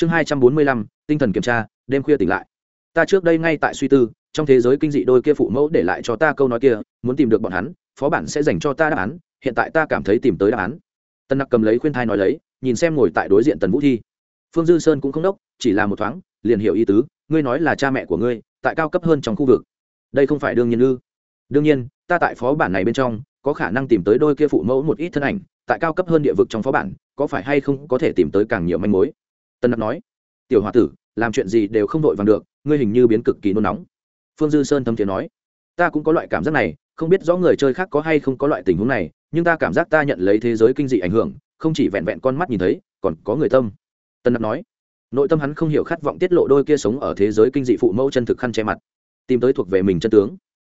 chương hai trăm bốn mươi lăm, tinh thần kiểm tra, đêm khuya tỉnh lại. Ta trước đây ngay tại suy tư, trong thế giới kinh dị đôi kia phụ mẫu để lại cho ta câu nói kia, muốn tìm được bọn hắn, phó bản sẽ dành cho ta đáp án, hiện tại ta cảm thấy tìm tới đáp án. Tân nặc cầm lấy khuyên thai nói lấy, nhìn xem ngồi tại đối diện tần vũ thi. Phương dư sơn cũng không đốc, chỉ là một thoáng, liền hiểu ý tứ, ngươi nói là cha mẹ của ngươi, tại cao cấp hơn trong khu vực. Đây không phải đương nhiên ư? Đương nhiên, ta tại phó bản này bên trong, có khả năng tìm tới đôi kia phụ mẫu một ít thân ảnh, tại cao cấp hơn địa vực trong phó bản, có phải hay không có thể tìm tới càng nhiều manh mối? Tân đặc nói, tiểu h o a tử, làm chuyện gì đều không đội vàng được, ngươi hình như biến cực kỳ nôn nóng. Phương dư sơn thâm thiện nói, ta cũng có loại cảm giác này, không biết rõ người chơi khác có hay không có loại tình huống này, nhưng ta cảm giác ta nhận lấy thế giới kinh dị ảnh hưởng, không chỉ vẹn vẹn con mắt nhìn thấy, còn có người tâm. Tân đặc nói, nội tâm hắn không hiểu khát vọng tiết lộ đôi kia sống ở thế giới kinh dị phụ mẫu chân thực khăn che mặt, tìm tới thuộc về mình chân tướng.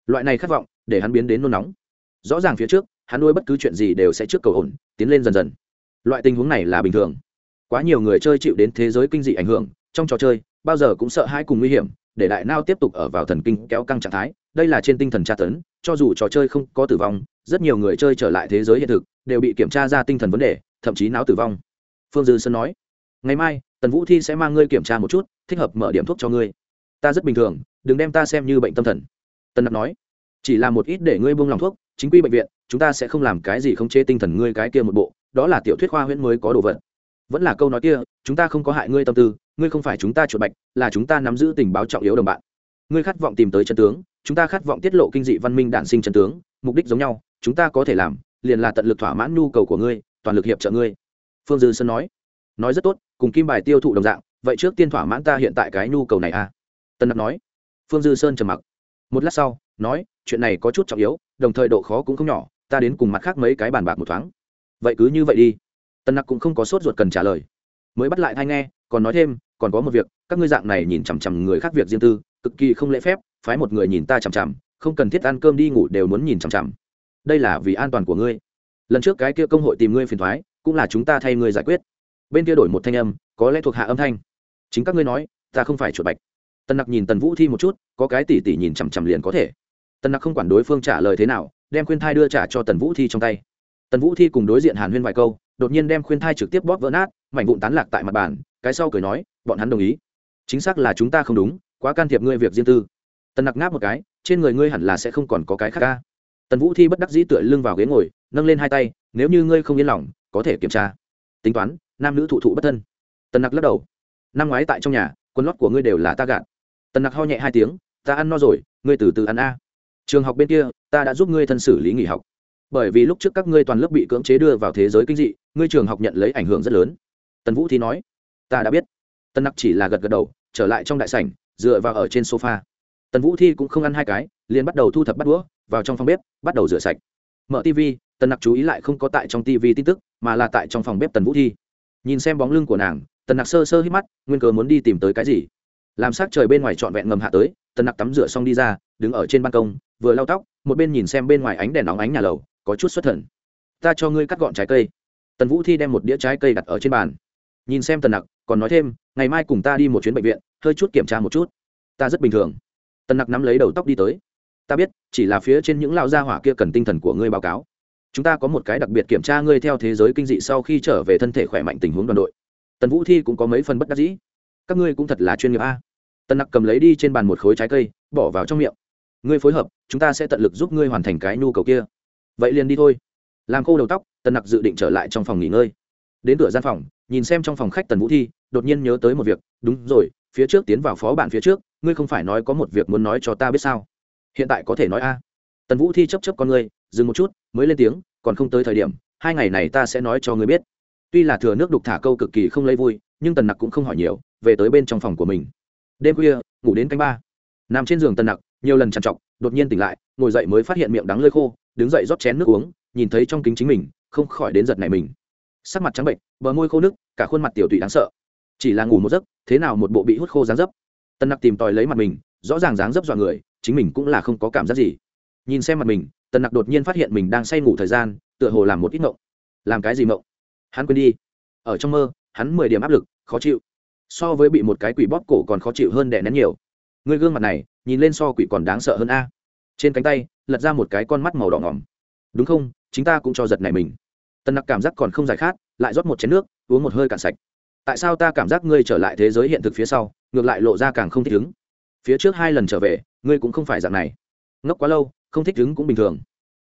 Loại này khát vọng, để hắn biến đến nôn nóng. Rõ ràng phía trước, hắn nuôi bất cứ chuyện gì đều sẽ trước cầu ổn tiến lên dần dần. Loại tình huống này là bình thường quá nhiều người chơi chịu đến thế giới kinh dị ảnh hưởng, trong trò chơi, bao giờ cũng sợ hãi cùng nguy hiểm, để đại nao tiếp tục ở vào thần kinh kéo căng trạng thái. Đây là trên tinh thần tra tấn, cho dù trò chơi không có tử vong, rất nhiều người chơi trở lại thế giới hiện thực, đều bị kiểm tra ra tinh thần vấn đề, thậm chí não tử vong. Phương dư sơn nói, ngày mai, tần vũ thi sẽ mang ngươi kiểm tra một chút, thích hợp mở điểm thuốc cho ngươi. Ta rất bình thường, đừng đem ta xem như bệnh tâm thần. Tần nặc nói, chỉ là một ít để ngươi buông lòng thuốc, chính quy bệnh viện, chúng ta sẽ không làm cái gì không chế tinh thần ngươi cái kia một bộ, đó là tiểu thuyết khoa huyễn mới có đồ vật vẫn là câu nói kia, chúng ta không có hại ngươi tâm tư, ngươi không phải chúng ta chuột bạch, là chúng ta nắm giữ tình báo trọng yếu đồng bạn. Ngươi khát vọng tìm tới chân tướng, chúng ta khát vọng tiết lộ kinh dị văn minh đản sinh chân tướng, mục đích giống nhau, chúng ta có thể làm, liền là tận lực thỏa mãn nhu cầu của ngươi, toàn lực hiệp trợ ngươi. Phương dư sơn nói. Nói rất tốt, cùng kim bài tiêu thụ đồng dạng, vậy trước tiên thỏa mãn ta hiện tại cái nhu cầu này à? Tân đặc nói. Phương dư sơn trầm mặc. Một lát sau, nói, chuyện này có chút trọng yếu, đồng thời độ khó cũng không nhỏ, ta đến cùng mặt khác mấy cái bàn bạc một thoáng. Vậy cứ như vậy đi tân nặc cũng không có sốt ruột cần trả lời. Mới bắt lại thay nghe, còn nói thêm, còn có một việc, các ngươi dạng này nhìn chằm chằm người khác việc riêng tư, cực kỳ không lễ phép, phái một người nhìn ta chằm chằm, không cần thiết ăn cơm đi ngủ đều muốn nhìn chằm chằm. Đây là vì an toàn của ngươi. Lần trước cái kia công hội tìm ngươi phiền thoái, cũng là chúng ta thay ngươi giải quyết. Bên kia đổi một thanh âm, có lẽ thuộc hạ âm thanh. Chính các ngươi nói, ta không phải chuột bạch. Tần nặc nhìn tần vũ thi một chút, có cái tỉ tỉ nhìn chằm chằm liền có thể. Tần nặc không quản đối phương trả lời thế nào, đem khuyên thai đưa trả cho tần vũ thi trong tay. Tần vũ thi cùng đối diện hàn huyên vài câu đột nhiên đem khuyên thai trực tiếp bóp vỡ nát, mảnh vụn tán lạc tại mặt bàn, cái sau cười nói, bọn hắn đồng ý. Chính xác là chúng ta không đúng, quá can thiệp ngươi việc riêng tư. Tần nặc ngáp một cái, trên người ngươi hẳn là sẽ không còn có cái khác ca. Tần vũ thi bất đắc dĩ tựa lưng vào ghế ngồi, nâng lên hai tay, nếu như ngươi không yên lòng, có thể kiểm tra. Tính toán, nam nữ thụ thụ bất thân. Tần nặc lắc đầu, năm ngoái tại trong nhà, quần lót của ngươi đều là ta gạn tần nặc ho nhẹ hai tiếng, ta ăn no rồi, ngươi từ từ ăn a. Trường học bên kia, ta đã giúp ngươi thân xử lý nghỉ học bởi vì lúc trước các ngươi toàn lớp bị cưỡng chế đưa vào thế giới kinh dị, ngươi trường học nhận lấy ảnh hưởng rất lớn. Tần vũ thi nói, ta đã biết. Tần nặc chỉ là gật gật đầu, trở lại trong đại sảnh, dựa vào ở trên sofa. Tần vũ thi cũng không ăn hai cái, liền bắt đầu thu thập bắt đũa, vào trong phòng bếp, bắt đầu rửa sạch. Mở tv tần nặc chú ý lại không có tại trong tv tin tức, mà là tại trong phòng bếp tần vũ thi. Nhìn xem bóng lưng của nàng, tần nặc sơ sơ hít mắt, nguyên cờ muốn đi tìm tới cái gì. Làm s trời bên ngoài trọn vẹn ngầm hạ tới, tần nặc tắm rửa xong đi ra, đứng ở trên ban công, vừa lau tóc, một bên nhìn xem bên ngoài ánh đèn nóng ánh nhà lầu có chút xuất thần. Ta cho ngươi cắt gọn trái cây. Tần vũ thi đem một đĩa trái cây đặt ở trên bàn. Nhìn xem tần nặc, còn nói thêm, ngày mai cùng ta đi một chuyến bệnh viện, hơi chút kiểm tra một chút. Ta rất bình thường. Tần nặc nắm lấy đầu tóc đi tới. Ta biết, chỉ là phía trên những lao gia hỏa kia cần tinh thần của ngươi báo cáo. Chúng ta có một cái đặc biệt kiểm tra ngươi theo thế giới kinh dị sau khi trở về thân thể khỏe mạnh tình huống đoàn đội. Tần vũ thi cũng có mấy phần bất đắc dĩ. Các ngươi cũng thật là chuyên nghiệp a. Tần nặc cầm lấy đi trên bàn một khối trái cây, bỏ vào trong miệng. Ngươi phối hợp, chúng ta sẽ tận lực giúp ngươi hoàn thành cái nhu cầu kia vậy liền đi thôi. Làm khô đầu tóc, tần nặc dự định trở lại trong phòng nghỉ ngơi. Đến cửa gian phòng, nhìn xem trong phòng khách tần vũ thi, đột nhiên nhớ tới một việc. Đúng rồi, phía trước tiến vào phó bản phía trước, ngươi không phải nói có một việc muốn nói cho ta biết sao? Hiện tại có thể nói a. Tần vũ thi chấp chấp con ngươi, dừng một chút, mới lên tiếng, còn không tới thời điểm, hai ngày này ta sẽ nói cho ngươi biết. Tuy là thừa nước đục thả câu cực kỳ không lấy vui, nhưng tần nặc cũng không hỏi nhiều, về tới bên trong phòng của mình. Đêm khuya, ngủ đến canh ba. Nằm trên giường tần nặc, nhiều lần trằn trọc, đột nhiên tỉnh lại, ngồi dậy mới phát hiện miệng đắng lơi khô đứng dậy rót chén nước uống, nhìn thấy trong kính chính mình, không khỏi đến giật này mình. Sắc mặt trắng bệnh, bờ môi khô nước, cả khuôn mặt tiểu tụy đáng sợ. Chỉ là ngủ một giấc, thế nào một bộ bị hút khô dáng dấp? Tân nặc tìm tòi lấy mặt mình, rõ ràng dáng dấp dọa người, chính mình cũng là không có cảm giác gì. Nhìn xem mặt mình tần nặc đột nhiên phát hiện mình đang say ngủ thời gian, tựa hồ làm một ít mộng làm cái gì mộng hắn quên đi. Ở trong mơ, hắn mười điểm áp lực, khó chịu. So với bị một cái quỷ bóp cổ còn khó chịu hơn đè nén nhiều. Người gương mặt này, nhìn lên so quỷ còn đáng sợ hơn a trên cánh tay, lật ra một cái con mắt màu đỏ ngỏm. Đúng không? Chính ta cũng cho giật này mình. Tân nặc cảm giác còn không giải khát, lại rót một chén nước, uống một hơi cạn sạch. Tại sao ta cảm giác ngươi trở lại thế giới hiện thực phía sau, ngược lại lộ ra càng không thích ứng? Phía trước hai lần trở về, ngươi cũng không phải dạng này. Ngốc quá lâu, không thích ứng cũng bình thường.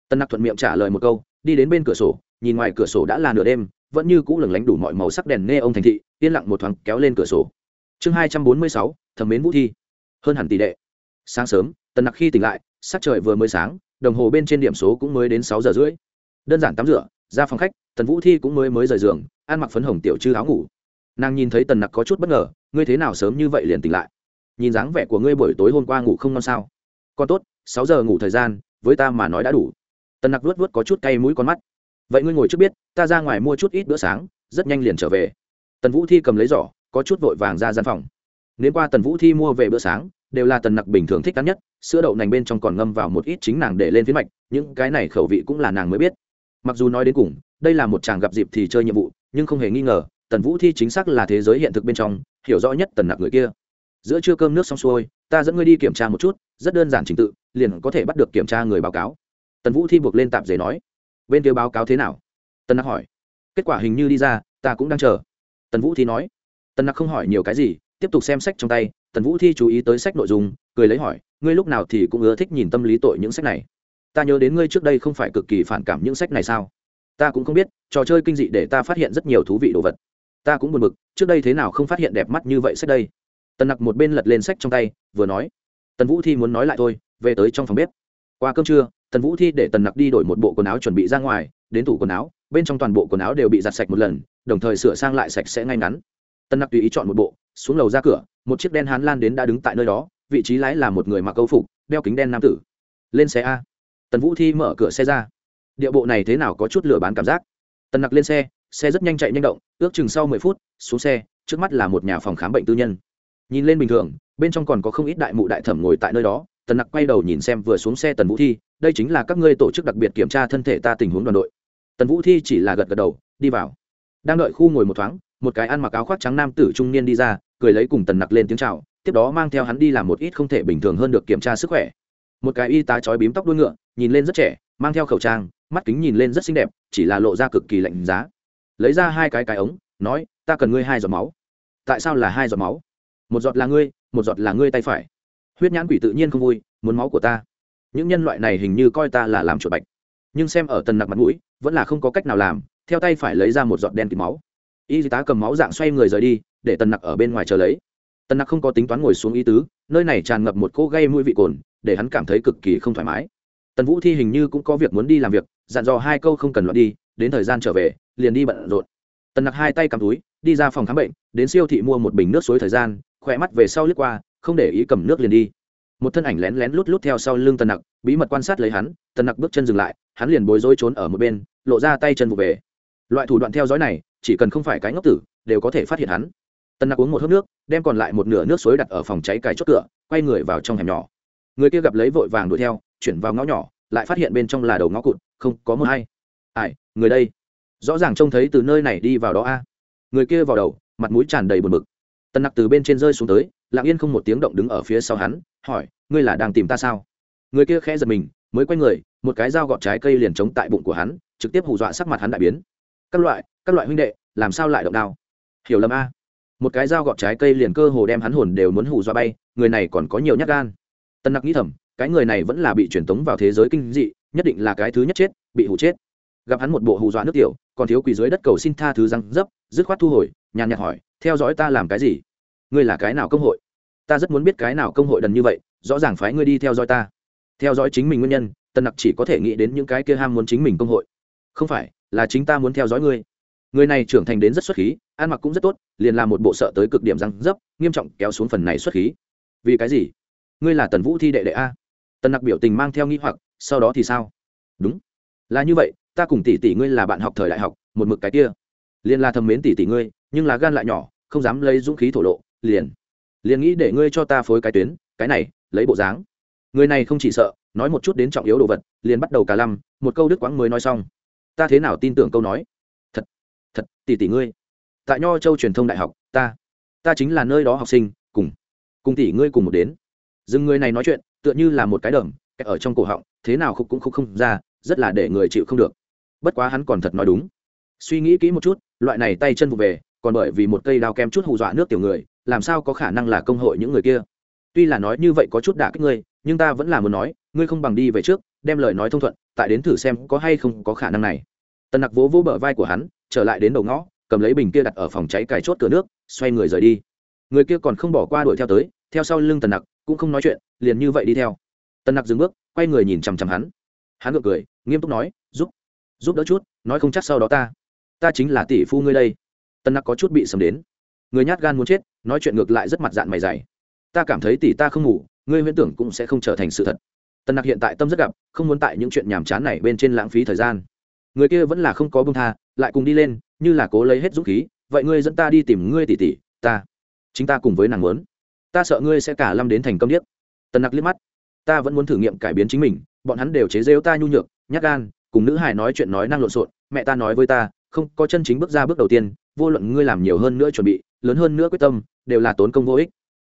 Tân nặc thuận miệng trả lời một câu, đi đến bên cửa sổ, nhìn ngoài cửa sổ đã là nửa đêm, vẫn như cũ lừng lánh đủ mọi màu sắc đèn nghe ông thành thị, yên lặng một thoáng kéo lên cửa sổ. Chương hai trăm bốn mươi sáu, thẩm mến vũ thi. Hơn hẳn tỷ đệ sáng sớm, tần nặc khi tỉnh lại sắc trời vừa mới sáng, đồng hồ bên trên điểm số cũng mới đến sáu giờ rưỡi. Đơn giản tắm rửa, ra phòng khách, tần vũ thi cũng mới mới rời giường, ăn mặc phấn hồng tiểu chư áo ngủ. Nàng nhìn thấy tần nặc có chút bất ngờ, ngươi thế nào sớm như vậy liền tỉnh lại? Nhìn dáng vẻ của ngươi buổi tối hôm qua ngủ không ngon sao? Con tốt, sáu giờ ngủ thời gian, với ta mà nói đã đủ. Tần nặc luốt vớt có chút cay mũi con mắt. Vậy ngươi ngồi trước biết, ta ra ngoài mua chút ít bữa sáng, rất nhanh liền trở về. Tần vũ thi cầm lấy giỏ, có chút vội vàng ra gian phòng. Nếu qua tần vũ thi mua về bữa sáng đều là tần nặc bình thường thích ăn nhất, sữa đậu nành bên trong còn ngâm vào một ít chính nàng để lên phía mạch, những cái này khẩu vị cũng là nàng mới biết. Mặc dù nói đến cùng, đây là một chàng gặp dịp thì chơi nhiệm vụ, nhưng không hề nghi ngờ, tần vũ thi chính xác là thế giới hiện thực bên trong, hiểu rõ nhất tần nặc người kia. Giữa trưa cơm nước xong xuôi, ta dẫn ngươi đi kiểm tra một chút, rất đơn giản trình tự, liền có thể bắt được kiểm tra người báo cáo. Tần vũ thi buộc lên tạp giấy nói, bên kia báo cáo thế nào? Tần nặc hỏi. Kết quả hình như đi ra, ta cũng đang chờ. Tần vũ thi nói. Tần nặc không hỏi nhiều cái gì, tiếp tục xem sách trong tay tần vũ thi chú ý tới sách nội dung, cười lấy hỏi, ngươi lúc nào thì cũng ưa thích nhìn tâm lý tội những sách này? Ta nhớ đến ngươi trước đây không phải cực kỳ phản cảm những sách này sao? Ta cũng không biết, trò chơi kinh dị để ta phát hiện rất nhiều thú vị đồ vật. Ta cũng buồn bực, trước đây thế nào không phát hiện đẹp mắt như vậy sách đây? Tần nặc một bên lật lên sách trong tay, vừa nói, tần vũ thi muốn nói lại thôi, về tới trong phòng bếp. Qua cơm trưa, tần vũ thi để tần nặc đi đổi một bộ quần áo chuẩn bị ra ngoài, đến tủ quần áo, bên trong toàn bộ quần áo đều bị giặt sạch một lần, đồng thời sửa sang lại sạch sẽ ngay ngắn. Tần nặc tùy ý chọn một bộ xuống lầu ra cửa, một chiếc đen hán lan đến đã đứng tại nơi đó, vị trí lái là một người mặc câu phục, đeo kính đen nam tử. Lên xe a. Tần vũ thi mở cửa xe ra. Địa bộ này thế nào có chút lửa bán cảm giác. Tần nặc lên xe xe rất nhanh chạy nhanh động, ước chừng sau mười phút, xuống xe, trước mắt là một nhà phòng khám bệnh tư nhân. Nhìn lên bình thường, bên trong còn có không ít đại mụ đại thẩm ngồi tại nơi đó, tần nặc quay đầu nhìn xem vừa xuống xe tần vũ thi, đây chính là các ngươi tổ chức đặc biệt kiểm tra thân thể ta tình huống đoàn đội. Tần vũ thi chỉ là gật gật đầu, đi vào. Đang đợi khu ngồi một thoáng một cái ăn mặc áo khoác trắng nam tử trung niên đi ra cười lấy cùng tần nặc lên tiếng chào, tiếp đó mang theo hắn đi làm một ít không thể bình thường hơn được kiểm tra sức khỏe. Một cái y tá trói bím tóc đuôi ngựa nhìn lên rất trẻ mang theo khẩu trang mắt kính nhìn lên rất xinh đẹp chỉ là lộ ra cực kỳ lạnh giá. Lấy ra hai cái cái ống nói ta cần ngươi hai giọt máu. Tại sao là hai giọt máu? Một giọt là ngươi một giọt là ngươi tay phải. Huyết nhãn quỷ tự nhiên không vui muốn máu của ta? Những nhân loại này hình như coi ta là làm chuột bạch. Nhưng xem ở tần nặc mặt mũi vẫn là không có cách nào làm theo tay phải lấy ra một giọt đen kịp máu y tá cầm máu dạng xoay người rời đi, để tần nặc ở bên ngoài chờ lấy. Tần nặc không có tính toán ngồi xuống ý tứ, nơi này tràn ngập một cô gây mũi vị cồn, để hắn cảm thấy cực kỳ không thoải mái. Tần vũ thi hình như cũng có việc muốn đi làm việc, dặn dò hai câu không cần loạn đi, đến thời gian trở về, liền đi bận rộn. Tần nặc hai tay cầm túi, đi ra phòng khám bệnh, đến siêu thị mua một bình nước suối thời gian, khỏe mắt về sau lướt qua, không để ý cầm nước liền đi. Một thân ảnh lén lén lút lút theo sau lưng tần nặc, bí mật quan sát lấy hắn, tần nặc bước chân dừng lại, hắn liền bối rối trốn ở một bên, lộ ra tay chân vụ về. Loại thủ đoạn theo dõi này chỉ cần không phải cái ngốc tử, đều có thể phát hiện hắn. Tần nặc uống một hớp nước, đem còn lại một nửa nước suối đặt ở phòng cháy cài chốt cửa, quay người vào trong hẻm nhỏ. Người kia gặp lấy vội vàng đuổi theo, chuyển vào ngõ nhỏ, lại phát hiện bên trong là đầu ngõ cụt, không có mưa hay ai, người đây? Rõ ràng trông thấy từ nơi này đi vào đó a. Người kia vào đầu, mặt mũi tràn đầy buồn bực. Tần nặc từ bên trên rơi xuống tới, lặng yên không một tiếng động đứng ở phía sau hắn, hỏi, ngươi là đang tìm ta sao? Người kia khẽ giật mình, mới quay người, một cái dao gọt trái cây liền chống tại bụng của hắn, trực tiếp hù dọa sắc mặt hắn đại biến các loại các loại huynh đệ, làm sao lại động đao? Hiểu lầm a. Một cái dao gọt trái cây liền cơ hồ đem hắn hồn đều muốn hù dọa bay, người này còn có nhiều nhát gan. Tân nặc nghĩ thầm, cái người này vẫn là bị truyền tống vào thế giới kinh dị, nhất định là cái thứ nhất chết, bị hù chết. Gặp hắn một bộ hù dọa nước tiểu, còn thiếu quỳ dưới đất cầu xin tha thứ răng dấp, dứt khoát thu hồi, nhàn nhạt hỏi, theo dõi ta làm cái gì? Ngươi là cái nào công hội? Ta rất muốn biết cái nào công hội đần như vậy, rõ ràng phái ngươi đi theo dõi ta. Theo dõi chính mình nguyên nhân, tân nặc chỉ có thể nghĩ đến những cái kia ham muốn chính mình công hội. Không phải là chính ta muốn theo dõi ngươi. Người này trưởng thành đến rất xuất khí, ăn mặc cũng rất tốt, liền làm một bộ sợ tới cực điểm răng dấp, nghiêm trọng kéo xuống phần này xuất khí. Vì cái gì? Ngươi là tần vũ thi đệ đệ a? Tần nặc biểu tình mang theo nghi hoặc, sau đó thì sao? Đúng. Là như vậy, ta cùng tỷ tỷ ngươi là bạn học thời đại học, một mực cái kia. Liền là thầm mến tỷ tỷ ngươi, nhưng là gan lại nhỏ, không dám lấy dũng khí thổ lộ, liền. Liền nghĩ để ngươi cho ta phối cái tuyến, cái này, lấy bộ dáng. Người này không chỉ sợ, nói một chút đến trọng yếu đồ vật, liền bắt đầu cả lăm, một câu đức quãng mới nói xong ta thế nào tin tưởng câu nói? Thật thật, tỷ tỷ ngươi. Tại nho châu truyền thông đại học, ta ta chính là nơi đó học sinh, cùng cùng tỷ ngươi cùng một đến. Dừng người này nói chuyện, tựa như là một cái đờm ở trong cổ họng, thế nào khúc cũng khúc không ra, rất là để người chịu không được. Bất quá hắn còn thật nói đúng. Suy nghĩ kỹ một chút, loại này tay chân vụ về, còn bởi vì một cây đao kem chút hù dọa nước tiểu người, làm sao có khả năng là công hội những người kia? Tuy là nói như vậy có chút đả kích ngươi, nhưng ta vẫn là muốn nói, ngươi không bằng đi về trước đem lời nói thông thuận, tại đến thử xem có hay không có khả năng này. Tần nặc vỗ vỗ bờ vai của hắn, trở lại đến đầu ngõ, cầm lấy bình kia đặt ở phòng cháy cài chốt cửa nước, xoay người rời đi. Người kia còn không bỏ qua đuổi theo tới, theo sau lưng tần nặc, cũng không nói chuyện, liền như vậy đi theo. Tần nặc dừng bước, quay người nhìn chằm chằm hắn. Hắn ngược cười, nghiêm túc nói, giúp giúp đỡ chút, nói không chắc sau đó ta ta chính là tỷ phu ngươi đây. Tần nặc có chút bị sầm đến. Người nhát gan muốn chết, nói chuyện ngược lại rất mặt dạng mày dày. Ta cảm thấy tỷ ta không ngủ, ngươi huyễn tưởng cũng sẽ không trở thành sự thật tần nặc hiện tại tâm rất gặp, không muốn tại những chuyện nhàm chán này bên trên lãng phí thời gian. Người kia vẫn là không có bông tha, lại cùng đi lên, như là cố lấy hết dũng khí, vậy ngươi dẫn ta đi tìm ngươi tỷ tỷ, ta, chính ta cùng với nàng muốn. Ta sợ ngươi sẽ cả lâm đến thành công điếc. Tần nặc liếc mắt. Ta vẫn muốn thử nghiệm cải biến chính mình, bọn hắn đều chế rêu ta nhu nhược, nhát gan, cùng nữ hài nói chuyện nói năng lộn xộn, mẹ ta nói với ta, không, có chân chính bước ra bước đầu tiên, vô luận ngươi làm nhiều hơn nữa chuẩn bị, lớn hơn nữa quyết tâm, đều là tốn công vô ích.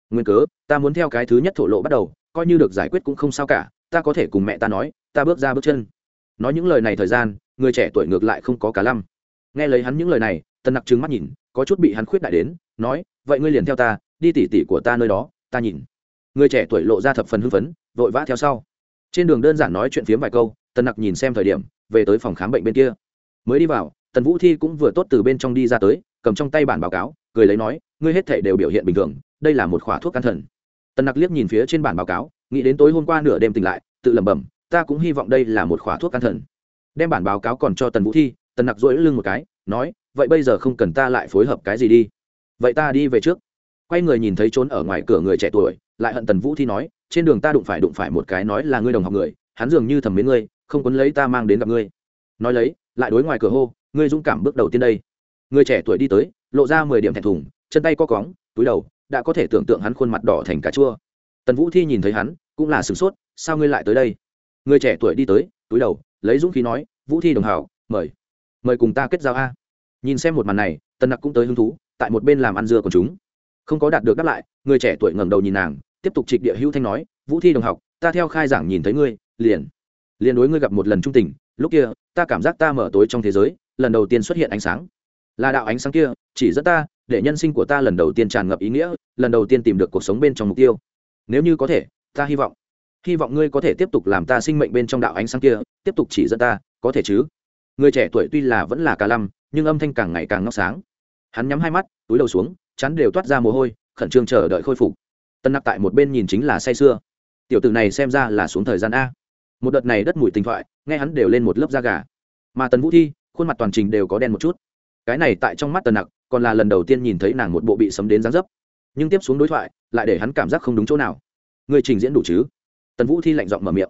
Nguyên cớ, ta muốn theo cái thứ nhất thổ lộ bắt đầu, coi như được giải quyết cũng không sao cả ta có thể cùng mẹ ta nói, ta bước ra bước chân. Nói những lời này thời gian, người trẻ tuổi ngược lại không có cả lăm. Nghe lấy hắn những lời này, tần nặc trừng mắt nhìn, có chút bị hắn khuyết đại đến, nói, vậy ngươi liền theo ta, đi tỉ tỉ của ta nơi đó, ta nhìn. Người trẻ tuổi lộ ra thập phần hưng phấn, vội vã theo sau. Trên đường đơn giản nói chuyện phiếm vài câu, tần nặc nhìn xem thời điểm, về tới phòng khám bệnh bên kia. Mới đi vào, tần vũ thi cũng vừa tốt từ bên trong đi ra tới, cầm trong tay bản báo cáo, cười lấy nói, ngươi hết thể đều biểu hiện bình thường, đây là một khỏa thuốc can thần. Tần nặc liếc nhìn phía trên bản báo cáo nghĩ đến tối hôm qua nửa đêm tỉnh lại, tự lẩm bẩm, ta cũng hy vọng đây là một khỏa thuốc can thần. Đem bản báo cáo còn cho tần vũ thi, tần nặc dỗi lưng một cái, nói, vậy bây giờ không cần ta lại phối hợp cái gì đi. Vậy ta đi về trước. Quay người nhìn thấy trốn ở ngoài cửa người trẻ tuổi, lại hận tần vũ thi nói, trên đường ta đụng phải đụng phải một cái nói là ngươi đồng học người, hắn dường như thầm mến ngươi, không quấn lấy ta mang đến gặp ngươi. Nói lấy, lại đối ngoài cửa hô, ngươi dũng cảm bước đầu tiên đây. Người trẻ tuổi đi tới, lộ ra mười điểm thẹn thùng, chân tay co cóng, túi đầu, đã có thể tưởng tượng hắn khuôn mặt đỏ thành cà chua. Tần vũ thi nhìn thấy hắn cũng là sửng sốt, sao ngươi lại tới đây? Người trẻ tuổi đi tới, túi đầu, lấy dũng khí nói, vũ thi đồng hảo, mời. Mời cùng ta kết giao a. Nhìn xem một màn này, tần nặc cũng tới hứng thú, tại một bên làm ăn dưa của chúng. Không có đạt được đáp lại, người trẻ tuổi ngẩng đầu nhìn nàng, tiếp tục trịch địa hữu thanh nói, vũ thi đồng học ta theo khai giảng nhìn thấy ngươi, liền liền đối ngươi gặp một lần trung tình. Lúc kia, ta cảm giác ta mở tối trong thế giới, lần đầu tiên xuất hiện ánh sáng. Là đạo ánh sáng kia, chỉ dẫn ta, để nhân sinh của ta lần đầu tiên tràn ngập ý nghĩa, lần đầu tiên tìm được cuộc sống bên trong mục tiêu. Nếu như có thể ta hy vọng. Hy vọng ngươi có thể tiếp tục làm ta sinh mệnh bên trong đạo ánh sáng kia, tiếp tục chỉ dẫn ta, có thể chứ? Người trẻ tuổi tuy là vẫn là cả lăm nhưng âm thanh càng ngày càng ngóc sáng. Hắn nhắm hai mắt, túi đầu xuống chắn đều toát ra mồ hôi, khẩn trương chờ đợi khôi phục. Tân nặc tại một bên nhìn chính là say sưa. Tiểu tử này xem ra là xuống thời gian a. Một đợt này đất mùi tình thoại, nghe hắn đều lên một lớp da gà. Mà tần vũ thi, khuôn mặt toàn trình đều có đen một chút. Cái này tại trong mắt tần nặc, còn là lần đầu tiên nhìn thấy nàng một bộ bị sấm đến dáng dấp. Nhưng tiếp xuống đối thoại, lại để hắn cảm giác không đúng chỗ nào người trình diễn đủ chứ? Tần vũ thi lạnh giọng mở miệng.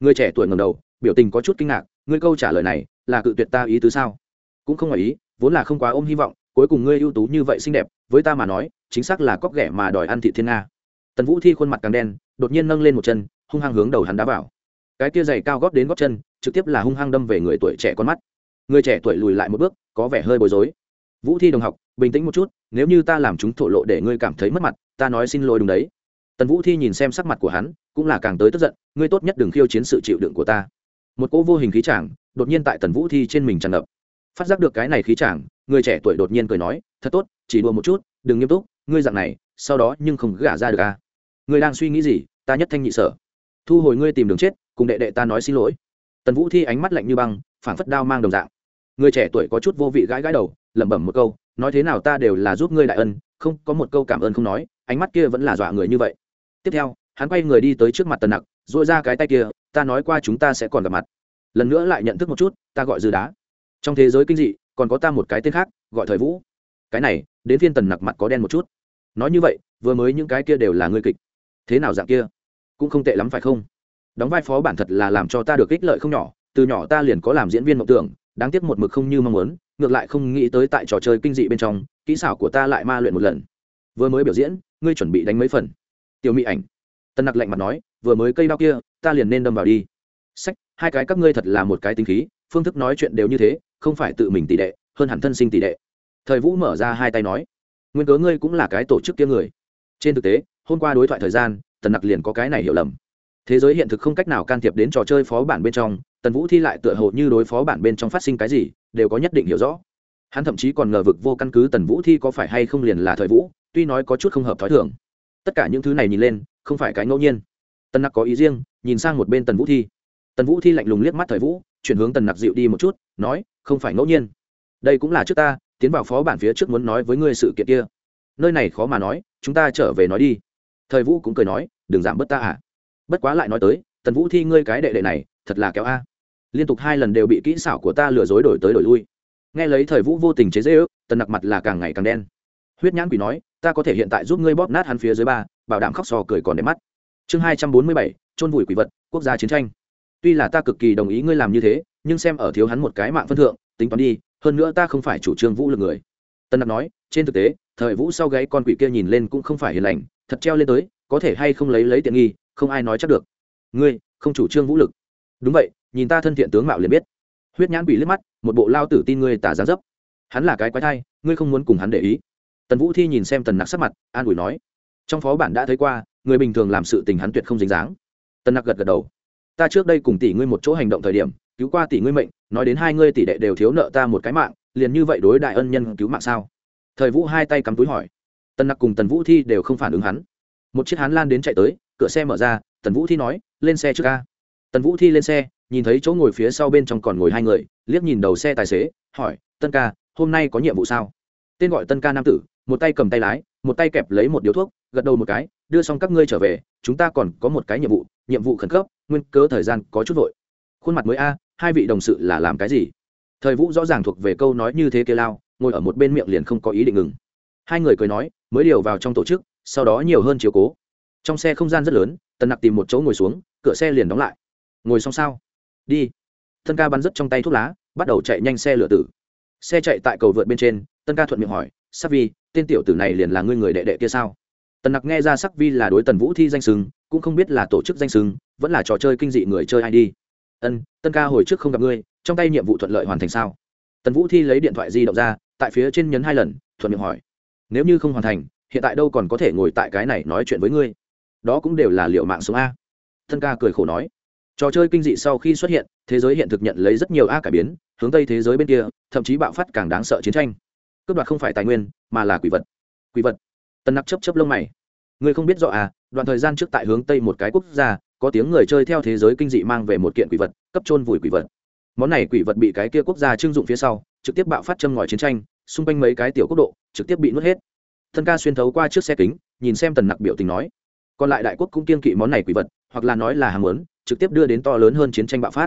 Người trẻ tuổi ngầm đầu, biểu tình có chút kinh ngạc, ngươi câu trả lời này là cự tuyệt ta ý tứ sao? Cũng không ngoài ý, vốn là không quá ôm hy vọng, cuối cùng ngươi ưu tú như vậy xinh đẹp, với ta mà nói, chính xác là cóc ghẻ mà đòi ăn thị thiên nga. Tần vũ thi khuôn mặt càng đen, đột nhiên nâng lên một chân, hung hăng hướng đầu hắn đá vào. Cái tia giày cao góp đến góp chân, trực tiếp là hung hăng đâm về người tuổi trẻ con mắt. Người trẻ tuổi lùi lại một bước, có vẻ hơi bối rối. Vũ thi đồng học, bình tĩnh một chút, nếu như ta làm chúng thổ lộ để ngươi cảm thấy mất mặt, ta nói xin lỗi đúng đấy tần vũ thi nhìn xem sắc mặt của hắn, cũng là càng tới tức giận, ngươi tốt nhất đừng khiêu chiến sự chịu đựng của ta. Một cỗ vô hình khí chàng đột nhiên tại tần vũ thi trên mình tràn ngập. Phát giác được cái này khí chàng, người trẻ tuổi đột nhiên cười nói, thật tốt, chỉ đùa một chút, đừng nghiêm túc, ngươi dạng này, sau đó nhưng không gả ra được à. Ngươi đang suy nghĩ gì, ta nhất thanh nhị sở. Thu hồi ngươi tìm đường chết, cùng đệ đệ ta nói xin lỗi. Tần vũ thi ánh mắt lạnh như băng, phảng phất đao mang đồng dạng. Người trẻ tuổi có chút vô vị gãi gãi đầu, lẩm bẩm một câu, nói thế nào ta đều là giúp ngươi đại ân, không, có một câu cảm ơn không nói, ánh mắt kia vẫn là dọa người như vậy tiếp theo, hắn quay người đi tới trước mặt tần nặc dội ra cái tay kia, ta nói qua chúng ta sẽ còn gặp mặt. Lần nữa lại nhận thức một chút, ta gọi dư đá. Trong thế giới kinh dị, còn có ta một cái tên khác, gọi thời vũ. Cái này, đến phiên tần nặc mặt có đen một chút. Nói như vậy, vừa mới những cái kia đều là ngươi kịch. Thế nào dạng kia? Cũng không tệ lắm phải không? Đóng vai phó bản thật là làm cho ta được ích lợi không nhỏ, từ nhỏ ta liền có làm diễn viên mộng tưởng, đáng tiếc một mực không như mong muốn, ngược lại không nghĩ tới tại trò chơi kinh dị bên trong, kỹ xảo của ta lại ma luyện một lần. Vừa mới biểu diễn, ngươi chuẩn bị đánh mấy phần? Tiểu mỹ ảnh. Tân nặc lạnh mặt nói, vừa mới cây đao kia, ta liền nên đâm vào đi. Sách, hai cái các ngươi thật là một cái tính khí, phương thức nói chuyện đều như thế, không phải tự mình tỷ đệ, hơn hẳn thân sinh tỷ đệ. Thời vũ mở ra hai tay nói, nguyên cớ ngươi cũng là cái tổ chức kia người. Trên thực tế, hôm qua đối thoại thời gian tần nặc liền có cái này hiểu lầm. Thế giới hiện thực không cách nào can thiệp đến trò chơi phó bản bên trong, tần vũ thi lại tựa hồ như đối phó bản bên trong phát sinh cái gì, đều có nhất định hiểu rõ. Hắn thậm chí còn ngờ vực vô căn cứ tần vũ thi có phải hay không liền là thời vũ, tuy nói có chút không hợp t h ó i thường tất cả những thứ này nhìn lên, không phải cái ngẫu nhiên. Tần nặc có ý riêng, nhìn sang một bên tần vũ thi. Tần vũ thi lạnh lùng liếc mắt thời vũ, chuyển hướng tần nặc dịu đi một chút, nói, không phải ngẫu nhiên. Đây cũng là trước ta, tiến vào phó bản phía trước muốn nói với ngươi sự kiện kia. Nơi này khó mà nói, chúng ta trở về nói đi. Thời vũ cũng cười nói, đừng giảm bớt ta à. Bất quá lại nói tới, tần vũ thi ngươi cái đệ đệ này, thật là kéo a. Liên tục hai lần đều bị kỹ xảo của ta lừa dối đổi tới đổi lui. Nghe lấy thời vũ vô tình chế dễ ước tần nặc mặt là càng ngày càng đen huyết nhãn quỷ nói, ta có thể hiện tại giúp ngươi bóp nát hắn phía dưới ba, bảo đảm khóc sò cười còn đẹp mắt. Chương hai trăm bốn mươi bảy, chôn vùi quỷ vật, quốc gia chiến tranh. Tuy là ta cực kỳ đồng ý ngươi làm như thế, nhưng xem ở thiếu hắn một cái mạng phân thượng, tính toán đi, hơn nữa ta không phải chủ trương vũ lực người. Tân đặc nói, trên thực tế, thời vũ sau gáy con quỷ kia nhìn lên cũng không phải hiền lành, thật treo lên tới, có thể hay không lấy lấy tiện nghi, không ai nói chắc được. Ngươi, không chủ trương vũ lực. Đúng vậy, nhìn ta thân thiện tướng mạo liền biết. Huyết nhãn quỷ liếc mắt, một bộ lao tử tin ngươi tả giá dấp. Hắn là cái quái thai, ngươi không muốn cùng hắn để ý tần vũ thi nhìn xem tần nặc sắc mặt, an ủi nói, trong phó bản đã thấy qua, người bình thường làm sự tình hắn tuyệt không dính dáng. Tần nặc gật gật đầu, ta trước đây cùng tỷ ngươi một chỗ hành động thời điểm, cứu qua tỷ ngươi mệnh, nói đến hai ngươi tỷ đệ đều thiếu nợ ta một cái mạng, liền như vậy đối đại ân nhân cứu mạng sao? Thời vũ hai tay cắm túi hỏi. Tần nặc cùng tần vũ thi đều không phản ứng hắn. Một chiếc hán lan đến chạy tới, cửa xe mở ra, tần vũ thi nói, lên xe trước ca tần vũ thi lên xe, nhìn thấy chỗ ngồi phía sau bên trong còn ngồi hai người, liếc nhìn đầu xe tài xế, hỏi, tân ca, hôm nay có nhiệm vụ sao? Tên gọi tân ca nam tử một tay cầm tay lái, một tay kẹp lấy một điếu thuốc, gật đầu một cái, đưa xong các ngươi trở về, chúng ta còn có một cái nhiệm vụ nhiệm vụ khẩn cấp, nguyên cớ thời gian có chút vội. Khuôn mặt mới a, hai vị đồng sự là làm cái gì? Thời vũ rõ ràng thuộc về câu nói như thế kia lao, ngồi ở một bên miệng liền không có ý định ngừng. Hai người cười nói, mới điều vào trong tổ chức, sau đó nhiều hơn chiếu cố. Trong xe không gian rất lớn, tần nặc tìm một chỗ ngồi xuống, cửa xe liền đóng lại. Ngồi xong sao? Đi. Tân ca bắn rất trong tay thuốc lá, bắt đầu chạy nhanh xe lửa tử. Xe chạy tại cầu vượt bên trên, tân ca thuận miệng hỏi sắc vi tên tiểu tử này liền là ngươi người đệ đệ kia sao? Tần nặc nghe ra sắc vi là đối tần vũ thi danh sưng, cũng không biết là tổ chức danh sưng, vẫn là trò chơi kinh dị người chơi ai đi. Ân tân ca hồi trước không gặp ngươi trong tay nhiệm vụ thuận lợi hoàn thành sao? Tần vũ thi lấy điện thoại di động ra tại phía trên nhấn hai lần thuận miệng hỏi. Nếu như không hoàn thành hiện tại đâu còn có thể ngồi tại cái này nói chuyện với ngươi? Đó cũng đều là liệu mạng sống a. Tần ca cười khổ nói. Trò chơi kinh dị sau khi xuất hiện thế giới hiện thực nhận lấy rất nhiều a cải biến hướng tây thế giới bên kia thậm chí bạo phát càng đáng sợ chiến tranh cướp đoạt không phải tài nguyên, mà là quỷ vật. Quỷ vật? Tân nặc chấp chấp lông mày. Ngươi không biết rõ à đoạn thời gian trước tại hướng tây một cái quốc gia, có tiếng người chơi theo thế giới kinh dị mang về một kiện quỷ vật, cấp trôn vùi quỷ vật. Món này quỷ vật bị cái kia quốc gia trưng dụng phía sau, trực tiếp bạo phát châm ngòi chiến tranh, xung quanh mấy cái tiểu quốc độ, trực tiếp bị nuốt hết. Thân ca xuyên thấu qua trước xe kính, nhìn xem tần nặc biểu tình nói. Còn lại đại quốc cũng kiên kỵ món này quỷ vật, hoặc là nói là hàng lớn trực tiếp đưa đến to lớn hơn chiến tranh bạo phát.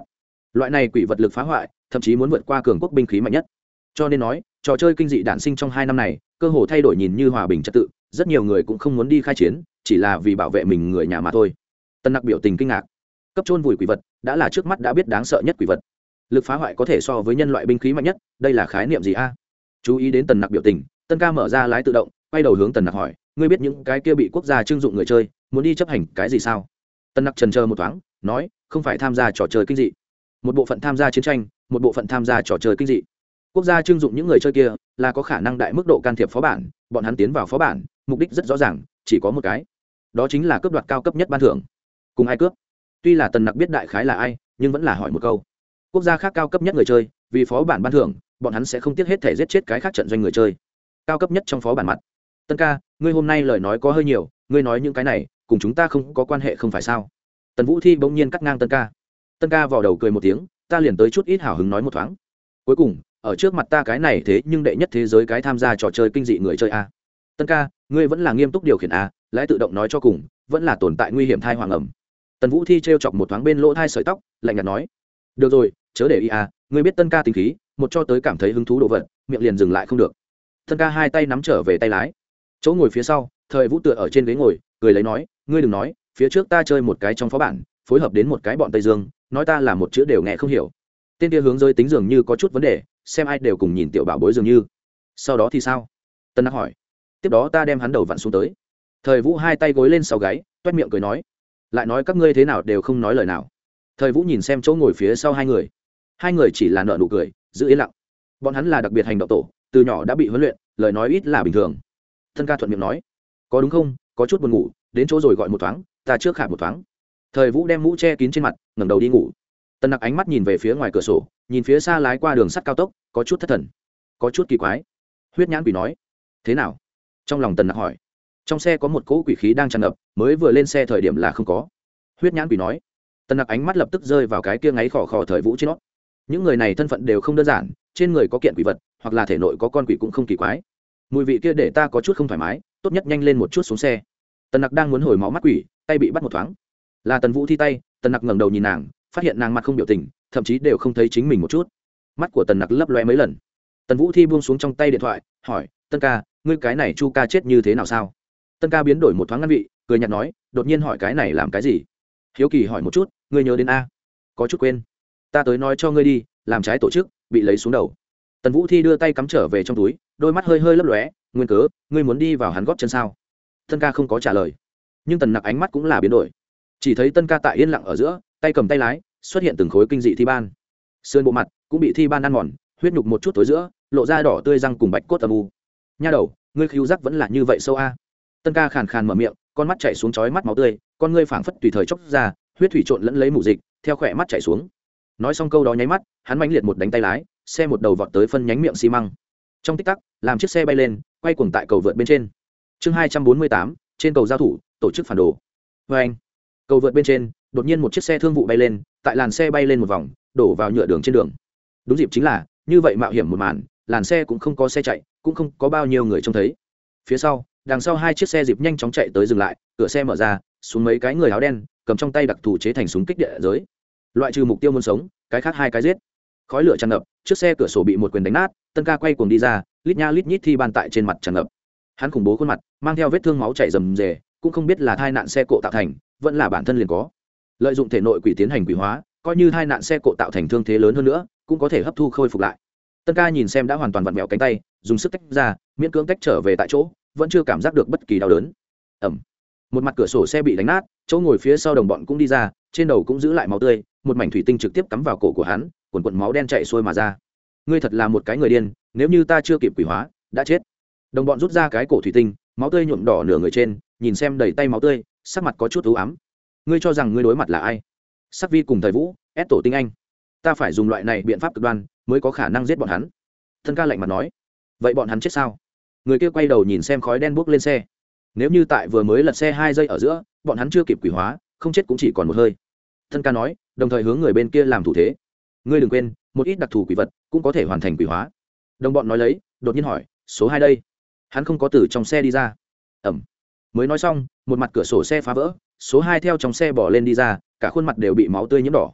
Loại này quỷ vật lực phá hoại, thậm chí muốn vượt qua cường quốc binh khí mạnh nhất. Cho nên nói trò chơi kinh dị đản sinh trong hai năm này, cơ hồ thay đổi nhìn như hòa bình trật tự, rất nhiều người cũng không muốn đi khai chiến, chỉ là vì bảo vệ mình người nhà mà thôi. Tân nặc biểu tình kinh ngạc. Cấp trôn vùi quỷ vật, đã là trước mắt đã biết đáng sợ nhất quỷ vật. Lực phá hoại có thể so với nhân loại binh khí mạnh nhất, đây là khái niệm gì a? Chú ý đến tần nặc biểu tình, tân ca mở ra lái tự động, quay đầu hướng tần nặc hỏi, ngươi biết những cái kia bị quốc gia trưng dụng người chơi, muốn đi chấp hành cái gì sao? Tân nặc trần chờ một thoáng, nói, không phải tham gia trò chơi kinh dị. Một bộ phận tham gia chiến tranh, một bộ phận tham gia trò chơi kinh dị quốc gia trưng dụng những người chơi kia là có khả năng đại mức độ can thiệp phó bản, bọn hắn tiến vào phó bản, mục đích rất rõ ràng, chỉ có một cái. Đó chính là cướp đoạt cao cấp nhất ban thưởng. Cùng ai cướp? Tuy là tần nặc biết đại khái là ai, nhưng vẫn là hỏi một câu. Quốc gia khác cao cấp nhất người chơi, vì phó bản ban thưởng, bọn hắn sẽ không tiếc hết thể giết chết cái khác trận doanh người chơi. Cao cấp nhất trong phó bản mặt. Tân ca, ngươi hôm nay lời nói có hơi nhiều, ngươi nói những cái này, cùng chúng ta không có quan hệ không phải sao? Tần vũ thi bỗng nhiên cắt ngang tân ca. Tân ca vào đầu cười một tiếng, ta liền tới chút ít hào hứng nói một thoáng. Cuối cùng ở trước mặt ta cái này thế nhưng đệ nhất thế giới cái tham gia trò chơi kinh dị người chơi a. Tân ca, ngươi vẫn là nghiêm túc điều khiển a, lái tự động nói cho cùng, vẫn là tồn tại nguy hiểm thai hoàng ẩm. Tần vũ thi t r e o chọc một thoáng bên lỗ thai sợi tóc, lạnh nhạt nói. Được rồi, chớ để ý a, ngươi biết tân ca tình khí, một cho tới cảm thấy hứng thú đồ vật, miệng liền dừng lại không được. Tân ca hai tay nắm trở về tay lái. Chỗ ngồi phía sau, thời vũ tựa ở trên ghế ngồi, cười lấy nói, ngươi đừng nói, phía trước ta chơi một cái trong phó bản, phối hợp đến một cái bọn tây dương, nói ta là một chữ đều nghe không hiểu tên kia hướng rơi tính dường như có chút vấn đề, xem ai đều cùng nhìn tiểu bảo bối dường như. Sau đó thì sao? Tân đắc hỏi. Tiếp đó ta đem hắn đầu vặn xuống tới. Thời vũ hai tay gối lên sau gáy, toét miệng cười nói. Lại nói các ngươi thế nào đều không nói lời nào. Thời vũ nhìn xem chỗ ngồi phía sau hai người. Hai người chỉ là nợ nụ cười, giữ yên lặng. Bọn hắn là đặc biệt hành động tổ, từ nhỏ đã bị huấn luyện, lời nói ít là bình thường. Thân ca thuận miệng nói. Có đúng không? Có chút buồn ngủ, đến chỗ rồi gọi một thoáng, ta trước khả một thoáng. Thời vũ đem mũ che kín trên mặt, ngẩng đầu đi ngủ tần nặc ánh mắt nhìn về phía ngoài cửa sổ, nhìn phía xa lái qua đường sắt cao tốc, có chút thất thần, có chút kỳ quái. Huyết nhãn quỷ nói, thế nào? Trong lòng tần nặc hỏi. Trong xe có một cỗ quỷ khí đang tràn ngập, mới vừa lên xe thời điểm là không có. Huyết nhãn quỷ nói, tần nặc ánh mắt lập tức rơi vào cái kia ngáy khỏ khỏ thời vũ trên nó. Những người này thân phận đều không đơn giản, trên người có kiện quỷ vật, hoặc là thể nội có con quỷ cũng không kỳ quái. Mùi vị kia để ta có chút không thoải mái, tốt nhất nhanh lên một chút xuống xe. Tần nặc đang muốn hồi máu mắt quỷ, tay bị bắt một thoáng. Là tần vũ thi tay, tần nặc ngẩng đầu nhìn nàng phát hiện nàng mặt không biểu tình, thậm chí đều không thấy chính mình một chút. Mắt của tần nặc lấp loe mấy lần. Tần vũ thi buông xuống trong tay điện thoại, hỏi, tân ca, ngươi cái này chu ca chết như thế nào sao? Tân ca biến đổi một thoáng ngăn vị, cười nhạt nói, đột nhiên hỏi cái này làm cái gì? Hiếu kỳ hỏi một chút, ngươi nhớ đến a? Có chút quên. Ta tới nói cho ngươi đi, làm trái tổ chức, bị lấy xuống đầu. Tần vũ thi đưa tay cắm trở về trong túi, đôi mắt hơi hơi lấp lóe, nguyên cớ, ngươi muốn đi vào hắn góp chân sao? Tân ca không có trả lời. Nhưng tần nặc ánh mắt cũng là biến đổi. Chỉ thấy tân ca tại yên lặng ở giữa, tay cầm tay lái xuất hiện từng khối kinh dị thi ban. Sườn bộ mặt cũng bị thi ban ăn mòn, huyết nhục một chút tối giữa, lộ ra đỏ tươi răng cùng bạch cốt âm u. Nha đầu, ngươi khiêu giác vẫn là như vậy sâu a? Tân ca khàn khàn mở miệng, con mắt chạy xuống chói mắt máu tươi, con ngươi phảng phất tùy thời chốc ra, huyết thủy trộn lẫn lấy mù dịch, theo khỏe mắt chạy xuống. Nói xong câu đó nháy mắt, hắn mãnh liệt một đánh tay lái, xe một đầu vọt tới phân nhánh miệng xi măng. Trong tích tắc, làm chiếc xe bay lên, quay cuồng tại cầu vượt bên trên. Chương hai trăm bốn mươi tám, trên cầu giao thủ, tổ chức phản đồ. Vê anh cầu vượt bên trên, đột nhiên một chiếc xe thương vụ bay lên tại làn xe bay lên một vòng, đổ vào nhựa đường trên đường. Đúng dịp chính là, như vậy mạo hiểm một màn, làn xe cũng không có xe chạy, cũng không có bao nhiêu người trông thấy. Phía sau, đằng sau hai chiếc xe dịp nhanh chóng chạy tới dừng lại, cửa xe mở ra, xuống mấy cái người áo đen, cầm trong tay đặc thù chế thành súng kích địa giới. Loại trừ mục tiêu muốn sống, cái khác hai cái giết. Khói lửa tràn ngập chiếc xe cửa sổ bị một quyền đánh nát, tân ca quay cuồng đi ra, lít nha lít nhít thi ban tại trên mặt tràn ngập. Hắn khủng bố khuôn mặt, mang theo vết thương máu chảy rầm rề, cũng không biết là tai nạn xe cộ tạo thành, vẫn là bản thân liền có lợi dụng thể nội quỷ tiến hành quỷ hóa, coi như hai nạn xe cộ tạo thành thương thế lớn hơn nữa, cũng có thể hấp thu khôi phục lại. Tân ca nhìn xem đã hoàn toàn vặn vẹo cánh tay, dùng sức tách ra, miễn cưỡng tách trở về tại chỗ, vẫn chưa cảm giác được bất kỳ đau đớn. Ẩm. Một mặt cửa sổ xe bị đánh nát, chỗ ngồi phía sau đồng bọn cũng đi ra, trên đầu cũng giữ lại máu tươi, một mảnh thủy tinh trực tiếp cắm vào cổ của hắn quần quần máu đen chạy xuôi mà ra. Ngươi thật là một cái người điên, nếu như ta chưa kịp quỷ hóa, đã chết. Đồng bọn rút ra cái cổ thủy tinh, máu tươi nhuộm đỏ nửa người trên, nhìn xem đầy tay máu tươi, sắc mặt có chút ưu ám ngươi cho rằng ngươi đối mặt là ai? Sắc vi cùng thời vũ, ép tổ tinh anh. Ta phải dùng loại này biện pháp cực đoan, mới có khả năng giết bọn hắn. Thân ca lạnh mặt nói. Vậy bọn hắn chết sao? Người kia quay đầu nhìn xem khói đen bốc lên xe. Nếu như tại vừa mới lật xe hai giây ở giữa, bọn hắn chưa kịp quỷ hóa, không chết cũng chỉ còn một hơi. Thân ca nói, đồng thời hướng người bên kia làm thủ thế. Ngươi đừng quên, một ít đặc thù quỷ vật cũng có thể hoàn thành quỷ hóa. Đồng bọn nói lấy, đột nhiên hỏi, số hai đây? Hắn không có từ trong xe đi ra. Ẩm. Mới nói xong, một mặt cửa sổ xe phá vỡ số hai theo trong xe bỏ lên đi ra, cả khuôn mặt đều bị máu tươi nhiễm đỏ.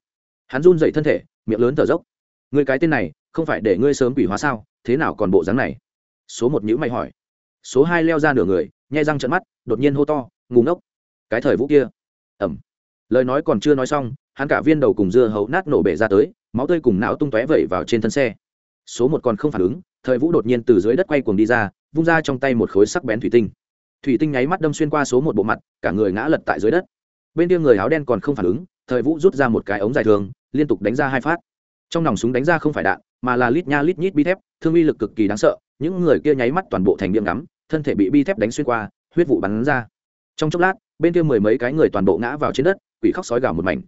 Hắn run dậy thân thể, miệng lớn thở dốc. Người cái tên này, không phải để ngươi sớm quỷ hóa sao? Thế nào còn bộ dáng này? Số một nhữ mày hỏi. Số hai leo ra nửa người nhai răng trận mắt, đột nhiên hô to ngủ ngốc! Cái thời vũ kia! Ẩm lời nói còn chưa nói xong, hắn cả viên đầu cùng dưa hấu nát nổ bể ra tới, máu tươi cùng não tung tóe vẩy vào trên thân xe. Số một còn không phản ứng, thời vũ đột nhiên từ dưới đất quay cuồng đi ra, vung ra trong tay một khối sắc bén thủy tinh thủy tinh nháy mắt đâm xuyên qua số một bộ mặt, cả người ngã lật tại dưới đất. Bên kia người áo đen còn không phản ứng, thời vũ rút ra một cái ống dài thường liên tục đánh ra hai phát. Trong nòng súng đánh ra không phải đạn, mà là lít nha lít nhít bi thép, thương uy lực cực kỳ đáng sợ, những người kia nháy mắt toàn bộ thành miệng ngắm, thân thể bị bi thép đánh xuyên qua, huyết vụ bắn ra. Trong chốc lát, bên kia mười mấy cái người toàn bộ ngã vào trên đất, quỷ khóc sói gào một mảnh.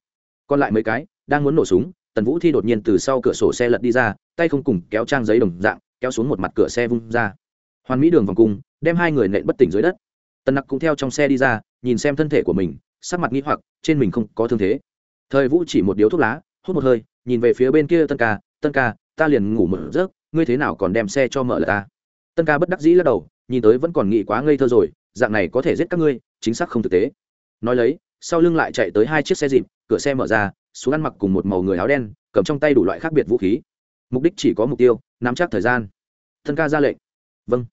Còn lại mấy cái, đang muốn nổ súng, tần vũ thi đột nhiên từ sau cửa sổ xe lật đi ra, tay không cùng kéo trang giấy đồng dạng, kéo xuống một mặt cửa xe vung ra. Hoàn mỹ đường vòng cung đem hai người nện bất tỉnh dưới đất. Tần nặc cũng theo trong xe đi ra, nhìn xem thân thể của mình, sắc mặt nghĩ hoặc, trên mình không có thương thế. Thời vũ chỉ một điếu thuốc lá, hút một hơi, nhìn về phía bên kia tân ca tân ca, ta liền ngủ mở giấc, ngươi thế nào còn đem xe cho mở là ta? Tân ca bất đắc dĩ lắc đầu, nhìn tới vẫn còn nghĩ quá ngây thơ rồi, dạng này có thể giết các ngươi, chính xác không thực tế. Nói lấy, sau lưng lại chạy tới hai chiếc xe dịp, cửa xe mở ra, xuống ăn mặc cùng một màu người áo đen, cầm trong tay đủ loại khác biệt vũ khí. Mục đích chỉ có mục tiêu, nắm chắc thời gian. Tân ca ra lệnh. Vâng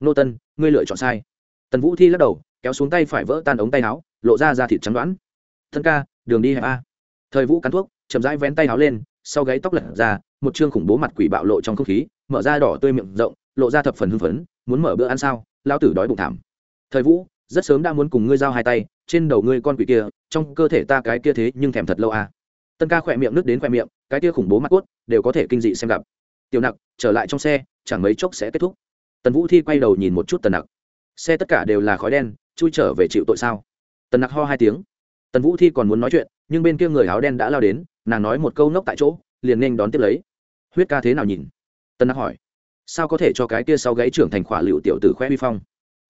nô tân, ngươi lựa chọn sai. Tần vũ thi lắc đầu, kéo xuống tay phải vỡ tan ống tay áo, lộ ra ra thịt trắng đoán. Thân ca, đường đi hẹp a. Thời vũ cắn thuốc, chậm rãi vén tay áo lên, sau gáy tóc lật ra, một chương khủng bố mặt quỷ bạo lộ trong không khí, mở ra đỏ tươi miệng rộng, lộ ra thập phần hưng phấn, muốn mở bữa ăn sao? Lao tử đói bụng thảm. Thời vũ, rất sớm đã muốn cùng ngươi giao hai tay, trên đầu ngươi con quỷ kia, trong cơ thể ta cái kia thế nhưng thèm thật lâu à. tân ca khỏe miệng nước đến khỏe miệng, cái kia khủng bố mắt cốt, đều có thể kinh dị xem gặp. Tiểu nặc, trở lại trong xe, chẳng mấy chốc sẽ kết thúc tần vũ thi quay đầu nhìn một chút tần nặc. Xe tất cả đều là khói đen, chui trở về chịu tội sao? Tần nặc ho hai tiếng. Tần vũ thi còn muốn nói chuyện, nhưng bên kia người áo đen đã lao đến, nàng nói một câu nốc tại chỗ, liền nên đón tiếp lấy. Huyết ca thế nào nhìn? Tần nặc hỏi. Sao có thể cho cái kia sau gáy trưởng thành khỏa liệu tiểu tử khoe vi phong?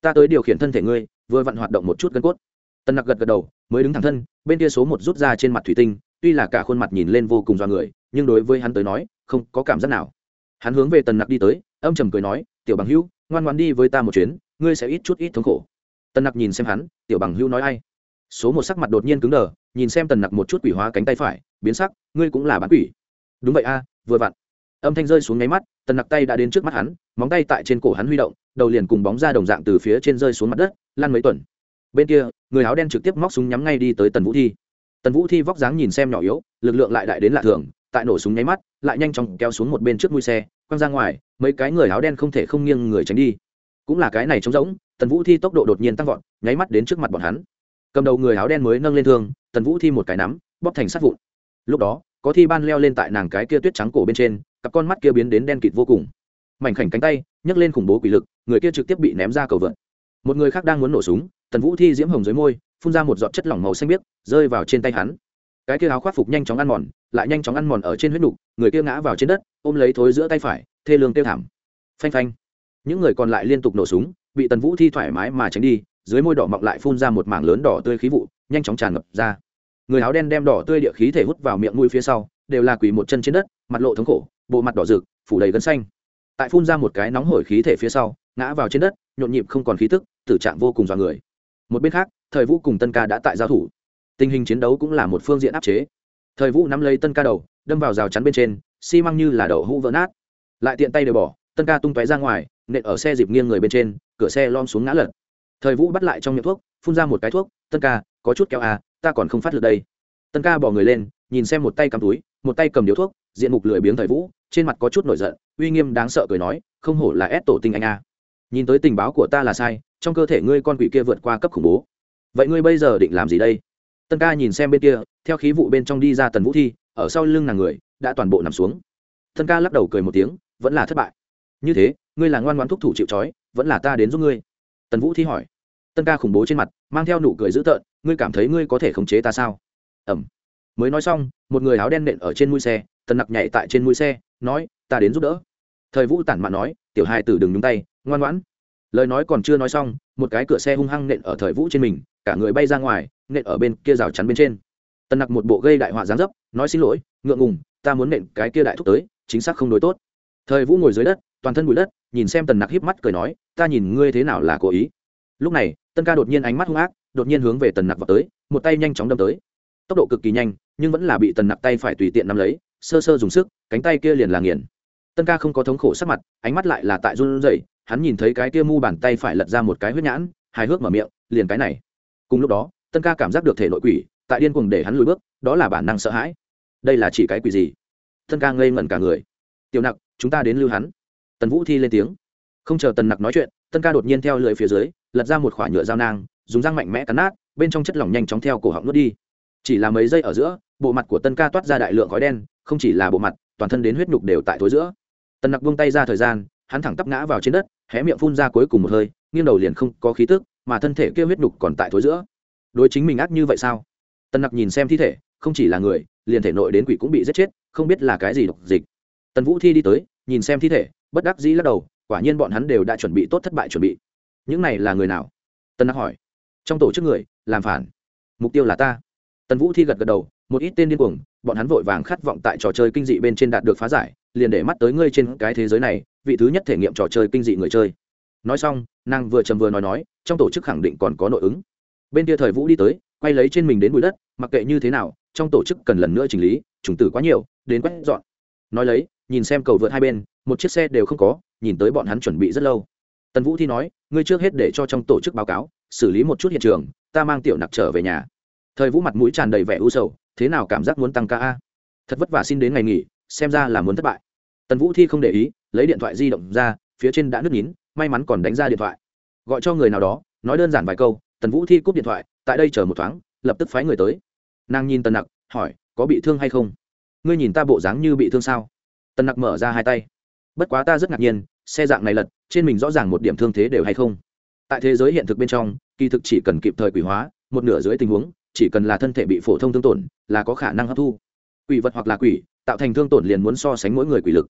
Ta tới điều khiển thân thể ngươi, vừa vặn hoạt động một chút gân cốt. Tần nặc gật gật đầu, mới đứng thẳng thân, bên kia số một rút ra trên mặt thủy tinh, tuy là cả khuôn mặt nhìn lên vô cùng do người, nhưng đối với hắn tới nói, không có cảm giác nào. Hắn hướng về tần nặc đi tới âm trầm cười nói, tiểu bằng hữu, ngoan ngoan đi với ta một chuyến, ngươi sẽ ít chút ít thống khổ. Tần nặc nhìn xem hắn, tiểu bằng hữu nói ai? Số một sắc mặt đột nhiên cứng đờ, nhìn xem tần nặc một chút quỷ hóa cánh tay phải, biến sắc, ngươi cũng là bán quỷ. Đúng vậy a, vừa vặn. Âm thanh rơi xuống nháy mắt, tần nặc tay đã đến trước mắt hắn, móng tay tại trên cổ hắn huy động, đầu liền cùng bóng ra đồng dạng từ phía trên rơi xuống mặt đất lan mấy tuần. Bên kia, người áo đen trực tiếp móc súng nhắm ngay đi tới tần vũ thi. Tần vũ thi vóc dáng nhìn xem nhỏ yếu, lực lượng lại đại đến lạ thường tại nổ súng nháy mắt, lại nhanh chóng kéo xuống một bên trước mũi xe, quăng ra ngoài, mấy cái người áo đen không thể không nghiêng người tránh đi. Cũng là cái này trống rỗng, tần vũ thi tốc độ đột nhiên tăng vọt, nháy mắt đến trước mặt bọn hắn. Cầm đầu người áo đen mới nâng lên thương, tần vũ thi một cái nắm, bóp thành sát vụn. Lúc đó, có thi ban leo lên tại nàng cái kia tuyết trắng cổ bên trên, cặp con mắt kia biến đến đen kịt vô cùng. Mảnh khảnh cánh tay, nhấc lên khủng bố quỷ lực, người kia trực tiếp bị ném ra cầu vượt một người khác đang muốn nổ súng, tần vũ thi diễm hồng dưới môi, phun ra một giọt chất lỏng màu xanh biếc, rơi vào trên tay hắn cái kia áo khoác phục nhanh chóng ăn mòn, lại nhanh chóng ăn mòn ở trên huyết nục, người kia ngã vào trên đất, ôm lấy thối giữa tay phải, thê lương tiêu thảm. Phanh phanh. Những người còn lại liên tục nổ súng, bị tần vũ thi thoải mái mà tránh đi, dưới môi đỏ mọc lại phun ra một mảng lớn đỏ tươi khí vụ, nhanh chóng tràn ngập ra. Người áo đen đem đỏ tươi địa khí thể hút vào miệng mũi phía sau, đều là quỳ một chân trên đất, mặt lộ thống khổ, bộ mặt đỏ rực, phủ đầy gân xanh. Tại phun ra một cái nóng hổi khí thể phía sau, ngã vào trên đất, nhộn nhịp không còn khí tức, tử trạng vô cùng dọa người. Một bên khác, thời vũ cùng tân ca đã tại giao thủ tình hình chiến đấu cũng là một phương diện áp chế. Thời vũ nắm lấy tân ca đầu, đâm vào rào chắn bên trên, xi măng như là đậu hũ vỡ nát. Lại tiện tay đều bỏ, tân ca tung tóe ra ngoài, nện ở xe dịp nghiêng người bên trên, cửa xe lom xuống ngã lật. Thời vũ bắt lại trong miệng thuốc, phun ra một cái thuốc, tân ca, có chút keo à ta còn không phát được đây. Tân ca bỏ người lên, nhìn xem một tay cầm túi, một tay cầm điếu thuốc, diện mục lười biếng thời vũ, trên mặt có chút nổi giận, uy nghiêm đáng sợ cười nói, không hổ là ép tổ tinh anh a. Nhìn tới tình báo của ta là sai, trong cơ thể ngươi con quỷ kia vượt qua cấp khủng bố. Vậy ngươi bây giờ định làm gì đây? Tân ca nhìn xem bên kia, theo khí vụ bên trong đi ra tần vũ thi, ở sau lưng nàng người, đã toàn bộ nằm xuống. Tân ca lắc đầu cười một tiếng, vẫn là thất bại. Như thế, ngươi là ngoan ngoan thúc thủ chịu trói, vẫn là ta đến giúp ngươi? Tần vũ thi hỏi. Tân ca khủng bố trên mặt, mang theo nụ cười dữ tợn, ngươi cảm thấy ngươi có thể khống chế ta sao? Ẩm. Mới nói xong, một người áo đen nện ở trên mũi xe, tần nặc nhảy tại trên mũi xe, nói, ta đến giúp đỡ. Thời vũ tản mạn nói, tiểu hai tử đừng nhúng tay, ngoan ngoãn. Lời nói còn chưa nói xong, một cái cửa xe hung hăng nện ở thời vũ trên mình cả người bay ra ngoài, nện ở bên kia rào chắn bên trên. Tần nặc một bộ gây đại họa gián dấp, nói xin lỗi, ngượng ngùng, ta muốn nện cái kia đại thúc tới, chính xác không đối tốt. Thời vũ ngồi dưới đất, toàn thân bụi đất, nhìn xem tần nặc híp mắt cười nói, ta nhìn ngươi thế nào là cố ý. Lúc này, tân ca đột nhiên ánh mắt hung ác, đột nhiên hướng về tần nặc vào tới, một tay nhanh chóng đâm tới. Tốc độ cực kỳ nhanh, nhưng vẫn là bị tần nặc tay phải tùy tiện nắm lấy, sơ sơ dùng sức, cánh tay kia liền là nghiền. Tân ca không có thống khổ sắc mặt, ánh mắt lại là tại run rẩy, hắn nhìn thấy cái kia mu bàn tay phải lật ra một cái huyết nhãn, hài hước mở miệng, liền cái này cùng lúc đó, tân ca cảm giác được thể nội quỷ, tại điên cuồng để hắn lùi bước, đó là bản năng sợ hãi. Đây là chỉ cái quỷ gì? Tân ca ngây ngẩn cả người. Tiểu nặc, chúng ta đến lưu hắn. Tần vũ thi lên tiếng. Không chờ tần nặc nói chuyện, tân ca đột nhiên theo lưỡi phía dưới, lật ra một khoả nhựa dao nang, dùng răng mạnh mẽ cắn nát, bên trong chất lỏng nhanh chóng theo cổ họng nuốt đi. Chỉ là mấy giây ở giữa, bộ mặt của tân ca toát ra đại lượng khói đen, không chỉ là bộ mặt, toàn thân đến huyết nhục đều tại thối giữa. Tần nặc buông tay ra thời gian, hắn thẳng tắp ngã vào trên đất, hé miệng phun ra cuối cùng một hơi, nghiêng đầu liền không có khí tức mà thân thể kia huyết đục còn tại thối giữa. Đối chính mình ác như vậy sao? Tần nặc nhìn xem thi thể, không chỉ là người, liền thể nội đến quỷ cũng bị giết chết, không biết là cái gì độc dịch. Tần vũ thi đi tới, nhìn xem thi thể, bất đắc dĩ lắc đầu, quả nhiên bọn hắn đều đã chuẩn bị tốt thất bại chuẩn bị. Những này là người nào? Tân nặc hỏi. Trong tổ chức người, làm phản. Mục tiêu là ta. Tần vũ thi gật gật đầu, một ít tên điên cuồng, bọn hắn vội vàng khát vọng tại trò chơi kinh dị bên trên đạt được phá giải, liền để mắt tới ngươi trên cái thế giới này, vị thứ nhất thể nghiệm trò chơi kinh dị người chơi. Nói xong, nàng vừa trầm vừa nói nói trong tổ chức khẳng định còn có nội ứng. Bên kia thời vũ đi tới, quay lấy trên mình đến bụi đất, mặc kệ như thế nào, trong tổ chức cần lần nữa chỉnh lý chủng tử quá nhiều, đến quét dọn. Nói lấy, nhìn xem cầu vượt hai bên, một chiếc xe đều không có, nhìn tới bọn hắn chuẩn bị rất lâu. Tần vũ thi nói, ngươi trước hết để cho trong tổ chức báo cáo, xử lý một chút hiện trường, ta mang tiểu nặc trở về nhà. Thời vũ mặt mũi tràn đầy vẻ u sầu, thế nào cảm giác muốn tăng ca a? Thật vất vả xin đến ngày nghỉ, xem ra là muốn thất bại. Tần vũ thi không để ý, lấy điện thoại di động ra, phía trên đã nứt nín, may mắn còn đánh ra điện thoại gọi cho người nào đó, nói đơn giản vài câu, tần vũ thi cúp điện thoại, tại đây chờ một thoáng, lập tức phái người tới. Nàng nhìn tần nặc, hỏi, có bị thương hay không? Ngươi nhìn ta bộ dáng như bị thương sao? Tần nặc mở ra hai tay. Bất quá ta rất ngạc nhiên, xe dạng này lật, trên mình rõ ràng một điểm thương thế đều hay không. Tại thế giới hiện thực bên trong, kỳ thực chỉ cần kịp thời quỷ hóa, một nửa dưới tình huống, chỉ cần là thân thể bị phổ thông thương tổn, là có khả năng hấp thu. Quỷ vật hoặc là quỷ, tạo thành thương tổn liền muốn so sánh mỗi người quỷ lực.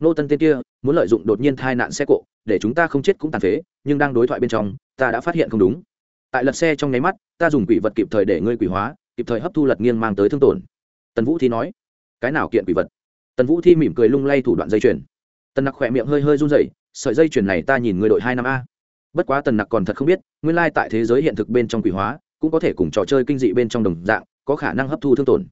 Nô tân tên kia, muốn lợi dụng đột nhiên thai nạn xe cộ để chúng ta không chết cũng tàn phế, nhưng đang đối thoại bên trong, ta đã phát hiện không đúng. Tại lật xe trong nháy mắt, ta dùng quỷ vật kịp thời để ngươi quỷ hóa, kịp thời hấp thu lật nghiêng mang tới thương tổn. Tần vũ thi nói, cái nào kiện quỷ vật? Tần vũ thi mỉm cười lung lay thủ đoạn dây chuyền. Tần nặc khỏe miệng hơi hơi run rẩy, sợi dây chuyền này ta nhìn người đội hai năm a. Bất quá tần nặc còn thật không biết, nguyên lai tại thế giới hiện thực bên trong quỷ hóa, cũng có thể cùng trò chơi kinh dị bên trong đồng dạng, có khả năng hấp thu thương tổn.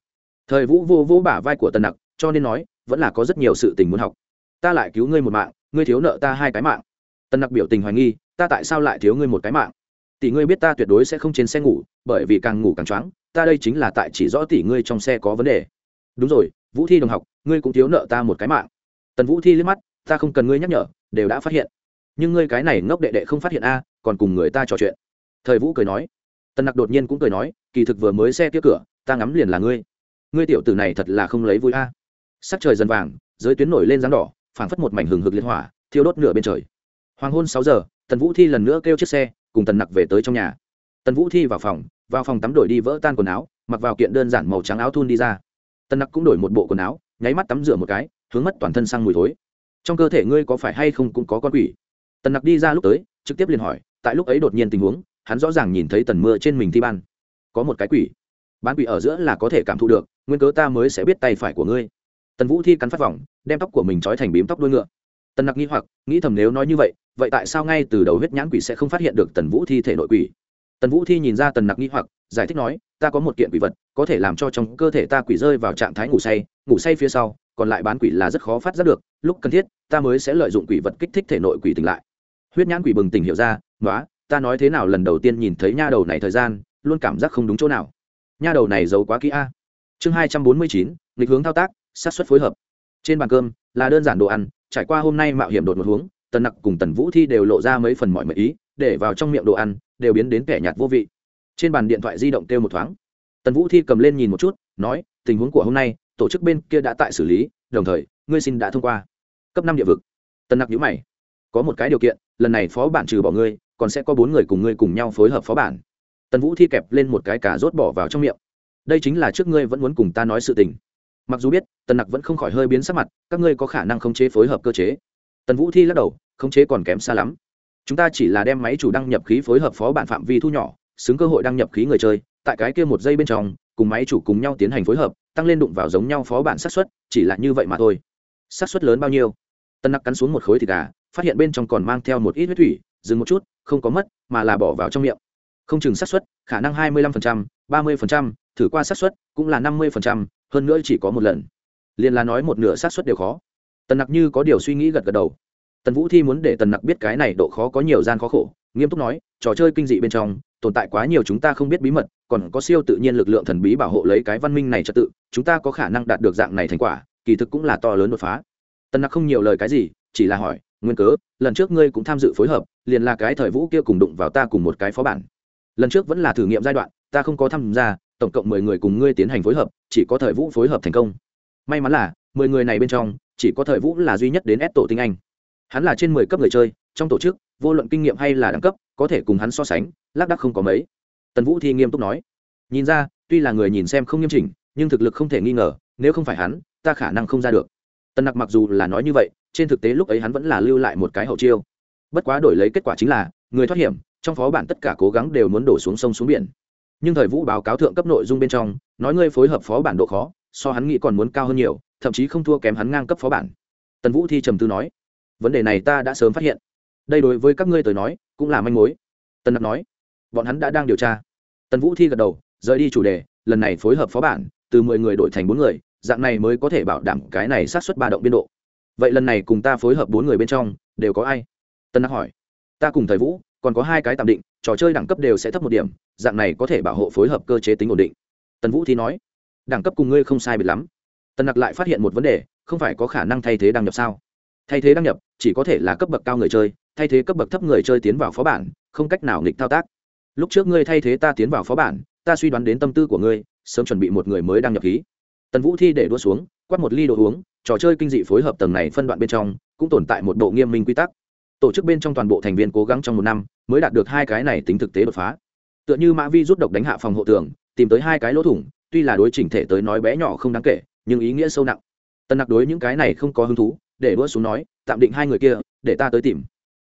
Thời vũ vô vô bả vai của tần nặc, cho nên nói, vẫn là có rất nhiều sự tình muốn học ta lại cứu ngươi một mạng, ngươi thiếu nợ ta hai cái mạng. Tần nặc biểu tình hoài nghi, ta tại sao lại thiếu ngươi một cái mạng? Tỷ ngươi biết ta tuyệt đối sẽ không trên xe ngủ, bởi vì càng ngủ càng choáng, ta đây chính là tại chỉ rõ tỷ ngươi trong xe có vấn đề. Đúng rồi, vũ thi đồng học, ngươi cũng thiếu nợ ta một cái mạng. Tần vũ thi liếc mắt, ta không cần ngươi nhắc nhở, đều đã phát hiện. Nhưng ngươi cái này ngốc đệ đệ không phát hiện a, còn cùng người ta trò chuyện. Thời vũ cười nói. Tần nặc đột nhiên cũng cười nói, kỳ thực vừa mới xe kia cửa, ta ngắm liền là ngươi. Ngươi tiểu tử này thật là không lấy vui a. Sắc trời dần vàng, giới tuyến nổi lên dáng đỏ phảng phất một mảnh hừng hực liên hỏa, thiêu đốt nửa bên trời. Hoàng hôn sáu giờ, tần vũ thi lần nữa kêu chiếc xe, cùng tần nặc về tới trong nhà. Tần vũ thi vào phòng vào phòng tắm đổi đi vỡ tan quần áo, mặc vào kiện đơn giản màu trắng áo thun đi ra. Tần nặc cũng đổi một bộ quần áo, nháy mắt tắm rửa một cái, hướng mất toàn thân sang mùi thối. Trong cơ thể ngươi có phải hay không cũng có con quỷ? Tần nặc đi ra lúc tới, trực tiếp liền hỏi, tại lúc ấy đột nhiên tình huống, hắn rõ ràng nhìn thấy tần mưa trên mình thi ban. Có một cái quỷ. Bán quỷ ở giữa là có thể cảm thụ được, nguyên cớ ta mới sẽ biết tay phải của ngươi tần vũ thi cắn phát vòng, đem tóc của mình trói thành bím tóc đuôi ngựa. Tần nặc Nghi hoặc, nghĩ thầm nếu nói như vậy vậy tại sao ngay từ đầu huyết nhãn quỷ sẽ không phát hiện được tần vũ thi thể nội quỷ? Tần vũ thi nhìn ra tần nặc Nghi hoặc, giải thích nói, ta có một kiện quỷ vật, có thể làm cho trong cơ thể ta quỷ rơi vào trạng thái ngủ say ngủ say phía sau, còn lại bán quỷ là rất khó phát giác được, lúc cần thiết, ta mới sẽ lợi dụng quỷ vật kích thích thể nội quỷ tỉnh lại. Huyết nhãn quỷ bừng tỉnh hiểu ra nói ta nói thế nào lần đầu tiên nhìn thấy nha đầu này thời gian, luôn cảm giác không đúng chỗ nào. Nha đầu này giấu quá kỹ a. Chương hai trăm bốn mươi chín lịch hướng thao tác sát xuất phối hợp. Trên bàn cơm, là đơn giản đồ ăn, trải qua hôm nay mạo hiểm đột một hướng tần nặc cùng tần vũ thi đều lộ ra mấy phần mọi mệnh ý, để vào trong miệng đồ ăn, đều biến đến kẻ nhạt vô vị. Trên bàn điện thoại di động kêu một thoáng. Tần vũ thi cầm lên nhìn một chút, nói, tình huống của hôm nay, tổ chức bên kia đã tại xử lý, đồng thời, ngươi xin đã thông qua. Cấp năm địa vực. Tần nặc nhữ mày. Có một cái điều kiện, lần này phó bản trừ bỏ ngươi, còn sẽ có bốn người cùng ngươi cùng nhau phối hợp phó bản. Tần vũ thi kẹp lên một cái cà rốt bỏ vào trong miệng. Đây chính là trước ngươi vẫn muốn cùng ta nói sự tình. Mặc dù biết tần nặc vẫn không khỏi hơi biến sắc mặt, các ngươi có khả năng khống chế phối hợp cơ chế. Tần vũ thi lắc đầu, khống chế còn kém xa lắm. Chúng ta chỉ là đem máy chủ đăng nhập khí phối hợp phó bản phạm vi thu nhỏ, xứng cơ hội đăng nhập khí người chơi, tại cái kia một giây bên trong, cùng máy chủ cùng nhau tiến hành phối hợp, tăng lên đụng vào giống nhau phó bản xác suất, chỉ là như vậy mà thôi. Xác suất lớn bao nhiêu? Tân nặc cắn xuống một khối thịt gà, phát hiện bên trong còn mang theo một ít huyết thủy, dừng một chút, không có mất, mà là bỏ vào trong miệng. Không chừng xác suất, khả năng hai mươi lăm phần trăm, ba mươi phần trăm, thử qua xác suất cũng là năm mươi phần trăm, hơn nữa chỉ có một lần liền là nói một nửa xác suất đều khó. Tần nặc như có điều suy nghĩ gật gật đầu. Tần vũ thi muốn để tần nặc biết cái này độ khó có nhiều gian khó khổ, nghiêm túc nói, trò chơi kinh dị bên trong, tồn tại quá nhiều chúng ta không biết bí mật, còn có siêu tự nhiên lực lượng thần bí bảo hộ lấy cái văn minh này trật tự, chúng ta có khả năng đạt được dạng này thành quả, kỳ thực cũng là to lớn đột phá. Tần nặc không nhiều lời cái gì, chỉ là hỏi, nguyên cớ, lần trước ngươi cũng tham dự phối hợp, liền là cái thời vũ kia cùng đụng vào ta cùng một cái phó bản. Lần trước vẫn là thử nghiệm giai đoạn, ta không có tham gia, tổng cộng mười người cùng ngươi tiến hành phối hợp, chỉ có thời vũ phối hợp thành công may mắn là, mười người này bên trong, chỉ có thời vũ là duy nhất đến ép tổ tinh anh. Hắn là trên mười cấp người chơi, trong tổ chức, vô luận kinh nghiệm hay là đẳng cấp, có thể cùng hắn so sánh, lác đắc không có mấy. Tần vũ thi nghiêm túc nói, nhìn ra, tuy là người nhìn xem không nghiêm chỉnh, nhưng thực lực không thể nghi ngờ, nếu không phải hắn, ta khả năng không ra được. Tần nặc mặc dù là nói như vậy, trên thực tế lúc ấy hắn vẫn là lưu lại một cái hậu chiêu. Bất quá đổi lấy kết quả chính là, người thoát hiểm, trong phó bản tất cả cố gắng đều muốn đổ xuống sông xuống biển. Nhưng thời vũ báo cáo thượng cấp nội dung bên trong, nói ngươi phối hợp phó bản độ khó so hắn nghĩ còn muốn cao hơn nhiều, thậm chí không thua kém hắn ngang cấp phó bản. Tần vũ thi trầm tư nói, vấn đề này ta đã sớm phát hiện. Đây đối với các ngươi tới nói, cũng là manh mối. Tần nặc nói, bọn hắn đã đang điều tra. Tần vũ thi gật đầu, rời đi chủ đề, lần này phối hợp phó bản, từ mười người đổi thành bốn người, dạng này mới có thể bảo đảm cái này sát xuất ba động biên độ. Vậy lần này cùng ta phối hợp bốn người bên trong, đều có ai? Tân nặc hỏi. Ta cùng thầy vũ, còn có hai cái tạm định, trò chơi đẳng cấp đều sẽ thấp một điểm, dạng này có thể bảo hộ phối hợp cơ chế tính ổn định. Tần vũ thi nói đẳng cấp cùng ngươi không sai biệt lắm. Tần nặc lại phát hiện một vấn đề, không phải có khả năng thay thế đăng nhập sao? Thay thế đăng nhập, chỉ có thể là cấp bậc cao người chơi, thay thế cấp bậc thấp người chơi tiến vào phó bản, không cách nào nghịch thao tác. Lúc trước ngươi thay thế ta tiến vào phó bản, ta suy đoán đến tâm tư của ngươi, sớm chuẩn bị một người mới đăng nhập khí tần vũ thi để đua xuống, quát một ly đồ uống, trò chơi kinh dị phối hợp tầng này phân đoạn bên trong, cũng tồn tại một độ nghiêm minh quy tắc. Tổ chức bên trong toàn bộ thành viên cố gắng trong một năm, mới đạt được hai cái này tính thực tế đột phá. Tựa như mã vi rút độc đánh hạ phòng hộ tường, tìm tới hai cái lỗ thủng tuy là đối chỉnh thể tới nói bé nhỏ không đáng kể, nhưng ý nghĩa sâu nặng. Tần nặc đối những cái này không có hứng thú, để đua xuống nói, tạm định hai người kia, để ta tới tìm.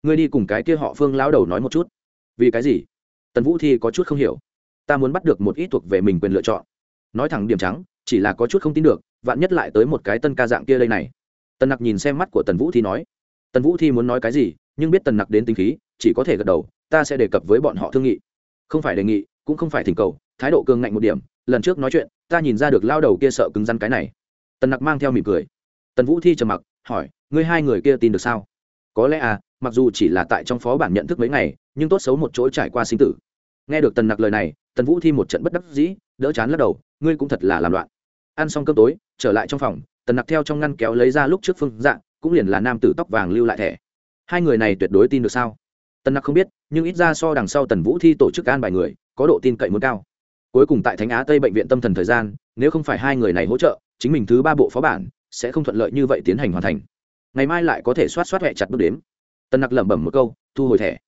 Ngươi đi cùng cái kia họ phương lão đầu nói một chút. Vì cái gì? Tần vũ thi có chút không hiểu. Ta muốn bắt được một ít thuộc về mình quyền lựa chọn. Nói thẳng điểm trắng, chỉ là có chút không tin được, vạn nhất lại tới một cái tân ca dạng kia đây này. Tần nặc nhìn xem mắt của tần vũ thi nói, tần vũ thi muốn nói cái gì, nhưng biết tần nặc đến tính khí, chỉ có thể gật đầu, ta sẽ đề cập với bọn họ thương nghị. Không phải đề nghị, cũng không phải thỉnh cầu, thái độ cường ngạnh một điểm lần trước nói chuyện, ta nhìn ra được lao đầu kia sợ cứng rắn cái này. Tần nặc mang theo mỉm cười. Tần vũ thi trầm mặc, hỏi, ngươi hai người kia tin được sao? Có lẽ à mặc dù chỉ là tại trong phó bản nhận thức mấy ngày, nhưng tốt xấu một chỗ trải qua sinh tử. Nghe được tần nặc lời này, tần vũ thi một trận bất đắc dĩ, đỡ chán lắc đầu, ngươi cũng thật là làm loạn. Ăn xong cơm tối, trở lại trong phòng, tần nặc theo trong ngăn kéo lấy ra lúc trước phương dạng cũng liền là nam tử tóc vàng lưu lại thẻ. Hai người này tuyệt đối tin được sao? Tần nặc không biết, nhưng ít ra so đằng sau tần vũ thi tổ chức an bài người, có độ tin cậy muốn cao cuối cùng tại thánh á tây bệnh viện tâm thần thời gian, nếu không phải hai người này hỗ trợ, chính mình thứ ba bộ phó bản sẽ không thuận lợi như vậy tiến hành hoàn thành. Ngày mai lại có thể xoát xoát hẹ chặt bước đếm. Tần nặc lẩm bẩm một câu, thu hồi thẻ.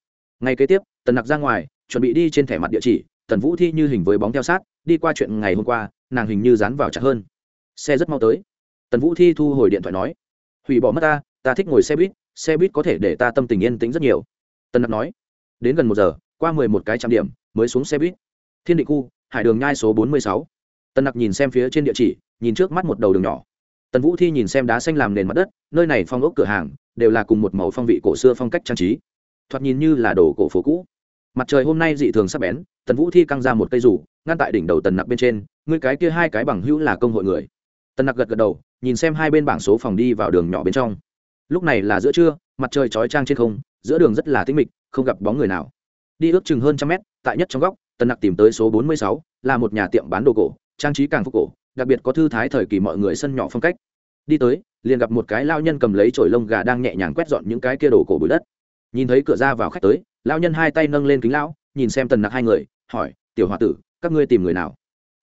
Ngày kế tiếp, tần nặc ra ngoài, chuẩn bị đi trên thẻ mặt địa chỉ, tần vũ thi như hình với bóng theo sát, đi qua chuyện ngày hôm qua, nàng hình như dán vào chặt hơn. Xe rất mau tới. Tần vũ thi thu hồi điện thoại nói, hủy bỏ mất ta ta thích ngồi xe buýt xe buýt có thể để ta tâm tình yên tĩnh rất nhiều. Tần nặc nói, đến gần một giờ, qua mười một cái trạm điểm, mới xuống xe buýt. Thiên định khu hải đường nhai số bốn mươi sáu. Tần nặc nhìn xem phía trên địa chỉ, nhìn trước mắt một đầu đường nhỏ. Tần vũ thi nhìn xem đá xanh làm nền mặt đất, nơi này phong ốc cửa hàng, đều là cùng một màu phong vị cổ xưa phong cách trang trí. Thoạt nhìn như là đồ cổ phố cũ. Mặt trời hôm nay dị thường sắp bén, tần vũ thi căng ra một cây rủ, ngăn tại đỉnh đầu tần nặc bên trên, ngươi cái kia hai cái bằng hữu là công hội người. Tần nặc gật gật đầu, nhìn xem hai bên bảng số phòng đi vào đường nhỏ bên trong. Lúc này là giữa trưa, mặt trời chói trang trên không, giữa đường rất là tĩnh mịch, không gặp bóng người nào. Đi ước chừng hơn trăm mét, tại nhất trong góc tần nặc tìm tới số bốn mươi sáu, là một nhà tiệm bán đồ cổ, trang trí càng phục cổ, đặc biệt có thư thái thời kỳ mọi người sân nhỏ phong cách. Đi tới, liền gặp một cái lao nhân cầm lấy chổi lông gà đang nhẹ nhàng quét dọn những cái kia đồ cổ bụi đất. Nhìn thấy cửa ra vào khách tới, lao nhân hai tay nâng lên kính lão, nhìn xem tần nặc hai người, hỏi, tiểu h o a tử, các ngươi tìm người nào?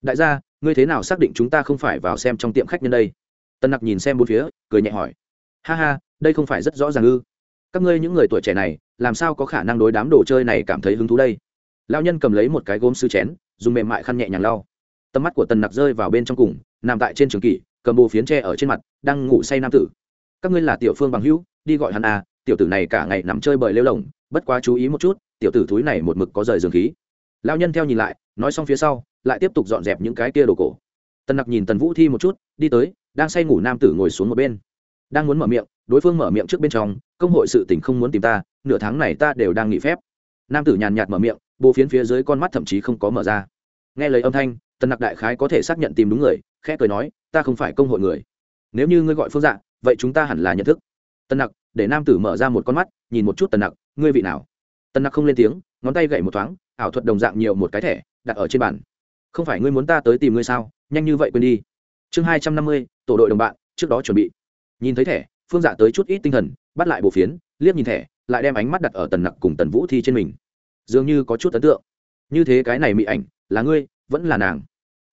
Đại gia, ngươi thế nào xác định chúng ta không phải vào xem trong tiệm khách nhân đây? Tần nặc nhìn xem bốn phía, cười nhẹ hỏi, ha ha, đây không phải rất rõ ràng ư? Các ngươi những người tuổi trẻ này, làm sao có khả năng đối đám đồ chơi này cảm thấy hứng thú đây? Lao nhân cầm lấy một cái gốm sứ chén, dùng mềm mại khăn nhẹ nhàng lau. Tầm mắt của tần nặc rơi vào bên trong cùng, nằm tại trên trường kỷ, cầm bồ phiến tre ở trên mặt, đang ngủ say nam tử. Các ngươi là tiểu phương bằng hữu, đi gọi hắn à tiểu tử này cả ngày nằm chơi bời lêu lồng, bất quá chú ý một chút, tiểu tử thúi này một mực có rời giường khí. Lao nhân theo nhìn lại, nói xong phía sau, lại tiếp tục dọn dẹp những cái kia đồ cổ. Tần nặc nhìn tần vũ thi một chút, đi tới, đang say ngủ nam tử ngồi xuống một bên. Đang muốn mở miệng, đối phương mở miệng trước bên trong, công hội sự tỉnh không muốn tìm ta, nửa tháng này ta đều đang nghỉ phép. Nam tử nhàn nhạt mở miệng bộ phiến phía dưới con mắt thậm chí không có mở ra. Nghe lời âm thanh, tần nặc đại khái có thể xác nhận tìm đúng người, khẽ cười nói, ta không phải công hội người. Nếu như ngươi gọi phương dạ vậy chúng ta hẳn là nhận thức. Tần nặc, để nam tử mở ra một con mắt, nhìn một chút tần nặc, ngươi vị nào? Tần nặc không lên tiếng, ngón tay gậy một thoáng, ảo thuật đồng dạng nhiều một cái thẻ, đặt ở trên bàn. Không phải ngươi muốn ta tới tìm ngươi sao? Nhanh như vậy quên đi. Chương hai trăm năm mươi, tổ đội đồng bạn, trước đó chuẩn bị. Nhìn thấy thẻ, phương dạ tới chút ít tinh thần, bắt lại bộ phiến, liếc nhìn thẻ, lại đem ánh mắt đặt ở tần nặc cùng tần vũ thi trên mình dường như có chút ấn tượng. Như thế cái này mị ảnh, là ngươi, vẫn là nàng.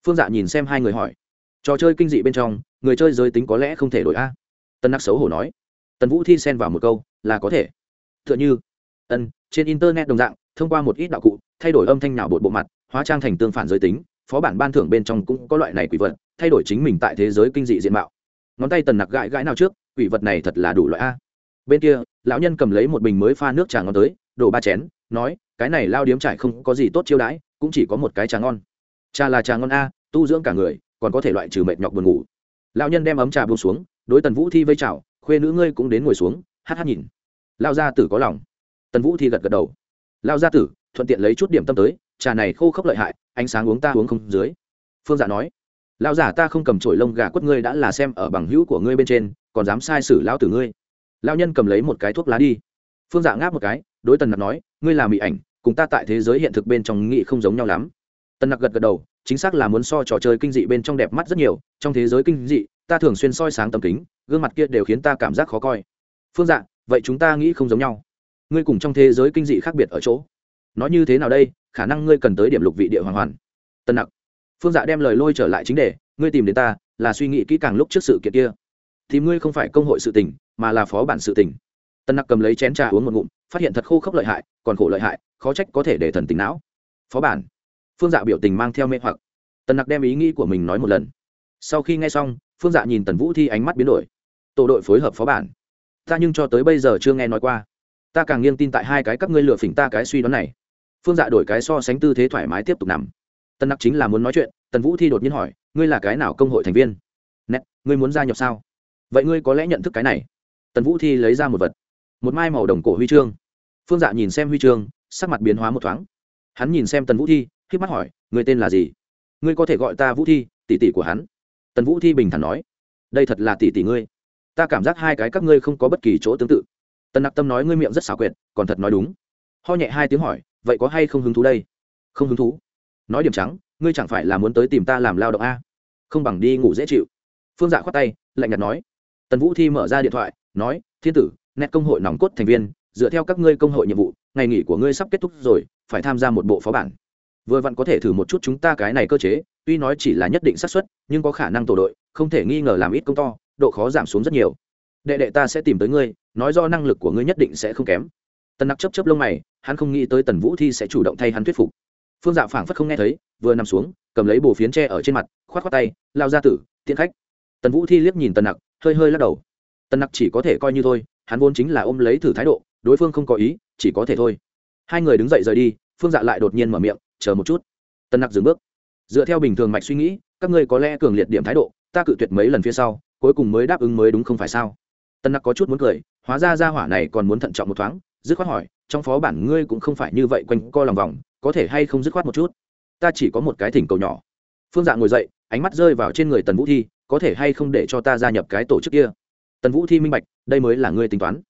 Phương dạ nhìn xem hai người hỏi. Trò chơi kinh dị bên trong, người chơi giới tính có lẽ không thể đổi a. Tân nặc xấu hổ nói. Tần vũ thi xen vào một câu, là có thể. T h ư ợ n h ư ân, trên internet đồng dạng, thông qua một ít đạo cụ, thay đổi âm thanh nào bột bộ mặt, hóa trang thành tương phản giới tính, phó bản ban thưởng bên trong cũng có loại này quỷ vật, thay đổi chính mình tại thế giới kinh dị diện mạo. Ngón tay tần nặc gãi gãi nào trước, quỷ vật này thật là đủ loại a. Bên kia, lão nhân cầm lấy một bình mới pha nước trà ngon tới, đổ ba chén, nói cái này lao điếm trải không có gì tốt chiêu đãi, cũng chỉ có một cái trà ngon. Trà là trà ngon a, tu dưỡng cả người, còn có thể loại trừ mệt nhọc buồn ngủ. Lão nhân đem ấm trà buông xuống, đối tần vũ thi vây chào, khuê nữ ngươi cũng đến ngồi xuống, hát hát nhìn. Lao gia tử có lòng. Tần vũ thi gật gật đầu. Lao gia tử, thuận tiện lấy chút điểm tâm tới, trà này khô khốc lợi hại, ánh sáng uống ta uống không dưới. Phương giả dạ nói lao giả ta không cầm chổi lông gà quất ngươi đã là xem ở bằng hữu của ngươi bên trên, còn dám sai sử lao tử ngươi. Lao nhân cầm lấy một cái thuốc lá đi. Phương dạ ngáp một cái đối tần nặc nói, ngươi là mỹ ảnh, cùng ta tại thế giới hiện thực bên trong nghị không giống nhau lắm. Tần nặc gật gật đầu, chính xác là muốn so trò chơi kinh dị bên trong đẹp mắt rất nhiều, trong thế giới kinh dị, ta thường xuyên soi sáng tầm kính, gương mặt kia đều khiến ta cảm giác khó coi. Phương dạ vậy chúng ta nghĩ không giống nhau. Ngươi cùng trong thế giới kinh dị khác biệt ở chỗ. Nói như thế nào đây, khả năng ngươi cần tới điểm lục vị địa hoàn hoàn. Tân nặc. Phương dạ đem lời lôi trở lại chính đề, ngươi tìm đến ta, là suy nghĩ kỹ càng lúc trước sự kiện kia. Thì ngươi không phải công hội sự tình, mà là phó bản sự tình. Tân nặc cầm lấy chén trà uống một ngụm phát hiện thật khô khốc lợi hại, còn khổ lợi hại, khó trách có thể để thần tính não. Phó bản. Phương dạ biểu tình mang theo mê hoặc. Tần nặc đem ý nghĩ của mình nói một lần. Sau khi nghe xong, phương dạ nhìn tần vũ thi ánh mắt biến đổi. Tổ đội phối hợp phó bản. Ta nhưng cho tới bây giờ chưa nghe nói qua. Ta càng nghiêng tin tại hai cái các ngươi lừa phỉnh ta cái suy đoán này. Phương dạ đổi cái so sánh tư thế thoải mái tiếp tục nằm. Tân nặc chính là muốn nói chuyện, tần vũ thi đột nhiên hỏi, ngươi là cái nào công hội thành viên? Nét, ngươi muốn gia nhập sao? Vậy ngươi có lẽ nhận thức cái này. Tần vũ thi lấy ra một vật một mai màu đồng cổ huy chương. Phương dạ nhìn xem huy chương, sắc mặt biến hóa một thoáng. Hắn nhìn xem tần vũ thi k mắt hỏi người tên là gì? Ngươi có thể gọi ta vũ thi, tỷ tỷ của hắn. Tần vũ thi bình thản nói, đây thật là tỷ tỷ ngươi. Ta cảm giác hai cái các ngươi không có bất kỳ chỗ tương tự. Tần nặc tâm nói, ngươi miệng rất xảo quyệt, còn thật nói đúng. Ho nhẹ hai tiếng hỏi, vậy có hay không hứng thú đây? Không hứng thú. Nói điểm trắng, ngươi chẳng phải là muốn tới tìm ta làm lao động a? Không bằng đi ngủ dễ chịu. Phương dạ khoát tay, lạnh nhạt nói. Tần vũ thi mở ra điện thoại, nói, thiên tử nét công hội nòng cốt thành viên, dựa theo các ngươi công hội nhiệm vụ, ngày nghỉ của ngươi sắp kết thúc rồi, phải tham gia một bộ phó bản. Vừa vặn có thể thử một chút chúng ta cái này cơ chế, tuy nói chỉ là nhất định xác suất, nhưng có khả năng tổ đội, không thể nghi ngờ làm ít công to, độ khó giảm xuống rất nhiều. Đệ đệ ta sẽ tìm tới ngươi, nói do năng lực của ngươi nhất định sẽ không kém. Tần nặc chấp chấp lông mày, hắn không nghĩ tới tần vũ thi sẽ chủ động thay hắn thuyết phục. Phương dạ phảng phất không nghe thấy, vừa nằm xuống, cầm lấy bồ phiến tre ở trên mặt k h o á t khoác tay lao ra tử, tiễn khách. Tần vũ thi liếc nhìn tần nặc, hơi hơi lắc đầu. Tần nặc chỉ có thể coi như thôi hắn vốn chính là ôm lấy thử thái độ, đối phương không có ý, chỉ có thể thôi. Hai người đứng dậy rời đi, phương dạ lại đột nhiên mở miệng, chờ một chút. Tần nặc dừng bước. Dựa theo bình thường mạch suy nghĩ, các ngươi có lẽ cường liệt điểm thái độ, ta cự tuyệt mấy lần phía sau, cuối cùng mới đáp ứng mới đúng không phải sao? Tần nặc có chút muốn cười, hóa ra ra hỏa này còn muốn thận trọng một thoáng, dứt khoát hỏi, trong phó bản ngươi cũng không phải như vậy quanh co lòng vòng, có thể hay không dứt khoát một chút? Ta chỉ có một cái thỉnh cầu nhỏ. Phương dạ ngồi dậy, ánh mắt rơi vào trên người tần vũ thi, có thể hay không để cho ta gia nhập cái tổ chức kia? Tần vũ thi minh bạch, đây mới là ngươi tính toán.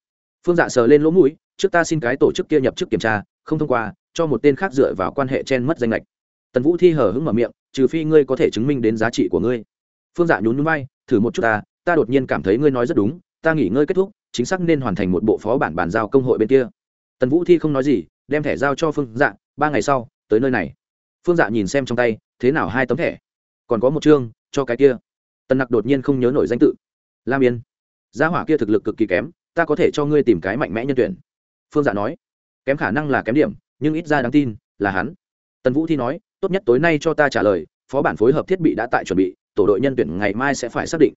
Phương dạ sờ lên lỗ mũi, trước ta xin cái tổ chức kia nhập chức kiểm tra, không thông qua, cho một tên khác dựa vào quan hệ chen mất danh lệch. Tần vũ thi hở hứng mở miệng, trừ phi ngươi có thể chứng minh đến giá trị của ngươi. Phương dạ nhún nhún bay thử một chút ta ta đột nhiên cảm thấy ngươi nói rất đúng, ta nghỉ ngơi kết thúc, chính xác nên hoàn thành một bộ phó bản bàn giao công hội bên kia. Tần vũ thi không nói gì, đem thẻ giao cho phương dạ ba ngày sau, tới nơi này. Phương dạ nhìn xem trong tay, thế nào hai tấm thẻ? Còn có một chương, cho cái kia. Tần nặc đột nhiên không nhớ nổi danh tự. Lam yên gia hỏa kia thực lực cực kỳ kém, ta có thể cho ngươi tìm cái mạnh mẽ nhân tuyển. Phương dạ nói. Kém khả năng là kém điểm, nhưng ít ra đáng tin, là hắn. Tần vũ thi nói, tốt nhất tối nay cho ta trả lời, phó bản phối hợp thiết bị đã tại chuẩn bị, tổ đội nhân tuyển ngày mai sẽ phải xác định.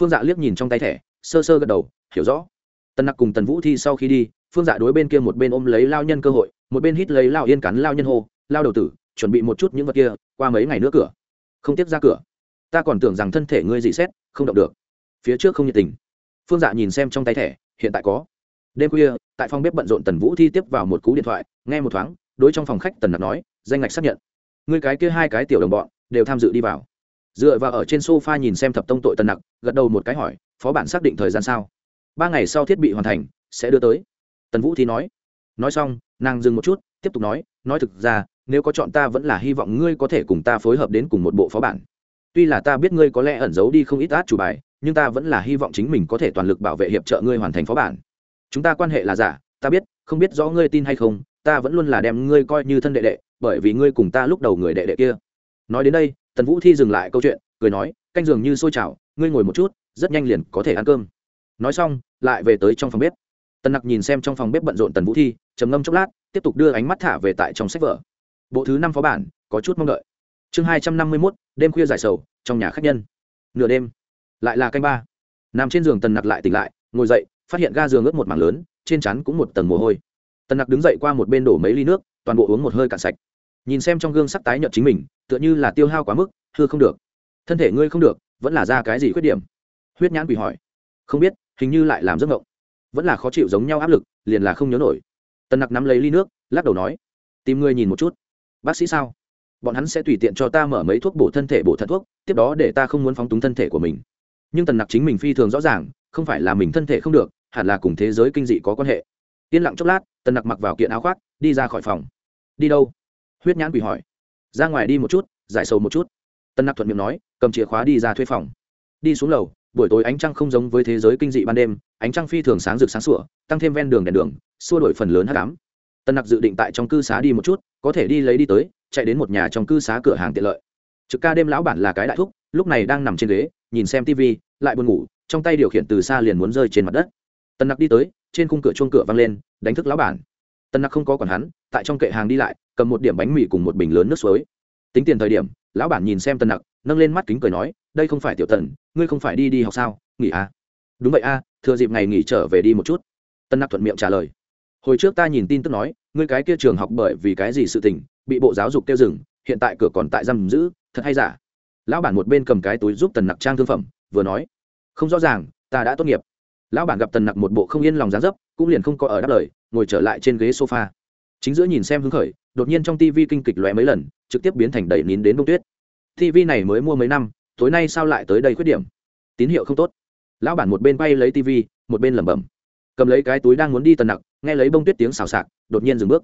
Phương dạ liếc nhìn trong tay thẻ, sơ sơ gật đầu, hiểu rõ. Tần nặc cùng tần vũ thi sau khi đi, phương dạ đối bên kia một bên ôm lấy lao nhân cơ hội, một bên hít lấy lao yên cắn lao nhân hô, lao đầu tử, chuẩn bị một chút những vật kia, qua mấy ngày nữa cửa. Không tiếp ra cửa. Ta còn tưởng rằng thân thể ngươi dị xét, không động được. Phía trước không nhiệt tình phương dạ nhìn xem trong tay thẻ, hiện tại có. Đêm khuya, tại phòng bếp bận rộn tần vũ thi tiếp vào một cú điện thoại, nghe một thoáng, đối trong phòng khách tần nặc nói, danh ngạch xác nhận. Ngươi cái kia hai cái tiểu đồng bọn, đều tham dự đi vào. Dựa vào ở trên sofa nhìn xem thập tông tội tần nặc, gật đầu một cái hỏi, phó bản xác định thời gian sao? Ba ngày sau thiết bị hoàn thành, sẽ đưa tới. Tần vũ thi nói. Nói xong, nàng dừng một chút, tiếp tục nói nói thực ra, nếu có chọn ta vẫn là hy vọng ngươi có thể cùng ta phối hợp đến cùng một bộ phó bản tuy là ta biết ngươi có lẽ ẩn giấu đi không ít át chủ bài nhưng ta vẫn là hy vọng chính mình có thể toàn lực bảo vệ hiệp trợ ngươi hoàn thành phó bản. Chúng ta quan hệ là giả ta biết không biết rõ ngươi tin hay không ta vẫn luôn là đem ngươi coi như thân đệ đệ bởi vì ngươi cùng ta lúc đầu người đệ đệ kia. Nói đến đây tần vũ thi dừng lại câu chuyện cười nói canh dường như sôi chảo, ngươi ngồi một chút rất nhanh liền có thể ăn cơm. Nói xong lại về tới trong phòng bếp. Tần nặc nhìn xem trong phòng bếp bận rộn tần vũ thi trầm ngâm chốc lát tiếp tục đưa ánh mắt thả về tại trong sách vở. Bộ thứ năm phó bản có chút mong đợi chương hai trăm năm mươi mốt, đêm khuya giải sầu, trong nhà khách nhân. Nửa đêm, lại là canh ba. Nằm trên giường tần nặc lại tỉnh lại, ngồi dậy, phát hiện ga giường ướt một mảng lớn, trên chắn cũng một tầng mồ hôi. Tần nặc đứng dậy qua một bên đổ mấy ly nước, toàn bộ uống một hơi cạn sạch. Nhìn xem trong gương sắc tái nhợt chính mình, tựa như là tiêu hao quá mức, hư không được. Thân thể ngươi không được, vẫn là ra cái gì khuyết điểm? Huyết nhãn quỷ hỏi. Không biết, hình như lại làm giấc ngộng vẫn là khó chịu giống nhau áp lực, liền là không nhớ nổi. Tần nặc nắm lấy ly nước, lắc đầu nói. Tìm ngươi nhìn một chút. Bác sĩ sao? Bọn hắn sẽ tùy tiện cho ta mở mấy thuốc bổ thân thể bổ thận thuốc, tiếp đó để ta không muốn phóng túng thân thể của mình. Nhưng tần nặc chính mình phi thường rõ ràng, không phải là mình thân thể không được, hẳn là cùng thế giới kinh dị có quan hệ. Yên lặng chốc lát, tần nặc mặc vào kiện áo khoác, đi ra khỏi phòng. Đi đâu? Huyết nhãn quỷ hỏi. Ra ngoài đi một chút, giải sầu một chút. Tần nặc thuận miệng nói, cầm chìa khóa đi ra thuê phòng. Đi xuống lầu, buổi tối ánh trăng không giống với thế giới kinh dị ban đêm, ánh trăng phi thường sáng rực sáng sủa, tăng thêm ven đường đèn đường, xua đổi phần lớn hát cám tân nặc dự định tại trong cư xá đi một chút, có thể đi lấy đi tới chạy đến một nhà trong cư xá cửa hàng tiện lợi. Trực ca đêm lão bản là cái đại thúc, lúc này đang nằm trên ghế, nhìn xem tv lại buồn ngủ, trong tay điều khiển từ xa liền muốn rơi trên mặt đất. Tân nặc đi tới, trên khung cửa chuông cửa văng lên, đánh thức lão bản. Tân nặc không có còn hắn, tại trong kệ hàng đi lại, cầm một điểm bánh mì cùng một bình lớn nước suối. Tính tiền thời điểm, lão bản nhìn xem tân nặc, nâng lên mắt kính cười nói, đây không phải tiểu tần, ngươi không phải đi đi học sao? Nghỉ à? Đúng vậy a, thừa dịp ngày nghỉ trở về đi một chút. Tân nặc thuận miệng trả lời. Hồi trước ta nhìn tin tức nói, ngươi cái kia trường học bởi vì cái gì sự tình bị bộ giáo dục tiêu dừng, hiện tại cửa còn tại giam giữ, thật hay giả? Lão bản một bên cầm cái túi giúp tần nặc trang thương phẩm, vừa nói, không rõ ràng, ta đã tốt nghiệp. Lão bản gặp tần nặc một bộ không yên lòng dán dấp, cũng liền không có ở đáp lời, ngồi trở lại trên ghế sofa. Chính giữa nhìn xem hứng khởi, đột nhiên trong tivi kinh kịch lóe mấy lần, trực tiếp biến thành đầy nín đến bông tuyết. tivi này mới mua mấy năm, tối nay sao lại tới đây khuyết điểm? Tín hiệu không tốt. Lão bản một bên bay lấy tivi một bên lẩm bẩm. Cầm lấy cái túi đang muốn đi tần nặc, nghe lấy bông tuyết tiếng xào xạc, đột nhiên dừng bước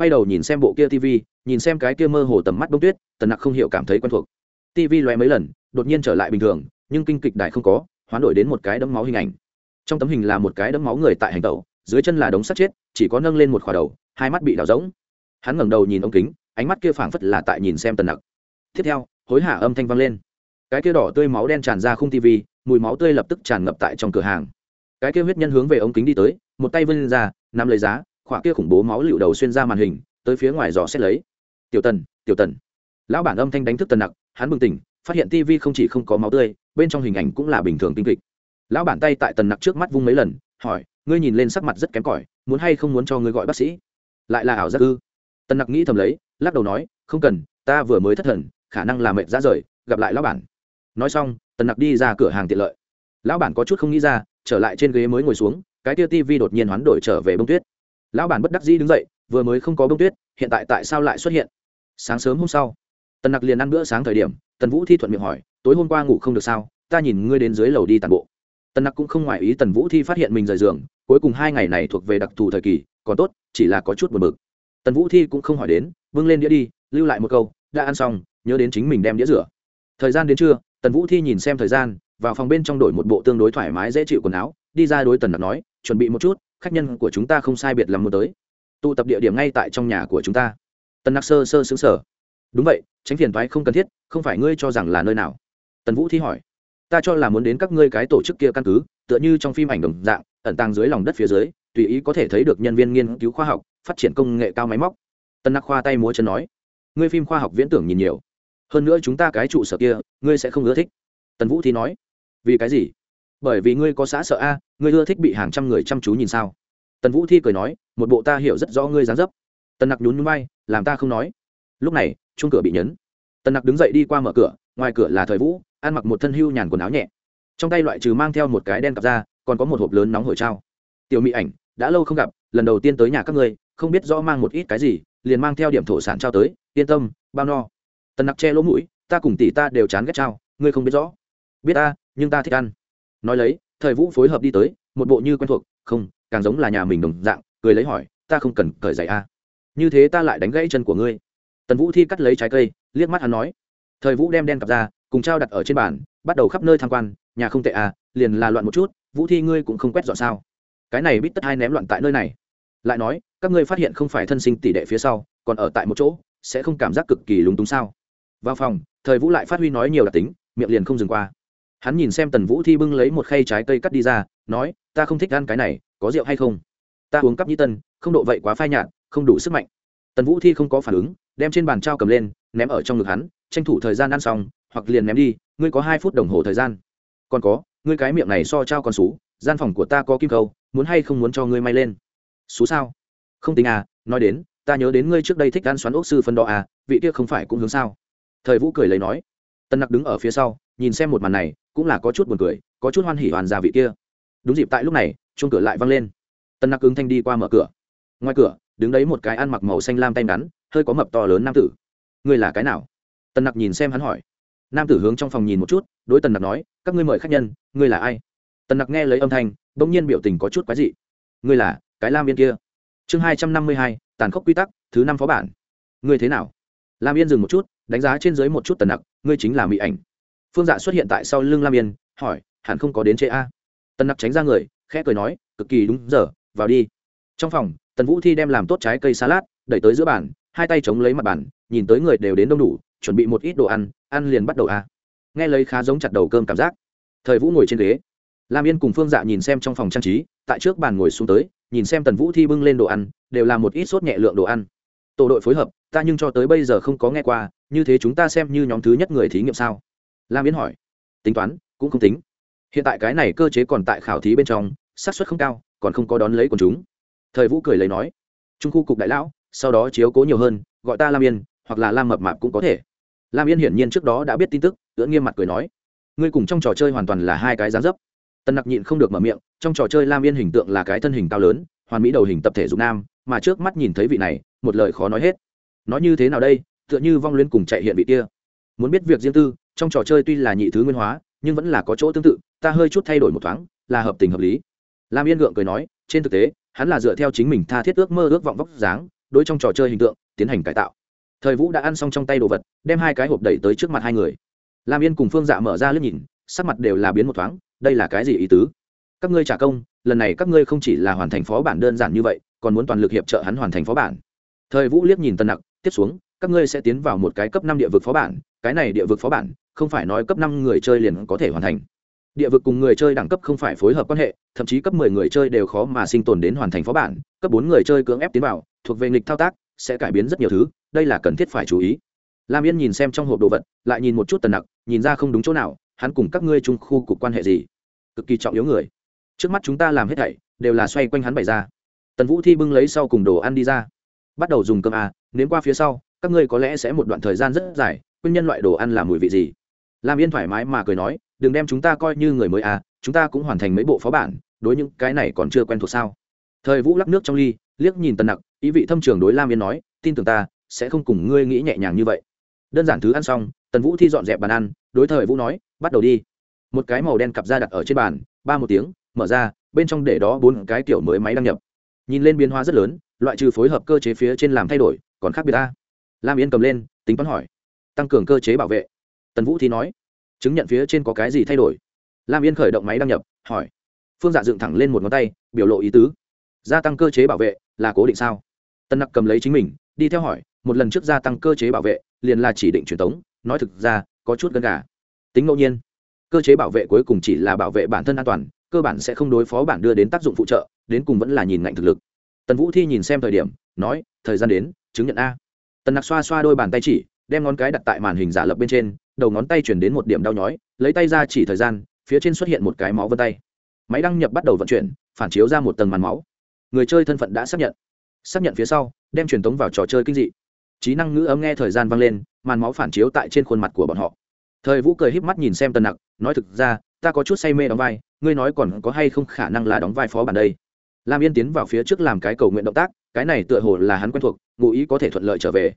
quay đầu nhìn xem bộ kia tv nhìn xem cái kia mơ hồ tầm mắt bông tuyết, tần nặc không hiểu cảm thấy quen thuộc. Tv lóe mấy lần, đột nhiên trở lại bình thường, nhưng kinh kịch đại không có, hoán đổi đến một cái đấm máu hình ảnh. Trong tấm hình là một cái đấm máu người tại hành tẩu, dưới chân là đống sắt chết, chỉ có nâng lên một khỏa đầu, hai mắt bị đào rỗng. Hắn ngẩng đầu nhìn ống kính, ánh mắt kia phảng phất là tại nhìn xem tần nặc. Tiếp theo, hối hả âm thanh vang lên. Cái kia đỏ tươi máu đen tràn ra khung tv mùi máu tươi lập tức tràn ngập tại trong cửa hàng. Cái kia huyết nhân hướng về ống kính đi tới, một tay vươn ra, nắm lấy giá khỏa kia khủng bố máu lựu đầu xuyên ra màn hình, tới phía ngoài giò xét lấy. Tiểu tần tiểu tần. Lão bản âm thanh đánh thức tần nặc, hắn bừng tỉnh, phát hiện tv không chỉ không có máu tươi, bên trong hình ảnh cũng là bình thường tinh kịch. Lão bản tay tại tần nặc trước mắt vung mấy lần, hỏi, ngươi nhìn lên sắc mặt rất kém cỏi, muốn hay không muốn cho ngươi gọi bác sĩ? Lại là ảo giác ư. Tần nặc nghĩ thầm lấy, lắc đầu nói, không cần, ta vừa mới thất thần, khả năng là mệt ra rời, gặp lại lão bản. Nói xong, tần nặc đi ra cửa hàng tiện lợi. Lão bản có chút không nghĩ ra, trở lại trên ghế mới ngồi xuống, cái tia tv đột nhiên hoán đổi trở về bông tuyết lão bản bất đắc dĩ đứng dậy, vừa mới không có bông tuyết, hiện tại tại sao lại xuất hiện? Sáng sớm hôm sau, tần nặc liền ăn bữa sáng thời điểm, tần vũ thi thuận miệng hỏi, tối hôm qua ngủ không được sao? Ta nhìn ngươi đến dưới lầu đi tàn bộ. Tần nặc cũng không ngoài ý tần vũ thi phát hiện mình rời giường, cuối cùng hai ngày này thuộc về đặc thù thời kỳ, còn tốt, chỉ là có chút buồn bực. Tần vũ thi cũng không hỏi đến vâng lên đĩa đi, lưu lại một câu, đã ăn xong, nhớ đến chính mình đem đĩa rửa. Thời gian đến trưa, tần vũ thi nhìn xem thời gian, vào phòng bên trong đổi một bộ tương đối thoải mái dễ chịu quần áo, đi ra đối tần nặc nói, chuẩn bị một chút khách nhân của chúng ta không sai biệt lắm muốn tới. Tụ tập địa điểm ngay tại trong nhà của chúng ta. Tần nặc sơ sơ xứng sở đúng vậy, tránh phiền thoái không cần thiết, không phải ngươi cho rằng là nơi nào? Tần vũ thi hỏi. Ta cho là muốn đến các ngươi cái tổ chức kia căn cứ, tựa như trong phim ảnh đồng dạng, ẩn tàng dưới lòng đất phía dưới, tùy ý có thể thấy được nhân viên nghiên cứu khoa học, phát triển công nghệ cao máy móc. Tân nặc khoa tay múa chân nói. Ngươi phim khoa học viễn tưởng nhìn nhiều. Hơn nữa chúng ta cái trụ sở kia, ngươi sẽ không ưa thích. Tần vũ thi nói. Vì cái gì? Bởi vì ngươi có xã sợ a, ngươi ưa thích bị hàng trăm người chăm chú nhìn sao? Tần vũ thi cười nói, một bộ ta hiểu rất rõ ngươi dáng dấp. Tần nặc nhún nhún bay làm ta không nói. Lúc này chung cửa bị nhấn. Tần nặc đứng dậy đi qua mở cửa, ngoài cửa là thời vũ, ăn mặc một thân hưu nhàn quần áo nhẹ. Trong tay loại trừ mang theo một cái đen cặp ra còn có một hộp lớn nóng hổi trao. Tiểu mỹ ảnh, đã lâu không gặp, lần đầu tiên tới nhà các ngươi, không biết rõ mang một ít cái gì, liền mang theo điểm thổ sản trao tới, yên tâm, bao no. Tần nặc che lỗ mũi, ta cùng tỷ ta đều chán ghét trao, ngươi không biết rõ. Biết ta, nhưng ta thích ăn nói lấy, thời vũ phối hợp đi tới, một bộ như quen thuộc, không, càng giống là nhà mình đồng dạng, cười lấy hỏi, ta không cần cởi giày a như thế ta lại đánh gãy chân của ngươi. Tần vũ thi cắt lấy trái cây, liếc mắt hắn nói. Thời vũ đem đen cặp ra, cùng trao đặt ở trên bàn, bắt đầu khắp nơi tham quan, nhà không tệ à liền là loạn một chút, vũ thi ngươi cũng không quét dọn sao. Cái này biết tất hai ném loạn tại nơi này. Lại nói, các ngươi phát hiện không phải thân sinh tỷ đệ phía sau, còn ở tại một chỗ, sẽ không cảm giác cực kỳ lúng túng sao? Vào phòng, thời vũ lại phát huy nói nhiều đặc tính, miệng liền không dừng qua hắn nhìn xem tần vũ thi bưng lấy một khay trái cây cắt đi ra, nói, ta không thích ăn cái này, có rượu hay không? Ta uống cắp nhĩ tân, không độ vậy quá phai nhạt, không đủ sức mạnh. Tần vũ thi không có phản ứng, đem trên bàn trao cầm lên, ném ở trong ngực hắn, tranh thủ thời gian ăn xong, hoặc liền ném đi, ngươi có hai phút đồng hồ thời gian. Còn có, ngươi cái miệng này so trao con xú, gian phòng của ta có kim câu muốn hay không muốn cho ngươi may lên? Xú sao? Không tính à nói đến, ta nhớ đến ngươi trước đây thích ăn xoắn ốc sư phân đo à vị kia không phải cũng hướng sao? Thời vũ cười lấy nói. Tân nặc đứng ở phía sau, nhìn xem một màn này cũng là có chút buồn cười, có chút hoan hỉ hoàn gia vị kia. Đúng dịp tại lúc này, chuông cửa lại văng lên. Tân nặc ứng thanh đi qua mở cửa. Ngoài cửa, đứng đấy một cái ăn mặc màu xanh lam tay ngắn, hơi có mập to lớn nam tử. Ngươi là cái nào? Tân nặc nhìn xem hắn hỏi. Nam tử hướng trong phòng nhìn một chút, đối tần nặc nói, các ngươi mời khách nhân, ngươi là ai? Tần nặc nghe lấy âm thanh đ ỗ n g nhiên biểu tình có chút quái dị. Ngươi là cái lam yên kia. Chương hai trăm năm mươi hai, tàn khốc quy tắc, thứ năm phó bản. Ngươi thế nào? Lam yên dừng một chút, đánh giá trên dưới một chút tần nặc, ngươi chính là mỹ ảnh phương dạ xuất hiện tại sau lưng lam yên, hỏi, hẳn không có đến chế a? Tần nặc tránh ra người, khẽ cười nói, cực kỳ đúng giờ, vào đi. Trong phòng, tần vũ thi đem làm tốt trái cây salad, đẩy tới giữa bàn, hai tay chống lấy mặt bàn, nhìn tới người đều đến đông đủ, chuẩn bị một ít đồ ăn ăn liền bắt đầu a. Nghe lấy khá giống chặt đầu cơm cảm giác. Thời vũ ngồi trên ghế. Lam yên cùng phương dạ nhìn xem trong phòng trang trí, tại trước bàn ngồi xuống tới, nhìn xem tần vũ thi bưng lên đồ ăn, đều là một ít sốt nhẹ lượng đồ ăn. Tổ đội phối hợp, ta nhưng cho tới bây giờ không có nghe qua, như thế chúng ta xem như nhóm thứ nhất người thí nghiệm sao? Lam yến hỏi. Tính toán, cũng không tính. Hiện tại cái này cơ chế còn tại khảo thí bên trong, xác suất không cao, còn không có đón lấy quần chúng. Thời vũ cười lấy nói. Trung khu cục đại lão, sau đó chiếu cố nhiều hơn, gọi ta lam yên, hoặc là lam mập mạp cũng có thể. Lam yên hiển nhiên trước đó đã biết tin tức tưỡng nghiêm mặt cười nói. Ngươi cùng trong trò chơi hoàn toàn là hai cái dáng dấp. Tân nặc nhịn không được mở miệng, trong trò chơi lam yên hình tượng là cái thân hình cao lớn, hoàn mỹ đầu hình tập thể dục nam, mà trước mắt nhìn thấy vị này, một lời khó nói hết. Nói như thế nào đây, tựa như vong luyến cùng chạy hiện vị kia. Muốn biết việc riêng tư trong trò chơi tuy là nhị thứ nguyên hóa, nhưng vẫn là có chỗ tương tự, ta hơi chút thay đổi một thoáng, là hợp tình hợp lý. Lam yên gượng cười nói, trên thực tế, hắn là dựa theo chính mình tha thiết ước mơ ước vọng vóc dáng, đối trong trò chơi hình tượng, tiến hành cải tạo. Thời vũ đã ăn xong trong tay đồ vật, đem hai cái hộp đẩy tới trước mặt hai người. Lam yên cùng phương dạ mở ra lướt nhìn, sắc mặt đều là biến một thoáng, đây là cái gì ý tứ? Các ngươi trả công, lần này các ngươi không chỉ là hoàn thành phó bản đơn giản như vậy, còn muốn toàn lực hiệp trợ hắn hoàn thành phó bản. Thời vũ liếc nhìn tân nặc, tiếp xuống các ngươi sẽ tiến vào một cái cấp năm địa vực phó bản, cái này địa vực phó bản, không phải nói cấp năm người chơi liền có thể hoàn thành. Địa vực cùng người chơi đẳng cấp không phải phối hợp quan hệ, thậm chí cấp mười người chơi đều khó mà sinh tồn đến hoàn thành phó bản, cấp bốn người chơi cưỡng ép tiến vào, thuộc về nghịch thao tác, sẽ cải biến rất nhiều thứ, đây là cần thiết phải chú ý. Lam yên nhìn xem trong hộp đồ vật, lại nhìn một chút tần nặc, nhìn ra không đúng chỗ nào, hắn cùng các ngươi chung khu cục quan hệ gì? Cực kỳ trọng yếu người. Trước mắt chúng ta làm hết thảy, đều là xoay quanh hắn bày ra. Tần vũ thi bưng lấy sau cùng đồ ăn đi ra. Bắt đầu dùng cơm à nếm qua phía sau các ngươi có lẽ sẽ một đoạn thời gian rất dài nguyên nhân loại đồ ăn là mùi vị gì? Lam yên thoải mái mà cười nói, đừng đem chúng ta coi như người mới à chúng ta cũng hoàn thành mấy bộ phó bản, đối những cái này còn chưa quen thuộc sao? Thời vũ lắc nước trong ly, liếc nhìn tần nặc, ý vị thâm trường đối lam yên nói, tin tưởng ta, sẽ không cùng ngươi nghĩ nhẹ nhàng như vậy. Đơn giản thứ ăn xong, tần vũ thi dọn dẹp bàn ăn, đối thời vũ nói, bắt đầu đi. Một cái màu đen cặp ra đặt ở trên bàn, ba một tiếng, mở ra, bên trong để đó bốn cái kiểu mới máy đăng nhập. Nhìn lên biến hóa rất lớn, loại trừ phối hợp cơ chế phía trên làm thay đổi, còn khác biệt ta lam yên cầm lên, tính toán hỏi. Tăng cường cơ chế bảo vệ. Tần vũ thì nói. Chứng nhận phía trên có cái gì thay đổi? Lam yên khởi động máy đăng nhập, hỏi. Phương dạ dựng thẳng lên một ngón tay, biểu lộ ý tứ. Gia tăng cơ chế bảo vệ là cố định sao? Tân nặc cầm lấy chính mình, đi theo hỏi, một lần trước gia tăng cơ chế bảo vệ, liền là chỉ định truyền tống, nói thực ra, có chút gần cả tính ngẫu nhiên, cơ chế bảo vệ cuối cùng chỉ là bảo vệ bản thân an toàn, cơ bản sẽ không đối phó bản đưa đến tác dụng phụ trợ, đến cùng vẫn là nhìn ngạnh thực lực. Tần vũ thi nhìn xem thời điểm, nói, thời gian đến, chứng nhận a tần nặc xoa xoa đôi bàn tay chỉ, đem ngón cái đặt tại màn hình giả lập bên trên, đầu ngón tay chuyển đến một điểm đau nhói, lấy tay ra chỉ thời gian, phía trên xuất hiện một cái máu vân tay. Máy đăng nhập bắt đầu vận chuyển, phản chiếu ra một tầng màn máu. Người chơi thân phận đã xác nhận. Xác nhận phía sau, đem truyền tống vào trò chơi kinh dị. Trí năng ngữ ấm nghe thời gian vang lên, màn máu phản chiếu tại trên khuôn mặt của bọn họ. Thời vũ cười híp mắt nhìn xem tần nặc, nói thực ra, ta có chút say mê đóng vai, ngươi nói còn có hay không khả năng là đóng vai phó bản đây? Lam yên tiến vào phía trước làm cái cầu nguyện động tác, cái này tựa hồ là hắn quen thuộc ngụ ý có thể thuận lợi trở về.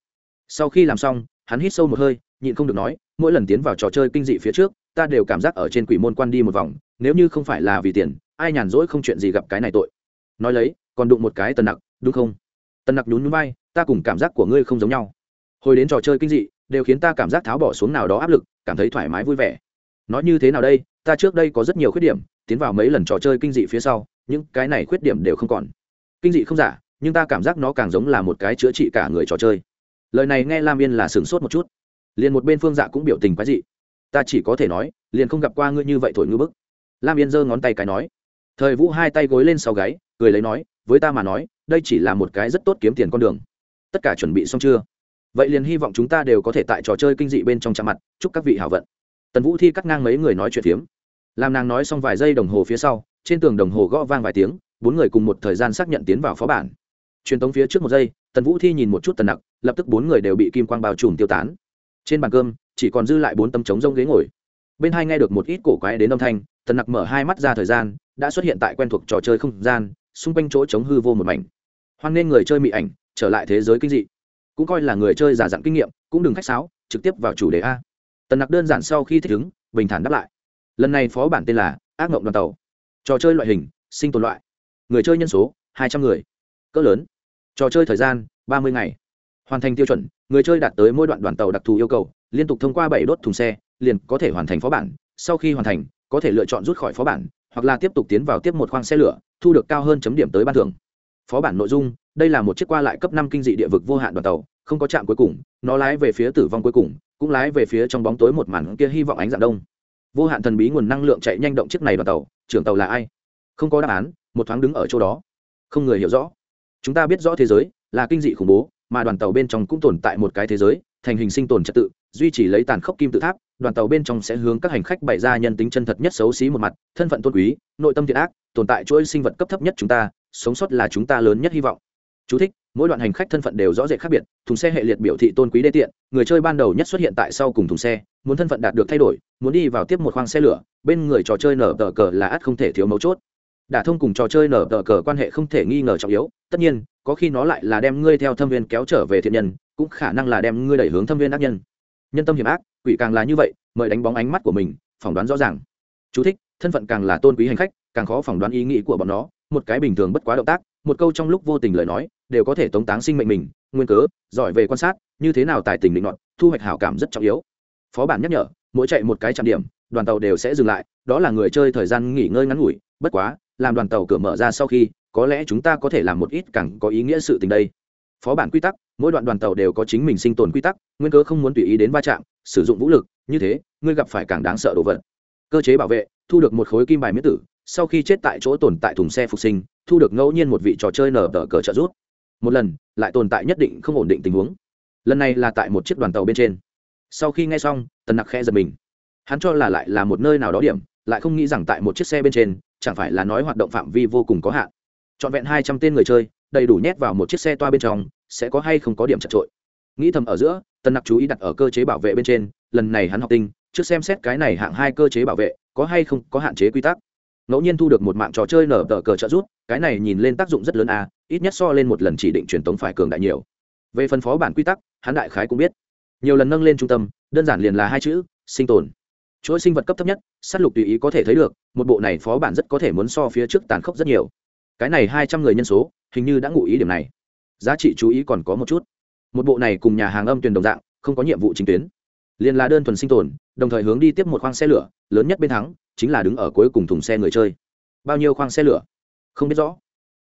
Sau khi làm xong, hắn hít sâu một hơi, nhịn không được nói, mỗi lần tiến vào trò chơi kinh dị phía trước, ta đều cảm giác ở trên quỷ môn quan đi một vòng, nếu như không phải là vì tiền, ai nhàn rỗi không chuyện gì gặp cái này tội. Nói lấy, còn đụng một cái tần nặc, đúng không? Tần nặc nhún nhún vai, ta cùng cảm giác của ngươi không giống nhau. Hồi đến trò chơi kinh dị, đều khiến ta cảm giác tháo bỏ xuống nào đó áp lực, cảm thấy thoải mái vui vẻ. Nói như thế nào đây, ta trước đây có rất nhiều khuyết điểm, tiến vào mấy lần trò chơi kinh dị phía sau, những cái này khuyết điểm đều không còn. Kinh dị không giả nhưng ta cảm giác nó càng giống là một cái chữa trị cả người trò chơi. Lời này nghe lam yên là sửng sốt một chút. Liền một bên phương dạ cũng biểu tình quái dị. Ta chỉ có thể nói, liền không gặp qua ngươi như vậy thổi ngư bức. Lam yên giơ ngón tay cái nói. Thời vũ hai tay gối lên sau gáy, cười lấy nói, với ta mà nói, đây chỉ là một cái rất tốt kiếm tiền con đường. Tất cả chuẩn bị xong chưa? Vậy liền hy vọng chúng ta đều có thể tại trò chơi kinh dị bên trong chạm mặt, chúc các vị hảo vận. Tần vũ thi cắt ngang mấy người nói chuyện phiếm. Làm nàng nói xong vài giây đồng hồ phía sau, trên tường đồng hồ gõ vang vài tiếng, bốn người cùng một thời gian xác nhận tiến vào phó bản truyền tống phía trước một giây, tần vũ thi nhìn một chút tần nặc, lập tức bốn người đều bị kim quang bao trùm tiêu tán. Trên bàn cơm, chỉ còn dư lại bốn tấm trống rông ghế ngồi. Bên hai nghe được một ít cổ quái đến âm thanh, tần nặc mở hai mắt ra thời gian, đã xuất hiện tại quen thuộc trò chơi không gian, xung quanh chỗ chống hư vô một mảnh. Hoan nên người chơi mị ảnh, trở lại thế giới kinh dị. Cũng coi là người chơi giả dặn kinh nghiệm, cũng đừng khách sáo, trực tiếp vào chủ đề a. Tần nặc đơn giản sau khi thích ứng, bình thản đáp lại. Lần này phó bản tên là ác mộng đoàn tàu. Trò chơi loại hình, sinh tồn loại. Người chơi nhân số, hai trăm người. Cỡ lớn trò chơi thời gian, ba mươi ngày. Hoàn thành tiêu chuẩn, người chơi đạt tới mỗi đoạn đoàn tàu đặc thù yêu cầu, liên tục thông qua bảy đốt thùng xe, liền có thể hoàn thành phó bản. Sau khi hoàn thành, có thể lựa chọn rút khỏi phó bản, hoặc là tiếp tục tiến vào tiếp một khoang xe lửa, thu được cao hơn chấm điểm tới ban thưởng. Phó bản nội dung, đây là một chiếc qua lại cấp năm kinh dị địa vực vô hạn đoàn tàu, không có trạm cuối cùng, nó lái về phía tử vong cuối cùng, cũng lái về phía trong bóng tối một màn kia hy vọng ánh dạng đông. Vô hạn thần bí nguồn năng lượng chạy nhanh động chiếc này đoàn tàu, trưởng tàu là ai? Không có đáp án, một thoáng đứng ở chỗ đó. Không người hiểu rõ chúng ta biết rõ thế giới là kinh dị khủng bố mà đoàn tàu bên trong cũng tồn tại một cái thế giới thành hình sinh tồn trật tự duy trì lấy tàn khốc kim tự tháp đoàn tàu bên trong sẽ hướng các hành khách bày ra nhân tính chân thật nhất xấu xí một mặt thân phận tôn quý nội tâm thiện ác tồn tại chuỗi sinh vật cấp thấp nhất chúng ta sống sót là chúng ta lớn nhất hy vọng. Chú thích, mỗi đoạn hành khách thân phận đều rõ rệt khác biệt thùng xe hệ liệt biểu thị tôn quý đê tiện người chơi ban đầu nhất xuất hiện tại sau cùng thùng xe muốn thân phận đạt được thay đổi muốn đi vào tiếp một khoang xe lửa bên người trò chơi nở tờ cờ là ắt không thể thiếu mấu chốt đả thông cùng trò chơi nở tờ cờ quan hệ không thể nghi ngờ trọng yếu tất nhiên có khi nó lại là đem ngươi theo thâm viên kéo trở về thiện nhân cũng khả năng là đem ngươi đẩy hướng thâm viên ác nhân. Nhân tâm hiểm ác quỷ càng là như vậy mời đánh bóng ánh mắt của mình phỏng đoán rõ ràng. Chú thích, thân phận càng là tôn quý hành khách càng khó phỏng đoán ý nghĩ của bọn nó một cái bình thường bất quá động tác một câu trong lúc vô tình lời nói đều có thể tống táng sinh mệnh mình nguyên cớ giỏi về quan sát như thế nào tài tình định luận thu hoạch hảo cảm rất trọng yếu. Phó bản nhắc nhở mỗi chạy một cái trạm điểm đoàn tàu đều sẽ dừng lại đó là người chơi thời gian nghỉ ngơi ngắn ngủi bất quá làm đoàn tàu cửa mở ra sau khi, có lẽ chúng ta có thể làm một ít càng có ý nghĩa sự tình đây. Phó bản quy tắc, mỗi đoạn đoàn tàu đều có chính mình sinh tồn quy tắc, nguyên cớ không muốn tùy ý đến va chạm, sử dụng vũ lực, như thế, ngươi gặp phải càng đáng sợ đồ vật. Cơ chế bảo vệ, thu được một khối kim bài miễn tử, sau khi chết tại chỗ tồn tại thùng xe phục sinh, thu được ngẫu nhiên một vị trò chơi nở tờ cờ trợ rút một lần, lại tồn tại nhất định không ổn định tình huống. Lần này là tại một chiếc đoàn tàu bên trên. Sau khi nghe xong, tần nặc khe giật mình. Hắn cho là lại là một nơi nào đó điểm, lại không nghĩ rằng tại một chiếc xe bên trên chẳng phải là nói hoạt động phạm vi vô cùng có hạn. Trọn vẹn hai trăm tên người chơi, đầy đủ nhét vào một chiếc xe toa bên trong, sẽ có hay không có điểm chật trội. Nghĩ thầm ở giữa tân nặc chú ý đặt ở cơ chế bảo vệ bên trên, lần này hắn học tinh, trước xem xét cái này hạng hai cơ chế bảo vệ, có hay không có hạn chế quy tắc. Ngẫu nhiên thu được một mạng trò chơi nở tờ cờ trợ rút cái này nhìn lên tác dụng rất lớn a ít nhất so lên một lần chỉ định truyền tống phải cường đại nhiều. Về phân phó bản quy tắc, hắn đại khái cũng biết. Nhiều lần nâng lên trung tâm, đơn giản liền là hai chữ, sinh tồn chuỗi sinh vật cấp thấp nhất s á t lục tùy ý có thể thấy được, một bộ này phó bản rất có thể muốn so phía trước tàn khốc rất nhiều. Cái này hai trăm người nhân số, hình như đã ngụ ý điểm này. Giá trị chú ý còn có một chút. Một bộ này cùng nhà hàng âm tuyển đồng dạng, không có nhiệm vụ chính tuyến. Liền là đơn thuần sinh tồn, đồng thời hướng đi tiếp một khoang xe lửa, lớn nhất bên thắng, chính là đứng ở cuối cùng thùng xe người chơi. Bao nhiêu khoang xe lửa? Không biết rõ.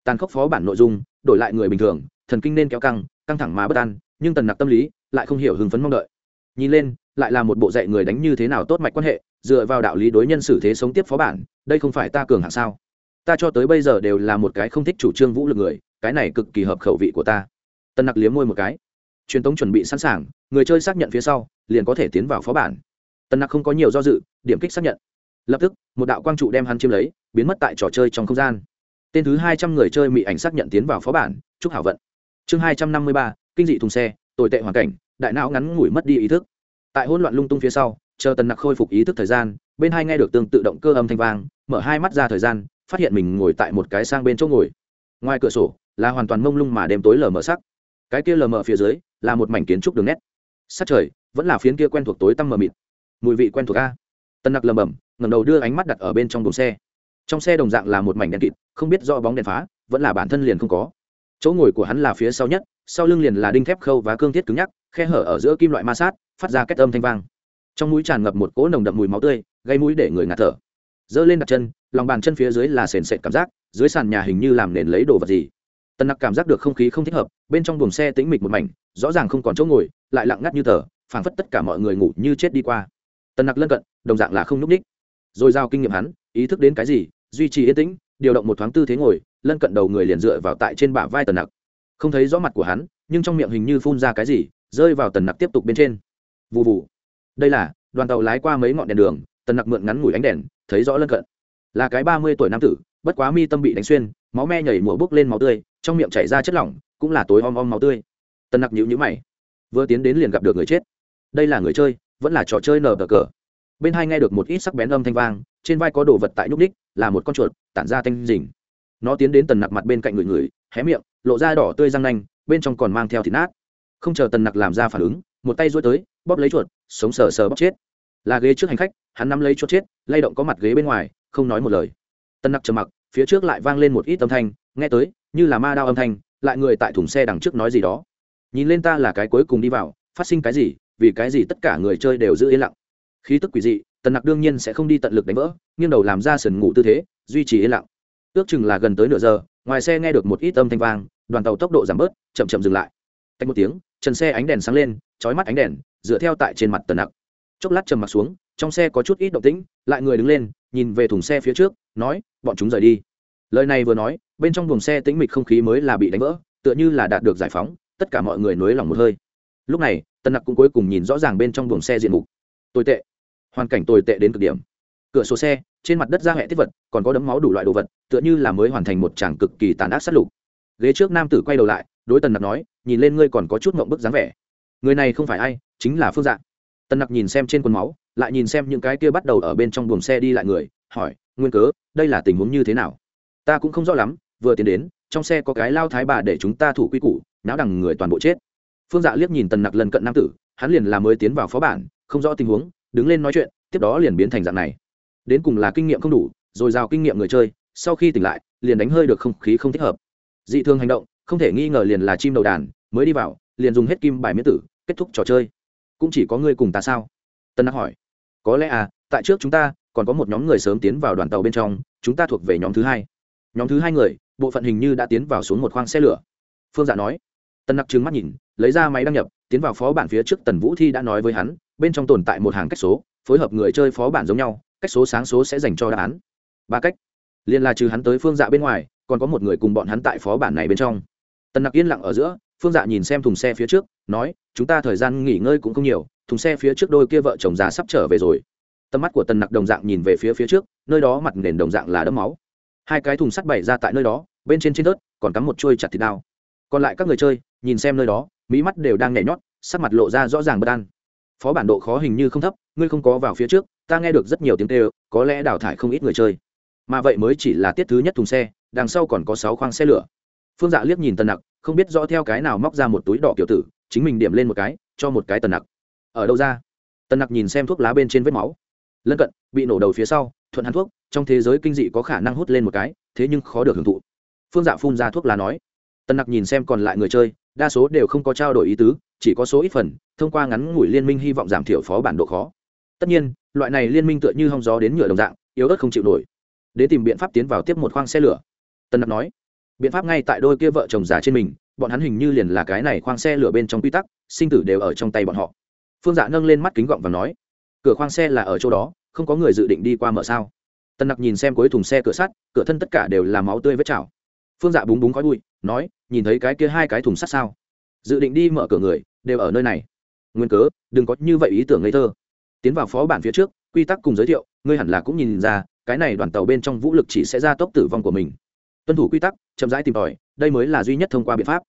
Tàn khốc phó bản nội dung, đổi lại người bình thường, thần kinh nên kéo căng căng thẳng mà bất an, nhưng tần nặc tâm lý, lại không hiểu hưng phấn mong đợi. Nhìn lên lại là một bộ dạy người đánh như thế nào tốt mạch quan hệ, dựa vào đạo lý đối nhân xử thế sống tiếp phó bản, đây không phải ta cường hạng sao? Ta cho tới bây giờ đều là một cái không thích chủ trương vũ lực người, cái này cực kỳ hợp khẩu vị của ta. Tân nặc liếm môi một cái. Truyền tống chuẩn bị sẵn sàng, người chơi xác nhận phía sau, liền có thể tiến vào phó bản. Tân nặc không có nhiều do dự, điểm kích xác nhận. Lập tức, một đạo quang trụ đem hắn chiếm lấy, biến mất tại trò chơi trong không gian. Tên thứ hai trăm người chơi mỹ ảnh xác nhận tiến vào phó bản, chúc hảo vận. Chương hai trăm năm mươi ba, kinh dị thùng xe, tồi tệ hoàn cảnh, đại não ngắn ngủi mất đi ý thức tại hỗn loạn lung tung phía sau, chờ tần nặc khôi phục ý thức thời gian, bên hai nghe được tương tự động cơ âm thanh vang, mở hai mắt ra thời gian, phát hiện mình ngồi tại một cái sang bên chỗ ngồi. Ngoài cửa sổ, là hoàn toàn mông lung mà đêm tối lờ mờ sắc. Cái kia lờ mờ phía dưới, là một mảnh kiến trúc đường nét. Sắc trời, vẫn là phiến kia quen thuộc tối tăm mờ mịt. Mùi vị quen thuộc a. Tân nặc lầm bầm ngẩng đầu đưa ánh mắt đặt ở bên trong đồn xe. Trong xe đồng dạng là một mảnh đen kịt, không biết do bóng đèn phá, vẫn là bản thân liền không có. Chỗ ngồi của hắn là phía sau nhất, sau lưng liền là đinh thép khâu và cương thiết cứng nhắc, khe hở ở giữa kim loại ma sát phát ra két âm thanh vang. Trong mũi tràn ngập một cỗ nồng đậm mùi máu tươi, gây mũi để người ngạt thở. Giơ lên đặt chân, lòng bàn chân phía dưới là sền sệt cảm giác, dưới sàn nhà hình như làm nền lấy đồ vật gì. Tần nặc cảm giác được không khí không thích hợp, bên trong buồng xe tĩnh mịch một mảnh, rõ ràng không còn chỗ ngồi, lại lặng ngắt như tờ, phảng phất tất cả mọi người ngủ như chết đi qua. Tần nặc lân cận, đồng dạng là không n ú c ních. Rồi giao kinh nghiệm hắn, ý thức đến cái gì, duy trì yên tĩnh, điều động một thoáng tư thế ngồi, lân cận đầu người liền dựa vào tại trên bả vai tần nặc. Không thấy rõ mặt của hắn, nhưng trong miệng hình như phun ra cái gì, rơi vào tần nặc tiếp tục bên trên vụ vụ đây là, đoàn tàu lái qua mấy ngọn đèn đường, tần nặc mượn ngắn ngủi ánh đèn, thấy rõ lân cận. Là cái ba mươi tuổi nam tử, bất quá mi tâm bị đánh xuyên, máu me nhảy mũa bốc lên máu tươi, trong miệng chảy ra chất lỏng, cũng là tối om om máu tươi. Tần nặc nhíu nhữ mày. Vừa tiến đến liền gặp được người chết. Đây là người chơi, vẫn là trò chơi nờ cờ cờ. Bên hai nghe được một ít sắc bén âm thanh vang, trên vai có đồ vật tại nhúc ních, là một con chuột, tản ra thanh rình. Nó tiến đến tần nặc mặt bên cạnh người người, hé miệng, lộ ra đỏ tươi răng nanh, bên trong còn mang theo thịt nát. Không chờ tần nặc làm ra phản ứng, một tay rối tới bóp lấy chuột, sống sờ sờ bóp chết. Là ghế trước hành khách, hắn nắm lấy chuột chết, lay động có mặt ghế bên ngoài, không nói một lời. Tân nặc trầm mặc, phía trước lại vang lên một ít âm thanh, nghe tới, như là ma đao âm thanh, lại người tại thùng xe đằng trước nói gì đó. Nhìn lên ta là cái cuối cùng đi vào, phát sinh cái gì, vì cái gì tất cả người chơi đều giữ yên lặng. Khí tức quỷ dị tần nặc đương nhiên sẽ không đi tận lực đánh vỡ, nghiêng đầu làm ra sườn ngủ tư thế, duy trì yên lặng. Ước chừng là gần tới nửa giờ, ngoài xe nghe được một ít âm thanh vang, đoàn tàu tốc độ giảm bớt, chậm chậm dừng lại tách một tiếng, trần xe ánh đèn sáng lên trói mắt ánh đèn, dựa theo tại trên mặt tần nặc. Chốc lát trầm mặt xuống, trong xe có chút ít động tĩnh, lại người đứng lên, nhìn về thùng xe phía trước, nói, bọn chúng rời đi. Lời này vừa nói, bên trong buồng xe tĩnh mịch không khí mới là bị đánh vỡ, tựa như là đạt được giải phóng, tất cả mọi người nối lòng một hơi. Lúc này, tần nặc cũng cuối cùng nhìn rõ ràng bên trong buồng xe diện mục. Tồi tệ. Hoàn cảnh tồi tệ đến cực điểm. Cửa sổ xe, trên mặt đất ra hệ thiết vật, còn có đấm máu đủ loại đồ vật, tựa như là mới hoàn thành một tràng cực kỳ tàn ác sát lục. Ghế trước nam tử quay đầu lại, đối tần nặc nói nhìn lên ngươi còn có chút mộng bức dáng vẻ. Người này không phải ai, chính là phương dạng tần nặc nhìn xem trên quần máu, lại nhìn xem những cái kia bắt đầu ở bên trong buồng xe đi lại người, hỏi, nguyên cớ, đây là tình huống như thế nào? Ta cũng không rõ lắm, vừa tiến đến, trong xe có cái lao thái bà để chúng ta thủ quy củ, náo đằng người toàn bộ chết. Phương dạ liếc nhìn tần nặc lần cận nam tử, hắn liền là mới tiến vào phó bản, không rõ tình huống, đứng lên nói chuyện, tiếp đó liền biến thành dạng này. Đến cùng là kinh nghiệm không đủ, rồi rào kinh nghiệm người chơi, sau khi tỉnh lại, liền đánh hơi được không khí không thích hợp. Dị thường hành động không thể nghi ngờ liền là chim đầu đàn, mới đi vào, liền dùng hết kim bài miễn tử, kết thúc trò chơi. Cũng chỉ có ngươi cùng ta sao? Tân đắc hỏi. Có lẽ à tại trước chúng ta, còn có một nhóm người sớm tiến vào đoàn tàu bên trong, chúng ta thuộc về nhóm thứ hai. Nhóm thứ hai người, bộ phận hình như đã tiến vào xuống một khoang xe lửa. Phương dạ nói. Tân nặc trừng mắt nhìn, lấy ra máy đăng nhập, tiến vào phó bản phía trước tần vũ thi đã nói với hắn, bên trong tồn tại một hàng cách số, phối hợp người chơi phó bản giống nhau, cách số sáng số sẽ dành cho đáp án. Ba cách. Liên là trừ hắn tới phương dạ bên ngoài, còn có một người cùng bọn hắn tại phó bản này bên trong tần nặc yên lặng ở giữa, phương dạ nhìn xem thùng xe phía trước, nói, chúng ta thời gian nghỉ ngơi cũng không nhiều, thùng xe phía trước đôi kia vợ chồng già sắp trở về rồi. Tầm mắt của tần nặc đồng dạng nhìn về phía phía trước, nơi đó mặt nền đồng dạng là đấm máu. Hai cái thùng sắt bày ra tại nơi đó, bên trên trên tớt còn cắm một chuôi chặt thịt đao. Còn lại các người chơi, nhìn xem nơi đó mỹ mắt đều đang nhảy nhót, sắc mặt lộ ra rõ ràng bất an. Phó bản độ khó hình như không thấp, ngươi không có vào phía trước, ta nghe được rất nhiều tiếng tê có lẽ đào thải không ít người chơi. Mà vậy mới chỉ là tiết thứ nhất thùng xe, đằng sau còn có sáu khoang xe lửa phương dạ liếc nhìn tần nặc, không biết rõ theo cái nào móc ra một túi đỏ kiểu tử, chính mình điểm lên một cái, cho một cái tần nặc. Ở đâu ra? Tần nặc nhìn xem thuốc lá bên trên vết máu. Lân cận, bị nổ đầu phía sau, thuận hắn thuốc, trong thế giới kinh dị có khả năng hút lên một cái, thế nhưng khó được hưởng thụ. Phương dạ phun ra thuốc lá nói. Tần nặc nhìn xem còn lại người chơi, đa số đều không có trao đổi ý tứ, chỉ có số ít phần, thông qua ngắn ngủi liên minh hy vọng giảm thiểu phó bản độ khó. Tất nhiên, loại này liên minh tựa như hong gió đến nhựa đồng dạng, yếu ớt không chịu nổi. Đến tìm biện pháp tiến vào tiếp một khoang xe lửa. Tân nặc nói biện pháp ngay tại đôi kia vợ chồng già trên mình, bọn hắn hình như liền là cái này khoang xe lửa bên trong quy tắc, sinh tử đều ở trong tay bọn họ. Phương dạ nâng lên mắt kính gọng và nói, cửa khoang xe là ở chỗ đó, không có người dự định đi qua mở sao? Tân nặc nhìn xem cuối thùng xe cửa sắt, cửa thân tất cả đều là máu tươi vết chảo. Phương dạ búng búng khói bụi, nói, nhìn thấy cái kia hai cái thùng sắt sao? Dự định đi mở cửa người, đều ở nơi này. Nguyên cớ, đừng có như vậy ý tưởng ngây thơ. Tiến vào phó bản phía trước, quy tắc cùng giới thiệu, ngươi hẳn là cũng nhìn ra, cái này đoàn tàu bên trong vũ lực chỉ sẽ ra tốc tử vong của mình tuân thủ quy tắc, chậm rãi tìm tòi, đây mới là duy nhất thông qua biện pháp.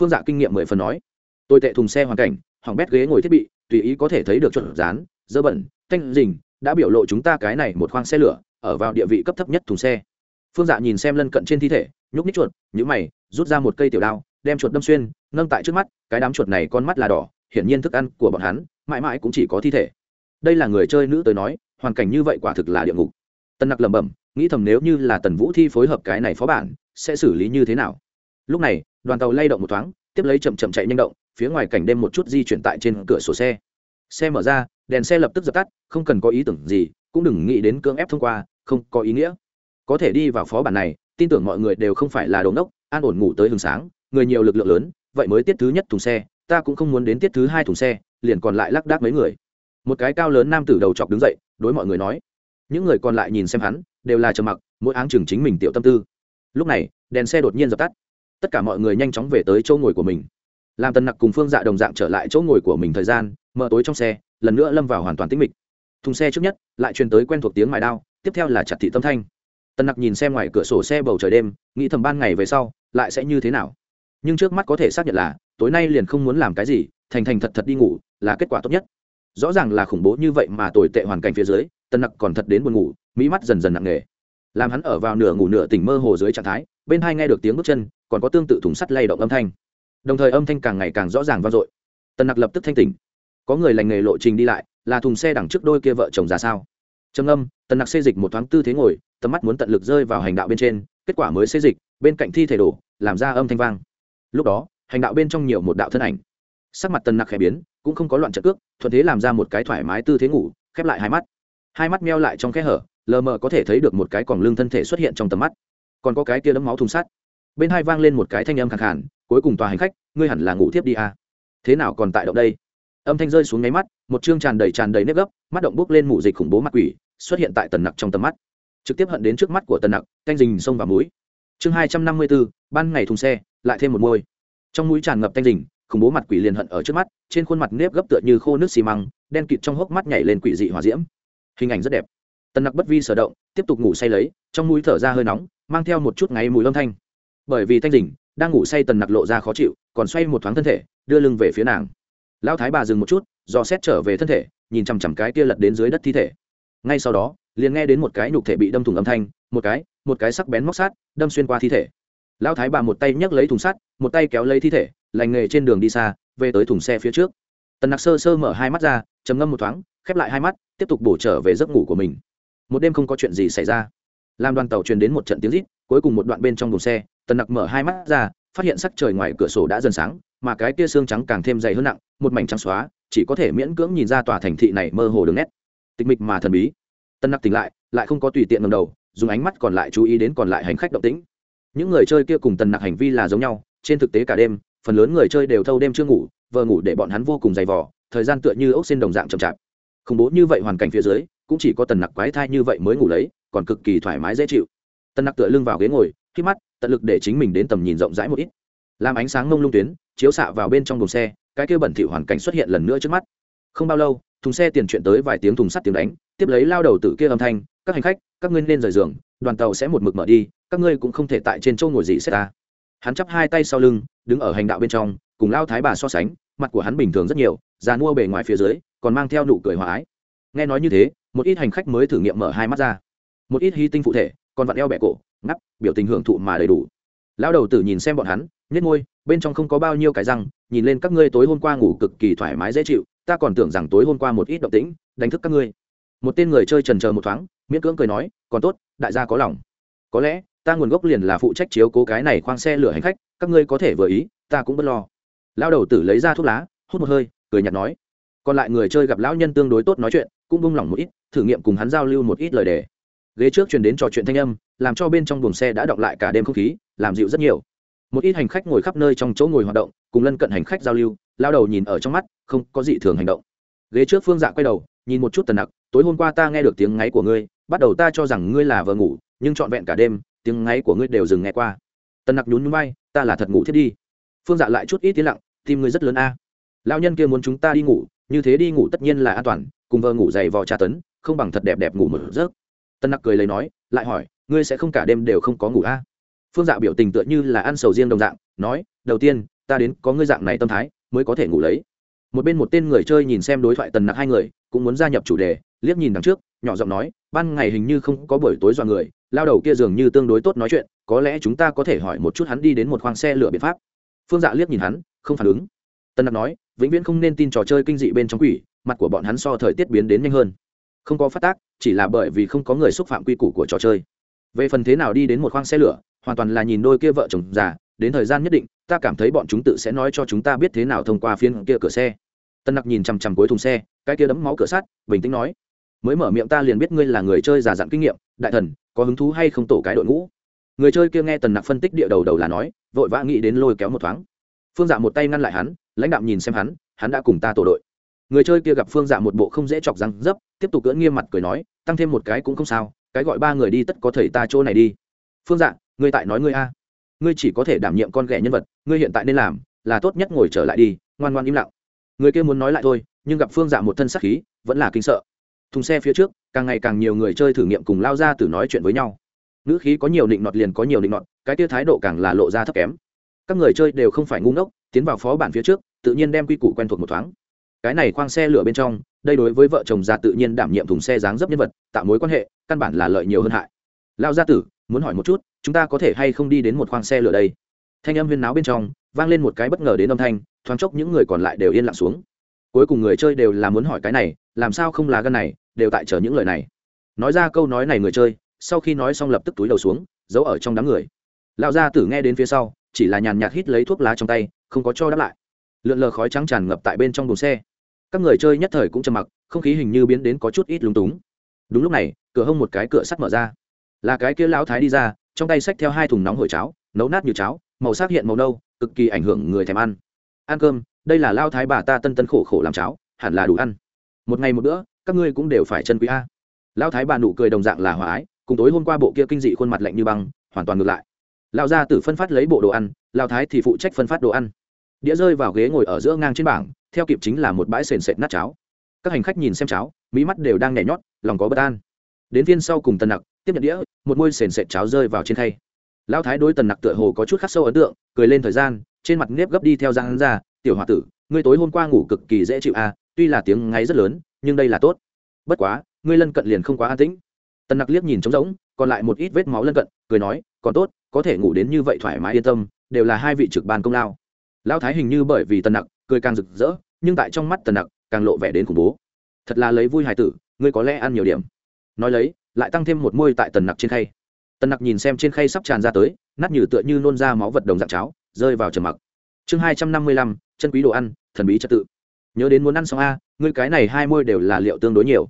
Phương dạ kinh nghiệm mười phần nói. Tôi tệ thùng xe hoàn cảnh, hỏng bét ghế ngồi thiết bị, tùy ý có thể thấy được chuẩn rán, dơ bẩn thanh dình đã biểu lộ chúng ta cái này một khoang xe lửa, ở vào địa vị cấp thấp nhất thùng xe. Phương dạ nhìn xem lân cận trên thi thể, nhúc nhích chuột nhữ mày, rút ra một cây tiểu đao, đem chuột đâm xuyên, nâng tại trước mắt, cái đám chuột này con mắt là đỏ, hiển nhiên thức ăn của bọn hắn, mãi mãi cũng chỉ có thi thể. Đây là người chơi nữ tới nói, hoàn cảnh như vậy quả thực là địa ngục. Tân nặc lẩm bẩm nghĩ thầm nếu như là tần vũ thi phối hợp cái này phó bản, sẽ xử lý như thế nào? Lúc này, đoàn tàu lay động một thoáng, tiếp lấy chậm chậm chạy nhanh động, phía ngoài cảnh đêm một chút di chuyển tại trên cửa sổ xe. Xe mở ra, đèn xe lập tức dập tắt, không cần có ý tưởng gì, cũng đừng nghĩ đến cưỡng ép thông qua, không có ý nghĩa. Có thể đi vào phó bản này, tin tưởng mọi người đều không phải là đồn đốc an ổn ngủ tới hừng sáng, người nhiều lực lượng lớn, vậy mới tiết thứ nhất thùng xe, ta cũng không muốn đến tiết thứ hai thùng xe, liền còn lại lác đác mấy người. Một cái cao lớn nam tử đầu chọc đứng dậy, đối mọi người nói. Những người còn lại nhìn xem hắn đều là trầm mặc, mỗi áng chừng chính mình tiểu tâm tư. Lúc này, đèn xe đột nhiên dập tắt. Tất cả mọi người nhanh chóng về tới chỗ ngồi của mình. Làm tần nặc cùng phương dạ đồng dạng trở lại chỗ ngồi của mình thời gian, mở tối trong xe, lần nữa lâm vào hoàn toàn tĩnh mịch. Thùng xe trước nhất, lại truyền tới quen thuộc tiếng mài đao, tiếp theo là chặt thị tâm thanh. Tần nặc nhìn xem ngoài cửa sổ xe bầu trời đêm, nghĩ thầm ban ngày về sau, lại sẽ như thế nào. Nhưng trước mắt có thể xác nhận là, tối nay liền không muốn làm cái gì, thành thành thật thật đi ngủ, là kết quả tốt nhất rõ ràng là khủng bố như vậy mà tồi tệ hoàn cảnh phía dưới tần nặc còn thật đến buồn ngủ, mỹ mắt dần dần nặng nề. Làm hắn ở vào nửa ngủ nửa tỉnh mơ hồ dưới trạng thái, bên hai nghe được tiếng bước chân, còn có tương tự thùng sắt lay động âm thanh. Đồng thời âm thanh càng ngày càng rõ ràng vang dội. Tần nặc lập tức thanh tỉnh. Có người lành nghề lộ trình đi lại, là thùng xe đằng trước đôi kia vợ chồng ra sao? Trầm âm tần nặc xê dịch một thoáng tư thế ngồi, tầm mắt muốn tận lực rơi vào hành đạo bên trên, kết quả mới xê dịch, bên cạnh thi thể đổ, làm ra âm thanh vang. Lúc đó, hành đạo bên trong nhiều một đạo thân ảnh. Sắc mặt tần nặc khẽ biến cũng không có loạn trận cước, thuận thế làm ra một cái thoải mái tư thế ngủ, khép lại hai mắt. Hai mắt meo lại trong khe hở, lờ mờ có thể thấy được một cái còn lưng thân thể xuất hiện trong tầm mắt. Còn có cái kia đấm máu thùng sắt. Bên hai vang lên một cái thanh âm khẳng khản cuối cùng tòa hành khách, ngươi hẳn là ngủ tiếp đi à. thế nào còn tại động đây? Âm thanh rơi xuống nháy mắt, một chương tràn đầy tràn đầy nếp gấp, mắt động bốc lên mủ dịch khủng bố mặt quỷ, xuất hiện tại tần nặc trong tầm mắt. Trực tiếp hận đến trước mắt của tần nặc, canh rình sông và mũi. Chương hai trăm năm mươi bốn ban ngày thùng xe, lại thêm một môi. Trong mũi tràn ngập thanh rình khủng bố mặt quỷ liền hận ở trước mắt, trên khuôn mặt nếp gấp tựa như khô nước xi măng, đen kịt trong hốc mắt nhảy lên quỷ dị hòa diễm. Hình ảnh rất đẹp. Tần nặc bất vi sở động, tiếp tục ngủ say lấy, trong mũi thở ra hơi nóng, mang theo một chút ngáy mùi âm thanh. Bởi vì thanh đỉnh đang ngủ say tần nặc lộ ra khó chịu, còn xoay một thoáng thân thể, đưa lưng về phía nàng. Lão thái bà dừng một chút do xét trở về thân thể, nhìn chằm chằm cái kia lật đến dưới đất thi thể. Ngay sau đó, liền nghe đến một cái nhục thể bị đâm thủng âm thanh, một cái một cái sắc bén móc sát, đâm xuyên qua thi thể. Lão thái bà một tay nhấc lấy thùng sắt, một tay kéo lấy thi thể lành nghề trên đường đi xa, về tới thùng xe phía trước. Tần nặc sơ sơ mở hai mắt ra chấm ngâm một thoáng, khép lại hai mắt, tiếp tục bổ trở về giấc ngủ của mình. Một đêm không có chuyện gì xảy ra. Làm đoàn tàu truyền đến một trận tiếng rít, cuối cùng một đoạn bên trong thùng xe, tần nặc mở hai mắt ra, phát hiện sắc trời ngoài cửa sổ đã dần sáng, mà cái tia xương trắng càng thêm dày hơn nặng, một mảnh trắng xóa, chỉ có thể miễn cưỡng nhìn ra tòa thành thị này mơ hồ đường nét. Tịch mịch mà thần bí. Tân nặc tỉnh lại lại không có tùy tiện ngầm đầu, dùng ánh mắt còn lại chú ý đến còn lại hành khách động tĩnh. Những người chơi kia cùng tần nặc hành vi là giống nhau, trên thực tế cả đêm phần lớn người chơi đều thâu đêm chưa ngủ, vờ ngủ để bọn hắn vô cùng dày vò, thời gian tựa như ốc xên đồng dạng chậm chạp. Khủng bố như vậy hoàn cảnh phía dưới, cũng chỉ có tần nặc quái thai như vậy mới ngủ lấy, còn cực kỳ thoải mái dễ chịu. Tần nặc tựa lưng vào ghế ngồi, khi mắt, tận lực để chính mình đến tầm nhìn rộng rãi một ít. Làm ánh sáng mông lung tuyến, chiếu xạ vào bên trong đồn xe, cái kia bẩn thỉu hoàn cảnh xuất hiện lần nữa trước mắt. Không bao lâu, thùng xe tiền chuyện tới vài tiếng thùng sắt tiếng đánh, tiếp lấy lao đầu tự kia âm thanh, các hành khách, các ngươi nên rời giường, đoàn tàu sẽ một mực mở đi, các ngươi cũng không thể tại trên chỗ ngồi gì xét ta hắn chắp hai tay sau lưng đứng ở hành đạo bên trong, cùng lao thái bà so sánh, mặt của hắn bình thường rất nhiều, già mua bề ngoài phía dưới, còn mang theo nụ cười hòa ái. Nghe nói như thế, một ít hành khách mới thử nghiệm mở hai mắt ra. Một ít hy tinh phụ thể, còn vặn eo bẹ cổ, ngắp, biểu tình hưởng thụ mà đầy đủ. Lao đầu tử nhìn xem bọn hắn nhét ngôi bên trong không có bao nhiêu cái răng, nhìn lên các ngươi tối hôm qua ngủ cực kỳ thoải mái dễ chịu, ta còn tưởng rằng tối hôm qua một ít động tĩnh, đánh thức các ngươi. Một tên người chơi trần chờ một thoáng, miễn cưỡng cười nói, còn tốt, đại gia có lòng có lẽ, ta nguồn gốc liền là phụ trách chiếu cố cái này khoang xe lửa hành khách, các ngươi có thể vừa ý, ta cũng bất lo. Lao đầu tử lấy ra thuốc lá, hút một hơi, cười nhạt nói. Còn lại người chơi gặp lão nhân tương đối tốt nói chuyện, cũng bung lỏng một ít, thử nghiệm cùng hắn giao lưu một ít lời đề. Ghế trước truyền đến trò chuyện thanh âm, làm cho bên trong buồng xe đã đọng lại cả đêm không khí, làm dịu rất nhiều. Một ít hành khách ngồi khắp nơi trong chỗ ngồi hoạt động, cùng lân cận hành khách giao lưu lao đầu nhìn ở trong mắt, không có gì thường hành động. Ghế trước phương dạ quay đầu, nhìn một chút tần nặc, tối hôm qua ta nghe được tiếng ngáy của ngươi, bắt đầu ta cho rằng ngươi là vợ ngủ nhưng trọn vẹn cả đêm, tiếng ngáy của ngươi đều dừng nghe qua tần nặc nhún nhún bay ta là thật ngủ thiết đi phương dạ lại chút ít tiếng lặng, tim ngươi rất lớn a à. lao nhân kia muốn chúng ta đi ngủ, như thế đi ngủ tất nhiên là an toàn, cùng vợ ngủ dày vò tra tấn, không bằng thật đẹp đẹp ngủ mở giấc tân nặc cười lấy nói, lại hỏi, ngươi sẽ không cả đêm đều không có ngủ a à? phương dạ biểu tình tựa như là ăn sầu riêng đồng dạng, nói, đầu tiên, ta đến có ngươi dạng này tâm thái, mới có thể ngủ lấy một bên một tên người chơi nhìn xem đối thoại tần nặc hai người, cũng muốn gia nhập chủ đề, liếc nhìn đằng trước, nhỏ giọng nói, ban ngày hình như không có buổi tối dọa người lao đầu kia dường như tương đối tốt nói chuyện, có lẽ chúng ta có thể hỏi một chút hắn đi đến một khoang xe lửa biện pháp. Phương dạ liếc nhìn hắn, không phản ứng. Tân Đặc nói, vĩnh viễn không nên tin trò chơi kinh dị bên trong quỷ, mặt của bọn hắn so thời tiết biến đến nhanh hơn. Không có phát tác, chỉ là bởi vì không có người xúc phạm quy củ của trò chơi. Về phần thế nào đi đến một khoang xe lửa, hoàn toàn là nhìn đôi kia vợ chồng già, đến thời gian nhất định, ta cảm thấy bọn chúng tự sẽ nói cho chúng ta biết thế nào thông qua phiên kia cửa xe. Tân nặc nhìn chằm chằm cuối thùng xe, cái kia đấm máu cửa sắt, bình tĩnh nói mới mở miệng ta liền biết ngươi là người chơi già dặn kinh nghiệm, đại thần, có hứng thú hay không tổ cái đội ngũ? Người chơi kia nghe tần nặc phân tích địa đầu đầu là nói, vội vã nghĩ đến lôi kéo một thoáng. Phương dạ một tay ngăn lại hắn, lãnh đạo nhìn xem hắn hắn đã cùng ta tổ đội. Người chơi kia gặp phương dạ một bộ không dễ chọc răng dấp, tiếp tục cưỡng nghiêm mặt cười nói, tăng thêm một cái cũng không sao, cái gọi ba người đi tất có thầy ta chỗ này đi. Phương dạ ngươi tại nói ngươi a. Ngươi chỉ có thể đảm nhiệm con ghẻ nhân vật, ngươi hiện tại nên làm là tốt nhất ngồi trở lại đi, ngoan ngoan im lặng. Người kia muốn nói lại thôi, nhưng gặp phương dạ một thân sắc khí, vẫn là kinh sợ thùng xe phía trước, càng ngày càng nhiều người chơi thử nghiệm cùng lao ra từ nói chuyện với nhau. Nữ khí có nhiều định nọt liền có nhiều định nọt, cái tia thái độ càng là lộ ra thấp kém. Các người chơi đều không phải ngu ngốc, tiến vào phó bản phía trước, tự nhiên đem quy củ quen thuộc một thoáng. Cái này khoang xe lửa bên trong, đây đối với vợ chồng già tự nhiên đảm nhiệm thùng xe dáng dấp nhân vật, tạo mối quan hệ, căn bản là lợi nhiều hơn hại. Lao gia tử, muốn hỏi một chút, chúng ta có thể hay không đi đến một khoang xe lửa đây? Thanh âm huyên náo bên trong, vang lên một cái bất ngờ đến âm thanh, thoáng chốc những người còn lại đều yên lặng xuống. Cuối cùng người chơi đều là muốn hỏi cái này, làm sao không là gân này đều tại chờ những lời này. Nói ra câu nói này người chơi, sau khi nói xong lập tức túi đầu xuống, giấu ở trong đám người. Lão gia tử nghe đến phía sau, chỉ là nhàn nhạt hít lấy thuốc lá trong tay, không có cho đáp lại. Lượn lờ khói trắng tràn ngập tại bên trong đồn xe. Các người chơi nhất thời cũng trầm mặc, không khí hình như biến đến có chút ít lúng túng. Đúng lúc này, cửa hông một cái cửa sắt mở ra. Là cái kia lão thái đi ra, trong tay xách theo hai thùng nóng hổi cháo, nấu nát như cháo, màu sắc hiện màu nâu, cực kỳ ảnh hưởng người thèm ăn. Ăn cơm, đây là lao thái bà ta tân tân khổ khổ làm cháo, hẳn là đủ ăn. Một ngày một bữa các ngươi cũng đều phải chân quý a. Lão thái bà nụ cười đồng dạng là hòa ái, cùng tối hôm qua bộ kia kinh dị khuôn mặt lạnh như băng, hoàn toàn ngược lại. Lão gia tử phân phát lấy bộ đồ ăn, Lão thái thì phụ trách phân phát đồ ăn. Đĩa rơi vào ghế ngồi ở giữa ngang trên bảng, theo kịp chính là một bãi sền sệt nát cháo. Các hành khách nhìn xem cháo mỹ mắt đều đang nhảy nhót, lòng có bất an. Đến viên sau cùng tần nặc tiếp nhận đĩa, một môi sền sệt cháo rơi vào trên khay. Lão thái đối tần nặc tựa hồ có chút khắc sâu ấn tượng, cười lên thời gian, trên mặt nếp gấp đi theo răng hắn ra, tiểu h o a tử, ngươi tối hôm qua ngủ cực kỳ dễ chịu à tuy là tiếng ngáy rất lớn, nhưng đây là tốt. Bất quá, ngươi lân cận liền không quá an tĩnh. Tần nặc liếc nhìn trống rỗng, còn lại một ít vết máu lân cận, cười nói, còn tốt, có thể ngủ đến như vậy thoải mái yên tâm, đều là hai vị trực ban công lao. Lão thái hình như bởi vì tần nặc, cười càng rực rỡ, nhưng tại trong mắt tần nặc, càng lộ vẻ đến khủng bố. Thật là lấy vui hài tử, ngươi có lẽ ăn nhiều điểm. Nói lấy, lại tăng thêm một môi tại tần nặc trên khay. Tần nặc nhìn xem trên khay sắp tràn ra tới, nát nhử tựa như nôn ra máu vật đồng dạng cháo, rơi vào trầm mặc. Chương hai trăm năm mươi lăm, chân quý đồ ăn, thần bí trật tự nhớ đến muốn ăn xong a, ngươi cái này hai môi đều là liệu tương đối nhiều.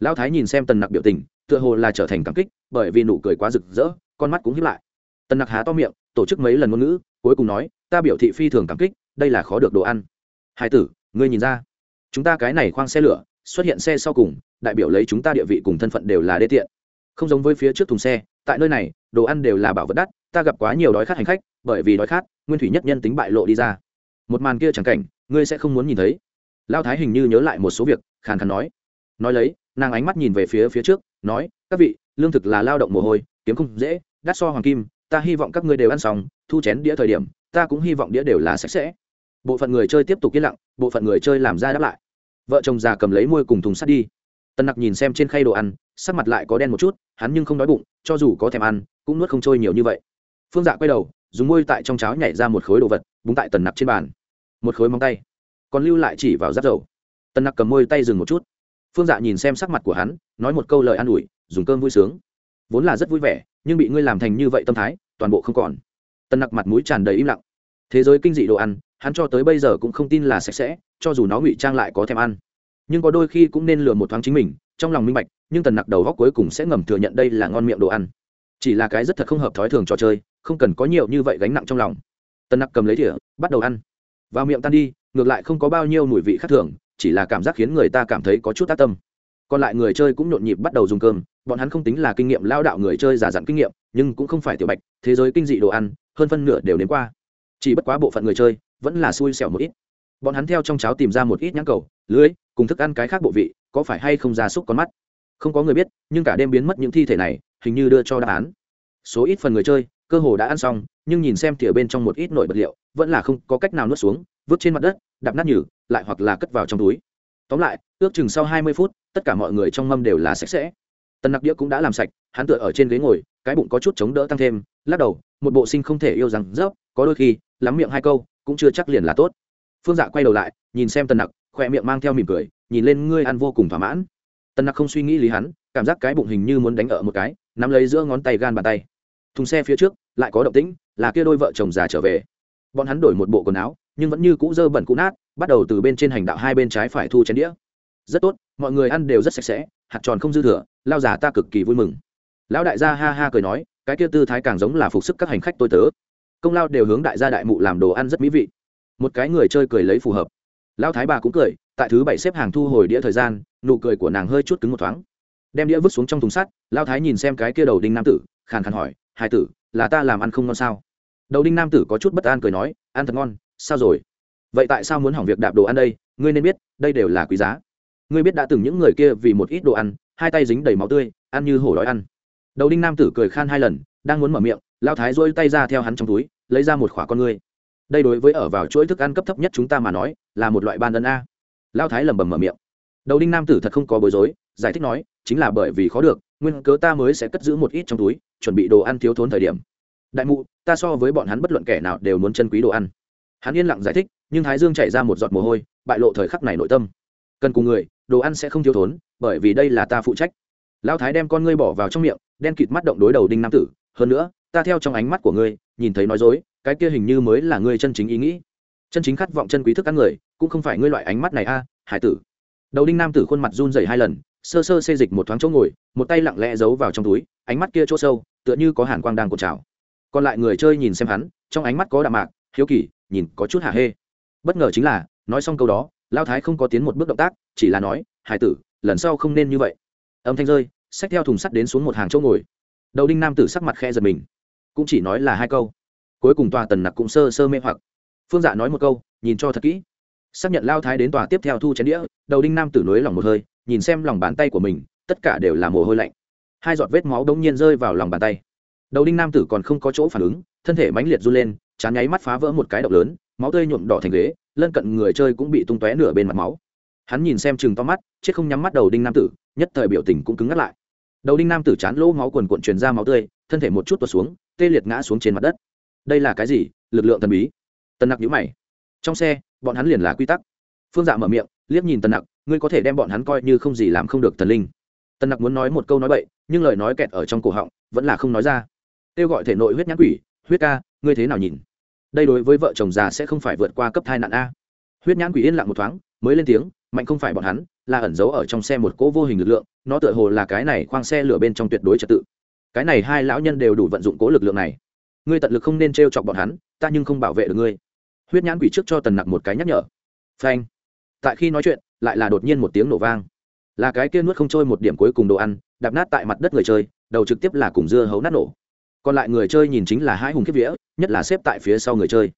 Lão thái nhìn xem tần nặc biểu tình, tựa hồ là trở thành cảm kích, bởi vì nụ cười quá rực rỡ, con mắt cũng hiếp lại. Tần nặc há to miệng, tổ chức mấy lần ngôn ngữ, cuối cùng nói, ta biểu thị phi thường cảm kích, đây là khó được đồ ăn. Hai tử, ngươi nhìn ra, chúng ta cái này khoang xe lửa, xuất hiện xe sau cùng, đại biểu lấy chúng ta địa vị cùng thân phận đều là đê tiện. Không giống với phía trước thùng xe, tại nơi này, đồ ăn đều là bảo vật đắt, ta gặp quá nhiều đói khát hành khách, bởi vì đói khát, nguyên thủy nhất nhân tính bại lộ đi ra. Một màn kia chẳng cảnh, ngươi sẽ không muốn nhìn thấy lao thái hình như nhớ lại một số việc, khàn khàn nói. Nói lấy, nàng ánh mắt nhìn về phía phía trước, nói, các vị, lương thực là lao động mồ hôi, kiếm không dễ, đắt so hoàng kim, ta hy vọng các ngươi đều ăn xong, thu chén đĩa thời điểm, ta cũng hy vọng đĩa đều là sạch sẽ. Bộ phận người chơi tiếp tục yên lặng, bộ phận người chơi làm ra đáp lại. Vợ chồng già cầm lấy môi cùng thùng sắt đi. Tân nặc nhìn xem trên khay đồ ăn, sắc mặt lại có đen một chút, hắn nhưng không đói bụng, cho dù có thèm ăn, cũng nuốt không trôi nhiều như vậy. Phương dạ quay đầu, dùng môi tại trong cháo nhảy ra một khối đồ vật, búng tại tần nặc trên bàn. Một khối móng tay còn lưu lại chỉ vào giáp dầu. Tần nặc cầm môi tay dừng một chút. Phương dạ nhìn xem sắc mặt của hắn, nói một câu lời an ủi, dùng cơm vui sướng. Vốn là rất vui vẻ, nhưng bị ngươi làm thành như vậy tâm thái, toàn bộ không còn. Tần nặc mặt mũi tràn đầy im lặng. Thế giới kinh dị đồ ăn, hắn cho tới bây giờ cũng không tin là sạch sẽ, cho dù nó ngụy trang lại có thèm ăn. Nhưng có đôi khi cũng nên lừa một thoáng chính mình, trong lòng minh bạch, nhưng tần nặc đầu góc cuối cùng sẽ ngầm thừa nhận đây là ngon miệng đồ ăn. Chỉ là cái rất thật không hợp thói thường trò chơi, không cần có nhiều như vậy gánh nặng trong lòng. Tần nặc cầm lấy thỉa bắt đầu ăn. Vào miệng tan đi ngược lại không có bao nhiêu mùi vị khác thường, chỉ là cảm giác khiến người ta cảm thấy có chút tác tâm. Còn lại người chơi cũng nhộn nhịp bắt đầu dùng cơm, bọn hắn không tính là kinh nghiệm lao đạo người chơi giả dặn kinh nghiệm, nhưng cũng không phải tiểu bạch, thế giới kinh dị đồ ăn, hơn phân nửa đều đến qua. Chỉ bất quá bộ phận người chơi vẫn là xui xẻo một ít. Bọn hắn theo trong cháo tìm ra một ít nhãn cầu, lưới, cùng thức ăn cái khác bộ vị, có phải hay không ra súc con mắt? Không có người biết, nhưng cả đêm biến mất những thi thể này, hình như đưa cho đáp án. Số ít phần người chơi, cơ hồ đã ăn xong, nhưng nhìn xem thìa bên trong một ít nội vật liệu, vẫn là không có cách nào nuốt xuống vứt trên mặt đất, đạp nát nhử lại hoặc là cất vào trong túi. Tóm lại, ước chừng sau hai mươi phút, tất cả mọi người trong mâm đều là sạch sẽ. Tần nặc đĩa cũng đã làm sạch, hắn tựa ở trên ghế ngồi, cái bụng có chút chống đỡ tăng thêm, lắc đầu, một bộ sinh không thể yêu rằng rớp có đôi khi, lắm miệng hai câu, cũng chưa chắc liền là tốt. Phương dạ quay đầu lại, nhìn xem tần nặc khoe miệng mang theo mỉm cười, nhìn lên ngươi ăn vô cùng thỏa mãn. Tần nặc không suy nghĩ lý hắn, cảm giác cái bụng hình như muốn đánh ở một cái, nắm lấy giữa ngón tay gan bàn tay. Thùng xe phía trước, lại có động tĩnh, là kia đôi vợ chồng già trở về bọn hắn đổi một bộ quần áo, nhưng vẫn như cũ dơ bẩn cũ nát, bắt đầu từ bên trên hành đạo hai bên trái phải thu chén đĩa. Rất tốt, mọi người ăn đều rất sạch sẽ, hạt tròn không dư thừa, lao giả ta cực kỳ vui mừng. Lão đại gia ha ha cười nói, cái kia tư thái càng giống là phục sức các hành khách tôi tớ. Công lao đều hướng đại gia đại mụ làm đồ ăn rất mỹ vị. Một cái người chơi cười lấy phù hợp. Lão thái bà cũng cười, tại thứ bảy xếp hàng thu hồi đĩa thời gian, nụ cười của nàng hơi chút cứng một thoáng. Đem đĩa vứt xuống trong thùng sắt lao thái nhìn xem cái kia đầu đinh nam tử, khàn khàn hỏi hai tử, là ta làm ăn không ngon sao? Đầu đinh nam tử có chút bất an cười nói, ăn thật ngon, sao rồi? Vậy tại sao muốn hỏng việc đạp đồ ăn đây? Ngươi nên biết, đây đều là quý giá. Ngươi biết đã từng những người kia vì một ít đồ ăn, hai tay dính đầy máu tươi, ăn như hổ đói ăn. Đầu đinh nam tử cười khan hai lần, đang muốn mở miệng, lao thái dôi tay ra theo hắn trong túi, lấy ra một khỏa con ngươi. Đây đối với ở vào chuỗi thức ăn cấp thấp nhất chúng ta mà nói, là một loại ban ân a. Lao thái lẩm bẩm mở miệng. Đầu đinh nam tử thật không có bối rối, giải thích nói, chính là bởi vì khó được, nguyên cớ ta mới sẽ cất giữ một ít trong túi, chuẩn bị đồ ăn thiếu thốn thời điểm đại mụ, ta so với bọn hắn bất luận kẻ nào đều muốn chân quý đồ ăn. Hắn yên lặng giải thích, nhưng thái dương chảy ra một giọt mồ hôi, bại lộ thời khắc này nội tâm. Cần cùng người, đồ ăn sẽ không thiếu thốn, bởi vì đây là ta phụ trách. Lão thái đem con ngươi bỏ vào trong miệng, đen kịt mắt động đối đầu đinh nam tử. Hơn nữa, ta theo trong ánh mắt của ngươi, nhìn thấy nói dối, cái kia hình như mới là ngươi chân chính ý nghĩ. Chân chính khát vọng chân quý thức ăn người, cũng không phải ngươi loại ánh mắt này a, hải tử. Đầu đinh nam tử khuôn mặt run rẩy hai lần, sơ sơ xê dịch một thoáng chỗ ngồi, một tay lặng lẽ giấu vào trong túi, ánh mắt kia chỗ sâu, tựa như có hàn quang đang cột trào còn lại người chơi nhìn xem hắn, trong ánh mắt có đạm mạc, hiếu kỳ, nhìn có chút hả hê. Bất ngờ chính là, nói xong câu đó, lao thái không có tiến một bước động tác, chỉ là nói, hải tử, lần sau không nên như vậy. Âm thanh rơi, xách theo thùng sắt đến xuống một hàng chỗ ngồi. Đầu đinh nam tử sắc mặt khe giật mình, cũng chỉ nói là hai câu. Cuối cùng tòa tần nặc cũng sơ sơ mê hoặc. Phương dạ nói một câu, nhìn cho thật kỹ. Xác nhận lao thái đến tòa tiếp theo thu chén đĩa, đầu đinh nam tử nối lòng một hơi, nhìn xem lòng bàn tay của mình, tất cả đều là mồ hôi lạnh. Hai giọt vết máu đông nhiên rơi vào lòng bàn tay đầu đinh nam tử còn không có chỗ phản ứng, thân thể mãnh liệt run lên, chán nháy mắt phá vỡ một cái động lớn, máu tươi nhuộm đỏ thành ghế, lân cận người chơi cũng bị tung tóe nửa bên mặt máu. Hắn nhìn xem chừng to mắt, chết không nhắm mắt đầu đinh nam tử, nhất thời biểu tình cũng cứng ngắt lại. Đầu đinh nam tử chán lỗ máu quần cuộn truyền ra máu tươi, thân thể một chút tuột xuống, tê liệt ngã xuống trên mặt đất. Đây là cái gì? Lực lượng thần bí. Tần nặc nhữ mày. Trong xe, bọn hắn liền là quy tắc. Phương dạ mở miệng, liếc nhìn tần nặc, ngươi có thể đem bọn hắn coi như không gì làm không được thần linh. Tần nặc muốn nói một câu nói bậy, nhưng lời nói kẹt ở trong cổ họng, vẫn là không nói ra kêu gọi thể nội huyết nhãn quỷ, huyết ca, ngươi thế nào nhìn? Đây đối với vợ chồng già sẽ không phải vượt qua cấp thai nạn a. Huyết nhãn quỷ yên lặng một thoáng, mới lên tiếng, mạnh không phải bọn hắn, là ẩn giấu ở trong xe một cỗ vô hình lực lượng, nó tựa hồ là cái này khoang xe lửa bên trong tuyệt đối trật tự. Cái này hai lão nhân đều đủ vận dụng cố lực lượng này. Ngươi tận lực không nên t r e o chọc bọn hắn, ta nhưng không bảo vệ được ngươi. Huyết nhãn quỷ trước cho tần nặc một cái nhắc nhở. Phanh. Tại khi nói chuyện, lại là đột nhiên một tiếng nổ vang. Là cái kia nuốt không trôi một điểm cuối cùng đồ ăn, đạp nát tại mặt đất người chơi, đầu trực tiếp là cùng dưa hấu nát nổ còn lại người chơi nhìn chính là hai hùng kiếp vía, nhất là xếp tại phía sau người chơi.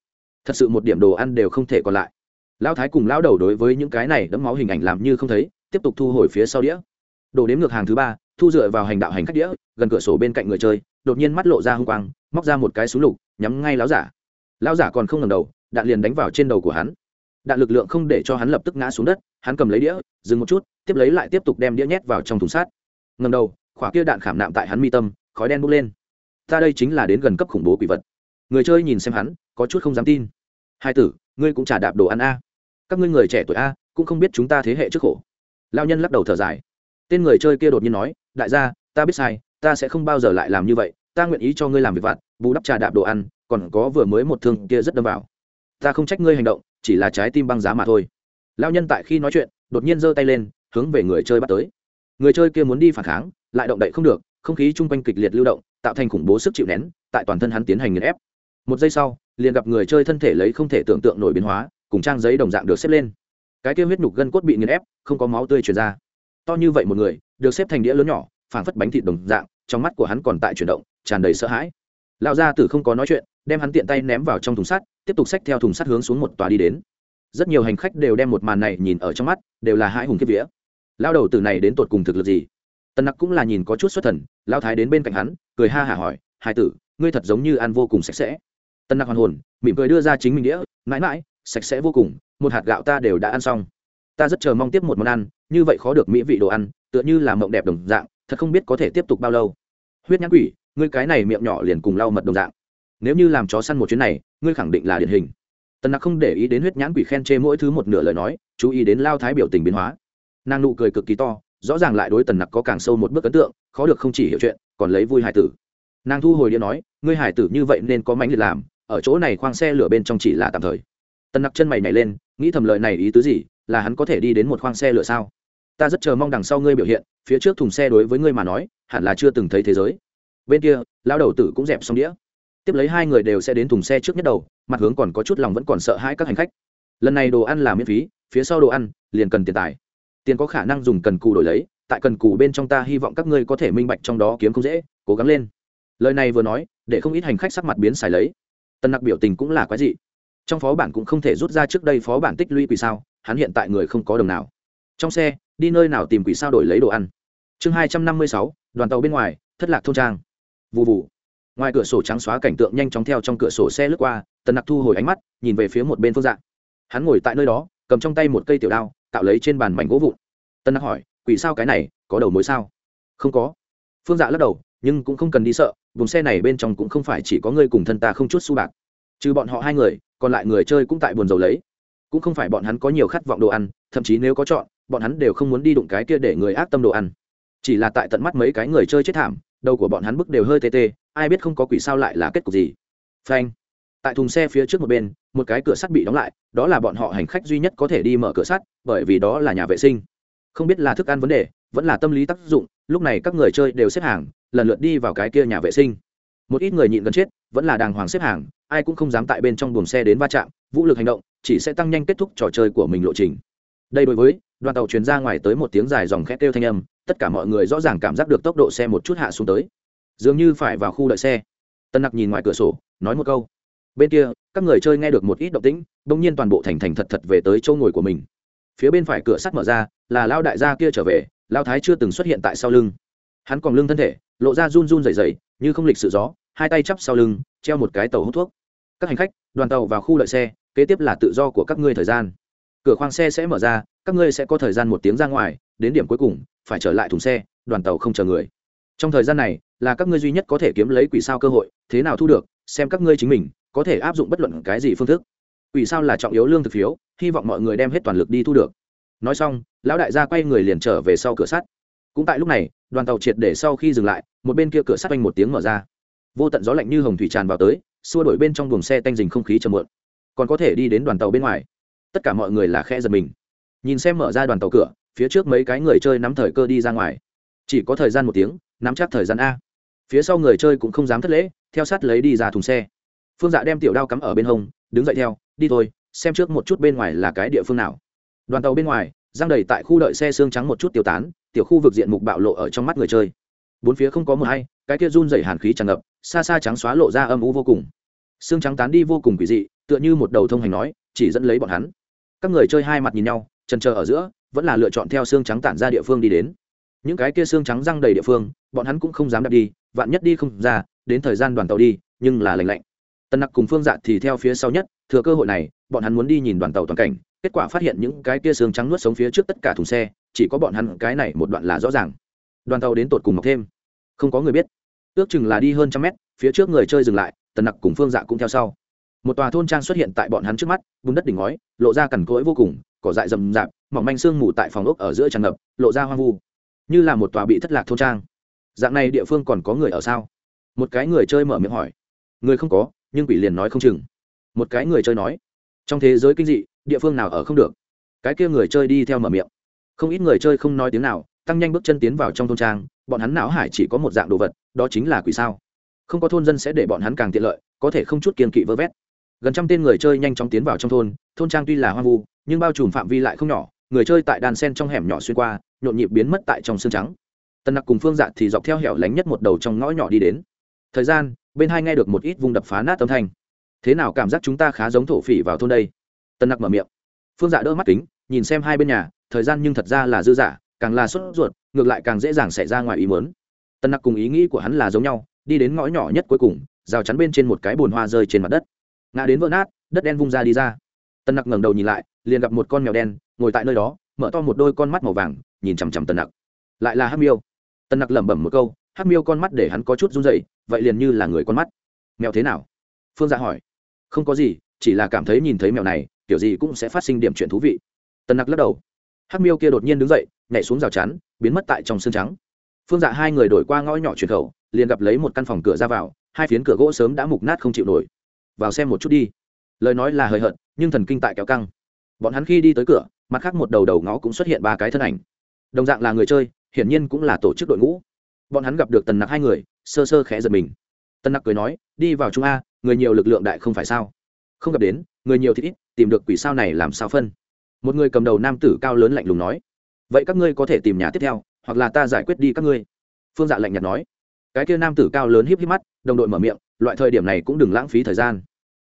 Thật sự một điểm đồ ăn đều không thể còn lại. Lão thái cùng lão đầu đối với những cái này đẫm máu hình ảnh làm như không thấy, tiếp tục thu hồi phía sau đĩa. Đổ đếm ngược hàng thứ ba, thu dựa vào hành đạo hành khách đĩa, gần cửa sổ bên cạnh người chơi, đột nhiên mắt lộ ra h u n g quang, móc ra một cái súng lục, nhắm ngay lão giả. Lão giả còn không ngầm đầu, đạn liền đánh vào trên đầu của hắn. Đạn lực lượng không để cho hắn lập tức ngã xuống đất, hắn cầm lấy đĩa, dừng một chút, tiếp lấy lại tiếp tục đem đĩa nhét vào trong thùng sát ngầm đầu, khỏa kia đạn khảm nạm tại hắn mi tâm, khói đen bốc lên ta đây chính là đến gần cấp khủng bố quỷ vật. Người chơi nhìn xem hắn, có chút không dám tin. Hai tử, ngươi cũng trả đạp đồ ăn a. Các ngươi người trẻ tuổi a, cũng không biết chúng ta thế hệ trước khổ. Lao nhân lắc đầu thở dài. Tên người chơi kia đột nhiên nói, đại gia, ta biết sai, ta sẽ không bao giờ lại làm như vậy. Ta nguyện ý cho ngươi làm việc vặt, bù đắp trà đạp đồ ăn, còn có vừa mới một thương kia rất đâm vào. Ta không trách ngươi hành động, chỉ là trái tim băng giá mà thôi. Lao nhân tại khi nói chuyện, đột nhiên giơ tay lên, hướng về người chơi bắt tới. Người chơi kia muốn đi phản kháng, lại động đậy không được không khí chung quanh kịch liệt lưu động, tạo thành khủng bố sức chịu nén, tại toàn thân hắn tiến hành nghiền ép. Một giây sau, liền gặp người chơi thân thể lấy không thể tưởng tượng nổi biến hóa, cùng trang giấy đồng dạng được xếp lên. Cái kia huyết nhục gân cốt bị nghiền ép, không có máu tươi truyền ra. To như vậy một người, được xếp thành đĩa lớn nhỏ, phảng phất bánh thịt đồng dạng, trong mắt của hắn còn tại chuyển động, tràn đầy sợ hãi. Lão gia tử không có nói chuyện, đem hắn tiện tay ném vào trong thùng sắt, tiếp tục xách theo thùng sắt hướng xuống một tòa đi đến. Rất nhiều hành khách đều đem một màn này nhìn ở trong mắt, đều là hai hùng kiếp vía. Lao đầu tử này đến tột cùng thực lực gì? Tần nặc cũng là nhìn có chút xuất thần lao thái đến bên cạnh hắn, cười ha hả hỏi hai tử, ngươi thật giống như ăn vô cùng sạch sẽ. Tần nặc hoàn hồn, mỉm cười đưa ra chính mình đĩa, mãi mãi, sạch sẽ vô cùng, một hạt gạo ta đều đã ăn xong. Ta rất chờ mong tiếp một món ăn, như vậy khó được mỹ vị đồ ăn, tựa như là mộng đẹp đồng dạng, thật không biết có thể tiếp tục bao lâu. Huyết nhãn quỷ, ngươi cái này miệng nhỏ liền cùng lau mật đồng dạng. Nếu như làm chó săn một chuyến này, ngươi khẳng định là điển hình. Tần nặc không để ý đến huyết nhãn quỷ khen chê mỗi thứ một nửa lời nói, chú ý đến lao thái biểu tình biến hóa. Nàng nụ cười cực kỳ to rõ ràng lại đối tần nặc có càng sâu một bước ấn tượng, khó được không chỉ hiểu chuyện, còn lấy vui hải tử. Nàng thu hồi điện nói, ngươi hải tử như vậy nên có mánh liệt làm, ở chỗ này khoang xe lửa bên trong chỉ là tạm thời. Tần nặc chân mày nhảy lên, nghĩ thầm lợi này ý tứ gì, là hắn có thể đi đến một khoang xe lửa sao? Ta rất chờ mong đằng sau ngươi biểu hiện, phía trước thùng xe đối với ngươi mà nói, hẳn là chưa từng thấy thế giới. Bên kia lao đầu tử cũng dẹp xong đĩa. Tiếp lấy hai người đều sẽ đến thùng xe trước nhất đầu, mặt hướng còn có chút lòng vẫn còn sợ hãi các hành khách. Lần này đồ ăn là miễn phí, phía sau đồ ăn, liền cần tiền tài tiền có khả năng dùng cần cù đổi lấy, tại cần cù bên trong ta hy vọng các ngươi có thể minh bạch trong đó kiếm không dễ, cố gắng lên. Lời này vừa nói, để không ít hành khách sắc mặt biến xài lấy. Tân nặc biểu tình cũng là quái dị. Trong phó bản cũng không thể rút ra trước đây phó bản tích lũy quỷ sao, hắn hiện tại người không có đồng nào. Trong xe, đi nơi nào tìm quỷ sao đổi lấy đồ ăn? Chương hai trăm năm mươi sáu, đoàn tàu bên ngoài, thất lạc thôn trang. Vụ vụ ngoài cửa sổ trắng xóa cảnh tượng nhanh chóng theo trong cửa sổ xe lướt qua tần nặc thu hồi ánh mắt, nhìn về phía một bên phương dạng hắn ngồi tại nơi đó, cầm trong tay một cây tiểu đao tạo lấy trên bàn mảnh gỗ vụn. Tân nặc hỏi, quỷ sao cái này, có đầu mối sao? Không có. Phương dạ lắc đầu, nhưng cũng không cần đi sợ, vùng xe này bên trong cũng không phải chỉ có ngươi cùng thân ta không chút su bạc. Trừ bọn họ hai người, còn lại người chơi cũng tại buồn dầu lấy. Cũng không phải bọn hắn có nhiều khát vọng đồ ăn, thậm chí nếu có chọn, bọn hắn đều không muốn đi đụng cái kia để người ác tâm đồ ăn. Chỉ là tại tận mắt mấy cái người chơi chết thảm, đầu của bọn hắn bức đều hơi tê tê, ai biết không có quỷ sao lại là kết cục gì. Phanh tại thùng xe phía trước một bên, một cái cửa sắt bị đóng lại, đó là bọn họ hành khách duy nhất có thể đi mở cửa sắt, bởi vì đó là nhà vệ sinh. Không biết là thức ăn vấn đề, vẫn là tâm lý tác dụng, lúc này các người chơi đều xếp hàng, lần lượt đi vào cái kia nhà vệ sinh. Một ít người nhịn gần chết, vẫn là đàng hoàng xếp hàng, ai cũng không dám tại bên trong buồng xe đến va chạm, vũ lực hành động chỉ sẽ tăng nhanh kết thúc trò chơi của mình lộ trình. Đây đối với đoàn tàu chuyển ra ngoài tới một tiếng dài dòng khét kêu thanh âm, tất cả mọi người rõ ràng cảm giác được tốc độ xe một chút hạ xuống tới. Dường như phải vào khu đợi xe. Tân nặc nhìn ngoài cửa sổ, nói một câu bên kia, các người chơi nghe được một ít động tĩnh, bỗng nhiên toàn bộ thành thành thật thật về tới chỗ ngồi của mình. Phía bên phải cửa sắt mở ra, là lao đại gia kia trở về lao thái chưa từng xuất hiện tại sau lưng. Hắn còn lưng thân thể, lộ ra run run rẩy rẩy, như không lịch sự gió, hai tay chắp sau lưng, treo một cái tàu hút thuốc. Các hành khách, đoàn tàu vào khu đợi xe, kế tiếp là tự do của các ngươi thời gian. Cửa khoang xe sẽ mở ra, các ngươi sẽ có thời gian một tiếng ra ngoài, đến điểm cuối cùng, phải trở lại thùng xe, đoàn tàu không chờ người. Trong thời gian này, là các ngươi duy nhất có thể kiếm lấy quỷ sao cơ hội, thế nào thu được, xem các ngươi chính mình có thể áp dụng bất luận cái gì phương thức. Ủy sao là trọng yếu lương thực phiếu, hy vọng mọi người đem hết toàn lực đi thu được. Nói xong, lão đại gia quay người liền trở về sau cửa sắt. Cũng tại lúc này, đoàn tàu triệt để sau khi dừng lại, một bên kia cửa sắt quanh một tiếng mở ra. Vô tận gió lạnh như hồng thủy tràn vào tới, xua đổi bên trong buồng xe tanh dình không khí chờ mượn còn có thể đi đến đoàn tàu bên ngoài. Tất cả mọi người là khe giật mình. Nhìn xem mở ra đoàn tàu cửa, phía trước mấy cái người chơi nắm thời cơ đi ra ngoài. Chỉ có thời gian một tiếng, nắm chắc thời gian a. Phía sau người chơi cũng không dám thất lễ, theo sát lấy đi ra thùng xe phương dạ đem tiểu đao cắm ở bên hông, đứng dậy theo, đi thôi, xem trước một chút bên ngoài là cái địa phương nào. Đoàn tàu bên ngoài, giang đầy tại khu đợi xe xương trắng một chút tiêu tán, tiểu khu vực diện mục bạo lộ ở trong mắt người chơi. Bốn phía không có một hay, cái kia run dày hàn khí tràn ngập, xa xa trắng xóa lộ ra âm u vô cùng. Xương trắng tán đi vô cùng quỷ dị, tựa như một đầu thông hành nói, chỉ dẫn lấy bọn hắn. Các người chơi hai mặt nhìn nhau trần chờ ở giữa, vẫn là lựa chọn theo xương trắng tản ra địa phương đi đến. Những cái kia xương trắng răng đầy địa phương, bọn hắn cũng không dám đặt đi, vạn nhất đi không ra, đến thời gian đoàn tàu đi, nhưng là lành lạnh. Tần nặc cùng phương dạ thì theo phía sau nhất, thừa cơ hội này, bọn hắn muốn đi nhìn đoàn tàu toàn cảnh, kết quả phát hiện những cái kia xương trắng nuốt sống phía trước tất cả thùng xe, chỉ có bọn hắn cái này một đoạn là rõ ràng. Đoàn tàu đến tột cùng mọc thêm. Không có người biết. Ước chừng là đi hơn trăm mét, phía trước người chơi dừng lại, tần nặc cùng phương dạ cũng theo sau. Một tòa thôn trang xuất hiện tại bọn hắn trước mắt, bùn đất đỉnh ngói, lộ ra cằn cỗi vô cùng, cỏ dại rậm rạp, mỏng manh sương mù tại phòng ốc ở giữa tràn ngập, lộ ra hoang vu. Như là một tòa bị thất lạc thôn trang. Dạng này địa phương còn có người ở sao? Một cái người chơi mở miệng hỏi. Người không có nhưng quỷ liền nói không chừng. Một cái người chơi nói, trong thế giới kinh dị, địa phương nào ở không được? Cái kia người chơi đi theo mở miệng. Không ít người chơi không nói tiếng nào, tăng nhanh bước chân tiến vào trong thôn trang, bọn hắn não hải chỉ có một dạng đồ vật, đó chính là quỷ sao. Không có thôn dân sẽ để bọn hắn càng tiện lợi, có thể không chút kiên kỵ vơ vét. Gần trăm tên người chơi nhanh chóng tiến vào trong thôn thôn trang tuy là hoang vu, nhưng bao trùm phạm vi lại không nhỏ, người chơi tại đàn sen trong hẻm nhỏ xuyên qua, nhộn nhịp biến mất tại trong xương trắng. Tân nặc cùng phương dạ thì dọc theo hẻo lánh nhất một đầu trong ngõ nhỏ đi đến. Thời gian bên hai nghe được một ít vùng đập phá nát âm thanh. Thế nào cảm giác chúng ta khá giống thổ phỉ vào thôn đây? Tân nặc mở miệng. Phương dạ đỡ mắt kính, nhìn xem hai bên nhà, thời gian nhưng thật ra là dư giả càng là sốt ruột, ngược lại càng dễ dàng xảy ra ngoài ý mớn tân nặc cùng ý nghĩ của hắn là giống nhau, đi đến ngõ nhỏ nhất cuối cùng, rào chắn bên trên một cái bồn hoa rơi trên mặt đất. Ngã đến vỡ nát, đất đen vung ra đi ra. Tân nặc ngẩng đầu nhìn lại, liền gặp một con mèo đen, ngồi tại nơi đó, mở to một đôi con mắt màu vàng, nhìn chằm chằm tân nặc. Lại là hắc miêu. Tân nặc lẩm bẩm một câu, hắc miêu con mắt để hắn có chút run dậy vậy liền như là người con mắt. Mèo thế nào? Phương dạ hỏi. Không có gì, chỉ là cảm thấy nhìn thấy mèo này, kiểu gì cũng sẽ phát sinh điểm chuyện thú vị. Tần nặc lắc đầu. Hắc miêu kia đột nhiên đứng dậy, nhảy xuống rào chắn, biến mất tại trong xương trắng. Phương dạ hai người đổi qua ngõ nhỏ truyền khẩu, liền gặp lấy một căn phòng cửa ra vào, hai phiến cửa gỗ sớm đã mục nát không chịu nổi. Vào xem một chút đi. Lời nói là hời hợt, nhưng thần kinh tại kéo căng. Bọn hắn khi đi tới cửa, mặt khác một đầu đầu ngõ cũng xuất hiện ba cái thân ảnh. Đồng dạng là người chơi, hiển nhiên cũng là tổ chức đội ngũ bọn hắn gặp được tần nặc hai người, sơ sơ khẽ giật mình. Tần nặc cười nói, đi vào trung a, người nhiều lực lượng đại không phải sao? Không gặp đến, người nhiều thì ít, tìm được quỷ sao này làm sao phân? Một người cầm đầu nam tử cao lớn lạnh lùng nói, vậy các ngươi có thể tìm nhà tiếp theo, hoặc là ta giải quyết đi các ngươi. Phương dạ lạnh nhạt nói. Cái kia nam tử cao lớn híp híp mắt, đồng đội mở miệng, loại thời điểm này cũng đừng lãng phí thời gian.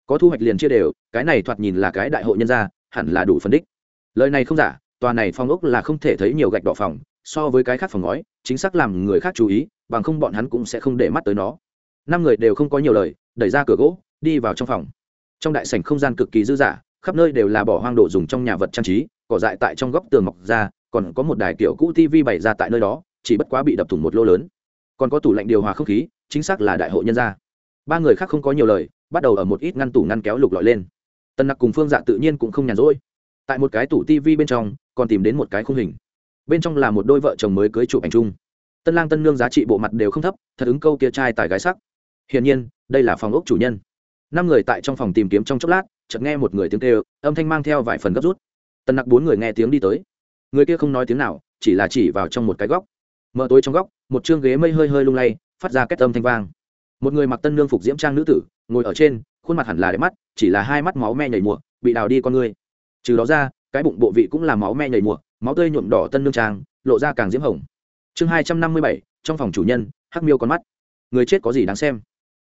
Có thu hoạch liền chia đều, cái này thoạt nhìn là cái đại hội nhân gia, hẳn là đủ phân đích. Lời này không giả, tòa này phong ốc là không thể thấy nhiều gạch đỏ phòng so với cái khác phòng ngói, chính xác làm người khác chú ý, bằng không bọn hắn cũng sẽ không để mắt tới nó. Năm người đều không có nhiều lời, đẩy ra cửa gỗ, đi vào trong phòng. Trong đại sảnh không gian cực kỳ dư dả, khắp nơi đều là bỏ hoang đồ dùng trong nhà vật trang trí, cỏ dại tại trong góc tường mọc ra, còn có một đài kiểu cũ tv bày ra tại nơi đó, chỉ bất quá bị đập thủng một lô lớn. Còn có tủ lạnh điều hòa không khí, chính xác là đại hội nhân gia. Ba người khác không có nhiều lời, bắt đầu ở một ít ngăn tủ ngăn kéo lục lọi lên. Tân nặc cùng phương dạ tự nhiên cũng không nhàn rỗi. Tại một cái tủ tv bên trong, còn tìm đến một cái khung hình bên trong là một đôi vợ chồng mới cưới chụp ảnh chung. Tân lang tân nương giá trị bộ mặt đều không thấp, thật ứng câu tia trai tài gái sắc. Hiển nhiên, đây là phòng ốc chủ nhân. Năm người tại trong phòng tìm kiếm trong chốc lát, chợt nghe một người tiếng kêu, âm thanh mang theo vài phần gấp rút. Tân nặc bốn người nghe tiếng đi tới. Người kia không nói tiếng nào, chỉ là chỉ vào trong một cái góc. Mở tối trong góc, một chương ghế mây hơi hơi lung lay, phát ra kết âm thanh vang. Một người mặc tân nương phục diễm trang nữ tử, ngồi ở trên, khuôn mặt hẳn là đẹp mắt, chỉ là hai mắt máu me nhảy mùa, bị đào đi con người. Trừ đó ra, cái bụng bộ vị cũng là máu me nhảy mùa máu tươi nhuộm đỏ tân nương trang, lộ ra càng diễm hồng. Chương hai trăm năm mươi bảy, trong phòng chủ nhân, hắc miêu con mắt. Người chết có gì đáng xem?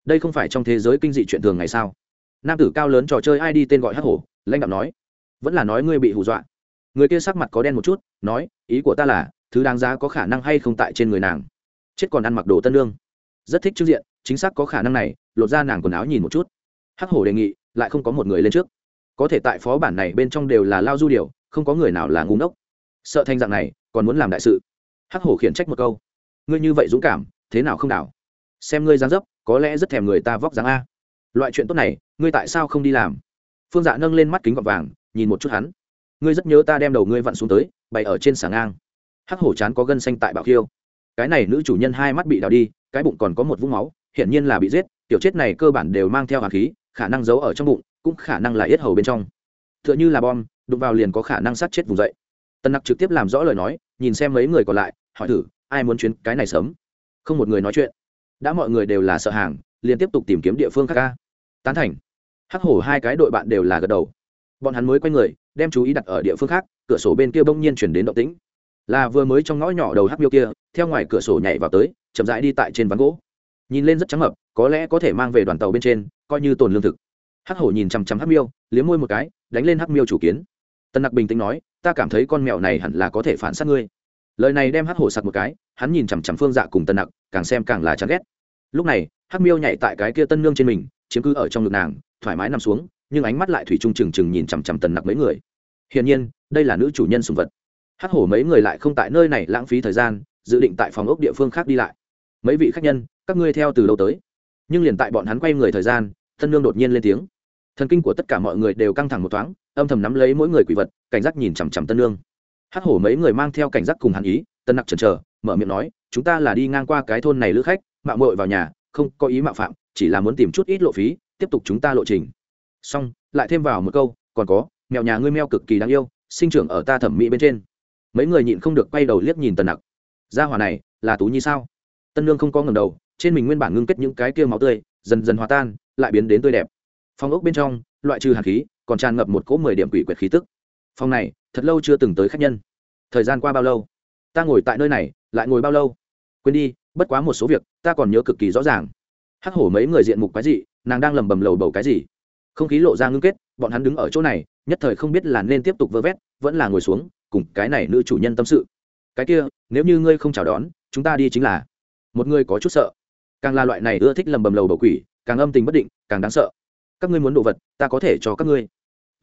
Đây không phải trong thế giới kinh dị chuyện thường ngày sao? Nam tử cao lớn trò chơi ai đi tên gọi hắc hổ, lãnh đạo nói. Vẫn là nói ngươi bị hù dọa. Người kia sắc mặt có đen một chút, nói, ý của ta là, thứ đáng giá có khả năng hay không tại trên người nàng. Chết còn ăn mặc đồ tân lương rất thích trước diện, chính xác có khả năng này, lột ra nàng quần áo nhìn một chút. Hắc hổ đề nghị, lại không có một người lên trước. Có thể tại phó bản này bên trong đều là lao du điều, không có người nào là ngu ngốc sợ thanh dạng này, còn muốn làm đại sự. Hắc hổ khiển trách một câu. Ngươi như vậy dũng cảm, thế nào không đảo? Xem ngươi dáng dấp, có lẽ rất thèm người ta vóc dáng a. Loại chuyện tốt này, ngươi tại sao không đi làm? Phương dạ nâng lên mắt kính gọt vàng, nhìn một chút hắn. Ngươi rất nhớ ta đem đầu ngươi vặn xuống tới, bày ở trên sàng ngang. Hắc hổ chán có gân xanh tại bảo khiêu. Cái này nữ chủ nhân hai mắt bị đào đi, cái bụng còn có một vũng máu, hiển nhiên là bị giết, tiểu chết này cơ bản đều mang theo hạt khí, khả năng giấu ở trong bụng, cũng khả năng là yết hầu bên trong. T h ư ợ n h ư là bom, đụng vào liền có khả năng sát chết vùng dậy tân nặc trực tiếp làm rõ lời nói, nhìn xem mấy người còn lại, hỏi thử, ai muốn chuyến cái này sớm? Không một người nói chuyện. Đã mọi người đều là sợ hàng, liền tiếp tục tìm kiếm địa phương khác ca. Tán thành. Hắc hổ hai cái đội bạn đều là gật đầu. Bọn hắn mới quay người, đem chú ý đặt ở địa phương khác, cửa sổ bên kia bỗng nhiên chuyển đến động tĩnh. Là vừa mới trong ngõ nhỏ đầu hắc miêu kia, theo ngoài cửa sổ nhảy vào tới, chậm rãi đi tại trên ván gỗ. Nhìn lên rất trắng mập, có lẽ có thể mang về đoàn tàu bên trên, coi như tồn lương thực. Hắc hổ nhìn chằm chằm hắc miêu, liếm môi một cái, đánh lên hắc miêu chủ kiến. Tân nặc bình tĩnh nói ta cảm thấy con mèo này hẳn là có thể phản s á t ngươi. Lời này đem hắc hổ sặc một cái, hắn nhìn chằm chằm phương dạ cùng tân nặc, càng xem càng là chán ghét. Lúc này, hắc miêu nhảy tại cái kia tân nương trên mình, chiếm cứ ở trong ngực nàng, thoải mái nằm xuống, nhưng ánh mắt lại thủy chung trừng trừng nhìn chằm chằm tần nặc mấy người. Hiển nhiên, đây là nữ chủ nhân sùng vật. Hắc hổ mấy người lại không tại nơi này lãng phí thời gian, dự định tại phòng ốc địa phương khác đi lại. Mấy vị khách nhân, các ngươi theo từ đâu tới. Nhưng liền tại bọn hắn quay người thời gian tân nương đột nhiên lên tiếng. Thần kinh của tất cả mọi người đều căng thẳng một thoáng, âm thầm nắm lấy mỗi người quỷ vật cảnh giác nhìn chằm chằm tân nương hắc hổ mấy người mang theo cảnh giác cùng hàn ý, tân nặc chần chờ, mở miệng nói, chúng ta là đi ngang qua cái thôn này lữ khách, mạo mội vào nhà, không có ý mạo phạm, chỉ là muốn tìm chút ít lộ phí, tiếp tục chúng ta lộ trình. Xong, lại thêm vào một câu, còn có, mèo nhà ngươi meo cực kỳ đáng yêu, sinh trưởng ở ta thẩm mỹ bên trên. Mấy người nhịn không được quay đầu liếc nhìn tần nặc. Gia hỏa này, là tú nhi sao? Tân lương không có ngầm đầu, trên mình nguyên bản ngưng kết những cái kia máu tươi, dần dần hòa tan, lại biến đến tươi đẹp. Phong ốc bên trong, loại trừ hạt khí, còn tràn ngập một cỗ mười điểm quỷ quyệt khí tức phòng này, thật lâu chưa từng tới khách nhân. Thời gian qua bao lâu? Ta ngồi tại nơi này, lại ngồi bao lâu? Quên đi, bất quá một số việc, ta còn nhớ cực kỳ rõ ràng. Hắc hổ mấy người diện mục cái gì nàng đang lầm bầm lầu bầu cái gì? Không khí lộ ra ngưng kết, bọn hắn đứng ở chỗ này, nhất thời không biết là nên tiếp tục vơ vét, vẫn là ngồi xuống, cùng cái này nữ chủ nhân tâm sự. Cái kia, nếu như ngươi không chào đón, chúng ta đi chính là. Một người có chút sợ. Càng là loại này ưa thích lầm bầm lầu bầu quỷ, càng âm tình bất định, càng đáng sợ. Các ngươi muốn đồ vật, ta có thể cho các ngươi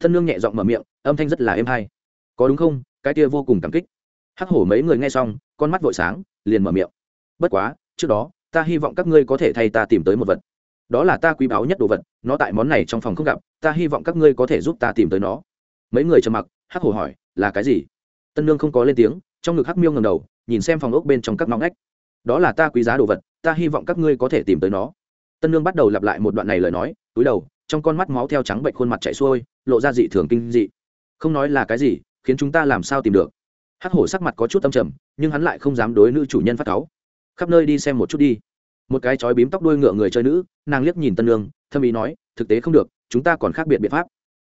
thân nương nhẹ giọng mở miệng, âm thanh rất là êm hay. Có đúng không? Cái kia vô cùng cảm kích. Hắc hổ mấy người nghe xong, con mắt vội sáng, liền mở miệng. Bất quá, trước đó, ta hy vọng các ngươi có thể thay ta tìm tới một vật. Đó là ta quý báu nhất đồ vật, nó tại món này trong phòng không gặp, ta hy vọng các ngươi có thể giúp ta tìm tới nó. Mấy người trầm mặc, hắc hổ hỏi, là cái gì? Tân nương không có lên tiếng, trong ngực hắc miêu ngầm đầu, nhìn xem phòng ốc bên trong các ngóng ngách. Đó là ta quý giá đồ vật, ta hy vọng các ngươi có thể tìm tới nó. Tân nương bắt đầu lặp lại một đoạn này lời nói, túi đầu trong con mắt máu theo trắng bệnh khuôn mặt chạy xuôi, lộ ra dị thường kinh dị. Không nói là cái gì, khiến chúng ta làm sao tìm được? Hắc hổ sắc mặt có chút tâm trầm, nhưng hắn lại không dám đối nữ chủ nhân phát cáu. Khắp nơi đi xem một chút đi. Một cái chói bím tóc đuôi ngựa người chơi nữ, nàng liếc nhìn tân lương, thâm ý nói, thực tế không được, chúng ta còn khác biệt biện pháp.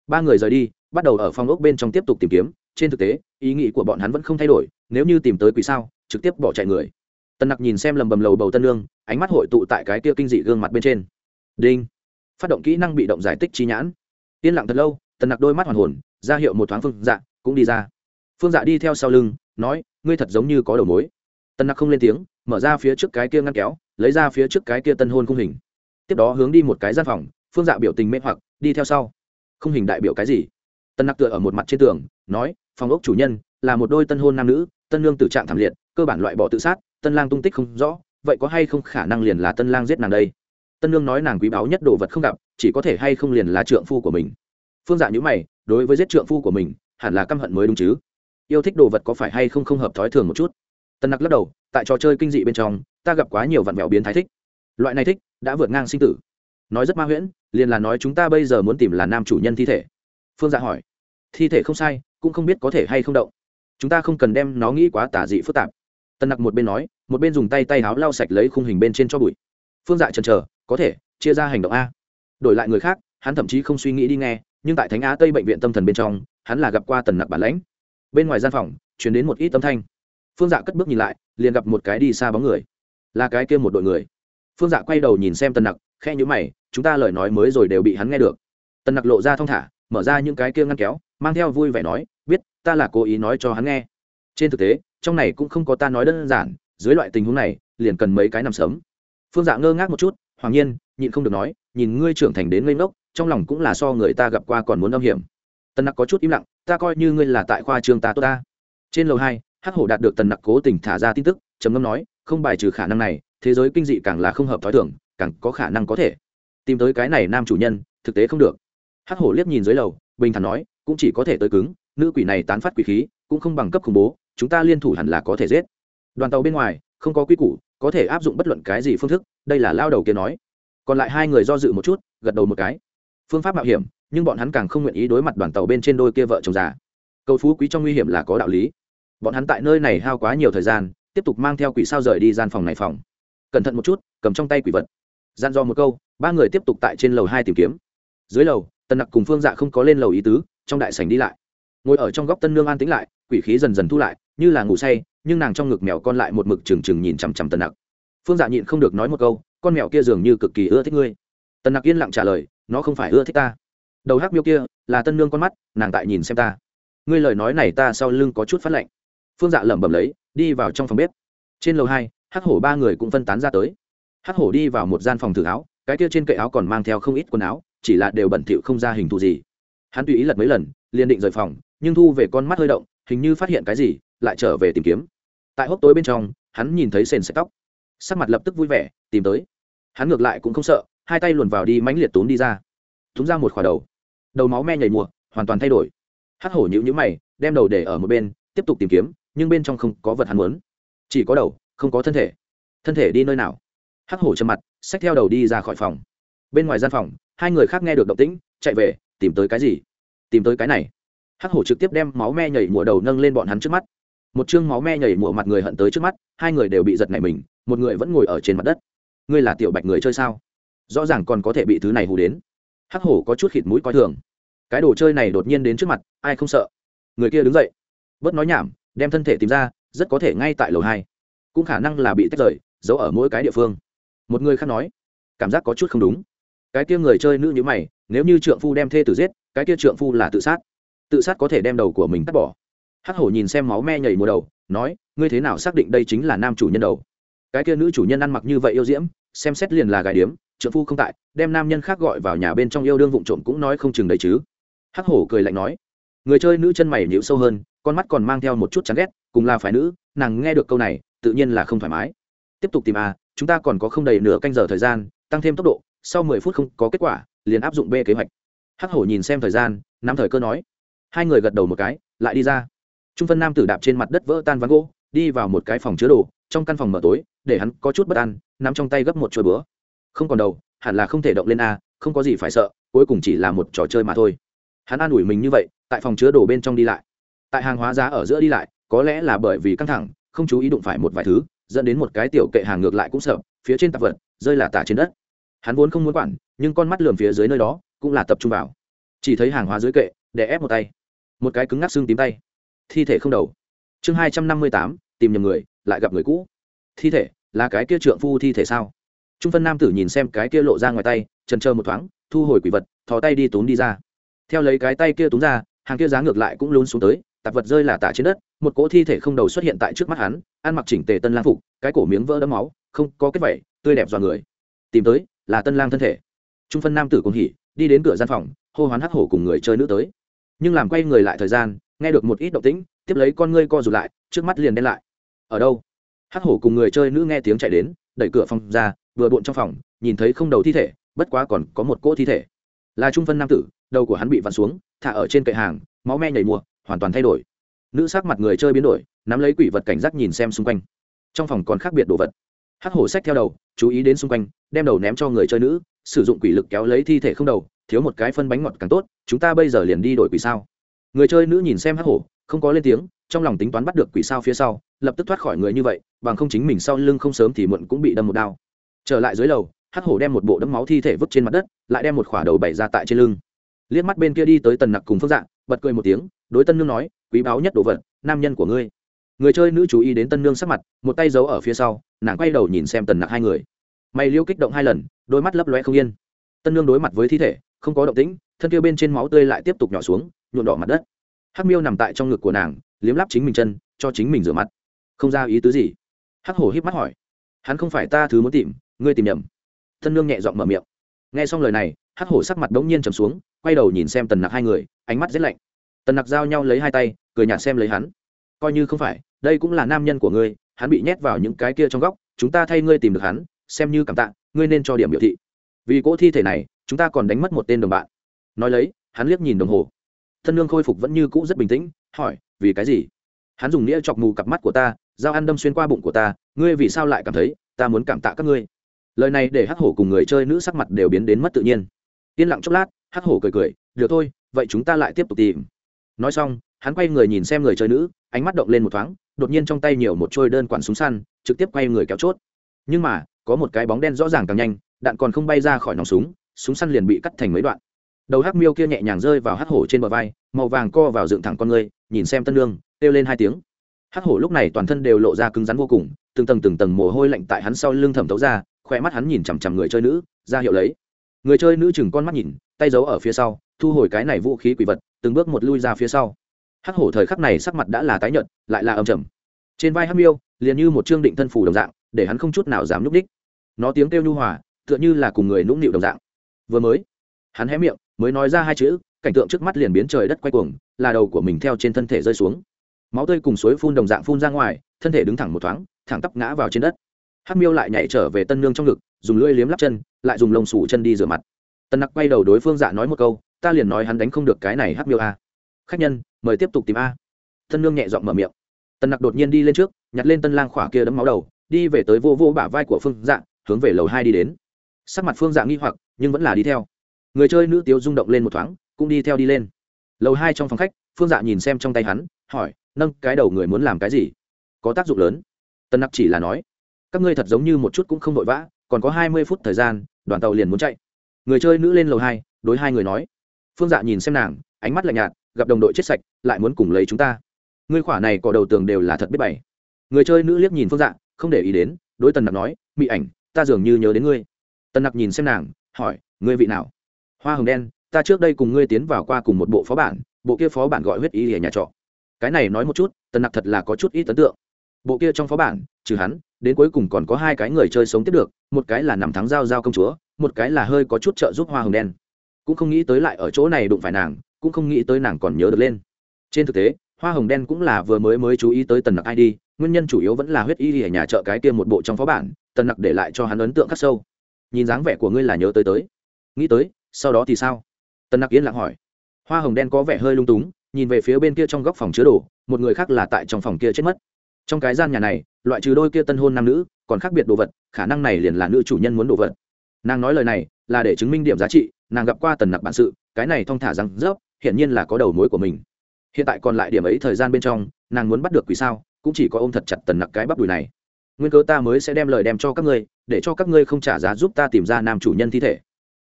Ba người rời đi, bắt đầu ở phòng ốc bên trong tiếp tục tìm kiếm. Trên thực tế, ý nghĩ của bọn hắn vẫn không thay đổi, nếu như tìm tới quỷ sao, trực tiếp bỏ chạy người. Tân nặc nhìn xem lầm bầm lầu bầu tân lương, ánh mắt hội tụ tại cái kia kinh dị gương mặt bên trên. Đinh! Phát động kỹ năng bị động giải tích chi nhãn. Yên lặng thật lâu tân nặc đôi mắt hoàn hồn, ra hiệu một thoáng phương dạ cũng đi ra. Phương dạ đi theo sau lưng, nói, ngươi thật giống như có đầu mối. Tân nặc không lên tiếng, mở ra phía trước cái kia ngăn kéo, lấy ra phía trước cái kia tân hôn khung hình. Tiếp đó hướng đi một cái gian phòng, phương dạ biểu tình mê hoặc, đi theo sau. Khung hình đại biểu cái gì? Tân nặc tựa ở một mặt trên tường, nói, phòng ốc chủ nhân là một đôi tân hôn nam nữ, tân lương tử trạng thảm liệt, cơ bản loại bỏ tự sát, tân lang tung tích không rõ, vậy có hay không khả năng liền là tân lang giết nàng đây? Tân lương nói nàng quý báu nhất đồ vật không gặp, chỉ có thể hay không liền là trượng phu của mình. Phương dạ nhữ mày, đối với giết trượng phu của mình, hẳn là căm hận mới đúng chứ. Yêu thích đồ vật có phải hay không không hợp thói thường một chút? Tân nặc lắc đầu, tại trò chơi kinh dị bên trong, ta gặp quá nhiều vặn vẹo biến thái thích. Loại này thích, đã vượt ngang sinh tử. Nói rất ma huyễn, liền là nói chúng ta bây giờ muốn tìm là nam chủ nhân thi thể. Phương dạ hỏi. Thi thể không sai, cũng không biết có thể hay không động. Chúng ta không cần đem nó nghĩ quá tả dị phức tạp. Tân nặc một bên nói, một bên dùng tay tay háo lau sạch lấy khung hình bên trên cho bụi. Phương dạ chần chờ có thể, chia ra hành động a. Đổi lại người khác, hắn thậm chí không suy nghĩ đi nghe, nhưng tại thánh á tây bệnh viện tâm thần bên trong, hắn là gặp qua tần nặc bản lãnh. Bên ngoài gian phòng chuyển đến một ít âm thanh. Phương dạ cất bước nhìn lại, liền gặp một cái đi xa bóng người. Là cái kia một đội người. Phương dạ quay đầu nhìn xem tần nặc khe nhữ mày, chúng ta lời nói mới rồi đều bị hắn nghe được. Tần nặc lộ ra thong thả, mở ra những cái kia ngăn kéo, mang theo vui vẻ nói, biết, ta là cố ý nói cho hắn nghe. Trên thực tế, trong này cũng không có ta nói đơn giản, dưới loại tình huống này, liền cần mấy cái nằm sớm. Phương dạ ngơ ngác một chút hoàng nhiên, nhịn không được nói, nhìn ngươi trưởng thành đến ngây ngốc, trong lòng cũng là so người ta gặp qua còn muốn âm hiểm. Tần nặc có chút im lặng, ta coi như ngươi là tại khoa trường ta tốt ta. Trên lầu hai, hắc hổ đạt được tần nặc cố tình thả ra tin tức, trầm ngâm nói, không bài trừ khả năng này, thế giới kinh dị càng là không hợp t h ó i thưởng càng có khả năng có thể. Tìm tới cái này nam chủ nhân, thực tế không được. Hắc hổ liếc nhìn dưới lầu, bình thản nói, cũng chỉ có thể tới cứng, nữ quỷ này tán phát quỷ khí, cũng không bằng cấp khủng bố, chúng ta liên thủ hẳn là có thể giết. Đoàn tàu bên ngoài, không có quy củ có thể áp dụng bất luận cái gì phương thức, đây là lao đầu kia nói. Còn lại hai người do dự một chút, gật đầu một cái. Phương pháp mạo hiểm, nhưng bọn hắn càng không nguyện ý đối mặt đoàn tàu bên trên đôi kia vợ chồng già. Cầu phú quý trong nguy hiểm là có đạo lý. Bọn hắn tại nơi này hao quá nhiều thời gian, tiếp tục mang theo quỷ sao rời đi gian phòng này phòng. Cẩn thận một chút, cầm trong tay quỷ vật. Gian do một câu, ba người tiếp tục tại trên lầu hai tìm kiếm. Dưới lầu tân nặc cùng phương dạ không có lên lầu ý tứ, trong đại sảnh đi lại. Ngồi ở trong góc tân nương an tĩnh lại, quỷ khí dần dần thu lại như là ngủ say, nhưng nàng trong ngực mèo con lại một mực trừng trừng nhìn chằm chằm tân nặc. Phương dạ nhịn không được nói một câu, con mèo kia dường như cực kỳ ưa thích ngươi. Tân nặc yên lặng trả lời, nó không phải ưa thích ta. Đầu hắc miêu kia là tân nương con mắt, nàng tại nhìn xem ta. Ngươi lời nói này ta sau lưng có chút phát lạnh. Phương dạ lẩm bẩm lấy, đi vào trong phòng bếp. Trên lầu hai, hắc hổ ba người cũng phân tán ra tới. Hắc hổ đi vào một gian phòng thử áo, cái kia trên cậy áo còn mang theo không ít quần áo, chỉ là đều bẩn thỉu không ra hình thù gì. Hắn tùy ý lật mấy lần, liền định rời phòng, nhưng thu về con mắt hơi động hình như phát hiện cái gì, lại trở về tìm kiếm. Tại hốc tối bên trong, hắn nhìn thấy sền sạch tóc. Sắc mặt lập tức vui vẻ, tìm tới. Hắn ngược lại cũng không sợ, hai tay luồn vào đi mãnh liệt tốn đi ra. Túng ra một khỏa đầu. Đầu máu me nhảy mùa, hoàn toàn thay đổi. Hắc hổ nhữ nhữ mày, đem đầu để ở một bên, tiếp tục tìm kiếm, nhưng bên trong không có vật hắn muốn. Chỉ có đầu, không có thân thể. Thân thể đi nơi nào? Hắc hổ trầm mặt, xách theo đầu đi ra khỏi phòng. Bên ngoài gian phòng, hai người khác nghe được động tĩnh, chạy về, tìm tới cái gì? Tìm tới cái này hắc hổ trực tiếp đem máu me nhảy mùa đầu nâng lên bọn hắn trước mắt. Một chương máu me nhảy mùa mặt người hận tới trước mắt, hai người đều bị giật nảy mình, một người vẫn ngồi ở trên mặt đất. Ngươi là tiểu bạch người chơi sao? Rõ ràng còn có thể bị thứ này hù đến. Hắc hổ có chút khịt mũi coi thường. Cái đồ chơi này đột nhiên đến trước mặt, ai không sợ? Người kia đứng dậy, bớt nói nhảm, đem thân thể tìm ra, rất có thể ngay tại lầu hai. Cũng khả năng là bị tách rời, giấu ở mỗi cái địa phương. Một người khác nói, cảm giác có chút không đúng. Cái kia người chơi nữ như mày, nếu như trượng phu đem thê tử giết, cái kia trượng phu là tự sát tự sát có thể đem đầu của mình cắt bỏ. Hắc hổ nhìn xem máu me nhảy mùa đầu, nói, ngươi thế nào xác định đây chính là nam chủ nhân đầu? Cái kia nữ chủ nhân ăn mặc như vậy yêu diễm, xem xét liền là gài điếm Trưởng phu không tại, đem nam nhân khác gọi vào nhà bên trong yêu đương vụng trộm cũng nói không chừng đấy chứ. Hắc hổ cười lạnh nói, người chơi nữ chân mày nhịu sâu hơn, con mắt còn mang theo một chút chán ghét, cùng là phải nữ, nàng nghe được câu này, tự nhiên là không thoải mái. Tiếp tục tìm à chúng ta còn có không đầy nửa canh giờ thời gian, tăng thêm tốc độ, sau mười phút không có kết quả, liền áp dụng b kế hoạch. Hắc hổ nhìn xem thời gian, nắm thời cơ nói hai người gật đầu một cái, lại đi ra. Trung phân nam tử đạp trên mặt đất vỡ tan ván gỗ, đi vào một cái phòng chứa đồ, trong căn phòng mở tối, để hắn có chút bất an, nắm trong tay gấp một chuỗi bữa không còn đầu, hẳn là không thể động lên a, không có gì phải sợ, cuối cùng chỉ là một trò chơi mà thôi. Hắn an ủi mình như vậy, tại phòng chứa đồ bên trong đi lại. Tại hàng hóa giá ở giữa đi lại, có lẽ là bởi vì căng thẳng, không chú ý đụng phải một vài thứ, dẫn đến một cái tiểu kệ hàng ngược lại cũng sợ, phía trên tạp vật rơi là tả trên đất. Hắn vốn không muốn quản, nhưng con mắt lườm phía dưới nơi đó cũng là tập trung vào. Chỉ thấy hàng hóa dưới kệ, để ép một tay một cái cứng ngắc xương tím tay. Thi thể không đầu. Chương hai trăm năm mươi tám, tìm nhầm người, lại gặp người cũ. Thi thể, là cái kia trượng phu thi thể sao? Trung phân nam tử nhìn xem cái kia lộ ra ngoài tay, trần trơ một thoáng, thu hồi quỷ vật, thò tay đi tốn đi ra. Theo lấy cái tay kia tốn ra, hàng kia giá ngược lại cũng lún xuống tới, tạp vật rơi là tả trên đất, một cỗ thi thể không đầu xuất hiện tại trước mắt hắn, ăn mặc chỉnh tề tân lang phục, cái cổ miếng vỡ đẫm máu, không có kết vẩy tươi đẹp dọa người. Tìm tới, là tân lang thân thể. Trung phân nam tử cùng hỉ, đi đến cửa gian phòng, hô hoán hắc hổ cùng người chơi nữ tới nhưng làm quay người lại thời gian, nghe được một ít động tĩnh, tiếp lấy con ngươi co rụt lại, trước mắt liền đen lại. Ở đâu? Hắc hổ cùng người chơi nữ nghe tiếng chạy đến, đẩy cửa phòng ra, vừa bộn trong phòng, nhìn thấy không đầu thi thể, bất quá còn có một cỗ thi thể. Là trung phân nam tử, đầu của hắn bị vặn xuống, thả ở trên kệ hàng, máu me nhảy mùa, hoàn toàn thay đổi. Nữ sắc mặt người chơi biến đổi, nắm lấy quỷ vật cảnh giác nhìn xem xung quanh. Trong phòng còn khác biệt đồ vật. Hắc hổ sách theo đầu, chú ý đến xung quanh, đem đầu ném cho người chơi nữ, sử dụng quỷ lực kéo lấy thi thể không đầu thiếu một cái phân bánh ngọt càng tốt, chúng ta bây giờ liền đi đổi quỷ sao? Người chơi nữ nhìn xem hắc hổ, không có lên tiếng, trong lòng tính toán bắt được quỷ sao phía sau, lập tức thoát khỏi người như vậy, bằng không chính mình sau lưng không sớm thì muộn cũng bị đâm một đao. Trở lại dưới lầu, hắc hổ đem một bộ đấm máu thi thể vứt trên mặt đất, lại đem một khỏa đầu bày ra tại trên lưng. Liếc mắt bên kia đi tới tần nặc cùng phước dạng bật cười một tiếng, đối tân nương nói, quý báu nhất đồ vật, nam nhân của ngươi. Người chơi nữ chú ý đến tân nương sắc mặt, một tay giấu ở phía sau, nàng quay đầu nhìn xem tần nặc hai người. Mày liêu kích động hai lần, đôi mắt lấp loe không yên. Tân nương đối mặt với thi thể không có động tĩnh, thân kia bên trên máu tươi lại tiếp tục nhỏ xuống, nhuộm đỏ mặt đất. Hắc miêu nằm tại trong ngực của nàng, liếm lắp chính mình chân, cho chính mình rửa mặt. Không ra ý tứ gì? Hắc hổ híp mắt hỏi. Hắn không phải ta thứ muốn tìm, ngươi tìm nhầm. Thân nương nhẹ giọng mở miệng. Nghe xong lời này, hắc hổ sắc mặt đ ố n g nhiên trầm xuống, quay đầu nhìn xem tần nặc hai người, ánh mắt rét lạnh. Tần nặc giao nhau lấy hai tay, cười nhạt xem lấy hắn. Coi như không phải, đây cũng là nam nhân của ngươi, hắn bị nhét vào những cái kia trong góc, chúng ta thay ngươi tìm được hắn, xem như cảm tạ, ngươi nên cho điểm biểu thị vì cỗ thi thể này, chúng ta còn đánh mất một tên đồng bạn. Nói lấy, hắn liếc nhìn đồng hồ. Thân lương khôi phục vẫn như cũ rất bình tĩnh, hỏi, vì cái gì? Hắn dùng nghĩa chọc mù cặp mắt của ta dao ăn đâm xuyên qua bụng của ta, ngươi vì sao lại cảm thấy, ta muốn cảm tạ các ngươi? Lời này để hắc hổ cùng người chơi nữ sắc mặt đều biến đến mất tự nhiên. Yên lặng chốc lát, hắc hổ cười cười, được thôi, vậy chúng ta lại tiếp tục tìm. Nói xong, hắn quay người nhìn xem người chơi nữ, ánh mắt động lên một thoáng, đột nhiên trong tay nhiều một trôi đơn quản súng săn, trực tiếp quay người kéo chốt. Nhưng mà, có một cái bóng đen rõ ràng càng nhanh đạn còn không bay ra khỏi nòng súng súng săn liền bị cắt thành mấy đoạn. Đầu hắc miêu kia nhẹ nhàng rơi vào hắc hổ trên bờ vai, màu vàng co vào dựng thẳng con người, nhìn xem tân lương, kêu lên hai tiếng. Hắc hổ lúc này toàn thân đều lộ ra cứng rắn vô cùng, từng tầng từng tầng mồ hôi lạnh tại hắn sau lưng thẩm thấu ra khỏe mắt hắn nhìn chằm chằm người chơi nữ, ra hiệu lấy. Người chơi nữ chừng con mắt nhìn, tay giấu ở phía sau, thu hồi cái này vũ khí quỷ vật, từng bước một lui ra phía sau. Hắc hổ thời khắc này sắc mặt đã là tái nhợt, lại là âm trầm. Trên vai hắc miêu, liền như một trương định thân phủ đồng dạng, để hắn không chút nào dám núp đích. Nó tiếng kêu nhu hòa tựa như là cùng người nũng nịu đồng dạng. Vừa mới, hắn hé miệng, mới nói ra hai chữ, cảnh tượng trước mắt liền biến trời đất quay cuồng, là đầu của mình theo trên thân thể rơi xuống. Máu tươi cùng suối phun đồng dạng phun ra ngoài, thân thể đứng thẳng một thoáng, thẳng tắp ngã vào trên đất. Hắc miêu lại nhảy trở về tân nương trong ngực, dùng lưỡi liếm lắp chân, lại dùng lông sủ chân đi rửa mặt. Tân nặc quay đầu đối phương dạ nói một câu, ta liền nói hắn đánh không được cái này hắc miêu a. Khách nhân, mời tiếp tục tìm a. Tân nương nhẹ giọng mở miệng. Tân nặc đột nhiên đi lên trước, nhặt lên tân lang khỏa kia đấm máu đầu, đi về tới vô vô bả vai của phương dạ hướng về lầu hai đi đến sắc mặt phương dạ nghi hoặc, nhưng vẫn là đi theo. Người chơi nữ tiếu rung động lên một thoáng, cũng đi theo đi lên. Lầu hai trong phòng khách, phương dạ nhìn xem trong tay hắn, hỏi, nâng, cái đầu người muốn làm cái gì? Có tác dụng lớn. Tân nặc chỉ là nói, các ngươi thật giống như một chút cũng không vội vã, còn có hai mươi phút thời gian, đoàn tàu liền muốn chạy. Người chơi nữ lên lầu hai, đối hai người nói. Phương dạ nhìn xem nàng, ánh mắt lạnh nhạt, gặp đồng đội chết sạch, lại muốn cùng lấy chúng ta. Ngươi khỏa này cỏ đầu tường đều là thật biết bày. Người chơi nữ liếc nhìn phương dạ không để ý đến, đối tần nặc nói, mị ảnh, ta dường như nhớ đến ngươi tần nặc nhìn xem nàng, hỏi, ngươi vị nào? Hoa hồng đen, ta trước đây cùng ngươi tiến vào qua cùng một bộ phó bản, bộ kia phó bản gọi huyết y ở nhà trọ. Cái này nói một chút, tần nặc thật là có chút ít ấn tượng. Bộ kia trong phó bản, trừ hắn, đến cuối cùng còn có hai cái người chơi sống tiếp được, một cái là nằm thắng giao giao công chúa, một cái là hơi có chút trợ giúp hoa hồng đen. Cũng không nghĩ tới lại ở chỗ này đụng phải nàng, cũng không nghĩ tới nàng còn nhớ được lên. Trên thực tế, hoa hồng đen cũng là vừa mới mới chú ý tới tần nặc id nguyên nhân chủ yếu vẫn là huyết y ở nhà chợ cái kia một bộ trong phó bản, tần nặc để lại cho hắn ấn tượng khắc sâu nhìn dáng vẻ của ngươi là nhớ tới tới. Nghĩ tới, sau đó thì sao? Tần nặc yên lặng hỏi. Hoa hồng đen có vẻ hơi lung túng, nhìn về phía bên kia trong góc phòng chứa đồ, một người khác là tại trong phòng kia chết mất. Trong cái gian nhà này, loại trừ đôi kia tân hôn nam nữ, còn khác biệt đồ vật, khả năng này liền là nữ chủ nhân muốn đồ vật. Nàng nói lời này, là để chứng minh điểm giá trị, nàng gặp qua tần nặc bản sự, cái này thong thả rằng rớp, hiển nhiên là có đầu mối của mình. Hiện tại còn lại điểm ấy thời gian bên trong, nàng muốn bắt được quỷ sao, cũng chỉ có ôm thật chặt tần nặc cái bắp đùi này. Nguyên cớ ta mới sẽ đem lời đem cho các ngươi để cho các ngươi không trả giá giúp ta tìm ra nam chủ nhân thi thể.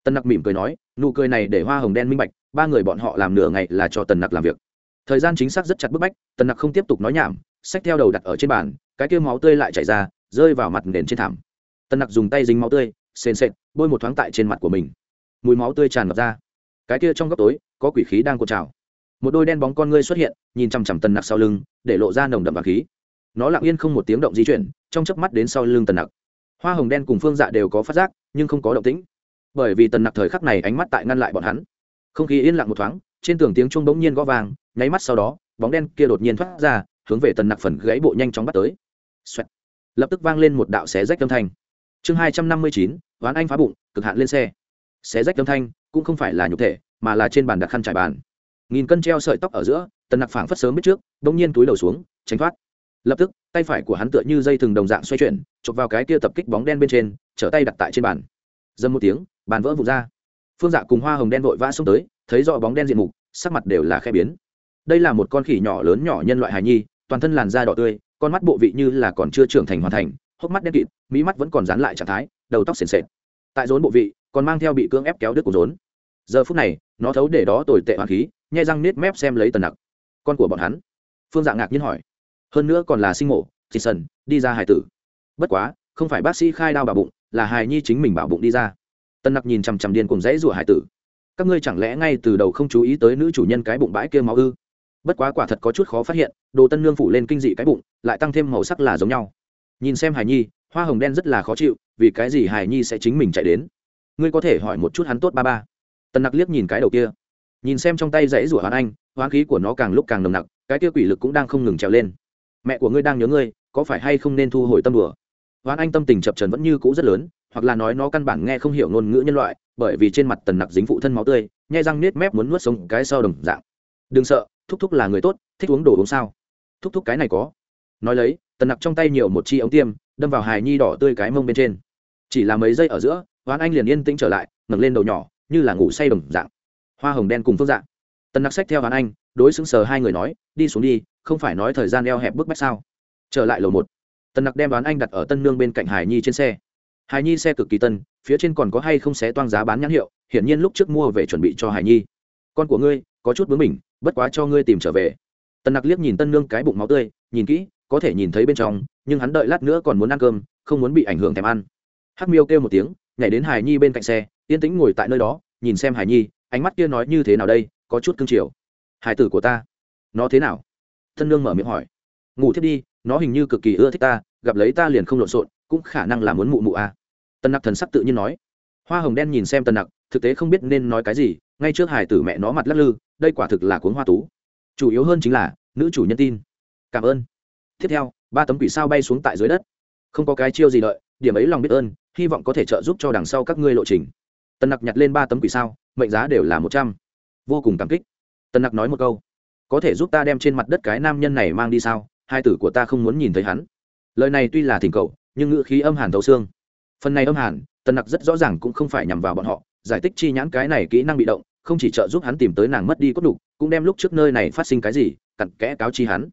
Tần nặc mỉm cười nói, nụ cười này để hoa hồng đen minh bạch, ba người bọn họ làm nửa ngày là cho tần nặc làm việc. Thời gian chính xác rất chặt bức bách tần nặc không tiếp tục nói nhảm, xách theo đầu đặt ở trên bàn, cái kia máu tươi lại chảy ra, rơi vào mặt nền trên thảm. Tần nặc dùng tay dính máu tươi, sền sệt, bôi một thoáng tại trên mặt của mình. Mùi máu tươi tràn ngập ra. Cái kia trong góc tối, có quỷ khí đang cột trào. Một đôi đen bóng con ngươi xuất hiện, nhìn chằm chằm tần nặc sau lưng, để lộ ra nồng đậm và khí. Nó lặng yên không một tiếng động di chuyển, trong chớp mắt đến sau lưng tần nặc hoa hồng đen cùng phương dạ đều có phát giác, nhưng không có động tĩnh. Bởi vì tần nặc thời khắc này ánh mắt tại ngăn lại bọn hắn. Không khí yên lặng một thoáng, trên tường tiếng chuông bỗng nhiên gõ vàng, nháy mắt sau đó, bóng đen kia đột nhiên thoát ra, hướng về tần nặc phần gãy bộ nhanh chóng bắt tới、Xoẹt. Lập tức vang lên một đạo xé rách âm thanh. Chương hai trăm năm mươi chín, oán anh phá bụng, cực hạn lên xe. Xé rách âm thanh cũng không phải là nhục thể, mà là trên bàn đặt khăn trải bàn. Nghìn cân treo sợi tóc ở giữa, tần nặc phảng phất sớm biết trước đ ỗ n g nhiên túi đầu xuống, tránh thoát. Lập tức, tay phải của hắn tựa như dây thừng đồng dạng xoay chuyển chụp vào cái kia tập kích bóng đen bên trên, trở tay đặt tại trên bàn. Dâm một tiếng, bàn vỡ vụt ra. Phương dạ cùng hoa hồng đen vội vã xông tới, thấy rõ bóng đen diện mục, sắc mặt đều là khe biến. Đây là một con khỉ nhỏ lớn nhỏ nhân loại hài nhi, toàn thân làn da đỏ tươi, con mắt bộ vị như là còn chưa trưởng thành hoàn thành, hốc mắt đen kịt mỹ mắt vẫn còn dán lại trạng thái, đầu tóc sền sệt. Tại rốn bộ vị, còn mang theo bị cưỡng ép kéo đứt của rốn. Giờ phút này, nó thấu để đó tồi tệ hoàng khí, nhai răng nết mép xem lấy tần nặc. Con của bọn hắn? Phương dạng ngạc nhiên hỏi. Hơn nữa còn là sinh mổ thịt sần, đi ra hải tử bất quá, không phải bác sĩ khai đao bà bụng, là hài nhi chính mình bảo bụng đi ra. Tân nặc nhìn chằm chằm điên cùng dãy rủa hải tử. Các ngươi chẳng lẽ ngay từ đầu không chú ý tới nữ chủ nhân cái bụng bãi kia máu ư? Bất quá quả thật có chút khó phát hiện, đồ tân nương phủ lên kinh dị cái bụng, lại tăng thêm màu sắc là giống nhau. Nhìn xem hài nhi, hoa hồng đen rất là khó chịu, vì cái gì hài nhi sẽ chính mình chạy đến? Ngươi có thể hỏi một chút hắn tốt ba ba. Tần nặc liếc nhìn cái đầu kia. Nhìn xem trong tay dãy rủa hoán anh, hoán khí của nó càng lúc càng nồng nặc, cái kia quỷ lực cũng đang không ngừng trèo lên. Mẹ của ngươi đang nhớ ngươi, có phải hay không nên thu hồi tâm đùa? Hoán anh tâm tình chập trần vẫn như cũ rất lớn, hoặc là nói nó căn bản nghe không hiểu ngôn ngữ nhân loại, bởi vì trên mặt tần nặc dính phụ thân máu tươi, nhai răng nết mép muốn nuốt sống cái sau đồng dạng. Đừng sợ, thúc thúc là người tốt, thích uống đồ uống sao? Thúc thúc cái này có. Nói lấy, tần nặc trong tay nhiều một chi ống tiêm, đâm vào hài nhi đỏ tươi cái mông bên trên. Chỉ là mấy giây ở giữa hoán anh liền yên tĩnh trở lại, ngẩng lên đầu nhỏ, như là ngủ say đồng dạng. Hoa hồng đen cùng phương dạng. Tần nặc sách theo hoán anh, đối xứng sờ hai người nói, đi xuống đi, không phải nói thời gian eo hẹp bức bách sao? Trở lại lầu một tần nặc đem đoán anh đặt ở tân nương bên cạnh hải nhi trên xe hải nhi xe cực kỳ tân phía trên còn có hay không xé toang giá bán nhãn hiệu hiển nhiên lúc trước mua về chuẩn bị cho hải nhi con của ngươi có chút bướng mình bất quá cho ngươi tìm trở về tần nặc liếc nhìn tân nương cái bụng máu tươi nhìn kỹ có thể nhìn thấy bên trong nhưng hắn đợi lát nữa còn muốn ăn cơm không muốn bị ảnh hưởng thèm ăn hắc miêu kêu một tiếng nhảy đến hải nhi bên cạnh xe yên tĩnh ngồi tại nơi đó nhìn xem hải nhi ánh mắt kia nói như thế nào đây có chút cưng chiều hải tử của ta nó thế nào tân nương mở miệng hỏi ngủ thiết đi nó hình như cực kỳ ưa thích ta gặp lấy ta liền không lộn xộn, cũng khả năng là muốn mụ mụ à. tân nặc thần sắc tự nhiên nói. Hoa hồng đen nhìn xem tân nặc, thực tế không biết nên nói cái gì, ngay trước hải tử mẹ nó mặt lắc lư, đây quả thực là cuốn hoa tú. Chủ yếu hơn chính là, nữ chủ nhân tin. Cảm ơn. Tiếp theo, ba tấm quỷ sao bay xuống tại dưới đất. Không có cái chiêu gì đợi, điểm ấy lòng biết ơn, hy vọng có thể trợ giúp cho đằng sau các ngươi lộ trình. Tần nặc nhặt lên ba tấm quỷ sao, mệnh giá đều là một trăm. Vô cùng cảm kích. Tần nặc nói một câu. Có thể giúp ta đem trên mặt đất cái nam nhân này mang đi sao? Hai tử của ta không muốn nhìn thấy hắn lời này tuy là thỉnh cầu, nhưng ngữ khí âm hàn thấu xương. Phần này âm hàn, tần nặc rất rõ ràng cũng không phải nhằm vào bọn họ, giải tích chi nhãn cái này kỹ năng bị động, không chỉ trợ giúp hắn tìm tới nàng mất đi cốt đục cũng đem lúc trước nơi này phát sinh cái gì, cặn kẽ cáo chi hắn.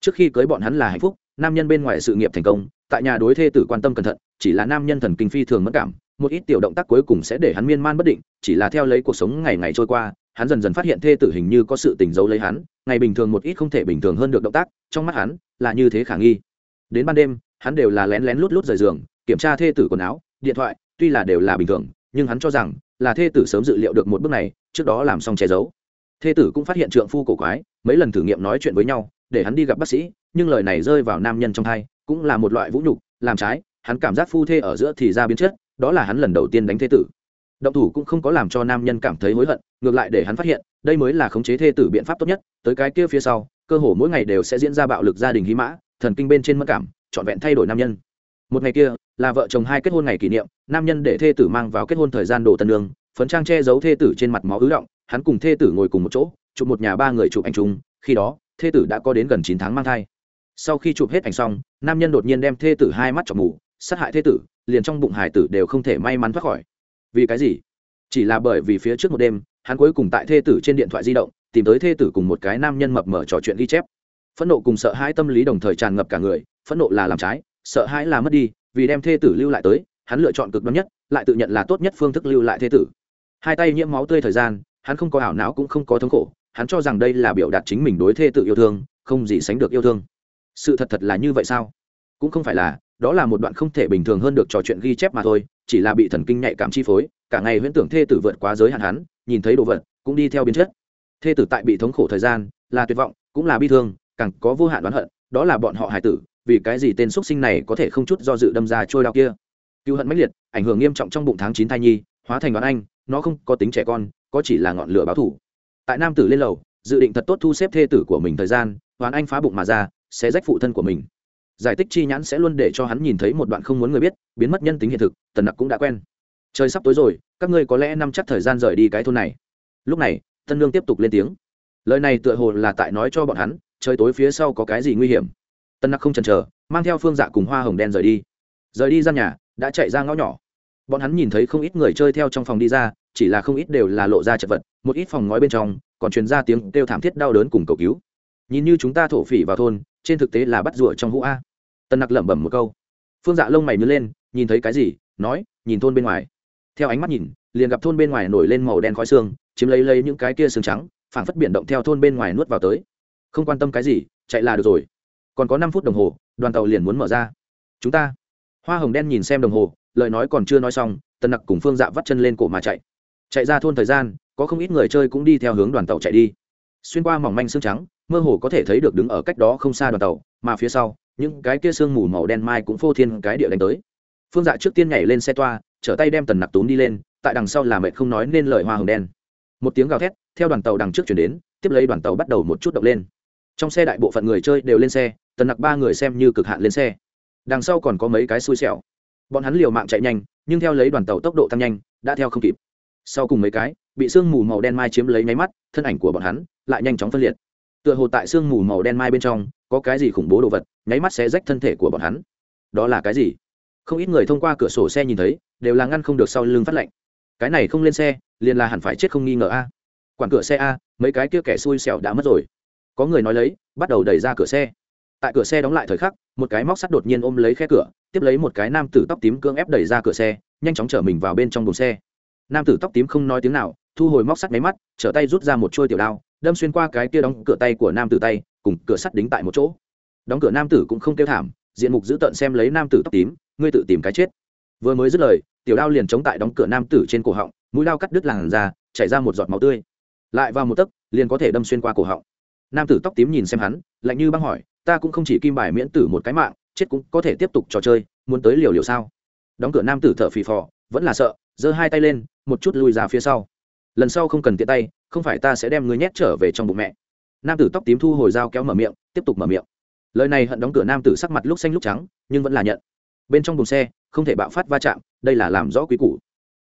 Trước khi cưới bọn hắn là hạnh phúc, nam nhân bên ngoài sự nghiệp thành công, tại nhà đối thê tử quan tâm cẩn thận, chỉ là nam nhân thần kinh phi thường mất cảm, một ít tiểu động tác cuối cùng sẽ để hắn miên man bất định, chỉ là theo lấy cuộc sống ngày ngày trôi qua, hắn dần dần phát hiện thê tử hình như có sự tình giấu lấy hắn, ngày bình thường một ít không thể bình thường hơn được động tác, trong mắt hắn là như thế khả nghi đến ban đêm, hắn đều là lén lén lút lút rời giường, kiểm tra thê tử quần áo, điện thoại, tuy là đều là bình thường, nhưng hắn cho rằng là thê tử sớm dự liệu được một bước này, trước đó làm xong che giấu. Thê tử cũng phát hiện trượng phu cổ quái, mấy lần thử nghiệm nói chuyện với nhau, để hắn đi gặp bác sĩ, nhưng lời này rơi vào nam nhân trong thai, cũng là một loại vũ nhục, làm trái, hắn cảm giác phu thê ở giữa thì ra biến chất, đó là hắn lần đầu tiên đánh thê tử. Động thủ cũng không có làm cho nam nhân cảm thấy hối hận, ngược lại để hắn phát hiện, đây mới là khống chế thê tử biện pháp tốt nhất, tới cái kia phía sau, cơ hồ mỗi ngày đều sẽ diễn ra bạo lực gia đình hy mã thần kinh bên trên mất cảm, trọn vẹn thay đổi nam nhân. Một ngày kia, là vợ chồng hai kết hôn ngày kỷ niệm, nam nhân để thê tử mang vào kết hôn thời gian đồ tân lương, phấn trang che giấu thê tử trên mặt máu ứ động, hắn cùng thê tử ngồi cùng một chỗ, chụp một nhà ba người chụp anh chung. khi đó, thê tử đã có đến gần chín tháng mang thai. Sau khi chụp hết ảnh xong, nam nhân đột nhiên đem thê tử hai mắt chọc mù, sát hại thê tử, liền trong bụng hải tử đều không thể may mắn thoát khỏi. Vì cái gì? Chỉ là bởi vì phía trước một đêm, hắn cuối cùng tại thê tử trên điện thoại di động, tìm tới thê tử cùng một cái nam nhân mập mở trò chuyện ghi chép phẫn nộ cùng sợ hãi tâm lý đồng thời tràn ngập cả người, phẫn nộ là làm trái, sợ hãi là mất đi, vì đem thê tử lưu lại tới, hắn lựa chọn cực đoan nhất, lại tự nhận là tốt nhất phương thức lưu lại thê tử. Hai tay nhiễm máu tươi thời gian, hắn không có ảo não cũng không có thống khổ, hắn cho rằng đây là biểu đạt chính mình đối thê tự yêu thương, không gì sánh được yêu thương. Sự thật thật là như vậy sao? Cũng không phải là, đó là một đoạn không thể bình thường hơn được trò chuyện ghi chép mà thôi, chỉ là bị thần kinh nhạy cảm chi phối, cả ngày huyễn tưởng thê tử vượt quá giới hạn hắn, nhìn thấy đồ vật, cũng đi theo biến chất. Thê tử tại bị thống khổ thời gian, là tuyệt vọng, cũng là bi thương càng có vô hạn đoán hận, đó là bọn họ hài tử, vì cái gì tên x sinh này có thể không chút do dự đâm ra trôi đao kia? Cựu hận mãnh liệt, ảnh hưởng nghiêm trọng trong bụng tháng chín thai nhi, hóa thành đoán anh, nó không có tính trẻ con, có chỉ là ngọn lửa báo thủ. Tại nam tử lên lầu, dự định thật tốt thu xếp thê tử của mình thời gian đoán anh phá bụng mà ra, sẽ rách phụ thân của mình. Giải tích chi nhãn sẽ luôn để cho hắn nhìn thấy một đoạn không muốn người biết, biến mất nhân tính hiện thực, tần nặc cũng đã quen. Trời sắp tối rồi, các ngươi có lẽ năm chắc thời gian rời đi cái thôn này. Lúc này, tân lương tiếp tục lên tiếng. Lời này tựa hồ là tại nói cho bọn hắn trời tối phía sau có cái gì nguy hiểm? Tân nặc không chần chờ, mang theo phương dạ cùng hoa hồng đen rời đi. Rời đi ra nhà, đã chạy ra ngõ nhỏ. Bọn hắn nhìn thấy không ít người chơi theo trong phòng đi ra, chỉ là không ít đều là lộ ra chật vật, một ít phòng ngói bên trong, còn truyền ra tiếng kêu thảm thiết đau đớn cùng cầu cứu. Nhìn như chúng ta thổ phỉ vào thôn, trên thực tế là bắt rụa trong hũ a. Tân nặc lẩm bẩm một câu. Phương dạ lông mày mới lên, nhìn thấy cái gì? Nói, nhìn thôn bên ngoài. Theo ánh mắt nhìn, liền gặp thôn bên ngoài nổi lên màu đen khói xương, chiếm lấy lấy những cái kia xương trắng, phảng phất biển động theo thôn bên ngoài nuốt vào tới không quan tâm cái gì, chạy là được rồi. Còn có năm phút đồng hồ, đoàn tàu liền muốn mở ra. Chúng ta. Hoa hồng đen nhìn xem đồng hồ, lời nói còn chưa nói xong tân nặc cùng phương dạ vắt chân lên cổ mà chạy. Chạy ra thôn thời gian, có không ít người chơi cũng đi theo hướng đoàn tàu chạy đi. Xuyên qua mỏng manh xương trắng, mơ hồ có thể thấy được đứng ở cách đó không xa đoàn tàu, mà phía sau, những cái kia sương mù màu đen mai cũng phô thiên cái địa đánh tới. Phương dạ trước tiên nhảy lên xe toa, trở tay đem tần nặc túm đi lên, tại đằng sau là mệt không nói nên lời hoa hồng đen. Một tiếng gào thét, theo đoàn tàu đằng trước chuyển đến, tiếp lấy đoàn tàu bắt đầu một chút động lên trong xe đại bộ phận người chơi đều lên xe, tần nặc ba người xem như cực hạn lên xe. Đằng sau còn có mấy cái xui xẻo. Bọn hắn liều mạng chạy nhanh, nhưng theo lấy đoàn tàu tốc độ tăng nhanh, đã theo không kịp. Sau cùng mấy cái, bị sương mù màu đen mai chiếm lấy nháy mắt, thân ảnh của bọn hắn lại nhanh chóng phân liệt. Tựa hồ tại sương mù màu đen mai bên trong, có cái gì khủng bố đồ vật, nháy mắt sẽ rách thân thể của bọn hắn. Đó là cái gì? Không ít người thông qua cửa sổ xe nhìn thấy, đều là ngăn không được sau lưng phát lạnh. Cái này không lên xe, liền là hẳn phải chết không nghi ngờ a. Quản cửa xe a, mấy cái kia kẻ xui xẻo đã mất rồi có người nói lấy, bắt đầu đẩy ra cửa xe. Tại cửa xe đóng lại thời khắc, một cái móc sắt đột nhiên ôm lấy khe cửa, tiếp lấy một cái nam tử tóc tím cưỡng ép đẩy ra cửa xe, nhanh chóng chở mình vào bên trong đồn xe. Nam tử tóc tím không nói tiếng nào, thu hồi móc sắt máy mắt, trở tay rút ra một chuôi tiểu đao, đâm xuyên qua cái kia đóng cửa tay của nam tử tay, cùng cửa sắt đính tại một chỗ. Đóng cửa nam tử cũng không kêu thảm, diện mục giữ tận xem lấy nam tử tóc tím, ngươi tự tìm cái chết. Vừa mới dứt lời, tiểu đao liền chống tại đóng cửa nam tử trên cổ họng, mũi đao cắt đứt làn ra chảy ra một giọt máu tươi. Lại vào một tấc, liền có thể đâm xuyên qua cổ họng nam tử tóc tím nhìn xem hắn, lạnh như băng hỏi, ta cũng không chỉ kim bài miễn tử một cái mạng, chết cũng có thể tiếp tục trò chơi, muốn tới liều liều sao? Đóng cửa nam tử thở phì phò, vẫn là sợ, giơ hai tay lên, một chút lùi ra phía sau. Lần sau không cần tiện tay, không phải ta sẽ đem ngươi nhét trở về trong bụng mẹ. Nam tử tóc tím thu hồi dao kéo mở miệng, tiếp tục mở miệng. Lời này hận đóng cửa nam tử sắc mặt lúc xanh lúc trắng, nhưng vẫn là nhận. Bên trong buồng xe, không thể bạo phát va chạm, đây là làm rõ quý củ.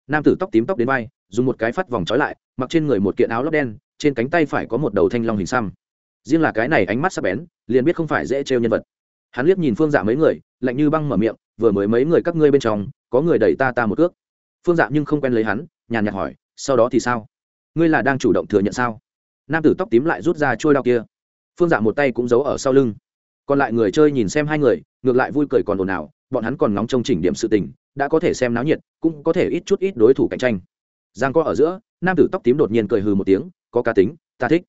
Nam tử tóc tím tóc đến vai, dùng một cái phát vòng trói lại, mặc trên người một kiện áo lót đen, trên cánh tay phải có một đầu thanh long hình xăm riêng là cái này ánh mắt sắc bén, liền biết không phải dễ trêu nhân vật. Hắn liếc nhìn phương dạ mấy người, lạnh như băng mở miệng, vừa mới mấy người các ngươi bên trong, có người đẩy ta ta một cước. Phương dạ nhưng không quen lấy hắn, nhàn nhạt hỏi, sau đó thì sao? Ngươi là đang chủ động thừa nhận sao? Nam tử tóc tím lại rút ra trôi đao kia. Phương dạ một tay cũng giấu ở sau lưng. Còn lại người chơi nhìn xem hai người, ngược lại vui cười còn ồn ào, bọn hắn còn nóng trong chỉnh điểm sự tình, đã có thể xem náo nhiệt, cũng có thể ít chút ít đối thủ cạnh tranh. Giang co ở giữa, nam tử tóc tím đột nhiên cười hừ một tiếng, có cá tính, ta thích.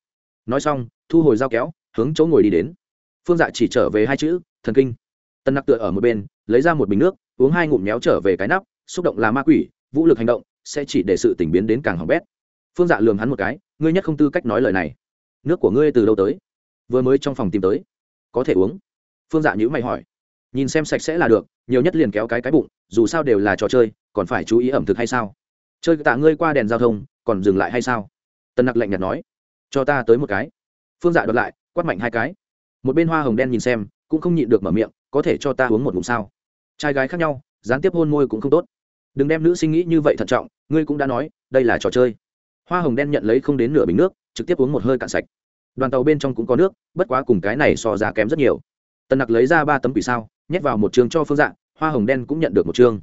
Nói xong thu hồi dao kéo, hướng chỗ ngồi đi đến. Phương dạ chỉ trở về hai chữ, thần kinh. Tân nặc tựa ở một bên, lấy ra một bình nước, uống hai ngụm méo trở về cái nắp, xúc động là ma quỷ, vũ lực hành động sẽ chỉ để sự tình biến đến càng hỏng bét. Phương dạ lường hắn một cái, ngươi nhất không tư cách nói lời này. Nước của ngươi từ đâu tới? Vừa mới trong phòng tìm tới. Có thể uống. Phương dạ nhữ mày hỏi. Nhìn xem sạch sẽ là được, nhiều nhất liền kéo cái cái bụng, dù sao đều là trò chơi, còn phải chú ý ẩm thực hay sao? Chơi tạ ngươi qua đèn giao thông, còn dừng lại hay sao? Tân nặc lạnh nhạt nói. Cho ta tới một cái phương dạ đoạt lại, quát mạnh hai cái. Một bên hoa hồng đen nhìn xem, cũng không nhịn được mở miệng, có thể cho ta uống một ngụm sao? Trai gái khác nhau, gián tiếp hôn môi cũng không tốt. Đừng đem nữ sinh nghĩ như vậy thận trọng, ngươi cũng đã nói, đây là trò chơi. Hoa hồng đen nhận lấy không đến nửa bình nước, trực tiếp uống một hơi cạn sạch. Đoàn tàu bên trong cũng có nước, bất quá cùng cái này so ra kém rất nhiều. Tần nặc lấy ra ba tấm quỷ sao, nhét vào một trường cho phương dạng hoa hồng đen cũng nhận được một trường.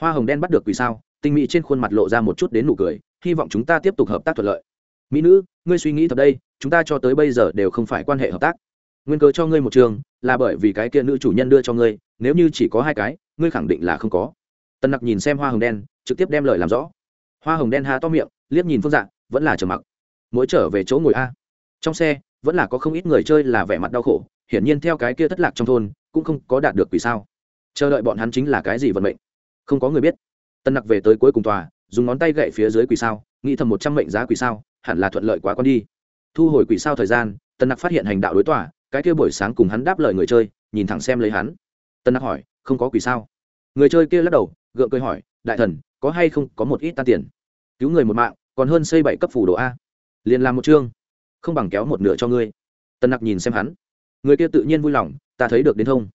hoa hồng đen bắt được quỷ sao, tinh mỹ trên khuôn mặt lộ ra một chút đến nụ cười, hy vọng chúng ta tiếp tục hợp tác thuận lợi. Mỹ nữ, ngươi suy nghĩ thật đây chúng ta cho tới bây giờ đều không phải quan hệ hợp tác. Nguyên cớ cho ngươi một trường, là bởi vì cái kia nữ chủ nhân đưa cho ngươi, nếu như chỉ có hai cái, ngươi khẳng định là không có. Tân nặc nhìn xem hoa hồng đen, trực tiếp đem lời làm rõ. Hoa hồng đen ha to miệng, liếc nhìn phương dạng vẫn là trầm mặc. Mỗi trở về chỗ ngồi a. Trong xe, vẫn là có không ít người chơi là vẻ mặt đau khổ, hiển nhiên theo cái kia thất lạc trong thôn, cũng không có đạt được quỷ sao. Chờ đợi bọn hắn chính là cái gì vận mệnh? Không có người biết. Tân nặc về tới cuối cùng tòa, dùng ngón tay gậy phía dưới quỷ sao, nghĩ thầm một trăm mệnh giá quỷ sao, hẳn là thuận lợi quá con đi thu hồi quỷ sao thời gian, Tần nặc phát hiện hành đạo đối tòa, cái kia buổi sáng cùng hắn đáp lời người chơi, nhìn thẳng xem lấy hắn. Tần nặc hỏi, không có quỷ sao? Người chơi kia lắc đầu, gượng cười hỏi, đại thần, có hay không có một ít tan tiền? Cứu người một mạng, còn hơn xây bảy cấp phủ đồ a. Liền làm một chương, không bằng kéo một nửa cho ngươi. Tần nặc nhìn xem hắn. Người kia tự nhiên vui lòng, ta thấy được đến thông.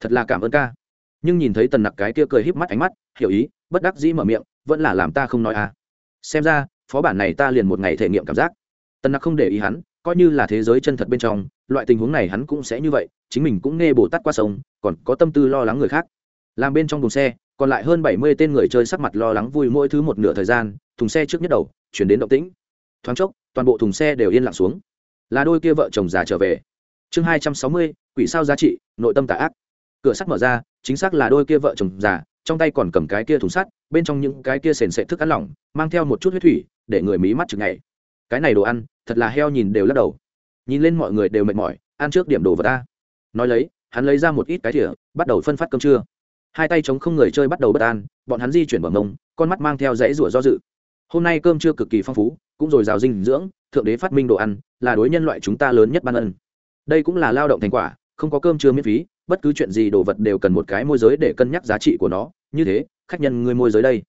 Thật là cảm ơn ca. Nhưng nhìn thấy tần nặc cái kia cười híp mắt ánh mắt, hiểu ý, bất đắc dĩ mở miệng, vẫn là làm ta không nói à xem ra, phó bản này ta liền một ngày thể nghiệm cảm giác tần nặc không để ý hắn, coi như là thế giới chân thật bên trong, loại tình huống này hắn cũng sẽ như vậy, chính mình cũng nghe bồ tát qua sông, còn có tâm tư lo lắng người khác. Làm bên trong thùng xe, còn lại hơn bảy mươi tên người chơi sắc mặt lo lắng vui mỗi thứ một nửa thời gian, thùng xe trước nhất đầu, chuyển đến động tĩnh. Thoáng chốc, toàn bộ thùng xe đều yên lặng xuống. Là đôi kia vợ chồng già trở về. Chương hai trăm sáu mươi, quỷ sao giá trị, nội tâm tà ác. Cửa sắt mở ra, chính xác là đôi kia vợ chồng già, trong tay còn cầm cái kia thùng sắt, bên trong những cái kia sền sệt thức ăn lỏng, mang theo một chút huyết thủy, để người mí mắt chừng ngày cái này đồ ăn, thật là heo nhìn đều lắc đầu. Nhìn lên mọi người đều mệt mỏi, ăn trước điểm đồ vật ta. Nói lấy, hắn lấy ra một ít cái thỉa bắt đầu phân phát cơm trưa. Hai tay chống không người chơi bắt đầu bất an, bọn hắn di chuyển bờ mông, con mắt mang theo dãy rủa do dự. Hôm nay cơm trưa cực kỳ phong phú, cũng dồi dào dinh dưỡng, thượng đế phát minh đồ ăn, là đối nhân loại chúng ta lớn nhất ban ân. Đây cũng là lao động thành quả, không có cơm trưa miễn phí, bất cứ chuyện gì đồ vật đều cần một cái môi giới để cân nhắc giá trị của nó. Như thế, khách nhân người môi giới đây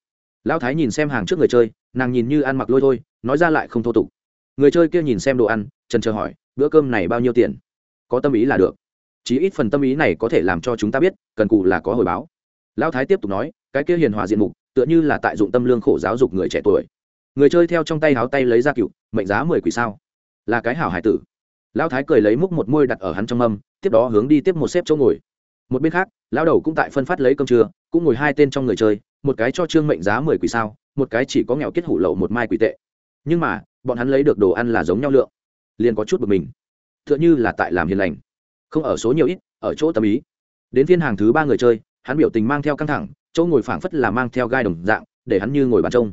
lão thái nhìn xem hàng trước người chơi, nàng nhìn như ăn mặc lôi thôi, nói ra lại không thô tục. Người chơi kia nhìn xem đồ ăn, trần chờ hỏi, bữa cơm này bao nhiêu tiền? Có tâm ý là được. Chí ít phần tâm ý này có thể làm cho chúng ta biết, cần cụ là có hồi báo. Lão thái tiếp tục nói, cái kia hiền hòa diện mục, tựa như là tại dụng tâm lương khổ giáo dục người trẻ tuổi. Người chơi theo trong tay háo tay lấy ra cựu, mệnh giá mười quỷ sao. Là cái hảo hải tử. Lão thái cười lấy múc một môi đặt ở hắn trong mâm, tiếp đó hướng đi tiếp một xếp chỗ ngồi. Một bên khác, lão đầu cũng tại phân phát lấy cơm trưa cũng ngồi hai tên trong người chơi, một cái cho trương mệnh giá mười quỷ sao, một cái chỉ có nghèo kết hủ lậu một mai quỷ tệ. Nhưng mà, bọn hắn lấy được đồ ăn là giống nhau lượng. Liền có chút bực mình. T h ư ợ n h ư là tại làm hiền lành. Không ở số nhiều ít, ở chỗ tâm ý. Đến phiên hàng thứ ba người chơi, hắn biểu tình mang theo căng thẳng, chỗ ngồi phảng phất là mang theo gai đồng dạng, để hắn như ngồi bàn trông.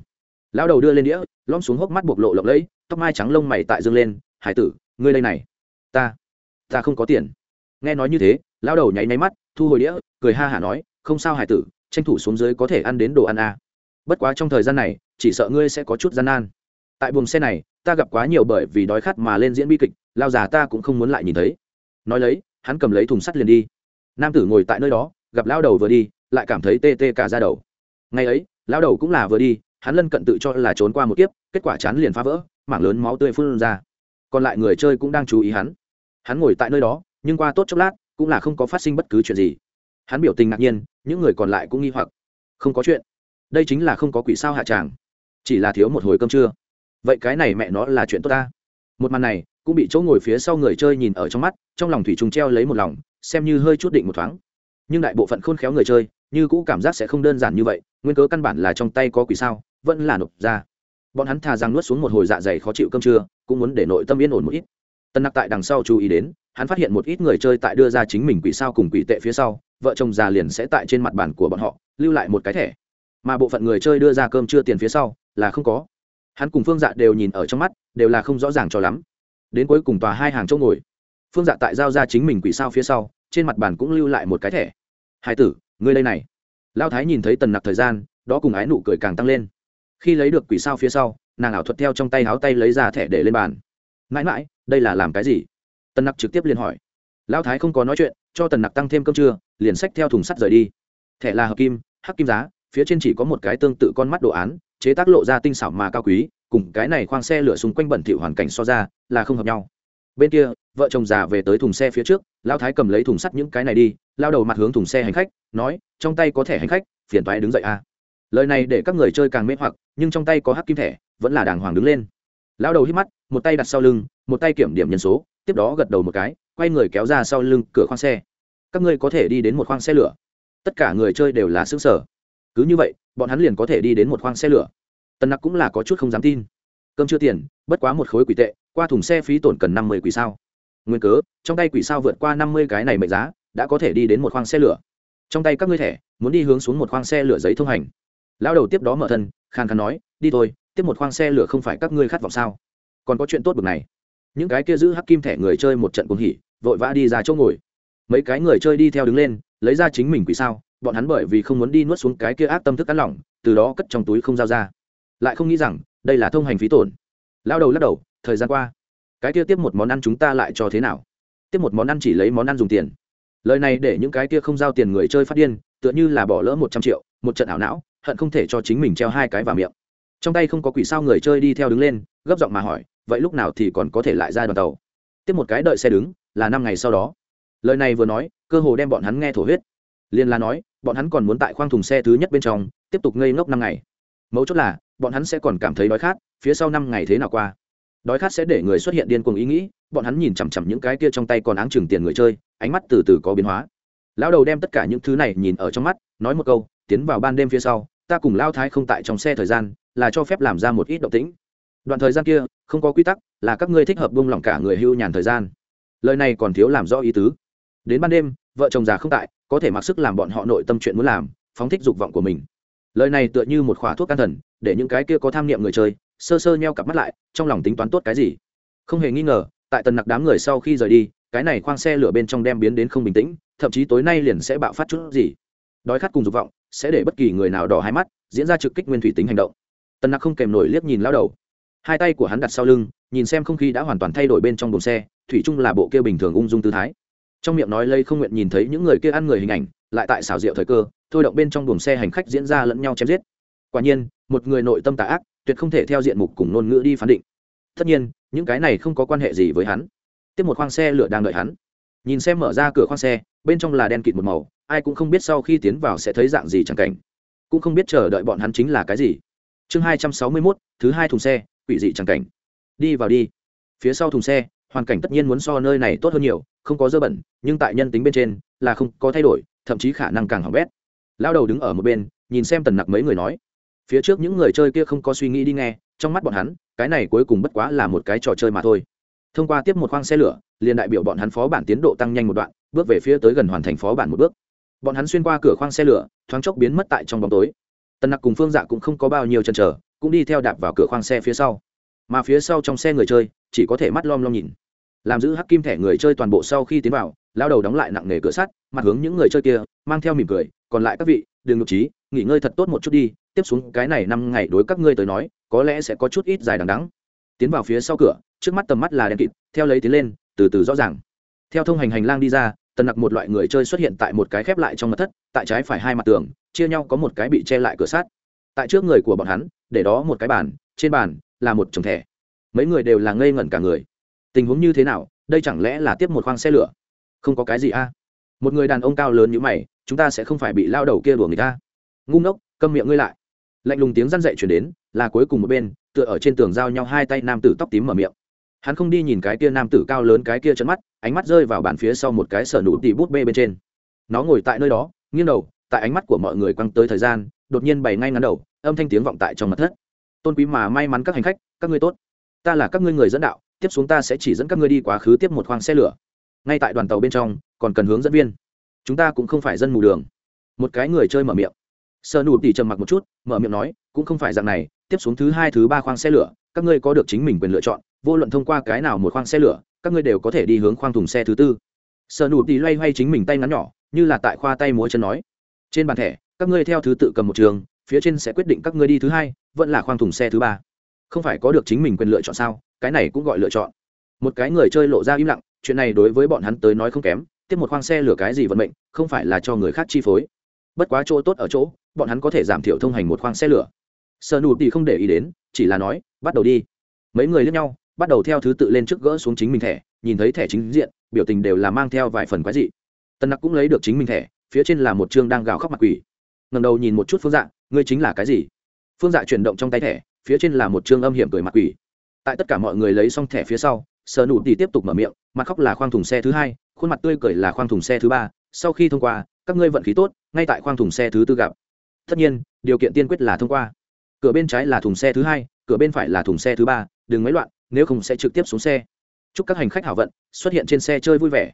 Lão đầu đưa lên đĩa lom xuống hốc mắt bộc lộ lộng lẫy, tóc mai trắng lông mày tại dương lên, hải tử, ngươi đây này. Ta ta không có tiền. Nghe nói như thế, lão đầu nháy nháy mắt, thu hồi đĩa, cười ha hả nói không sao hải tử, tranh thủ xuống dưới có thể ăn đến đồ ăn à. bất quá trong thời gian này, chỉ sợ ngươi sẽ có chút gian nan. Tại buồng xe này, ta gặp quá nhiều bởi vì đói khát mà lên diễn bi kịch, lao già ta cũng không muốn lại nhìn thấy. Nói lấy, hắn cầm lấy thùng sắt liền đi. Nam tử ngồi tại nơi đó, gặp lao đầu vừa đi, lại cảm thấy tê tê cả ra đầu. Ngày ấy, lao đầu cũng là vừa đi, hắn lân cận tự cho là trốn qua một kiếp, kết quả chán liền phá vỡ, mảng lớn máu tươi phun ra. Còn lại người chơi cũng đang chú ý hắn. Hắn ngồi tại nơi đó, nhưng qua tốt chốc lát, cũng là không có phát sinh bất cứ chuyện gì hắn biểu tình ngạc nhiên, những người còn lại cũng nghi hoặc. Không có chuyện. Đây chính là không có quỷ sao hạ tràng. Chỉ là thiếu một hồi cơm trưa. Vậy cái này mẹ nó là chuyện tốt ta. Một màn này, cũng bị chỗ ngồi phía sau người chơi nhìn ở trong mắt, trong lòng thủy trùng treo lấy một lòng, xem như hơi chút định một thoáng. Nhưng đại bộ phận khôn khéo người chơi, như cũ cảm giác sẽ không đơn giản như vậy, nguyên cớ căn bản là trong tay có quỷ sao, vẫn là nộp ra. Bọn hắn thà rằng nuốt xuống một hồi dạ dày khó chịu cơm trưa, cũng muốn để nội tâm yên ổn một ít. Tân nặc tại đằng sau chú ý đến, hắn phát hiện một ít người chơi tại đưa ra chính mình quỷ sao cùng quỷ tệ phía sau vợ chồng già liền sẽ tại trên mặt bàn của bọn họ, lưu lại một cái thẻ. Mà bộ phận người chơi đưa ra cơm trưa tiền phía sau, là không có. Hắn cùng phương dạ đều nhìn ở trong mắt, đều là không rõ ràng cho lắm. Đến cuối cùng tòa hai hàng chỗ ngồi. Phương dạ tại giao ra chính mình quỷ sao phía sau, trên mặt bàn cũng lưu lại một cái thẻ. Hai tử, ngươi đây này. Lao thái nhìn thấy tần nặc thời gian, đó cùng ái nụ cười càng tăng lên. Khi lấy được quỷ sao phía sau, nàng ảo thuật theo trong tay háo tay lấy ra thẻ để lên bàn. Mãi mãi, đây là làm cái gì? Tần nặc trực tiếp liền hỏi. Lao thái không có nói chuyện, cho tần nặc tăng thêm cơm trưa liền xách theo thùng sắt rời đi. Thẻ là hợp kim, hắc kim giá, phía trên chỉ có một cái tương tự con mắt đồ án, chế tác lộ ra tinh xảo mà cao quý, cùng cái này khoang xe lửa xung quanh bẩn thỉu hoàn cảnh so ra, là không hợp nhau. Bên kia, vợ chồng già về tới thùng xe phía trước lao thái cầm lấy thùng sắt những cái này đi, lao đầu mặt hướng thùng xe hành khách, nói, trong tay có thẻ hành khách, phiền toái đứng dậy a. Lời này để các người chơi càng mê hoặc, nhưng trong tay có hắc kim thẻ, vẫn là đàng hoàng đứng lên. Lao đầu hít mắt, một tay đặt sau lưng, một tay kiểm điểm nhân số, tiếp đó gật đầu một cái, quay người kéo ra sau lưng cửa khoang xe các ngươi có thể đi đến một khoang xe lửa. Tất cả người chơi đều là xứng sở cứ như vậy, bọn hắn liền có thể đi đến một khoang xe lửa. Tần nặc cũng là có chút không dám tin. Cơm chưa tiền, bất quá một khối quỷ tệ, qua thùng xe phí tổn cần năm mươi quỷ sao. Nguyên cớ, trong tay quỷ sao vượt qua năm mươi cái này mệnh giá, đã có thể đi đến một khoang xe lửa. Trong tay các ngươi thẻ, muốn đi hướng xuống một khoang xe lửa giấy thông hành. Lão đầu tiếp đó mở thân, khàn khàn nói, đi thôi, tiếp một khoang xe lửa không phải các ngươi khát vọng sao? Còn có chuyện tốt bực này. Những cái kia giữ hắc kim thẻ người chơi một trận cuồng hỉ, vội vã đi ra chỗ ngồi mấy cái người chơi đi theo đứng lên, lấy ra chính mình quỷ sao, bọn hắn bởi vì không muốn đi nuốt xuống cái kia ác tâm thức cắn lỏng, từ đó cất trong túi không giao ra. Lại không nghĩ rằng, đây là thông hành phí tổn. Lao đầu lắc đầu, thời gian qua, cái kia tiếp một món ăn chúng ta lại cho thế nào? Tiếp một món ăn chỉ lấy món ăn dùng tiền. Lời này để những cái kia không giao tiền người chơi phát điên, tựa như là bỏ lỡ một trăm triệu, một trận ảo não, hận không thể cho chính mình treo hai cái vào miệng. Trong tay không có quỷ sao người chơi đi theo đứng lên, gấp giọng mà hỏi, vậy lúc nào thì còn có thể lại ra đoàn tàu? Tiếp một cái đợi xe đứng, là năm ngày sau đó lời này vừa nói, cơ hồ đem bọn hắn nghe thổ huyết. Liên la nói, bọn hắn còn muốn tại khoang thùng xe thứ nhất bên trong, tiếp tục ngây ngốc năm ngày. Mấu chốt là, bọn hắn sẽ còn cảm thấy đói khát, phía sau năm ngày thế nào qua. Đói khát sẽ để người xuất hiện điên cuồng ý nghĩ, bọn hắn nhìn chằm chằm những cái kia trong tay còn áng chừng tiền người chơi, ánh mắt từ từ có biến hóa. Lão đầu đem tất cả những thứ này nhìn ở trong mắt, nói một câu, tiến vào ban đêm phía sau, ta cùng lao thái không tại trong xe thời gian, là cho phép làm ra một ít động tĩnh. Đoạn thời gian kia, không có quy tắc, là các ngươi thích hợp buông lỏng cả người hưu nhàn thời gian. Lời này còn thiếu làm rõ ý tứ đến ban đêm, vợ chồng già không tại, có thể mặc sức làm bọn họ nội tâm chuyện muốn làm, phóng thích dục vọng của mình. Lời này tựa như một khỏa thuốc can thần, để những cái kia có tham niệm người chơi, sơ sơ nheo cặp mắt lại, trong lòng tính toán tốt cái gì. Không hề nghi ngờ, tại tần nặc đám người sau khi rời đi, cái này khoang xe lửa bên trong đem biến đến không bình tĩnh, thậm chí tối nay liền sẽ bạo phát chút gì. Đói khát cùng dục vọng, sẽ để bất kỳ người nào đỏ hai mắt, diễn ra trực kích nguyên thủy tính hành động. Tần nặc không kèm nổi liếc nhìn lao đầu. Hai tay của hắn đặt sau lưng, nhìn xem không khí đã hoàn toàn thay đổi bên trong buồng xe, thủy chung là bộ kia bình thường ung dung tư thái trong miệng nói lây không nguyện nhìn thấy những người kia ăn người hình ảnh, lại tại xảo diệu thời cơ, thôi động bên trong buồng xe hành khách diễn ra lẫn nhau chém giết. Quả nhiên, một người nội tâm tà ác, tuyệt không thể theo diện mục cùng ngôn ngữ đi phán định. Tất nhiên, những cái này không có quan hệ gì với hắn. Tiếp một khoang xe lửa đang đợi hắn. Nhìn xem mở ra cửa khoang xe, bên trong là đen kịt một màu, ai cũng không biết sau khi tiến vào sẽ thấy dạng gì chẳng cảnh. Cũng không biết chờ đợi bọn hắn chính là cái gì. Chương hai trăm sáu mươi mốt, thứ hai thùng xe, quỷ dị chẳng cảnh. Đi vào đi. Phía sau thùng xe hoàn cảnh tất nhiên muốn so nơi này tốt hơn nhiều, không có dơ bẩn, nhưng tại nhân tính bên trên là không có thay đổi, thậm chí khả năng càng hỏng bét. Lao đầu đứng ở một bên, nhìn xem tần nặc mấy người nói. Phía trước những người chơi kia không có suy nghĩ đi nghe, trong mắt bọn hắn, cái này cuối cùng bất quá là một cái trò chơi mà thôi. Thông qua tiếp một khoang xe lửa, liền đại biểu bọn hắn phó bản tiến độ tăng nhanh một đoạn, bước về phía tới gần hoàn thành phó bản một bước. Bọn hắn xuyên qua cửa khoang xe lửa, thoáng chốc biến mất tại trong bóng tối. Tần nặc cùng phương dạ cũng không có bao nhiêu chần trở cũng đi theo đạp vào cửa khoang xe phía sau. Mà phía sau trong xe người chơi chỉ có thể mắt lom lom nhìn. Làm giữ hắc kim thẻ người chơi toàn bộ sau khi tiến vào, lao đầu đóng lại nặng nề cửa sắt, mặt hướng những người chơi kia, mang theo mỉm cười, còn lại các vị, đừng nhục trí, nghỉ ngơi thật tốt một chút đi, tiếp xuống cái này năm ngày đối các ngươi tới nói, có lẽ sẽ có chút ít dài đằng đắng tiến vào phía sau cửa, trước mắt tầm mắt là đèn kịt, theo lấy tiến lên, từ từ rõ ràng. Theo thông hành hành lang đi ra, tần nặc một loại người chơi xuất hiện tại một cái khép lại trong mặt thất, tại trái phải hai mặt tường, chia nhau có một cái bị che lại cửa sắt. Tại trước người của bọn hắn, để đó một cái bàn, trên bàn là một chồng thẻ mấy người đều là ngây ngẩn cả người. Tình huống như thế nào, đây chẳng lẽ là tiếp một khoang xe lửa? Không có cái gì a. Một người đàn ông cao lớn như mày, chúng ta sẽ không phải bị lao đầu kia đùa người ta ngu ngốc, câm miệng ngươi lại. Lạnh lùng tiếng răn dậy chuyển đến, là cuối cùng một bên, tựa ở trên tường giao nhau hai tay nam tử tóc tím mở miệng. Hắn không đi nhìn cái kia nam tử cao lớn cái kia chân mắt, ánh mắt rơi vào bàn phía sau một cái sở nụ tỉ bút bê bên trên. Nó ngồi tại nơi đó, nghiêng đầu, tại ánh mắt của mọi người quăng tới thời gian, đột nhiên bày ngay ngắn đầu, âm thanh tiếng vọng tại trong mặt thất. Tôn quý mà may mắn các hành khách, các ngươi tốt ta là các ngươi người dẫn đạo, tiếp xuống ta sẽ chỉ dẫn các ngươi đi quá khứ tiếp một khoang xe lửa. Ngay tại đoàn tàu bên trong, còn cần hướng dẫn viên. Chúng ta cũng không phải dân mù đường. Một cái người chơi mở miệng. Sợ nụ tỉ trầm mặc một chút, mở miệng nói, cũng không phải dạng này, tiếp xuống thứ hai, thứ ba khoang xe lửa, các ngươi có được chính mình quyền lựa chọn, vô luận thông qua cái nào một khoang xe lửa, các ngươi đều có thể đi hướng khoang thùng xe thứ tư. Sợ nụ tỉ loay hoay chính mình tay ngắn nhỏ, như là tại khoa tay múa chân nói. Trên bàn thẻ, các ngươi theo thứ tự cầm một trường, phía trên sẽ quyết định các ngươi đi thứ hai, vẫn là khoang thùng xe thứ ba không phải có được chính mình quyền lựa chọn sao? Cái này cũng gọi lựa chọn. Một cái người chơi lộ ra im lặng, chuyện này đối với bọn hắn tới nói không kém, tiếp một khoang xe lửa cái gì vận mệnh, không phải là cho người khác chi phối. Bất quá chỗ tốt ở chỗ, bọn hắn có thể giảm thiểu thông hành một khoang xe lửa. Sơ nụ thì không để ý đến, chỉ là nói, bắt đầu đi. Mấy người lướt nhau, bắt đầu theo thứ tự lên trước gỡ xuống chính mình thẻ, nhìn thấy thẻ chính diện, biểu tình đều là mang theo vài phần quái dị. Tân nặc cũng lấy được chính mình thẻ, phía trên là một chương đang gào khóc mặt quỷ. Ngầm đầu nhìn một chút phương dạ ngươi chính là cái gì? Phương dạ chuyển động trong tay thẻ phía trên là một chương âm hiểm cười mặt quỷ. Tại tất cả mọi người lấy xong thẻ phía sau, sở nụ thì tiếp tục mở miệng, mặt khóc là khoang thùng xe thứ hai, khuôn mặt tươi cười là khoang thùng xe thứ ba. Sau khi thông qua, các ngươi vận khí tốt, ngay tại khoang thùng xe thứ tư gặp. Tất nhiên, điều kiện tiên quyết là thông qua. Cửa bên trái là thùng xe thứ hai, cửa bên phải là thùng xe thứ ba, đừng mấy loạn, nếu không sẽ trực tiếp xuống xe. Chúc các hành khách hảo vận, xuất hiện trên xe chơi vui vẻ.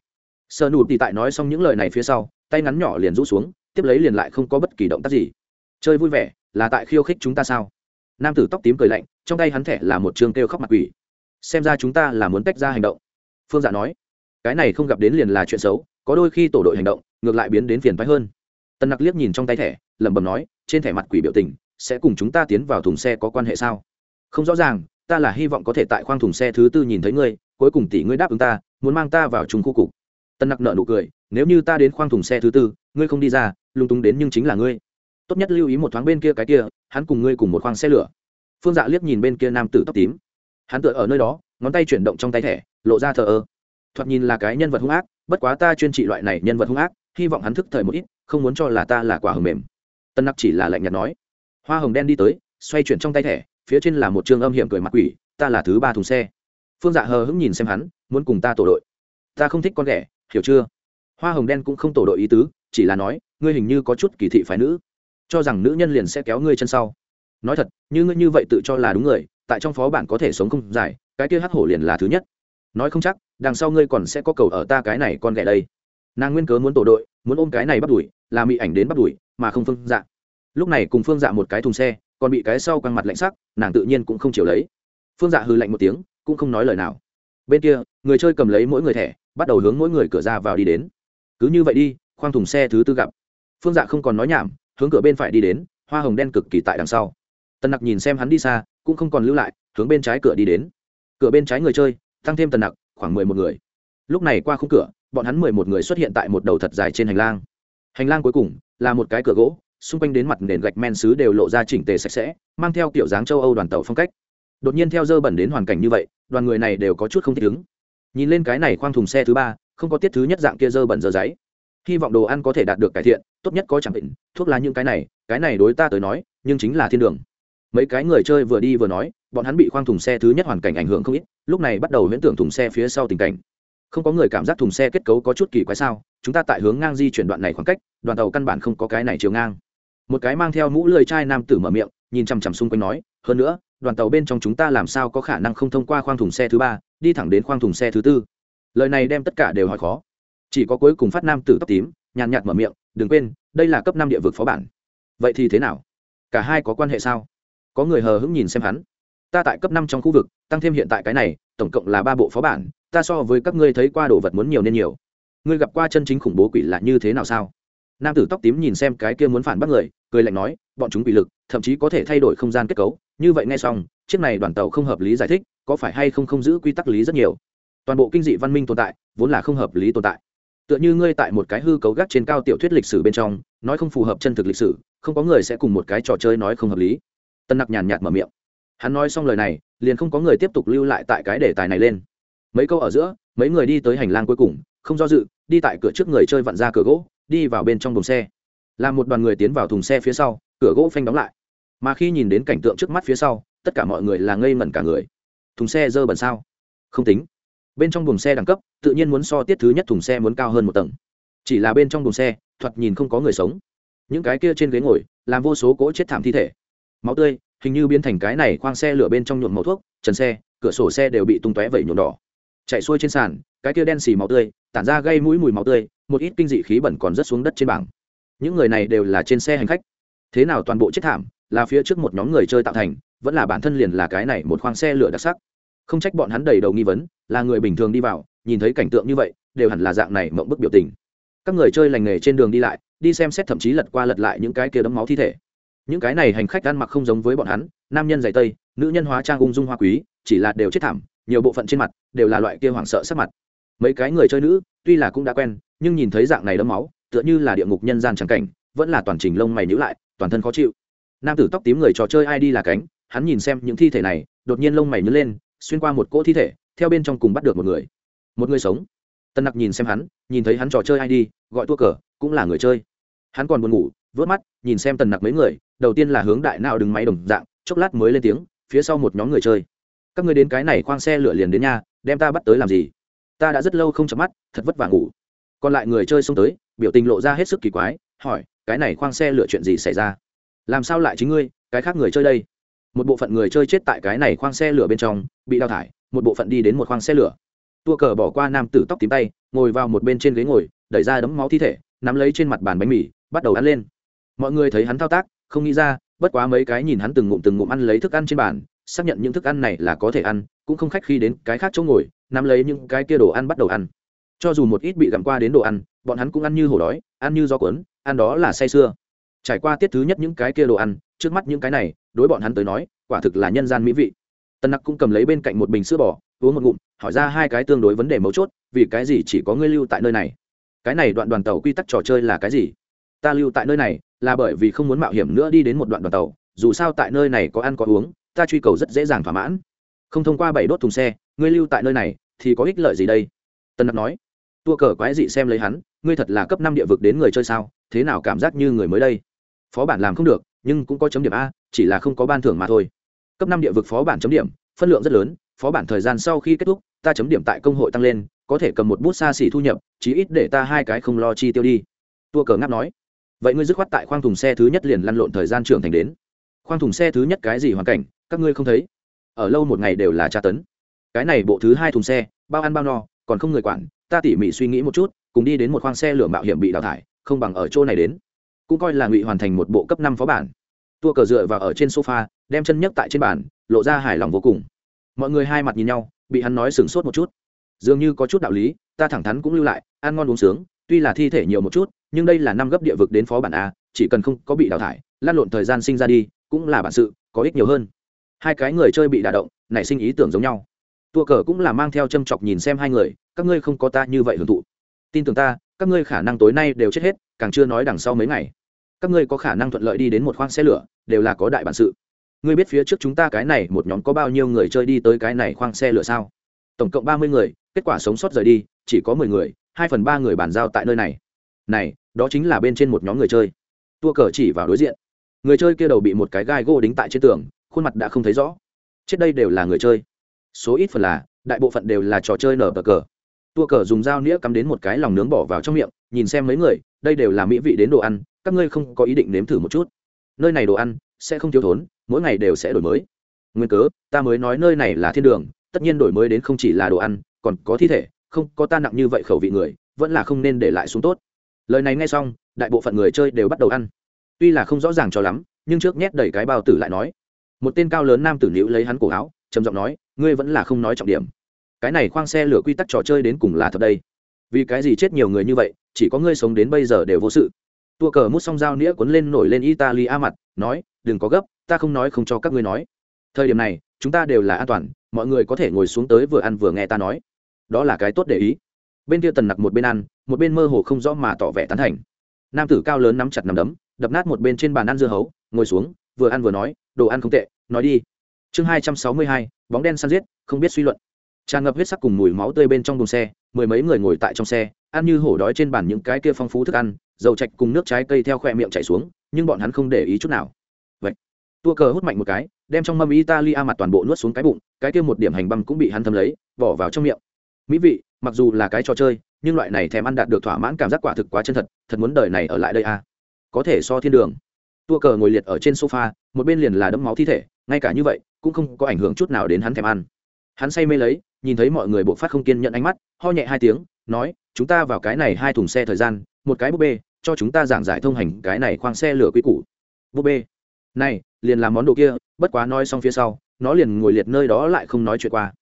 Sơ nụ thì tại nói xong những lời này phía sau, tay ngắn nhỏ liền rũ xuống, tiếp lấy liền lại không có bất kỳ động tác gì. Chơi vui vẻ, là tại khiêu khích chúng ta sao? Nam tử tóc tím cười lạnh, trong tay hắn thẻ là một chương kêu khóc mặt quỷ. Xem ra chúng ta là muốn tách ra hành động. Phương dạ nói, cái này không gặp đến liền là chuyện xấu, có đôi khi tổ đội hành động, ngược lại biến đến phiền phái hơn. Tân nặc liếc nhìn trong tay thẻ, lẩm bẩm nói, trên thẻ mặt quỷ biểu tình, sẽ cùng chúng ta tiến vào thùng xe có quan hệ sao? Không rõ ràng, ta là hy vọng có thể tại khoang thùng xe thứ tư nhìn thấy ngươi, cuối cùng tỷ ngươi đáp ứng ta, muốn mang ta vào chung khu cục. Tân nặc nợ nụ cười, nếu như ta đến khoang thùng xe thứ tư, ngươi không đi ra, lung tung đến nhưng chính là ngươi tốt nhất lưu ý một thoáng bên kia cái kia, hắn cùng ngươi cùng một khoang xe lửa. Phương dạ liếc nhìn bên kia nam tử tóc tím. Hắn tựa ở nơi đó, ngón tay chuyển động trong tay thẻ, lộ ra thờ ơ. Thoạt nhìn là cái nhân vật hung ác, bất quá ta chuyên trị loại này nhân vật hung ác, hy vọng hắn thức thời một ít, không muốn cho là ta là quả hầm mềm. Tân nặc chỉ là lạnh nhạt nói. Hoa hồng đen đi tới, xoay chuyển trong tay thẻ, phía trên là một chương âm hiểm cười mặt quỷ, ta là thứ ba thùng xe. Phương dạ hờ hững nhìn xem hắn, muốn cùng ta tổ đội. Ta không thích con ghẻ, hiểu chưa? Hoa hồng đen cũng không tổ đội ý tứ, chỉ là nói, ngươi hình như có chút kỳ thị phái nữ cho rằng nữ nhân liền sẽ kéo ngươi chân sau. Nói thật, như ngươi như vậy tự cho là đúng người, tại trong phó bản có thể sống không dài cái kia hắc hổ liền là thứ nhất. Nói không chắc, đằng sau ngươi còn sẽ có cầu ở ta cái này con ghẻ đây. Nàng nguyên cớ muốn tổ đội, muốn ôm cái này bắt đuổi, là bị ảnh đến bắt đuổi, mà không phương dạ. Lúc này cùng phương dạ một cái thùng xe, còn bị cái sau quăng mặt lạnh sắc, nàng tự nhiên cũng không chịu lấy. Phương dạ hư lạnh một tiếng, cũng không nói lời nào. Bên kia, người chơi cầm lấy mỗi người thẻ, bắt đầu hướng mỗi người cửa ra vào đi đến. Cứ như vậy đi, khoang thùng xe thứ tư gặp. Phương dạ không còn nói nhảm hướng cửa bên phải đi đến, hoa hồng đen cực kỳ tại đằng sau. Tần nặc nhìn xem hắn đi xa, cũng không còn lưu lại, hướng bên trái cửa đi đến. Cửa bên trái người chơi, tăng thêm tần nặc, khoảng mười một người. Lúc này qua khung cửa, bọn hắn mười một người xuất hiện tại một đầu thật dài trên hành lang. Hành lang cuối cùng, là một cái cửa gỗ, xung quanh đến mặt nền gạch men xứ đều lộ ra chỉnh tề sạch sẽ, mang theo kiểu dáng châu âu đoàn tàu phong cách. Đột nhiên theo dơ bẩn đến hoàn cảnh như vậy, đoàn người này đều có chút không thích ứng. Nhìn lên cái này khoang thùng xe thứ ba, không có tiết thứ nhất dạng kia dơ bẩn dơ giấy hy vọng đồ ăn có thể đạt được cải thiện, tốt nhất có chẳng định, thuốc lá những cái này cái này đối ta tới nói, nhưng chính là thiên đường. Mấy cái người chơi vừa đi vừa nói, bọn hắn bị khoang thùng xe thứ nhất hoàn cảnh ảnh hưởng không ít, lúc này bắt đầu huyễn tưởng thùng xe phía sau tình cảnh. Không có người cảm giác thùng xe kết cấu có chút kỳ quái sao, chúng ta tại hướng ngang di chuyển đoạn này khoảng cách, đoàn tàu căn bản không có cái này chiều ngang. Một cái mang theo mũ lười chai nam tử mở miệng, nhìn chằm chằm xung quanh nói, hơn nữa, đoàn tàu bên trong chúng ta làm sao có khả năng không thông qua khoang thùng xe thứ ba, đi thẳng đến khoang thùng xe thứ tư? Lời này đem tất cả đều hỏi khó chỉ có cuối cùng phát nam tử tóc tím, nhàn nhạt mở miệng, đừng quên, đây là cấp năm địa vực phó bản. Vậy thì thế nào? Cả hai có quan hệ sao? Có người hờ hững nhìn xem hắn. Ta tại cấp năm trong khu vực, tăng thêm hiện tại cái này, tổng cộng là ba bộ phó bản, ta so với các ngươi thấy qua đồ vật muốn nhiều nên nhiều. Ngươi gặp qua chân chính khủng bố quỷ là như thế nào sao? Nam tử tóc tím nhìn xem cái kia muốn phản bác người, cười lạnh nói, bọn chúng quỷ lực, thậm chí có thể thay đổi không gian kết cấu, như vậy nghe xong, chiếc này đoàn tàu không hợp lý giải thích, có phải hay không không giữ quy tắc lý rất nhiều? Toàn bộ kinh dị văn minh tồn tại, vốn là không hợp lý tồn tại tựa như ngươi tại một cái hư cấu gác trên cao tiểu thuyết lịch sử bên trong, nói không phù hợp chân thực lịch sử, không có người sẽ cùng một cái trò chơi nói không hợp lý. Tân nặc nhàn nhạt mở miệng. Hắn nói xong lời này, liền không có người tiếp tục lưu lại tại cái đề tài này lên. Mấy câu ở giữa, mấy người đi tới hành lang cuối cùng, không do dự, đi tại cửa trước người chơi vặn ra cửa gỗ, đi vào bên trong thùng xe. Làm một đoàn người tiến vào thùng xe phía sau, cửa gỗ phanh đóng lại. Mà khi nhìn đến cảnh tượng trước mắt phía sau, tất cả mọi người là ngây mẩn cả người. Thùng xe dơ bẩn sao? Không tính bên trong buồng xe đẳng cấp, tự nhiên muốn so tiết thứ nhất thùng xe muốn cao hơn một tầng. Chỉ là bên trong buồng xe, thoạt nhìn không có người sống. Những cái kia trên ghế ngồi, làm vô số cỗ chết thảm thi thể. Máu tươi, hình như biến thành cái này khoang xe lửa bên trong nhuộm màu thuốc, trần xe, cửa sổ xe đều bị tung tóe vẩy nhuộm đỏ. Chạy xuôi trên sàn, cái kia đen xì máu tươi, tản ra gây mũi mùi máu tươi, một ít kinh dị khí bẩn còn rớt xuống đất trên bảng. Những người này đều là trên xe hành khách. Thế nào toàn bộ chết thảm, là phía trước một nhóm người chơi tạo thành, vẫn là bản thân liền là cái này một khoang xe lửa đặc sắc không trách bọn hắn đầy đầu nghi vấn, là người bình thường đi vào, nhìn thấy cảnh tượng như vậy, đều hẳn là dạng này mộng bức biểu tình. Các người chơi lành nghề trên đường đi lại, đi xem xét thậm chí lật qua lật lại những cái kia đấm máu thi thể. Những cái này hành khách ăn mặc không giống với bọn hắn, nam nhân giày tây, nữ nhân hóa trang ung dung hoa quý, chỉ là đều chết thảm, nhiều bộ phận trên mặt đều là loại kia hoảng sợ sắc mặt. Mấy cái người chơi nữ, tuy là cũng đã quen, nhưng nhìn thấy dạng này đấm máu, tựa như là địa ngục nhân gian trắng cảnh, vẫn là toàn trình lông mày nhữ lại, toàn thân khó chịu. Nam tử tóc tím người trò chơi ai đi là cánh, hắn nhìn xem những thi thể này, đột nhiên lông mày nhớ lên xuyên qua một cỗ thi thể, theo bên trong cùng bắt được một người. Một người sống. Tân nặc nhìn xem hắn, nhìn thấy hắn trò chơi ai đi, gọi thua cờ, cũng là người chơi. Hắn còn buồn ngủ, vớt mắt, nhìn xem tần nặc mấy người, đầu tiên là hướng đại nào đứng máy đồng dạng, chốc lát mới lên tiếng, phía sau một nhóm người chơi. Các người đến cái này khoang xe lửa liền đến nhà, đem ta bắt tới làm gì? Ta đã rất lâu không chấm mắt, thật vất vả ngủ. Còn lại người chơi xông tới, biểu tình lộ ra hết sức kỳ quái, hỏi, cái này khoang xe lửa chuyện gì xảy ra? Làm sao lại chính ngươi, cái khác người chơi đây? Một bộ phận người chơi chết tại cái này khoang xe lửa bên trong, bị đào thải, một bộ phận đi đến một khoang xe lửa. Tua cờ bỏ qua nam tử tóc tím tay, ngồi vào một bên trên ghế ngồi, đẩy ra đấm máu thi thể, nắm lấy trên mặt bàn bánh mì, bắt đầu ăn lên. Mọi người thấy hắn thao tác, không nghĩ ra, bất quá mấy cái nhìn hắn từng ngụm từng ngụm ăn lấy thức ăn trên bàn, xác nhận những thức ăn này là có thể ăn, cũng không khách khi đến cái khác chỗ ngồi, nắm lấy những cái kia đồ ăn bắt đầu ăn. Cho dù một ít bị gặm qua đến đồ ăn, bọn hắn cũng ăn như hổ đói, ăn như gió cuốn, ăn đó là say sưa. Trải qua tiết thứ nhất những cái kia đồ ăn, trước mắt những cái này đối bọn hắn tới nói, quả thực là nhân gian mỹ vị. Tân nặc cũng cầm lấy bên cạnh một bình sữa bò, uống một ngụm, hỏi ra hai cái tương đối vấn đề mấu chốt, vì cái gì chỉ có ngươi lưu tại nơi này? Cái này đoạn đoàn tàu quy tắc trò chơi là cái gì? Ta lưu tại nơi này là bởi vì không muốn mạo hiểm nữa đi đến một đoạn đoàn tàu, dù sao tại nơi này có ăn có uống, ta truy cầu rất dễ dàng thỏa mãn. Không thông qua bảy đốt thùng xe, ngươi lưu tại nơi này thì có ích lợi gì đây? Tân nặc nói. Tua cờ quái dị xem lấy hắn, ngươi thật là cấp năm địa vực đến người chơi sao, thế nào cảm giác như người mới đây? Phó bản làm không được nhưng cũng có chấm điểm a, chỉ là không có ban thưởng mà thôi. Cấp năm địa vực phó bản chấm điểm, phân lượng rất lớn, phó bản thời gian sau khi kết thúc, ta chấm điểm tại công hội tăng lên, có thể cầm một bút xa xỉ thu nhập, chí ít để ta hai cái không lo chi tiêu đi. Tua cờ ngáp nói. Vậy ngươi dứt khoát tại khoang thùng xe thứ nhất liền lăn lộn thời gian trưởng thành đến. Khoang thùng xe thứ nhất cái gì hoàn cảnh, các ngươi không thấy? Ở lâu một ngày đều là tra tấn. Cái này bộ thứ hai thùng xe, bao ăn bao no, còn không người quản, ta tỉ mỉ suy nghĩ một chút, cùng đi đến một khoang xe lửa mạo hiểm bị đào thải, không bằng ở chỗ này đến cũng coi là ngụy hoàn thành một bộ cấp năm phó bản. Tua cờ dựa vào ở trên sofa, đem chân nhấc tại trên bàn, lộ ra hài lòng vô cùng. Mọi người hai mặt nhìn nhau, bị hắn nói sửng sốt một chút. Dường như có chút đạo lý, ta thẳng thắn cũng lưu lại, ăn ngon uống sướng, tuy là thi thể nhiều một chút, nhưng đây là năm gấp địa vực đến phó bản a, chỉ cần không có bị đào thải lan lộn thời gian sinh ra đi, cũng là bản sự, có ích nhiều hơn. Hai cái người chơi bị đả động, nảy sinh ý tưởng giống nhau. Tua cờ cũng là mang theo châm chọc nhìn xem hai người, các ngươi không có ta như vậy hưởng thụ. Tin tưởng ta, các ngươi khả năng tối nay đều chết hết càng chưa nói đằng sau mấy ngày. Các ngươi có khả năng thuận lợi đi đến một khoang xe lửa, đều là có đại bản sự. Ngươi biết phía trước chúng ta cái này một nhóm có bao nhiêu người chơi đi tới cái này khoang xe lửa sao? Tổng cộng ba mươi người, kết quả sống sót rời đi, chỉ có mười người, hai phần ba người bàn giao tại nơi này. Này, đó chính là bên trên một nhóm người chơi. Tua cờ chỉ vào đối diện. Người chơi kia đầu bị một cái gai gỗ đính tại trên tường, khuôn mặt đã không thấy rõ. Chết đây đều là người chơi. Số ít phần là, đại bộ phận đều là trò chơi nở bờ cờ tua cờ dùng dao nĩa cắm đến một cái lòng nướng bỏ vào trong miệng, nhìn xem mấy người, đây đều là mỹ vị đến đồ ăn, các ngươi không có ý định nếm thử một chút. Nơi này đồ ăn sẽ không thiếu thốn, mỗi ngày đều sẽ đổi mới. Nguyên cớ, ta mới nói nơi này là thiên đường, tất nhiên đổi mới đến không chỉ là đồ ăn, còn có thi thể, không có ta nặng như vậy khẩu vị người, vẫn là không nên để lại xuống tốt. Lời này nghe xong, đại bộ phận người chơi đều bắt đầu ăn. Tuy là không rõ ràng cho lắm, nhưng trước nhét đầy cái bao tử lại nói. Một tên cao lớn nam tử nữ lấy hắn cổ áo, trầm giọng nói, ngươi vẫn là không nói trọng điểm cái này khoang xe lửa quy tắc trò chơi đến cùng là thật đây. Vì cái gì chết nhiều người như vậy, chỉ có ngươi sống đến bây giờ đều vô sự. Tua cờ mút xong dao nĩa cuốn lên nổi lên italy a mặt, nói, đừng có gấp, ta không nói không cho các ngươi nói. Thời điểm này, chúng ta đều là an toàn, mọi người có thể ngồi xuống tới vừa ăn vừa nghe ta nói. Đó là cái tốt để ý. Bên kia tần nặc một bên ăn, một bên mơ hồ không rõ mà tỏ vẻ tán thành. Nam tử cao lớn nắm chặt nằm đấm, đập nát một bên trên bàn ăn dưa hấu, ngồi xuống, vừa ăn vừa nói, đồ ăn không tệ, nói đi. Chương hai trăm sáu mươi hai, bóng đen săn giết, không biết suy luận tràn ngập huyết sắc cùng mùi máu tươi bên trong đồn xe, mười mấy người ngồi tại trong xe, ăn như hổ đói trên bàn những cái kia phong phú thức ăn, dầu chạch cùng nước trái cây theo khoe miệng chảy xuống, nhưng bọn hắn không để ý chút nào. Vậy, tua cờ hút mạnh một cái, đem trong mâm italia mặt toàn bộ nuốt xuống cái bụng, cái kia một điểm hành băm cũng bị hắn thâm lấy, bỏ vào trong miệng. Mỹ vị, mặc dù là cái trò chơi, nhưng loại này thèm ăn đạt được thỏa mãn cảm giác quả thực quá chân thật thật muốn đời này ở lại đây à. Có thể so thiên đường. Tua cờ ngồi liệt ở trên sofa, một bên liền là đấm máu thi thể, ngay cả như vậy, cũng không có ảnh hưởng chút nào đến hắn thèm ăn hắn say mê lấy, nhìn thấy mọi người buộc phát không kiên nhận ánh mắt, ho nhẹ hai tiếng, nói, chúng ta vào cái này hai thùng xe thời gian, một cái búp bê, cho chúng ta giảng giải thông hành cái này khoang xe lửa quy củ. Búp bê. Này, liền làm món đồ kia, bất quá nói xong phía sau, nó liền ngồi liệt nơi đó lại không nói chuyện qua.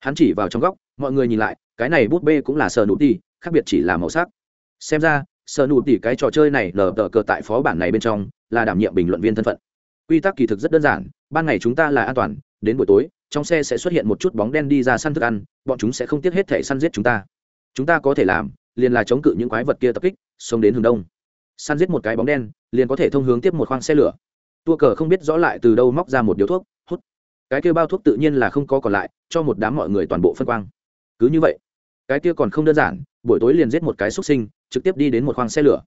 Hắn chỉ vào trong góc, mọi người nhìn lại, cái này búp bê cũng là sờ nụ tỉ, khác biệt chỉ là màu sắc. Xem ra sờ nụ tỉ cái trò chơi này lờ tờ cờ tại phó bản này bên trong, là đảm nhiệm bình luận viên thân phận. Quy tắc kỳ thực rất đơn giản, ban ngày chúng ta là an toàn đến buổi tối, trong xe sẽ xuất hiện một chút bóng đen đi ra săn thức ăn, bọn chúng sẽ không tiếc hết thể săn giết chúng ta. Chúng ta có thể làm, liền là chống cự những quái vật kia tập kích, xông đến hướng đông. Săn giết một cái bóng đen, liền có thể thông hướng tiếp một khoang xe lửa. Tua cờ không biết rõ lại từ đâu móc ra một điếu thuốc, hút. Cái kia bao thuốc tự nhiên là không có còn lại, cho một đám mọi người toàn bộ phân quang. Cứ như vậy, cái kia còn không đơn giản, buổi tối liền giết một cái xuất sinh, trực tiếp đi đến một khoang xe lửa.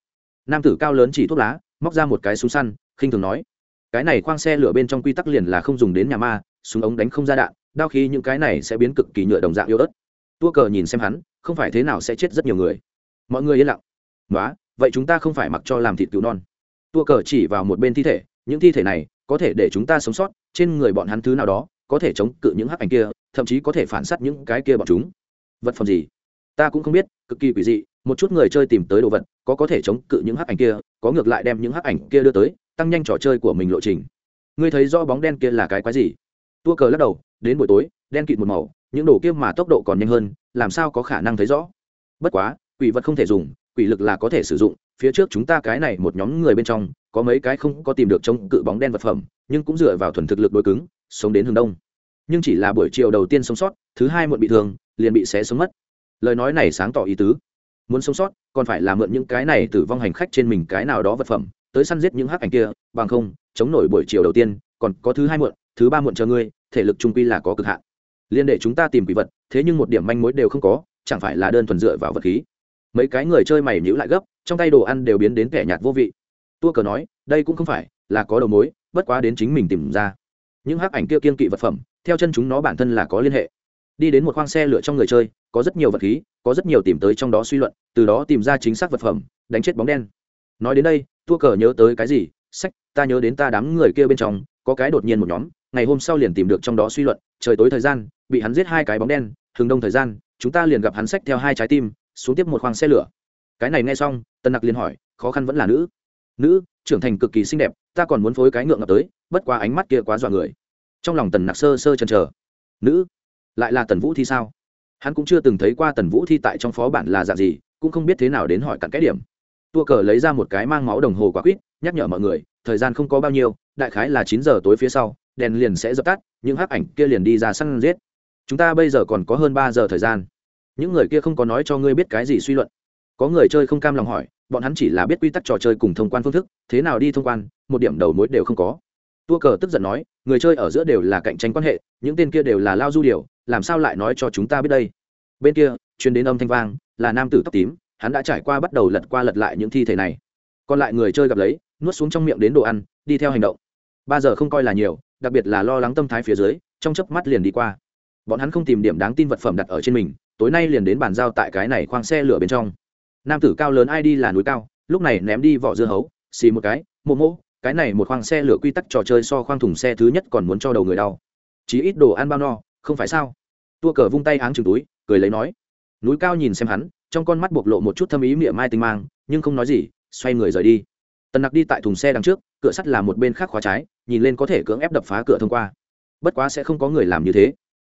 Nam tử cao lớn chỉ thuốc lá, móc ra một cái súng săn, khinh thường nói, cái này khoang xe lửa bên trong quy tắc liền là không dùng đến nhà ma súng ống đánh không ra đạn, đao khi những cái này sẽ biến cực kỳ nhựa đồng dạng yếu ớt. Tua cờ nhìn xem hắn, không phải thế nào sẽ chết rất nhiều người. Mọi người yên lặng. Nói vậy chúng ta không phải mặc cho làm thịt cứu non. Tua cờ chỉ vào một bên thi thể, những thi thể này có thể để chúng ta sống sót, trên người bọn hắn thứ nào đó, có thể chống cự những hắc ảnh kia, thậm chí có thể phản s á t những cái kia bọn chúng. Vật phẩm gì? Ta cũng không biết, cực kỳ quỷ dị, một chút người chơi tìm tới đồ vật, có có thể chống cự những hắc ảnh kia, có ngược lại đem những hắc ảnh kia đưa tới, tăng nhanh trò chơi của mình lộ trình. Ngươi thấy do bóng đen kia là cái quái gì? Tua cờ lắc đầu, đến buổi tối, đen kịt một màu, những đồ kia mà tốc độ còn nhanh hơn, làm sao có khả năng thấy rõ? Bất quá, quỷ vật không thể dùng, quỷ lực là có thể sử dụng, phía trước chúng ta cái này một nhóm người bên trong, có mấy cái không có tìm được chống cự bóng đen vật phẩm, nhưng cũng dựa vào thuần thực lực đối cứng, sống đến hướng đông. Nhưng chỉ là buổi chiều đầu tiên sống sót, thứ hai muộn bị thương, liền bị xé sống mất. Lời nói này sáng tỏ ý tứ. Muốn sống sót, còn phải là mượn những cái này tử vong hành khách trên mình cái nào đó vật phẩm, tới săn giết những hắc ảnh kia, bằng không, chống nổi buổi chiều đầu tiên còn có thứ hai muộn, thứ ba muộn chờ ngươi, thể lực trung quy là có cực hạn. Liên để chúng ta tìm quỷ vật, thế nhưng một điểm manh mối đều không có, chẳng phải là đơn thuần dựa vào vật khí. Mấy cái người chơi mày nhữ lại gấp, trong tay đồ ăn đều biến đến kẻ nhạt vô vị. Tua cờ nói, đây cũng không phải là có đầu mối, bất quá đến chính mình tìm ra. Những hắc ảnh kia kiên kỵ vật phẩm, theo chân chúng nó bản thân là có liên hệ. Đi đến một khoang xe lửa trong người chơi, có rất nhiều vật khí, có rất nhiều tìm tới trong đó suy luận, từ đó tìm ra chính xác vật phẩm, đánh chết bóng đen. Nói đến đây, tua cờ nhớ tới cái gì? Sách, ta nhớ đến ta đám người kia bên trong có cái đột nhiên một nhóm, ngày hôm sau liền tìm được trong đó suy luận, trời tối thời gian, bị hắn giết hai cái bóng đen thường đông thời gian, chúng ta liền gặp hắn sách theo hai trái tim, xuống tiếp một khoang xe lửa. Cái này nghe xong tân nặc liền hỏi, khó khăn vẫn là nữ? Nữ, trưởng thành cực kỳ xinh đẹp, ta còn muốn phối cái ngượng ngập tới, bất quá ánh mắt kia quá dọa người. Trong lòng tần nặc sơ sơ chần chờ. Nữ, lại là tần vũ thi sao? Hắn cũng chưa từng thấy qua tần vũ thi tại trong phó bản là dạng gì, cũng không biết thế nào đến hỏi cặn cái điểm. Tua cờ lấy ra một cái mang máu đồng hồ quả quýt nhắc nhở mọi người, thời gian không có bao nhiêu, đại khái là chín giờ tối phía sau, đèn liền sẽ dập tắt, những hắc ảnh kia liền đi ra săn giết. Chúng ta bây giờ còn có hơn ba giờ thời gian. Những người kia không có nói cho ngươi biết cái gì suy luận. Có người chơi không cam lòng hỏi, bọn hắn chỉ là biết quy tắc trò chơi cùng thông quan phương thức, thế nào đi thông quan, một điểm đầu mối đều không có. Tua cờ tức giận nói, người chơi ở giữa đều là cạnh tranh quan hệ, những tên kia đều là lao du điều, làm sao lại nói cho chúng ta biết đây? Bên kia chuyến đến âm thanh vang, là nam tử tóc tím, hắn đã trải qua bắt đầu lật qua lật lại những thi thể này còn lại người chơi gặp lấy, nuốt xuống trong miệng đến đồ ăn, đi theo hành động. Ba giờ không coi là nhiều, đặc biệt là lo lắng tâm thái phía dưới, trong chớp mắt liền đi qua. Bọn hắn không tìm điểm đáng tin vật phẩm đặt ở trên mình, tối nay liền đến bàn giao tại cái này khoang xe lửa bên trong. Nam tử cao lớn ai đi là núi cao, lúc này ném đi vỏ dưa hấu, xì một cái mô mô cái này một khoang xe lửa quy tắc trò chơi so khoang thùng xe thứ nhất còn muốn cho đầu người đau. Chí ít đồ ăn bao no, không phải sao? Tua cờ vung tay áng chừng túi, cười lấy nói. Núi cao nhìn xem hắn, trong con mắt bộc lộ một chút thâm ý miệng mai tinh mang, nhưng không nói gì xoay người rời đi. Tần nặc đi tại thùng xe đằng trước cửa sắt là một bên khác khóa trái nhìn lên có thể cưỡng ép đập phá cửa thông qua. Bất quá sẽ không có người làm như thế.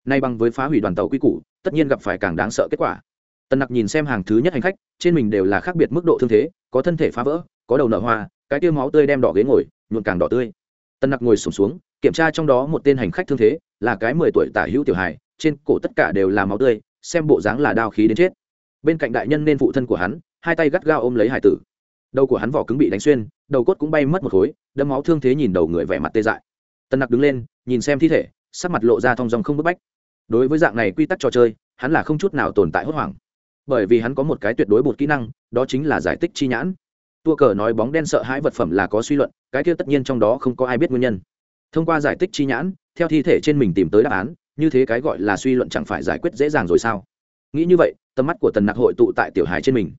Nay bằng với phá hủy đoàn tàu quy củ tất nhiên gặp phải càng đáng sợ kết quả. Tần nặc nhìn xem hàng thứ nhất hành khách trên mình đều là khác biệt mức độ thương thế có thân thể phá vỡ có đầu nở hoa cái tiêu máu tươi đem đỏ ghế ngồi nhuộn càng đỏ tươi. Tần nặc ngồi sùng xuống, xuống kiểm tra trong đó một tên hành khách thương thế là cái mười tuổi tả hữu tiểu hài trên cổ tất cả đều là máu tươi xem bộ dáng là đao khí đến chết. Bên cạnh đại nhân nên phụ thân của hắn hai tay gắt gao ôm lấy hải tử đầu của hắn vỏ cứng bị đánh xuyên, đầu cốt cũng bay mất một khối đâm máu thương thế nhìn đầu người vẻ mặt tê dại. Tân nặc đứng lên, nhìn xem thi thể, sắc mặt lộ ra thong dòng không bức bách. Đối với dạng này quy tắc trò chơi, hắn là không chút nào tồn tại hốt hoảng. Bởi vì hắn có một cái tuyệt đối bột kỹ năng, đó chính là giải tích chi nhãn. Tua cờ nói bóng đen sợ hãi vật phẩm là có suy luận, cái kia tất nhiên trong đó không có ai biết nguyên nhân. Thông qua giải tích chi nhãn, theo thi thể trên mình tìm tới đáp án, như thế cái gọi là suy luận chẳng phải giải quyết dễ dàng rồi sao? Nghĩ như vậy, tầm mắt của tần nặc hội tụ tại tiểu hài trên mình.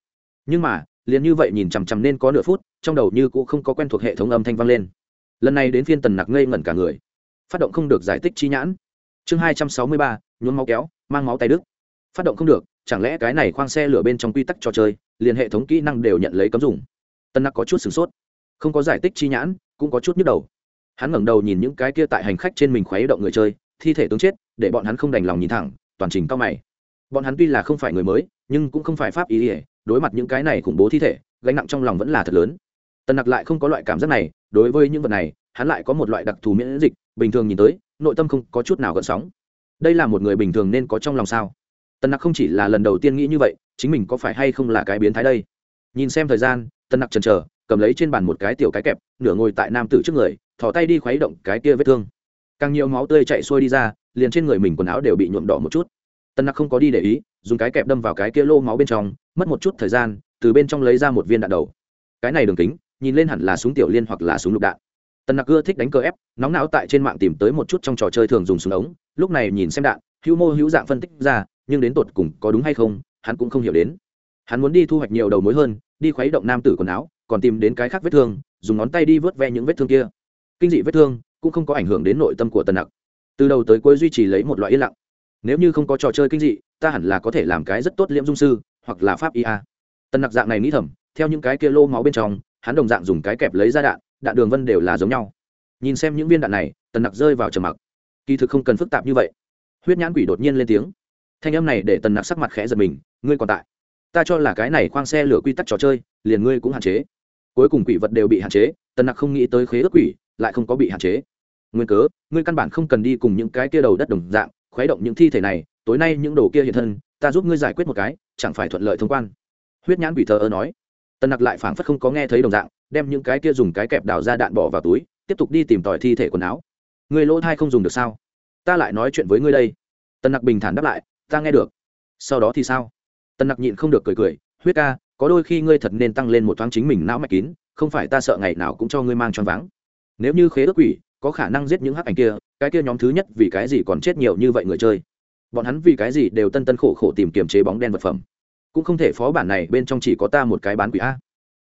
Nhưng mà liền như vậy nhìn chằm chằm nên có nửa phút, trong đầu như cũng không có quen thuộc hệ thống âm thanh vang lên. Lần này đến phiên tần nặc ngây ngẩn cả người. Phát động không được giải tích chi nhãn. Chương hai trăm sáu mươi ba, nhuốm máu kéo, mang máu tay đức phát động không được, chẳng lẽ cái này khoang xe lửa bên trong quy tắc trò chơi, liền hệ thống kỹ năng đều nhận lấy cấm dùng? Tân nặc có chút sửng sốt. Không có giải tích chi nhãn, cũng có chút nhức đầu. Hắn ngẩng đầu nhìn những cái kia tại hành khách trên mình khuấy động người chơi, thi thể tướng chết, để bọn hắn không đành lòng nhìn thẳng, toàn trình cao mày. Bọn hắn tuy là không phải người mới, nhưng cũng không phải pháp ý ỉa đối mặt những cái này khủng bố thi thể, gánh nặng trong lòng vẫn là thật lớn. Tần nặc lại không có loại cảm giác này, đối với những vật này, hắn lại có một loại đặc thù miễn dịch, bình thường nhìn tới, nội tâm không có chút nào gợn sóng. Đây là một người bình thường nên có trong lòng sao? Tần nặc không chỉ là lần đầu tiên nghĩ như vậy, chính mình có phải hay không là cái biến thái đây? Nhìn xem thời gian, tần nặc chần chờ, cầm lấy trên bàn một cái tiểu cái kẹp, nửa ngồi tại nam tử trước người thỏ tay đi khuấy động cái kia vết thương. Càng nhiều máu tươi chạy xuôi đi ra, liền trên người mình quần áo đều bị nhuộm đỏ một chút. Tần nặc không có đi để ý dùng cái kẹp đâm vào cái kia lô máu bên trong, mất một chút thời gian, từ bên trong lấy ra một viên đạn đầu. Cái này đường kính, nhìn lên hẳn là súng tiểu liên hoặc là súng lục đạn. Tần nặc ưa thích đánh cờ ép, nóng não tại trên mạng tìm tới một chút trong trò chơi thường dùng súng ống, lúc này nhìn xem đạn, hữu mô hữu dạng phân tích ra, nhưng đến tột cùng có đúng hay không, hắn cũng không hiểu đến. Hắn muốn đi thu hoạch nhiều đầu mối hơn, đi khuấy động nam tử quần áo, còn tìm đến cái khác vết thương, dùng ngón tay đi vớt ve những vết thương kia. Kinh dị vết thương cũng không có ảnh hưởng đến nội tâm của tần nặc. Từ đầu tới cuối duy trì lấy một loại yên lặng nếu như không có trò chơi kinh dị, ta hẳn là có thể làm cái rất tốt liễm dung sư, hoặc là pháp ia tần nặc dạng này nghĩ thầm, theo những cái kia lô máu bên trong, hắn đồng dạng dùng cái kẹp lấy ra đạn đạn đường vân đều là giống nhau. Nhìn xem những viên đạn này tần nặc rơi vào trầm mặc. Kỳ thực không cần phức tạp như vậy. Huyết nhãn quỷ đột nhiên lên tiếng. Thanh âm này để tần nặc sắc mặt khẽ giật mình, ngươi còn tại? Ta cho là cái này khoang xe lửa quy tắc trò chơi, liền ngươi cũng hạn chế. Cuối cùng quỷ vật đều bị hạn chế tần nặc không nghĩ tới khế ước quỷ, lại không có bị hạn chế. Nguyên cớ, ngươi căn bản không cần đi cùng những cái kia đầu đất đồng dạng khuấy động những thi thể này, tối nay những đồ kia hiện thân, ta giúp ngươi giải quyết một cái, chẳng phải thuận lợi thông quan. Huyết nhãn quỷ thờ ơ nói. Tần nặc lại phảng phất không có nghe thấy đồng dạng, đem những cái kia dùng cái kẹp đào ra đạn bỏ vào túi, tiếp tục đi tìm tòi thi thể quần áo. Người lỗ thai không dùng được sao? Ta lại nói chuyện với ngươi đây. Tần nặc bình thản đáp lại. Ta nghe được. Sau đó thì sao? Tần nặc nhịn không được cười cười. Huyết ca, có đôi khi ngươi thật nên tăng lên một thoáng chính mình não mạch kín, không phải ta sợ ngày nào cũng cho ngươi mang choáng váng. Nếu như khế ước quỷ có khả năng giết những hắc ảnh kia, cái kia nhóm thứ nhất vì cái gì còn chết nhiều như vậy người chơi? Bọn hắn vì cái gì đều tân tân khổ khổ tìm kiềm chế bóng đen vật phẩm? Cũng không thể phó bản này bên trong chỉ có ta một cái bán quỷ a.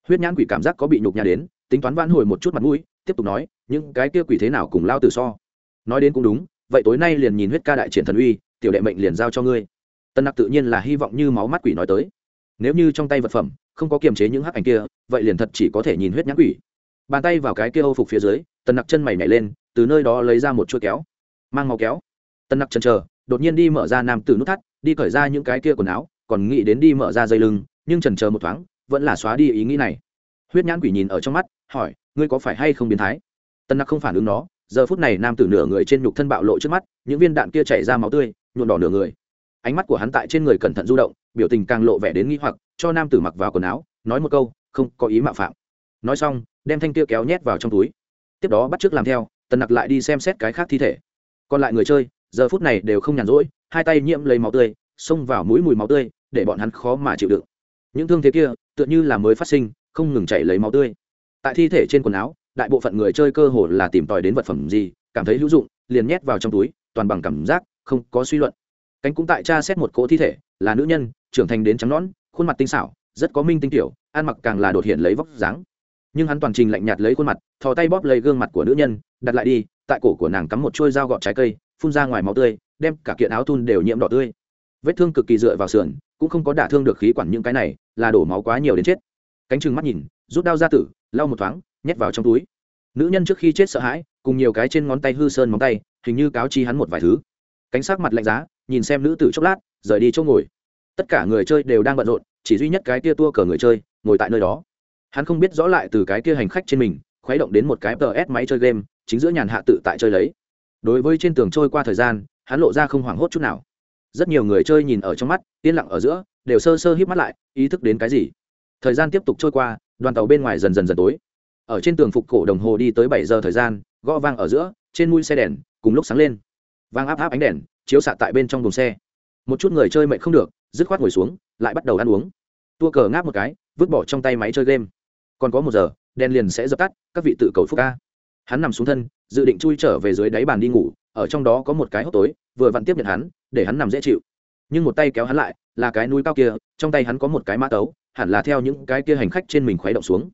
Huyết nhãn quỷ cảm giác có bị nhục nhà đến, tính toán vãn hồi một chút mặt mũi, tiếp tục nói, những cái kia quỷ thế nào cùng lao từ so? Nói đến cũng đúng, vậy tối nay liền nhìn huyết ca đại triển thần uy, tiểu đệ mệnh liền giao cho ngươi. Tân nặc tự nhiên là hy vọng như máu mắt quỷ nói tới. Nếu như trong tay vật phẩm không có kiềm chế những hắc ảnh kia, vậy liền thật chỉ có thể nhìn huyết nhãn quỷ. Bàn tay vào cái kia âu phục phía dưới tần nặc chân mày nhảy lên, từ nơi đó lấy ra một chuỗi kéo, mang màu kéo. Tần nặc chân chờ, đột nhiên đi mở ra nam tử nút thắt, đi cởi ra những cái kia quần áo, còn nghĩ đến đi mở ra dây lưng, nhưng trần chờ một thoáng, vẫn là xóa đi ý nghĩ này. Huyết nhãn quỷ nhìn ở trong mắt, hỏi, ngươi có phải hay không biến thái? Tần nặc không phản ứng nó, giờ phút này nam tử nửa người trên nhục thân bạo lộ trước mắt, những viên đạn kia chảy ra máu tươi nhuộn đỏ nửa người. Ánh mắt của hắn tại trên người cẩn thận du động, biểu tình càng lộ vẻ đến nghi hoặc, cho nam tử mặc vào quần áo, nói một câu, không có ý mạo phạm. Nói xong, đem thanh kia kéo nhét vào trong túi tiếp đó bắt t làm theo, tần nặc lại đi xem xét cái khác thi thể. Còn lại người chơi, giờ phút này đều không nhàn rỗi, hai tay nhiễm lấy máu tươi, xông vào mũi mùi máu tươi, để bọn hắn khó mà chịu đựng. Những thương thế kia, tựa như là mới phát sinh, không ngừng chảy lấy máu tươi. Tại thi thể trên quần áo, đại bộ phận người chơi cơ hồ là tìm tòi đến vật phẩm gì, cảm thấy hữu dụng, liền nhét vào trong túi, toàn bằng cảm giác, không có suy luận. Cánh cũng tại tra xét một cỗ thi thể, là nữ nhân, trưởng thành đến trắng nón khuôn mặt tinh xảo, rất có minh tinh tiểu, ăn mặc càng là đột hiện lấy vóc dáng nhưng hắn toàn trình lạnh nhạt lấy khuôn mặt, thò tay bóp lấy gương mặt của nữ nhân, đặt lại đi, tại cổ của nàng cắm một chuôi dao gọt trái cây, phun ra ngoài máu tươi, đem cả kiện áo thun đều nhiễm đỏ tươi. Vết thương cực kỳ dựa vào sườn, cũng không có đả thương được khí quản những cái này, là đổ máu quá nhiều đến chết. Cánh chừng mắt nhìn, rút đao ra tử, lau một thoáng, nhét vào trong túi. Nữ nhân trước khi chết sợ hãi, cùng nhiều cái trên ngón tay hư sơn móng tay, hình như cáo chi hắn một vài thứ. Cánh sát mặt lạnh giá, nhìn xem nữ tử chốc lát, rời đi chỗ ngồi. Tất cả người chơi đều đang bận rộn, chỉ duy nhất cái kia tua cờ người chơi, ngồi tại nơi đó hắn không biết rõ lại từ cái kia hành khách trên mình, khuấy động đến một cái PS máy chơi game, chính giữa nhàn hạ tự tại chơi lấy. Đối với trên tường trôi qua thời gian, hắn lộ ra không hoảng hốt chút nào. Rất nhiều người chơi nhìn ở trong mắt, yên lặng ở giữa, đều sơ sơ híp mắt lại, ý thức đến cái gì. Thời gian tiếp tục trôi qua, đoàn tàu bên ngoài dần dần dần tối. Ở trên tường phục cổ đồng hồ đi tới bảy giờ thời gian, gõ vang ở giữa, trên mũi xe đèn, cùng lúc sáng lên. Vang áp áp ánh đèn, chiếu xạ tại bên trong buồng xe. Một chút người chơi mệnh không được, dứt khoát ngồi xuống, lại bắt đầu ăn uống. Tua cờ ngáp một cái, vứt bỏ trong tay máy chơi game còn có một giờ, đèn liền sẽ dập tắt, các vị tự cầu phúc ca. Hắn nằm xuống thân, dự định chui trở về dưới đáy bàn đi ngủ, ở trong đó có một cái hốc tối, vừa vặn tiếp nhận hắn, để hắn nằm dễ chịu. Nhưng một tay kéo hắn lại, là cái núi cao kia, trong tay hắn có một cái mã tấu, hẳn là theo những cái kia hành khách trên mình khuấy động xuống.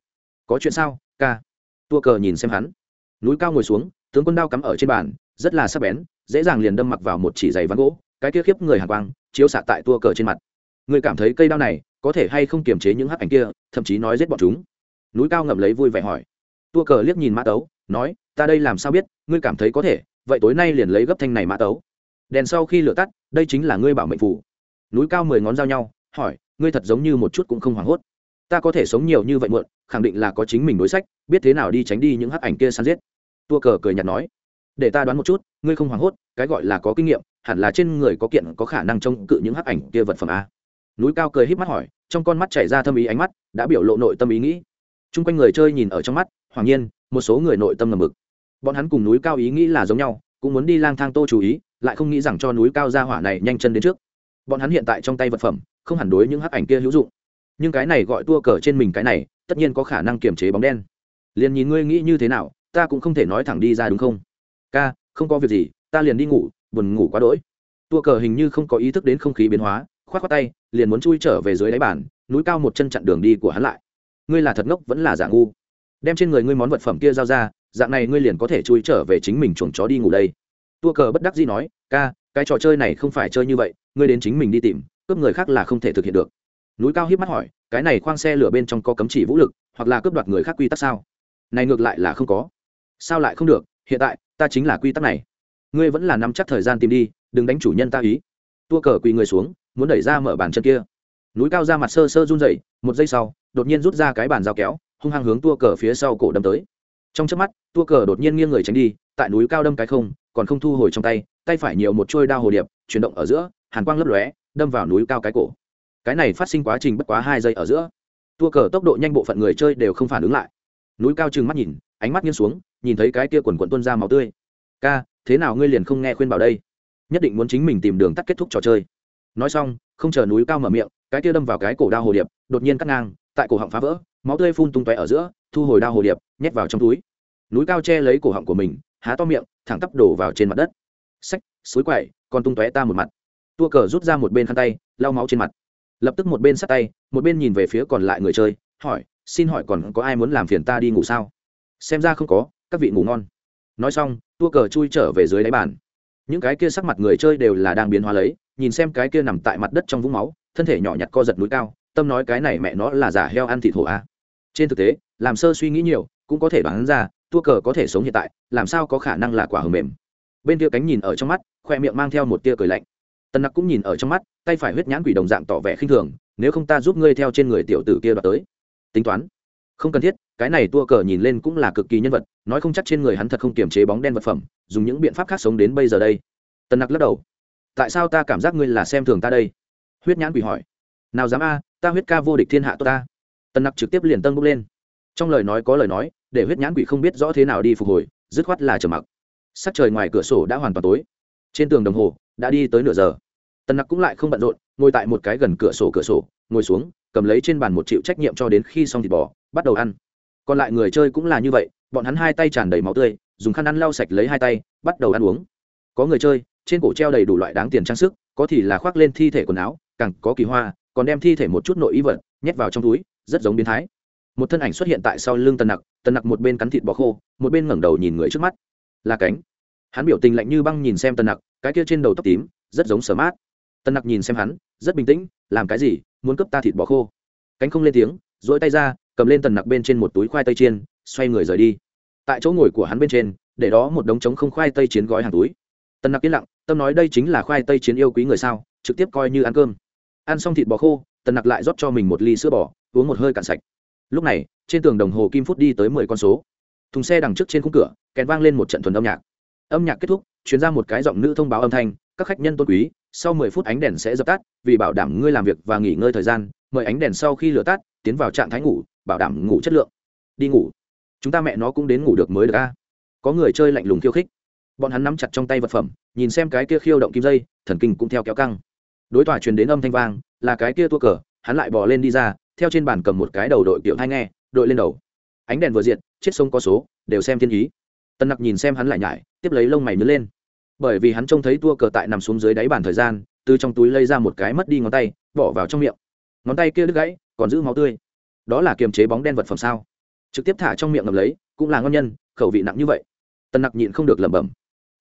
Có chuyện sao, ca? Tua cờ nhìn xem hắn. Núi cao ngồi xuống, tướng quân đao cắm ở trên bàn, rất là sắc bén, dễ dàng liền đâm mặc vào một chỉ giày ván gỗ, cái kia khiếp người hàng quang, chiếu xạ tại tua cờ trên mặt. Người cảm thấy cây đao này, có thể hay không kiềm chế những hắc ảnh kia, thậm chí nói giết bọn chúng núi cao ngậm lấy vui vẻ hỏi. Tua cờ liếc nhìn mã tấu, nói, ta đây làm sao biết, ngươi cảm thấy có thể, vậy tối nay liền lấy gấp thanh này mã tấu. Đèn sau khi lửa tắt, đây chính là ngươi bảo mệnh phủ núi cao mười ngón giao nhau, hỏi, ngươi thật giống như một chút cũng không hoảng hốt. Ta có thể sống nhiều như vậy muộn, khẳng định là có chính mình đối sách, biết thế nào đi tránh đi những hắc ảnh kia săn giết. Tua cờ cười nhạt nói, để ta đoán một chút, ngươi không hoảng hốt, cái gọi là có kinh nghiệm, hẳn là trên người có kiện có khả năng trông cự những hắc ảnh kia vật phẩm a. Núi cao cười híp mắt hỏi, trong con mắt chảy ra thâm ý ánh mắt, đã biểu lộ nội tâm ý nghĩ chung quanh người chơi nhìn ở trong mắt hoàng nhiên, một số người nội tâm ngầm mực. Bọn hắn cùng núi cao ý nghĩ là giống nhau, cũng muốn đi lang thang tô chú ý, lại không nghĩ rằng cho núi cao ra hỏa này nhanh chân đến trước. Bọn hắn hiện tại trong tay vật phẩm, không hẳn đối những hắc ảnh kia hữu dụng. Nhưng cái này gọi tua cờ trên mình cái này, tất nhiên có khả năng kiềm chế bóng đen. Liền nhìn ngươi nghĩ như thế nào, ta cũng không thể nói thẳng đi ra đúng không? Ca, không có việc gì, ta liền đi ngủ, buồn ngủ quá đỗi. Tua cờ hình như không có ý thức đến không khí biến hóa k h o á t khoác tay, liền muốn chui trở về dưới đáy bàn, núi cao một chân chặn đường đi của hắn lại ngươi là thật ngốc, vẫn là giả ngu. Đem trên người ngươi món vật phẩm kia giao ra, dạng này ngươi liền có thể chui trở về chính mình chuồng chó đi ngủ đây. Tua cờ bất đắc dĩ nói, ca, cái trò chơi này không phải chơi như vậy, ngươi đến chính mình đi tìm, cướp người khác là không thể thực hiện được. Núi cao hiếp mắt hỏi, cái này khoang xe lửa bên trong có cấm chỉ vũ lực, hoặc là cướp đoạt người khác quy tắc sao? Này ngược lại là không có. Sao lại không được? Hiện tại, ta chính là quy tắc này. Ngươi vẫn là nắm chắc thời gian tìm đi, đừng đánh chủ nhân ta ý. Tua cờ quỳ người xuống, muốn đẩy ra mở bàn chân kia. Núi cao ra mặt sơ sơ run dậy một giây sau đột nhiên rút ra cái bàn dao kéo, hung hăng hướng tua cờ phía sau cổ đâm tới. Trong chớp mắt, tua cờ đột nhiên nghiêng người tránh đi, tại núi cao đâm cái không, còn không thu hồi trong tay tay phải nhiều một trôi đao hồ điệp, chuyển động ở giữa, hàn quang lấp lóe, đâm vào núi cao cái cổ. Cái này phát sinh quá trình bất quá hai giây ở giữa. Tua cờ tốc độ nhanh bộ phận người chơi đều không phản ứng lại. Núi cao trừng mắt nhìn, ánh mắt nghiêng xuống, nhìn thấy cái kia quần quần tuân ra màu tươi. Ca, thế nào ngươi liền không nghe khuyên bảo đây? Nhất định muốn chính mình tìm đường tắt kết thúc trò chơi. Nói xong, không chờ núi cao mở miệng, cái kia đâm vào cái cổ đao hồ điệp, đột nhiên cắt ngang tại cổ họng phá vỡ, máu tươi phun tung tóe ở giữa, thu hồi đao hồ điệp, nhét vào trong túi. Núi cao che lấy cổ họng của mình, há to miệng, thẳng tắp đổ vào trên mặt đất. Sách suối quậy còn tung tóe ta một mặt. Tua cờ rút ra một bên khăn tay, lau máu trên mặt. Lập tức một bên sát tay, một bên nhìn về phía còn lại người chơi, hỏi, xin hỏi còn có ai muốn làm phiền ta đi ngủ sao? Xem ra không có, các vị ngủ ngon. Nói xong, tua cờ chui trở về dưới đáy bàn. Những cái kia sắc mặt người chơi đều là đang biến hóa lấy, nhìn xem cái kia nằm tại mặt đất trong vũng máu, thân thể nhỏ nhặt co giật núi cao tâm nói cái này mẹ nó là giả heo ăn thịt hổ a trên thực tế, làm sơ suy nghĩ nhiều, cũng có thể đoán ra, tua cờ có thể sống hiện tại, làm sao có khả năng là quả hờ mềm. Bên kia cánh nhìn ở trong mắt, khoe miệng mang theo một tia cười lạnh. Tần nặc cũng nhìn ở trong mắt, tay phải huyết nhãn quỷ đồng dạng tỏ vẻ khinh thường, nếu không ta giúp ngươi theo trên người tiểu tử kia đoạt tới. Tính toán. Không cần thiết, cái này tua cờ nhìn lên cũng là cực kỳ nhân vật, nói không chắc trên người hắn thật không kiềm chế bóng đen vật phẩm, dùng những biện pháp khác sống đến bây giờ đây. Tần nặc lắc đầu. Tại sao ta cảm giác ngươi là xem thường ta đây? Huyết nhãn quỷ hỏi. Nào dám a ta huyết ca vô địch thiên hạ tốt ta. Tần nặc trực tiếp liền tân bốc lên. Trong lời nói có lời nói, để huyết nhãn quỷ không biết rõ thế nào đi phục hồi, dứt khoát là trở mặc. Sắc trời ngoài cửa sổ đã hoàn toàn tối. Trên tường đồng hồ, đã đi tới nửa giờ. Tần nặc cũng lại không bận rộn, ngồi tại một cái gần cửa sổ cửa sổ, ngồi xuống, cầm lấy trên bàn một chịu trách nhiệm cho đến khi xong thịt bò, bắt đầu ăn. Còn lại người chơi cũng là như vậy, bọn hắn hai tay tràn đầy máu tươi, dùng khăn ăn lau sạch lấy hai tay, bắt đầu ăn uống. Có người chơi, trên cổ treo đầy đủ loại đáng tiền trang sức, có thì là khoác lên thi thể quần áo, càng có kỳ hoa còn đem thi thể một chút nội y vật nhét vào trong túi, rất giống biến thái. Một thân ảnh xuất hiện tại sau lưng tần nặc tần nặc một bên cắn thịt bò khô, một bên ngẩng đầu nhìn người trước mắt. Là cánh. Hắn biểu tình lạnh như băng nhìn xem tần nặc, cái kia trên đầu tóc tím, rất giống sở mát. Tần nặc nhìn xem hắn, rất bình tĩnh, làm cái gì, muốn cướp ta thịt bò khô. Cánh không lên tiếng dỗi tay ra, cầm lên tần nặc bên trên một túi khoai tây chiên, xoay người rời đi. Tại chỗ ngồi của hắn bên trên, để đó một đống trống không khoai tây chiến gói hàng túi. Tần nặc yên lặng, tâm nói đây chính là khoai tây chiến yêu quý người sao, trực tiếp coi như ăn cơm ăn xong thịt bò khô, tần nặc lại rót cho mình một ly sữa bò, uống một hơi cạn sạch. Lúc này, trên tường đồng hồ kim phút đi tới mười con số. Thùng xe đằng trước trên khung cửa kèn vang lên một trận thuần âm nhạc. Âm nhạc kết thúc chuyến ra một cái giọng nữ thông báo âm thanh, các khách nhân tôn quý, sau mười phút ánh đèn sẽ dập tắt, vì bảo đảm ngươi làm việc và nghỉ ngơi thời gian, mời ánh đèn sau khi lửa tắt, tiến vào trạng thái ngủ, bảo đảm ngủ chất lượng. Đi ngủ. Chúng ta mẹ nó cũng đến ngủ được mới được a. Có người chơi lạnh lùng khiêu khích. Bọn hắn nắm chặt trong tay vật phẩm, nhìn xem cái kia khiêu động kim dây, thần kinh cũng theo kéo căng đối tòa truyền đến âm thanh vang, là cái kia tua cờ, hắn lại bỏ lên đi ra, theo trên bàn cầm một cái đầu đội kiểu thai nghe, đội lên đầu. Ánh đèn vừa diệt, chết sông có số, đều xem thiên ý. Tân nặc nhìn xem hắn lại nhải, tiếp lấy lông mày nhớ lên. Bởi vì hắn trông thấy tua cờ tại nằm xuống dưới đáy bàn thời gian, từ trong túi lây ra một cái mất đi ngón tay, bỏ vào trong miệng. Ngón tay kia đứt gãy, còn giữ máu tươi. Đó là kiềm chế bóng đen vật phẩm sao? Trực tiếp thả trong miệng ngầm lấy, cũng là ngon nhân, khẩu vị nặng như vậy. Tân nặc nhịn không được lẩm bẩm.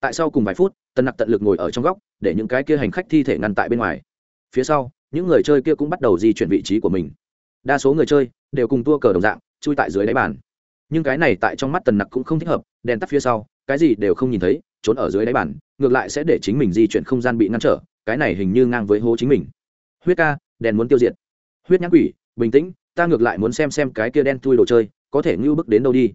Tại sau cùng vài phút, tân nặc tận lực ngồi ở trong góc để những cái kia hành khách thi thể ngăn tại bên ngoài. Phía sau, những người chơi kia cũng bắt đầu di chuyển vị trí của mình. Đa số người chơi đều cùng tua cờ đồng dạng, chui tại dưới đáy bàn. Nhưng cái này tại trong mắt tần nặc cũng không thích hợp, đèn tắt phía sau, cái gì đều không nhìn thấy, trốn ở dưới đáy bàn, ngược lại sẽ để chính mình di chuyển không gian bị ngăn trở, cái này hình như ngang với hố chính mình. Huyết ca, đèn muốn tiêu diệt. Huyết nhãn quỷ, bình tĩnh, ta ngược lại muốn xem xem cái kia đen thui đồ chơi, có thể ngưu bức đến đâu đi.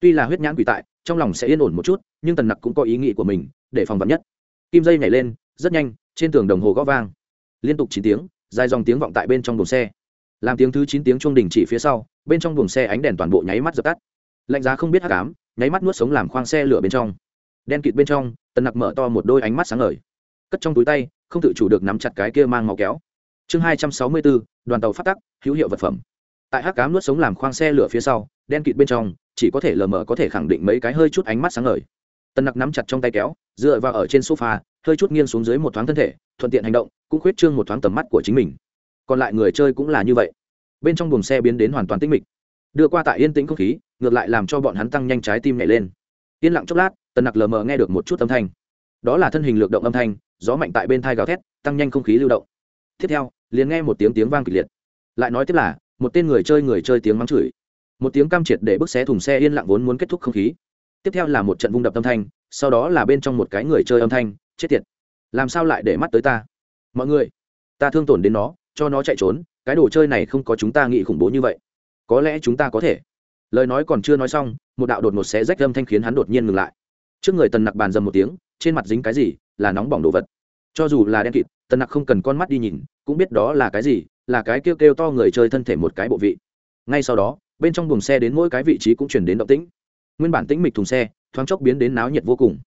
Tuy là huyết nhãn quỷ tại, trong lòng sẽ yên ổn một chút, nhưng tần nặc cũng có ý nghĩ của mình, để phòng vật nhất. Kim dây nhảy lên rất nhanh, trên tường đồng hồ gõ vang. Liên tục chín tiếng, dài dòng tiếng vọng tại bên trong buồng xe. Làm tiếng thứ chín tiếng chuông đình chỉ phía sau, bên trong buồng xe ánh đèn toàn bộ nháy mắt dập tắt. Lạnh giá không biết hát cám nháy mắt nuốt sống làm khoang xe lửa bên trong. Đen kịt bên trong, tần nặc mở to một đôi ánh mắt sáng ngời. Cất trong túi tay, không tự chủ được nắm chặt cái kia mang màu kéo. Chương hai trăm sáu mươi bốn, đoàn tàu phát tắc, hữu hiệu vật phẩm. Tại hát cám nuốt sống làm khoang xe lửa phía sau, đen kịt bên trong, chỉ có thể lờ mờ có thể khẳng định mấy cái hơi chút ánh mắt sáng ngời tần nặc nắm chặt trong tay kéo, dựa vào ở trên sofa, hơi chút nghiêng xuống dưới một thoáng thân thể, thuận tiện hành động, cũng khuyết trương một thoáng tầm mắt của chính mình. Còn lại người chơi cũng là như vậy. Bên trong buồng xe biến đến hoàn toàn tĩnh mịch. Đưa qua tại yên tĩnh không khí, ngược lại làm cho bọn hắn tăng nhanh trái tim nhảy lên. Yên lặng chốc lát tần nặc lờ mờ nghe được một chút âm thanh. Đó là thân hình lược động âm thanh, gió mạnh tại bên thai gào thét, tăng nhanh không khí lưu động. Tiếp theo, liền nghe một tiếng tiếng vang kịch liệt. Lại nói tiếp là, một tên người chơi người chơi tiếng mắng chửi. Một tiếng cam triệt để bức xé thùng xe yên lặng vốn muốn kết thúc không khí tiếp theo là một trận vung đập âm thanh, sau đó là bên trong một cái người chơi âm thanh, chết tiệt. Làm sao lại để mắt tới ta? Mọi người, ta thương tổn đến nó, cho nó chạy trốn, cái đồ chơi này không có chúng ta nghĩ khủng bố như vậy. Có lẽ chúng ta có thể. Lời nói còn chưa nói xong, một đạo đột ngột xé rách âm thanh khiến hắn đột nhiên ngừng lại. Trước người tần nặc bàn dầm một tiếng, trên mặt dính cái gì, là nóng bỏng đồ vật. Cho dù là đen kịt, tần nặc không cần con mắt đi nhìn, cũng biết đó là cái gì, là cái kêu kêu to người chơi thân thể một cái bộ vị. Ngay sau đó, bên trong buồng xe đến mỗi cái vị trí cũng chuyển đến động tĩnh nguyên bản tĩnh mịch thùng xe, thoáng chốc biến đến náo nhiệt vô cùng.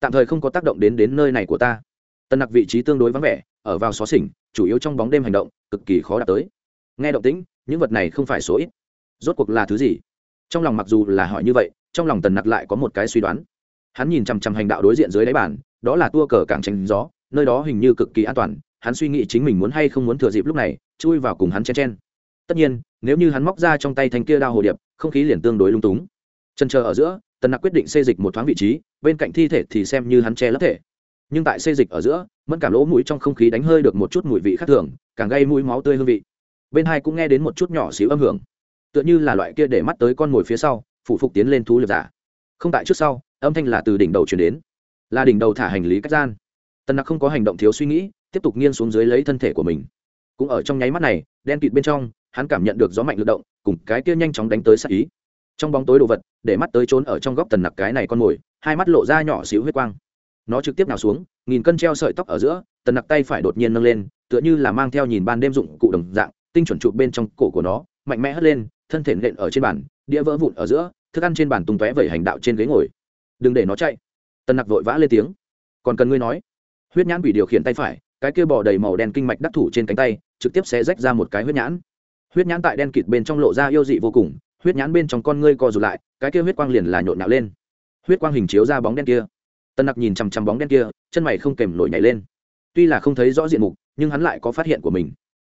Tạm thời không có tác động đến đến nơi này của ta. Tần nặc vị trí tương đối vắng vẻ, ở vào xó xỉnh, chủ yếu trong bóng đêm hành động, cực kỳ khó đạt tới. Nghe động tĩnh, những vật này không phải số ít. Rốt cuộc là thứ gì? Trong lòng mặc dù là hỏi như vậy, trong lòng tần nặc lại có một cái suy đoán. Hắn nhìn chằm chằm hành đạo đối diện dưới đáy bàn, đó là tua cờ cảng tránh gió, nơi đó hình như cực kỳ an toàn, hắn suy nghĩ chính mình muốn hay không muốn thừa dịp lúc này, chui vào cùng hắn chen chen. Tất nhiên, nếu như hắn móc ra trong tay thanh kia đao hồ điệp, không khí liền tương đối lung túng chân chờ ở giữa, tần nặc quyết định xây dịch một thoáng vị trí, bên cạnh thi thể thì xem như hắn che lấp thể. Nhưng tại xây dịch ở giữa, mẫn cảm lỗ mũi trong không khí đánh hơi được một chút mùi vị khác thường, càng gây mũi máu tươi hương vị. Bên hai cũng nghe đến một chút nhỏ xíu âm hưởng. Tựa như là loại kia để mắt tới con mồi phía sau phụ phục tiến lên thú liệp giả. Không tại trước sau, âm thanh là từ đỉnh đầu chuyển đến. Là đỉnh đầu thả hành lý cách gian. Tần nặc không có hành động thiếu suy nghĩ, tiếp tục nghiêng xuống dưới lấy thân thể của mình. Cũng ở trong nháy mắt này, đen kịt bên trong, hắn cảm nhận được gió mạnh lực động, cùng cái kia nhanh chóng đánh tới sát ý trong bóng tối đồ vật, để mắt tới trốn ở trong góc tần nặc cái này con mồi, hai mắt lộ ra nhỏ xíu huyết quang. Nó trực tiếp nào xuống, nghìn cân treo sợi tóc ở giữa, tần nặc tay phải đột nhiên nâng lên, tựa như là mang theo nhìn ban đêm dụng cụ đồng dạng, tinh chuẩn trụ bên trong cổ của nó, mạnh mẽ hất lên, thân thể nện ở trên bàn, đĩa vỡ vụn ở giữa, thức ăn trên bàn tung tóe vẩy hành đạo trên ghế ngồi. Đừng để nó chạy. Tần nặc vội vã lên tiếng. Còn cần ngươi nói. Huyết nhãn quỷ điều khiển tay phải, cái kia bò đầy màu đen kinh mạch đắc thủ trên cánh tay, trực tiếp sẽ rách ra một cái huyết nhãn. Huyết nhãn tại đen kịt bên trong lộ ra yêu dị vô cùng huyết nhãn bên trong con ngươi co rụt lại, cái kia huyết quang liền là nhộn nhạo lên. Huyết quang hình chiếu ra bóng đen kia. Tân nặc nhìn chằm chằm bóng đen kia, chân mày không kèm nổi nhảy lên. Tuy là không thấy rõ diện mục, nhưng hắn lại có phát hiện của mình.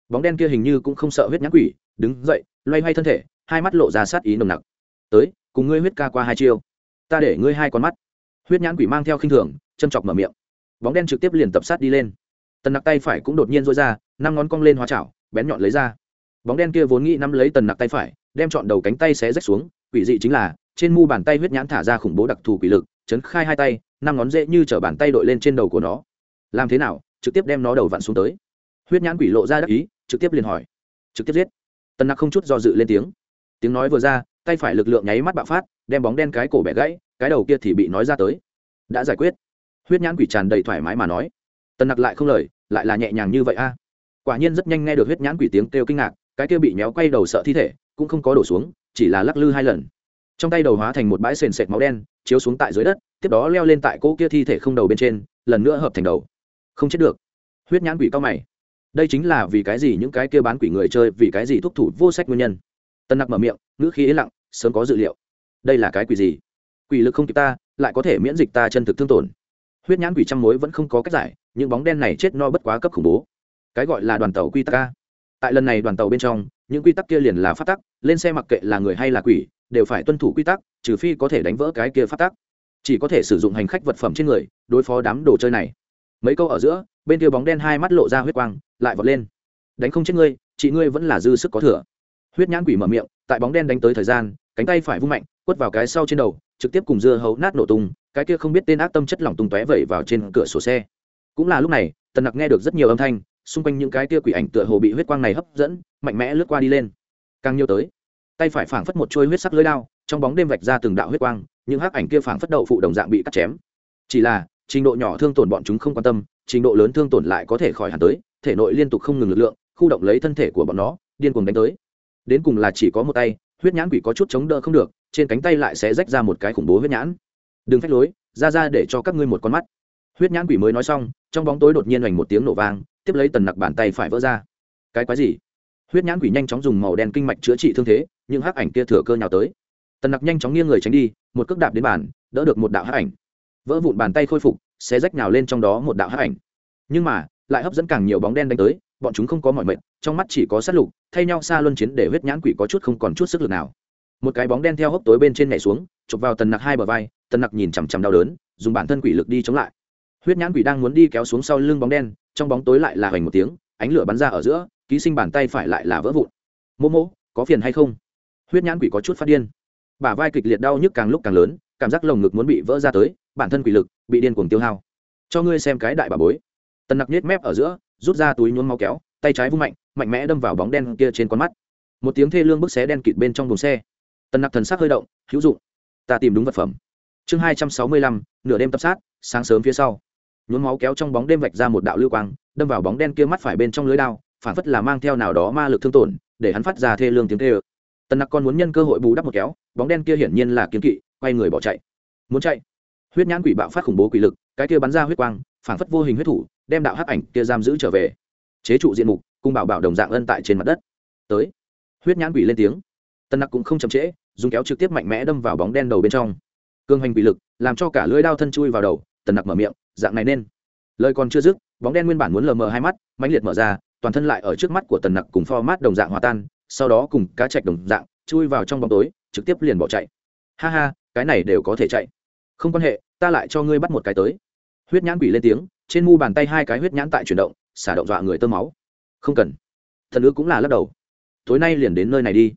Bóng đen kia hình như cũng không sợ huyết nhãn quỷ, đứng dậy, loay hoay thân thể, hai mắt lộ ra sát ý nồng nặc. Tới, cùng ngươi huyết ca qua hai chiêu. Ta để ngươi hai con mắt. Huyết nhãn quỷ mang theo khinh thường, châm chọc mở miệng. Bóng đen trực tiếp liền tập sát đi lên. Tần nặc tay phải cũng đột nhiên rối ra, năm ngón cong lên hóa chảo, bén nhọn lấy ra. Bóng đen kia vốn nghĩ nắm lấy tần nặc tay phải đem chọn đầu cánh tay xé rách xuống, quỷ dị chính là, trên mu bàn tay huyết nhãn thả ra khủng bố đặc thù quỷ lực, chấn khai hai tay, năm ngón dễ như chở bàn tay đội lên trên đầu của nó. Làm thế nào? Trực tiếp đem nó đầu vặn xuống tới. Huyết nhãn quỷ lộ ra đắc ý, trực tiếp liền hỏi. Trực tiếp giết. Tần nặc không chút do dự lên tiếng. Tiếng nói vừa ra, tay phải lực lượng nháy mắt bạo phát, đem bóng đen cái cổ bẻ gãy, cái đầu kia thì bị nói ra tới. Đã giải quyết. Huyết nhãn quỷ tràn đầy thoải mái mà nói. Tần nặc lại không lời, lại là nhẹ nhàng như vậy a. Quả nhiên rất nhanh nghe được huyết nhãn quỷ tiếng kêu kinh ngạc, cái kia bị méo quay đầu sợ thi thể cũng không có đổ xuống, chỉ là lắc lư hai lần. Trong tay đầu hóa thành một bãi sền sệt máu đen, chiếu xuống tại dưới đất, tiếp đó leo lên tại cỗ kia thi thể không đầu bên trên, lần nữa hợp thành đầu. Không chết được. Huyết nhãn quỷ cao mày. Đây chính là vì cái gì những cái kia bán quỷ người chơi, vì cái gì thúc thủ vô sách nguyên nhân? Tân nặc mở miệng, ngữ khí yên lặng, sớm có dự liệu. Đây là cái quỷ gì? Quỷ lực không kịp ta, lại có thể miễn dịch ta chân thực thương tổn. Huyết nhãn quỷ trăm mối vẫn không có cách giải, những bóng đen này chết no bất quá cấp khủng bố. Cái gọi là đoàn tàu quy tắc ca tại lần này đoàn tàu bên trong những quy tắc kia liền là phát tắc, lên xe mặc kệ là người hay là quỷ, đều phải tuân thủ quy tắc, trừ phi có thể đánh vỡ cái kia phát tắc. Chỉ có thể sử dụng hành khách vật phẩm trên người, đối phó đám đồ chơi này. Mấy câu ở giữa, bên kia bóng đen hai mắt lộ ra huyết quang, lại vọt lên. Đánh không chết ngươi, chị ngươi vẫn là dư sức có thừa. Huyết nhãn quỷ mở miệng, tại bóng đen đánh tới thời gian, cánh tay phải vung mạnh, quất vào cái sau trên đầu, trực tiếp cùng dưa hấu nát nổ tung, cái kia không biết tên ác tâm chất lỏng tung tóe vẩy vào trên cửa sổ xe. Cũng là lúc này, tần nặc nghe được rất nhiều âm thanh xung quanh những cái tia quỷ ảnh tựa hồ bị huyết quang này hấp dẫn, mạnh mẽ lướt qua đi lên. Càng nhiều tới, tay phải phảng phất một trôi huyết sắc lưới đao, trong bóng đêm vạch ra từng đạo huyết quang, những hắc ảnh kia phảng phất đậu phụ đồng dạng bị cắt chém. Chỉ là, trình độ nhỏ thương tổn bọn chúng không quan tâm, trình độ lớn thương tổn lại có thể khỏi hẳn tới, thể nội liên tục không ngừng lực lượng, khu động lấy thân thể của bọn nó, điên cuồng đánh tới. Đến cùng là chỉ có một tay, huyết nhãn quỷ có chút chống đỡ không được, trên cánh tay lại sẽ rách ra một cái khủng bố huyết nhãn. Đừng phách lối, ra ra để cho các ngươi một con mắt huyết nhãn quỷ mới nói xong, trong bóng tối đột nhiên hoành một tiếng nổ vang, tiếp lấy tần nặc bàn tay phải vỡ ra. Cái quái gì? Huyết nhãn quỷ nhanh chóng dùng màu đen kinh mạch chữa trị thương thế nhưng hắc ảnh kia thừa cơ nhào tới. Tần nặc nhanh chóng nghiêng người tránh đi, một cước đạp đến bàn, đỡ được một đạo hắc ảnh. Vỡ vụn bàn tay khôi phục, xé rách nào lên trong đó một đạo hắc ảnh. Nhưng mà, lại hấp dẫn càng nhiều bóng đen đánh tới, bọn chúng không có mọi mệnh, trong mắt chỉ có sát lục, thay nhau xa luân chiến để huyết nhãn quỷ có chút không còn chút sức lực nào. Một cái bóng đen theo hốc tối bên trên nhảy xuống, chụp vào tần nặc hai bờ vai, tần nặc nhìn chằm chằm đau đớn, dùng bản thân quỷ lực đi chống lại huyết nhãn quỷ đang muốn đi kéo xuống sau lưng bóng đen, trong bóng tối lại là hoành một tiếng, ánh lửa bắn ra ở giữa, ký sinh bàn tay phải lại là vỡ vụn. Mô mô, có phiền hay không? Huyết nhãn quỷ có chút phát điên. Bả vai kịch liệt đau nhức càng lúc càng lớn, cảm giác lồng ngực muốn bị vỡ ra tới, bản thân quỷ lực bị điên cuồng tiêu hao. Cho ngươi xem cái đại bà bối. Tần nặc nết mép ở giữa, rút ra túi nhuốm máu kéo, tay trái vung mạnh mạnh mẽ đâm vào bóng đen kia trên con mắt. Một tiếng thê lương bức xé đen kịt bên trong đồn xe. Tần nặc thần sắc hơi động, hữu dụng. Ta tìm đúng vật phẩm. Chương hai trăm sáu mươi lăm, nửa đêm tập sát, sáng sớm phía sau nhuốm máu kéo trong bóng đêm vạch ra một đạo lưu quang, đâm vào bóng đen kia mắt phải bên trong lưới đao, phản phất là mang theo nào đó ma lực thương tổn, để hắn phát ra thê lương tiếng thê ơ tần nặc còn muốn nhân cơ hội bù đắp một kéo, bóng đen kia hiển nhiên là kiếm kỵ, quay người bỏ chạy. Muốn chạy? Huyết nhãn quỷ bạo phát khủng bố quỷ lực, cái kia bắn ra huyết quang, phản phất vô hình huyết thủ, đem đạo hắc ảnh kia giam giữ trở về. Chế trụ diện mục, cùng bảo bảo đồng dạng ân tại trên mặt đất. Tới. Huyết nhãn quỷ lên tiếng. Tân nặc cũng không chậm trễ, dùng kéo trực tiếp mạnh mẽ đâm vào bóng đen đầu bên trong. Cương hành quỷ lực, làm cho cả lưỡi đao thân chui vào đầu tần nặc mở miệng, dạng này nên. Lời còn chưa dứt, bóng đen nguyên bản muốn lờ mờ hai mắt, mãnh liệt mở ra, toàn thân lại ở trước mắt của tần nặc cùng pho mát đồng dạng hòa tan, sau đó cùng cá chạch đồng dạng, chui vào trong bóng tối, trực tiếp liền bỏ chạy. Ha ha, cái này đều có thể chạy. Không quan hệ, ta lại cho ngươi bắt một cái tới. Huyết nhãn quỷ lên tiếng, trên mu bàn tay hai cái huyết nhãn tại chuyển động, xả động dọa người tơ máu. Không cần. Thần ước cũng là lắc đầu. Tối nay liền đến nơi này đi.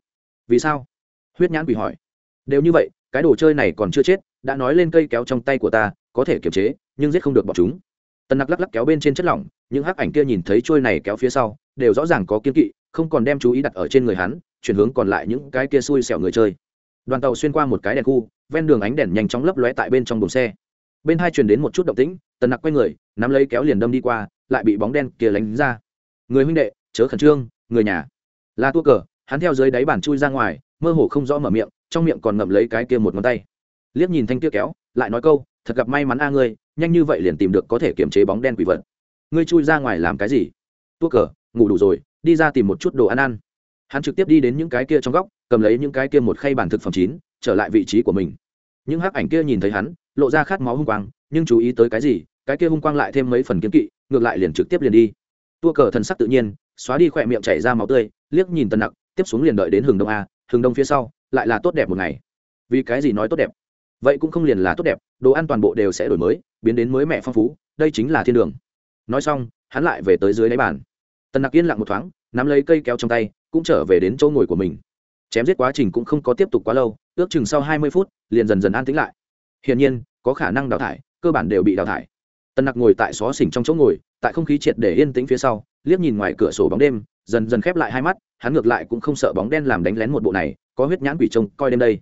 Vì sao? Huyết nhãn quỷ hỏi. Đều như vậy, cái đồ chơi này còn chưa chết đã nói lên cây kéo trong tay của ta, có thể kiềm chế, nhưng giết không được bọn chúng. Tần nặc lắc lắc kéo bên trên chất lỏng, những hắc ảnh kia nhìn thấy trôi này kéo phía sau, đều rõ ràng có kiên kỵ, không còn đem chú ý đặt ở trên người hắn, chuyển hướng còn lại những cái kia xui xẻo người chơi. Đoàn tàu xuyên qua một cái đèn khu, ven đường ánh đèn nhanh chóng lấp lóe tại bên trong buồng xe. Bên hai truyền đến một chút động tĩnh, tần nặc quay người, nắm lấy kéo liền đâm đi qua, lại bị bóng đen kia lánh ra. Người huynh đệ, chớ khẩn trương, người nhà. Là tua cờ, hắn theo dưới đáy bàn chui ra ngoài, mơ hồ không rõ mở miệng, trong miệng còn ngậm lấy cái kia một ngón tay liếc nhìn thanh kia kéo, lại nói câu, thật gặp may mắn a ngươi, nhanh như vậy liền tìm được có thể kiềm chế bóng đen quỷ vật. Ngươi chui ra ngoài làm cái gì? Tua cờ, ngủ đủ rồi, đi ra tìm một chút đồ ăn ăn. Hắn trực tiếp đi đến những cái kia trong góc, cầm lấy những cái kia một khay bản thực phẩm chín, trở lại vị trí của mình. Những hắc ảnh kia nhìn thấy hắn, lộ ra khát máu hung quang, nhưng chú ý tới cái gì, cái kia hung quang lại thêm mấy phần kiếm kỵ, ngược lại liền trực tiếp liền đi. Tua cờ thần sắc tự nhiên, xóa đi khỏe miệng chảy ra máu tươi, liếc nhìn tần nặc, tiếp xuống liền đợi đến hừng đông a, hừng đông phía sau, lại là tốt đẹp một ngày. Vì cái gì nói tốt đẹp? Vậy cũng không liền là tốt đẹp, đồ ăn toàn bộ đều sẽ đổi mới, biến đến mới mẹ phong phú, đây chính là thiên đường. Nói xong, hắn lại về tới dưới đáy bàn. Tần nặc yên lặng một thoáng, nắm lấy cây kéo trong tay, cũng trở về đến chỗ ngồi của mình. Chém giết quá trình cũng không có tiếp tục quá lâu, ước chừng sau hai mươi phút, liền dần dần an tĩnh lại. Hiển nhiên, có khả năng đào thải, cơ bản đều bị đào thải. Tần nặc ngồi tại xó xỉnh trong chỗ ngồi, tại không khí triệt để yên tĩnh phía sau, liếc nhìn ngoài cửa sổ bóng đêm, dần dần khép lại hai mắt, hắn ngược lại cũng không sợ bóng đen làm đánh lén một bộ này, có huyết nhãn quỷ trông coi đêm đây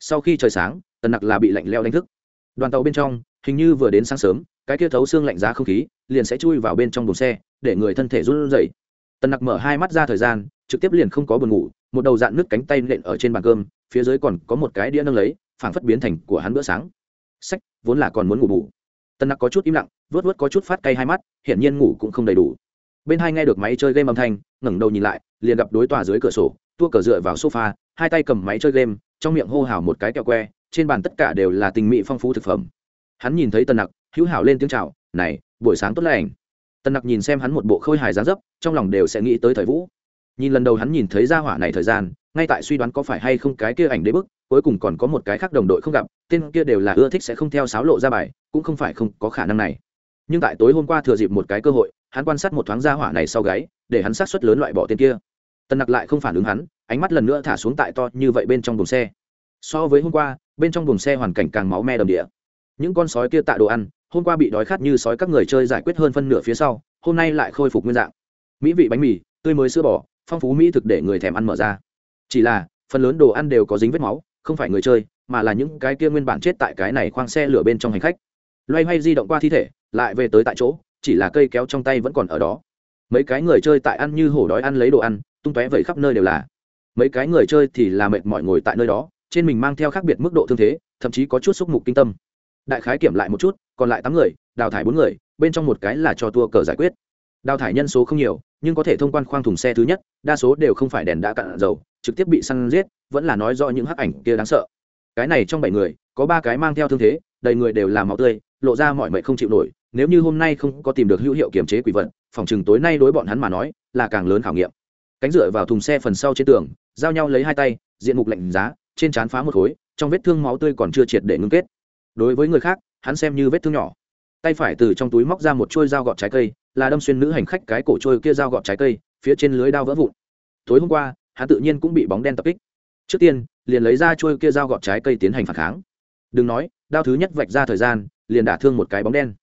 sau khi trời sáng, tần nặc là bị lạnh leo đánh thức. Đoàn tàu bên trong, hình như vừa đến sáng sớm, cái kia thấu xương lạnh giá không khí liền sẽ chui vào bên trong đồn xe, để người thân thể run rẩy. Tần nặc mở hai mắt ra thời gian, trực tiếp liền không có buồn ngủ, một đầu dạn nước cánh tay nện ở trên bàn cơm, phía dưới còn có một cái đĩa nâng lấy, phảng phất biến thành của hắn bữa sáng. Sách, vốn là còn muốn ngủ bù. Tần nặc có chút im lặng, vớt vớt có chút phát cay hai mắt, hiển nhiên ngủ cũng không đầy đủ. Bên hai nghe được máy chơi game âm thanh, ngẩng đầu nhìn lại, liền gặp đối tòa dưới cửa sổ, tua cờ dựa vào sofa, hai tay cầm máy chơi game trong miệng hô hào một cái kẹo que, trên bàn tất cả đều là tình mỹ phong phú thực phẩm. Hắn nhìn thấy tần nặc, hữu hảo lên tiếng chào, này, buổi sáng tốt lành. Tần nặc nhìn xem hắn một bộ khôi hài giá dấp, trong lòng đều sẽ nghĩ tới thời vũ. Nhìn lần đầu hắn nhìn thấy gia hỏa này thời gian, ngay tại suy đoán có phải hay không cái kia ảnh đế bức, cuối cùng còn có một cái khác đồng đội không gặp, tên kia đều là ưa thích sẽ không theo sáo lộ ra bài, cũng không phải không có khả năng này. Nhưng tại tối hôm qua thừa dịp một cái cơ hội, hắn quan sát một thoáng gia hỏa này sau gáy, để hắn sát xuất lớn loại bỏ tên kia. Tần nặc lại không phản ứng hắn ánh mắt lần nữa thả xuống tại to như vậy bên trong buồng xe. So với hôm qua, bên trong buồng xe hoàn cảnh càng máu me đầm địa. Những con sói kia tạ đồ ăn, hôm qua bị đói khát như sói các người chơi giải quyết hơn phân nửa phía sau, hôm nay lại khôi phục nguyên dạng. Mỹ vị bánh mì, tươi mới sữa bò, phong phú mỹ thực để người thèm ăn mở ra. Chỉ là, phần lớn đồ ăn đều có dính vết máu, không phải người chơi, mà là những cái kia nguyên bản chết tại cái này khoang xe lửa bên trong hành khách. Loay hoay di động qua thi thể, lại về tới tại chỗ, chỉ là cây kéo trong tay vẫn còn ở đó. Mấy cái người chơi tại ăn như hổ đói ăn lấy đồ ăn, tung tóe vẩy khắp nơi đều là mấy cái người chơi thì là mệt mỏi ngồi tại nơi đó, trên mình mang theo khác biệt mức độ thương thế, thậm chí có chút xúc mục kinh tâm. Đại khái kiểm lại một chút, còn lại tám người, đào thải bốn người, bên trong một cái là cho tua cờ giải quyết. Đào thải nhân số không nhiều, nhưng có thể thông quan khoang thùng xe thứ nhất, đa số đều không phải đèn đã cạn dầu, trực tiếp bị săn giết, vẫn là nói do những hắc ảnh kia đáng sợ. Cái này trong bảy người, có ba cái mang theo thương thế, đầy người đều làm máu tươi, lộ ra mọi mệnh không chịu nổi, nếu như hôm nay không có tìm được hữu hiệu kiềm chế quỷ vật, phòng chừng tối nay đối bọn hắn mà nói, là càng lớn khảo nghiệm cánh dựa vào thùng xe phần sau trên tường, giao nhau lấy hai tay, diện mục lạnh giá, trên trán phá một khối, trong vết thương máu tươi còn chưa triệt để ngưng kết. Đối với người khác, hắn xem như vết thương nhỏ. Tay phải từ trong túi móc ra một chuôi dao gọt trái cây, là đâm xuyên nữ hành khách cái cổ trôi kia dao gọt trái cây, phía trên lưới đao vỡ vụn. Tối hôm qua, hắn tự nhiên cũng bị bóng đen tập kích. Trước tiên, liền lấy ra trôi kia dao gọt trái cây tiến hành phản kháng. Đừng nói, đao thứ nhất vạch ra thời gian, liền đả thương một cái bóng đen.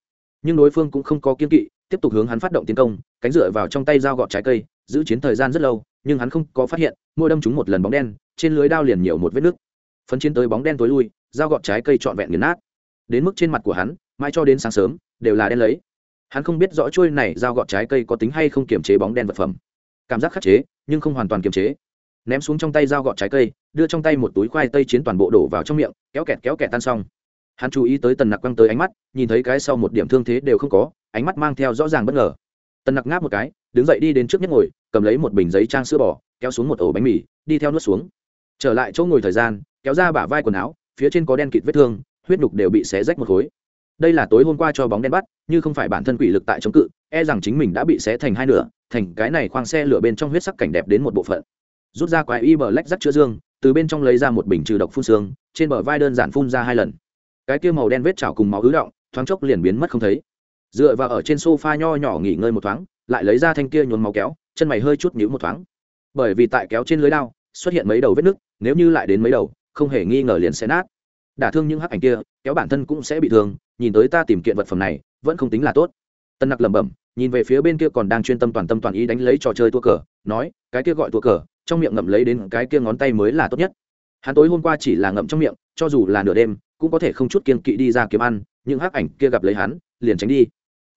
Nhưng đối phương cũng không có kiên kỵ, tiếp tục hướng hắn phát động tiến công, cánh dựa vào trong tay dao gọt trái cây giữ chiến thời gian rất lâu, nhưng hắn không có phát hiện, môi đâm trúng một lần bóng đen, trên lưới đao liền nhiều một vết nứt phấn chiến tới bóng đen tối lui, dao gọt trái cây trọn vẹn nghiền nát. Đến mức trên mặt của hắn, mãi cho đến sáng sớm, đều là đen lấy. Hắn không biết rõ trôi này dao gọt trái cây có tính hay không kiềm chế bóng đen vật phẩm. Cảm giác khắc chế, nhưng không hoàn toàn kiềm chế. Ném xuống trong tay dao gọt trái cây, đưa trong tay một túi khoai tây chiến toàn bộ đổ vào trong miệng, kéo kẹt kéo kẹt tan xong. Hắn chú ý tới tần nặc quăng tới ánh mắt, nhìn thấy cái sau một điểm thương thế đều không có, ánh mắt mang theo rõ ràng bất ngờ tần nặc ngáp một cái, đứng dậy đi đến trước nhất ngồi, cầm lấy một bình giấy trang sữa bò, kéo xuống một ổ bánh mì, đi theo nuốt xuống. Trở lại chỗ ngồi thời gian, kéo ra bả vai quần áo, phía trên có đen kịt vết thương, huyết nhục đều bị xé rách một khối. Đây là tối hôm qua cho bóng đen bắt, như không phải bản thân quỷ lực tại chống cự e rằng chính mình đã bị xé thành hai nửa, thành cái này khoang xe lửa bên trong huyết sắc cảnh đẹp đến một bộ phận. Rút ra quái y bờ lách rắc chữa dương, từ bên trong lấy ra một bình trừ độc phun xương, trên bờ vai đơn giản phun ra hai lần. Cái kia màu đen vết chảo cùng máu ứ động, thoáng chốc liền biến mất không thấy dựa vào ở trên sofa nho nhỏ nghỉ ngơi một thoáng, lại lấy ra thanh kia nhuốm máu kéo, chân mày hơi chút nhíu một thoáng. Bởi vì tại kéo trên lưới đao, xuất hiện mấy đầu vết nứt, nếu như lại đến mấy đầu, không hề nghi ngờ liền sẽ nát. Đả thương những hắc ảnh kia, kéo bản thân cũng sẽ bị thương, nhìn tới ta tìm kiện vật phẩm này, vẫn không tính là tốt. Tân nặc lẩm bẩm, nhìn về phía bên kia còn đang chuyên tâm toàn tâm toàn ý đánh lấy trò chơi tua cờ, nói, cái kia gọi tua cờ, trong miệng ngậm lấy đến cái kia ngón tay mới là tốt nhất. Hắn tối hôm qua chỉ là ngậm trong miệng, cho dù là nửa đêm, cũng có thể không chút kiên kỵ đi ra kiếm ăn nhưng hắc ảnh kia gặp lấy hắn, liền tránh đi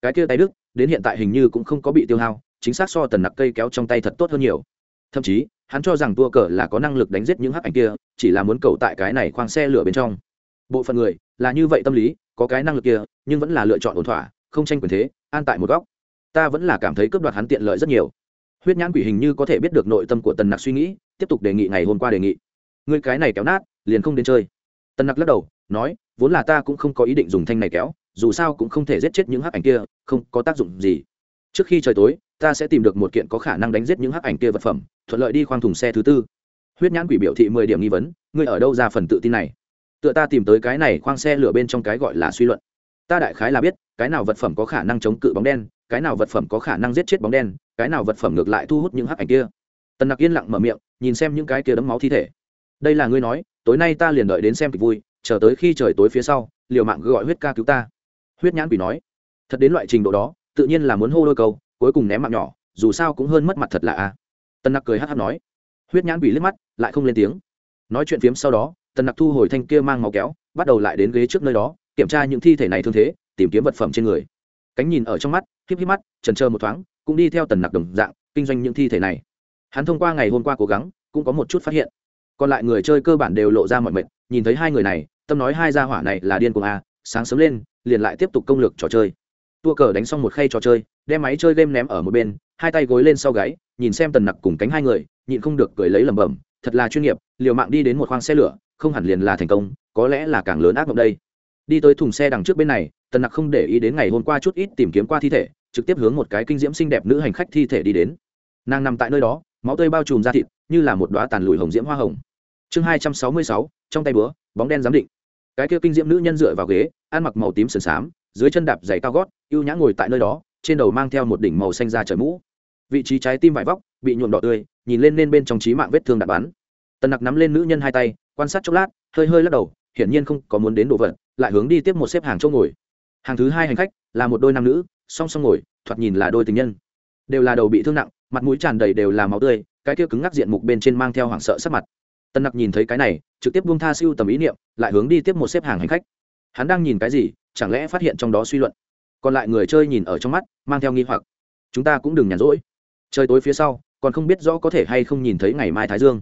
cái kia tay đức, đến hiện tại hình như cũng không có bị tiêu hao, chính xác so tần nặc cây kéo trong tay thật tốt hơn nhiều. Thậm chí, hắn cho rằng tua cờ là có năng lực đánh giết những hắc ảnh kia, chỉ là muốn cầu tại cái này khoang xe lửa bên trong. Bộ phận người, là như vậy tâm lý, có cái năng lực kia, nhưng vẫn là lựa chọn ổn thỏa, không tranh quyền thế, an tại một góc. Ta vẫn là cảm thấy cướp đoạt hắn tiện lợi rất nhiều. Huyết nhãn quỷ hình như có thể biết được nội tâm của tần nặc suy nghĩ, tiếp tục đề nghị ngày hôm qua đề nghị. Người cái này kéo nát, liền không đến chơi. Tần nặc lắc đầu, nói, vốn là ta cũng không có ý định dùng thanh này kéo dù sao cũng không thể giết chết những hắc ảnh kia, không có tác dụng gì. Trước khi trời tối, ta sẽ tìm được một kiện có khả năng đánh giết những hắc ảnh kia vật phẩm, thuận lợi đi khoang thùng xe thứ tư. Huyết nhãn quỷ biểu thị mười điểm nghi vấn, ngươi ở đâu ra phần tự tin này? Tựa ta tìm tới cái này khoang xe lửa bên trong cái gọi là suy luận. Ta đại khái là biết, cái nào vật phẩm có khả năng chống cự bóng đen, cái nào vật phẩm có khả năng giết chết bóng đen, cái nào vật phẩm ngược lại thu hút những hắc ảnh kia. Tần nặc yên lặng mở miệng, nhìn xem những cái kia đấm máu thi thể. Đây là ngươi nói, tối nay ta liền đợi đến xem kịch vui, chờ tới khi trời tối phía sau, liều mạng gọi huyết ca cứu ta huyết nhãn quỷ nói, thật đến loại trình độ đó, tự nhiên là muốn hô đôi câu, cuối cùng ném mạng nhỏ, dù sao cũng hơn mất mặt thật là a. Tân nặc cười hát hát nói. Huyết nhãn quỷ liếc mắt, lại không lên tiếng. Nói chuyện phiếm sau đó tần nặc thu hồi thanh kia mang máu kéo, bắt đầu lại đến ghế trước nơi đó, kiểm tra những thi thể này thương thế, tìm kiếm vật phẩm trên người. Cánh nhìn ở trong mắt, híp híp mắt, trần trơ một thoáng, cũng đi theo tần nặc đồng dạng, kinh doanh những thi thể này. Hắn thông qua ngày hôm qua cố gắng, cũng có một chút phát hiện. Còn lại người chơi cơ bản đều lộ ra mọi mệt, nhìn thấy hai người này, tâm nói hai gia hỏa này là điên cuồng a sáng sớm lên, liền lại tiếp tục công lược trò chơi. Tua cờ đánh xong một khay trò chơi, đem máy chơi game ném ở một bên, hai tay gối lên sau gáy, nhìn xem tần nặc cùng cánh hai người, nhịn không được cười lấy lẩm bẩm, thật là chuyên nghiệp, liều mạng đi đến một khoang xe lửa, không hẳn liền là thành công, có lẽ là càng lớn ác mộng đây. Đi tới thùng xe đằng trước bên này, tần nặc không để ý đến ngày hôm qua chút ít tìm kiếm qua thi thể, trực tiếp hướng một cái kinh diễm xinh đẹp nữ hành khách thi thể đi đến. Nàng nằm tại nơi đó, máu tươi bao trùm ra thịt, như là một đoá tàn lùi hồng diễm hoa hồng. Chương hai trăm sáu mươi sáu, trong tay búa, bóng đen giám định cái kia kinh diễm nữ nhân dựa vào ghế, ăn mặc màu tím sườn xám, dưới chân đạp giày cao gót, ưu nhã ngồi tại nơi đó, trên đầu mang theo một đỉnh màu xanh da trời mũ. Vị trí trái tim vải vóc, bị nhuộm đỏ tươi, nhìn lên nên bên trong trí mạng vết thương đạn bắn. Tần nặc nắm lên nữ nhân hai tay, quan sát chốc lát, hơi hơi lắc đầu, hiển nhiên không có muốn đến đồ vật, lại hướng đi tiếp một xếp hàng chỗ ngồi. Hàng thứ hai hành khách là một đôi nam nữ, song song ngồi, thoạt nhìn là đôi tình nhân. Đều là đầu bị thương nặng, mặt mũi tràn đầy đều là máu tươi, cái kia cứng ngắc diện mục bên trên mang theo hoảng sợ sắc mặt tân nặc nhìn thấy cái này, trực tiếp buông tha siêu tầm ý niệm, lại hướng đi tiếp một xếp hàng hành khách. Hắn đang nhìn cái gì, chẳng lẽ phát hiện trong đó suy luận? Còn lại người chơi nhìn ở trong mắt, mang theo nghi hoặc. Chúng ta cũng đừng nhàn rỗi. Trời tối phía sau, còn không biết rõ có thể hay không nhìn thấy ngày mai thái dương.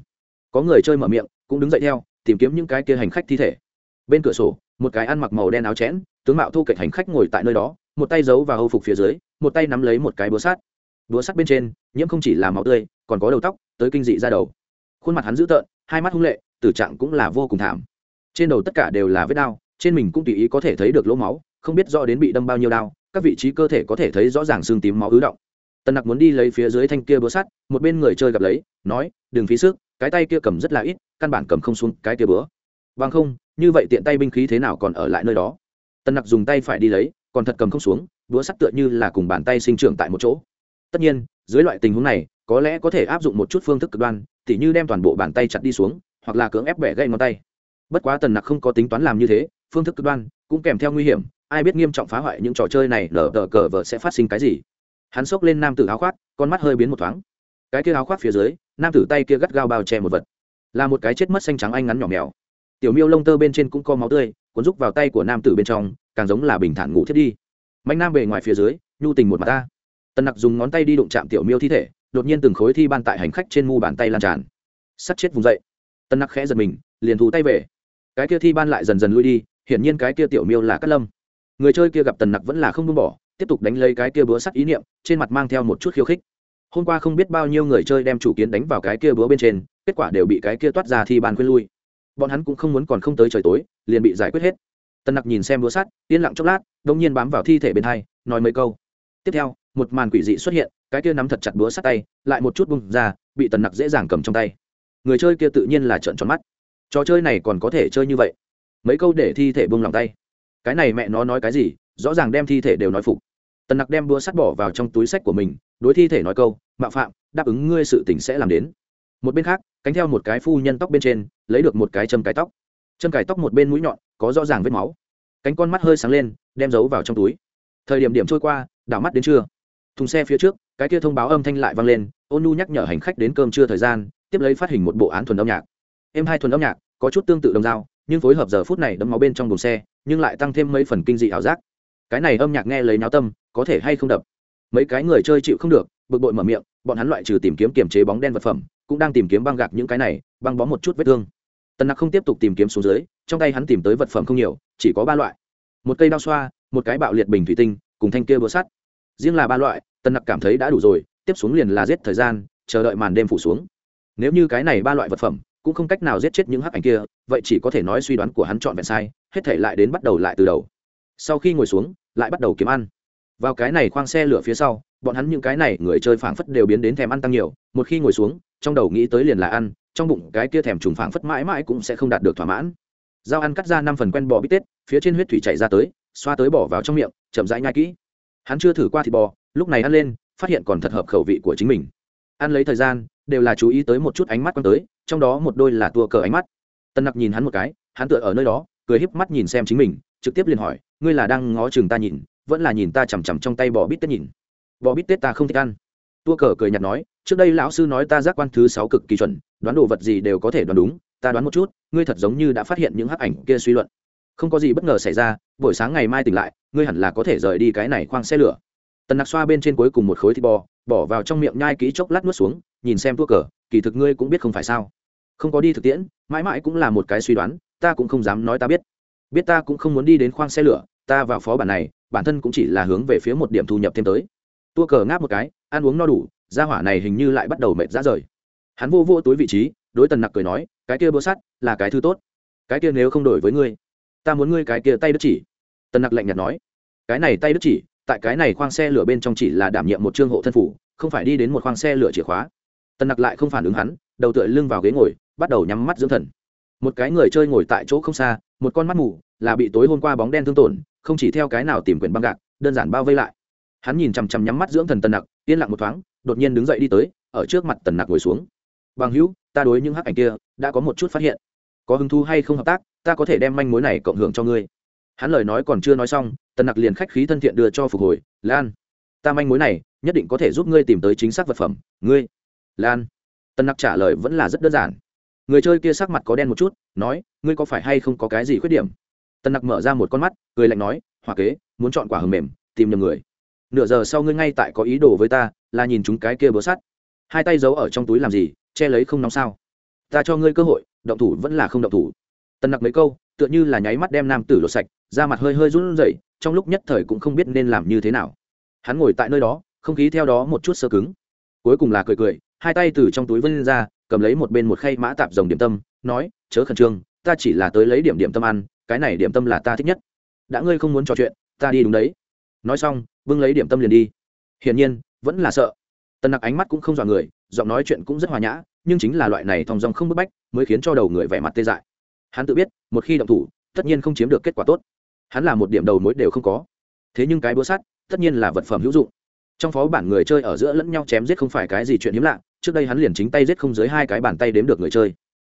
Có người chơi mở miệng, cũng đứng dậy theo, tìm kiếm những cái kia hành khách thi thể. Bên cửa sổ, một cái ăn mặc màu đen áo chẽn, tướng mạo thu kệch hành khách ngồi tại nơi đó, một tay giấu và hâu phục phía dưới, một tay nắm lấy một cái búa sát búa sắt bên trên, nhiễm không chỉ là máu tươi, còn có đầu tóc, tới kinh dị ra đầu. Khuôn mặt hắn dữ tợn hai mắt hung lệ, tử trạng cũng là vô cùng thảm. Trên đầu tất cả đều là vết đau trên mình cũng tùy ý có thể thấy được lỗ máu, không biết rõ đến bị đâm bao nhiêu đau các vị trí cơ thể có thể thấy rõ ràng xương tím máu ứ động. Tần nặc muốn đi lấy phía dưới thanh kia búa sắt, một bên người chơi gặp lấy, nói, đừng phí sức, cái tay kia cầm rất là ít, căn bản cầm không xuống cái kia búa. Vâng không, như vậy tiện tay binh khí thế nào còn ở lại nơi đó? Tần nặc dùng tay phải đi lấy, còn thật cầm không xuống, búa sắt tựa như là cùng bàn tay sinh trưởng tại một chỗ. Tất nhiên, dưới loại tình huống này, có lẽ có thể áp dụng một chút phương thức cực đoan tỉ như đem toàn bộ bàn tay chặt đi xuống, hoặc là cưỡng ép bẻ gãy ngón tay. Bất quá tần nặc không có tính toán làm như thế, phương thức cực đoan, cũng kèm theo nguy hiểm, ai biết nghiêm trọng phá hoại những trò chơi này lờ đờ cờ vợ sẽ phát sinh cái gì. Hắn xốc lên nam tử áo khoác, con mắt hơi biến một thoáng. Cái kia áo khoác phía dưới, nam tử tay kia gắt gao bao che một vật. Là một cái chết mất xanh trắng anh ngắn nhỏ mèo. Tiểu miêu lông tơ bên trên cũng có máu tươi, cuốn rúc vào tay của nam tử bên trong, càng giống là bình thản ngủ thiết đi. Mạnh nam bề ngoài phía dưới, nhu tình một mặt ta. Tần nặc dùng ngón tay đi đụng chạm tiểu miêu thi thể đột nhiên từng khối thi ban tại hành khách trên mu bàn tay lan tràn. Sắt chết vùng dậy. Tần nặc khẽ giật mình, liền thù tay về. Cái kia thi ban lại dần dần lui đi, hiển nhiên cái kia tiểu miêu là cát lâm. Người chơi kia gặp tần nặc vẫn là không buông bỏ, tiếp tục đánh lấy cái kia búa sắt ý niệm, trên mặt mang theo một chút khiêu khích. Hôm qua không biết bao nhiêu người chơi đem chủ kiến đánh vào cái kia búa bên trên, kết quả đều bị cái kia toát ra thi ban khuyên lui. Bọn hắn cũng không muốn còn không tới trời tối, liền bị giải quyết hết. Tần nặc nhìn xem búa sắt, yên lặng chốc lát đông nhiên bám vào thi thể bên hai, nói mấy câu. Tiếp theo, một màn quỷ dị xuất hiện cái kia nắm thật chặt búa sắt tay, lại một chút bung ra, bị tần nặc dễ dàng cầm trong tay. Người chơi kia tự nhiên là trợn tròn mắt. Trò chơi này còn có thể chơi như vậy? Mấy câu để thi thể bung lòng tay. Cái này mẹ nó nói cái gì? Rõ ràng đem thi thể đều nói phục. Tần nặc đem búa sắt bỏ vào trong túi sách của mình, đối thi thể nói câu, mạo phạm, đáp ứng ngươi sự tỉnh sẽ làm đến. Một bên khác, cánh theo một cái phu nhân tóc bên trên, lấy được một cái châm cái tóc. Châm cài tóc một bên mũi nhọn, có rõ ràng vết máu. Cánh con mắt hơi sáng lên, đem giấu vào trong túi. Thời điểm điểm trôi qua, đảo mắt đến trưa. Thùng xe phía trước cái kia thông báo âm thanh lại vang lên, ôn nu nhắc nhở hành khách đến cơm trưa thời gian, tiếp lấy phát hình một bộ án thuần âm nhạc. Em hai thuần âm nhạc, có chút tương tự đồng dao, nhưng phối hợp giờ phút này đấm máu bên trong đồn xe, nhưng lại tăng thêm mấy phần kinh dị ảo giác. Cái này âm nhạc nghe lấy náo tâm, có thể hay không đập? Mấy cái người chơi chịu không được, bực bội mở miệng, bọn hắn loại trừ tìm kiếm kiềm chế bóng đen vật phẩm, cũng đang tìm kiếm băng gạc những cái này, băng bó một chút vết thương. Tần nặc không tiếp tục tìm kiếm xuống dưới, trong tay hắn tìm tới vật phẩm không nhiều, chỉ có ba loại. Một cây đao xoa, một cái bạo liệt bình thủy tinh, cùng thanh kia búa sắt riêng là ba loại, tần nặc cảm thấy đã đủ rồi, tiếp xuống liền là giết thời gian, chờ đợi màn đêm phủ xuống. Nếu như cái này ba loại vật phẩm, cũng không cách nào giết chết những hắc ảnh kia, vậy chỉ có thể nói suy đoán của hắn chọn vẹn sai, hết thể lại đến bắt đầu lại từ đầu. Sau khi ngồi xuống, lại bắt đầu kiếm ăn. Vào cái này khoang xe lửa phía sau, bọn hắn những cái này người chơi phảng phất đều biến đến thèm ăn tăng nhiều, một khi ngồi xuống, trong đầu nghĩ tới liền là ăn, trong bụng cái kia thèm trùng phảng phất mãi mãi cũng sẽ không đạt được thỏa mãn. Dao ăn cắt ra năm phần quen bò bít tết, phía trên huyết thủy chảy ra tới, xoa tới bỏ vào trong miệng, chậm rãi nhai kỹ hắn chưa thử qua thịt bò, lúc này ăn lên, phát hiện còn thật hợp khẩu vị của chính mình. Ăn lấy thời gian, đều là chú ý tới một chút ánh mắt quan tới, trong đó một đôi là tua cờ ánh mắt. Tân nặc nhìn hắn một cái, hắn tựa ở nơi đó, cười híp mắt nhìn xem chính mình, trực tiếp liền hỏi, ngươi là đang ngó chừng ta nhìn, vẫn là nhìn ta chằm chằm trong tay bò bít tết nhìn? Bò bít tết ta không thích ăn. Tua cờ cười nhạt nói, trước đây lão sư nói ta giác quan thứ sáu cực kỳ chuẩn, đoán đồ vật gì đều có thể đoán đúng, ta đoán một chút, ngươi thật giống như đã phát hiện những hắc ảnh kia suy luận không có gì bất ngờ xảy ra, buổi sáng ngày mai tỉnh lại, ngươi hẳn là có thể rời đi cái này khoang xe lửa. Tần nặc xoa bên trên cuối cùng một khối thịt bò, bỏ vào trong miệng nhai kỹ chốc lát nuốt xuống, nhìn xem tua cờ, kỳ thực ngươi cũng biết không phải sao. Không có đi thực tiễn, mãi mãi cũng là một cái suy đoán, ta cũng không dám nói ta biết. Biết ta cũng không muốn đi đến khoang xe lửa, ta vào phó bản này, bản thân cũng chỉ là hướng về phía một điểm thu nhập thêm tới. Tua cờ ngáp một cái, ăn uống no đủ, gia hỏa này hình như lại bắt đầu mệt ra rời. Hắn vô vô túi vị trí, đối tần nặc cười nói, cái kia búa sắt là cái thứ tốt. Cái kia nếu không đổi với ngươi ta muốn ngươi cái kia tay đứt chỉ. Tần nặc lạnh nhạt nói. Cái này tay đứt chỉ, tại cái này khoang xe lửa bên trong chỉ là đảm nhiệm một trương hộ thân phủ, không phải đi đến một khoang xe lửa chìa khóa. Tần nặc lại không phản ứng hắn, đầu tựa lưng vào ghế ngồi, bắt đầu nhắm mắt dưỡng thần. Một cái người chơi ngồi tại chỗ không xa, một con mắt mù, là bị tối hôm qua bóng đen thương tổn, không chỉ theo cái nào tìm quyền băng gạc, đơn giản bao vây lại. Hắn nhìn chằm chằm nhắm mắt dưỡng thần tần nặc, yên lặng một thoáng, đột nhiên đứng dậy đi tới, ở trước mặt tần nặc ngồi xuống. Bằng hữu, ta đối những hắc ảnh kia đã có một chút phát hiện. Có hứng thú hay không hợp tác ta có thể đem manh mối này cộng hưởng cho ngươi. Hắn lời nói còn chưa nói xong, tần nặc liền khách khí thân thiện đưa cho phục hồi, lan, ta manh mối này nhất định có thể giúp ngươi tìm tới chính xác vật phẩm, ngươi, lan. Tần nặc trả lời vẫn là rất đơn giản. Người chơi kia sắc mặt có đen một chút, nói, ngươi có phải hay không có cái gì khuyết điểm? Tần nặc mở ra một con mắt, cười lạnh nói hòa kế, muốn chọn quả hầm mềm, tìm nhầm người. Nửa giờ sau ngươi ngay tại có ý đồ với ta, là nhìn chúng cái kia bớ sắt. Hai tay giấu ở trong túi làm gì, che lấy không nóng sao? Ta cho ngươi cơ hội, động thủ vẫn là không động thủ tần nặc mấy câu, tựa như là nháy mắt đem nam tử lột sạch, da mặt hơi hơi run rẩy, trong lúc nhất thời cũng không biết nên làm như thế nào. Hắn ngồi tại nơi đó, không khí theo đó một chút sơ cứng. Cuối cùng là cười cười, hai tay từ trong túi vân ra, cầm lấy một bên một khay mã tạp dòng điểm tâm, nói, chớ khẩn trương, ta chỉ là tới lấy điểm điểm tâm ăn, cái này điểm tâm là ta thích nhất. Đã ngươi không muốn trò chuyện, ta đi đúng đấy. Nói xong vương lấy điểm tâm liền đi. Hiển nhiên, vẫn là sợ. Tần nặc ánh mắt cũng không dọa người, giọng nói chuyện cũng rất hòa nhã, nhưng chính là loại này thong dong không bức bách, mới khiến cho đầu người vẻ mặt tê dại hắn tự biết, một khi động thủ, tất nhiên không chiếm được kết quả tốt. Hắn là một điểm đầu mối đều không có. Thế nhưng cái búa sắt, tất nhiên là vật phẩm hữu dụng. Trong phó bản người chơi ở giữa lẫn nhau chém giết không phải cái gì chuyện hiếm lạ, trước đây hắn liền chính tay giết không dưới hai cái bàn tay đếm được người chơi.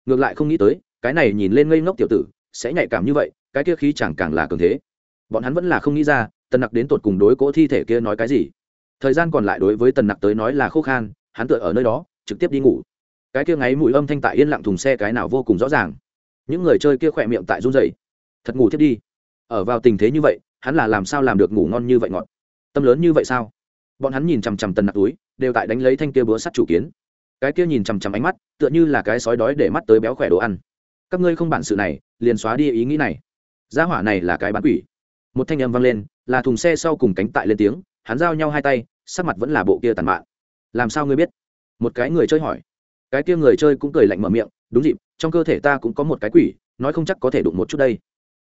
Ngược lại không nghĩ tới, cái này nhìn lên ngây ngốc tiểu tử, sẽ nhạy cảm như vậy, cái kia khí chẳng càng là cường thế. Bọn hắn vẫn là không nghĩ ra, tần nặc đến tột cùng đối cỗ thi thể kia nói cái gì. Thời gian còn lại đối với tần nặc tới nói là khô khan, hắn tựa ở nơi đó, trực tiếp đi ngủ. Cái kia ngáy mùi âm thanh tại yên lặng thùng xe cái nào vô cùng rõ ràng những người chơi kia khỏe miệng tại run dày thật ngủ thiết đi. Ở vào tình thế như vậy, hắn là làm sao làm được ngủ ngon như vậy ngọt? Tâm lớn như vậy sao? Bọn hắn nhìn chằm chằm tần nặc túi, đều tại đánh lấy thanh kia búa sắt chủ kiến. Cái kia nhìn chằm chằm ánh mắt, tựa như là cái sói đói để mắt tới béo khỏe đồ ăn. Các ngươi không bản sự này, liền xóa đi ý nghĩ này. Gia hỏa này là cái bán quỷ. Một thanh âm vang lên, là thùng xe sau cùng cánh tại lên tiếng, hắn giao nhau hai tay, sắc mặt vẫn là bộ kia tàn mạn. Làm sao ngươi biết? Một cái người chơi hỏi. Cái kia người chơi cũng cười lạnh mở miệng, đúng dịp trong cơ thể ta cũng có một cái quỷ, nói không chắc có thể đụng một chút đây.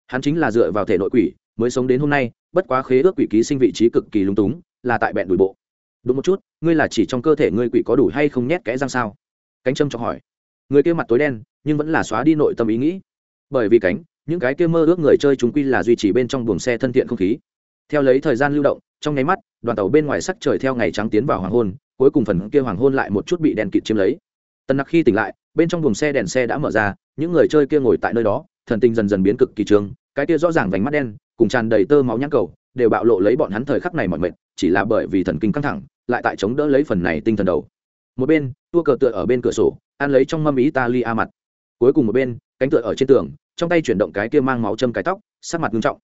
Hắn chính là dựa vào thể nội quỷ, mới sống đến hôm nay, bất quá khế ước quỷ ký sinh vị trí cực kỳ lung túng, là tại bẹn đùi bộ. Đúng một chút, ngươi là chỉ trong cơ thể ngươi quỷ có đủ hay không nhét kẽ răng sao? Cánh trâm cho hỏi. Người kia mặt tối đen, nhưng vẫn là xóa đi nội tâm ý nghĩ. Bởi vì cánh, những cái kia mơ ước người chơi chúng quy là duy trì bên trong buồng xe thân thiện không khí. Theo lấy thời gian lưu động, trong nháy mắt, đoàn tàu bên ngoài sắc trời theo ngày trắng tiến vào hoàng hôn, cuối cùng phần kia hoàng hôn lại một chút bị đèn kịt chiếm lấy. Tần nặc khi tỉnh lại bên trong buồng xe đèn xe đã mở ra, những người chơi kia ngồi tại nơi đó, thần tinh dần dần biến cực kỳ trường cái kia rõ ràng vành mắt đen, cùng tràn đầy tơ máu nhãn cầu, đều bạo lộ lấy bọn hắn thời khắc này mọi mệt, chỉ là bởi vì thần kinh căng thẳng, lại tại chống đỡ lấy phần này tinh thần đầu. Một bên, tua cờ tựa ở bên cửa sổ, ăn lấy trong mâm ý ta li a mặt. Cuối cùng một bên, cánh tựa ở trên tường, trong tay chuyển động cái kia mang máu châm cái tóc, sắc mặt nghiêm trọng.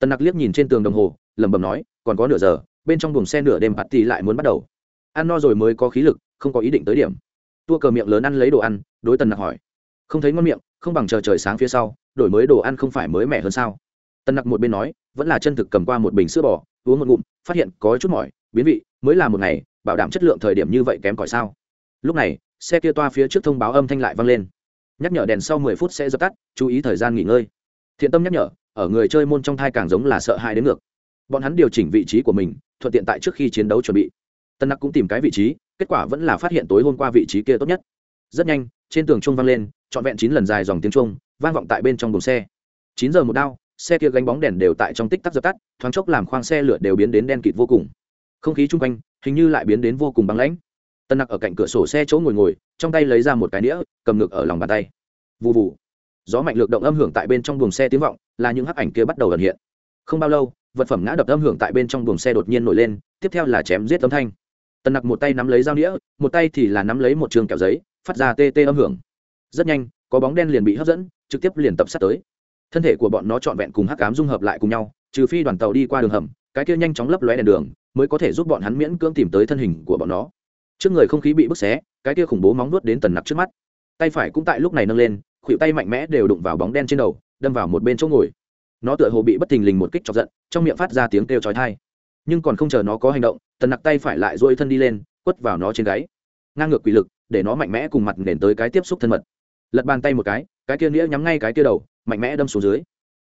Tần nặc liếc nhìn trên tường đồng hồ, lẩm bẩm nói, còn có nửa giờ, bên trong buồng xe nửa đêm bạt thì lại muốn bắt đầu. Ăn no rồi mới có khí lực, không có ý định tới điểm tua cờ miệng lớn ăn lấy đồ ăn, đối tần nặc hỏi. Không thấy ngon miệng, không bằng chờ trời sáng phía sau, đổi mới đồ ăn không phải mới mẻ hơn sao? Tần nặc một bên nói, vẫn là chân thực cầm qua một bình sữa bò, uống một ngụm, phát hiện có chút mỏi, biến vị, mới là một ngày, bảo đảm chất lượng thời điểm như vậy kém cỏi sao? Lúc này, xe kia toa phía trước thông báo âm thanh lại vang lên. Nhắc nhở đèn sau mười phút sẽ dập tắt, chú ý thời gian nghỉ ngơi. Thiện tâm nhắc nhở, ở người chơi môn trong thai càng giống là sợ hãi đến ngược. Bọn hắn điều chỉnh vị trí của mình, thuận tiện tại trước khi chiến đấu chuẩn bị. Tân nặc cũng tìm cái vị trí kết quả vẫn là phát hiện tối hôm qua vị trí kia tốt nhất. Rất nhanh, trên tường trung vang lên, trọn vẹn chín lần dài dòng tiếng trung vang vọng tại bên trong buồng xe. Chín giờ một đao, xe kia gánh bóng đèn đều tại trong tích tắc dập tắt, thoáng chốc làm khoang xe lửa đều biến đến đen kịt vô cùng. Không khí chung quanh, hình như lại biến đến vô cùng băng lãnh. Tân nặc ở cạnh cửa sổ xe chỗ ngồi ngồi, trong tay lấy ra một cái đĩa, cầm ngực ở lòng bàn tay. Vụ vụ gió mạnh lược động âm hưởng tại bên trong buồng xe tiếng vọng, là những hắc ảnh kia bắt đầu ẩn hiện. Không bao lâu, vật phẩm ngã đập âm hưởng tại bên trong buồng xe đột nhiên nổi lên, tiếp theo là chém giết âm thanh tần nặc một tay nắm lấy dao đĩa một tay thì là nắm lấy một trường kẹo giấy, phát ra tê tê âm hưởng. Rất nhanh, có bóng đen liền bị hấp dẫn, trực tiếp liền tập sát tới. Thân thể của bọn nó trọn vẹn cùng hắc cám dung hợp lại cùng nhau, trừ phi đoàn tàu đi qua đường hầm, cái kia nhanh chóng lấp lóe đèn đường, mới có thể giúp bọn hắn miễn cưỡng tìm tới thân hình của bọn nó. Trước người không khí bị bức xé, cái kia khủng bố móng nuốt đến tần nặc trước mắt. Tay phải cũng tại lúc này nâng lên, khuỷu tay mạnh mẽ đều đụng vào bóng đen trên đầu, đâm vào một bên chỗ ngồi. Nó tựa hồ bị bất thình lình một kích chọc giận, trong miệng phát ra tiếng kêu chói tai nhưng còn không chờ nó có hành động, tần nặc tay phải lại dôi thân đi lên, quất vào nó trên gáy. Ngang ngược quỷ lực, để nó mạnh mẽ cùng mặt nền tới cái tiếp xúc thân mật. Lật bàn tay một cái cái kia nĩa nhắm ngay cái kia đầu, mạnh mẽ đâm xuống dưới.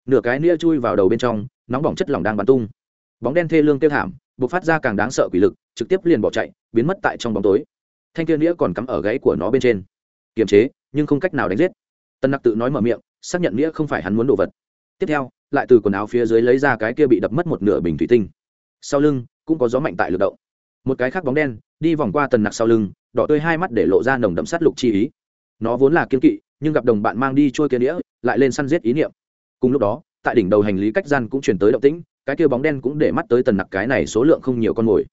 Nửa cái nĩa chui vào đầu bên trong, nóng bỏng chất lỏng đang bắn tung. Bóng đen thê lương kêu thảm b ộ c phát ra càng đáng sợ quỷ lực, trực tiếp liền bỏ chạy, biến mất tại trong bóng tối. Thanh kia nĩa còn cắm ở gáy của nó bên trên. Kiềm chế, nhưng không cách nào đánh giết. Tân nặc tự nói mở miệng, xác nhận nĩa không phải hắn muốn đồ vật. Tiếp theo, lại từ quần áo phía dưới lấy ra cái kia bị đập mất một nửa bình thủy tinh sau lưng cũng có gió mạnh tại lực động. Một cái khác bóng đen đi vòng qua tần nặc sau lưng, đỏ tươi hai mắt để lộ ra nồng đậm sát lục chi ý. Nó vốn là kiên kỵ, nhưng gặp đồng bạn mang đi trôi kia đĩa, lại lên săn giết ý niệm. Cùng lúc đó, tại đỉnh đầu hành lý cách gian cũng chuyển tới động tĩnh, cái kia bóng đen cũng để mắt tới tần nặc cái này số lượng không nhiều con mồi.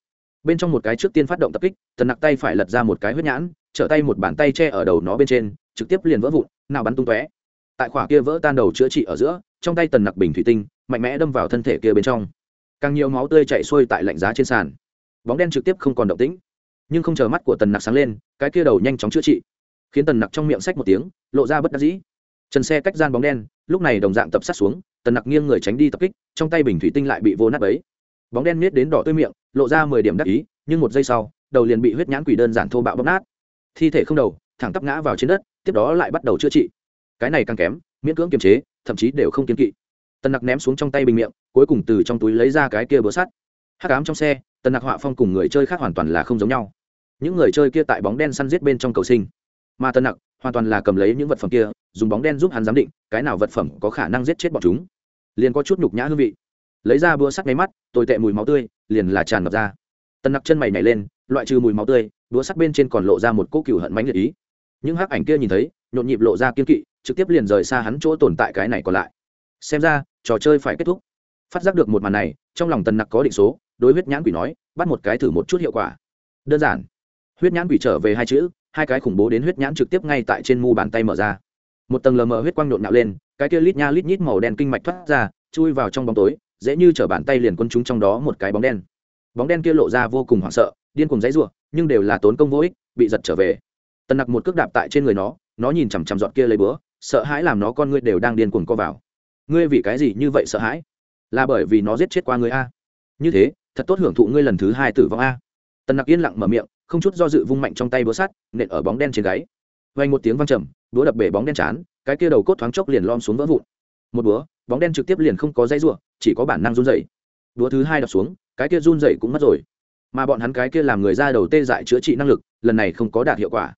Bên trong một cái trước tiên phát động tập kích, tần nặc tay phải lật ra một cái huyết nhãn, trở tay một bàn tay che ở đầu nó bên trên, trực tiếp liền vỡ vụn, nào bắn tung tóe. Tại khỏa kia vỡ tan đầu chữa trị ở giữa, trong tay tần nặc bình thủy tinh, mạnh mẽ đâm vào thân thể kia bên trong càng nhiều máu tươi chạy xuôi tại lạnh giá trên sàn. Bóng đen trực tiếp không còn động tĩnh. Nhưng không chờ mắt của tần nặc sáng lên, cái kia đầu nhanh chóng chữa trị. Khiến tần nặc trong miệng sách một tiếng, lộ ra bất đắc dĩ. Trần xe cách gian bóng đen, lúc này đồng dạng tập sát xuống, tần nặc nghiêng người tránh đi tập kích, trong tay bình thủy tinh lại bị vô nát ấy bóng đen miết đến đỏ tươi miệng, lộ ra mười điểm đắc ý, nhưng một giây sau, đầu liền bị huyết nhãn quỷ đơn giản thô bạo bóc nát. Thi thể không đầu, thẳng tắp ngã vào trên đất, tiếp đó lại bắt đầu chữa trị. Cái này càng kém, miễn cưỡng kiềm chế, thậm chí đều không kiên kỵ tần nặc ném xuống trong tay bình miệng, cuối cùng từ trong túi lấy ra cái kia bữa sắt. Hát cám trong xe, tần nặc họa phong cùng người chơi khác hoàn toàn là không giống nhau. Những người chơi kia tại bóng đen săn giết bên trong cầu sinh. Mà tần nặc hoàn toàn là cầm lấy những vật phẩm kia, dùng bóng đen giúp hắn giám định, cái nào vật phẩm có khả năng giết chết bọn chúng. Liền có chút nhục nhã hương vị. Lấy ra búa sắt máy mắt, tồi tệ mùi máu tươi, liền là tràn ngập ra. Tần nặc chân mày nhảy lên, loại trừ mùi máu tươi, búa sắt bên trên còn lộ ra một cỗ cựu hận mánh liệt ý. Những hắc ảnh kia nhìn thấy, nhộn nhịp lộ ra kiên kỵ, trực tiếp liền rời xa hắn chỗ tồn tại cái này còn lại. Xem ra trò chơi phải kết thúc. Phát giác được một màn này, trong lòng tần nặc có định số, đối huyết nhãn quỷ nói, bắt một cái thử một chút hiệu quả. Đơn giản. Huyết nhãn quỷ trở về hai chữ, hai cái khủng bố đến huyết nhãn trực tiếp ngay tại trên mu bàn tay mở ra. Một tầng lờ mờ huyết quang nhộn nhạo lên, cái kia lít nha lít nhít màu đen kinh mạch thoát ra, chui vào trong bóng tối, dễ như chở bàn tay liền quân chúng trong đó một cái bóng đen. Bóng đen kia lộ ra vô cùng hoảng sợ, điên cùng dãy ruộng nhưng đều là tốn công vô ích, bị giật trở về. Tần nặc một cước đạp tại trên người nó nó nhìn chằm chằm dọn kia lấy bữa sợ hãi làm nó con ngươi đều đang điên cuồng co vào ngươi vì cái gì như vậy sợ hãi? Là bởi vì nó giết chết qua ngươi a. Như thế, thật tốt hưởng thụ ngươi lần thứ hai tử vong a. Tần nặc yên lặng mở miệng, không chút do dự vung mạnh trong tay búa sắt, nện ở bóng đen trên gáy. Vang một tiếng vang trầm, búa đập bể bóng đen chán, cái kia đầu cốt thoáng chốc liền lom xuống vỡ vụn. Một búa, bóng đen trực tiếp liền không có dây ruộng chỉ có bản năng run dậy. búa thứ hai đập xuống, cái kia run dậy cũng mất rồi. Mà bọn hắn cái kia làm người ra đầu tê dại chữa trị năng lực, lần này không có đạt hiệu quả.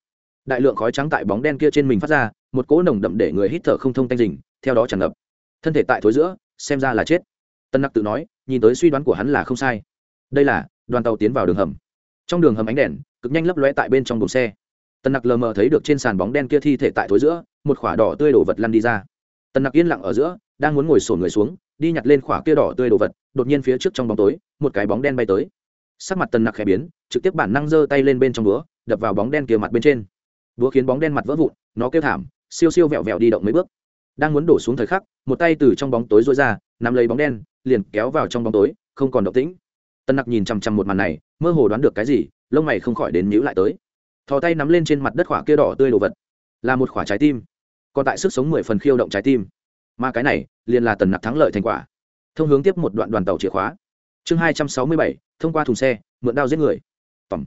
Đại lượng khói trắng tại bóng đen kia trên mình phát ra, một cỗ nồng đậm để người hít thở không thông tanh dình, theo đó tràn ngập thân thể tại thối giữa, xem ra là chết. Tân nặc tự nói, nhìn tới suy đoán của hắn là không sai. Đây là, đoàn tàu tiến vào đường hầm. Trong đường hầm ánh đèn, cực nhanh lấp lóe tại bên trong đồn xe. Tần nặc lờ mờ thấy được trên sàn bóng đen kia thi thể tại thối giữa, một khỏa đỏ tươi đổ vật lăn đi ra. Tần nặc yên lặng ở giữa, đang muốn ngồi sổ người xuống, đi nhặt lên khỏa kia đỏ tươi đồ vật, đột nhiên phía trước trong bóng tối, một cái bóng đen bay tới. Sắc mặt tần nặc khẽ biến, trực tiếp bản năng giơ tay lên bên trong búa, đập vào bóng đen kia mặt bên trên. Búa khiến bóng đen mặt vỡ vụn, nó kêu thảm, siêu siêu vẹo vẹo đi động mấy bước đang muốn đổ xuống thời khắc, một tay từ trong bóng tối rối ra, nắm lấy bóng đen, liền kéo vào trong bóng tối, không còn động tĩnh. Tân nặc nhìn chằm chằm một màn này, mơ hồ đoán được cái gì, lông mày không khỏi đến nhữ lại tới. Thò tay nắm lên trên mặt đất khỏa kia đỏ tươi đồ vật. Là một khỏa trái tim. Còn tại sức sống mười phần khiêu động trái tim. Mà cái này, liền là tần nặc thắng lợi thành quả. Thông hướng tiếp một đoạn đoàn tàu chìa khóa. Chương hai trăm sáu mươi bảy, thông qua thùng xe, mượn đao giết người. Tầm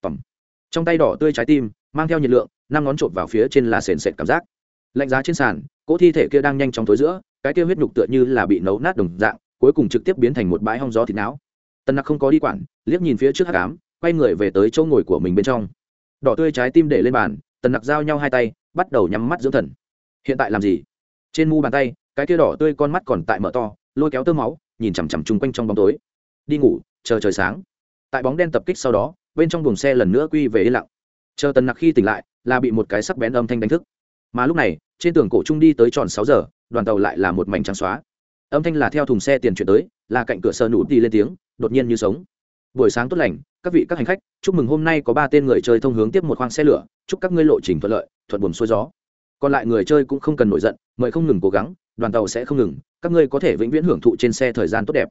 tầm. Trong tay đỏ tươi trái tim, mang theo nhiệt lượng, năm ngón trộm vào phía trên là sền sệt cảm giác lạnh giá trên sàn, cỗ thi thể kia đang nhanh chóng tối giữa, cái kia huyết nhục tựa như là bị nấu nát đồng dạng, cuối cùng trực tiếp biến thành một bãi hong gió thịt não. Tần nặc không có đi quản, liếc nhìn phía trước hát cám quay người về tới chỗ ngồi của mình bên trong. Đỏ tươi trái tim để lên bàn tần nặc giao nhau hai tay, bắt đầu nhắm mắt dưỡng thần. Hiện tại làm gì? Trên mu bàn tay, cái kia đỏ tươi con mắt còn tại mở to, lôi kéo tơ máu, nhìn chằm chằm chung quanh trong bóng tối. Đi ngủ, chờ trời sáng. Tại bóng đen tập kích sau đó, bên trong buồng xe lần nữa quy về yên lặng. Chờ tần nặc khi tỉnh lại, là bị một cái sắc bén âm thanh đánh thức mà lúc này, trên tường cổ trung đi tới tròn sáu giờ, đoàn tàu lại là một mảnh trắng xóa. Âm thanh là theo thùng xe tiền chuyển tới, là cạnh cửa sơ nụ đi lên tiếng, đột nhiên như sống. Buổi sáng tốt lành, các vị các hành khách, chúc mừng hôm nay có ba tên người chơi thông hướng tiếp một khoang xe lửa, chúc các ngươi lộ trình thuận lợi, thuận buồm xuôi gió. Còn lại người chơi cũng không cần nổi giận, mời không ngừng cố gắng, đoàn tàu sẽ không ngừng, các ngươi có thể vĩnh viễn hưởng thụ trên xe thời gian tốt đẹp.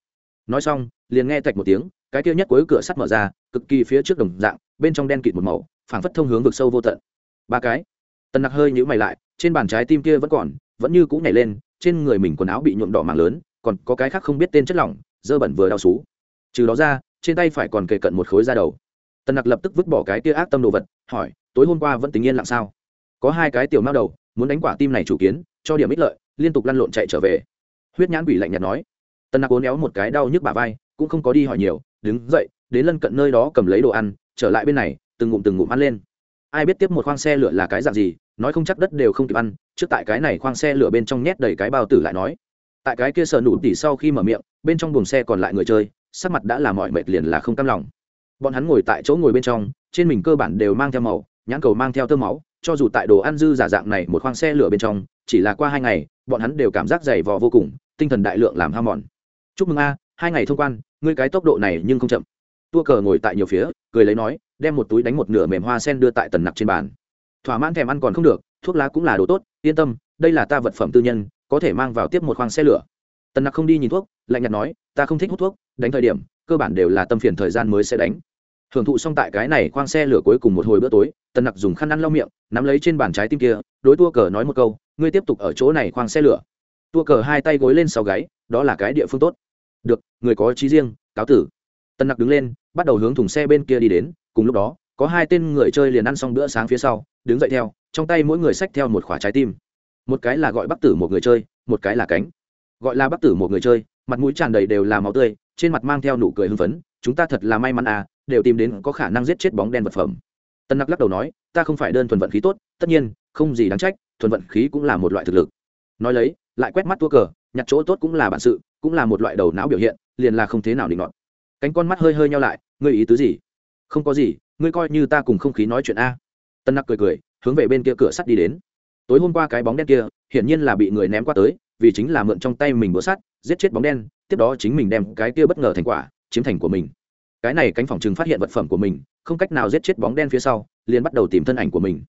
Nói xong, liền nghe tạch một tiếng, cái kia nhất cuối cửa sắt mở ra, cực kỳ phía trước đồng dạng, bên trong đen kịt một màu, phảng phất thông hướng vực sâu vô tận. Ba cái tần nặc hơi nhũ mày lại, trên bàn trái tim kia vẫn còn, vẫn như cũng nhảy lên, trên người mình quần áo bị nhuộm đỏ màng lớn, còn có cái khác không biết tên chất lỏng, dơ bẩn vừa đau xú. Trừ đó ra, trên tay phải còn kề cận một khối da đầu. Tần nặc lập tức vứt bỏ cái kia ác tâm đồ vật, hỏi, tối hôm qua vẫn tình yên lặng sao? Có hai cái tiểu mao đầu, muốn đánh quả tim này chủ kiến, cho điểm ích lợi, liên tục lăn lộn chạy trở về. Huyết nhãn quỷ lạnh nhạt nói. Tần nặc cố néo một cái đau nhức bả vai, cũng không có đi hỏi nhiều, đứng dậy, đến lân cận nơi đó cầm lấy đồ ăn, trở lại bên này, từng ngụm từng ngụm ăn lên ai biết tiếp một khoang xe lửa là cái dạng gì, nói không chắc đất đều không kịp ăn, trước tại cái này khoang xe lửa bên trong nhét đầy cái bao tử lại nói. Tại cái kia sờ nụ tỉ sau khi mở miệng, bên trong buồng xe còn lại người chơi, sắc mặt đã là mọi mệt liền là không cam lòng. Bọn hắn ngồi tại chỗ ngồi bên trong, trên mình cơ bản đều mang theo màu, nhãn cầu mang theo tơ máu, cho dù tại đồ ăn dư giả dạng này một khoang xe lửa bên trong, chỉ là qua hai ngày, bọn hắn đều cảm giác dày vò vô cùng, tinh thần đại lượng làm ham mòn. Chúc mừng a, hai ngày thông quan, ngươi cái tốc độ này nhưng không chậm. Tua cờ ngồi tại nhiều phía, cười lấy nói đem một túi đánh một nửa mềm hoa sen đưa tại tần nặc trên bàn. Thỏa mãn thèm ăn còn không được, thuốc lá cũng là đồ tốt, yên tâm, đây là ta vật phẩm tư nhân, có thể mang vào tiếp một khoang xe lửa. Tần nặc không đi nhìn thuốc, lạnh nhạt nói, ta không thích hút thuốc, đánh thời điểm, cơ bản đều là tâm phiền thời gian mới sẽ đánh. Hưởng thụ xong tại cái này khoang xe lửa cuối cùng một hồi bữa tối, tần nặc dùng khăn ăn lau miệng, nắm lấy trên bàn trái tim kia, đối tua cờ nói một câu, ngươi tiếp tục ở chỗ này khoang xe lửa. Tua cờ hai tay gối lên sau gáy, đó là cái địa phương tốt. Được, người có trí riêng, cáo tử. Tần nặc đứng lên, bắt đầu hướng thùng xe bên kia đi đến cùng lúc đó, có hai tên người chơi liền ăn xong bữa sáng phía sau, đứng dậy theo, trong tay mỗi người xách theo một khoả trái tim. Một cái là gọi bắc tử một người chơi, một cái là cánh. Gọi là bắc tử một người chơi, mặt mũi tràn đầy đều là máu tươi, trên mặt mang theo nụ cười hưng phấn, chúng ta thật là may mắn à đều tìm đến có khả năng giết chết bóng đen vật phẩm. Tân nặc lắc đầu nói, ta không phải đơn thuần vận khí tốt, tất nhiên, không gì đáng trách, thuần vận khí cũng là một loại thực lực. Nói lấy, lại quét mắt tua cờ, nhặt chỗ tốt cũng là bản sự, cũng là một loại đầu não biểu hiện, liền là không thế nào định ngọn cánh con mắt hơi hơi nhau lại, ngươi ý tứ gì? Không có gì, ngươi coi như ta cùng không khí nói chuyện a. Tân nặc cười cười, hướng về bên kia cửa sắt đi đến. Tối hôm qua cái bóng đen kia, hiển nhiên là bị người ném qua tới, vì chính là mượn trong tay mình bữa sắt, giết chết bóng đen, tiếp đó chính mình đem cái kia bất ngờ thành quả, chiếm thành của mình. Cái này cánh phòng chừng phát hiện vật phẩm của mình, không cách nào giết chết bóng đen phía sau, liền bắt đầu tìm thân ảnh của mình.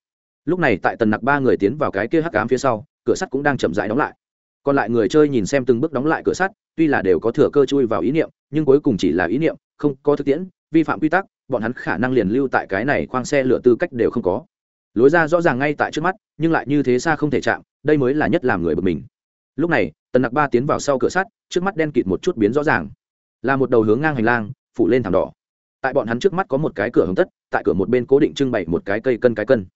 Lúc này tại tần nặc ba người tiến vào cái kia hắc cám phía sau, cửa sắt cũng đang chậm rãi đóng lại. Còn lại người chơi nhìn xem từng bước đóng lại cửa sắt, tuy là đều có thừa cơ chui vào ý niệm, nhưng cuối cùng chỉ là ý niệm, không có thực tiễn, vi phạm quy tắc bọn hắn khả năng liền lưu tại cái này khoang xe lửa tư cách đều không có. Lối ra rõ ràng ngay tại trước mắt, nhưng lại như thế xa không thể chạm, đây mới là nhất làm người bực mình. Lúc này, tần nặc ba tiến vào sau cửa sắt, trước mắt đen kịt một chút biến rõ ràng. Là một đầu hướng ngang hành lang, phủ lên thảm đỏ. Tại bọn hắn trước mắt có một cái cửa hồng tất, tại cửa một bên cố định trưng bày một cái cây cân cái cân.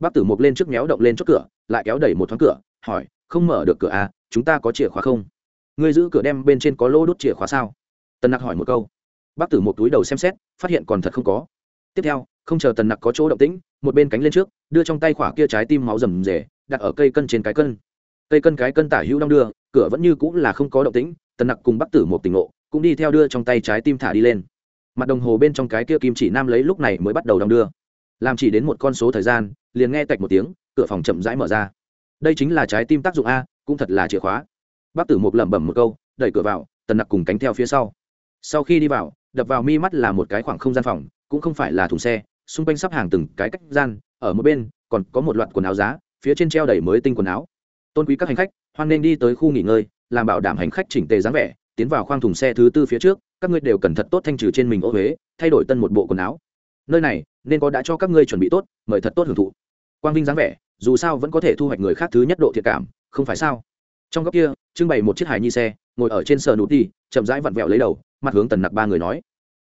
Bác tử mục lên trước méo động lên chốt cửa, lại kéo đẩy một thoáng cửa, hỏi, không mở được cửa à chúng ta có chìa khóa không? Ngươi giữ cửa đem bên trên có lỗ đốt chìa khóa sao? Tần nặc hỏi một câu bác tử một túi đầu xem xét, phát hiện còn thật không có. Tiếp theo, không chờ tần nặc có chỗ động tĩnh, một bên cánh lên trước, đưa trong tay khỏa kia trái tim máu rầm rề, đặt ở cây cân trên cái cân. Cây cân cái cân tả hữu đong đưa, cửa vẫn như cũng là không có động tĩnh, tần nặc cùng bác tử một tỉnh ngộ, cũng đi theo đưa trong tay trái tim thả đi lên. Mặt đồng hồ bên trong cái kia kim chỉ nam lấy lúc này mới bắt đầu đong đưa. Làm chỉ đến một con số thời gian, liền nghe tạch một tiếng, cửa phòng chậm rãi mở ra. Đây chính là trái tim tác dụng a, cũng thật là chìa khóa. Bác tử một lẩm bẩm một câu, đẩy cửa vào, tần nặc cùng cánh theo phía sau. Sau khi đi vào đập vào mi mắt là một cái khoảng không gian phòng, cũng không phải là thùng xe, xung quanh sắp hàng từng cái cách gian, ở một bên, còn có một loạt quần áo giá, phía trên treo đầy mới tinh quần áo. Tôn quý các hành khách, hoan nên đi tới khu nghỉ ngơi, làm bảo đảm hành khách chỉnh tề dáng vẻ, tiến vào khoang thùng xe thứ tư phía trước, các ngươi đều cần thật tốt thanh trừ trên mình ô huế thay đổi tân một bộ quần áo. Nơi này, nên có đã cho các ngươi chuẩn bị tốt, mời thật tốt hưởng thụ. Quang vinh dáng vẻ, dù sao vẫn có thể thu hoạch người khác thứ nhất độ thiệt cảm, không phải sao? Trong góc kia, trưng bày một chiếc hài nhi xe, ngồi ở trên sờ nụt đi chậm rãi vặn vẹo lấy đầu, mặt hướng tần nặc ba người nói,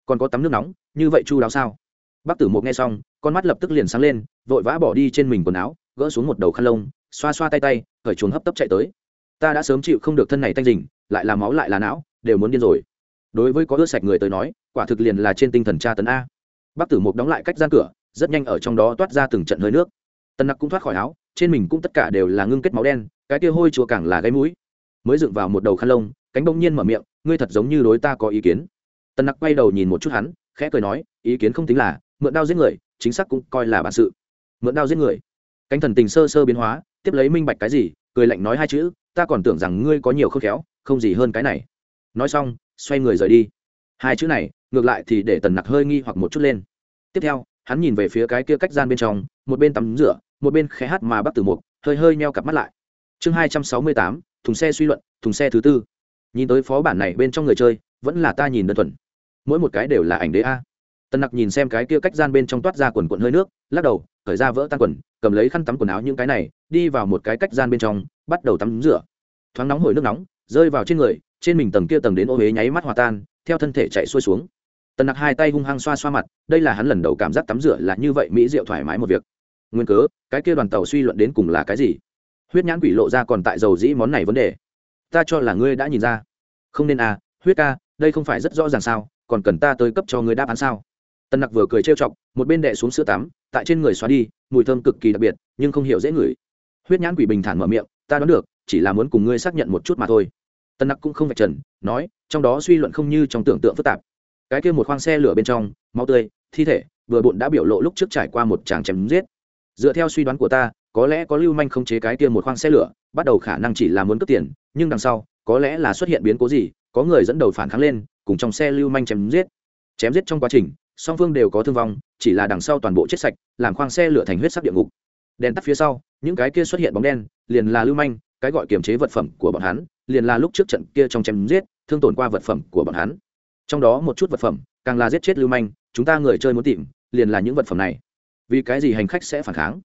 còn có tắm nước nóng, như vậy chu đáo sao? Bác tử một nghe xong, con mắt lập tức liền sáng lên, vội vã bỏ đi trên mình quần áo, gỡ xuống một đầu khăn lông, xoa xoa tay tay khởi chuồng hấp tấp chạy tới. Ta đã sớm chịu không được thân này tanh dình lại là máu lại là não, đều muốn điên rồi. Đối với có ưa sạch người tới nói, quả thực liền là trên tinh thần tra tấn a. Bác tử mục đóng lại cách gian cửa, rất nhanh ở trong đó toát ra từng trận hơi nước. Tần nặc cũng thoát khỏi áo, trên mình cũng tất cả đều là ngưng kết máu đen, cái kia hôi chùa càng là gáy mũi. Mới dựng vào một đầu khăn lông cánh bỗng nhiên mở miệng, ngươi thật giống như đối ta có ý kiến. Tần nặc quay đầu nhìn một chút hắn, khẽ cười nói, ý kiến không tính là, mượn đao giết người, chính xác cũng coi là bản sự. Mượn đao giết người? Cánh thần tình sơ sơ biến hóa, tiếp lấy minh bạch cái gì, cười lạnh nói hai chữ, ta còn tưởng rằng ngươi có nhiều khôn khéo, không gì hơn cái này. Nói xong, xoay người rời đi. Hai chữ này, ngược lại thì để tần nặc hơi nghi hoặc một chút lên. Tiếp theo, hắn nhìn về phía cái kia cách gian bên trong, một bên tắm rửa, một bên khẽ hát mà bắt từ mục, hơi hơi meo cặp mắt lại. Chương hai trăm sáu mươi tám, thùng xe suy luận, thùng xe thứ tư nhìn tới phó bản này bên trong người chơi, vẫn là ta nhìn đơn thuần. Mỗi một cái đều là ảnh đế a. Tần nặc nhìn xem cái kia cách gian bên trong toát ra quần quần hơi nước, lắc đầu khởi ra vỡ tan quần, cầm lấy khăn tắm quần áo những cái này, đi vào một cái cách gian bên trong, bắt đầu tắm rửa. Thoáng nóng hổi nước nóng, rơi vào trên người, trên mình tầng kia tầng đến ô huế nháy mắt hòa tan, theo thân thể chạy xuôi xuống. Tần nặc hai tay hung hăng xoa xoa mặt, đây là hắn lần đầu cảm giác tắm rửa là như vậy, mỹ diệu thoải mái một việc. Nguyên cớ, cái kia đoàn tàu suy luận đến cùng là cái gì? Huyết nhãn quỷ lộ ra còn tại dầu dĩ món này vấn đề ta cho là ngươi đã nhìn ra. Không nên à huyết ca, đây không phải rất rõ ràng sao, còn cần ta tới cấp cho ngươi đáp án sao? Tân nặc vừa cười trêu chọc, một bên đệ xuống sữa tắm, tại trên người xóa đi, mùi thơm cực kỳ đặc biệt, nhưng không hiểu dễ ngửi. Huyết nhãn quỷ bình thản mở miệng, ta đoán được, chỉ là muốn cùng ngươi xác nhận một chút mà thôi. Tân nặc cũng không vạch trần, nói, trong đó suy luận không như trong tưởng tượng phức tạp. Cái kia một khoang xe lửa bên trong, máu tươi, thi thể, vừa bụng đã biểu lộ lúc trước trải qua một tràng chém giết. Dựa theo suy đoán của ta có lẽ có lưu manh không chế cái kia một khoang xe lửa, bắt đầu khả năng chỉ là muốn cướp tiền, nhưng đằng sau, có lẽ là xuất hiện biến cố gì, có người dẫn đầu phản kháng lên, cùng trong xe lưu manh chém giết. Chém giết trong quá trình, song phương đều có thương vong, chỉ là đằng sau toàn bộ chết sạch, làm khoang xe lửa thành huyết sắc địa ngục. Đèn tắt phía sau, những cái kia xuất hiện bóng đen, liền là lưu manh, cái gọi kiềm chế vật phẩm của bọn hắn, liền là lúc trước trận kia trong chém giết, thương tổn qua vật phẩm của bọn hắn. Trong đó một chút vật phẩm, càng là giết chết lưu manh, chúng ta người chơi muốn tìm, liền là những vật phẩm này. Vì cái gì hành khách sẽ phản kháng?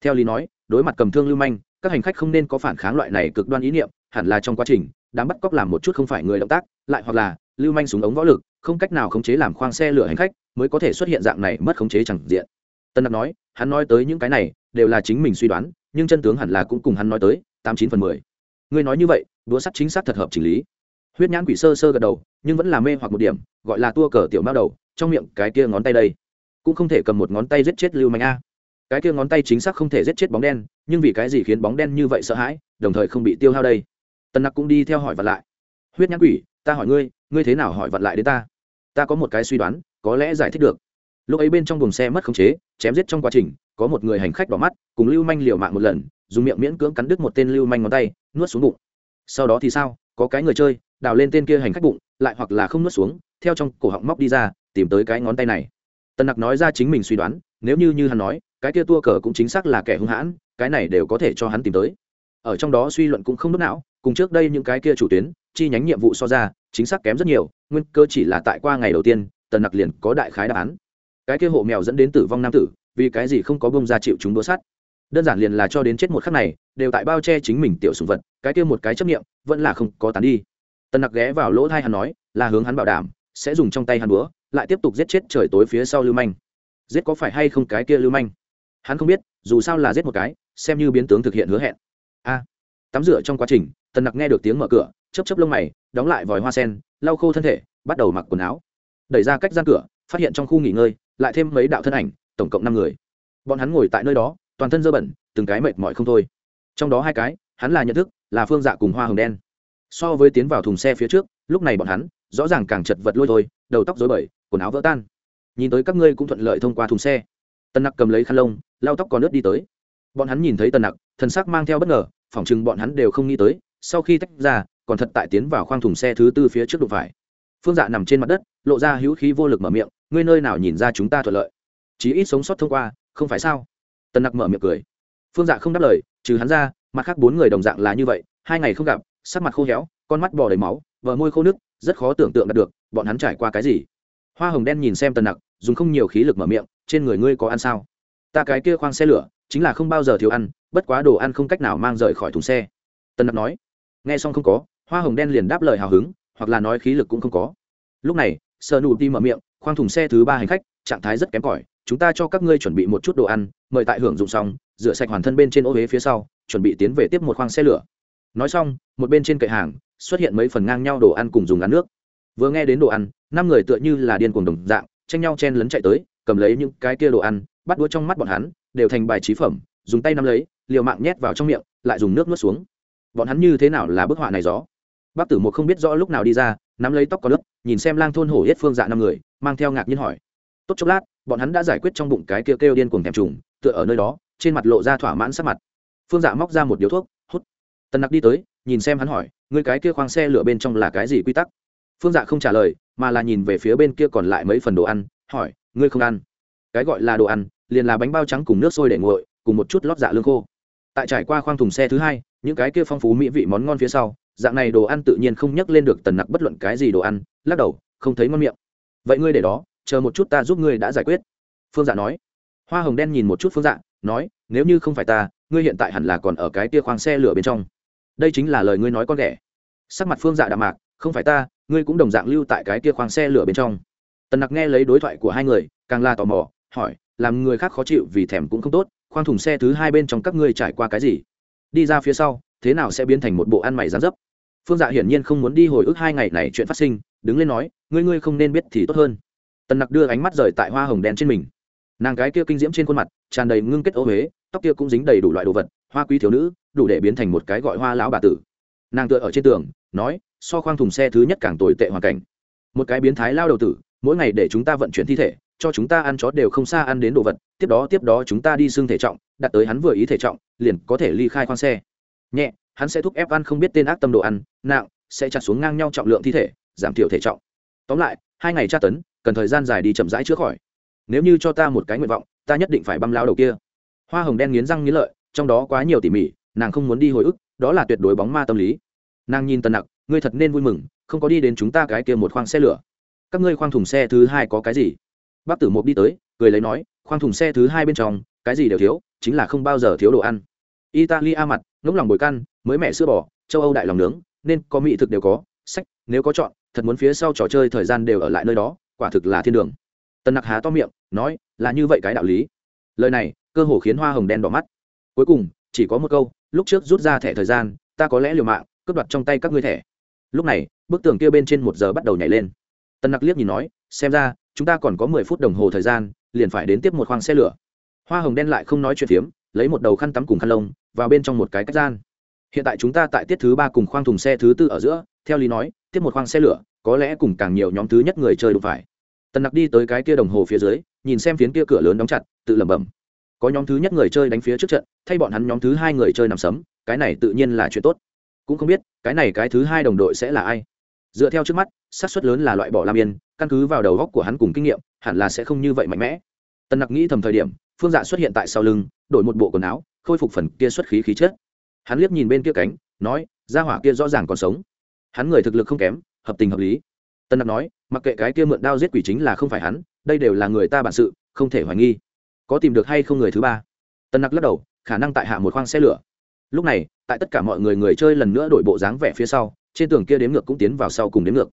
Theo lý nói đối mặt cầm thương lưu manh, các hành khách không nên có phản kháng loại này cực đoan ý niệm, hẳn là trong quá trình, đám bắt cóc làm một chút không phải người động tác, lại hoặc là, lưu manh súng ống võ lực, không cách nào khống chế làm khoang xe lửa hành khách, mới có thể xuất hiện dạng này mất khống chế chẳng diện. Tân đặc nói, hắn nói tới những cái này, đều là chính mình suy đoán, nhưng chân tướng hẳn là cũng cùng hắn nói tới, tám chín phần mười. Ngươi nói như vậy đũa sắt chính xác thật hợp chỉnh lý. Huyết nhãn quỷ sơ sơ gật đầu, nhưng vẫn là mê hoặc một điểm, gọi là tua cờ tiểu mao đầu, trong miệng cái kia ngón tay đây. Cũng không thể cầm một ngón tay giết chết lưu manh a cái kia ngón tay chính xác không thể giết chết bóng đen, nhưng vì cái gì khiến bóng đen như vậy sợ hãi, đồng thời không bị tiêu hao đây? Tần nặc cũng đi theo hỏi vặt lại. Huyết nhãn quỷ, ta hỏi ngươi ngươi thế nào hỏi vặt lại đến ta? Ta có một cái suy đoán, có lẽ giải thích được. Lúc ấy bên trong buồng xe mất khống chế, chém giết trong quá trình, có một người hành khách đỏ mắt, cùng lưu manh liều mạng một lần, dùng miệng miễn cưỡng cắn đứt một tên lưu manh ngón tay, nuốt xuống bụng. Sau đó thì sao? Có cái người chơi, đào lên tên kia hành khách bụng, lại hoặc là không nuốt xuống, theo trong cổ họng móc đi ra, tìm tới cái ngón tay này. Tần nặc nói ra chính mình suy đoán, nếu như như hắn nói cái kia tua cờ cũng chính xác là kẻ hung hãn, cái này đều có thể cho hắn tìm tới. Ở trong đó suy luận cũng không đốt não, cùng trước đây những cái kia chủ tuyến, chi nhánh nhiệm vụ so ra, chính xác kém rất nhiều, nguyên cơ chỉ là tại qua ngày đầu tiên, tần nặc liền có đại khái đáp án. Cái kia hộ mèo dẫn đến tử vong nam tử, vì cái gì không có bông ra chịu chúng đua sắt đơn giản liền là cho đến chết một khắc này, đều tại bao che chính mình tiểu sùng vật, cái kia một cái chấp nghiệm vẫn là không có tán đi. Tần nặc ghé vào lỗ thai hắn nói, là hướng hắn bảo đảm, sẽ dùng trong tay hắn búa, lại tiếp tục giết chết trời tối phía sau lưu manh. Giết có phải hay không cái kia lưu manh? Hắn không biết, dù sao là giết một cái, xem như biến tướng thực hiện hứa hẹn. A, tắm rửa trong quá trình, tần nặc nghe được tiếng mở cửa chấp chấp lông mày, đóng lại vòi hoa sen, lau khô thân thể, bắt đầu mặc quần áo. Đẩy ra cách gian cửa, phát hiện trong khu nghỉ ngơi, lại thêm mấy đạo thân ảnh, tổng cộng năm người. Bọn hắn ngồi tại nơi đó, toàn thân dơ bẩn, từng cái mệt mỏi không thôi. Trong đó hai cái, hắn là nhận thức, là phương dạ cùng hoa hồng đen. So với tiến vào thùng xe phía trước, lúc này bọn hắn, rõ ràng càng chật vật lôi thôi, đầu tóc dối bời, quần áo vỡ tan. Nhìn tới các ngươi cũng thuận lợi thông qua thùng xe. Tân nặc cầm lấy khăn lông lau tóc còn nước đi tới. Bọn hắn nhìn thấy tần nặc, thần sắc mang theo bất ngờ, phỏng chừng bọn hắn đều không nghĩ tới, sau khi tách ra, còn thật tại tiến vào khoang thùng xe thứ tư phía trước đụng phải. Phương dạ nằm trên mặt đất, lộ ra hữu khí vô lực mở miệng, ngươi nơi nào nhìn ra chúng ta thuận lợi? Chí ít sống sót thông qua, không phải sao? Tần nặc mở miệng cười. Phương dạ không đáp lời, trừ hắn ra, mặt khác bốn người đồng dạng là như vậy, hai ngày không gặp, sắc mặt khô héo, con mắt bò đầy máu vợ môi khô nước rất khó tưởng tượng đạt được, bọn hắn trải qua cái gì. Hoa hồng đen nhìn xem tần nặc, dùng không nhiều khí lực mở miệng, trên người ngươi có ăn sao? Ta cái kia khoang xe lửa, chính là không bao giờ thiếu ăn, bất quá đồ ăn không cách nào mang rời khỏi thùng xe. Tần nặc nói. Nghe xong không có, hoa hồng đen liền đáp lời hào hứng, hoặc là nói khí lực cũng không có. Lúc này sợ nụ đi mở miệng, khoang thùng xe thứ ba hành khách, trạng thái rất kém cỏi, chúng ta cho các ngươi chuẩn bị một chút đồ ăn, mời tại hưởng dụng xong, rửa sạch hoàn thân bên trên ô huế phía sau, chuẩn bị tiến về tiếp một khoang xe lửa. Nói xong, một bên trên kệ hàng, xuất hiện mấy phần ngang nhau đồ ăn cùng dùng ngắn nước. Vừa nghe đến đồ ăn, năm người tựa như là điên cuồng đồng dạng, tranh nhau chen lấn chạy tới, cầm lấy những cái kia đồ ăn bắt đũa trong mắt bọn hắn, đều thành bài trí phẩm, dùng tay nắm lấy, liều mạng nhét vào trong miệng, lại dùng nước nuốt xuống. Bọn hắn như thế nào là bức họa này gió? Bác tử một không biết rõ lúc nào đi ra, nắm lấy tóc có lớp, nhìn xem lang thôn hổ hết phương dạ năm người, mang theo ngạc nhiên hỏi. Tốt chốc lát, bọn hắn đã giải quyết trong bụng cái kêu kêu điên cuồng thèm trùng, tựa ở nơi đó, trên mặt lộ ra thỏa mãn sắc mặt. Phương dạ móc ra một điếu thuốc, hút. Tần nặc đi tới, nhìn xem hắn hỏi người cái kia khoang xe lửa bên trong là cái gì quy tắc? Phương dạ không trả lời, mà là nhìn về phía bên kia còn lại mấy phần đồ ăn, hỏi, ngươi không ăn? Cái gọi là đồ ăn, liền là bánh bao trắng cùng nước sôi để nguội, cùng một chút lót dạ lương khô. Tại trải qua khoang thùng xe thứ hai, những cái kia phong phú mỹ vị món ngon phía sau, dạng này đồ ăn tự nhiên không nhắc lên được tần nặc bất luận cái gì đồ ăn, lắc đầu, không thấy ngon miệng. Vậy ngươi để đó, chờ một chút ta giúp ngươi đã giải quyết. Phương dạ nói. Hoa hồng đen nhìn một chút phương dạ nói, nếu như không phải ta, ngươi hiện tại hẳn là còn ở cái kia khoang xe lửa bên trong. Đây chính là lời ngươi nói con ghẻ. Sắc mặt phương dạ đạm mạc, không phải ta, ngươi cũng đồng dạng lưu tại cái kia khoang xe lửa bên trong. Tần nặc nghe lấy đối thoại của hai người, càng là tò mò hỏi, làm người khác khó chịu vì thèm cũng không tốt, khoang thùng xe thứ hai bên trong các ngươi trải qua cái gì? Đi ra phía sau, thế nào sẽ biến thành một bộ ăn mày gián dấp? Phương dạ hiển nhiên không muốn đi hồi ức hai ngày này chuyện phát sinh, đứng lên nói, ngươi ngươi không nên biết thì tốt hơn. Tần nặc đưa ánh mắt rời tại hoa hồng đen trên mình. Nàng cái kia kinh diễm trên khuôn mặt, tràn đầy ngưng kết ô huế, tóc kia cũng dính đầy đủ loại đồ vật, hoa quý thiếu nữ, đủ để biến thành một cái gọi hoa lão bà tử. Nàng tựa ở trên tường, nói, so khoang thùng xe thứ nhất càng tồi tệ hoàn cảnh. Một cái biến thái lao đầu tử, mỗi ngày để chúng ta vận chuyển thi thể cho chúng ta ăn chó đều không xa ăn đến đồ vật, tiếp đó tiếp đó chúng ta đi xương thể trọng đặt tới hắn vừa ý thể trọng, liền có thể ly khai khoang xe. Nhẹ, hắn sẽ thúc ép ăn không biết tên ác tâm đồ ăn, nặng, sẽ chặt xuống ngang nhau trọng lượng thi thể, giảm thiểu thể trọng. Tóm lại, hai ngày tra tấn, cần thời gian dài đi chậm rãi chữa khỏi. Nếu như cho ta một cái nguyện vọng, ta nhất định phải băm lao đầu kia. Hoa hồng đen nghiến răng nghiến lợi, trong đó quá nhiều tỉ mỉ, nàng không muốn đi hồi ức, đó là tuyệt đối bóng ma tâm lý. Nàng nhìn tần nặc, ngươi thật nên vui mừng, không có đi đến chúng ta cái kia một khoang xe lửa. Các ngươi khoang thùng xe thứ hai có cái gì? Bác tử mục đi tới, cười lấy nói, khoang thùng xe thứ hai bên trong, cái gì đều thiếu, chính là không bao giờ thiếu đồ ăn. Italia mặt, ngỗng lòng bồi căn, mới mẹ sữa bò, châu âu đại lòng nướng, nên có mỹ thực đều có, sách, nếu có chọn, thật muốn phía sau trò chơi thời gian đều ở lại nơi đó, quả thực là thiên đường. Tần nặc há to miệng, nói, là như vậy cái đạo lý. Lời này, cơ hồ khiến hoa hồng đen đỏ mắt. Cuối cùng, chỉ có một câu, lúc trước rút ra thẻ thời gian, ta có lẽ liều mạng, cướp đoạt trong tay các ngươi thẻ. Lúc này, bức tường kia bên trên một giờ bắt đầu nhảy lên. Tần nặc liếc nhìn nói, xem ra chúng ta còn có mười phút đồng hồ thời gian, liền phải đến tiếp một khoang xe lửa. Hoa hồng đen lại không nói chuyện phiếm, lấy một đầu khăn tắm cùng khăn lông, vào bên trong một cái cách gian. Hiện tại chúng ta tại tiết thứ ba cùng khoang thùng xe thứ tư ở giữa, theo lý nói, tiếp một khoang xe lửa, có lẽ cùng càng nhiều nhóm thứ nhất người chơi đủ phải. Tần nặc đi tới cái kia đồng hồ phía dưới, nhìn xem phiến kia cửa lớn đóng chặt, tự lẩm bẩm. Có nhóm thứ nhất người chơi đánh phía trước trận, thay bọn hắn nhóm thứ hai người chơi nằm sấm, cái này tự nhiên là chuyện tốt. Cũng không biết, cái này cái thứ hai đồng đội sẽ là ai. Dựa theo trước mắt xác suất lớn là loại bỏ lam yên, căn cứ vào đầu góc của hắn cùng kinh nghiệm, hẳn là sẽ không như vậy mạnh mẽ. Tần nặc nghĩ thầm thời điểm, phương dạ xuất hiện tại sau lưng, đổi một bộ quần áo, khôi phục phần kia xuất khí khí chết hắn liếc nhìn bên kia cánh, nói ra hỏa kia rõ ràng còn sống. Hắn người thực lực không kém, hợp tình hợp lý. Tân nặc nói, mặc kệ cái kia mượn đao giết quỷ chính là không phải hắn, đây đều là người ta bản sự, không thể hoài nghi. Có tìm được hay không người thứ ba? Tân nặc lắc đầu, khả năng tại hạ một khoang xe lửa. Lúc này, tại tất cả mọi người người chơi lần nữa đổi bộ dáng vẻ phía sau, trên tường kia đếm ngược cũng tiến vào sau cùng đếm ngược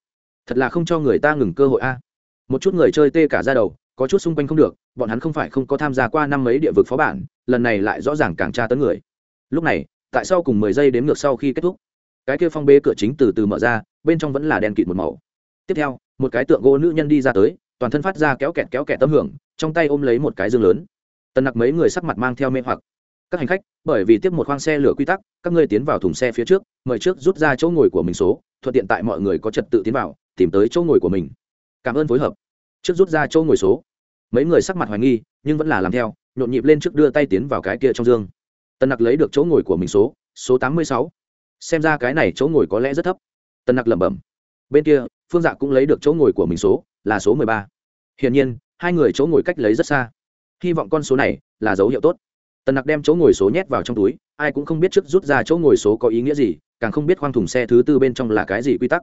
thật là không cho người ta ngừng cơ hội a. Một chút người chơi tê cả ra đầu, có chút xung quanh không được, bọn hắn không phải không có tham gia qua năm mấy địa vực phó bản, lần này lại rõ ràng càng tra tấn người. Lúc này, tại sao cùng mười giây đếm ngược sau khi kết thúc, cái kia phong bê cửa chính từ từ mở ra, bên trong vẫn là đen kịt một màu. Tiếp theo, một cái tượng gỗ nữ nhân đi ra tới, toàn thân phát ra kéo kẹt kéo kẹt tấm hưởng, trong tay ôm lấy một cái dương lớn. Tần nặc mấy người sắc mặt mang theo mê hoặc. Các hành khách, bởi vì tiếp một khoang xe lửa quy tắc, các ngươi tiến vào thùng xe phía trước, mời trước rút ra chỗ ngồi của mình số, thuận tiện tại mọi người có trật tự tiến vào tìm tới chỗ ngồi của mình. Cảm ơn phối hợp. Trước rút ra chỗ ngồi số. Mấy người sắc mặt hoài nghi, nhưng vẫn là làm theo, nhộn nhịp lên trước đưa tay tiến vào cái kia trong dương. Tần nặc lấy được chỗ ngồi của mình số số tám mươi sáu. Xem ra cái này chỗ ngồi có lẽ rất thấp. Tần nặc lẩm bẩm. Bên kia, phương dạ cũng lấy được chỗ ngồi của mình số, là số mười ba. Hiển nhiên, hai người chỗ ngồi cách lấy rất xa. Hy vọng con số này là dấu hiệu tốt. Tần nặc đem chỗ ngồi số nhét vào trong túi, ai cũng không biết trước rút ra chỗ ngồi số có ý nghĩa gì, càng không biết khoang thùng xe thứ tư bên trong là cái gì quy tắc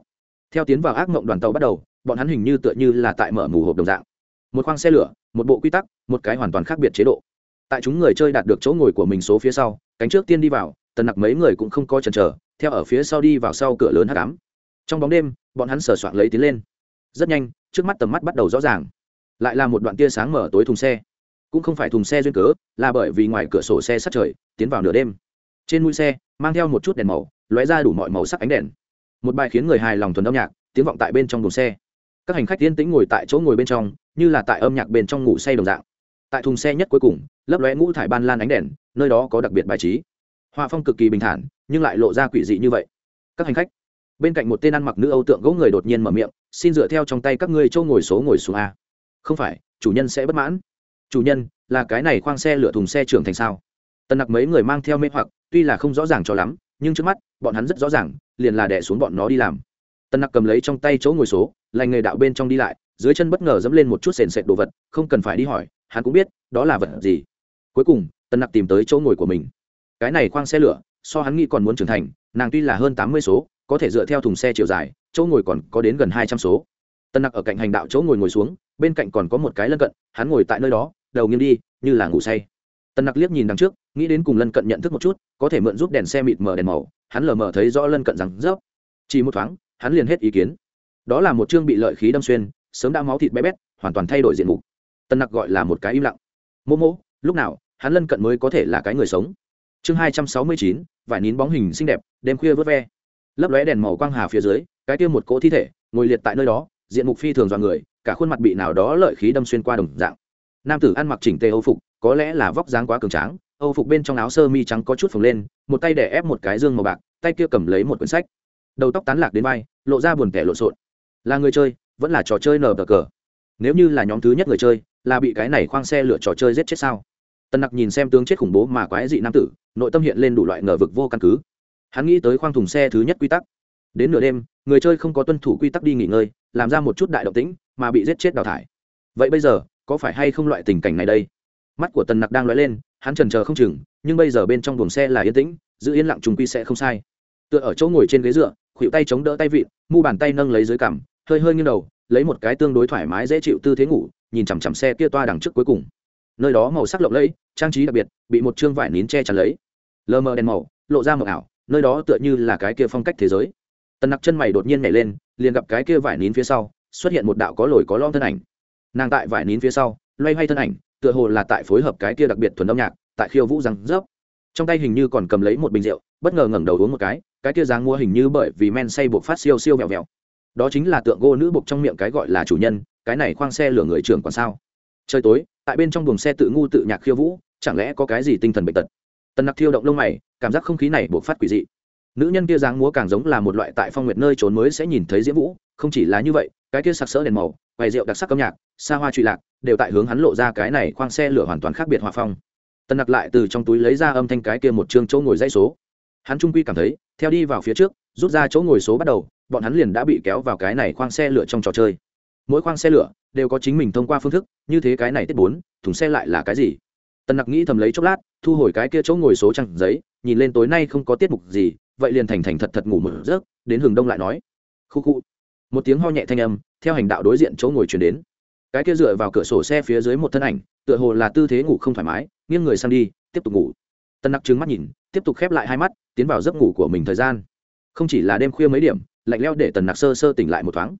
theo tiến vào ác mộng đoàn tàu bắt đầu, bọn hắn hình như tựa như là tại mở mù hộp đồng dạng. Một khoang xe lửa, một bộ quy tắc, một cái hoàn toàn khác biệt chế độ. Tại chúng người chơi đạt được chỗ ngồi của mình số phía sau, cánh trước tiên đi vào, tần nặc mấy người cũng không có chần chờ, theo ở phía sau đi vào sau cửa lớn h tám trong bóng đêm, bọn hắn sờ soạn lấy tiến lên. Rất nhanh, trước mắt tầm mắt bắt đầu rõ ràng. Lại là một đoạn tia sáng mở tối thùng xe. Cũng không phải thùng xe duyên cớ, là bởi vì ngoài cửa sổ xe sắt trời, tiến vào nửa đêm. Trên mũi xe, mang theo một chút đèn màu, lóe ra đủ mọi màu sắc ánh đèn một bài khiến người hài lòng thuần âm nhạc, tiếng vọng tại bên trong đồn xe. Các hành khách yên tĩnh ngồi tại chỗ ngồi bên trong, như là tại âm nhạc bên trong ngủ say đồng dạng. Tại thùng xe nhất cuối cùng, lấp lóe ngũ thải ban lan ánh đèn, nơi đó có đặc biệt bài trí. Họa phong cực kỳ bình thản, nhưng lại lộ ra quỷ dị như vậy. Các hành khách, bên cạnh một tên ăn mặc nữ âu tượng gỗ người đột nhiên mở miệng, xin dựa theo trong tay các ngươi châu ngồi số ngồi xuống a. Không phải, chủ nhân sẽ bất mãn. Chủ nhân, là cái này khoang xe lửa thùng xe trưởng thành sao? Tần nặc mấy người mang theo mê hoặc, tuy là không rõ ràng cho lắm, nhưng trước mắt, bọn hắn rất rõ ràng liền là đẻ xuống bọn nó đi làm. Tần nặc cầm lấy trong tay chỗ ngồi số, lành nghề đạo bên trong đi lại, dưới chân bất ngờ dẫm lên một chút sền sệt đồ vật, không cần phải đi hỏi, hắn cũng biết, đó là vật gì. Cuối cùng tần nặc tìm tới chỗ ngồi của mình. Cái này khoang xe lửa, so hắn nghĩ còn muốn trưởng thành, nàng tuy là hơn tám mươi số, có thể dựa theo thùng xe chiều dài, chỗ ngồi còn có đến gần hai trăm số. Tần nặc ở cạnh hành đạo chỗ ngồi ngồi xuống, bên cạnh còn có một cái lân cận, hắn ngồi tại nơi đó, đầu nghiêng đi, như là ngủ say. Tần nặc liếc nhìn đằng trước nghĩ đến cùng lân cận nhận thức một chút, có thể mượn giúp đèn xe mịt mờ đèn màu, hắn lờ mờ thấy rõ lân cận rằng rớp. Chỉ một thoáng, hắn liền hết ý kiến. Đó là một chương bị lợi khí đâm xuyên, sớm đã máu thịt bé bét, hoàn toàn thay đổi diện mục. Tân nặc gọi là một cái im lặng. Mô mô, lúc nào, hắn lân cận mới có thể là cái người sống? Chương hai trăm sáu mươi chín, vải nín bóng hình xinh đẹp, đêm khuya vớt ve. Lấp lóe đèn màu quang hà phía dưới, cái kia một cỗ thi thể, ngồi liệt tại nơi đó, diện mục phi thường dọa người, cả khuôn mặt bị nào đó lợi khí đâm xuyên qua đồng dạng. Nam tử ăn mặc chỉnh tề âu phục, có lẽ là vóc dáng quá cường tráng âu phục bên trong áo sơ mi trắng có chút phồng lên, một tay để ép một cái dương màu bạc, tay kia cầm lấy một quyển sách. Đầu tóc tán lạc đến vai, lộ ra buồn kẻ lộn xộn. Là người chơi, vẫn là trò chơi nờ cờ? Nếu như là nhóm thứ nhất người chơi, là bị cái này khoang xe lửa trò chơi giết chết sao? Tân nặc nhìn xem tướng chết khủng bố mà quái dị nam tử, nội tâm hiện lên đủ loại ngờ vực vô căn cứ. Hắn nghĩ tới khoang thùng xe thứ nhất quy tắc. Đến nửa đêm, người chơi không có tuân thủ quy tắc đi nghỉ ngơi, làm ra một chút đại động tĩnh, mà bị giết chết đào thải. Vậy bây giờ, có phải hay không loại tình cảnh này đây? Mắt của tần nặc đang l lên hắn trần chờ không chừng, nhưng bây giờ bên trong buồng xe là yên tĩnh, giữ yên lặng trùng quy sẽ không sai. Tựa ở chỗ ngồi trên ghế dựa khuỵu tay chống đỡ tay vịn, mu bàn tay nâng lấy dưới cằm, hơi hơi nghiêng đầu, lấy một cái tương đối thoải mái dễ chịu tư thế ngủ, nhìn chằm chằm xe kia toa đằng trước cuối cùng. Nơi đó màu sắc lộng lẫy, trang trí đặc biệt, bị một chương vải nín che chắn lấy. Lờ mờ đèn màu, lộ ra mờ ảo, nơi đó tựa như là cái kia phong cách thế giới. Tần nặc chân mày đột nhiên nhảy lên, liền gặp cái kia vải nín phía sau, xuất hiện một đạo có lồi có lon thân ảnh. Nàng tại vải nín phía sau, loay hoay thân ảnh tựa hồ là tại phối hợp cái kia đặc biệt thuần âm nhạc, tại khiêu vũ răng rớp. Trong tay hình như còn cầm lấy một bình rượu, bất ngờ ngẩng đầu uống một cái cái kia dáng mua hình như bởi vì men say buộc phát siêu siêu vẹo vẹo. Đó chính là tượng gỗ nữ buộc trong miệng cái gọi là chủ nhân, cái này khoang xe lửa người trưởng còn sao? Trời tối, tại bên trong buồng xe tự ngu tự nhạc khiêu vũ, chẳng lẽ có cái gì tinh thần bệnh tật? Tần nặc thiêu động lông mày, cảm giác không khí này buộc phát quỷ dị. Nữ nhân kia dáng múa càng giống là một loại tại phong nguyệt nơi trốn mới sẽ nhìn thấy diễm vũ, không chỉ là như vậy cái kia sặc sỡ đèn màu, quầy rượu đặc sắc âm nhạc, xa hoa trụy lạc, đều tại hướng hắn lộ ra cái này khoang xe lửa hoàn toàn khác biệt hòa phong. Tần nặc lại từ trong túi lấy ra âm thanh cái kia một chương chỗ ngồi dãy số. Hắn trung quy cảm thấy, theo đi vào phía trước, rút ra chỗ ngồi số bắt đầu, bọn hắn liền đã bị kéo vào cái này khoang xe lửa trong trò chơi. Mỗi khoang xe lửa đều có chính mình thông qua phương thức, như thế cái này tiết bốn, thùng xe lại là cái gì? Tần nặc nghĩ thầm lấy chốc lát, thu hồi cái kia chỗ ngồi số trăng giấy, nhìn lên tối nay không có tiết mục gì, vậy liền thành thành thật thật ngủ mở rớt đến hừng đông lại nói. Khu khu một tiếng ho nhẹ thanh âm, theo hành đạo đối diện chỗ ngồi chuyển đến. Cái kia dựa vào cửa sổ xe phía dưới một thân ảnh, tựa hồ là tư thế ngủ không thoải mái, nghiêng người sang đi, tiếp tục ngủ. Tân nặc trứng mắt nhìn, tiếp tục khép lại hai mắt, tiến vào giấc ngủ của mình thời gian. Không chỉ là đêm khuya mấy điểm, lạnh leo để tần nặc sơ sơ tỉnh lại một thoáng.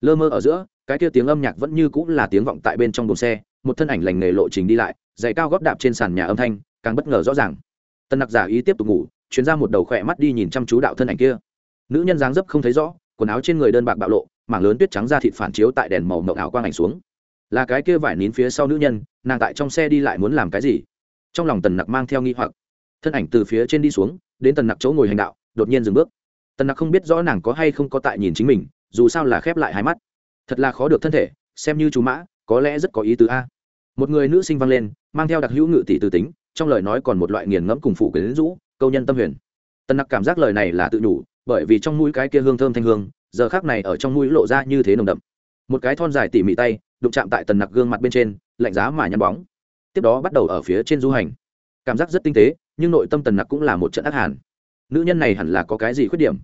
Lơ mơ ở giữa, cái kia tiếng âm nhạc vẫn như cũng là tiếng vọng tại bên trong đồn xe, một thân ảnh lành nghề lộ trình đi lại dày cao góp đạp trên sàn nhà âm thanh, càng bất ngờ rõ ràng. Tần nặc giả ý tiếp tục ngủ, chuyến ra một đầu khỏe mắt đi nhìn chăm chú đạo thân ảnh kia. Nữ nhân dáng dấp không thấy rõ quần áo trên người đơn bạc bạo lộ, mảng lớn tuyết trắng ra thịt phản chiếu tại đèn màu mộng ảo quang ảnh xuống. Là cái kia vải nín phía sau nữ nhân, nàng tại trong xe đi lại muốn làm cái gì? Trong lòng tần nặc mang theo nghi hoặc. Thân ảnh từ phía trên đi xuống, đến tần nặc chỗ ngồi hành đạo, đột nhiên dừng bước. Tần nặc không biết rõ nàng có hay không có tại nhìn chính mình, dù sao là khép lại hai mắt. Thật là khó được thân thể, xem như chú mã, có lẽ rất có ý tứ a. Một người nữ sinh vang lên, mang theo đặc hữu ngự tỷ tư tính, trong lời nói còn một loại nghiền ngẫm cùng phụ quyến rũ, câu nhân tâm huyền. Tần nặc cảm giác lời này là tự đủ bởi vì trong mũi cái kia hương thơm thanh hương, giờ khác này ở trong mũi lộ ra như thế nồng đậm. Một cái thon dài tỉ mỉ tay, đụng chạm tại tần nặc gương mặt bên trên, lạnh giá mà nhăn bóng. Tiếp đó bắt đầu ở phía trên du hành. Cảm giác rất tinh tế, nhưng nội tâm tần nặc cũng là một trận ác hàn. Nữ nhân này hẳn là có cái gì khuyết điểm?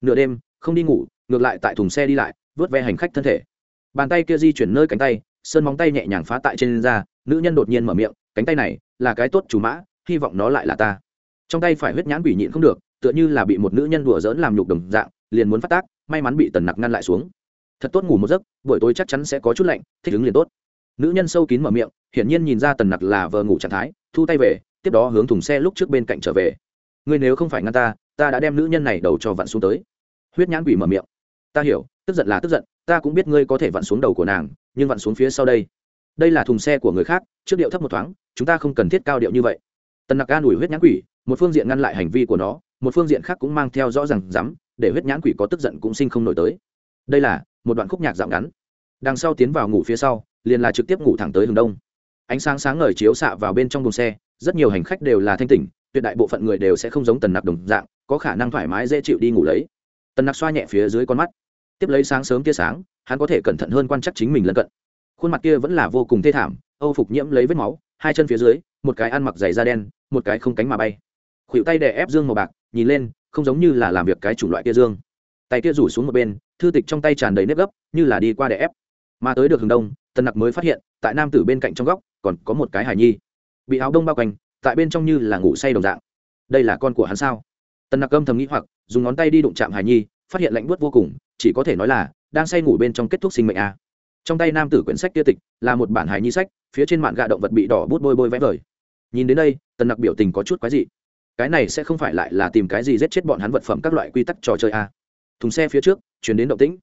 Nửa đêm, không đi ngủ, ngược lại tại thùng xe đi lại, vớt ve hành khách thân thể. Bàn tay kia di chuyển nơi cánh tay, sơn móng tay nhẹ nhàng phá tại trên da, nữ nhân đột nhiên mở miệng, cánh tay này là cái tốt chủ mã, hy vọng nó lại là ta. Trong tay phải huyết nhãn quỷ nhịn không được tựa như là bị một nữ nhân đùa dỡn làm nhục đồng dạng, liền muốn phát tác, may mắn bị tần nặc ngăn lại xuống. Thật tốt ngủ một giấc, buổi tối chắc chắn sẽ có chút lạnh, thích ứng liền tốt. Nữ nhân sâu kín mở miệng, hiển nhiên nhìn ra tần nặc là vờ ngủ trạng thái, thu tay về, tiếp đó hướng thùng xe lúc trước bên cạnh trở về. Ngươi nếu không phải ngăn ta ta đã đem nữ nhân này đầu cho vặn xuống tới. Huyết nhãn quỷ mở miệng. Ta hiểu, tức giận là tức giận, ta cũng biết ngươi có thể vặn xuống đầu của nàng, nhưng vặn xuống phía sau đây. Đây là thùng xe của người khác, trước điệu thấp một thoáng, chúng ta không cần thiết cao điệu như vậy. Tần nặc ca đuổi huyết nhãn quỷ, một phương diện ngăn lại hành vi của nó một phương diện khác cũng mang theo rõ r à n g rắm, để huyết nhãn quỷ có tức giận cũng sinh không nổi tới. Đây là một đoạn khúc nhạc dạo ngắn. Đằng sau tiến vào ngủ phía sau, liền là trực tiếp ngủ thẳng tới hướng đông. Ánh sáng sáng ngời chiếu xạ vào bên trong đồn xe, rất nhiều hành khách đều là thanh tỉnh, tuyệt đại bộ phận người đều sẽ không giống tần nặc đồng dạng, có khả năng thoải mái dễ chịu đi ngủ lấy. Tần nặc xoa nhẹ phía dưới con mắt. Tiếp lấy sáng sớm tia sáng, hắn có thể cẩn thận hơn quan chắc chính mình lân cận. Khuôn mặt kia vẫn là vô cùng thê thảm, âu phục nhiễm lấy vết máu, hai chân phía dưới, một cái ăn mặc giày da đen, một cái không cánh mà bay khuỵu tay đè ép dương màu bạc, nhìn lên, không giống như là làm việc cái chủng loại kia dương. Tay kia rủ xuống một bên, thư tịch trong tay tràn đầy nếp gấp, như là đi qua đè ép. Mà tới được hướng đông, tần nặc mới phát hiện, tại nam tử bên cạnh trong góc, còn có một cái hải nhi. Bị áo đông bao quanh, tại bên trong như là ngủ say đồng dạng. Đây là con của hắn sao? Tần nặc âm thầm nghĩ hoặc, dùng ngón tay đi đụng chạm hải nhi, phát hiện lạnh buốt vô cùng, chỉ có thể nói là, đang say ngủ bên trong kết thúc sinh mệnh a. Trong tay nam tử quyển sách tiêu tịch, là một bản hải nhi sách, phía trên mạn gạ động vật bị đỏ bút bôi bôi vẽ vời. Nhìn đến đây, tần nặc biểu tình có chút quái dị cái này sẽ không phải lại là tìm cái gì giết chết bọn hắn vật phẩm các loại quy tắc trò chơi a thùng xe phía trước, chuyển đến động tĩnh.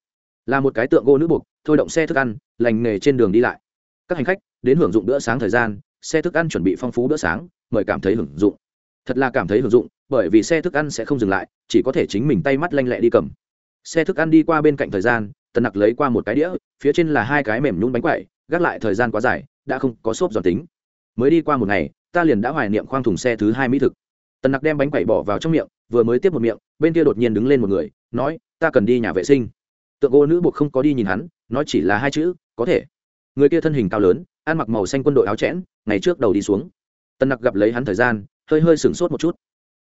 Là một cái tượng gỗ nữ buộc, thôi động xe thức ăn, lành nghề trên đường đi lại. Các hành khách, đến hưởng dụng bữa sáng thời gian, xe thức ăn chuẩn bị phong phú bữa sáng, mời cảm thấy hưởng dụng. Thật là cảm thấy hưởng dụng, bởi vì xe thức ăn sẽ không dừng lại, chỉ có thể chính mình tay mắt lanh lẹ đi cầm. Xe thức ăn đi qua bên cạnh thời gian, tần nặc lấy qua một cái đĩa, phía trên là hai cái mềm nhún bánh quậy gác lại thời gian quá dài, đã không có xốp giòn tính. Mới đi qua một ngày, ta liền đã hoài niệm khoang thùng xe thứ hai mỹ thực tần nặc đem bánh quẩy bỏ vào trong miệng, vừa mới tiếp một miệng, bên kia đột nhiên đứng lên một người, nói, ta cần đi nhà vệ sinh. Tượng gỗ nữ buộc không có đi nhìn hắn, nói chỉ là hai chữ, có thể. Người kia thân hình cao lớn, ăn mặc màu xanh quân đội áo chẽn, ngày trước đầu đi xuống. Tần nặc gặp lấy hắn thời gian, hơi hơi sửng sốt một chút.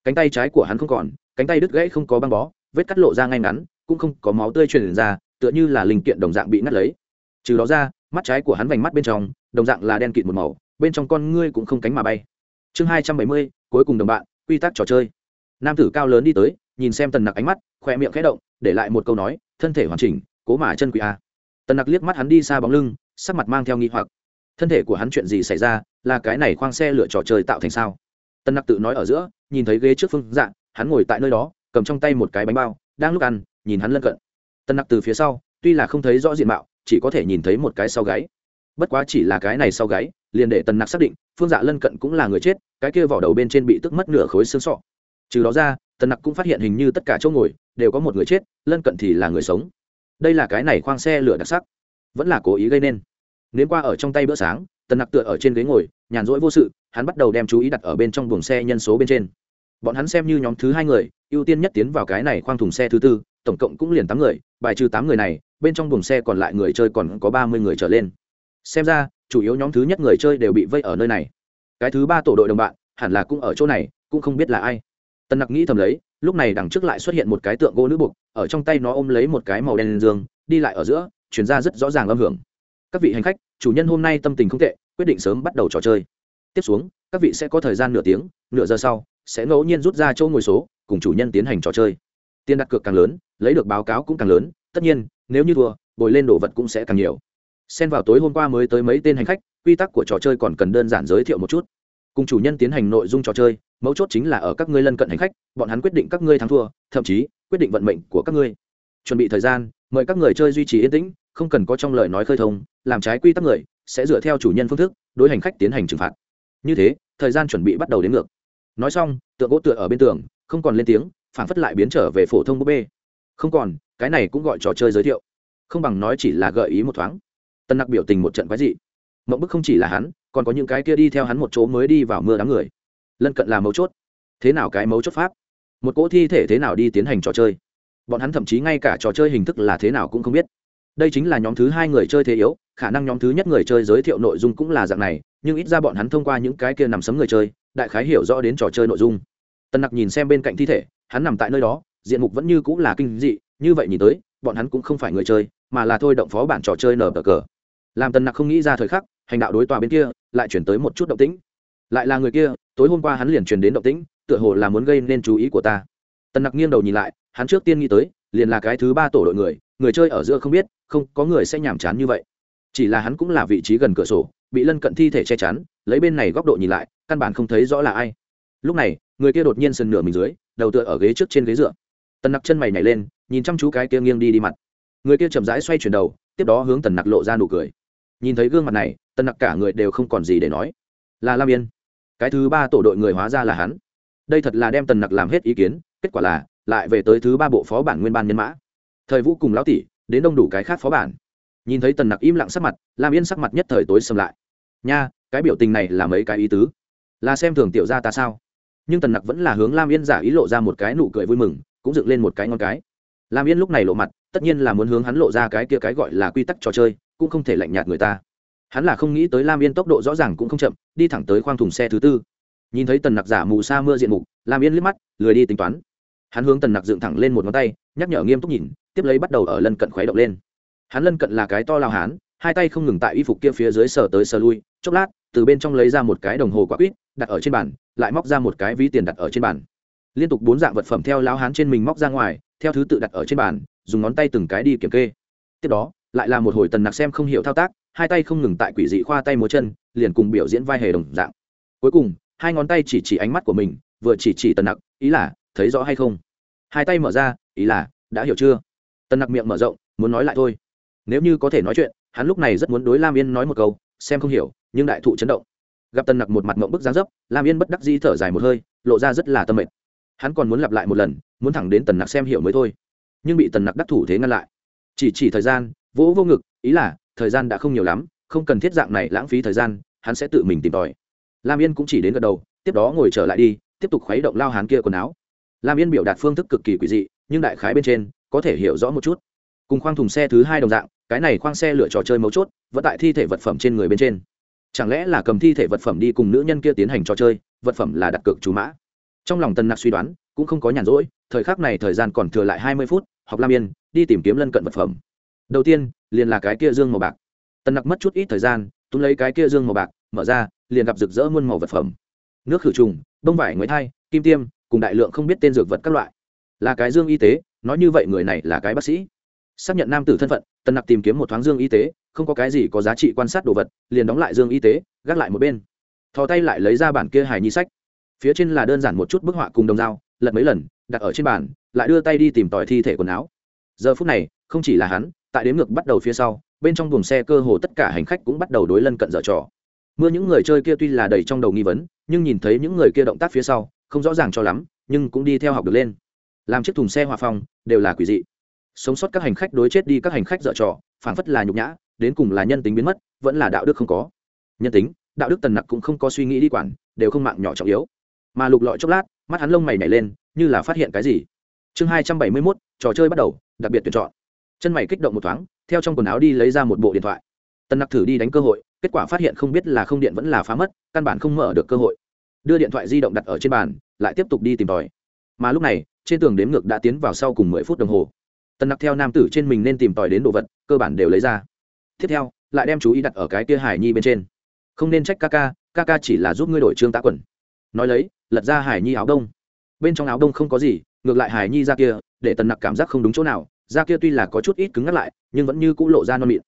Cánh tay trái của hắn không còn, cánh tay đứt gãy không có băng bó, vết cắt lộ ra ngay ngắn, cũng không có máu tươi truyền ra, tựa như là linh kiện đồng dạng bị ngắt lấy. Trừ đó ra, mắt trái của hắn vành mắt bên trong, đồng dạng là đen kịt một màu, bên trong con ngươi cũng không cánh mà bay. Chương hai trăm bảy mươi, cuối cùng đồng bạn quy tắc trò chơi. Nam tử cao lớn đi tới, nhìn xem tần nặc ánh mắt khoe miệng khẽ động, để lại một câu nói, thân thể hoàn chỉnh, cố mà chân quỷ a. Tần nặc liếc mắt hắn đi xa bóng lưng, sắc mặt mang theo nghi hoặc. Thân thể của hắn chuyện gì xảy ra, là cái này khoang xe lựa trò chơi tạo thành sao? Tần nặc tự nói ở giữa, nhìn thấy ghế trước phương dạng hắn ngồi tại nơi đó, cầm trong tay một cái bánh bao, đang lúc ăn, nhìn hắn lân cận. Tần nặc từ phía sau, tuy là không thấy rõ diện mạo, chỉ có thể nhìn thấy một cái sau gáy bất quá chỉ là cái này sau gáy, liền để tần nặc xác định, phương dạ lân cận cũng là người chết, cái kia vỏ đầu bên trên bị tức mất nửa khối xương sọ. Trừ đó ra, tần nặc cũng phát hiện hình như tất cả chỗ ngồi đều có một người chết, lân cận thì là người sống. Đây là cái này khoang xe lửa đặc sắc, vẫn là cố ý gây nên. Nếu qua ở trong tay bữa sáng, tần nặc tựa ở trên ghế ngồi, nhàn rỗi vô sự, hắn bắt đầu đem chú ý đặt ở bên trong buồng xe nhân số bên trên. Bọn hắn xem như nhóm thứ hai người, ưu tiên nhất tiến vào cái này khoang thùng xe thứ tư, tổng cộng cũng liền tám người, bài trừ tám người này, bên trong buồng xe còn lại người chơi còn có ba mươi người trở lên xem ra, chủ yếu nhóm thứ nhất người chơi đều bị vây ở nơi này. Cái thứ ba tổ đội đồng bạn, hẳn là cũng ở chỗ này, cũng không biết là ai. Tần nặc nghĩ thầm lấy, lúc này đằng trước lại xuất hiện một cái tượng gỗ nữ bục, ở trong tay nó ôm lấy một cái màu đen lên dương, đi lại ở giữa chuyển ra rất rõ ràng âm hưởng. Các vị hành khách, chủ nhân hôm nay tâm tình không tệ, quyết định sớm bắt đầu trò chơi. Tiếp xuống, các vị sẽ có thời gian nửa tiếng, nửa giờ sau, sẽ ngẫu nhiên rút ra chỗ ngồi số, cùng chủ nhân tiến hành trò chơi. Tiền đặt cược càng lớn, lấy được báo cáo cũng càng lớn, tất nhiên, nếu như thua, bồi lên đồ vật cũng sẽ càng nhiều xen vào tối hôm qua mới tới mấy tên hành khách, quy tắc của trò chơi còn cần đơn giản giới thiệu một chút. Cùng chủ nhân tiến hành nội dung trò chơi, mấu chốt chính là ở các ngươi lân cận hành khách, bọn hắn quyết định các ngươi thắng thua, thậm chí quyết định vận mệnh của các ngươi. Chuẩn bị thời gian, mời các người chơi duy trì yên tĩnh, không cần có trong lời nói khơi thông, làm trái quy tắc người, sẽ dựa theo chủ nhân phương thức, đối hành khách tiến hành trừng phạt. Như thế, thời gian chuẩn bị bắt đầu đến ngược. Nói xong, tượng gỗ tựa ở bên tường, không còn lên tiếng phản phất lại biến trở về phổ thông búp bê. Không còn, cái này cũng gọi trò chơi giới thiệu. Không bằng nói chỉ là gợi ý một thoáng tân nặc biểu tình một trận quái dị. Mộng bức không chỉ là hắn, còn có những cái kia đi theo hắn một chỗ mới đi vào mưa đám người. Lân cận là mấu chốt. Thế nào cái mấu chốt pháp? Một cỗ thi thể thế nào đi tiến hành trò chơi? Bọn hắn thậm chí ngay cả trò chơi hình thức là thế nào cũng không biết. Đây chính là nhóm thứ hai người chơi thế yếu, khả năng nhóm thứ nhất người chơi giới thiệu nội dung cũng là dạng này, nhưng ít ra bọn hắn thông qua những cái kia nằm sấm người chơi, đại khái hiểu rõ đến trò chơi nội dung. Tân nặc nhìn xem bên cạnh thi thể, hắn nằm tại nơi đó, diện mục vẫn như cũng là kinh dị, như vậy nhìn tới, bọn hắn cũng không phải người chơi, mà là thôi động phó bản trò chơi nở cờ làm tần nặc không nghĩ ra thời khắc, hành đạo đối tòa bên kia lại chuyển tới một chút động tĩnh. Lại là người kia, tối hôm qua hắn liền chuyển đến động tĩnh, tựa hồ là muốn gây nên chú ý của ta. Tần nặc nghiêng đầu nhìn lại, hắn trước tiên nghĩ tới, liền là cái thứ ba tổ đội người người chơi ở giữa không biết, không, có người sẽ nhàm chán như vậy. Chỉ là hắn cũng là vị trí gần cửa sổ, bị lân cận thi thể che chắn, lấy bên này góc độ nhìn lại, căn bản không thấy rõ là ai. Lúc này, người kia đột nhiên sần nửa mình dưới, đầu tựa ở ghế trước trên ghế dựa. Tần nặc chân mày nhảy lên, nhìn chăm chú cái kia nghiêng đi đi mặt. Người kia chậm rãi xoay chuyển đầu, tiếp đó hướng tần nặc lộ ra nụ cười nhìn thấy gương mặt này, tần nặc cả người đều không còn gì để nói. Là lam yên. Cái thứ ba tổ đội người hóa ra là hắn. Đây thật là đem tần nặc làm hết ý kiến, kết quả là lại về tới thứ ba bộ phó bản nguyên ban nhân mã. Thời vũ cùng lão tỷ, đến đông đủ cái khác phó bản. Nhìn thấy tần nặc im lặng sắc mặt, lam yên sắc mặt nhất thời tối xâm lại. Nha, cái biểu tình này là mấy cái ý tứ? Là xem thường tiểu ra ta sao? Nhưng tần nặc vẫn là hướng lam yên giả ý lộ ra một cái nụ cười vui mừng, cũng dựng lên một cái ngon cái. Lam yên lúc này lộ mặt tất nhiên là muốn hướng hắn lộ ra cái kia cái gọi là quy tắc trò chơi, cũng không thể lạnh nhạt người ta. Hắn là không nghĩ tới lam yên tốc độ rõ ràng cũng không chậm, đi thẳng tới khoang thùng xe thứ tư. Nhìn thấy tần nặc giả mù sa mưa diện mục, lam yên liếc mắt, lười đi tính toán. Hắn hướng tần nặc dựng thẳng lên một ngón tay, nhắc nhở nghiêm túc nhìn, tiếp lấy bắt đầu ở lân cận khuấy động lên. Hắn lân cận là cái to lao hán, hai tay không ngừng tại y phục kia phía dưới sờ tới sờ lui, chốc lát, từ bên trong lấy ra một cái đồng hồ quả quýt, đặt ở trên bàn, lại móc ra một cái ví tiền đặt ở trên bàn. Liên tục bốn dạng vật phẩm theo lao hán trên mình móc ra ngoài, theo thứ tự đặt ở trên bàn dùng ngón tay từng cái đi kiểm kê. Tiếp đó, lại là một hồi tần nặc xem không hiểu thao tác, hai tay không ngừng tại quỷ dị khoa tay múa chân, liền cùng biểu diễn vai hề đồng dạng. Cuối cùng, hai ngón tay chỉ chỉ ánh mắt của mình, vừa chỉ chỉ tần nặc, ý là, thấy rõ hay không? Hai tay mở ra, ý là, đã hiểu chưa? Tần nặc miệng mở rộng, muốn nói lại thôi. Nếu như có thể nói chuyện, hắn lúc này rất muốn đối lam yên nói một câu, xem không hiểu, nhưng đại thụ chấn động. Gặp tần nặc một mặt mộng bức giáng dấp, lam yên bất đắc di thở dài một hơi, lộ ra rất là tâm mệt. Hắn còn muốn lặp lại một lần, muốn thẳng đến tần nặc xem hiểu mới thôi nhưng bị tần nặc đắc thủ thế ngăn lại. Chỉ chỉ thời gian, vỗ vô ngực, ý là, thời gian đã không nhiều lắm, không cần thiết dạng này lãng phí thời gian, hắn sẽ tự mình tìm tòi. Lam yên cũng chỉ đến gật đầu, tiếp đó ngồi trở lại đi, tiếp tục khuấy động lao hán kia quần áo. Lam yên biểu đạt phương thức cực kỳ quỷ dị, nhưng đại khái bên trên, có thể hiểu rõ một chút. Cùng khoang thùng xe thứ hai đồng dạng, cái này khoang xe lựa trò chơi mấu chốt, vẫn tại thi thể vật phẩm trên người bên trên. Chẳng lẽ là cầm thi thể vật phẩm đi cùng nữ nhân kia tiến hành trò chơi, vật phẩm là đặt cược chú mã? Trong lòng tân nặc suy đoán, cũng không có nhàn rỗi thời khắc này thời gian còn thừa lại hai mươi phút, học lam yên, đi tìm kiếm lân cận vật phẩm. Đầu tiên, liền là cái kia dương màu bạc. Tần nặc mất chút ít thời gian, túm lấy cái kia dương màu bạc, mở ra, liền gặp rực rỡ muôn màu vật phẩm. Nước khử trùng, bông vải ngoái thai, kim tiêm, cùng đại lượng không biết tên dược vật các loại. Là cái dương y tế, nói như vậy người này là cái bác sĩ. Xác nhận nam tử thân phận, tần nặc tìm kiếm một thoáng dương y tế, không có cái gì có giá trị quan sát đồ vật, liền đóng lại dương y tế, gác lại một bên. Thò tay lại lấy ra bản kia hài nhi sách. Phía trên là đơn giản một chút bức họa cùng đồng dao lật mấy lần, đặt ở trên bàn, lại đưa tay đi tìm tòi thi thể quần áo. Giờ phút này, không chỉ là hắn, tại đếm ngược bắt đầu phía sau, bên trong buồng xe cơ hồ tất cả hành khách cũng bắt đầu đối lân cận dở trò. Mưa những người chơi kia tuy là đầy trong đầu nghi vấn, nhưng nhìn thấy những người kia động tác phía sau, không rõ ràng cho lắm, nhưng cũng đi theo học được lên. Làm chiếc thùng xe hòa phong đều là quỷ dị. Sống sót các hành khách đối chết đi các hành khách dở trò phản phất là nhục nhã, đến cùng là nhân tính biến mất, vẫn là đạo đức không có. Nhân tính, đạo đức tần nặc cũng không có suy nghĩ đi quản, đều không mạng nhỏ trọng yếu. Mà lục lọi chốc lát mắt hắn lông mày nhảy lên, như là phát hiện cái gì. Chương hai trăm bảy mươi mốt, trò chơi bắt đầu, đặc biệt tuyển chọn. Chân mày kích động một thoáng, theo trong quần áo đi lấy ra một bộ điện thoại. Tần nặc thử đi đánh cơ hội, kết quả phát hiện không biết là không điện vẫn là phá mất, căn bản không mở được cơ hội. Đưa điện thoại di động đặt ở trên bàn, lại tiếp tục đi tìm tòi. Mà lúc này, trên tường đếm ngược đã tiến vào sau cùng mười phút đồng hồ. Tần nặc theo nam tử trên mình nên tìm tòi đến đồ vật, cơ bản đều lấy ra. Tiếp theo, lại đem chú ý đặt ở cái kia hải nhi bên trên. Không nên trách ca ca ca ca chỉ là giúp ngươi đổi trương tá quần. Nói lấy lật ra hải nhi áo đông. Bên trong áo đông không có gì, ngược lại hải nhi ra kia, để tần nặc cảm giác không đúng chỗ nào. Ra kia tuy là có chút ít cứng ngắt lại, nhưng vẫn như c ũ lộ ra non mịn.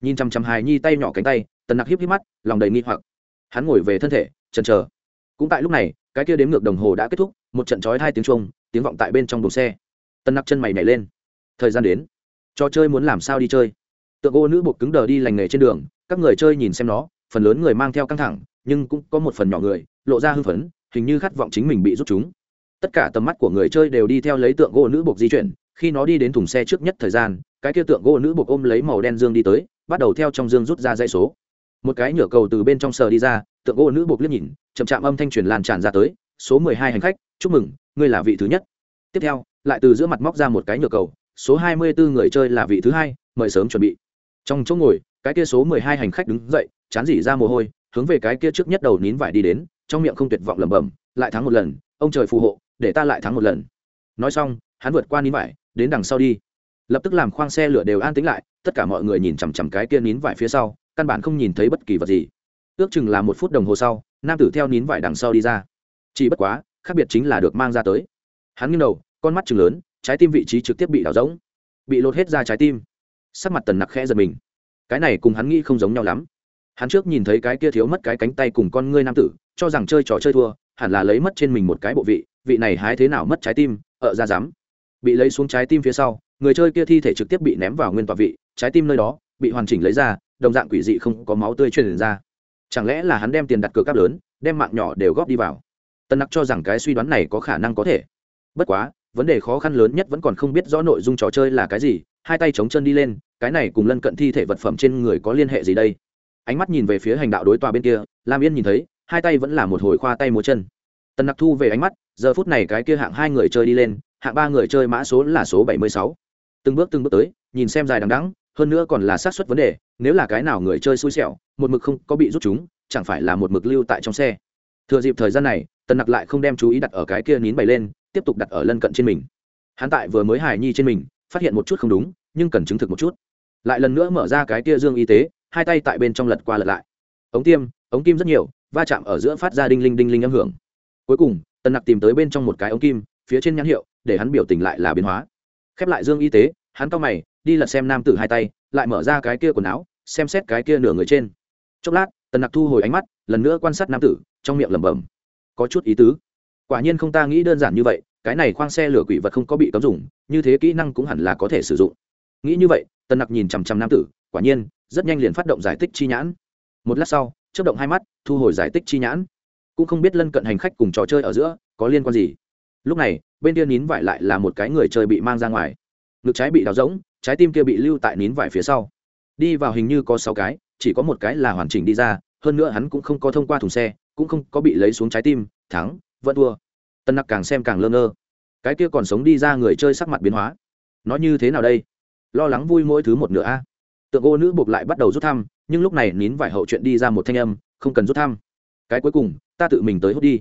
Nhìn chằm chằm hải nhi tay nhỏ cánh tay, tần nặc hiếp hiếp mắt, lòng đầy nghi hoặc. Hắn ngồi về thân thể, chần chờ. Cũng tại lúc này, cái kia đếm ngược đồng hồ đã kết thúc, một trận trói hai tiếng chuông, tiếng vọng tại bên trong đồn xe. Tần nặc chân mày nhảy lên. Thời gian đến. Trò chơi muốn làm sao đi chơi? Tượng gỗ nữ buộc cứng đờ đi lành nghề trên đường, các người chơi nhìn xem nó, phần lớn người mang theo căng thẳng, nhưng cũng có một phần nhỏ người, lộ ra hưng phấn hình như khát vọng chính mình bị rút chúng. Tất cả tầm mắt của người chơi đều đi theo lấy tượng gỗ nữ buộc di chuyển, khi nó đi đến thùng xe trước nhất thời gian, cái kia tượng gỗ nữ buộc ôm lấy màu đen dương đi tới, bắt đầu theo trong dương rút ra dãy số. Một cái nhựa cầu từ bên trong sờ đi ra, tượng gỗ nữ buộc liếc nhìn, chậm chạm âm thanh truyền lan tràn ra tới, số mười hai hành khách, chúc mừng, ngươi là vị thứ nhất. Tiếp theo, lại từ giữa mặt móc ra một cái nhựa cầu, số hai mươi bốn người chơi là vị thứ hai, mời sớm chuẩn bị. Trong chỗ ngồi, cái kia số mười hai hành khách đứng dậy, chán dỉ ra mồ hôi, hướng về cái kia trước nhất đầu nín vải đi đến trong miệng không tuyệt vọng lẩm bẩm, lại thắng một lần, ông trời phù hộ, để ta lại thắng một lần. Nói xong, hắn vượt qua nín vải, đến đằng sau đi. Lập tức làm khoang xe lửa đều an tĩnh lại, tất cả mọi người nhìn chằm chằm cái kia nín vải phía sau, căn bản không nhìn thấy bất kỳ vật gì. Ước chừng là một phút đồng hồ sau, nam tử theo nín vải đằng sau đi ra. Chỉ bất quá, khác biệt chính là được mang ra tới. Hắn nghiêng đầu, con mắt chừng lớn, trái tim vị trí trực tiếp bị đảo rỗng, bị lột hết ra trái tim. Sắc mặt tần nặc khẽ giật mình. Cái này cùng hắn nghĩ không giống nhau lắm. Hắn trước nhìn thấy cái kia thiếu mất cái cánh tay cùng con ngươi nam tử cho rằng chơi trò chơi thua, hẳn là lấy mất trên mình một cái bộ vị vị này hái thế nào mất trái tim, ở ra dám. Bị lấy xuống trái tim phía sau, người chơi kia thi thể trực tiếp bị ném vào nguyên tọa vị, trái tim nơi đó bị hoàn chỉnh lấy ra, đồng dạng quỷ dị không có máu tươi truyền ra. Chẳng lẽ là hắn đem tiền đặt cược cáp lớn, đem mạng nhỏ đều góp đi vào? Tân nặc cho rằng cái suy đoán này có khả năng có thể. Bất quá, vấn đề khó khăn lớn nhất vẫn còn không biết rõ nội dung trò chơi là cái gì, hai tay chống chân đi lên, cái này cùng lân cận thi thể vật phẩm trên người có liên hệ gì đây? Ánh mắt nhìn về phía hành đạo đối tòa bên kia, lam yên nhìn thấy hai tay vẫn là một hồi khoa tay múa chân. Tần nặc thu về ánh mắt, giờ phút này cái kia hạng hai người chơi đi lên, hạng ba người chơi mã số là số bảy mươi sáu. Từng bước từng bước tới, nhìn xem dài đằng đắng hơn nữa còn là xác suất vấn đề, nếu là cái nào người chơi xui xẻo, một mực không có bị rút chúng, chẳng phải là một mực lưu tại trong xe. Thừa dịp thời gian này, tần nặc lại không đem chú ý đặt ở cái kia nín bày lên, tiếp tục đặt ở lân cận trên mình. Hắn tại vừa mới hài nhi trên mình, phát hiện một chút không đúng, nhưng cần chứng thực một chút. Lại lần nữa mở ra cái kia dương y tế, hai tay tại bên trong lật qua lật lại. Ống tiêm, ống kim rất nhiều va chạm ở giữa phát ra đinh linh đinh linh âm hưởng. Cuối cùng, tần nặc tìm tới bên trong một cái ống kim, phía trên nhãn hiệu, để hắn biểu tình lại là biến hóa. Khép lại dương y tế, hắn cau mày, đi lật xem nam tử hai tay, lại mở ra cái kia quần áo, xem xét cái kia nửa người trên. Chốc lát, tần nặc thu hồi ánh mắt, lần nữa quan sát nam tử, trong miệng lẩm bẩm, có chút ý tứ. Quả nhiên không ta nghĩ đơn giản như vậy, cái này khoang xe lửa quỷ vật không có bị cấm dùng, như thế kỹ năng cũng hẳn là có thể sử dụng. Nghĩ như vậy, tần nặc nhìn chằm chằm nam tử, quả nhiên, rất nhanh liền phát động giải tích chi nhãn. Một lát sau chớp động hai mắt, thu hồi giải tích chi nhãn. Cũng không biết lân cận hành khách cùng trò chơi ở giữa có liên quan gì. Lúc này, bên kia nín vải lại là một cái người chơi bị mang ra ngoài. Ngực trái bị đào rỗng, trái tim kia bị lưu tại nín vải phía sau. Đi vào hình như có sáu cái, chỉ có một cái là hoàn chỉnh đi ra, hơn nữa hắn cũng không có thông qua thùng xe, cũng không có bị lấy xuống trái tim, thắng, vẫn thua. Tân nặc càng xem càng lơ ngơ. Cái kia còn sống đi ra người chơi sắc mặt biến hóa. Nó như thế nào đây? Lo lắng vui mỗi thứ một nửa a tượng ô nữ buộc lại bắt đầu rút thăm, nhưng lúc này nín vải hậu chuyện đi ra một thanh âm, không cần rút thăm. Cái cuối cùng, ta tự mình tới hút đi.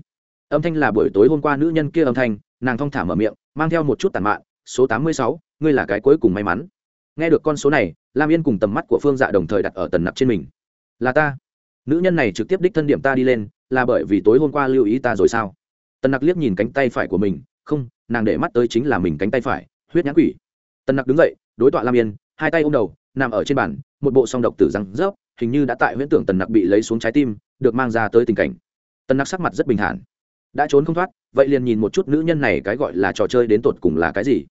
Âm thanh là buổi tối hôm qua nữ nhân kia âm thanh, nàng thong thả mở miệng, mang theo một chút tàn mạn, số tám mươi sáu, ngươi là cái cuối cùng may mắn. Nghe được con số này, lam yên cùng tầm mắt của phương dạ đồng thời đặt ở tần nặc trên mình. Là ta. Nữ nhân này trực tiếp đích thân điểm ta đi lên, là bởi vì tối hôm qua lưu ý ta rồi sao? Tần nặc liếc nhìn cánh tay phải của mình, không, nàng để mắt tới chính là mình cánh tay phải, huyết nhãn quỷ. Tần nặc đứng dậy, đối tọa lam yên, hai tay ôm đầu nằm ở trên bàn, một bộ song độc tử răng rớp, hình như đã tại huyễn tưởng tần nặc bị lấy xuống trái tim, được mang ra tới tình cảnh. Tần nặc sắc mặt rất bình thản. Đã trốn không thoát, vậy liền nhìn một chút nữ nhân này cái gọi là trò chơi đến tột cùng là cái gì.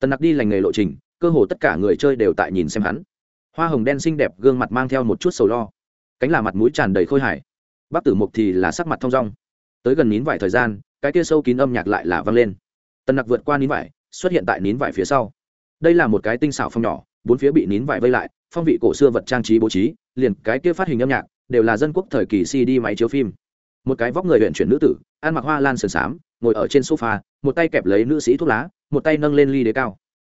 Tần nặc đi lành nghề lộ trình, cơ hồ tất cả người chơi đều tại nhìn xem hắn. Hoa hồng đen xinh đẹp gương mặt mang theo một chút sầu lo. Cánh là mặt mũi tràn đầy khôi hài. Bác tử mục thì là sắc mặt thong dong. Tới gần nín vải thời gian, cái kia sâu kín âm nhạc lại là vang lên. Tần nặc vượt qua nín vải, xuất hiện tại nín vải phía sau. Đây là một cái tinh xảo phong nhỏ bốn phía bị nín vải vây lại phong vị cổ xưa vật trang trí bố trí liền cái kia phát hình âm nhạc đều là dân quốc thời kỳ cd máy chiếu phim. Một cái vóc người huyện chuyển nữ tử ăn mặc hoa lan sườn xám ngồi ở trên sofa một tay kẹp lấy nữ sĩ thuốc lá một tay nâng lên ly đế cao.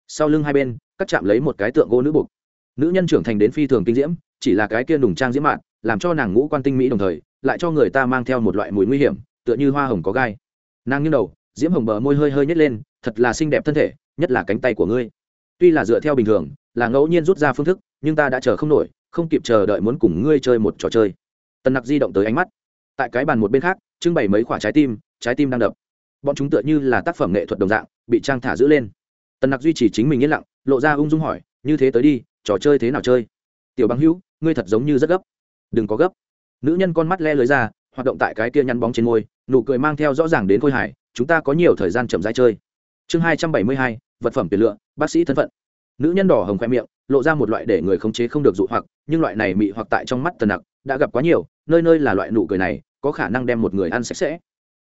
Sau lưng hai bên cắt chạm lấy một cái tượng gỗ nữ bục, nữ nhân trưởng thành đến phi thường kinh diễm chỉ là cái kia đùng trang diễm mạn làm cho nàng ngũ quan tinh mỹ đồng thời lại cho người ta mang theo một loại mùi nguy hiểm tựa như hoa hồng có gai. Nàng như đầu diễm hồng bờ môi hơi hơi nhét lên thật là xinh đẹp thân thể nhất là cánh tay của ngươi. Tuy là dựa theo bình thường là ngẫu nhiên rút ra phương thức, nhưng ta đã chờ không nổi, không kịp chờ đợi muốn cùng ngươi chơi một trò chơi. Tần nặc di động tới ánh mắt. Tại cái bàn một bên khác, trưng bày mấy khoả trái tim trái tim đang đập. Bọn chúng tựa như là tác phẩm nghệ thuật đồng dạng, bị trang thả giữ lên. Tần nặc duy trì chính mình yên lặng, lộ ra ung dung hỏi, như thế tới đi, trò chơi thế nào chơi? Tiểu băng hữu, ngươi thật giống như rất gấp. Đừng có gấp. Nữ nhân con mắt le lưới ra, hoạt động tại cái kia nhăn bóng trên môi, nụ cười mang theo rõ ràng đến khôi hải chúng ta có nhiều thời gian chậm rãi chơi. Chương hai trăm bảy mươi hai, vật phẩm tiền lựa, bác sĩ thân phận nữ nhân đỏ hồng khoe miệng, lộ ra một loại để người khống chế không được dụ hoặc, nhưng loại này mị hoặc tại trong mắt tần nặc đã gặp quá nhiều, nơi nơi là loại nụ cười này, có khả năng đem một người ăn sạch sẽ.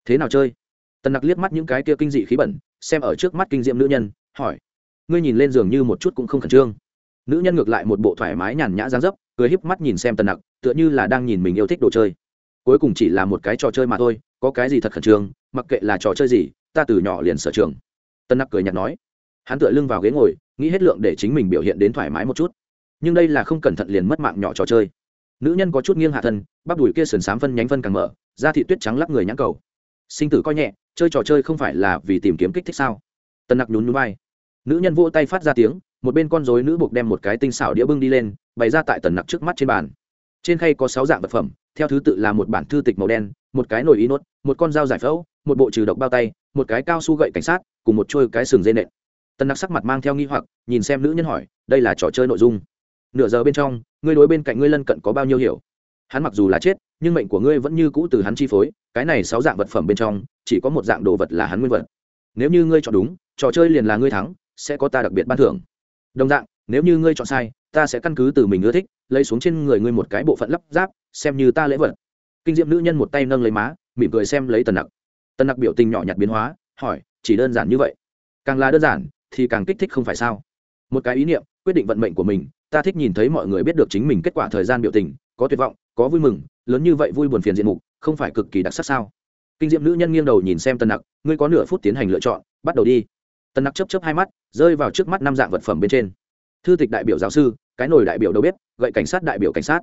Thế nào chơi? Tần nặc liếc mắt những cái kia kinh dị khí bẩn, xem ở trước mắt kinh diệm nữ nhân, hỏi. Ngươi nhìn lên giường như một chút cũng không khẩn trương. Nữ nhân ngược lại một bộ thoải mái nhàn nhã dáng dấp, cười híp mắt nhìn xem tần nặc, tựa như là đang nhìn mình yêu thích đồ chơi. Cuối cùng chỉ là một cái trò chơi mà thôi, có cái gì thật khẩn trương, mặc kệ là trò chơi gì, ta từ nhỏ liền sở trường. Tân nặc cười nhạt nói. Hắn tựa lưng vào ghế ngồi nghĩ hết lượng để chính mình biểu hiện đến thoải mái một chút. Nhưng đây là không cẩn thận liền mất mạng nhỏ trò chơi. Nữ nhân có chút nghiêng hạ thân bắp đùi kia sườn s á m phân nhánh phân càng mở da thị tuyết trắng lắc người nhãn cầu. Sinh tử coi nhẹ chơi trò chơi không phải là vì tìm kiếm kích thích sao? Tần nặc nhún nhún vai. Nữ nhân vỗ tay phát ra tiếng một bên con rối nữ buộc đem một cái tinh xảo đĩa bưng đi lên bày ra tại tần nặc trước mắt trên bàn. Trên khay có sáu dạng vật phẩm theo thứ tự là một bản thư tịch màu đen một cái nồi y nốt, một con dao giải phẫu một bộ trừ độc bao tay một cái cao su gậy cảnh sát cùng một trôi cái sừng dây nện tần nặc sắc mặt mang theo nghi hoặc, nhìn xem nữ nhân hỏi, đây là trò chơi nội dung? Nửa giờ bên trong, ngươi đối bên cạnh ngươi lân cận có bao nhiêu hiểu? Hắn mặc dù là chết, nhưng mệnh của ngươi vẫn như cũ từ hắn chi phối, cái này sáu dạng vật phẩm bên trong, chỉ có một dạng đồ vật là hắn nguyên vật. Nếu như ngươi chọn đúng, trò chơi liền là ngươi thắng, sẽ có ta đặc biệt ban thưởng. Đồng dạng, nếu như ngươi chọn sai, ta sẽ căn cứ từ mình ưa thích, lấy xuống trên người ngươi một cái bộ phận lắp ráp, xem như ta lễ vật. Kinh diệm nữ nhân một tay nâng lấy má, mỉm cười xem lấy tần nặc. Tần nặc biểu tình nhỏ nhặt biến hóa, hỏi, chỉ đơn giản như vậy? Càng là đơn giản thì càng kích thích không phải sao? Một cái ý niệm, quyết định vận mệnh của mình, ta thích nhìn thấy mọi người biết được chính mình kết quả thời gian biểu tình, có tuyệt vọng, có vui mừng, lớn như vậy vui buồn phiền diện mục, không phải cực kỳ đặc sắc sao? Kinh diệm nữ nhân nghiêng đầu nhìn xem tân nặc, ngươi có nửa phút tiến hành lựa chọn, bắt đầu đi. Tân nặc chấp chấp hai mắt, rơi vào trước mắt năm dạng vật phẩm bên trên. Thư tịch đại biểu giáo sư, cái nồi đại biểu đầu bếp, gậy cảnh sát đại biểu cảnh sát.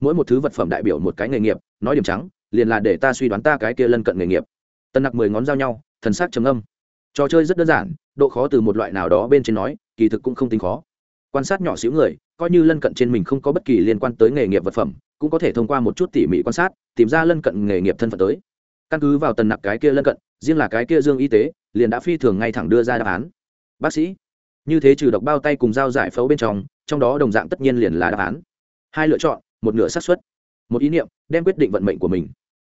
Mỗi một thứ vật phẩm đại biểu một cái nghề nghiệp, nói điểm trắng, liền là để ta suy đoán ta cái kia lân cận nghề nghiệp. Tân nặc mười ngón giao nhau, thần sắc trầm âm trò chơi rất đơn giản, độ khó từ một loại nào đó bên trên nói, kỳ thực cũng không tính khó. Quan sát nhỏ xíu người, coi như lân cận trên mình không có bất kỳ liên quan tới nghề nghiệp vật phẩm, cũng có thể thông qua một chút tỉ mỉ quan sát, tìm ra lân cận nghề nghiệp thân phận tới. Căn cứ vào tần nặc cái kia lân cận, riêng là cái kia dương y tế, liền đã phi thường ngay thẳng đưa ra đáp án. Bác sĩ, như thế trừ độc bao tay cùng dao giải phẫu bên trong trong đó đồng dạng tất nhiên liền là đáp án. Hai lựa chọn, một nửa xác suất, một ý niệm, đem quyết định vận mệnh của mình.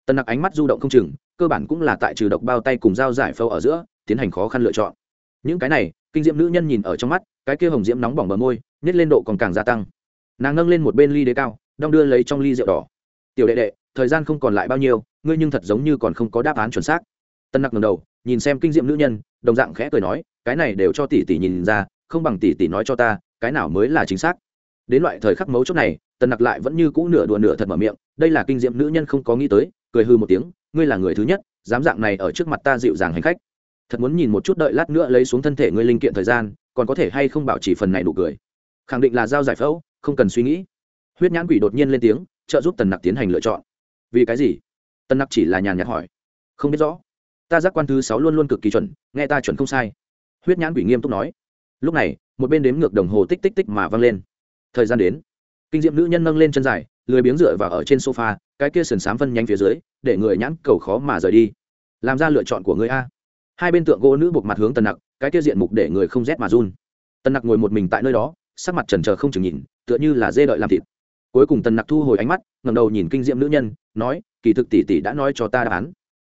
Tần nặc ánh mắt du động không chừng, cơ bản cũng là tại trừ độc bao tay cùng dao giải phẫu ở giữa tiến hành khó khăn lựa chọn. Những cái này, kinh diễm nữ nhân nhìn ở trong mắt, cái kia hồng diễm nóng bỏng bờ môi nhét lên độ còn càng gia tăng. Nàng nâng lên một bên ly đế cao, đong đưa lấy trong ly rượu đỏ. Tiểu đệ đệ, thời gian không còn lại bao nhiêu, ngươi nhưng thật giống như còn không có đáp án chuẩn xác. Tân nặc ngầm đầu, nhìn xem kinh diệm nữ nhân, đồng dạng khẽ cười nói, cái này đều cho tỷ tỷ nhìn ra, không bằng tỷ tỷ nói cho ta, cái nào mới là chính xác. Đến loại thời khắc mấu chốt này, tân nặc lại vẫn như cũ nửa đùa nửa thật mở miệng, đây là kinh diệm nữ nhân không có nghĩ tới, cười hư một tiếng, ngươi là người thứ nhất, dám dạng này ở trước mặt ta dịu dàng hành khách thật muốn nhìn một chút đợi lát nữa lấy xuống thân thể ngươi linh kiện thời gian, còn có thể hay không bảo chỉ phần này nụ cười. Khẳng định là giao giải phẫu, không cần suy nghĩ. Huyết nhãn quỷ đột nhiên lên tiếng, trợ giúp tần nặc tiến hành lựa chọn. Vì cái gì? Tần nặc chỉ là nhàn nhạt hỏi. Không biết rõ. Ta giác quan thứ sáu luôn luôn cực kỳ chuẩn, nghe ta chuẩn không sai. Huyết nhãn quỷ nghiêm túc nói. Lúc này, một bên đếm ngược đồng hồ tích tích tích mà văng lên. Thời gian đến. Kinh diệm nữ nhân nâng lên chân dài, lười biếng dựa vào ở trên sofa, cái kia sườn sám phân nhanh phía dưới, để người nhãn cầu khó mà rời đi. Làm ra lựa chọn của người a hai bên tượng gỗ nữ buộc mặt hướng tần nặc, cái kia diện mục để người không rét mà run. Tần nặc ngồi một mình tại nơi đó, sắc mặt trần trờ không chừng nhìn, tựa như là dê đợi làm thịt. Cuối cùng tần nặc thu hồi ánh mắt ngầm đầu nhìn kinh diệm nữ nhân, nói, kỳ thực tỷ tỷ đã nói cho ta đáp án.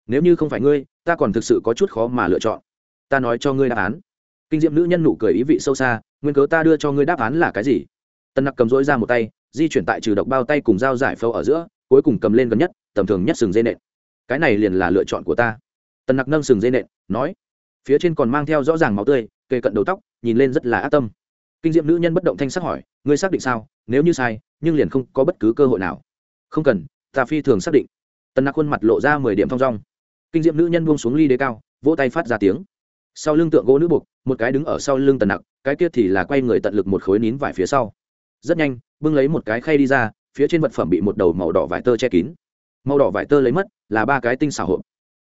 Nếu như không phải ngươi, ta còn thực sự có chút khó mà lựa chọn. Ta nói cho ngươi đáp án. Kinh diệm nữ nhân nụ cười ý vị sâu xa, nguyên cớ ta đưa cho ngươi đáp án là cái gì? Tần nặc cầm rỗi ra một tay, di chuyển tại trừ độc bao tay cùng dao giải phâu ở giữa, cuối cùng cầm lên gần nhất, tầm thường nhất sừng dây nện. Cái này liền là lựa chọn của ta tần nặc nâng sừng dây nện, nói, phía trên còn mang theo rõ ràng máu tươi, kề cận đầu tóc, nhìn lên rất là ác tâm. Kinh diệm nữ nhân bất động thanh sắc hỏi, ngươi xác định sao? Nếu như sai, nhưng liền không có bất cứ cơ hội nào. Không cần, ta phi thường xác định. Tần nặc khuôn mặt lộ ra mười điểm thong dong. Kinh diệm nữ nhân buông xuống ly đế cao, vỗ tay phát ra tiếng. Sau lưng tượng gỗ nữ buộc, một cái đứng ở sau lưng tần nặc, cái kia thì là quay người tận lực một khối nín vải phía sau. Rất nhanh, bưng lấy một cái khay đi ra, phía trên vật phẩm bị một đầu màu đỏ vải tơ che kín. Màu đỏ vải tơ lấy mất, là ba cái tinh xảo hộp.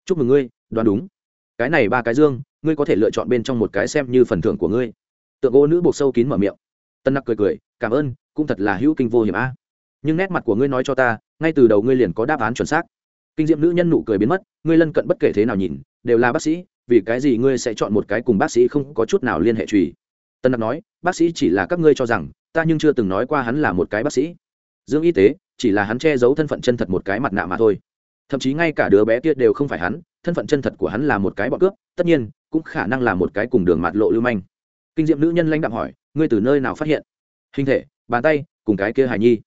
Chúc mừng ngươi đoán đúng. Cái này ba cái dương, ngươi có thể lựa chọn bên trong một cái xem như phần thưởng của ngươi. Tượng gỗ nữ buộc sâu kín mở miệng. Tân nặc cười cười, cảm ơn, cũng thật là hữu kinh vô hiểm a. Nhưng nét mặt của ngươi nói cho ta, ngay từ đầu ngươi liền có đáp án chuẩn xác. Kinh diệm nữ nhân nụ cười biến mất, ngươi lân cận bất kể thế nào nhìn, đều là bác sĩ, vì cái gì ngươi sẽ chọn một cái cùng bác sĩ không có chút nào liên hệ trùy? Tân nặc nói, bác sĩ chỉ là các ngươi cho rằng, ta nhưng chưa từng nói qua hắn là một cái bác sĩ. Dương y tế, chỉ là hắn che giấu thân phận chân thật một cái mặt nạ mà thôi thậm chí ngay cả đứa bé kia đều không phải hắn, thân phận chân thật của hắn là một cái bọn cướp, tất nhiên, cũng khả năng là một cái cùng đường mạt lộ lưu manh. Kinh diệm nữ nhân lãnh đạm hỏi, ngươi từ nơi nào phát hiện? Hình thể, bàn tay, cùng cái kia hài nhi.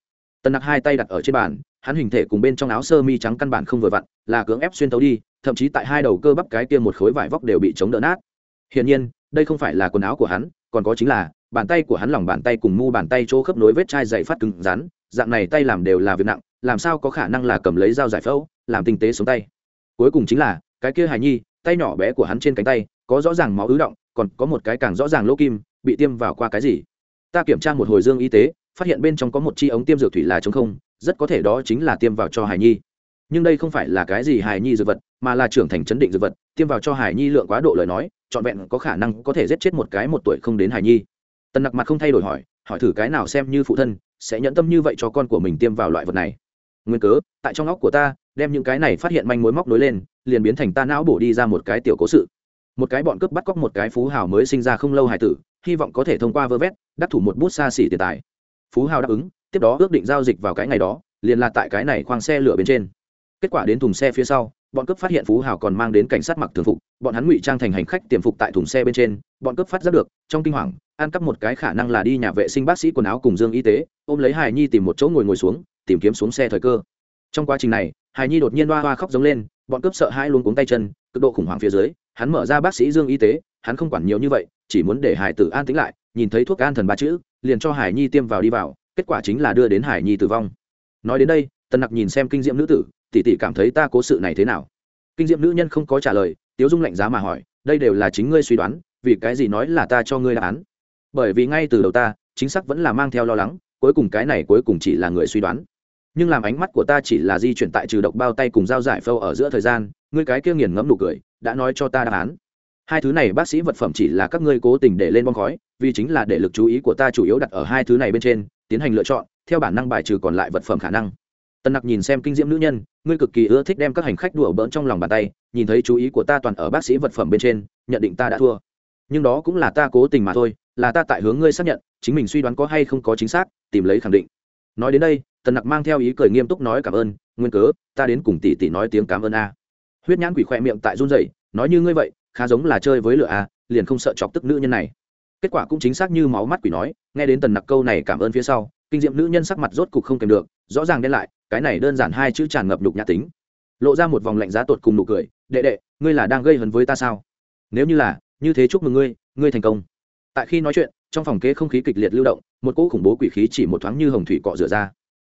Tần nặc hai tay đặt ở trên bàn, hắn hình thể cùng bên trong áo sơ mi trắng căn bản không vừa vặn, là cưỡng ép xuyên tấu đi, thậm chí tại hai đầu cơ bắp cái kia một khối vải vóc đều bị chống đỡ nát. Hiển nhiên, đây không phải là quần áo của hắn, còn có chính là, bàn tay của hắn lòng bàn tay cùng mu bàn tay chỗ khớp nối vết chai dày phát cứng rắn dạng này tay làm đều là việc nặng, làm sao có khả năng là cầm lấy dao giải phẫu, làm tinh tế xuống tay. Cuối cùng chính là, cái kia hài nhi, tay nhỏ bé của hắn trên cánh tay, có rõ ràng máu ứ động, còn có một cái càng rõ ràng lỗ kim, bị tiêm vào qua cái gì. Ta kiểm tra một hồi dương y tế, phát hiện bên trong có một chi ống tiêm dược thủy là chống không, rất có thể đó chính là tiêm vào cho hải nhi. Nhưng đây không phải là cái gì hải nhi dược vật, mà là trưởng thành chấn định dược vật, tiêm vào cho hải nhi lượng quá độ lời nói, trọn vẹn có khả năng có thể giết chết một cái một tuổi không đến hài nhi. Tần nặc mặt không thay đổi hỏi hỏi thử cái nào xem như phụ thân sẽ nhẫn tâm như vậy cho con của mình tiêm vào loại vật này. Nguyên cớ, tại trong óc của ta, đem những cái này phát hiện manh mối móc nối lên, liền biến thành ta não bổ đi ra một cái tiểu cố sự. Một cái bọn cướp bắt cóc một cái phú hào mới sinh ra không lâu hải tử, hy vọng có thể thông qua vơ vét, đắc thủ một bút xa xỉ tiền tài. Phú hào đáp ứng, tiếp đó ước định giao dịch vào cái ngày đó, liền là tại cái này khoang xe lửa bên trên. Kết quả đến thùng xe phía sau bọn cướp phát hiện phú hào còn mang đến cảnh sát mặc thường phục, bọn hắn ngụy trang thành hành khách tiềm phục tại thùng xe bên trên, bọn cướp phát giác được, trong kinh hoàng, ăn cắp một cái khả năng là đi nhà vệ sinh bác sĩ quần áo cùng dương y tế, ôm lấy hài nhi tìm một chỗ ngồi ngồi xuống, tìm kiếm xuống xe thời cơ. Trong quá trình này hài nhi đột nhiên hoa hoa khóc giống lên, bọn cướp sợ hai luôn cuống tay chân, cực độ khủng hoảng phía dưới, hắn mở ra bác sĩ dương y tế, hắn không quản nhiều như vậy, chỉ muốn để hải tử an tĩnh lại, nhìn thấy thuốc an thần ba chữ, liền cho hải nhi tiêm vào đi vào, kết quả chính là đưa đến hải nhi tử vong. Nói đến đây, tần nặc nhìn xem kinh diệm nữ tử tỷ tỷ cảm thấy ta cố sự này thế nào? Kinh diệm nữ nhân không có trả lời, tiếu dung lạnh giá mà hỏi, đây đều là chính ngươi suy đoán, vì cái gì nói là ta cho ngươi đáp án? Bởi vì ngay từ đầu ta, chính xác vẫn là mang theo lo lắng, cuối cùng cái này cuối cùng chỉ là người suy đoán. Nhưng làm ánh mắt của ta chỉ là di chuyển tại trừ độc bao tay cùng dao giải phâu ở giữa thời gian, ngươi cái kia nghiền ngẫm nụ cười, đã nói cho ta đáp án. Hai thứ này bác sĩ vật phẩm chỉ là các ngươi cố tình để lên bom khói, vì chính là để lực chú ý của ta chủ yếu đặt ở hai thứ này bên trên, tiến hành lựa chọn, theo bản năng bài trừ còn lại vật phẩm khả năng. Tần nặc nhìn xem kinh diễm nữ nhân, ngươi cực kỳ ưa thích đem các hành khách đùa bỡn trong lòng bàn tay, nhìn thấy chú ý của ta toàn ở bác sĩ vật phẩm bên trên, nhận định ta đã thua. Nhưng đó cũng là ta cố tình mà thôi, là ta tại hướng ngươi xác nhận, chính mình suy đoán có hay không có chính xác, tìm lấy khẳng định. Nói đến đây, tần nặc mang theo ý cười nghiêm túc nói cảm ơn, nguyên cớ, ta đến cùng tỷ tỷ nói tiếng cảm ơn a. Huyết nhãn quỷ khoe miệng tại run rẩy, nói như ngươi vậy, khá giống là chơi với lửa a, liền không sợ chọc tức nữ nhân này. Kết quả cũng chính xác như máu mắt quỷ nói, nghe đến tần nặc câu này cảm ơn phía sau kinh diệm nữ nhân sắc mặt rốt cục không kèm được, rõ ràng đen lại, cái này đơn giản hai chữ tràn ngập nhục nhã tính. Lộ ra một vòng lạnh giá tột cùng nụ cười, đệ đệ, ngươi là đang gây hấn với ta sao? Nếu như là, như thế chúc mừng ngươi ngươi thành công. Tại khi nói chuyện, trong phòng kế không khí kịch liệt lưu động, một cỗ khủng bố quỷ khí chỉ một thoáng như hồng thủy cọ rửa ra.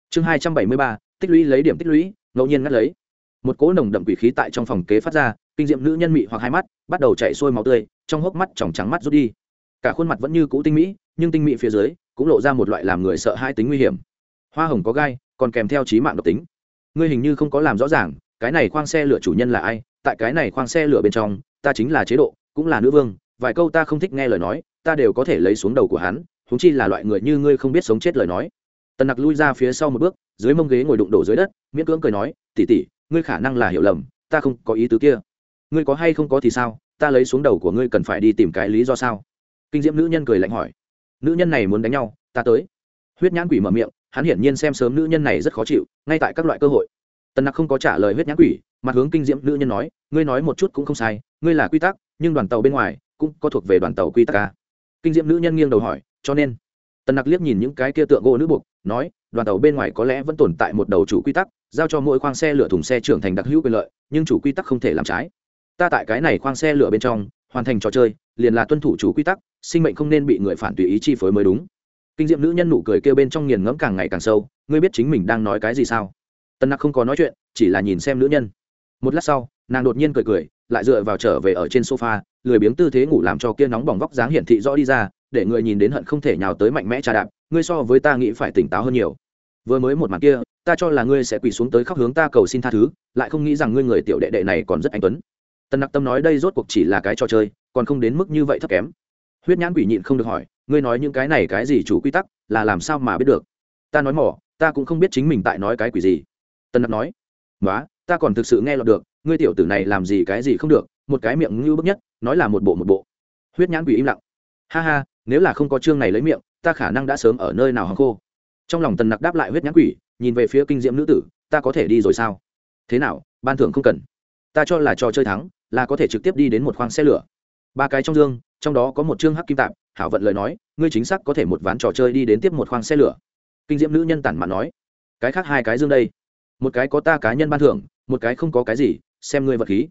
Chương hai trăm bảy mươi ba, tích lũy lấy điểm tích lũy, ngẫu nhiên ngắt lấy. Một cỗ nồng đậm quỷ khí tại trong phòng kế phát ra, kinh diệm nữ nhân mị hoặc hai mắt, bắt đầu chạy sôi máu tươi, trong hốc mắt tròng trắng mắt rút đi. Cả khuôn mặt vẫn như cũ tinh mỹ nhưng tinh mỹ phía dưới cũng lộ ra một loại làm người sợ hai tính nguy hiểm. Hoa hồng có gai, còn kèm theo trí mạng độc tính. Ngươi hình như không có làm rõ ràng, cái này khoang xe lửa chủ nhân là ai, tại cái này khoang xe lửa bên trong, ta chính là chế độ, cũng là nữ vương, vài câu ta không thích nghe lời nói, ta đều có thể lấy xuống đầu của hắn húng chi là loại người như ngươi không biết sống chết lời nói. Tần nặc lui ra phía sau một bước, dưới mông ghế ngồi đụng đổ dưới đất, miễn cưỡng cười nói tỉ tỉ ngươi khả năng là hiểu lầm, ta không có ý tứ kia. Ngươi có hay không có thì sao, ta lấy xuống đầu của ngươi cần phải đi tìm cái lý do sao? Kinh diễm nữ nhân cười lạnh hỏi nữ nhân này muốn đánh nhau, ta tới. Huyết nhãn quỷ mở miệng, hắn hiển nhiên xem sớm nữ nhân này rất khó chịu, ngay tại các loại cơ hội. Tần nặc không có trả lời huyết nhãn quỷ, mặt hướng kinh diễm nữ nhân nói, ngươi nói một chút cũng không sai, ngươi là quy tắc, nhưng đoàn tàu bên ngoài cũng có thuộc về đoàn tàu quy tắc ca kinh diễm nữ nhân nghiêng đầu hỏi, cho nên? Tần nặc liếc nhìn những cái kia tượng gỗ nữ buộc, nói, đoàn tàu bên ngoài có lẽ vẫn tồn tại một đầu chủ quy tắc, giao cho mỗi khoang xe lửa thùng xe trưởng thành đặc hữu quyền lợi, nhưng chủ quy tắc không thể làm trái. Ta tại cái này khoang xe lửa bên trong, hoàn thành trò chơi, liền là tuân thủ chủ quy tắc sinh mệnh không nên bị người phản tùy ý chi phối mới đúng. Kinh diệm nữ nhân nụ cười kêu bên trong nghiền ngẫm càng ngày càng sâu, ngươi biết chính mình đang nói cái gì sao? Tân nặc không có nói chuyện, chỉ là nhìn xem nữ nhân. Một lát sau, nàng đột nhiên cười cười, lại dựa vào trở về ở trên sofa, lười biếng tư thế ngủ làm cho kia nóng bỏng vóc dáng hiển thị rõ đi ra, để người nhìn đến hận không thể nhào tới mạnh mẽ trà đạp, ngươi so với ta nghĩ phải tỉnh táo hơn nhiều. Vừa mới một mặt kia, ta cho là ngươi sẽ quỳ xuống tới khóc hướng ta cầu xin tha thứ, lại không nghĩ rằng ngươi người tiểu đệ đệ này còn rất anh tuấn. Tân nặc tâm nói đây rốt cuộc chỉ là cái trò chơi, còn không đến mức như vậy thấp kém huyết nhãn quỷ nhịn không được hỏi, ngươi nói những cái này cái gì chủ quy tắc, là làm sao mà biết được? Ta nói mỏ, ta cũng không biết chính mình tại nói cái quỷ gì. Tần nặc nói nói ta còn thực sự nghe lọt được, ngươi tiểu tử này làm gì cái gì không được, một cái miệng ngưu bức nhất, nói là một bộ một bộ. Huyết nhãn quỷ im lặng. Ha ha, nếu là không có chương này lấy miệng, ta khả năng đã sớm ở nơi nào hàng khô. Trong lòng tần nặc đáp lại huyết nhãn quỷ, nhìn về phía kinh diễm nữ tử, ta có thể đi rồi sao? Thế nào, ban thưởng không cần. Ta cho là trò chơi thắng, là có thể trực tiếp đi đến một khoang xe lửa ba cái trong dương, trong đó có một chương hắc kim tạp, hảo vận lời nói, ngươi chính xác có thể một ván trò chơi đi đến tiếp một khoang xe lửa. Kinh diễm nữ nhân tản mạn nói, cái khác hai cái dương đây, một cái có ta cá nhân ban thưởng, một cái không có cái gì, xem ngươi vật khí.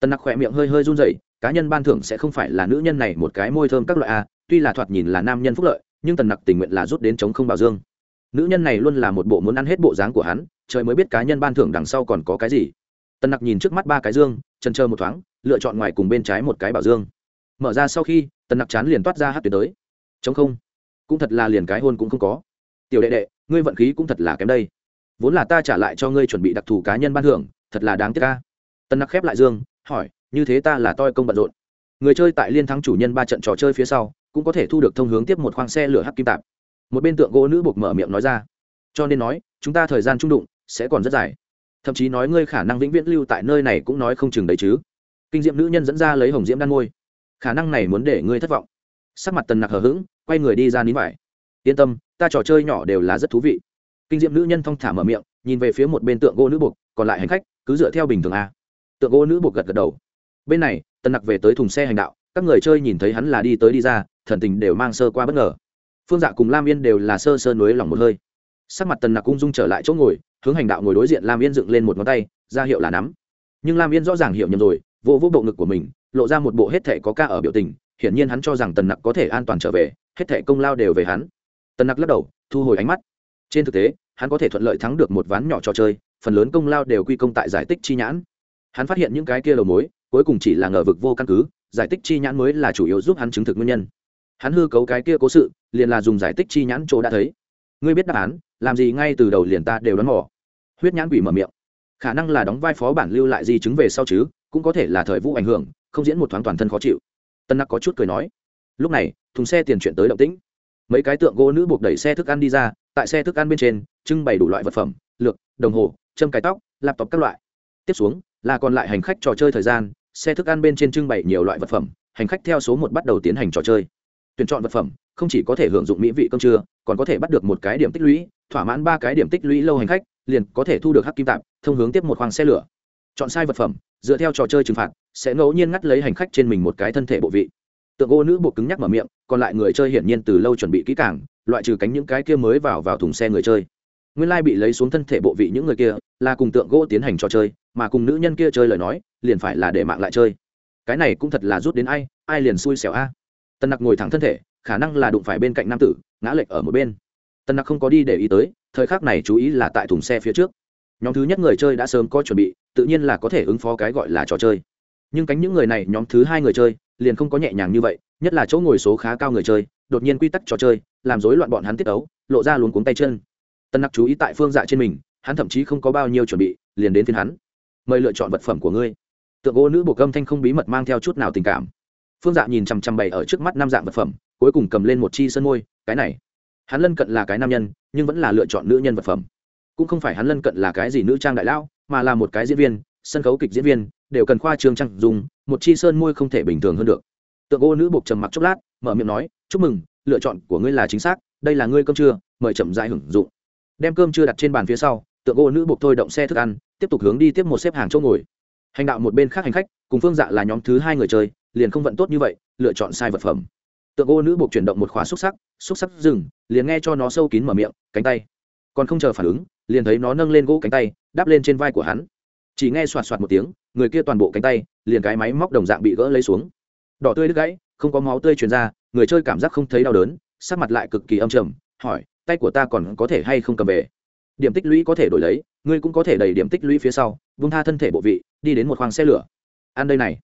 Tần nặc khỏe miệng hơi hơi run rẩy, cá nhân ban thưởng sẽ không phải là nữ nhân này một cái môi thơm các loại a, tuy là thoạt nhìn là nam nhân phúc lợi, nhưng tần nặc tình nguyện là rút đến chống không bảo dương. Nữ nhân này luôn là một bộ muốn ăn hết bộ dáng của hắn, trời mới biết cá nhân ban thưởng đằng sau còn có cái gì. Tần nặc nhìn trước mắt ba cái dương trần chờ một thoáng, lựa chọn ngoài cùng bên trái một cái bảo dương mở ra sau khi, tần nặc chán liền toát ra hát tuyến tới. Chống không? Cũng thật là liền cái hôn cũng không có. Tiểu đệ đệ, ngươi vận khí cũng thật là kém đây. Vốn là ta trả lại cho ngươi chuẩn bị đặc thù cá nhân ban thưởng, thật là đáng tiếc ca tần nặc khép lại dương, hỏi, như thế ta là toi công bận rộn. Người chơi tại liên thắng chủ nhân ba trận trò chơi phía sau, cũng có thể thu được thông hướng tiếp một khoang xe lửa hắc kim tạp. Một bên tượng gỗ nữ buộc mở miệng nói ra. Cho nên nói, chúng ta thời gian trung đụng, sẽ còn rất dài. Thậm chí nói ngươi khả năng vĩnh viễn lưu tại nơi này cũng nói không chừng đấy chứ. Kinh diệm nữ nhân dẫn ra lấy hồng diễm đan môi khả năng này muốn để ngươi thất vọng. Sắc mặt tần nặc hờ hững, quay người đi ra nín vải. Yên tâm, ta trò chơi nhỏ đều là rất thú vị. Kinh diệm nữ nhân thong thả mở miệng, nhìn về phía một bên tượng gỗ nữ buộc, còn lại hành khách, cứ dựa theo bình thường a. Tượng gỗ nữ buộc gật gật đầu. Bên này, tần nặc về tới thùng xe hành đạo, các người chơi nhìn thấy hắn là đi tới đi ra, thần tình đều mang sơ qua bất ngờ. Phương dạ cùng lam yên đều là sơ sơ nối lòng một hơi. Sắc mặt tần nặc ung dung trở lại chỗ ngồi, hướng hành đạo ngồi đối diện lam yên dựng lên một ngón tay, ra hiệu là nắm. Nhưng lam yên rõ ràng hiểu nhầm rồi vô vô bộ ngực của mình lộ ra một bộ hết thể có ca ở biểu tình, hiển nhiên hắn cho rằng tần nặc có thể an toàn trở về, hết thể công lao đều về hắn. Tần nặc lắc đầu, thu hồi ánh mắt. Trên thực tế, hắn có thể thuận lợi thắng được một ván nhỏ trò chơi, phần lớn công lao đều quy công tại giải tích chi nhãn. Hắn phát hiện những cái kia đầu mối, cuối cùng chỉ là ngờ vực vô căn cứ, giải tích chi nhãn mới là chủ yếu giúp hắn chứng thực nguyên nhân. Hắn hư cấu cái kia cố sự, liền là dùng giải tích chi nhãn chỗ đã thấy. Ngươi biết đáp án, làm gì ngay từ đầu liền ta đều đoán mò. Huyết nhãn quỷ mở miệng. Khả năng là đóng vai phó bản lưu lại di chứng về sau chứ, cũng có thể là thời vũ ảnh hưởng không diễn một thoáng toàn thân khó chịu. Tân nặc có chút cười nói, lúc này, thùng xe tiền chuyện tới động tĩnh. Mấy cái tượng gỗ nữ buộc đẩy xe thức ăn đi ra, tại xe thức ăn bên trên, trưng bày đủ loại vật phẩm, lược, đồng hồ, châm cái tóc lạp laptop các loại. Tiếp xuống, là còn lại hành khách trò chơi thời gian, xe thức ăn bên trên trưng bày nhiều loại vật phẩm, hành khách theo số một bắt đầu tiến hành trò chơi. Tuyển chọn vật phẩm, không chỉ có thể hưởng dụng mỹ vị cơm trưa, còn có thể bắt được một cái điểm tích lũy, thỏa mãn ba cái điểm tích lũy lâu hành khách, liền có thể thu được hắc kim tạp, thông hướng tiếp một khoang xe lửa chọn sai vật phẩm, dựa theo trò chơi trừng phạt, sẽ ngẫu nhiên ngắt lấy hành khách trên mình một cái thân thể bộ vị. Tượng ô nữ buộc cứng nhắc mở miệng, còn lại người chơi hiển nhiên từ lâu chuẩn bị kỹ càng, loại trừ cánh những cái kia mới vào vào thùng xe người chơi. Nguyên lai bị lấy xuống thân thể bộ vị những người kia, là cùng tượng gỗ tiến hành trò chơi, mà cùng nữ nhân kia chơi lời nói, liền phải là để mạng lại chơi. Cái này cũng thật là rút đến ai ai liền xui xẻo a. Tân nặc ngồi thẳng thân thể, khả năng là đụng phải bên cạnh nam tử, ngã lệch ở một bên. Tân nặc không có đi để ý tới, thời khắc này chú ý là tại thùng xe phía trước nhóm thứ nhất người chơi đã sớm có chuẩn bị, tự nhiên là có thể ứng phó cái gọi là trò chơi. Nhưng cánh những người này, nhóm thứ hai người chơi, liền không có nhẹ nhàng như vậy, nhất là chỗ ngồi số khá cao người chơi, đột nhiên quy tắc trò chơi, làm rối loạn bọn hắn tiết ấu lộ ra luống cuống tay chân. Tân nặc chú ý tại phương dạ trên mình, hắn thậm chí không có bao nhiêu chuẩn bị, liền đến phiên hắn. Mời lựa chọn vật phẩm của ngươi. Tượng gỗ nữ bộ âm thanh không bí mật mang theo chút nào tình cảm. Phương dạ nhìn chằm chằm bày ở trước mắt năm dạng vật phẩm, cuối cùng cầm lên một chi sân môi, cái này. Hắn lân cận là cái nam nhân, nhưng vẫn là lựa chọn nữ nhân vật phẩm cũng không phải hắn lân cận là cái gì nữ trang đại lão, mà là một cái diễn viên, sân khấu kịch diễn viên, đều cần khoa trương trang dùng, một chi sơn môi không thể bình thường hơn được. Tượng ô nữ buộc trầm mặc chốc lát, mở miệng nói, chúc mừng, lựa chọn của ngươi là chính xác, đây là ngươi cơm trưa, mời chậm rãi hưởng dụng. Đem cơm trưa đặt trên bàn phía sau, tượng ô nữ buộc thôi động xe thức ăn, tiếp tục hướng đi tiếp một xếp hàng chỗ ngồi. Hành đạo một bên khác hành khách, cùng phương dạ là nhóm thứ hai người chơi, liền không vận tốt như vậy, lựa chọn sai vật phẩm. Tượng ô nữ buộc chuyển động một khóa xúc sắc xúc sắc dừng liền nghe cho nó sâu kín mở miệng, cánh tay còn không chờ phản ứng, liền thấy nó nâng lên gỗ cánh tay đáp lên trên vai của hắn. Chỉ nghe soạt soạt một tiếng, người kia toàn bộ cánh tay, liền cái máy móc đồng dạng bị gỡ lấy xuống. Đỏ tươi đứt gãy, không có máu tươi truyền ra, người chơi cảm giác không thấy đau đớn, sắc mặt lại cực kỳ âm trầm, hỏi, tay của ta còn có thể hay không cầm về? Điểm tích lũy có thể đổi lấy, ngươi cũng có thể đẩy điểm tích lũy phía sau, vung tha thân thể bộ vị, đi đến một khoang xe lửa. Ăn đây này.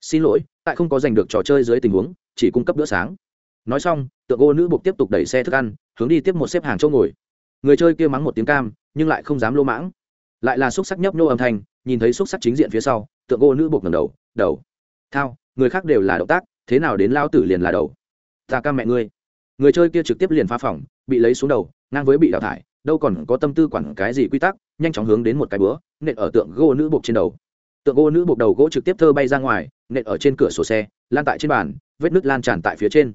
Xin lỗi, tại không có giành được trò chơi dưới tình huống, chỉ cung cấp bữa sáng. Nói xong, tượng ô nữ buộc tiếp tục đẩy xe thức ăn, hướng đi tiếp một xếp hàng chỗ ngồi người chơi kia mắng một tiếng cam, nhưng lại không dám lô mãng. Lại là xúc sắc nhấp nhô âm thanh, nhìn thấy xúc sắc chính diện phía sau, tượng gỗ nữ buộc ngầm đầu đầu. Thao, người khác đều là động tác, thế nào đến lao tử liền là đầu? Ta ca mẹ ngươi. Người chơi kia trực tiếp liền phá phòng, bị lấy xuống đầu, ngang với bị đào thải, đâu còn có tâm tư quản cái gì quy tắc, nhanh chóng hướng đến một cái búa nện ở tượng gỗ nữ buộc trên đầu. Tượng gỗ nữ buộc đầu gỗ trực tiếp thơ bay ra ngoài, nện ở trên cửa sổ xe, lan tại trên bàn, vết nứt lan tràn tại phía trên.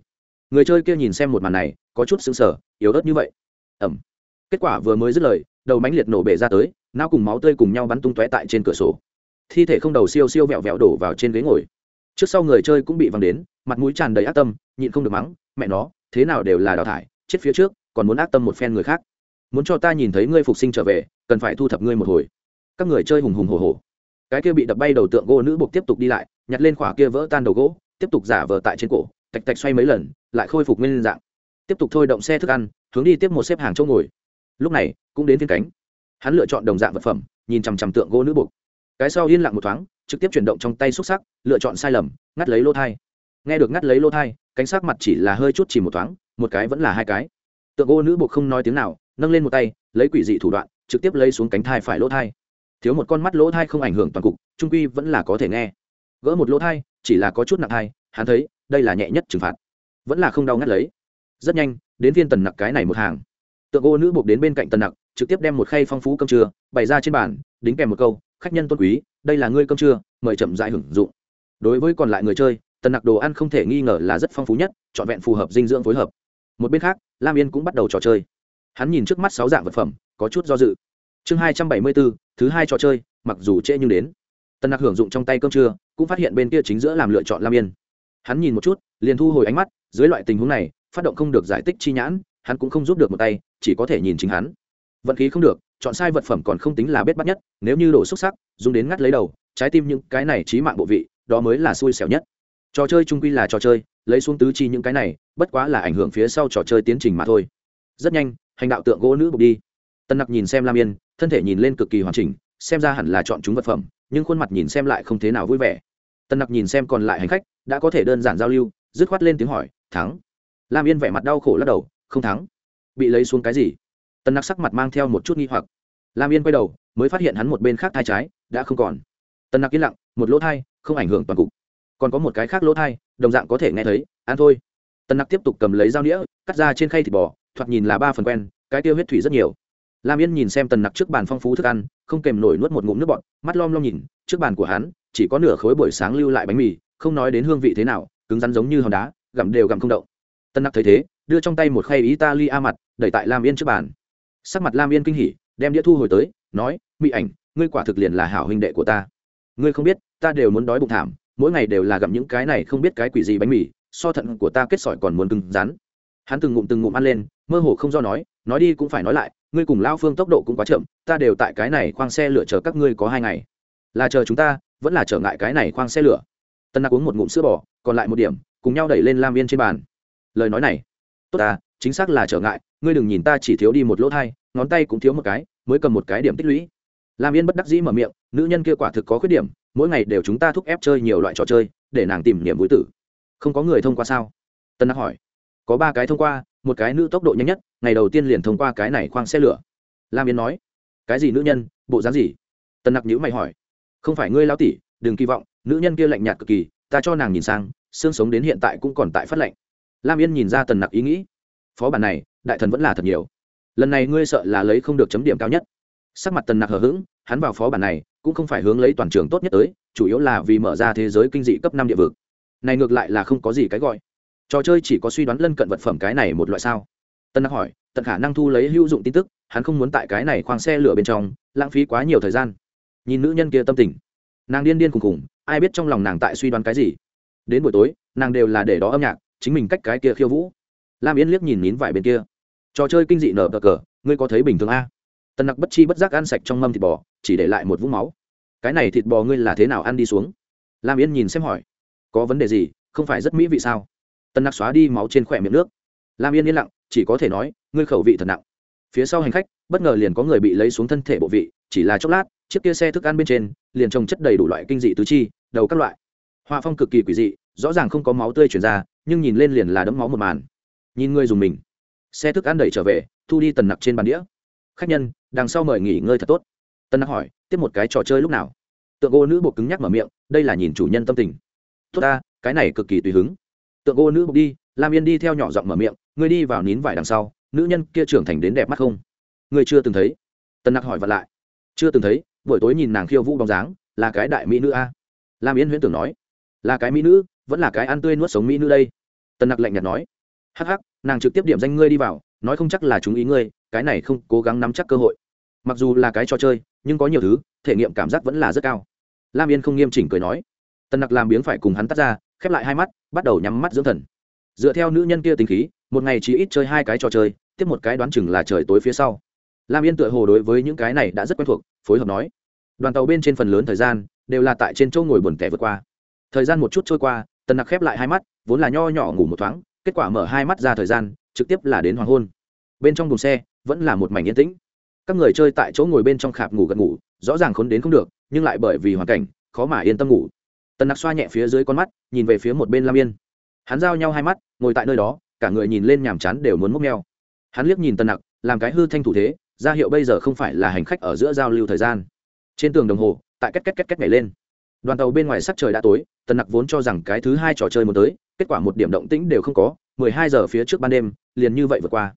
Người chơi kia nhìn xem một màn này, có chút sững sờ, yếu ớt như vậy. Ẩm kết quả vừa mới dứt lời, đầu mánh liệt nổ bể ra tới, não cùng máu tươi cùng nhau bắn tung tóe tại trên cửa sổ. Thi thể không đầu siêu siêu vẹo vẹo đổ vào trên ghế ngồi. Trước sau người chơi cũng bị văng đến, mặt mũi tràn đầy ác tâm, nhịn không được mắng, mẹ nó, thế nào đều là đào thải, chết phía trước, còn muốn ác tâm một phen người khác. Muốn cho ta nhìn thấy ngươi phục sinh trở về, cần phải thu thập ngươi một hồi. Các người chơi hùng hùng hồ hồ cái kia bị đập bay đầu tượng gỗ nữ buộc tiếp tục đi lại, nhặt lên khỏa kia vỡ tan đầu gỗ, tiếp tục giả vờ tại trên cổ, tạch tạch xoay mấy lần, lại khôi phục nguyên dạng. Tiếp tục thôi động xe thức ăn, hướng đi tiếp một xếp hàng chỗ ngồi lúc này, cũng đến phiên cánh. Hắn lựa chọn đồng dạng vật phẩm, nhìn chằm chằm tượng gỗ nữ buộc. Cái sau yên lặng một thoáng, trực tiếp chuyển động trong tay xúc sắc, lựa chọn sai lầm, ngắt lấy lô thai. Nghe được ngắt lấy lô thai, cánh sắc mặt chỉ là hơi chút chỉ một thoáng, một cái vẫn là hai cái. Tượng gỗ nữ buộc không nói tiếng nào, nâng lên một tay, lấy quỷ dị thủ đoạn, trực tiếp lấy xuống cánh thai phải lỗ thai. Thiếu một con mắt lỗ thai không ảnh hưởng toàn cục, trung quy vẫn là có thể nghe. Gỡ một lỗ thai, chỉ là có chút nặng thai, hắn thấy, đây là nhẹ nhất trừng phạt. Vẫn là không đau ngắt lấy. Rất nhanh, đến viên tần nặc cái này một hàng tượng ô nữ buộc đến bên cạnh tần nặc, trực tiếp đem một khay phong phú cơm trưa bày ra trên bàn, đính kèm một câu, khách nhân tôn quý, đây là ngươi cơm trưa, mời chậm dại hưởng dụng. Đối với còn lại người chơi, tần nặc đồ ăn không thể nghi ngờ là rất phong phú nhất, trọn vẹn phù hợp dinh dưỡng phối hợp. Một bên khác, lam yên cũng bắt đầu trò chơi. Hắn nhìn trước mắt sáu dạng vật phẩm, có chút do dự. Chương hai trăm bảy mươi bốn, thứ hai trò chơi, mặc dù trễ nhưng đến. Tần nặc hưởng dụng trong tay cơm trưa, cũng phát hiện bên kia chính giữa làm lựa chọn lam yên. Hắn nhìn một chút, liền thu hồi ánh mắt, dưới loại tình huống này, phát động không được giải tích chi nhãn hắn cũng không giúp được một tay, chỉ có thể nhìn chính hắn. Vận khí không được, chọn sai vật phẩm còn không tính là bết bắt nhất, nếu như đổ xúc sắc, dùng đến ngắt lấy đầu, trái tim những cái này trí mạng bộ vị, đó mới là xui xẻo nhất. Trò chơi trung quy là trò chơi, lấy xuống tứ chi những cái này, bất quá là ảnh hưởng phía sau trò chơi tiến trình mà thôi. Rất nhanh, hành đạo tượng gỗ nữ bục đi. Tân nặc nhìn xem lam yên, thân thể nhìn lên cực kỳ hoàn chỉnh, xem ra hẳn là chọn chúng vật phẩm, nhưng khuôn mặt nhìn xem lại không thế nào vui vẻ. Tân nặc nhìn xem còn lại hành khách, đã có thể đơn giản giao lưu, dứt khoát lên tiếng hỏi, thắng. Lam yên vẻ mặt đau khổ lắc đầu không thắng. Bị lấy xuống cái gì? Tân nặc sắc mặt mang theo một chút nghi hoặc. Lam yên quay đầu, mới phát hiện hắn một bên khác thai trái, đã không còn. Tân nặc yên lặng, một lỗ thai, không ảnh hưởng toàn cục. Còn có một cái khác lỗ thai, đồng dạng có thể nghe thấy, ăn thôi. Tân nặc tiếp tục cầm lấy dao nĩa, cắt ra trên khay thịt bò, thoạt nhìn là ba phần quen, cái tiêu huyết thủy rất nhiều. Lam yên nhìn xem tần nặc trước bàn phong phú thức ăn, không kèm nổi nuốt một ngụm nước bọt, mắt lom lom nhìn, trước bàn của hắn, chỉ có nửa khối buổi sáng lưu lại bánh mì, không nói đến hương vị thế nào, cứng rắn giống như hòn đá, gặm đều gặm không động. Tân nặc thấy thế đưa trong tay một khay italia mặt, đẩy tại lam yên trước bàn. Sắc mặt lam yên kinh hỉ, đem đĩa thu hồi tới, nói, mỹ ảnh, ngươi quả thực liền là hảo huynh đệ của ta. Ngươi không biết, ta đều muốn đói bụng thảm, mỗi ngày đều là gặm những cái này không biết cái quỷ gì bánh mì, so thận của ta kết sỏi còn muốn cứng rắn. Hắn từng ngụm từng ngụm ăn lên, mơ hồ không do nói nói đi cũng phải nói lại, ngươi cùng lao phương tốc độ cũng quá chậm, ta đều tại cái này khoang xe lửa chờ các ngươi có hai ngày. Là chờ chúng ta, vẫn là trở ngại cái này khoang xe lửa. Tân nặc uống một ngụm sữa bò, còn lại một điểm, cùng nhau đẩy lên lam viên trên bàn. Lời nói này tốt ta, chính xác là trở ngại, ngươi đừng nhìn ta chỉ thiếu đi một lỗ thai, ngón tay cũng thiếu một cái, mới cầm một cái điểm tích lũy. Lam Yên bất đắc dĩ mở miệng, nữ nhân kia quả thực có khuyết điểm, mỗi ngày đều chúng ta thúc ép chơi nhiều loại trò chơi, để nàng tìm niềm vui tử. Không có người thông qua sao? Tân nặc hỏi. Có ba cái thông qua, một cái nữ tốc độ nhanh nhất, ngày đầu tiên liền thông qua cái này khoang xe lửa. Lam Yên nói. Cái gì nữ nhân? Bộ dáng gì? Tân nặc nhữ mày hỏi. Không phải ngươi lao tỉ đừng kỳ vọng, nữ nhân kia lạnh nhạt cực kỳ, ta cho nàng nhìn sang, xương sống đến hiện tại cũng còn tại phát lạnh lam yên nhìn ra tần nặc ý nghĩ. Phó bản này, đại thần vẫn là thật nhiều. Lần này ngươi sợ là lấy không được chấm điểm cao nhất. Sắc mặt tần nặc hờ hững, hắn vào phó bản này, cũng không phải hướng lấy toàn trường tốt nhất tới, chủ yếu là vì mở ra thế giới kinh dị cấp năm địa vực. Này ngược lại là không có gì cái gọi. Trò chơi chỉ có suy đoán lân cận vật phẩm cái này một loại sao? Tân nặc hỏi, tận khả năng thu lấy hữu dụng tin tức, hắn không muốn tại cái này khoang xe lửa bên trong, lãng phí quá nhiều thời gian. Nhìn nữ nhân kia tâm tình. Nàng điên điên khùng khùng, ai biết trong lòng nàng tại suy đoán cái gì. Đến buổi tối, nàng đều là để đó âm nhạc chính mình cách cái kia khiêu vũ. Lam yên liếc nhìn nín vải bên kia. Trò chơi kinh dị nở cờ cờ, ngươi có thấy bình thường a? Tần nặc bất chi bất giác ăn sạch trong mâm thịt bò, chỉ để lại một vũng máu. Cái này thịt bò ngươi là thế nào ăn đi xuống? Lam yên nhìn xem hỏi. Có vấn đề gì? Không phải rất mỹ vị sao? Tần nặc xóa đi máu trên khỏe miệng nước. Lam yên yên lặng, chỉ có thể nói, ngươi khẩu vị thật nặng. Phía sau hành khách, bất ngờ liền có người bị lấy xuống thân thể bộ vị, chỉ là chốc lát, chiếc kia xe thức ăn bên trên, liền trồng chất đầy đủ loại kinh dị tứ chi, đầu các loại. Hoa phong cực kỳ quỷ dị, rõ ràng không có máu tươi chuyển ra nhưng nhìn lên liền là đấm máu một màn. Nhìn ngươi dùng mình. Xe thức ăn đẩy trở về, thu đi tần nặc trên bàn đĩa. Khách nhân, đằng sau mời nghỉ ngơi thật tốt. Tần nặc hỏi, tiếp một cái trò chơi lúc nào? Tượng gỗ nữ bộ cứng nhắc mở miệng, đây là nhìn chủ nhân tâm tình. Tốt ta, cái này cực kỳ tùy hứng. Tượng gỗ nữ bộ đi, lam yên đi theo nhỏ giọng mở miệng ngươi đi vào nín vải đằng sau, nữ nhân kia trưởng thành đến đẹp mắt không? Ngươi chưa từng thấy. Tần nặc hỏi vặn lại. Chưa từng thấy, buổi tối nhìn nàng khiêu vũ bóng dáng, là cái đại mỹ nữ a. Lam yên huyễn tưởng nói. Là cái mỹ nữ vẫn là cái ăn tươi nuốt sống mỹ nữ đây. Tần nặc lạnh nhạt nói. Hắc hắc, nàng trực tiếp điểm danh ngươi đi vào, nói không chắc là chúng ý ngươi, cái này không cố gắng nắm chắc cơ hội. Mặc dù là cái trò chơi, nhưng có nhiều thứ, thể nghiệm cảm giác vẫn là rất cao. Lam yên không nghiêm chỉnh cười nói. Tần nặc làm biếng phải cùng hắn tắt ra, khép lại hai mắt, bắt đầu nhắm mắt dưỡng thần. Dựa theo nữ nhân kia tính khí, một ngày chỉ ít chơi hai cái trò chơi, tiếp một cái đoán chừng là trời tối phía sau. Lam yên tựa hồ đối với những cái này đã rất quen thuộc, phối hợp nói. Đoàn tàu bên trên phần lớn thời gian, đều là tại trên chỗ ngồi buồn tẻ vượt qua. Thời gian một chút trôi qua tần nặc khép lại hai mắt, vốn là nho nhỏ ngủ một thoáng, kết quả mở hai mắt ra thời gian, trực tiếp là đến hoàng hôn. Bên trong đồn xe vẫn là một mảnh yên tĩnh. Các người chơi tại chỗ ngồi bên trong khạp ngủ gật ngủ, rõ ràng khốn đến không được, nhưng lại bởi vì hoàn cảnh, khó mà yên tâm ngủ. Tần nặc xoa nhẹ phía dưới con mắt, nhìn về phía một bên lam yên. Hắn giao nhau hai mắt, ngồi tại nơi đó, cả người nhìn lên nhàm chán đều muốn múc neo hắn liếc nhìn tần nặc, làm cái hư thanh thủ thế, ra hiệu bây giờ không phải là hành khách ở giữa giao lưu thời gian. Trên tường đồng hồ, tại két két két két nhảy lên đoàn tàu bên ngoài sắc trời đã tối tần nặc vốn cho rằng cái thứ hai trò chơi muốn tới kết quả một điểm động tĩnh đều không có mười hai giờ phía trước ban đêm liền như vậy vượt qua.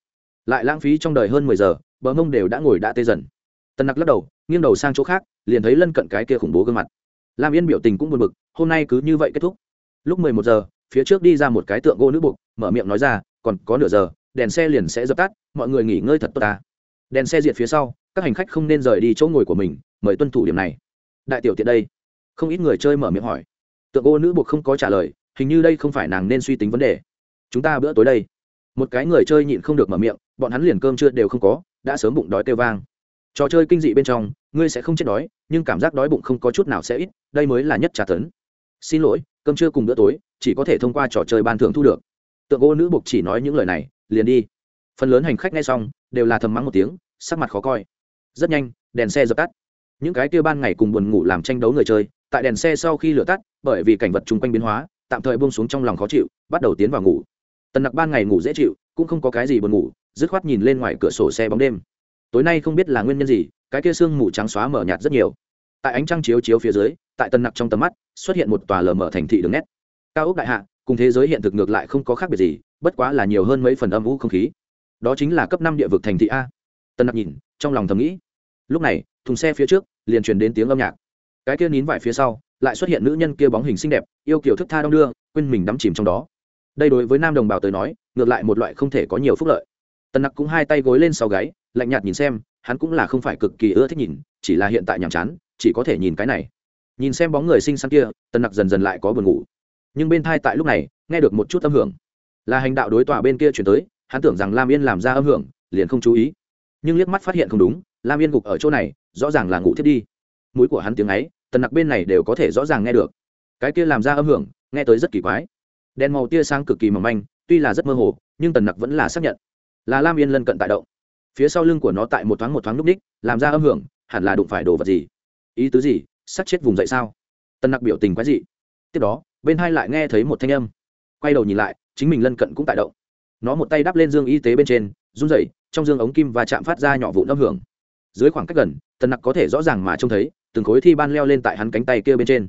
Lại lãng phí trong đời hơn mười giờ bờ mông đều đã ngồi đã tê dần. Tần nặc lắc đầu nghiêng đầu sang chỗ khác liền thấy lân cận cái kia khủng bố gương mặt. Lam yên biểu tình cũng buồn bực hôm nay cứ như vậy kết thúc. Lúc mười một giờ phía trước đi ra một cái tượng gỗ nữ bục, mở miệng nói ra còn có nửa giờ đèn xe liền sẽ dập tắt mọi người nghỉ ngơi thật tốt ta. Đèn xe diệt phía sau các hành khách không nên rời đi chỗ ngồi của mình mời tuân thủ điểm này. Đại tiểu tiện đây không ít người chơi mở miệng hỏi. Tượng ô nữ buộc không có trả lời, hình như đây không phải nàng nên suy tính vấn đề. Chúng ta bữa tối đây. Một cái người chơi nhịn không được mở miệng, bọn hắn liền cơm chưa đều không có, đã sớm bụng đói kêu vang. Trò chơi kinh dị bên trong, ngươi sẽ không chết đói, nhưng cảm giác đói bụng không có chút nào sẽ ít, đây mới là nhất trả tấn. Xin lỗi, cơm trưa cùng bữa tối, chỉ có thể thông qua trò chơi ban thưởng thu được. Tượng ô nữ buộc chỉ nói những lời này, liền đi. Phần lớn hành khách nghe xong, đều là thầm mắng một tiếng, sắc mặt khó coi. Rất nhanh, đèn xe dập tắt. Những cái kia ban ngày cùng buồn ngủ làm tranh đấu người chơi tại đèn xe sau khi lửa tắt, bởi vì cảnh vật chung quanh biến hóa, tạm thời buông xuống trong lòng khó chịu, bắt đầu tiến vào ngủ. Tần nặc ban ngày ngủ dễ chịu, cũng không có cái gì buồn ngủ, dứt khoát nhìn lên ngoài cửa sổ xe bóng đêm. Tối nay không biết là nguyên nhân gì, cái kia sương mù trắng xóa mở nhạt rất nhiều. Tại ánh trăng chiếu chiếu phía dưới, tại tần nặc trong tầm mắt, xuất hiện một tòa lờ mở thành thị đường nét. Cao ốc đại hạ, cùng thế giới hiện thực ngược lại không có khác biệt gì, bất quá là nhiều hơn mấy phần âm vũ không khí. Đó chính là cấp năm địa vực thành thị a. Tần nặc nhìn, trong lòng thầm nghĩ. Lúc này, thùng xe phía trước, liền truyền đến tiếng âm nhạc cái kia nín vải phía sau, lại xuất hiện nữ nhân kia bóng hình xinh đẹp, yêu kiểu thức tha đong đưa, quên mình đắm chìm trong đó. Đây đối với nam đồng bào tới nói, ngược lại một loại không thể có nhiều phúc lợi. Tần nặc cũng hai tay gối lên sau gáy, lạnh nhạt nhìn xem, hắn cũng là không phải cực kỳ ưa thích nhìn, chỉ là hiện tại nhàm chán, chỉ có thể nhìn cái này. Nhìn xem bóng người xinh xắn kia, tần nặc dần dần lại có buồn ngủ. Nhưng bên thai tại lúc này, nghe được một chút âm hưởng. Là hành đạo đối tòa bên kia chuyển tới, hắn tưởng rằng lam yên làm ra âm hưởng, liền không chú ý. Nhưng liếc mắt phát hiện không đúng, lam yên gục ở chỗ này, rõ ràng là ngủ thiết đi. Mũi của hắn tiếng ấy tần nặc bên này đều có thể rõ ràng nghe được. Cái kia làm ra âm hưởng, nghe tới rất kỳ quái. Đèn màu tia sáng cực kỳ mỏng manh, tuy là rất mơ hồ, nhưng tần nặc vẫn là xác nhận. Là lam yên lân cận tại động. Phía sau lưng của nó tại một thoáng một thoáng núp ních làm ra âm hưởng, hẳn là đụng phải đồ vật gì? Ý tứ gì? Sắc chết vùng dậy sao? Tần nặc biểu tình quái dị. Tiếp đó, bên hai lại nghe thấy một thanh âm. Quay đầu nhìn lại, chính mình lân cận cũng tại động. Nó một tay đắp lên dương y tế bên trên, run rẩy, trong dương ống kim và chạm phát ra nhỏ vụ âm hưởng. Dưới khoảng cách gần, tần nặc có thể rõ ràng mà trông thấy từng khối thi ban leo lên tại hắn cánh tay kia bên trên.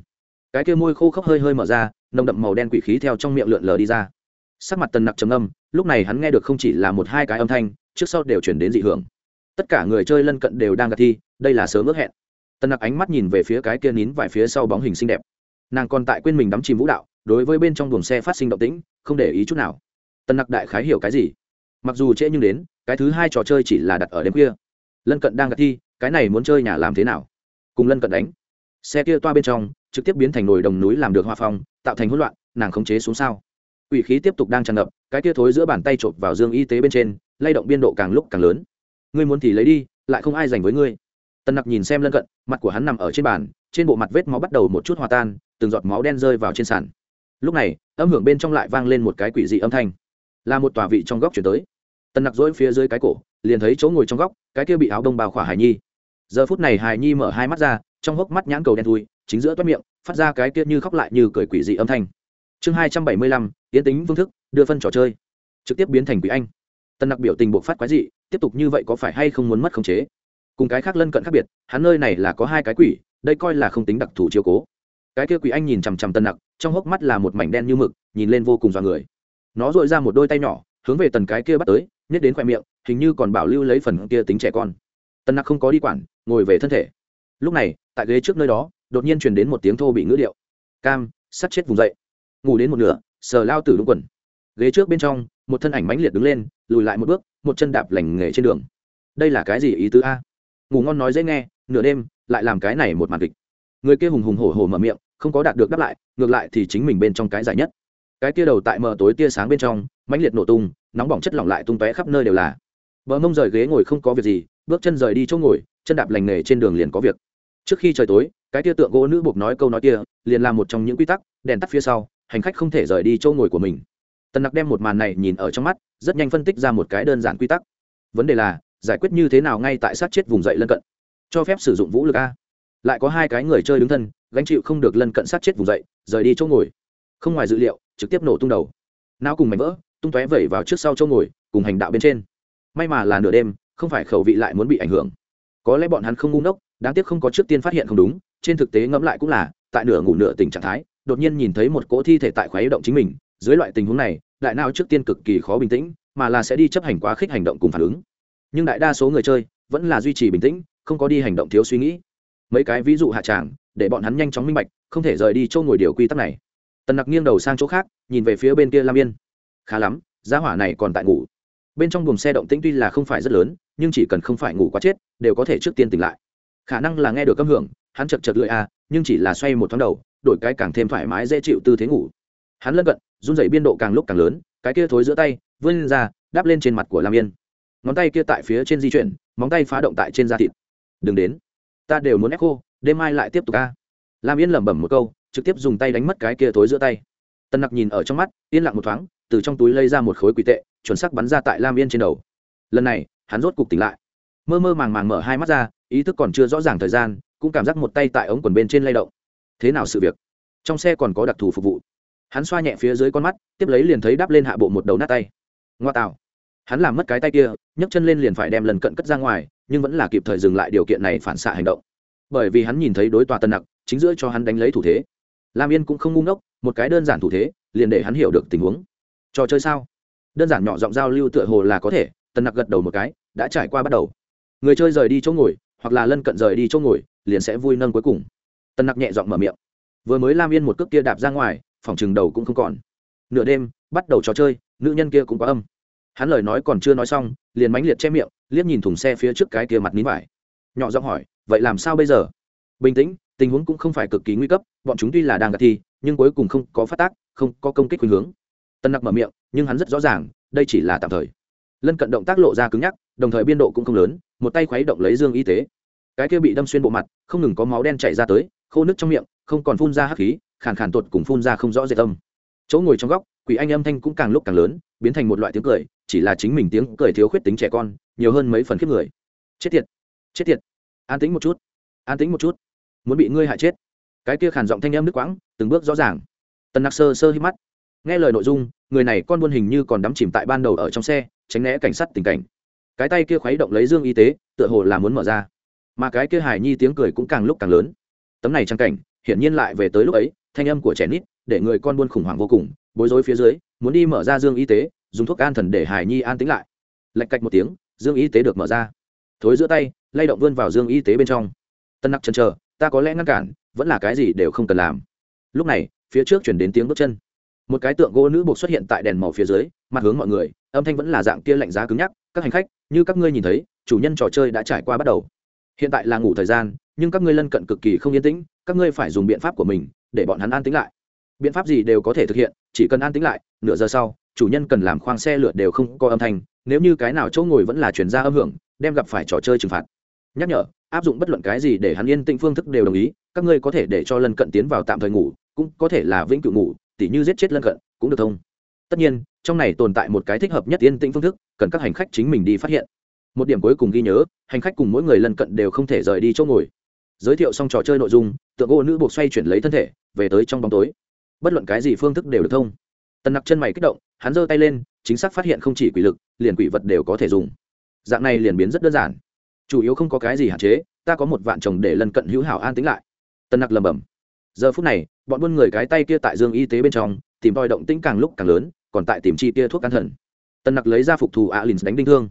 Cái kia môi khô khốc hơi hơi mở ra, nồng đậm màu đen quỷ khí theo trong miệng lượn lờ đi ra. Sắc mặt tần nặc trầm âm lúc này hắn nghe được không chỉ là một hai cái âm thanh, trước sau đều chuyển đến dị hưởng. Tất cả người chơi lân cận đều đang gạt thi, đây là sớm ước hẹn. Tần nặc ánh mắt nhìn về phía cái kia nín vài phía sau bóng hình xinh đẹp. Nàng còn tại quên mình đắm chìm vũ đạo, đối với bên trong buồng xe phát sinh động tĩnh, không để ý chút nào. Tần nặc đại khái hiểu cái gì? Mặc dù trễ nhưng đến, cái thứ hai trò chơi chỉ là đặt ở đêm khuya. Lân cận đang gạt thi, cái này muốn chơi nhà làm thế nào? Cùng lân cận đánh. Xe kia toa bên trong, trực tiếp biến thành nồi đồng núi làm được hoa phong, tạo thành hỗn loạn, nàng khống chế xuống sao. Quỷ khí tiếp tục đang tràn ngập, cái kia thối giữa bàn tay chộp vào dương y tế bên trên, lay động biên độ càng lúc càng lớn. Ngươi muốn thì lấy đi, lại không ai dành với ngươi. Tần nặc nhìn xem lân cận, mặt của hắn nằm ở trên bàn, trên bộ mặt vết máu bắt đầu một chút hòa tan, từng giọt máu đen rơi vào trên sàn. Lúc này, âm hưởng bên trong lại vang lên một cái quỷ dị âm thanh. Là một tòa vị trong góc chuyển tới. Tần nặc dỗi phía dưới cái cổ, liền thấy chỗ ngồi trong góc, cái kia bị áo đông bào khỏa hải nhi giờ phút này hải nhi mở hai mắt ra, trong hốc mắt nhãn cầu đen thui, chính giữa toát miệng, phát ra cái kia như khóc lại như cười quỷ dị âm thanh. Chương hai trăm bảy mươi lăm tiến tính phương thức, đưa phân trò chơi. Trực tiếp biến thành quỷ anh. Tần nặc biểu tình buộc phát quái dị, tiếp tục như vậy có phải hay không muốn mất khống chế? Cùng cái khác lân cận khác biệt, hắn nơi này là có hai cái quỷ, đây coi là không tính đặc thù chiếu cố. Cái kia quỷ anh nhìn chằm chằm tần nặc, trong hốc mắt là một mảnh đen như mực, nhìn lên vô cùng dọa người. Nó dội ra một đôi tay nhỏ, hướng về tần cái kia bắt tới, nhét đến khoe miệng, hình như còn bảo lưu lấy phần kia tính trẻ con tân nặc không có đi quản, ngồi về thân thể. Lúc này, tại ghế trước nơi đó, đột nhiên truyền đến một tiếng thô bị ngữ điệu. Cam, sắt chết vùng dậy. Ngủ đến một nửa, sờ lao tử đúng quần. Ghế trước bên trong, một thân ảnh mãnh liệt đứng lên, lùi lại một bước, một chân đạp lành nghề trên đường. Đây là cái gì ý tứ a? Ngủ ngon nói dễ nghe, nửa đêm, lại làm cái này một màn kịch. Người kia hùng hùng hổ hổ mở miệng, không có đạt được đáp lại, ngược lại thì chính mình bên trong cái giải nhất. Cái kia đầu tại mờ tối tia sáng bên trong, mãnh liệt nổ tung, nóng bỏng chất lỏng lại tung tóe khắp nơi đều là. Bờ mông rời ghế ngồi không có việc gì bước chân rời đi chỗ ngồi, chân đạp lành nghề trên đường liền có việc. Trước khi trời tối, cái tia tượng gỗ nữ buộc nói câu nói kia, liền làm một trong những quy tắc, đèn tắt phía sau, hành khách không thể rời đi chỗ ngồi của mình. Tần nặc đem một màn này nhìn ở trong mắt, rất nhanh phân tích ra một cái đơn giản quy tắc. Vấn đề là, giải quyết như thế nào ngay tại sát chết vùng dậy lân cận? Cho phép sử dụng vũ lực a. Lại có hai cái người chơi đứng thân, gánh chịu không được lân cận sát chết vùng dậy, rời đi chỗ ngồi. Không ngoài dự liệu, trực tiếp nổ tung đầu. Não cùng mảnh vỡ, tung tóe vẩy vào trước sau chỗ ngồi, cùng hành đạo bên trên. May mà là nửa đêm không phải khẩu vị lại muốn bị ảnh hưởng. Có lẽ bọn hắn không ngu ngốc, đáng tiếc không có trước tiên phát hiện không đúng, trên thực tế ngẫm lại cũng là, tại nửa ngủ nửa tỉnh trạng thái, đột nhiên nhìn thấy một cỗ thi thể tại khoái động chính mình, dưới loại tình huống này, đại não trước tiên cực kỳ khó bình tĩnh, mà là sẽ đi chấp hành quá khích hành động cùng phản ứng. Nhưng đại đa số người chơi, vẫn là duy trì bình tĩnh, không có đi hành động thiếu suy nghĩ. Mấy cái ví dụ hạ tràng, để bọn hắn nhanh chóng minh bạch, không thể rời đi chỗ ngồi điều quy tắc này. Tần nặc nghiêng đầu sang chỗ khác, nhìn về phía bên kia lam yên. Khá lắm giá hỏa này còn tại ngủ. Bên trong buồng xe động tĩnh tuy là không phải rất lớn nhưng chỉ cần không phải ngủ quá chết, đều có thể trước tiên tỉnh lại. Khả năng là nghe được âm hưởng, hắn chật chật lưỡi a à, nhưng chỉ là xoay một thoáng đầu, đổi cái càng thêm thoải mái dễ chịu tư thế ngủ. Hắn lân cận, run dày biên độ càng lúc càng lớn, cái kia thối giữa tay, vươn ra đáp lên trên mặt của lam yên. Ngón tay kia tại phía trên di chuyển, móng tay phá động tại trên da thịt. Đừng đến, ta đều muốn ép khô đêm mai lại tiếp tục ca. Lam yên lẩm bẩm một câu, trực tiếp dùng tay đánh mất cái kia thối giữa tay. Tân nặc nhìn ở trong mắt, yên lặng một thoáng, từ trong túi lấy ra một khối quỷ tệ, chuẩn sắc bắn ra tại lam yên trên đầu. Lần này hắn rốt cục tỉnh lại. Mơ mơ màng màng mở hai mắt ra, ý thức còn chưa rõ ràng thời gian, cũng cảm giác một tay tại ống quần bên trên lay động. Thế nào sự việc? Trong xe còn có đặc thù phục vụ. Hắn xoa nhẹ phía dưới con mắt, tiếp lấy liền thấy đắp lên hạ bộ một đầu nát tay. Ngoa tạo. Hắn làm mất cái tay kia, nhấc chân lên liền phải đem lần cận cất ra ngoài, nhưng vẫn là kịp thời dừng lại điều kiện này phản xạ hành động. Bởi vì hắn nhìn thấy đối tòa tân nặc, chính giữa cho hắn đánh lấy thủ thế. Lam yên cũng không ngu ngốc, một cái đơn giản thủ thế, liền để hắn hiểu được tình huống. Trò chơi sao? Đơn giản nhỏ giọng giao lưu tựa hồ là có thể tân nặc gật đầu một cái, đã trải qua bắt đầu. Người chơi rời đi chỗ ngồi, hoặc là lân cận rời đi chỗ ngồi, liền sẽ vui nâng cuối cùng. Tân nặc nhẹ giọng mở miệng. Vừa mới lam yên một cước kia đạp ra ngoài, phòng chừng đầu cũng không còn. Nửa đêm, bắt đầu trò chơi, nữ nhân kia cũng có âm. Hắn lời nói còn chưa nói xong, liền mánh liệt che miệng, liếc nhìn thùng xe phía trước cái kia mặt nín vải. Nhỏ giọng hỏi, vậy làm sao bây giờ? Bình tĩnh, tình huống cũng không phải cực kỳ nguy cấp, bọn chúng tuy là đang gạt thi, nhưng cuối cùng không có phát tác, không có công kích khuynh hướng. Tân nặc mở miệng, nhưng hắn rất rõ ràng, đây chỉ là tạm thời lân cận động tác lộ ra cứng nhắc, đồng thời biên độ cũng không lớn, một tay khuấy động lấy dương y tế. Cái kia bị đâm xuyên bộ mặt, không ngừng có máu đen chảy ra tới, khô nước trong miệng, không còn phun ra hắc khí, khàn khàn tột cùng phun ra không rõ dệt tâm chỗ ngồi trong góc, quỷ anh âm thanh cũng càng lúc càng lớn, biến thành một loại tiếng cười, chỉ là chính mình tiếng cười thiếu khuyết tính trẻ con, nhiều hơn mấy phần khiếp người. Chết tiệt chết tiệt. An tính một chút, an tính một chút. Muốn bị ngươi hại chết. Cái kia khàn giọng thanh âm nước quãng, từng bước rõ ràng. Tần nặc sơ sơ hít mắt nghe lời nội dung, người này con buôn hình như còn đắm chìm tại ban đầu ở trong xe, tránh né cảnh sát tình cảnh. Cái tay kia khuấy động lấy dương y tế, tựa hồ là muốn mở ra. Mà cái kia hải nhi tiếng cười cũng càng lúc càng lớn. Tấm này trang cảnh, hiển nhiên lại về tới lúc ấy, thanh âm của trẻ nít, để người con buôn khủng hoảng vô cùng, bối rối phía dưới, muốn đi mở ra dương y tế, dùng thuốc an thần để hải nhi an tính lại. Lạch cạch một tiếng, dương y tế được mở ra. Thối giữa tay, lay động vươn vào dương y tế bên trong. Tân nặc chân chờ, ta có lẽ ngăn cản, vẫn là cái gì đều không cần làm. Lúc này, phía trước chuyển đến tiếng bước chân một cái tượng gỗ nữ buộc xuất hiện tại đèn màu phía dưới, mặt hướng mọi người, âm thanh vẫn là dạng kia lạnh giá cứng nhắc, các hành khách, như các ngươi nhìn thấy, chủ nhân trò chơi đã trải qua bắt đầu. Hiện tại là ngủ thời gian, nhưng các ngươi lân cận cực kỳ không yên tĩnh, các ngươi phải dùng biện pháp của mình, để bọn hắn an tĩnh lại. Biện pháp gì đều có thể thực hiện, chỉ cần an tĩnh lại, nửa giờ sau, chủ nhân cần làm khoang xe lượt đều không có âm thanh, nếu như cái nào chỗ ngồi vẫn là chuyển ra âm hưởng, đem gặp phải trò chơi trừng phạt. Nhắc nhở, áp dụng bất luận cái gì để hắn yên tĩnh phương thức đều đồng ý, các ngươi có thể để cho lân cận tiến vào tạm thời ngủ, cũng có thể là vĩnh cửu ngủ tỉ như giết chết lân cận, cũng được thông. Tất nhiên, trong này tồn tại một cái thích hợp nhất yên tĩnh phương thức, cần các hành khách chính mình đi phát hiện. Một điểm cuối cùng ghi nhớ, hành khách cùng mỗi người lân cận đều không thể rời đi chỗ ngồi. Giới thiệu xong trò chơi nội dung, tượng gỗ nữ buộc xoay chuyển lấy thân thể, về tới trong bóng tối. Bất luận cái gì phương thức đều được thông. Tần nặc chân mày kích động, hắn giơ tay lên, chính xác phát hiện không chỉ quỷ lực, liền quỷ vật đều có thể dùng. Dạng này liền biến rất đơn giản. Chủ yếu không có cái gì hạn chế, ta có một vạn chồng để lần cận hữu hảo an tính lại. Tần nặc lầm bầm giờ phút này, bọn buôn người cái tay kia tại dương y tế bên trong, tìm tòi động tĩnh càng lúc càng lớn, còn tại tìm chi kia thuốc can thần. Tần nặc lấy ra phục thù alin đánh đinh thương.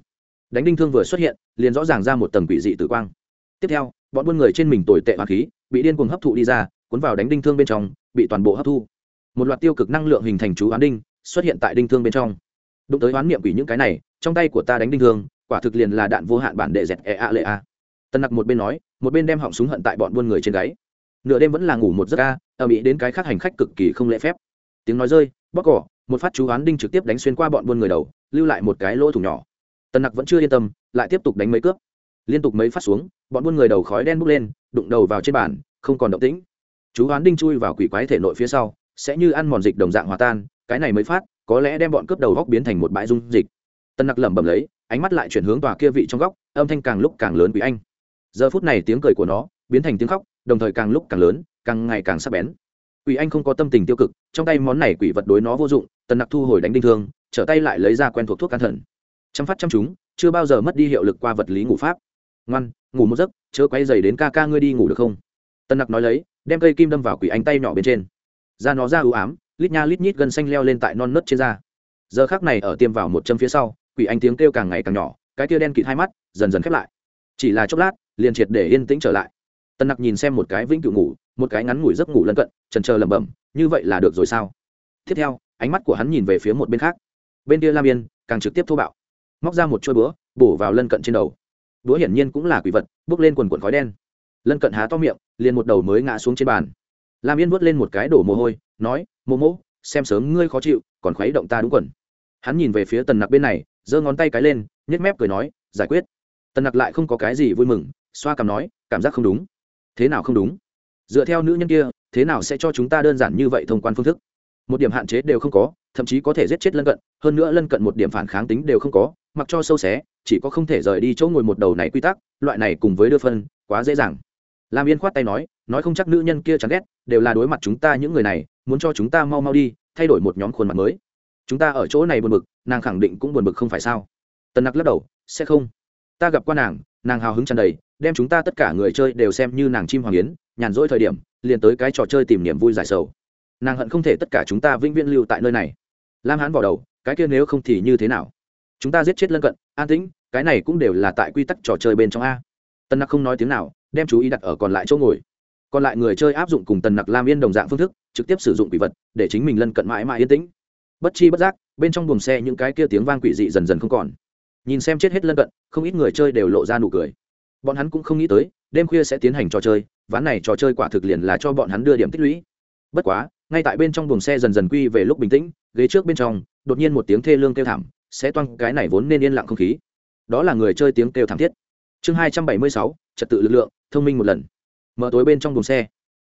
Đánh đinh thương vừa xuất hiện, liền rõ ràng ra một tầng quỷ dị tử quang. Tiếp theo, bọn buôn người trên mình tồi tệ hoa khí, bị điên cuồng hấp thụ đi ra, cuốn vào đánh đinh thương bên trong, bị toàn bộ hấp thu. Một loạt tiêu cực năng lượng hình thành chú oán đinh, xuất hiện tại đinh thương bên trong. Đụng tới oán niệm quỷ những cái này, trong tay của ta đánh đinh thương, quả thực liền là đạn vô hạn bản đệ dẹt e a lệ a. Tân nặc một bên nói, một bên đem họng súng hận tại bọn buôn người trên gáy nửa đêm vẫn là ngủ một giấc ca, ở mỹ đến cái khác hành khách cực kỳ không lễ phép. Tiếng nói rơi bóc cỏ, một phát chú oán đinh trực tiếp đánh xuyên qua bọn buôn người đầu, lưu lại một cái lỗ thủ nhỏ. Tân nặc vẫn chưa yên tâm, lại tiếp tục đánh mấy cướp. Liên tục mấy phát xuống, bọn buôn người đầu khói đen bốc lên, đụng đầu vào trên bàn, không còn động tĩnh. Chú oán đinh chui vào quỷ quái thể nội phía sau, sẽ như ăn mòn dịch đồng dạng hòa tan, cái này mới phát, có lẽ đem bọn cướp đầu góc biến thành một bãi dung dịch. Tân nặc lẩm bẩm lấy, ánh mắt lại chuyển hướng tòa kia vị trong góc, âm thanh càng lúc càng lớn quỷ anh. Giờ phút này tiếng cười của nó biến thành tiếng khóc đồng thời càng lúc càng lớn, càng ngày càng sắc bén. Quỷ anh không có tâm tình tiêu cực, trong tay món này quỷ vật đối nó vô dụng, tần nặc thu hồi đánh đinh thương, trở tay lại lấy ra quen thuộc thuốc can thần. Chăm phát chăm chúng chưa bao giờ mất đi hiệu lực qua vật lý ngủ pháp. Ngoan, ngủ một giấc, chớ quay dày đến ca ca ngươi đi ngủ được không? Tần nặc nói lấy, đem cây kim đâm vào quỷ anh tay nhỏ bên trên. Da nó ra ưu ám, lít nha lít nhít gân xanh leo lên tại non nớt trên da. Giờ khác này ở tiêm vào một châm phía sau, quỷ anh tiếng kêu càng ngày càng nhỏ, cái tia đen kịt hai mắt, dần dần khép lại. Chỉ là chốc lát, liền triệt để yên tĩnh trở lại. Tần nặc nhìn xem một cái vĩnh cửu ngủ, một cái ngắn ngủi giấc ngủ lân cận, trần trờ lẩm bẩm, như vậy là được rồi sao? Tiếp theo, ánh mắt của hắn nhìn về phía một bên khác. Bên kia lam yên, càng trực tiếp thô bạo. Móc ra một chuôi búa, bổ vào lân cận trên đầu. Búa hiển nhiên cũng là quỷ vật, bước lên quần quần khói đen. Lân cận há to miệng, liền một đầu mới ngã xuống trên bàn. Lam yên vớt lên một cái đổ mồ hôi, nói mô mỗ xem sớm ngươi khó chịu, còn khuấy động ta đúng quần. Hắn nhìn về phía tần nặc bên này, giơ ngón tay cái lên, nhếch mép cười nói, giải quyết. Tần nặc lại không có cái gì vui mừng, xoa cằm nói, cảm giác không đúng thế nào không đúng? Dựa theo nữ nhân kia, thế nào sẽ cho chúng ta đơn giản như vậy thông quan phương thức? Một điểm hạn chế đều không có, thậm chí có thể giết chết lân cận, hơn nữa lân cận một điểm phản kháng tính đều không có, mặc cho sâu xé, chỉ có không thể rời đi chỗ ngồi một đầu này quy tắc, loại này cùng với đưa phân, quá dễ dàng. Lam yên khoát tay nói nói không chắc nữ nhân kia chán ghét, đều là đối mặt chúng ta những người này, muốn cho chúng ta mau mau đi, thay đổi một nhóm khuôn mặt mới. Chúng ta ở chỗ này buồn bực, nàng khẳng định cũng buồn bực không phải sao? Tần nặc lắc đầu, sẽ không. Ta gặp qua nàng nàng hào hứng tràn đầy đem chúng ta tất cả người chơi đều xem như nàng chim hoàng yến, nhàn rỗi thời điểm, liền tới cái trò chơi tìm niềm vui giải sầu. Nàng hận không thể tất cả chúng ta vĩnh viễn lưu tại nơi này. Lam hán vào đầu, cái kia nếu không thì như thế nào? Chúng ta giết chết lân cận, an tĩnh, cái này cũng đều là tại quy tắc trò chơi bên trong a. Tân nặc không nói tiếng nào, đem chú ý đặt ở còn lại chỗ ngồi. Còn lại người chơi áp dụng cùng tần nặc lam yên đồng dạng phương thức, trực tiếp sử dụng quỷ vật, để chính mình lân cận mãi mãi yên tĩnh. Bất chi bất giác, bên trong buồng xe những cái kia tiếng vang quỷ dị dần dần không còn. Nhìn xem chết hết lân cận, không ít người chơi đều lộ ra nụ cười bọn hắn cũng không nghĩ tới, đêm khuya sẽ tiến hành trò chơi, ván này trò chơi quả thực liền là cho bọn hắn đưa điểm tích lũy. Bất quá, ngay tại bên trong buồng xe dần dần quy về lúc bình tĩnh, ghế trước bên trong, đột nhiên một tiếng thê lương kêu thảm sẽ toang cái này vốn nên yên lặng không khí. Đó là người chơi tiếng kêu thảm thiết. Chương hai trăm bảy mươi sáu, trật tự lực lượng, thông minh một lần. Mở tối bên trong buồng xe,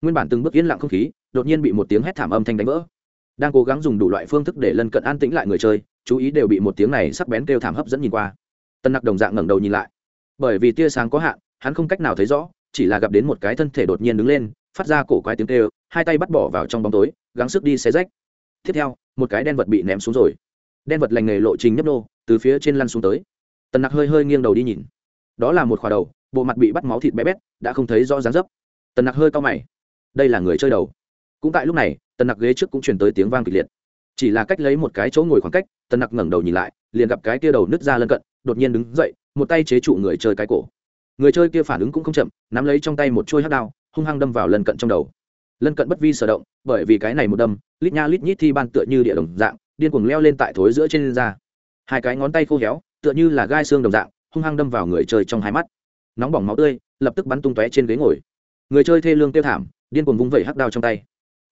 nguyên bản từng bước yên lặng không khí, đột nhiên bị một tiếng hét thảm âm thanh đánh vỡ. Đang cố gắng dùng đủ loại phương thức để lân cận an tĩnh lại người chơi, chú ý đều bị một tiếng này sắc bén kêu thảm hấp dẫn nhìn qua. Tân nặc đồng dạng ngẩng đầu nhìn lại bởi vì tia sáng có hạn, hắn không cách nào thấy rõ, chỉ là gặp đến một cái thân thể đột nhiên đứng lên, phát ra cổ quái tiếng kêu, hai tay bắt bỏ vào trong bóng tối, gắng sức đi xé rách. Tiếp theo, một cái đen vật bị ném xuống rồi. Đen vật lành nghề lộ trình nhấp nô, từ phía trên lăn xuống tới. Tần nặc hơi hơi nghiêng đầu đi nhìn. Đó là một khỏa đầu, bộ mặt bị bắt máu thịt bé bét, đã không thấy rõ dáng dấp. Tần nặc hơi cao mày. Đây là người chơi đầu. Cũng tại lúc này, tần nặc ghế trước cũng chuyển tới tiếng vang kịch liệt. Chỉ là cách lấy một cái chỗ ngồi khoảng cách, tần nặc ngẩng đầu nhìn lại, liền gặp cái kia đầu nứt ra lân cận, đột nhiên đứng dậy một tay chế trụ người chơi cái cổ. Người chơi kia phản ứng cũng không chậm, nắm lấy trong tay một chuôi hát đao, hung hăng đâm vào lân cận trong đầu. Lân cận bất vi sở động, bởi vì cái này một đâm, lít nha lít nhít thi ban tựa như địa đồng dạng, điên cuồng leo lên tại thối giữa trên da. Hai cái ngón tay khô héo, tựa như là gai xương đồng dạng, hung hăng đâm vào người chơi trong hai mắt. Nóng bỏng máu tươi, lập tức bắn tung tóe trên ghế ngồi. Người chơi thê lương tiêu thảm, điên cuồng vung vẩy hắc đao trong tay.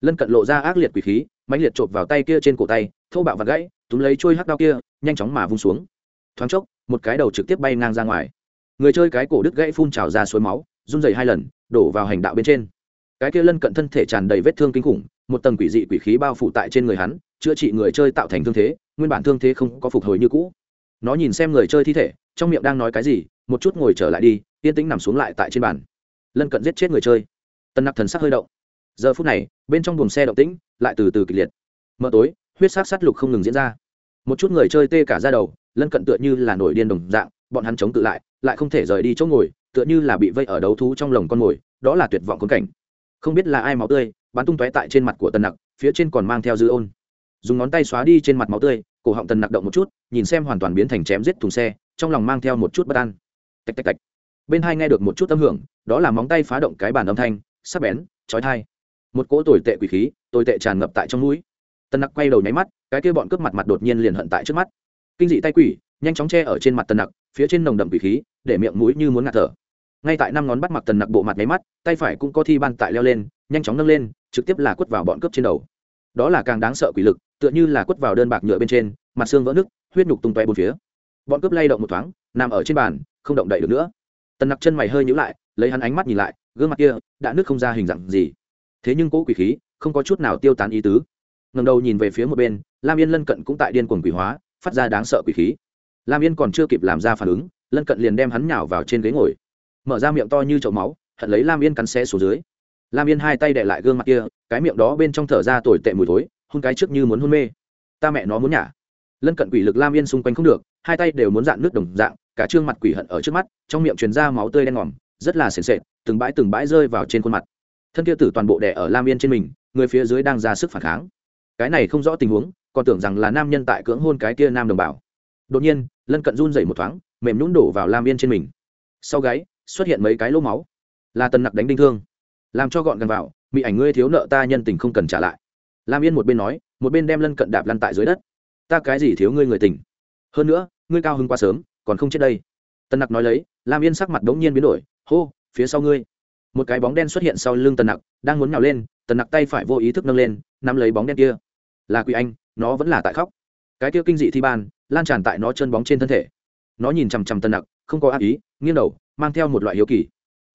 Lân cận lộ ra ác liệt quỷ khí, mãnh liệt chộp vào tay kia trên cổ tay, thô bạo và gãy, túm lấy trôi hắc đao kia, nhanh chóng mà vung xuống. Thoáng chốc một cái đầu trực tiếp bay ngang ra ngoài. Người chơi cái cổ đứt gãy phun trào ra suối máu, run rẩy hai lần, đổ vào hành đạo bên trên. Cái kia lân cận thân thể tràn đầy vết thương kinh khủng, một tầng quỷ dị quỷ khí bao phủ tại trên người hắn, chữa trị người chơi tạo thành thương thế, nguyên bản thương thế không có phục hồi như cũ. Nó nhìn xem người chơi thi thể, trong miệng đang nói cái gì, một chút ngồi trở lại đi, yên tĩnh nằm xuống lại tại trên bàn. Lân cận giết chết người chơi. Tân nặc thần sắc hơi động. Giờ phút này, bên trong buồng xe động tĩnh lại từ từ kịch liệt. Mờ tối, huyết sắc sát lục không ngừng diễn ra. Một chút người chơi tê cả ra đầu lân cận tựa như là nổi điên đồng dạng, bọn hắn chống tự lại lại không thể rời đi chỗ ngồi, tựa như là bị vây ở đấu thú trong lồng con mồi đó là tuyệt vọng khốn cảnh. Không biết là ai máu tươi, bắn tung tóe tại trên mặt của tần nặc, phía trên còn mang theo dư ôn. Dùng ngón tay xóa đi trên mặt máu tươi, cổ họng tần nặc động một chút, nhìn xem hoàn toàn biến thành chém giết thùng xe, trong lòng mang theo một chút bất an. Tạch tạch tạch. Bên hai nghe được một chút âm hưởng, đó là móng tay phá động cái bàn âm thanh, sắc bén, chói thai một cỗ tồi tệ quỷ khí, tồi tệ tràn ngập tại trong mũi. Tần nặc quay đầu nháy mắt, cái kia bọn cướp mặt mặt đột nhiên liền hận tại trước mắt kinh dị tay quỷ, nhanh chóng che ở trên mặt tần nặc, phía trên nồng đậm quỷ khí, để miệng mũi như muốn ngạt thở. Ngay tại năm ngón bắt mặc tần nặc bộ mặt nháy mắt, tay phải cũng có thi ban tại leo lên, nhanh chóng nâng lên, trực tiếp là quất vào bọn cướp trên đầu. Đó là càng đáng sợ quỷ lực, tựa như là quất vào đơn bạc nhựa bên trên, mặt xương vỡ nứt, huyết nhục tung toe bốn phía. Bọn cướp lay động một thoáng, nằm ở trên bàn, không động đậy được nữa. Tần nặc chân mày hơi nhữ lại, lấy hắn ánh mắt nhìn lại, gương mặt kia, đã nứt không ra hình dạng gì. Thế nhưng cỗ quỷ khí, không có chút nào tiêu tán ý tứ. Ngầm đầu nhìn về phía một bên, lam yên lân cận cũng tại điên cuồng quỷ hóa phát ra đáng sợ quỷ khí. Lam yên còn chưa kịp làm ra phản ứng, lân cận liền đem hắn nhào vào trên ghế ngồi. Mở ra miệng to như chậu máu, hận lấy lam yên cắn xe xuống dưới. Lam yên hai tay đệ lại gương mặt kia, cái miệng đó bên trong thở ra tồi tệ mùi thối, hôn cái trước như muốn hôn mê. Ta mẹ nó muốn nhả. Lân cận quỷ lực lam yên xung quanh không được, hai tay đều muốn dạn nước đồng dạng, cả trương mặt quỷ hận ở trước mắt, trong miệng truyền ra máu tươi đen ngòm, rất là sền sệt, từng bãi từng bãi rơi vào trên khuôn mặt. Thân kia tử toàn bộ đẻ ở lam yên trên mình, người phía dưới đang ra sức phản kháng. Cái này không rõ tình huống còn tưởng rằng là nam nhân tại cưỡng hôn cái kia nam đồng bào. Đột nhiên, lân cận run dậy một thoáng, mềm nhún đổ vào lam yên trên mình. Sau gáy, xuất hiện mấy cái lỗ máu. Là tần nặc đánh đinh thương. Làm cho gọn gần vào bị ảnh ngươi thiếu nợ ta nhân tình không cần trả lại. Lam yên một bên nói, một bên đem lân cận đạp lăn tại dưới đất. Ta cái gì thiếu ngươi người tình? Hơn nữa, ngươi cao hưng quá sớm, còn không chết đây. Tần nặc nói lấy, lam yên sắc mặt đống nhiên biến đổi, hô, phía sau ngươi. Một cái bóng đen xuất hiện sau lưng tần nặc, đang muốn nhào lên tần nặc tay phải vô ý thức nâng lên, nắm lấy bóng đen kia. Là quỷ anh nó vẫn là tại khóc. Cái kia kinh dị thi ban, lan tràn tại nó chân bóng trên thân thể. Nó nhìn chằm chằm tân nặc, không có ác ý, nghiêng đầu, mang theo một loại hiếu kỳ.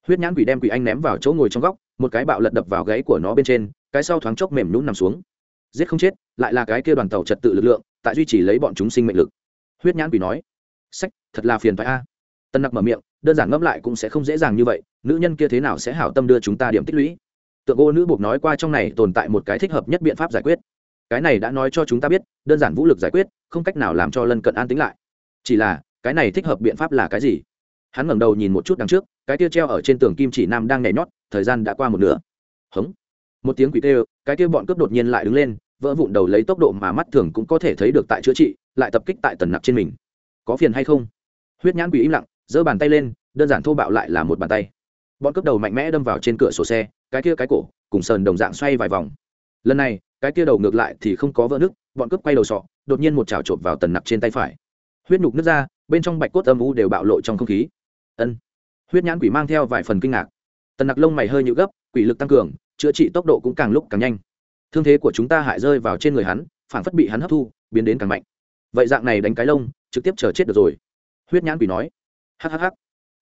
Huyết nhãn quỷ đem quỷ anh ném vào chỗ ngồi trong góc, một cái bạo lật đập vào gáy của nó bên trên, cái sau thoáng chốc mềm nhún nằm xuống. Giết không chết, lại là cái kia đoàn tàu trật tự lực lượng, tại duy trì lấy bọn chúng sinh mệnh lực. Huyết nhãn quỷ nói, sách, thật là phiền phải a. Tân nặc mở miệng, đơn giản ngẫm lại cũng sẽ không dễ dàng như vậy, nữ nhân kia thế nào sẽ hảo tâm đưa chúng ta điểm tích lũy? Tượng ô nữ buộc nói qua trong này tồn tại một cái thích hợp nhất biện pháp giải quyết cái này đã nói cho chúng ta biết, đơn giản vũ lực giải quyết, không cách nào làm cho lân cận an tính lại. Chỉ là, cái này thích hợp biện pháp là cái gì? Hắn ngẩng đầu nhìn một chút đằng trước, cái tia treo ở trên tường kim chỉ nam đang nhảy nhót, thời gian đã qua một nửa. Hống. Một tiếng quỷ tê, cái kia bọn cướp đột nhiên lại đứng lên, vỡ vụn đầu lấy tốc độ mà mắt thường cũng có thể thấy được tại chữa trị, lại tập kích tại tần nặc trên mình. Có phiền hay không? Huyết nhãn quỷ im lặng, giơ bàn tay lên, đơn giản thô bạo lại là một bàn tay. Bọn cướp đầu mạnh mẽ đâm vào trên cửa sổ xe, cái kia cái cổ, cùng sờn đồng dạng xoay vài vòng. Lần này cái kia đầu ngược lại thì không có vỡ nước bọn cướp quay đầu sọ, đột nhiên một chảo trộm vào tần nặc trên tay phải. Huyết nhục nước ra, bên trong bạch cốt âm u đều bạo lộ trong không khí. Ân. Huyết nhãn quỷ mang theo vài phần kinh ngạc. Tần nặc lông mày hơi nhũ gấp, quỷ lực tăng cường, chữa trị tốc độ cũng càng lúc càng nhanh. Thương thế của chúng ta hại rơi vào trên người hắn phản phất bị hắn hấp thu, biến đến càng mạnh. Vậy dạng này đánh cái lông, trực tiếp chờ chết được rồi. Huyết nhãn quỷ nói. Hhh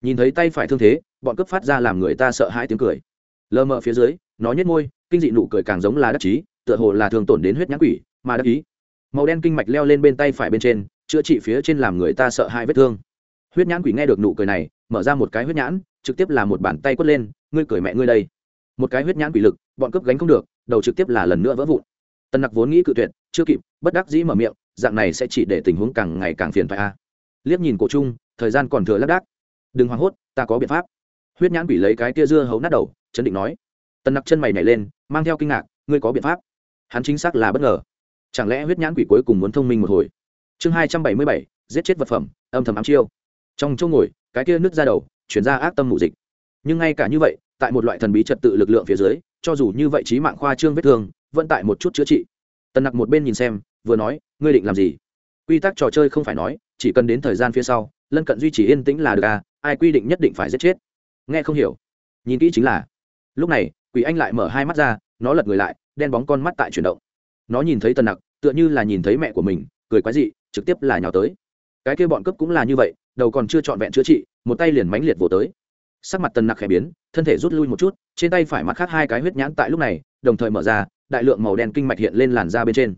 nhìn thấy tay phải thương thế, bọn cướp phát ra làm người ta sợ hãi tiếng cười. Lờ mờ phía dưới, nó nhét môi, kinh dị nụ cười càng giống là đắc chí tựa hồ là thường tổn đến huyết nhãn quỷ, mà đắc ý. Màu đen kinh mạch leo lên bên tay phải bên trên, chữa trị phía trên làm người ta sợ hãi vết thương. Huyết nhãn quỷ nghe được nụ cười này, mở ra một cái huyết nhãn, trực tiếp là một bàn tay quất lên, ngươi cười mẹ ngươi đây. Một cái huyết nhãn quỷ lực, bọn cướp gánh không được, đầu trực tiếp là lần nữa vỡ vụn. Tân nặc vốn nghĩ cự tuyệt, chưa kịp, bất đắc dĩ mở miệng, dạng này sẽ chỉ để tình huống càng ngày càng phiền phải a. Liếc nhìn cổ trung, thời gian còn thừa lác đác. Đừng hoảng hốt, ta có biện pháp. Huyết nhãn quỷ lấy cái tia dưa hấu nát đầu, chấn định nói. Tân nặc chân mày nhảy lên, mang theo kinh ngạc, ngươi có biện pháp? Hắn chính xác là bất ngờ. Chẳng lẽ huyết nhãn quỷ cuối cùng muốn thông minh một hồi? Chương hai trăm bảy mươi bảy, giết chết vật phẩm, âm thầm ám chiêu. Trong chỗ ngồi, cái kia nứt ra đầu, chuyển ra ác tâm mù dịch. Nhưng ngay cả như vậy, tại một loại thần bí trật tự lực lượng phía dưới, cho dù như vậy trí mạng khoa trương vết thương, vẫn tại một chút chữa trị. Tần nặc một bên nhìn xem, vừa nói, ngươi định làm gì? Quy tắc trò chơi không phải nói, chỉ cần đến thời gian phía sau, lân cận duy trì yên tĩnh là được à ai quy định nhất định phải giết chết. Nghe không hiểu. Nhìn kỹ chính là, lúc này, quỷ anh lại mở hai mắt ra, nó lật người lại đen bóng con mắt tại chuyển động. Nó nhìn thấy tần nặc, tựa như là nhìn thấy mẹ của mình, cười quái dị, trực tiếp là nhào tới. Cái kia bọn cấp cũng là như vậy, đầu còn chưa trọn vẹn chữa trị, một tay liền mánh liệt vỗ tới. Sắc mặt tần nặc khẽ biến, thân thể rút lui một chút, trên tay phải mặt khác hai cái huyết nhãn tại lúc này, đồng thời mở ra, đại lượng màu đen kinh mạch hiện lên làn da bên trên.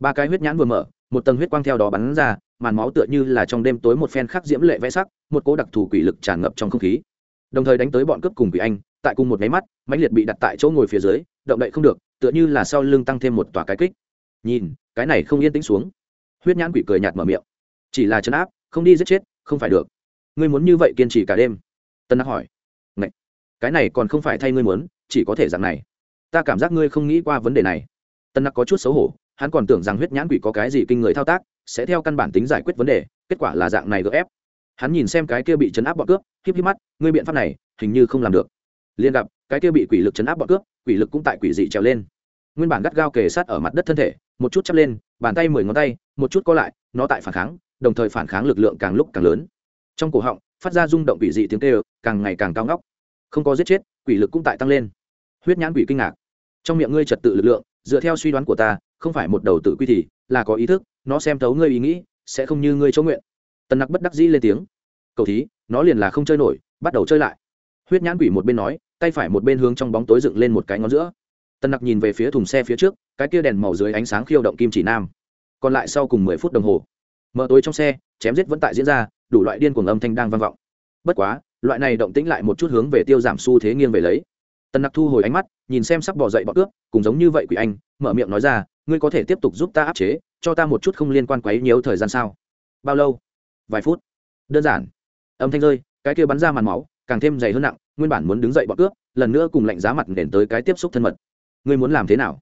Ba cái huyết nhãn vừa mở, một tầng huyết quang theo đó bắn ra, màn máu tựa như là trong đêm tối một phen khắc diễm lệ vẽ sắc, một cỗ đặc thù quỷ lực tràn ngập trong không khí. Đồng thời đánh tới bọn cướp cùng quỷ anh, tại cùng một máy mắt, mãnh liệt bị đặt tại chỗ ngồi phía dưới, động đậy không được tựa như là sau lưng tăng thêm một tòa cái kích. Nhìn, cái này không yên tĩnh xuống. Huyết nhãn quỷ cười nhạt mở miệng. Chỉ là chấn áp, không đi giết chết, không phải được. Ngươi muốn như vậy kiên trì cả đêm? Tân đắc hỏi. Ngậy! cái này còn không phải thay ngươi muốn, chỉ có thể dạng này. Ta cảm giác ngươi không nghĩ qua vấn đề này. Tân đắc có chút xấu hổ, hắn còn tưởng rằng huyết nhãn quỷ có cái gì kinh người thao tác, sẽ theo căn bản tính giải quyết vấn đề, kết quả là dạng này gỡ ép. Hắn nhìn xem cái kia bị chấn áp bọn cướp, híp híp mắt, ngươi biện pháp này, hình như không làm được. Liên gặp, cái kia bị quỷ lực chấn áp bọn cướp, quỷ lực cũng tại quỷ dị trèo lên nguyên bản gắt gao kề sát ở mặt đất thân thể, một chút chắp lên, bàn tay mười ngón tay, một chút co lại, nó tại phản kháng, đồng thời phản kháng lực lượng càng lúc càng lớn. Trong cổ họng, phát ra rung động quỷ dị tiếng kêu, càng ngày càng cao ngóc. Không có giết chết, quỷ lực cũng tại tăng lên. Huyết nhãn quỷ kinh ngạc. Trong miệng ngươi trật tự lực lượng, dựa theo suy đoán của ta, không phải một đầu tự quy thì, là có ý thức, nó xem thấu ngươi ý nghĩ, sẽ không như ngươi chỗ nguyện. Tần nặc bất đắc dĩ lên tiếng. Cầu thí, nó liền là không chơi nổi, bắt đầu chơi lại. Huyết nhãn quỷ một bên nói, tay phải một bên hướng trong bóng tối dựng lên một cái ngón giữa tần nặc nhìn về phía thùng xe phía trước, cái kia đèn màu dưới ánh sáng khiêu động kim chỉ nam. Còn lại sau cùng mười phút đồng hồ. Mở tối trong xe, chém giết vẫn tại diễn ra, đủ loại điên cuồng âm thanh đang vang vọng. Bất quá, loại này động tĩnh lại một chút hướng về tiêu giảm xu thế nghiêng về lấy. Tần nặc thu hồi ánh mắt, nhìn xem sắp bỏ dậy bọn cướp, cùng giống như vậy quỷ anh, mở miệng nói ra, ngươi có thể tiếp tục giúp ta áp chế, cho ta một chút không liên quan quấy nhiều thời gian sao? Bao lâu? Vài phút. Đơn giản. Âm thanh rơi, cái kia bắn ra màn máu, càng thêm dày hơn nặng, nguyên bản muốn đứng dậy bọn cướp, lần nữa cùng lạnh giá mặt nền tới cái tiếp xúc thân mật ngươi muốn làm thế nào?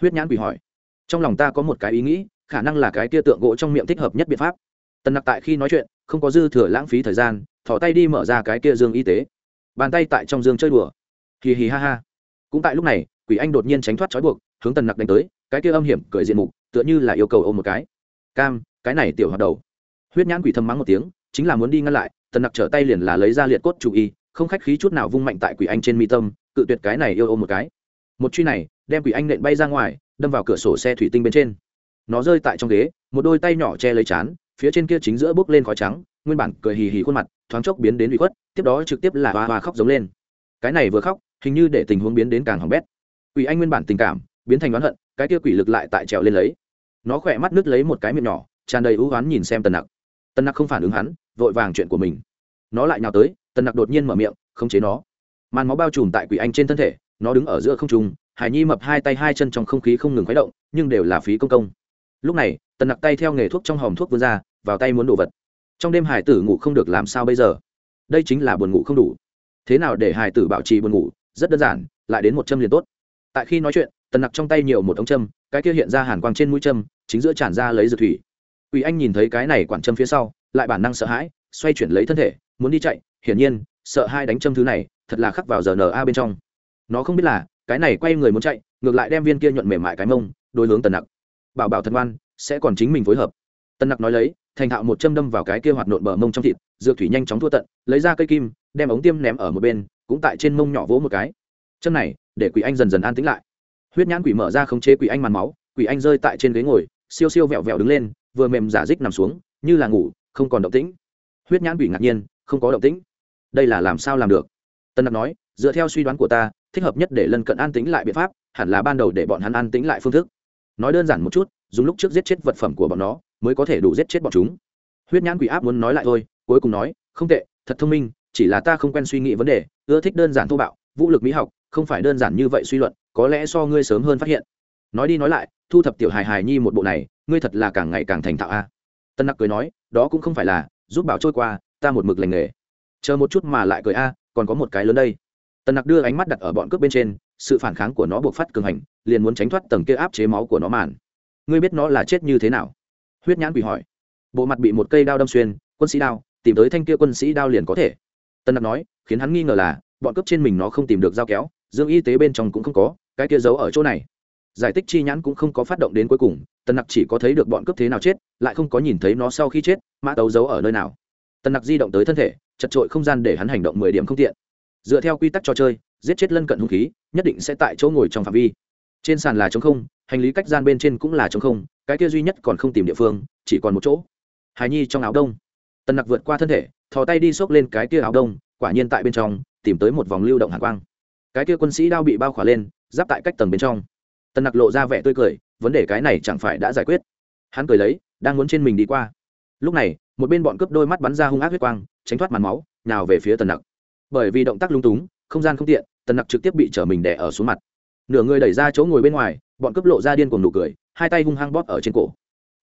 Huyết nhãn quỷ hỏi. Trong lòng ta có một cái ý nghĩ, khả năng là cái kia tượng gỗ trong miệng thích hợp nhất biện pháp. Tần nặc tại khi nói chuyện, không có dư thừa lãng phí thời gian thỏ tay đi mở ra cái kia dương y tế. Bàn tay tại trong dương chơi đùa. Hì hì ha ha. Cũng tại lúc này, quỷ anh đột nhiên tránh thoát trói buộc, hướng tần nặc đánh tới, cái kia âm hiểm cười diện mục, tựa như là yêu cầu ôm một cái. Cam, cái này tiểu hoạt đầu. Huyết nhãn quỷ thâm mắng một tiếng, chính là muốn đi ngăn lại, tần nặc trở tay liền là lấy ra liệt cốt chủ y, không khách khí chút nào vung mạnh tại quỷ anh trên mi tâm, cự tuyệt cái này yêu ôm một cái một truy này, đem quỷ anh nện bay ra ngoài, đâm vào cửa sổ xe thủy tinh bên trên. Nó rơi tại trong ghế, một đôi tay nhỏ che lấy chán, phía trên kia chính giữa bốc lên khói trắng, nguyên bản cười hì hì khuôn mặt, thoáng chốc biến đến bị khuất, tiếp đó trực tiếp là hoa hoa khóc giống lên. Cái này vừa khóc, hình như để tình huống biến đến càng hỏng bét. Quỷ anh nguyên bản tình cảm, biến thành oán hận, cái kia quỷ lực lại tại trèo lên lấy. Nó khỏe mắt nứt lấy một cái miệng nhỏ, tràn đầy ưu oán nhìn xem tần nặc. Tần nặc không phản ứng hắn, vội vàng chuyện của mình. Nó lại nhào tới, tần nặc đột nhiên mở miệng không chế nó. Màn máu bao trùm tại quỷ anh trên thân thể nó đứng ở giữa không trung, hải nhi mập hai tay hai chân trong không khí không ngừng khuấy động, nhưng đều là phí công công. Lúc này, tần nặc tay theo nghề thuốc trong hòm thuốc vươn ra, vào tay muốn đồ vật. Trong đêm hải tử ngủ không được làm sao bây giờ? Đây chính là buồn ngủ không đủ. Thế nào để hải tử bảo trì buồn ngủ? Rất đơn giản, lại đến một châm liền tốt. Tại khi nói chuyện, tần nặc trong tay nhiều một ống châm, cái kia hiện ra hàn quang trên mũi châm, chính giữa tràn ra lấy dược thủy. Quỷ anh nhìn thấy cái này quản châm phía sau, lại bản năng sợ hãi, xoay chuyển lấy thân thể, muốn đi chạy, hiển nhiên, sợ hai đánh châm thứ này, thật là khắc vào giờ na bên trong nó không biết là, cái này quay người muốn chạy, ngược lại đem viên kia nhuận mềm mại cái mông đôi hướng tần nặc. Bảo bảo thần ngoan sẽ còn chính mình phối hợp. Tần nặc nói lấy, thành thạo một châm đâm vào cái kia hoạt nộn bờ mông trong thịt, dược thủy nhanh chóng thua tận, lấy ra cây kim, đem ống tiêm ném ở một bên, cũng tại trên mông nhỏ vỗ một cái. Châm này, để quỷ anh dần dần an tĩnh lại. Huyết nhãn quỷ mở ra khống chế quỷ anh màn máu, quỷ anh rơi tại trên ghế ngồi, siêu siêu vẹo vẹo đứng lên, vừa mềm giả dích nằm xuống, như là ngủ, không còn động tĩnh. Huyết nhãn quỷ ngạc nhiên, không có động tĩnh. Đây là làm sao làm được? Tân đặc nói, dựa theo suy đoán của ta thích hợp nhất để lân cận an tĩnh lại biện pháp, hẳn là ban đầu để bọn hắn an tĩnh lại phương thức. Nói đơn giản một chút, dùng lúc trước giết chết vật phẩm của bọn nó, mới có thể đủ giết chết bọn chúng. Huyết nhãn quỷ áp muốn nói lại thôi, cuối cùng nói, không tệ, thật thông minh, chỉ là ta không quen suy nghĩ vấn đề, ưa thích đơn giản thô bạo, vũ lực mỹ học, không phải đơn giản như vậy suy luận, có lẽ so ngươi sớm hơn phát hiện. Nói đi nói lại, thu thập tiểu hài hài nhi một bộ này, ngươi thật là càng ngày càng thành thạo a. Tân nặc cười nói, đó cũng không phải là, giúp bảo trôi qua, ta một mực lành nghề. Chờ một chút mà lại cười a, còn có một cái lớn đây. Tần nặc đưa ánh mắt đặt ở bọn cướp bên trên, sự phản kháng của nó buộc phát cường hành, liền muốn tránh thoát tầng kia áp chế máu của nó màn. Ngươi biết nó là chết như thế nào? Huyết nhãn bị hỏi. Bộ mặt bị một cây đao đâm xuyên, quân sĩ đao, tìm tới thanh kia quân sĩ đao liền có thể. Tân nặc nói, khiến hắn nghi ngờ là, bọn cướp trên mình nó không tìm được dao kéo, dương y tế bên trong cũng không có, cái kia giấu ở chỗ này. Giải tích chi nhãn cũng không có phát động đến cuối cùng, tần nặc chỉ có thấy được bọn cướp thế nào chết, lại không có nhìn thấy nó sau khi chết, mã tấu giấu ở nơi nào. Tần nặc di động tới thân thể, chật trội không gian để hắn hành động mười điểm không tiện dựa theo quy tắc trò chơi, giết chết lân cận hung khí, nhất định sẽ tại chỗ ngồi trong phạm vi. Trên sàn là chống không, hành lý cách gian bên trên cũng là chống không, cái kia duy nhất còn không tìm địa phương, chỉ còn một chỗ. Hài nhi trong áo đông. Tần nặc vượt qua thân thể, thò tay đi xốc lên cái kia áo đông, quả nhiên tại bên trong, tìm tới một vòng lưu động hạ quang. Cái kia quân sĩ đao bị bao khỏa lên, giáp tại cách tầng bên trong. Tần nặc lộ ra vẻ tươi cười, vấn đề cái này chẳng phải đã giải quyết. Hắn cười lấy, đang muốn trên mình đi qua. Lúc này, một bên bọn cướp đôi mắt bắn ra hung ác huyết quang, tránh thoát màn máu nào về phía tần nặc bởi vì động tác lung túng, không gian không tiện, tần nặc trực tiếp bị chở mình đẻ ở xuống mặt. Nửa người đẩy ra chỗ ngồi bên ngoài, bọn cướp lộ ra điên cùng nụ cười, hai tay hung hăng bóp ở trên cổ.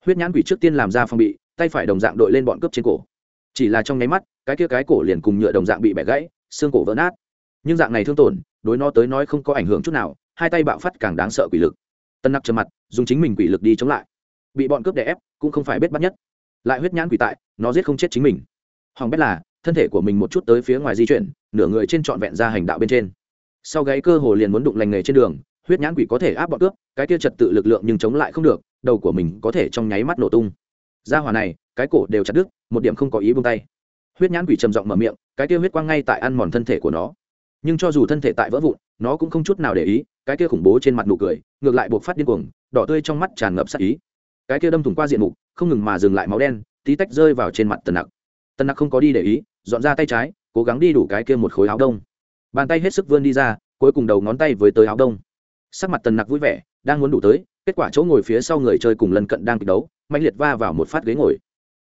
Huyết nhãn quỷ trước tiên làm ra phong bị, tay phải đồng dạng đội lên bọn cướp trên cổ. Chỉ là trong nháy mắt, cái kia cái cổ liền cùng nhựa đồng dạng bị bẻ gãy, xương cổ vỡ nát. Nhưng dạng này thương tổn, đối nó tới nói không có ảnh hưởng chút nào, hai tay bạo phát càng đáng sợ quỷ lực. Tân nặc trầm mặt, dùng chính mình quỷ lực đi chống lại. Bị bọn cướp đè ép, cũng không phải bết bắt nhất. Lại huyết nhãn quỷ tại, nó giết không chết chính mình. Hoàng bét là, thân thể của mình một chút tới phía ngoài di chuyển nửa người trên trọn vẹn ra hành đạo bên trên. Sau gáy cơ hồ liền muốn đụng lành nghề trên đường, huyết nhãn quỷ có thể áp bọn cướp, cái kia trật tự lực lượng nhưng chống lại không được, đầu của mình có thể trong nháy mắt nổ tung. Ra hỏa này, cái cổ đều chặt đứt, một điểm không có ý buông tay. Huyết nhãn quỷ trầm giọng mở miệng, cái kia huyết quang ngay tại ăn mòn thân thể của nó. Nhưng cho dù thân thể tại vỡ vụn, nó cũng không chút nào để ý, cái kia khủng bố trên mặt nụ cười, ngược lại buộc phát điên cuồng, đỏ tươi trong mắt tràn ngập sắc ý. Cái kia đâm thủng qua diện mục, không ngừng mà dừng lại máu đen, tí tách rơi vào trên mặt tần nặc. Tần nặc không có đi để ý, dọn ra tay trái cố gắng đi đủ cái kia một khối áo đông. Bàn tay hết sức vươn đi ra, cuối cùng đầu ngón tay với tới áo đông. Sắc mặt tần nặc vui vẻ, đang muốn đủ tới, kết quả chỗ ngồi phía sau người chơi cùng lần cận đang kịch đấu mạnh liệt va vào một phát ghế ngồi.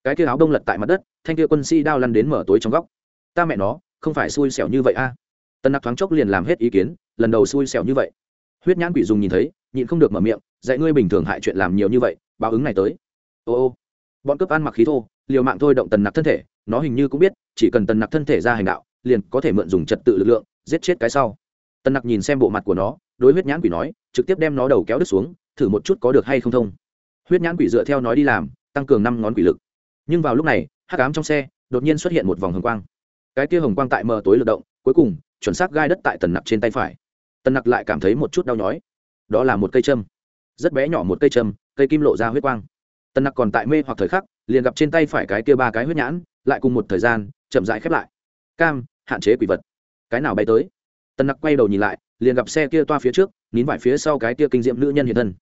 Cái kia áo đông lật tại mặt đất, thanh kia quân si đao lăn đến mở tối trong góc. Ta mẹ nó, không phải xui xẻo như vậy a? À. tần nặc thoáng chốc liền làm hết ý kiến, lần đầu xui xẻo như vậy. Huyết nhãn quỷ dùng nhìn thấy, nhịn không được mở miệng, dạy ngươi bình thường hại chuyện làm nhiều như vậy, báo ứng này tới. Ô ô. Bọn cướp ăn mặc khí thô, liều mạng thôi động tần nặc thân thể nó hình như cũng biết, chỉ cần tần nặc thân thể ra hành đạo, liền có thể mượn dùng trật tự lực lượng, giết chết cái sau. Tần nặc nhìn xem bộ mặt của nó, đối huyết nhãn quỷ nói, trực tiếp đem nó đầu kéo đứt xuống, thử một chút có được hay không thông. Huyết nhãn quỷ dựa theo nói đi làm, tăng cường năm ngón quỷ lực. Nhưng vào lúc này, hắc ám trong xe, đột nhiên xuất hiện một vòng hồng quang. Cái kia hồng quang tại mờ tối lực động, cuối cùng, chuẩn xác gai đất tại tần nặc trên tay phải. Tần nặc lại cảm thấy một chút đau nhói. Đó là một cây châm. Rất bé nhỏ một cây châm, cây kim lộ ra huyết quang. Tần nặc còn tại mê hoặc thời khắc liền gặp trên tay phải cái kia ba cái huyết nhãn, lại cùng một thời gian, chậm rãi khép lại. Cam, hạn chế quỷ vật. Cái nào bay tới? Tần nặc quay đầu nhìn lại, liền gặp xe kia toa phía trước, nín vải phía sau cái kia kinh diệm nữ nhân hiện thân.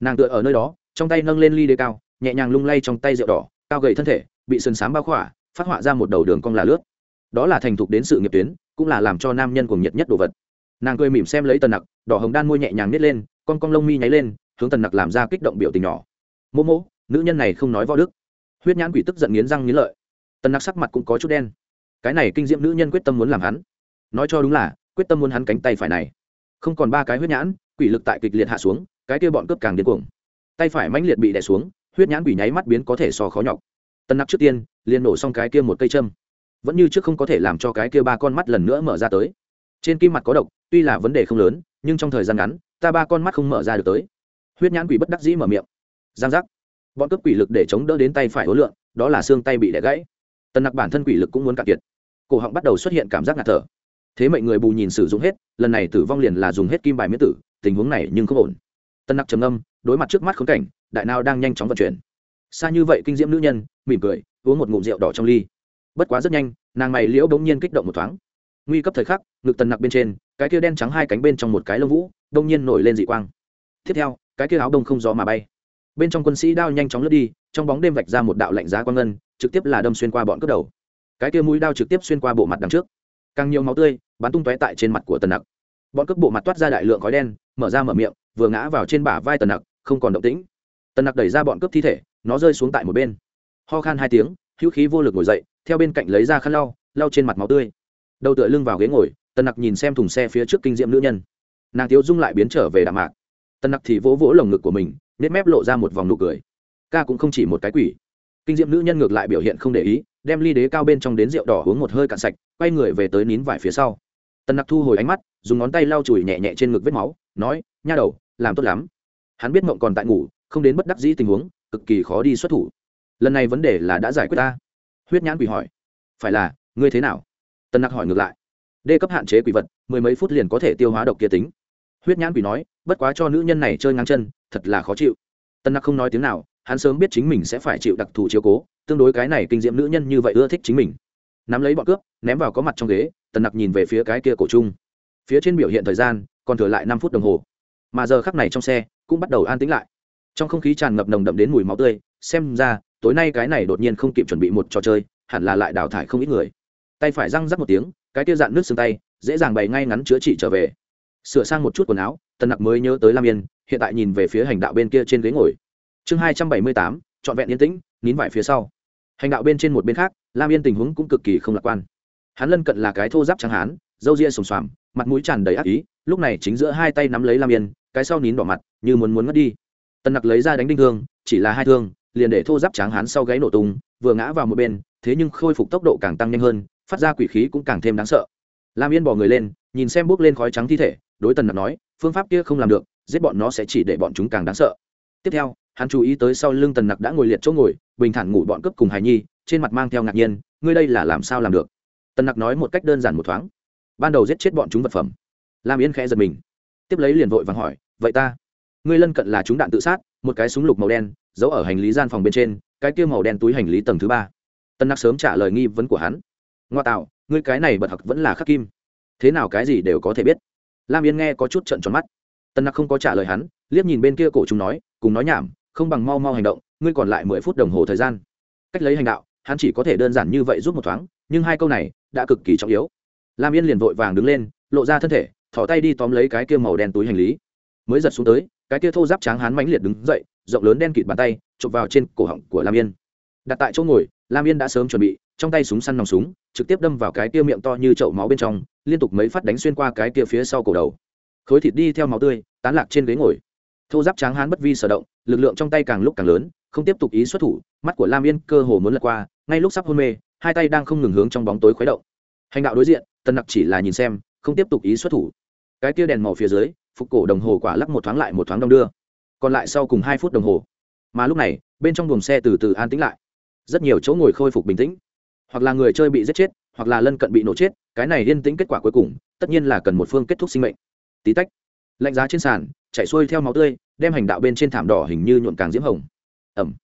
Nàng tựa ở nơi đó, trong tay nâng lên ly đê cao, nhẹ nhàng lung lay trong tay rượu đỏ, cao gầy thân thể, bị sườn sám bao khỏa, phát họa ra một đầu đường cong là lướt. Đó là thành thục đến sự nghiệp tuyến, cũng là làm cho nam nhân cuồng nhiệt nhất đồ vật. Nàng cười mỉm xem lấy tần nặc, đỏ hồng đan môi nhẹ nhàng nít lên, con cong lông mi nháy lên, hướng tần nặc làm ra kích động biểu tình nhỏ. Mô mô, nữ nhân này không nói võ đức huyết nhãn quỷ tức giận nghiến răng nghiến lợi. Tần nặc sắc mặt cũng có chút đen. Cái này kinh diễm nữ nhân quyết tâm muốn làm hắn. Nói cho đúng là, quyết tâm muốn hắn cánh tay phải này. Không còn ba cái huyết nhãn, quỷ lực tại kịch liệt hạ xuống, cái kia bọn cướp càng điên cuồng. Tay phải mãnh liệt bị đè xuống, huyết nhãn quỷ nháy mắt biến có thể so khó nhọc. Tân nặc trước tiên, liền nổ xong cái kia một cây châm. Vẫn như trước không có thể làm cho cái kia ba con mắt lần nữa mở ra tới. Trên kim mặt có độc, tuy là vấn đề không lớn, nhưng trong thời gian ngắn, ta ba con mắt không mở ra được tới. Huyết nhãn quỷ bất đắc dĩ mở miệng. Giang giác bọn cướp quỷ lực để chống đỡ đến tay phải hối lượng, đó là xương tay bị đẻ gãy. Tần nặc bản thân quỷ lực cũng muốn cạn kiệt. Cổ họng bắt đầu xuất hiện cảm giác ngạt thở. Thế mệnh người bù nhìn sử dụng hết, lần này tử vong liền là dùng hết kim bài miễn tử, tình huống này nhưng không ổn. Tân nặc trầm âm đối mặt trước mắt khốn cảnh, đại nào đang nhanh chóng vận chuyển. Xa như vậy kinh diễm nữ nhân, mỉm cười, uống một ngụm rượu đỏ trong ly. Bất quá rất nhanh, nàng mày liễu bỗng nhiên kích động một thoáng. Nguy cấp thời khắc, ngực tần nặc bên trên, cái kia đen trắng hai cánh bên trong một cái lông vũ đông nhiên nổi lên dị quang. Tiếp theo, cái kia áo đông không gió mà bay bên trong quân sĩ đao nhanh chóng lướt đi, trong bóng đêm vạch ra một đạo lạnh giá quang ngân, trực tiếp là đâm xuyên qua bọn cướp đầu. Cái kia mũi đao trực tiếp xuyên qua bộ mặt đằng trước. Càng nhiều máu tươi bắn tung tóe tại trên mặt của tần nặc. Bọn cướp bộ mặt toát ra đại lượng khói đen, mở ra mở miệng, vừa ngã vào trên bả vai tần nặc, không còn động tĩnh. Tần nặc đẩy ra bọn cướp thi thể, nó rơi xuống tại một bên. Ho khan hai tiếng, hữu khí vô lực ngồi dậy, theo bên cạnh lấy ra khăn lau lau trên mặt máu tươi. Đầu tựa lưng vào ghế ngồi, tần nặc nhìn xem thùng xe phía trước kinh diệm nữ nhân. Nàng tiếu dung lại biến trở về đạm mạc. Tần nặc thì vỗ vỗ lồng ngực của mình nếp mép lộ ra một vòng nụ cười. Ca cũng không chỉ một cái quỷ. Kinh diệm nữ nhân ngược lại biểu hiện không để ý, đem ly đế cao bên trong đến rượu đỏ uống một hơi cạn sạch, quay người về tới nín vải phía sau. Tần nặc thu hồi ánh mắt, dùng ngón tay lau chùi nhẹ nhẹ trên ngực vết máu, nói, nha đầu, làm tốt lắm. Hắn biết mộng còn tại ngủ, không đến bất đắc dĩ tình huống, cực kỳ khó đi xuất thủ. Lần này vấn đề là đã giải quyết ta. Huyết nhãn quỷ hỏi. Phải là, ngươi thế nào? Tân nặc hỏi ngược lại. Đê cấp hạn chế quỷ vật, mười mấy phút liền có thể tiêu hóa độc kia tính huyết nhãn quỷ nói bất quá cho nữ nhân này chơi ngang chân thật là khó chịu. Tân nặc không nói tiếng nào hắn sớm biết chính mình sẽ phải chịu đặc thù chiếu cố tương đối cái này kinh diệm nữ nhân như vậy ưa thích chính mình. Nắm lấy bọn cướp ném vào có mặt trong ghế tần nặc nhìn về phía cái kia cổ trung, phía trên biểu hiện thời gian còn thừa lại năm phút đồng hồ. Mà giờ khắc này trong xe cũng bắt đầu an tĩnh lại. Trong không khí tràn ngập nồng đậm đến mùi máu tươi xem ra tối nay cái này đột nhiên không kịp chuẩn bị một trò chơi hẳn là lại đào thải không ít người. Tay phải răng rắc một tiếng cái kia dạn nước xương tay dễ dàng bày ngay ngắn chữa trị trở về sửa sang một chút quần áo, tần nặc mới nhớ tới lam yên, hiện tại nhìn về phía hành đạo bên kia trên ghế ngồi. Chương hai trăm bảy mươi tám, trọn vẹn yên tĩnh, nín vải phía sau. Hành đạo bên trên một bên khác, lam yên tình huống cũng cực kỳ không lạc quan. Hắn lân cận là cái thô giáp trắng hán, râu ria sồm xoàm, mặt mũi tràn đầy ác ý, lúc này chính giữa hai tay nắm lấy lam yên, cái sau nín đỏ mặt, như muốn muốn ngất đi. Tần nặc lấy ra đánh đinh thương, chỉ là hai thương, liền để thô giáp tráng hán sau gáy nổ tung, vừa ngã vào một bên, thế nhưng khôi phục tốc độ càng tăng nhanh hơn, phát ra quỷ khí cũng càng thêm đáng sợ. Lam yên bỏ người lên, nhìn xem bước lên khói trắng thi thể đối tần nặc nói, phương pháp kia không làm được, giết bọn nó sẽ chỉ để bọn chúng càng đáng sợ. Tiếp theo, hắn chú ý tới sau lưng tần nặc đã ngồi liệt chỗ ngồi, bình thản ngủ bọn cướp cùng hài nhi, trên mặt mang theo ngạc nhiên, ngươi đây là làm sao làm được? Tần nặc nói một cách đơn giản một thoáng. Ban đầu giết chết bọn chúng vật phẩm. Lam yên khẽ giật mình. Tiếp lấy liền vội vàng hỏi, vậy ta, ngươi lân cận là chúng đạn tự sát, một cái súng lục màu đen, giấu ở hành lý gian phòng bên trên, cái kia màu đen túi hành lý tầng thứ ba. Tân nặc sớm trả lời nghi vấn của hắn. Ngoa tạo, ngươi cái này bật hặc vẫn là khắc kim. Thế nào cái gì đều có thể biết lam yên nghe có chút trận tròn mắt. Tân nặc không có trả lời hắn, liếc nhìn bên kia cổ chúng nói, cùng nói nhảm, không bằng mau mau hành động, ngươi còn lại mười phút đồng hồ thời gian. Cách lấy hành đạo, hắn chỉ có thể đơn giản như vậy giúp một thoáng, nhưng hai câu này đã cực kỳ trọng yếu. Lam yên liền vội vàng đứng lên, lộ ra thân thể, thỏ tay đi tóm lấy cái kia màu đen túi hành lý. Mới giật xuống tới, cái kia thô giáp tráng hắn mãnh liệt đứng dậy, rộng lớn đen kịt bàn tay, chụp vào trên cổ họng của lam yên. Đặt tại chỗ ngồi, lam yên đã sớm chuẩn bị trong tay súng săn nòng súng, trực tiếp đâm vào cái kia miệng to như chậu máu bên trong, liên tục mấy phát đánh xuyên qua cái kia phía sau cổ đầu. Khối thịt đi theo máu tươi, tán lạc trên ghế ngồi. Thô giáp tráng hán bất vi sở động, lực lượng trong tay càng lúc càng lớn, không tiếp tục ý xuất thủ, mắt của lam yên cơ hồ muốn lật qua, ngay lúc sắp hôn mê, hai tay đang không ngừng hướng trong bóng tối khuấy động. Hành đạo đối diện tân nặc chỉ là nhìn xem, không tiếp tục ý xuất thủ. Cái kia đèn màu phía dưới, phục cổ đồng hồ quả lắc một thoáng lại một thoáng đong đưa. Còn lại sau cùng hai phút đồng hồ. Mà lúc này, bên trong buồng xe từ từ an tĩnh lại. Rất nhiều chỗ ngồi khôi phục bình tĩnh hoặc là người chơi bị giết chết, hoặc là lân cận bị nổ chết, cái này yên tĩnh kết quả cuối cùng, tất nhiên là cần một phương kết thúc sinh mệnh. Tí tách, lạnh giá trên sàn, chạy xuôi theo máu tươi, đem hành đạo bên trên thảm đỏ hình như nhuộn càng diễm hồng. Ẩm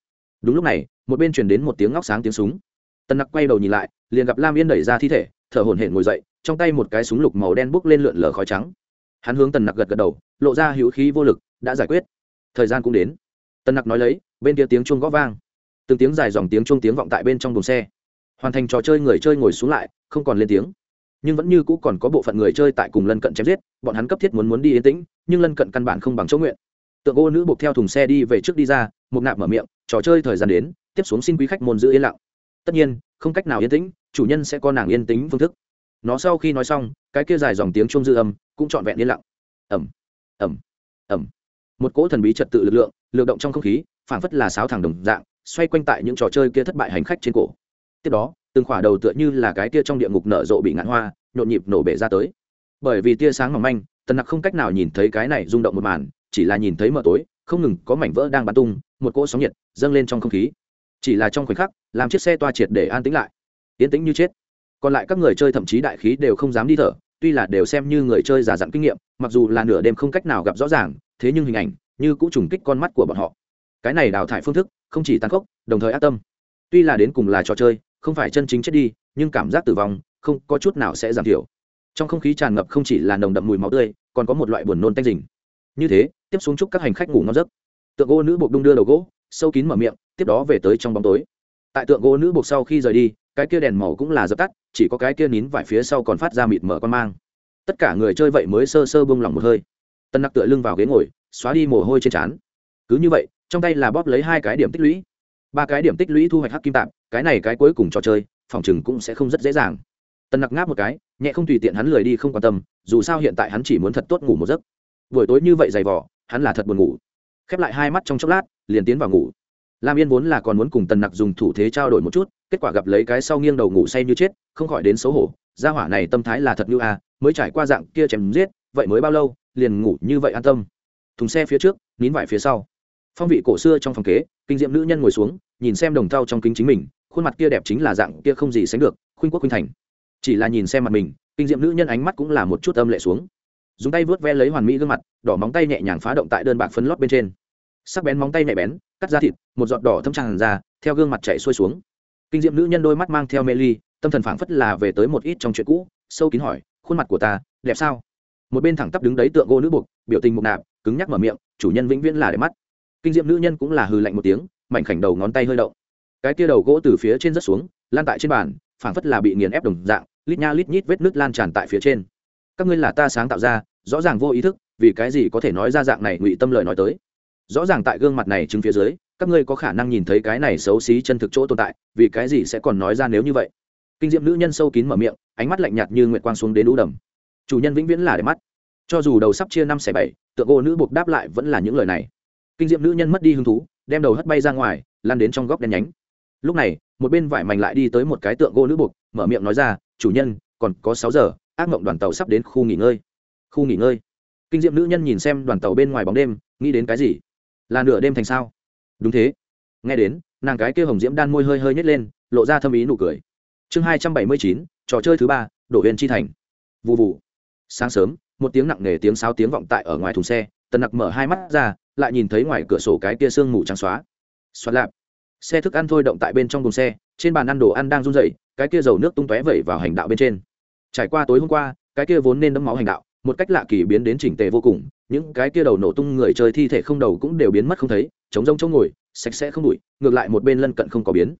đúng lúc này, một bên truyền đến một tiếng ngóc sáng tiếng súng. Tân nặc quay đầu nhìn lại, liền gặp lam yên đẩy ra thi thể, thở hổn hển ngồi dậy, trong tay một cái súng lục màu đen bốc lên lượn lờ khói trắng. Hắn hướng tần nặc gật gật đầu, lộ ra hữu khí vô lực, đã giải quyết. Thời gian cũng đến. Tần nặc nói lấy, bên kia tiếng chuông gõ vang. Từng tiếng dài dòng tiếng chuông tiếng vọng tại bên trong đồn xe hoàn thành trò chơi người chơi ngồi xuống lại, không còn lên tiếng. Nhưng vẫn như cũ còn có bộ phận người chơi tại cùng lân cận chém giết, bọn hắn cấp thiết muốn muốn đi yên tĩnh, nhưng lân cận căn bản không bằng chỗ nguyện. Tượng ô nữ buộc theo thùng xe đi về trước đi ra một nạp mở miệng, trò chơi thời gian đến, tiếp xuống xin quý khách môn giữ yên lặng. Tất nhiên, không cách nào yên tĩnh, chủ nhân sẽ có nàng yên tĩnh phương thức. Nó sau khi nói xong, cái kia dài dòng tiếng chuông dư âm cũng trọn vẹn yên lặng. Ẩm ẩm ẩm một cỗ thần bí trật tự lực lượng, lực động trong không khí, phảng phất là sáo thẳng đồng dạng, xoay quanh tại những trò chơi kia thất bại hành khách trên cổ tiếp đó, từng khỏa đầu tựa như là cái tia trong địa ngục nở rộ bị ngạn hoa, nhộn nhịp nổ bể ra tới. Bởi vì tia sáng mỏng manh, tần nặc không cách nào nhìn thấy cái này rung động một màn, chỉ là nhìn thấy mờ tối, không ngừng có mảnh vỡ đang bắn tung, một cỗ sóng nhiệt dâng lên trong không khí. Chỉ là trong khoảnh khắc, làm chiếc xe toa triệt để an tĩnh lại. Tiến tĩnh như chết. Còn lại các người chơi thậm chí đại khí đều không dám đi thở, tuy là đều xem như người chơi giả dặn kinh nghiệm, mặc dù là nửa đêm không cách nào gặp rõ ràng, thế nhưng hình ảnh như cũng trùng kích con mắt của bọn họ. Cái này đào thải phương thức không chỉ tàn khốc, đồng thời ác tâm. Tuy là đến cùng là trò chơi không phải chân chính chết đi, nhưng cảm giác tử vong không có chút nào sẽ giảm thiểu. Trong không khí tràn ngập không chỉ là nồng đậm mùi máu tươi, còn có một loại buồn nôn tanh rình như thế, tiếp xuống chúc các hành khách ngủ ngon giấc. Tượng gỗ nữ buộc đung đưa đầu gỗ, sâu kín mở miệng, tiếp đó về tới trong bóng tối. Tại tượng gỗ nữ buộc sau khi rời đi, cái kia đèn màu cũng là dập tắt, chỉ có cái kia nín vải phía sau còn phát ra mịt mở con mang. Tất cả người chơi vậy mới sơ sơ bông lỏng một hơi. Tân nặc tựa lưng vào ghế ngồi, xóa đi mồ hôi trên trán. Cứ như vậy, trong tay là bóp lấy hai cái điểm tích lũy ba cái điểm tích lũy thu hoạch hắc kim tạm cái này cái cuối cùng trò chơi phòng chừng cũng sẽ không rất dễ dàng. Tân nặc ngáp một cái nhẹ không tùy tiện hắn lười đi không quan tâm dù sao hiện tại hắn chỉ muốn thật tốt ngủ một giấc. Buổi tối như vậy dày vỏ hắn là thật buồn ngủ. Khép lại hai mắt trong chốc lát liền tiến vào ngủ. Lam yên vốn là còn muốn cùng tần nặc dùng thủ thế trao đổi một chút kết quả gặp lấy cái sau nghiêng đầu ngủ say như chết không khỏi đến xấu hổ. Gia hỏa này tâm thái là thật như à, mới trải qua dạng kia chém giết vậy mới bao lâu liền ngủ như vậy an tâm. Thùng xe phía trước nín vải phía sau phong vị cổ xưa trong phòng kế, kinh diệm nữ nhân ngồi xuống, nhìn xem đồng thau trong kính chính mình, khuôn mặt kia đẹp chính là dạng kia không gì sánh được, khuynh quốc khuynh thành. Chỉ là nhìn xem mặt mình, kinh diệm nữ nhân ánh mắt cũng là một chút âm lệ xuống. Dùng tay vớt ve lấy hoàn mỹ gương mặt, đỏ móng tay nhẹ nhàng phá động tại đơn bạc phấn lót bên trên. Sắc bén móng tay nhẹ bén, cắt ra thịt, một giọt đỏ thâm tràn ra, theo gương mặt chạy xuôi xuống. Kinh diệm nữ nhân đôi mắt mang theo mê ly, tâm thần phảng phất là về tới một ít trong chuyện cũ, sâu kín hỏi, khuôn mặt của ta, đẹp sao? Một bên thẳng tắp đứng đấy tượng gỗ nữ buộc, biểu tình mục nạp, cứng nhắc mở miệng, chủ nhân vĩnh viễn là đẹp mắt kinh diệm nữ nhân cũng là hư lạnh một tiếng, mảnh khảnh đầu ngón tay hơi động. Cái tia đầu gỗ từ phía trên rất xuống, lan tại trên bàn, phảng phất là bị nghiền ép đồng dạng, lít nha lít nhít vết nước lan tràn tại phía trên. Các ngươi là ta sáng tạo ra, rõ ràng vô ý thức, vì cái gì có thể nói ra dạng này ngụy tâm lời nói tới? Rõ ràng tại gương mặt này chứng phía dưới, các ngươi có khả năng nhìn thấy cái này xấu xí chân thực chỗ tồn tại, vì cái gì sẽ còn nói ra nếu như vậy? Kinh diệm nữ nhân sâu kín mở miệng, ánh mắt lạnh nhạt như nguyệt quang xuống đến lũ đầm. Chủ nhân vĩnh viễn là để mắt. Cho dù đầu sắp chia năm xẻ bảy, tượng gỗ nữ buộc đáp lại vẫn là những lời này kinh diệm nữ nhân mất đi hứng thú, đem đầu hất bay ra ngoài lan đến trong góc đen nhánh. Lúc này, một bên vải mảnh lại đi tới một cái tượng gỗ nữ buộc mở miệng nói ra, chủ nhân, còn có sáu giờ, ác mộng đoàn tàu sắp đến khu nghỉ ngơi. Khu nghỉ ngơi? Kinh diệm nữ nhân nhìn xem đoàn tàu bên ngoài bóng đêm, nghĩ đến cái gì? Là nửa đêm thành sao? Đúng thế. Nghe đến, nàng cái kia hồng diễm đan môi hơi hơi nhét lên, lộ ra thâm ý nụ cười. Chương hai trăm bảy mươi chín, trò chơi thứ ba, đổ huyền chi thành. Vụ vụ sáng sớm, một tiếng nặng nề tiếng sáo tiếng vọng tại ở ngoài thùng xe, tần nặc mở hai mắt ra lại nhìn thấy ngoài cửa sổ cái kia sương mù trắng xóa. Xoát lạp. Xe thức ăn thôi động tại bên trong đồn xe, trên bàn ăn đồ ăn đang run dậy cái kia dầu nước tung tóe vẩy vào hành đạo bên trên. Trải qua tối hôm qua, cái kia vốn nên đấm máu hành đạo, một cách lạ kỳ biến đến chỉnh tề vô cùng, những cái kia đầu nổ tung người chơi thi thể không đầu cũng đều biến mất không thấy chống rông chỗ ngồi, sạch sẽ không đủi ngược lại một bên lân cận không có biến.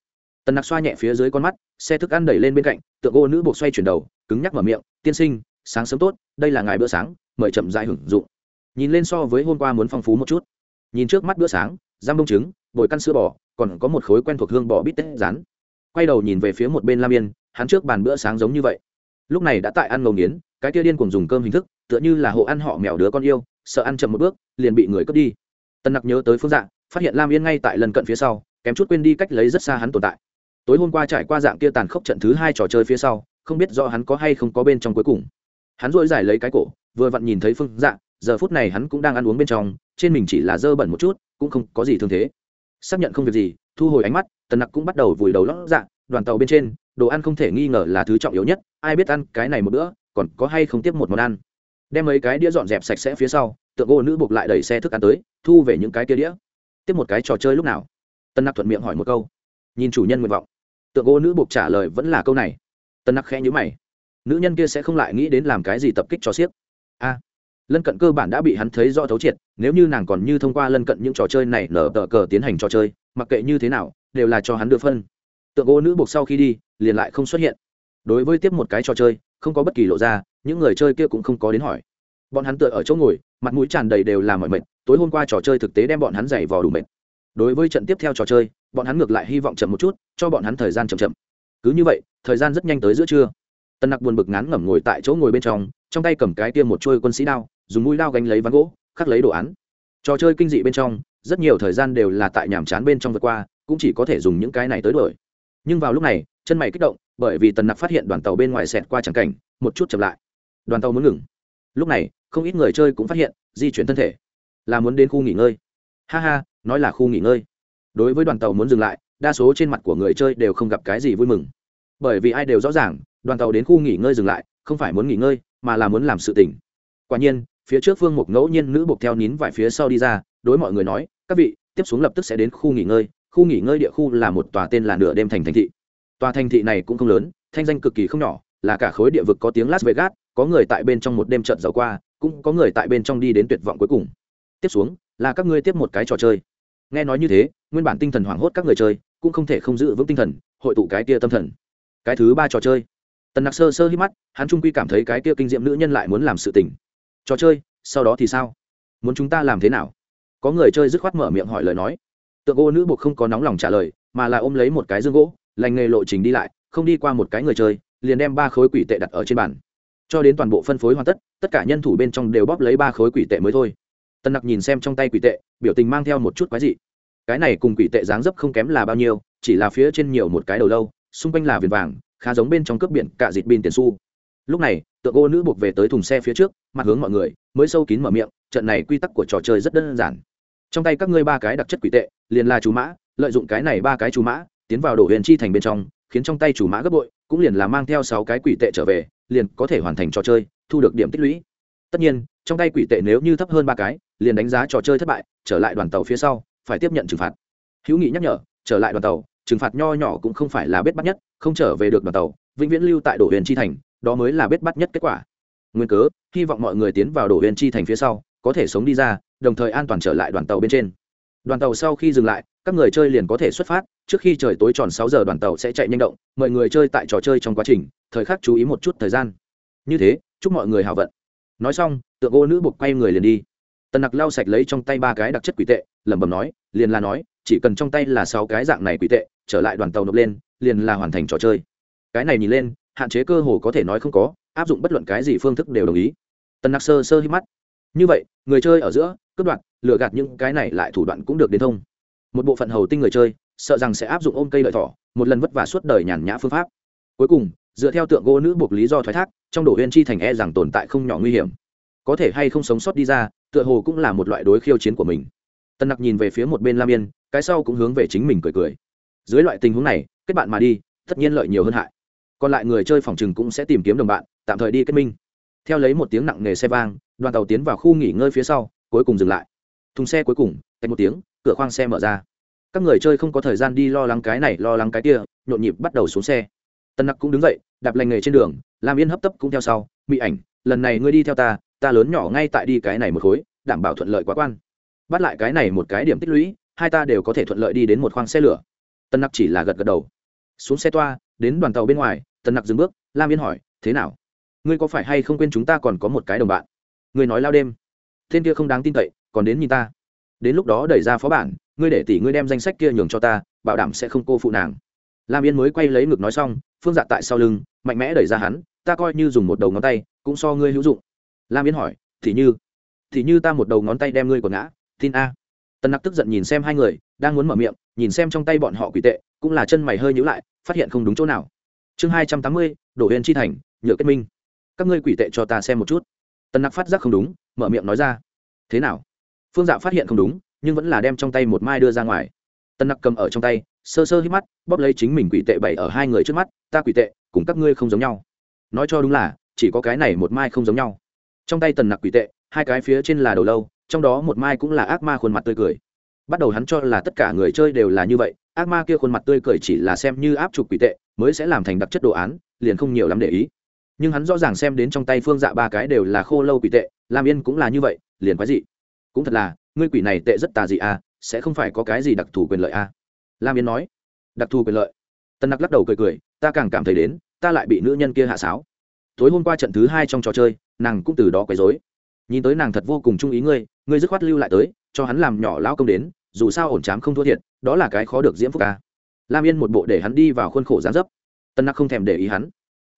Tần nặc xoa nhẹ phía dưới con mắt, xe thức ăn đẩy lên bên cạnh tượng gỗ nữ buộc xoay chuyển đầu, cứng nhắc mở miệng, tiên sinh, sáng sớm tốt, đây là ngày bữa sáng, mời chậm dại hưởng dụng nhìn lên so với hôm qua muốn phong phú một chút. Nhìn trước mắt bữa sáng giam bông trứng, bồi căn sữa bò, còn có một khối quen thuộc hương bò bít tết rán. Quay đầu nhìn về phía một bên lam yên, hắn trước bàn bữa sáng giống như vậy. Lúc này đã tại ăn ngầu nghiến, cái kia điên cùng dùng cơm hình thức, tựa như là hộ ăn họ mèo đứa con yêu, sợ ăn chậm một bước, liền bị người cướp đi. Tân nặc nhớ tới phương dạng, phát hiện lam yên ngay tại lần cận phía sau, kém chút quên đi cách lấy rất xa hắn tồn tại. Tối hôm qua trải qua dạng kia tàn khốc trận thứ hai trò chơi phía sau, không biết rõ hắn có hay không có bên trong cuối cùng. Hắn dội giải lấy cái cổ, vừa vặn nhìn thấy phương dạng giờ phút này hắn cũng đang ăn uống bên trong, trên mình chỉ là dơ bẩn một chút, cũng không có gì thương thế. Xác nhận không việc gì, thu hồi ánh mắt, tần nặc cũng bắt đầu vùi đầu lót dạng đoàn tàu bên trên, đồ ăn không thể nghi ngờ là thứ trọng yếu nhất, ai biết ăn cái này một bữa, còn có hay không tiếp một món ăn. Đem mấy cái đĩa dọn dẹp sạch sẽ phía sau, tượng gỗ nữ buộc lại đẩy xe thức ăn tới, thu về những cái kia đĩa. Tiếp một cái trò chơi lúc nào? Tân nặc thuận miệng hỏi một câu. Nhìn chủ nhân nguyện vọng. Tượng gỗ nữ buộc trả lời vẫn là câu này. Tân nặc khẽ nhữ mày. Nữ nhân kia sẽ không lại nghĩ đến làm cái gì tập kích cho siếc. A lân cận cơ bản đã bị hắn thấy rõ thấu triệt, nếu như nàng còn như thông qua lân cận những trò chơi này nở tờ cờ tiến hành trò chơi, mặc kệ như thế nào, đều là cho hắn đưa phân. Tượng gỗ nữ buộc sau khi đi, liền lại không xuất hiện. Đối với tiếp một cái trò chơi, không có bất kỳ lộ ra, những người chơi kia cũng không có đến hỏi. Bọn hắn tựa ở chỗ ngồi, mặt mũi tràn đầy đều là mọi mệt, tối hôm qua trò chơi thực tế đem bọn hắn giày vò đủ mệt. Đối với trận tiếp theo trò chơi, bọn hắn ngược lại hy vọng chậm một chút, cho bọn hắn thời gian chậm chậm. Cứ như vậy, thời gian rất nhanh tới giữa trưa. Tân nặc buồn bực ngán ngẩm ngồi tại chỗ ngồi bên trong trong tay cầm cái tiêm một trôi quân sĩ đao dùng mũi lao gánh lấy ván gỗ, khắc lấy đồ án. Trò chơi kinh dị bên trong, rất nhiều thời gian đều là tại nhàm chán bên trong vượt qua, cũng chỉ có thể dùng những cái này tới đuổi. Nhưng vào lúc này, chân mày kích động, bởi vì tần nặc phát hiện đoàn tàu bên ngoài xẹt qua tràng cảnh, một chút chậm lại. Đoàn tàu muốn ngừng. Lúc này, không ít người chơi cũng phát hiện, di chuyển thân thể. Là muốn đến khu nghỉ ngơi. Ha ha, nói là khu nghỉ ngơi. Đối với đoàn tàu muốn dừng lại, đa số trên mặt của người chơi đều không gặp cái gì vui mừng. Bởi vì ai đều rõ ràng, đoàn tàu đến khu nghỉ ngơi dừng lại, không phải muốn nghỉ ngơi, mà là muốn làm sự tỉnh. Quả nhiên phía trước phương mục ngẫu nhiên nữ buộc theo nín vải phía sau đi ra, đối mọi người nói, các vị, tiếp xuống lập tức sẽ đến khu nghỉ ngơi, khu nghỉ ngơi địa khu là một tòa tên là nửa đêm thành thành thị. Tòa thành thị này cũng không lớn, thanh danh cực kỳ không nhỏ, là cả khối địa vực có tiếng las vegas, có người tại bên trong một đêm trận giàu qua, cũng có người tại bên trong đi đến tuyệt vọng cuối cùng. Tiếp xuống, là các ngươi tiếp một cái trò chơi. Nghe nói như thế, nguyên bản tinh thần hoảng hốt các người chơi cũng không thể không giữ vững tinh thần, hội tụ cái kia tâm thần. Cái thứ ba trò chơi. Tần nặc sơ sơ hít mắt, hắn trung quy cảm thấy cái kia kinh diệm nữ nhân lại muốn làm sự tình trò chơi, sau đó thì sao? Muốn chúng ta làm thế nào? Có người chơi dứt khoát mở miệng hỏi lời nói. Tượng gỗ nữ buộc không có nóng lòng trả lời, mà là ôm lấy một cái dương gỗ, lành nghề lộ trình đi lại, không đi qua một cái người chơi, liền đem ba khối quỷ tệ đặt ở trên bàn. Cho đến toàn bộ phân phối hoàn tất tất cả nhân thủ bên trong đều bóp lấy ba khối quỷ tệ mới thôi. Tân nặc nhìn xem trong tay quỷ tệ, biểu tình mang theo một chút quái dị. Cái này cùng quỷ tệ dáng dấp không kém là bao nhiêu, chỉ là phía trên nhiều một cái đầu lâu, xung quanh là viền vàng, khá giống bên trong cướp biển cả dịt bin tiền su lúc này, tượng ô nữ buộc về tới thùng xe phía trước, mặt hướng mọi người, mới sâu kín mở miệng, trận này quy tắc của trò chơi rất đơn giản. Trong tay các ngươi ba cái đặc chất quỷ tệ, liền là chú mã, lợi dụng cái này ba cái chú mã, tiến vào đổ huyền chi thành bên trong, khiến trong tay chủ mã gấp bội, cũng liền là mang theo sáu cái quỷ tệ trở về, liền có thể hoàn thành trò chơi, thu được điểm tích lũy. Tất nhiên, trong tay quỷ tệ nếu như thấp hơn ba cái, liền đánh giá trò chơi thất bại, trở lại đoàn tàu phía sau, phải tiếp nhận trừng phạt. Hữu nghị nhắc nhở, trở lại đoàn tàu, trừng phạt nho nhỏ cũng không phải là bết bắt nhất, không trở về được đoàn tàu, vĩnh viễn lưu tại đổ huyền chi thành đó mới là bết bắt nhất kết quả. Nguyên cớ, hy vọng mọi người tiến vào đổ huyền chi thành phía sau, có thể sống đi ra, đồng thời an toàn trở lại đoàn tàu bên trên. Đoàn tàu sau khi dừng lại, các người chơi liền có thể xuất phát, trước khi trời tối tròn sáu giờ đoàn tàu sẽ chạy nhanh động mời người chơi tại trò chơi trong quá trình, thời khắc chú ý một chút thời gian. Như thế, chúc mọi người hào vận. Nói xong tượng ô nữ buộc quay người liền đi. Tần nặc lau sạch lấy trong tay ba cái đặc chất quỷ tệ, lẩm bẩm nói, liền là nói, chỉ cần trong tay là sáu cái dạng này quỷ tệ, trở lại đoàn tàu nộp lên, liền là hoàn thành trò chơi. Cái này nhìn lên hạn chế cơ hồ có thể nói không có, áp dụng bất luận cái gì phương thức đều đồng ý. Tần nặc sơ sơ hít mắt. Như vậy, người chơi ở giữa, cướp đoạn lừa gạt những cái này lại thủ đoạn cũng được đến thông. Một bộ phận hầu tinh người chơi, sợ rằng sẽ áp dụng ôm cây lợi thỏ, một lần vất vả suốt đời nhàn nhã phương pháp. Cuối cùng, dựa theo tượng gỗ nữ buộc lý do thoái thác, trong đổ huyên chi thành e rằng tồn tại không nhỏ nguy hiểm. Có thể hay không sống sót đi ra, tựa hồ cũng là một loại đối khiêu chiến của mình. Tân nặc nhìn về phía một bên lam yên, cái sau cũng hướng về chính mình cười cười. Dưới loại tình huống này, kết bạn mà đi, tất nhiên lợi nhiều hơn hại còn lại người chơi phòng chừng cũng sẽ tìm kiếm đồng bạn, tạm thời đi kết minh. Theo lấy một tiếng nặng nề xe vang, đoàn tàu tiến vào khu nghỉ ngơi phía sau, cuối cùng dừng lại. Thùng xe cuối cùng, tạch một tiếng, cửa khoang xe mở ra. Các người chơi không có thời gian đi lo lắng cái này, lo lắng cái kia, nhộn nhịp bắt đầu xuống xe. Tân nặc cũng đứng dậy, đạp lành nghề trên đường, làm yên hấp tấp cũng theo sau. Mỹ ảnh, lần này ngươi đi theo ta ta lớn nhỏ ngay tại đi cái này một khối, đảm bảo thuận lợi quá quan. Bắt lại cái này một cái điểm tích lũy, hai ta đều có thể thuận lợi đi đến một khoang xe lửa. Tân nặc chỉ là gật gật đầu. Xuống xe toa, đến đoàn tàu bên ngoài tân nặc dừng bước, lam yên hỏi, thế nào? Ngươi có phải hay không quên chúng ta còn có một cái đồng bạn? Ngươi nói lao đêm. Tên kia không đáng tin cậy, còn đến nhìn ta. Đến lúc đó đẩy ra phó bản, ngươi để tỷ ngươi đem danh sách kia nhường cho ta, bảo đảm sẽ không cô phụ nàng. Lam yên mới quay lấy ngực nói xong, phương dạ tại sau lưng, mạnh mẽ đẩy ra hắn, ta coi như dùng một đầu ngón tay, cũng so ngươi hữu dụng. Lam yên hỏi, thì như? Thì như ta một đầu ngón tay đem ngươi còn ngã, tin a? Tần nặc tức giận nhìn xem hai người, đang muốn mở miệng, nhìn xem trong tay bọn họ quỷ tệ, cũng là chân mày hơi nhữ lại, phát hiện không đúng chỗ nào chương hai trăm tám mươi, đổ huyền chi thành nhựa kết minh. Các ngươi quỷ tệ cho ta xem một chút. Tần nặc phát giác không đúng, mở miệng nói ra. Thế nào? Phương dạ phát hiện không đúng, nhưng vẫn là đem trong tay một mai đưa ra ngoài. Tần nặc cầm ở trong tay, sơ sơ hít mắt, bóp lấy chính mình quỷ tệ bày ở hai người trước mắt, ta quỷ tệ, cùng các ngươi không giống nhau. Nói cho đúng là, chỉ có cái này một mai không giống nhau. Trong tay tần nặc quỷ tệ, hai cái phía trên là đầu lâu, trong đó một mai cũng là ác ma khuôn mặt tươi cười. Bắt đầu hắn cho là tất cả người chơi đều là như vậy, ác ma kia khuôn mặt tươi cười chỉ là xem như áp chụp quỷ tệ mới sẽ làm thành đặc chất đồ án, liền không nhiều lắm để ý. Nhưng hắn rõ ràng xem đến trong tay phương dạ ba cái đều là khô lâu quỷ tệ làm yên cũng là như vậy, liền quái dị. Cũng thật là, ngươi quỷ này tệ rất tà dị à sẽ không phải có cái gì đặc thù quyền lợi à? Lam yên nói. Đặc thù quyền lợi? Tân nặc lắc đầu cười cười, ta càng cảm thấy đến, ta lại bị nữ nhân kia hạ sáo. Tối hôm qua trận thứ hai trong trò chơi, nàng cũng từ đó quấy dối nhìn tới nàng thật vô cùng trung ý ngươi ngươi dứt khoát lưu lại tới, cho hắn làm nhỏ lao công đến, dù sao ổn chám không thua thiệt, đó là cái khó được diễm phúc ca lam yên một bộ để hắn đi vào khuôn khổ gián dấp. Tân nặc không thèm để ý hắn.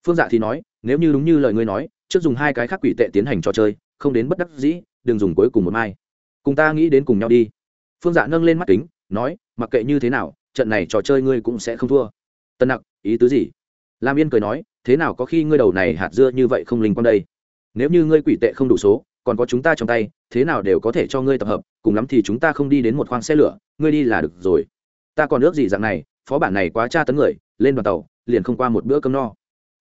Phương dạ thì nói, nếu như đúng như lời ngươi nói, trước dùng hai cái khác quỷ tệ tiến hành trò chơi, không đến bất đắc dĩ, đừng dùng cuối cùng một mai. Cùng ta nghĩ đến cùng nhau đi. Phương dạ nâng lên mắt kính, nói, mặc kệ như thế nào, trận này trò chơi ngươi cũng sẽ không thua. Tân nặc, ý tứ gì? Lam yên cười nói, thế nào có khi ngươi đầu này hạt dưa như vậy không linh quan đây? Nếu như ngươi quỷ tệ không đủ số, còn có chúng ta trong tay, thế nào đều có thể cho ngươi tập hợp, cùng lắm thì chúng ta không đi đến một khoang xe lửa, ngươi đi là được rồi. Ta còn ước gì dạng này phó bản này quá tra tấn người, lên đoàn tàu, liền không qua một bữa cơm no.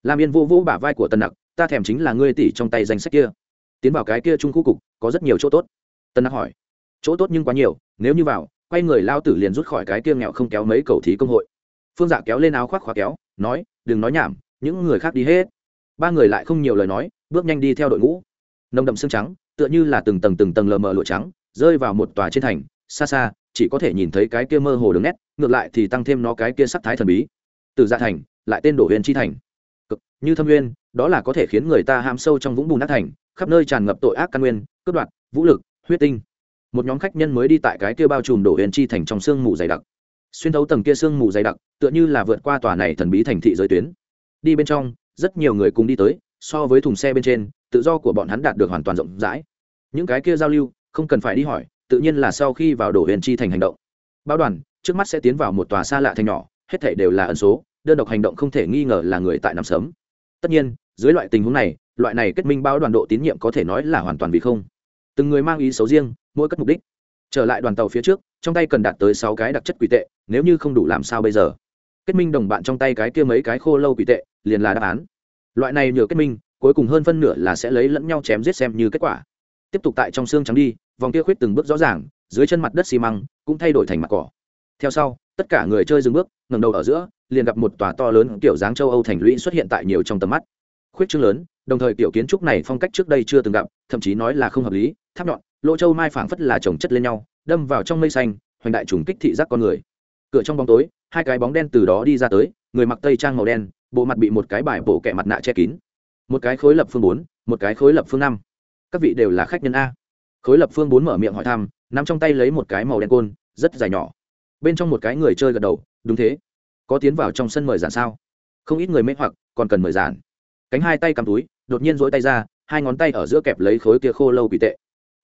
Lam yên vô vô bả vai của tân nặc, ta thèm chính là ngươi tỷ trong tay danh sách kia. Tiến vào cái kia trung khu cục, có rất nhiều chỗ tốt. Tân nặc hỏi. Chỗ tốt nhưng quá nhiều, nếu như vào, quay người lao tử liền rút khỏi cái kia nghèo không kéo mấy cầu thí công hội. Phương dạ kéo lên áo khoác khóa kéo, nói, đừng nói nhảm, những người khác đi hết. Ba người lại không nhiều lời nói, bước nhanh đi theo đội ngũ. Nồng đậm xương trắng, tựa như là từng tầng từng tầng lờ mờ lụa trắng, rơi vào một tòa trên thành, xa xa, chỉ có thể nhìn thấy cái kia mơ hồ đường nét ngược lại thì tăng thêm nó cái kia sắc thái thần bí. Từ dạ thành, lại tên đổ huyền chi thành. Cực, như thâm nguyên, đó là có thể khiến người ta ham sâu trong vũng bùn nát thành, khắp nơi tràn ngập tội ác căn nguyên, cướp đoạt, vũ lực, huyết tinh. Một nhóm khách nhân mới đi tại cái kia bao trùm đổ huyền chi thành trong sương mù dày đặc. Xuyên thấu tầng kia sương mù dày đặc, tựa như là vượt qua tòa này thần bí thành thị giới tuyến. Đi bên trong, rất nhiều người cùng đi tới, so với thùng xe bên trên, tự do của bọn hắn đạt được hoàn toàn rộng rãi. Những cái kia giao lưu, không cần phải đi hỏi, tự nhiên là sau khi vào đổ huyền chi thành hành động. Báo đoàn trước mắt sẽ tiến vào một tòa xa lạ thành nhỏ, hết thể đều là ẩn số, đơn độc hành động không thể nghi ngờ là người tại nằm sớm. Tất nhiên, dưới loại tình huống này, loại này kết minh bao đoàn độ tín nhiệm có thể nói là hoàn toàn vì không. Từng người mang ý xấu riêng, mỗi cất mục đích. Trở lại đoàn tàu phía trước, trong tay cần đạt tới sáu cái đặc chất quỷ tệ, nếu như không đủ làm sao bây giờ? Kết minh đồng bạn trong tay cái kia mấy cái khô lâu quỷ tệ, liền là đáp án. Loại này nhờ kết minh, cuối cùng hơn phân nửa là sẽ lấy lẫn nhau chém giết xem như kết quả. Tiếp tục tại trong xương trắng đi, vòng kia khuyết từng bước rõ ràng, dưới chân mặt đất xi măng cũng thay đổi thành mặt cỏ theo sau, tất cả người chơi dừng bước ngầm đầu ở giữa, liền gặp một tòa to lớn kiểu dáng châu âu thành lũy xuất hiện tại nhiều trong tầm mắt. Khuyết trương lớn, đồng thời kiểu kiến trúc này phong cách trước đây chưa từng gặp, thậm chí nói là không hợp lý, tháp nhọn, lỗ châu mai phảng phất là trồng chất lên nhau, đâm vào trong mây xanh, hoành đại trùng kích thị giác con người. Cửa trong bóng tối, hai cái bóng đen từ đó đi ra tới, người mặc tây trang màu đen, bộ mặt bị một cái bài bộ kẹ mặt nạ che kín. Một cái khối lập phương bốn, một cái khối lập phương năm. Các vị đều là khách nhân a. Khối lập phương bốn mở miệng hỏi thăm nằm trong tay lấy một cái màu đen côn, rất dài nhỏ bên trong một cái người chơi gật đầu, đúng thế. Có tiến vào trong sân mời giản sao? Không ít người mê hoặc, còn cần mời giản cánh hai tay cầm túi, đột nhiên dỗi tay ra, hai ngón tay ở giữa kẹp lấy khối kia khô lâu quỷ tệ.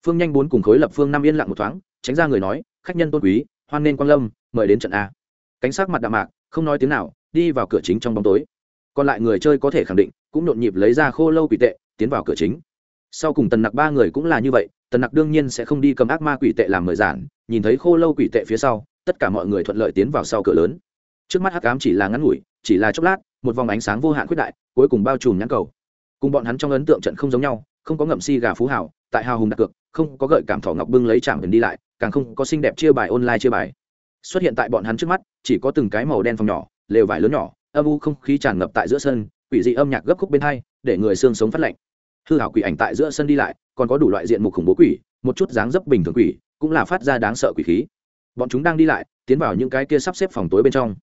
Phương nhanh bốn cùng khối lập phương năm yên lặng một thoáng, tránh ra người nói, khách nhân tôn quý, hoan nên quang lâm, mời đến trận a. Cánh sắc mặt đạm mạc, không nói tiếng nào, đi vào cửa chính trong bóng tối. Còn lại người chơi có thể khẳng định, cũng nhộn nhịp lấy ra khô lâu quỷ tệ, tiến vào cửa chính. Sau cùng tần nặc ba người cũng là như vậy, tần nặc đương nhiên sẽ không đi cầm ác ma quỷ tệ làm mời giản nhìn thấy khô lâu quỷ tệ phía sau tất cả mọi người thuận lợi tiến vào sau cửa lớn. Trước mắt hắc ám chỉ là ngắn ngủi, chỉ là chốc lát, một vòng ánh sáng vô hạn khuyết đại, cuối cùng bao trùm nhãn cầu. Cùng bọn hắn trong ấn tượng trận không giống nhau, không có ngậm si gà phú hảo tại hào hùng đặt cược, không có gợi cảm thỏ ngọc bưng lấy chạm đi lại, càng không có xinh đẹp chia bài online chia bài. Xuất hiện tại bọn hắn trước mắt, chỉ có từng cái màu đen phòng nhỏ, lều vải lớn nhỏ, âm u không khí tràn ngập tại giữa sân, quỷ dị âm nhạc gấp khúc bên hai, để người xương sống phát lạnh. Hư hảo quỷ ảnh tại giữa sân đi lại, còn có đủ loại diện mục khủng bố quỷ, một chút dáng dấp bình thường quỷ, cũng là phát ra đáng sợ quỷ khí bọn chúng đang đi lại tiến vào những cái kia sắp xếp phòng tối bên trong.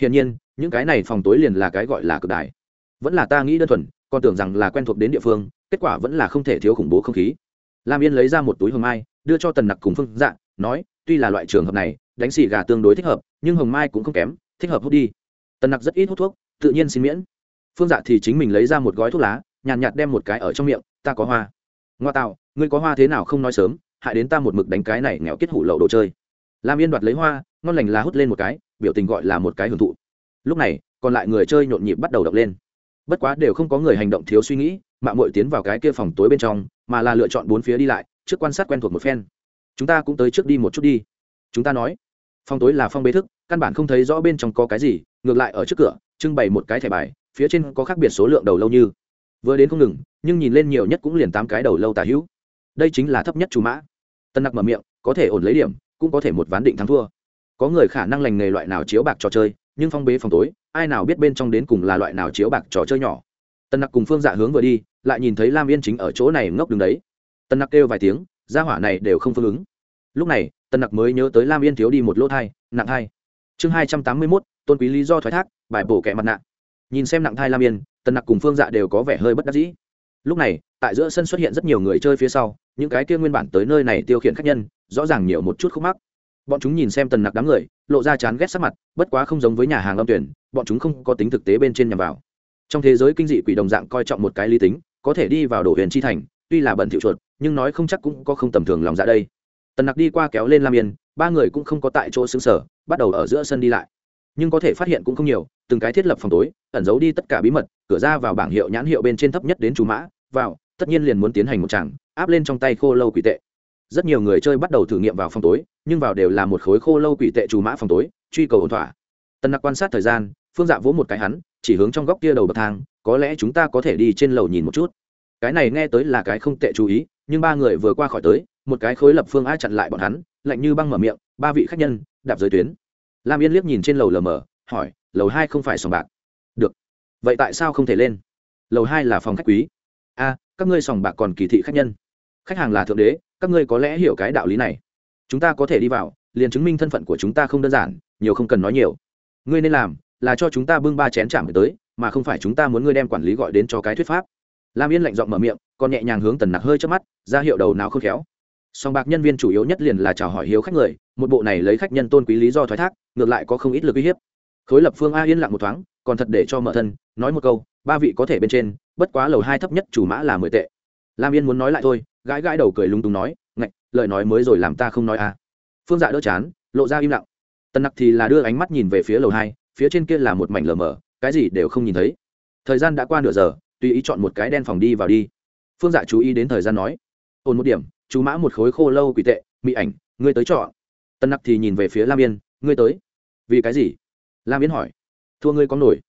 Hiển nhiên những cái này phòng tối liền là cái gọi là cực đài vẫn là ta nghĩ đơn thuần còn tưởng rằng là quen thuộc đến địa phương kết quả vẫn là không thể thiếu khủng bố không khí. Lam yên lấy ra một túi hồng mai đưa cho tần nặc cùng phương dạ nói tuy là loại trường hợp này đánh xì gà tương đối thích hợp nhưng hồng mai cũng không kém thích hợp hút đi. Tần nặc rất ít hút thuốc tự nhiên xin miễn. Phương dạ thì chính mình lấy ra một gói thuốc lá nhàn nhạt, nhạt đem một cái ở trong miệng ta có hoa. Ngoa tạo ngươi có hoa thế nào không nói sớm hại đến ta một mực đánh cái này nghèo kết hủ lậu đồ chơi lam yên đoạt lấy hoa, ngon lành là hút lên một cái, biểu tình gọi là một cái hưởng thụ. Lúc này, còn lại người chơi nhộn nhịp bắt đầu động lên. Bất quá đều không có người hành động thiếu suy nghĩ mạng mội tiến vào cái kia phòng tối bên trong, mà là lựa chọn bốn phía đi lại, trước quan sát quen thuộc một phen. Chúng ta cũng tới trước đi một chút đi. Chúng ta nói, phòng tối là phong bế thức, căn bản không thấy rõ bên trong có cái gì, ngược lại ở trước cửa, trưng bày một cái thẻ bài, phía trên có khác biệt số lượng đầu lâu như. Vừa đến không ngừng, nhưng nhìn lên nhiều nhất cũng liền tám cái đầu lâu tả hữu. Đây chính là thấp nhất chủ mã. Tân nặc mở miệng, có thể ổn lấy điểm cũng có thể một ván định thắng thua. Có người khả năng lành nghề loại nào chiếu bạc trò chơi, nhưng phong bế phòng tối, ai nào biết bên trong đến cùng là loại nào chiếu bạc trò chơi nhỏ. Tân nặc cùng phương dạ hướng vừa đi, lại nhìn thấy lam yên chính ở chỗ này ngốc đứng đấy. Tân nặc kêu vài tiếng, gia hỏa này đều không phương ứng. Lúc này tân nặc mới nhớ tới lam yên thiếu đi một lỗ thai, nặng thai. Chương hai trăm tám mươi mốt, tôn quý lý do thoái thác, bài bổ kẹ mặt nạ. Nhìn xem nặng thai lam yên tân nặc cùng phương dạ đều có vẻ hơi bất đắc dĩ. Lúc này, tại giữa sân xuất hiện rất nhiều người chơi phía sau, những cái kia nguyên bản tới nơi này tiêu khiển khách nhân rõ ràng nhiều một chút khúc mắc. Bọn chúng nhìn xem tần nặc đám người, lộ ra chán ghét sắc mặt, bất quá không giống với nhà hàng âm tuyển, bọn chúng không có tính thực tế bên trên nhằm vào. Trong thế giới kinh dị quỷ đồng dạng coi trọng một cái lý tính, có thể đi vào đổ huyền chi thành, tuy là bẩn thiệu chuột, nhưng nói không chắc cũng có không tầm thường lòng dạ đây. Tần nặc đi qua kéo lên lam yên, ba người cũng không có tại chỗ xứng sở, bắt đầu ở giữa sân đi lại. Nhưng có thể phát hiện cũng không nhiều, từng cái thiết lập phòng tối, ẩn giấu đi tất cả bí mật, cửa ra vào bảng hiệu nhãn hiệu bên trên thấp nhất đến chú mã, vào, tất nhiên liền muốn tiến hành một tràng, áp lên trong tay khô lâu quỷ tệ rất nhiều người chơi bắt đầu thử nghiệm vào phòng tối, nhưng vào đều là một khối khô lâu quỷ tệ trù mã phòng tối, truy cầu ổn thỏa. Tần nặc quan sát thời gian, phương dạ vỗ một cái hắn, chỉ hướng trong góc kia đầu bậc thang, có lẽ chúng ta có thể đi trên lầu nhìn một chút. Cái này nghe tới là cái không tệ chú ý, nhưng ba người vừa qua khỏi tới, một cái khối lập phương ai chặn lại bọn hắn, lạnh như băng mở miệng, ba vị khách nhân, đạp giới tuyến. Lam yên liếc nhìn trên lầu lờ mờ, hỏi, lầu hai không phải sòng bạc? Được. Vậy tại sao không thể lên? Lầu hai là phòng khách quý. A, các ngươi sòng bạc còn kỳ thị khách nhân. Khách hàng là thượng đế các ngươi có lẽ hiểu cái đạo lý này. Chúng ta có thể đi vào, liền chứng minh thân phận của chúng ta không đơn giản, nhiều không cần nói nhiều. Ngươi nên làm là cho chúng ta bưng ba chén chạm tới, mà không phải chúng ta muốn ngươi đem quản lý gọi đến cho cái thuyết pháp. Lam yên lạnh giọng mở miệng, còn nhẹ nhàng hướng tần nặc hơi trước mắt, ra hiệu đầu nào không khéo. Song bạc nhân viên chủ yếu nhất liền là chào hỏi hiếu khách người, một bộ này lấy khách nhân tôn quý lý do thoái thác, ngược lại có không ít lực uy hiếp. Khối lập phương a yên lặng một thoáng, còn thật để cho mở thân, nói một câu, ba vị có thể bên trên, bất quá lầu hai thấp nhất chủ mã là mười tệ lam yên muốn nói lại thôi, gãi gãi đầu cười lung tung nói, ngạch, lời nói mới rồi làm ta không nói à. Phương dạ đỡ chán, lộ ra im lặng. Tần nặc thì là đưa ánh mắt nhìn về phía lầu hai, phía trên kia là một mảnh lờ mờ, cái gì đều không nhìn thấy. Thời gian đã qua nửa giờ, tùy ý chọn một cái đen phòng đi vào đi. Phương dạ chú ý đến thời gian nói ổn một điểm, chú mã một khối khô lâu quỷ tệ mỹ ảnh, ngươi tới chọn. Tân nặc thì nhìn về phía lam yên, ngươi tới. Vì cái gì? Lam yên hỏi. Thua ngươi có nổi.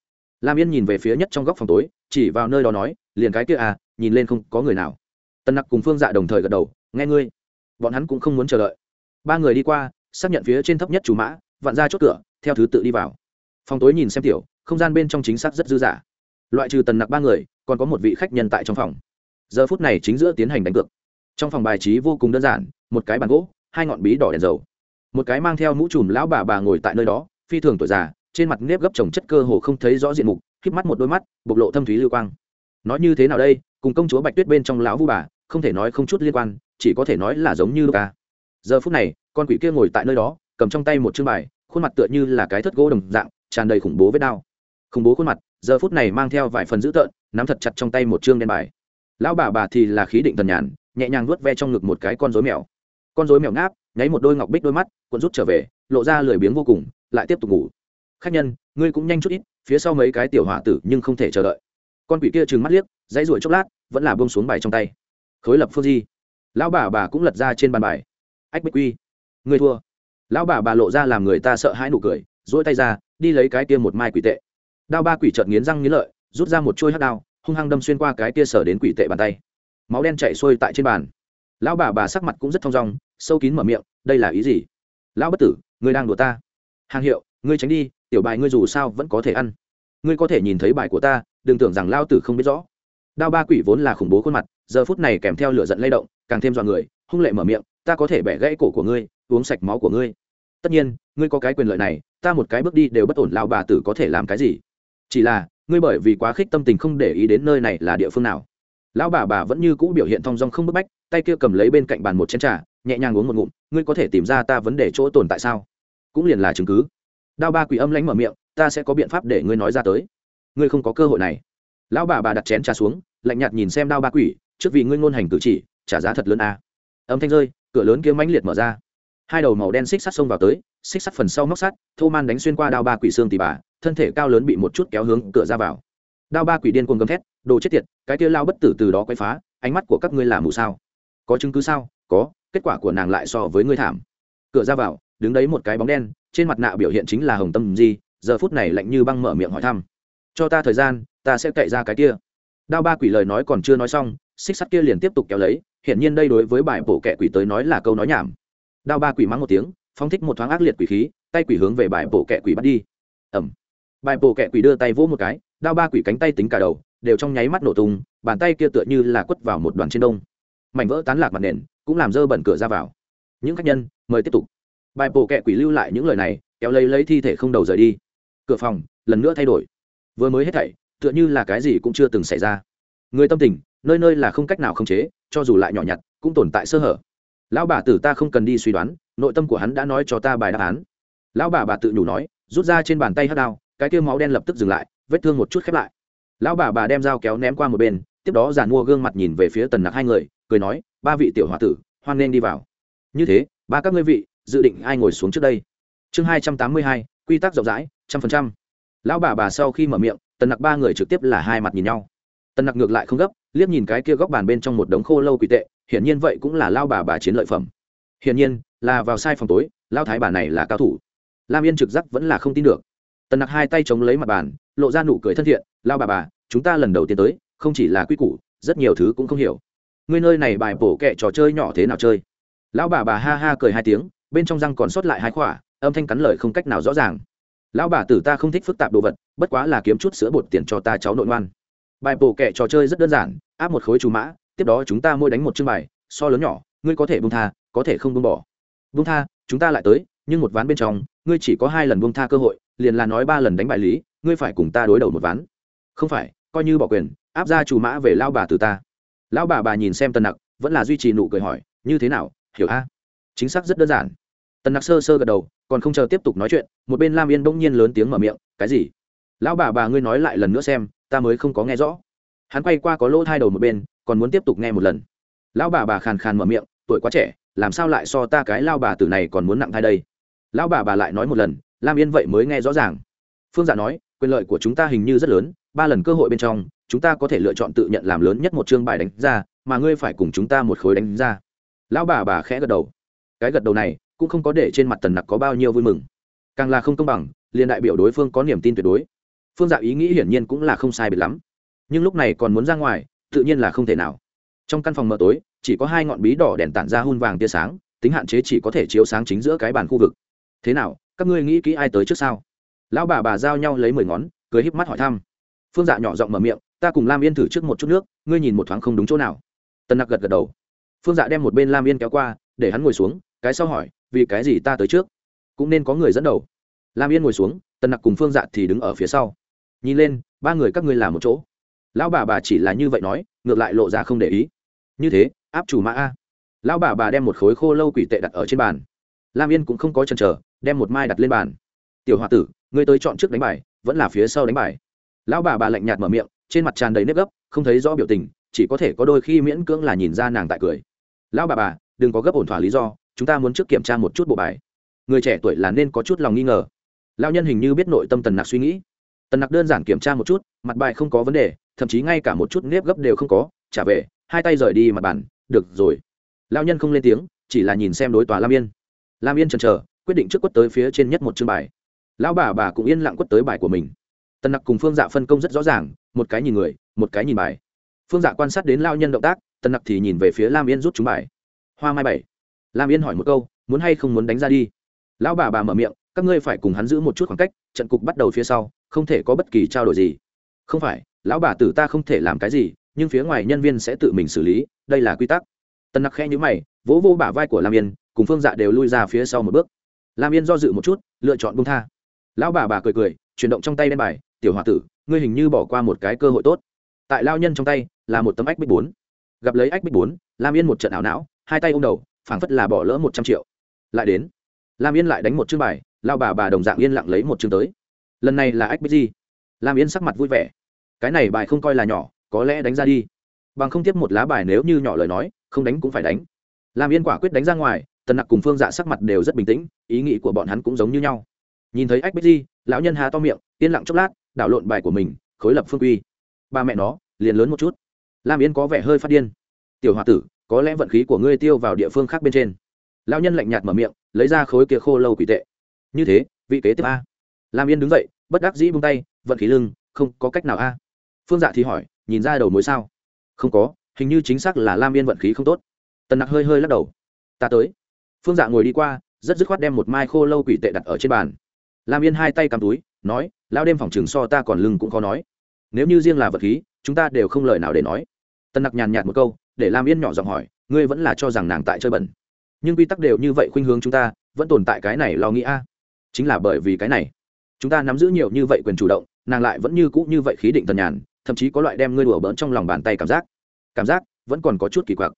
Lam yên nhìn về phía nhất trong góc phòng tối, chỉ vào nơi đó nói, liền cái kia à nhìn lên không có người nào. Tần nặc cùng phương dạ đồng thời gật đầu, nghe ngươi. Bọn hắn cũng không muốn chờ đợi. Ba người đi qua, xác nhận phía trên thấp nhất chủ mã, vặn ra chốt cửa, theo thứ tự đi vào. Phòng tối nhìn xem tiểu, không gian bên trong chính xác rất dư dả. Loại trừ tần nặc ba người, còn có một vị khách nhân tại trong phòng. Giờ phút này chính giữa tiến hành đánh cược. Trong phòng bài trí vô cùng đơn giản, một cái bàn gỗ, hai ngọn bí đỏ đèn dầu. Một cái mang theo mũ trùm lão bà bà ngồi tại nơi đó, phi thường tuổi già, trên mặt nếp gấp trồng chất cơ hồ không thấy rõ diện mục híp mắt một đôi mắt, bộc lộ thâm thúy lưu quang. Nói như thế nào đây, cùng công chúa bạch tuyết bên trong lão vu bà không thể nói không chút liên quan, chỉ có thể nói là giống như ca giờ phút này, con quỷ kia ngồi tại nơi đó, cầm trong tay một chương bài, khuôn mặt tựa như là cái thất gỗ đồng dạng, tràn đầy khủng bố vết đao khủng bố khuôn mặt, giờ phút này mang theo vài phần dữ tợn, nắm thật chặt trong tay một chương đen bài. Lão bà bà thì là khí định thần nhàn, nhẹ nhàng nuốt ve trong ngực một cái con rối mèo. Con rối mèo ngáp, nháy một đôi ngọc bích đôi mắt, cuộn rút trở về, lộ ra lười biếng vô cùng, lại tiếp tục ngủ. Khách nhân, ngươi cũng nhanh chút ít, phía sau mấy cái tiểu hỏa tử nhưng không thể chờ đợi. Con quỷ kia trừng mắt liếc, dãy ruổi chốc lát, vẫn là bông xuống bài trong tay khối lập phương di. Lão bà bà cũng lật ra trên bàn bài. Ách bích quy ngươi thua. Lão bà bà lộ ra làm người ta sợ hãi nụ cười dỗi tay ra, đi lấy cái kia một mai quỷ tệ. Đao ba quỷ trợn nghiến răng nghiến lợi, rút ra một chuôi hát đao, hung hăng đâm xuyên qua cái kia sở đến quỷ tệ bàn tay. Máu đen chạy xuôi tại trên bàn. Lão bà bà sắc mặt cũng rất thong dong, sâu kín mở miệng, đây là ý gì? Lão bất tử, ngươi đang đùa ta. Hàng hiệu, ngươi tránh đi, tiểu bài ngươi dù sao vẫn có thể ăn. Ngươi có thể nhìn thấy bài của ta, đừng tưởng rằng lao tử không biết rõ đao ba quỷ vốn là khủng bố khuôn mặt, giờ phút này kèm theo lửa giận lay động, càng thêm dọa người, hung lệ mở miệng, ta có thể bẻ gãy cổ của ngươi, uống sạch máu của ngươi. Tất nhiên, ngươi có cái quyền lợi này, ta một cái bước đi đều bất ổn lao bà tử có thể làm cái gì? Chỉ là, ngươi bởi vì quá khích tâm tình không để ý đến nơi này là địa phương nào? Lão bà bà vẫn như cũ biểu hiện thong dong không bức bách, tay kia cầm lấy bên cạnh bàn một chén trà, nhẹ nhàng uống một ngụm, ngươi có thể tìm ra ta vấn đề chỗ tồn tại sao? Cũng liền là chứng cứ. Đao ba quỷ âm lãnh mở miệng, ta sẽ có biện pháp để ngươi nói ra tới. Ngươi không có cơ hội này lão bà bà đặt chén trà xuống, lạnh nhạt nhìn xem đao ba quỷ, trước vì ngươi ngôn hành cử chỉ, trả giá thật lớn a à. âm thanh rơi, cửa lớn kia mãnh liệt mở ra. Hai đầu màu đen xích sắt xông vào tới, xích sắt phần sau móc sắt, thô man đánh xuyên qua đao ba quỷ xương tỉ bà, thân thể cao lớn bị một chút kéo hướng cửa ra vào. Đao ba quỷ điên cuồng gầm thét, đồ chết tiệt, cái kia lao bất tử từ đó quay phá, ánh mắt của các ngươi là mù sao? Có chứng cứ sao? Có, kết quả của nàng lại so với ngươi thảm. Cửa ra vào, đứng đấy một cái bóng đen, trên mặt nạ biểu hiện chính là hồng tâm di, giờ phút này lạnh như băng mở miệng hỏi thăm. Cho ta thời gian ta sẽ cậy ra cái kia. Đao ba quỷ lời nói còn chưa nói xong, xích sắt kia liền tiếp tục kéo lấy, hiển nhiên đây đối với bài bổ kẻ quỷ tới nói là câu nói nhảm. Đao ba quỷ mắng một tiếng, phóng thích một thoáng ác liệt quỷ khí, tay quỷ hướng về bài bổ kẻ quỷ bắt đi. Ẩm bài bổ kẻ quỷ đưa tay vỗ một cái, đao ba quỷ cánh tay tính cả đầu, đều trong nháy mắt nổ tung, bàn tay kia tựa như là quất vào một đoàn trên đông. Mảnh vỡ tán lạc mặt nền, cũng làm dơ bẩn cửa ra vào. Những khách nhân, mời tiếp tục. Bài bổ kẹ quỷ lưu lại những lời này, kéo lấy lấy thi thể không đầu rời đi. Cửa phòng, lần nữa thay đổi. Vừa mới hết thảy tựa như là cái gì cũng chưa từng xảy ra. Người tâm tình, nơi nơi là không cách nào khống chế, cho dù lại nhỏ nhặt, cũng tồn tại sơ hở. Lão bà tử ta không cần đi suy đoán, nội tâm của hắn đã nói cho ta bài đáp án. Lão bà bà tự nhủ nói, rút ra trên bàn tay hát đao, cái kia máu đen lập tức dừng lại, vết thương một chút khép lại. Lão bà bà đem dao kéo ném qua một bên, tiếp đó giàn mua gương mặt nhìn về phía tần nặc hai người, cười nói, ba vị tiểu h o a tử, hoan nên đi vào. Như thế, ba các ngươi vị, dự định ai ngồi xuống trước đây? Chương hai trăm tám mươi hai, quy tắc rộng rãi, trăm phần trăm. Lão bà bà sau khi mở miệng tần nặc ba người trực tiếp là hai mặt nhìn nhau. Tần nặc ngược lại không gấp, liếc nhìn cái kia góc bàn bên trong một đống khô lâu quỷ tệ, hiển nhiên vậy cũng là lao bà bà chiến lợi phẩm. Hiển nhiên, là vào sai phòng tối, lao thái bà này là cao thủ. Lam yên trực giác vẫn là không tin được. Tần nặc hai tay chống lấy mặt bàn, lộ ra nụ cười thân thiện, lao bà bà, chúng ta lần đầu tiên tới, không chỉ là quy củ, rất nhiều thứ cũng không hiểu. Ngươi nơi này bài bổ kệ trò chơi nhỏ thế nào chơi? Lão bà bà ha ha cười hai tiếng, bên trong răng còn sót lại hai khỏa, âm thanh cắn lời không cách nào rõ ràng lão bà tử ta không thích phức tạp đồ vật, bất quá là kiếm chút sữa bột tiền cho ta cháu nội ngoan. Bài bổ kệ trò chơi rất đơn giản, áp một khối chú mã, tiếp đó chúng ta mỗi đánh một chương bài, so lớn nhỏ, ngươi có thể bung tha, có thể không bung bỏ. Bung tha, chúng ta lại tới, nhưng một ván bên trong, ngươi chỉ có hai lần bung tha cơ hội, liền là nói ba lần đánh bài lý, ngươi phải cùng ta đối đầu một ván. Không phải, coi như bỏ quyền, áp ra chủ mã về lao bà từ ta. Lão bà bà nhìn xem tần nặc, vẫn là duy trì nụ cười hỏi, như thế nào? Hiểu a? Chính xác rất đơn giản tần nặc sơ sơ gật đầu, còn không chờ tiếp tục nói chuyện, một bên lam yên bỗng nhiên lớn tiếng mở miệng, cái gì? Lão bà bà ngươi nói lại lần nữa xem, ta mới không có nghe rõ. Hắn quay qua có lỗ hai đầu một bên, còn muốn tiếp tục nghe một lần. Lão bà bà khàn khàn mở miệng, tuổi quá trẻ, làm sao lại so ta cái lao bà tử này còn muốn nặng thai đây? Lão bà bà lại nói một lần, lam yên vậy mới nghe rõ ràng. Phương dạ nói, quyền lợi của chúng ta hình như rất lớn, ba lần cơ hội bên trong, chúng ta có thể lựa chọn tự nhận làm lớn nhất một chương bài đánh ra, mà ngươi phải cùng chúng ta một khối đánh ra. Lão bà bà khẽ gật đầu. Cái gật đầu này cũng không có để trên mặt tần nặc có bao nhiêu vui mừng. Càng là không công bằng, liền đại biểu đối phương có niềm tin tuyệt đối. Phương dạ ý nghĩ hiển nhiên cũng là không sai biệt lắm. Nhưng lúc này còn muốn ra ngoài, tự nhiên là không thể nào. Trong căn phòng mờ tối, chỉ có hai ngọn bí đỏ đèn tản ra hun vàng tia sáng, tính hạn chế chỉ có thể chiếu sáng chính giữa cái bàn khu vực. Thế nào, các ngươi nghĩ kỹ ai tới trước sao? Lão bà bà giao nhau lấy mười ngón, cười híp mắt hỏi thăm. Phương dạ nhỏ giọng mở miệng, ta cùng lam yên thử trước một chút nước, ngươi nhìn một thoáng không đúng chỗ nào. Tần nặc gật gật đầu. Phương dạ đem một bên lam yên kéo qua, để hắn ngồi xuống, cái sau hỏi vì cái gì ta tới trước? Cũng nên có người dẫn đầu. Lam yên ngồi xuống, tần nặc cùng phương dạ thì đứng ở phía sau. Nhìn lên, ba người các ngươi làm một chỗ. Lão bà bà chỉ là như vậy nói, ngược lại lộ ra không để ý. Như thế, áp chủ mã a. Lão bà bà đem một khối khô lâu quỷ tệ đặt ở trên bàn. Lam yên cũng không có chần chờ, đem một mai đặt lên bàn. Tiểu h o a tử, ngươi tới chọn trước đánh bài, vẫn là phía sau đánh bài. Lão bà bà lạnh nhạt mở miệng, trên mặt tràn đầy nếp gấp, không thấy rõ biểu tình, chỉ có thể có đôi khi miễn cưỡng là nhìn ra nàng tại cười. Lão bà bà, đừng có gấp ổn thỏa lý do chúng ta muốn trước kiểm tra một chút bộ bài. Người trẻ tuổi là nên có chút lòng nghi ngờ. Lão nhân hình như biết nội tâm tần nặc suy nghĩ. Tần nặc đơn giản kiểm tra một chút, mặt bài không có vấn đề, thậm chí ngay cả một chút nếp gấp đều không có, trả về, hai tay rời đi mặt bàn, được rồi. Lão nhân không lên tiếng, chỉ là nhìn xem đối tòa lam yên. Lam yên chần chờ, quyết định trước quất tới phía trên nhất một chương bài. Lão bà bà cũng yên lặng quất tới bài của mình. Tần nặc cùng phương dạ phân công rất rõ ràng, một cái nhìn người, một cái nhìn bài. Phương dạ quan sát đến lao nhân động tác, tần nặc thì nhìn về phía lam yên rút chúng bài. Hoa mai bảy lam yên hỏi một câu, muốn hay không muốn đánh ra đi? Lão bà bà mở miệng, các ngươi phải cùng hắn giữ một chút khoảng cách, trận cục bắt đầu phía sau, không thể có bất kỳ trao đổi gì. Không phải, lão bà tử ta không thể làm cái gì, nhưng phía ngoài nhân viên sẽ tự mình xử lý, đây là quy tắc. Tần nặc khe nhữ mày, vỗ vô bả vai của lam yên, cùng phương dạ đều lui ra phía sau một bước. Lam yên do dự một chút, lựa chọn buông tha. Lão bà bà cười cười, chuyển động trong tay đen bài, tiểu h o a tử, ngươi hình như bỏ qua một cái cơ hội tốt. Tại lao nhân trong tay là một tấm ách bích bốn. Gặp lấy ách bích bốn, lam yên một trận ảo não, hai tay ô m đầu phảng phất là bỏ lỡ một trăm triệu. Lại đến, lam yên lại đánh một chương bài, lao bà bà đồng dạng yên lặng lấy một chương tới. Lần này là ách bích gì lam yên sắc mặt vui vẻ. Cái này bài không coi là nhỏ, có lẽ đánh ra đi. Bằng không tiếp một lá bài nếu như nhỏ lời nói, không đánh cũng phải đánh. Lam yên quả quyết đánh ra ngoài, tần nặc cùng phương dạ sắc mặt đều rất bình tĩnh, ý nghĩ của bọn hắn cũng giống như nhau. Nhìn thấy ách bích di, lão nhân hà to miệng, yên lặng chốc lát, đảo lộn bài của mình, khối lập phương quy. Ba mẹ nó, liền lớn một chút. Lam yên có vẻ hơi phát điên. Tiểu h o a tử có lẽ vận khí của ngươi tiêu vào địa phương khác bên trên. Lão nhân lạnh nhạt mở miệng, lấy ra khối kia khô lâu quỷ tệ. Như thế, vị kế tiếp a. Lam yên đứng dậy, bất đắc dĩ bung tay, vận khí lưng, không có cách nào a. Phương dạ thì hỏi, nhìn ra đầu mối sao? Không có, hình như chính xác là lam yên vận khí không tốt. Tần nặc hơi hơi lắc đầu. Ta tới. Phương dạ ngồi đi qua, rất dứt khoát đem một mai khô lâu quỷ tệ đặt ở trên bàn. Lam yên hai tay cầm túi, nói lao đêm phòng trường so ta còn lưng cũng khó nói. Nếu như riêng là vật khí, chúng ta đều không lời nào để nói. Tần nặc nhàn nhạt một câu để lam yên nhỏ giọng hỏi, ngươi vẫn là cho rằng nàng tại chơi bẩn? Nhưng quy tắc đều như vậy khuynh hướng chúng ta, vẫn tồn tại cái này lo nghĩ a. Chính là bởi vì cái này. Chúng ta nắm giữ nhiều như vậy quyền chủ động, nàng lại vẫn như cũ như vậy khí định tần nhàn, thậm chí có loại đem ngươi đùa bỡn trong lòng bàn tay cảm giác. Cảm giác vẫn còn có chút kỳ quặc.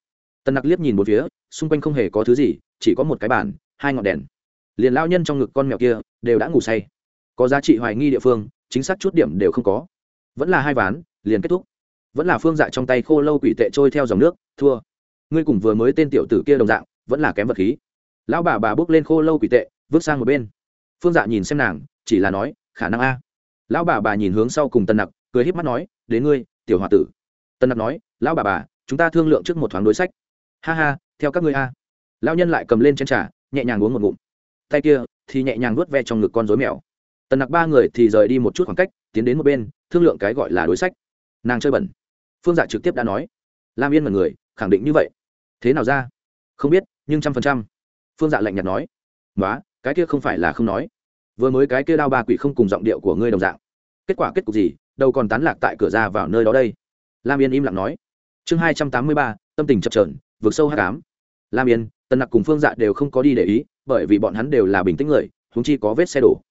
Tần nặc liếc nhìn một phía, xung quanh không hề có thứ gì, chỉ có một cái bàn, hai ngọn đèn. Liền lao nhân trong ngực con mèo kia đều đã ngủ say. Có giá trị hoài nghi địa phương, chính xác chút điểm đều không có. Vẫn là hai ván, liền kết thúc vẫn là phương dạ trong tay khô lâu quỷ tệ trôi theo dòng nước, thua. Ngươi cùng vừa mới tên tiểu tử kia đồng dạng, vẫn là kém vật khí. Lão bà bà bước lên khô lâu quỷ tệ, vứt sang một bên. Phương dạ nhìn xem nàng, chỉ là nói, khả năng a. Lão bà bà nhìn hướng sau cùng tân nặc, cười híp mắt nói, đến ngươi, tiểu h o a tử. Tân nặc nói, lão bà bà, chúng ta thương lượng trước một thoáng đối sách. Ha ha, theo các ngươi a. Lão nhân lại cầm lên chén t r à nhẹ nhàng uống một ngụm. Tay kia thì nhẹ nhàng nuốt ve trong ngực con dối mèo. Tần nặc ba người thì rời đi một chút khoảng cách, tiến đến một bên, thương lượng cái gọi là đối sách. Nàng chơi bẩn phương dạ trực tiếp đã nói. Lam yên là người, khẳng định như vậy. Thế nào ra? Không biết, nhưng trăm phần trăm. Phương dạ lạnh nhạt nói. Nói cái kia không phải là không nói. Vừa mới cái kia đao ba quỷ không cùng giọng điệu của ngươi đồng dạng. Kết quả kết cục gì? Đâu còn tán lạc tại cửa ra vào nơi đó đây. Lam yên im lặng nói. Chương hai trăm tám mươi ba, tâm tình chập trờn vượt sâu hát cám lam yên tân nặc cùng phương dạ đều không có đi để ý, bởi vì bọn hắn đều là bình tĩnh người húng chi có vết xe đổ.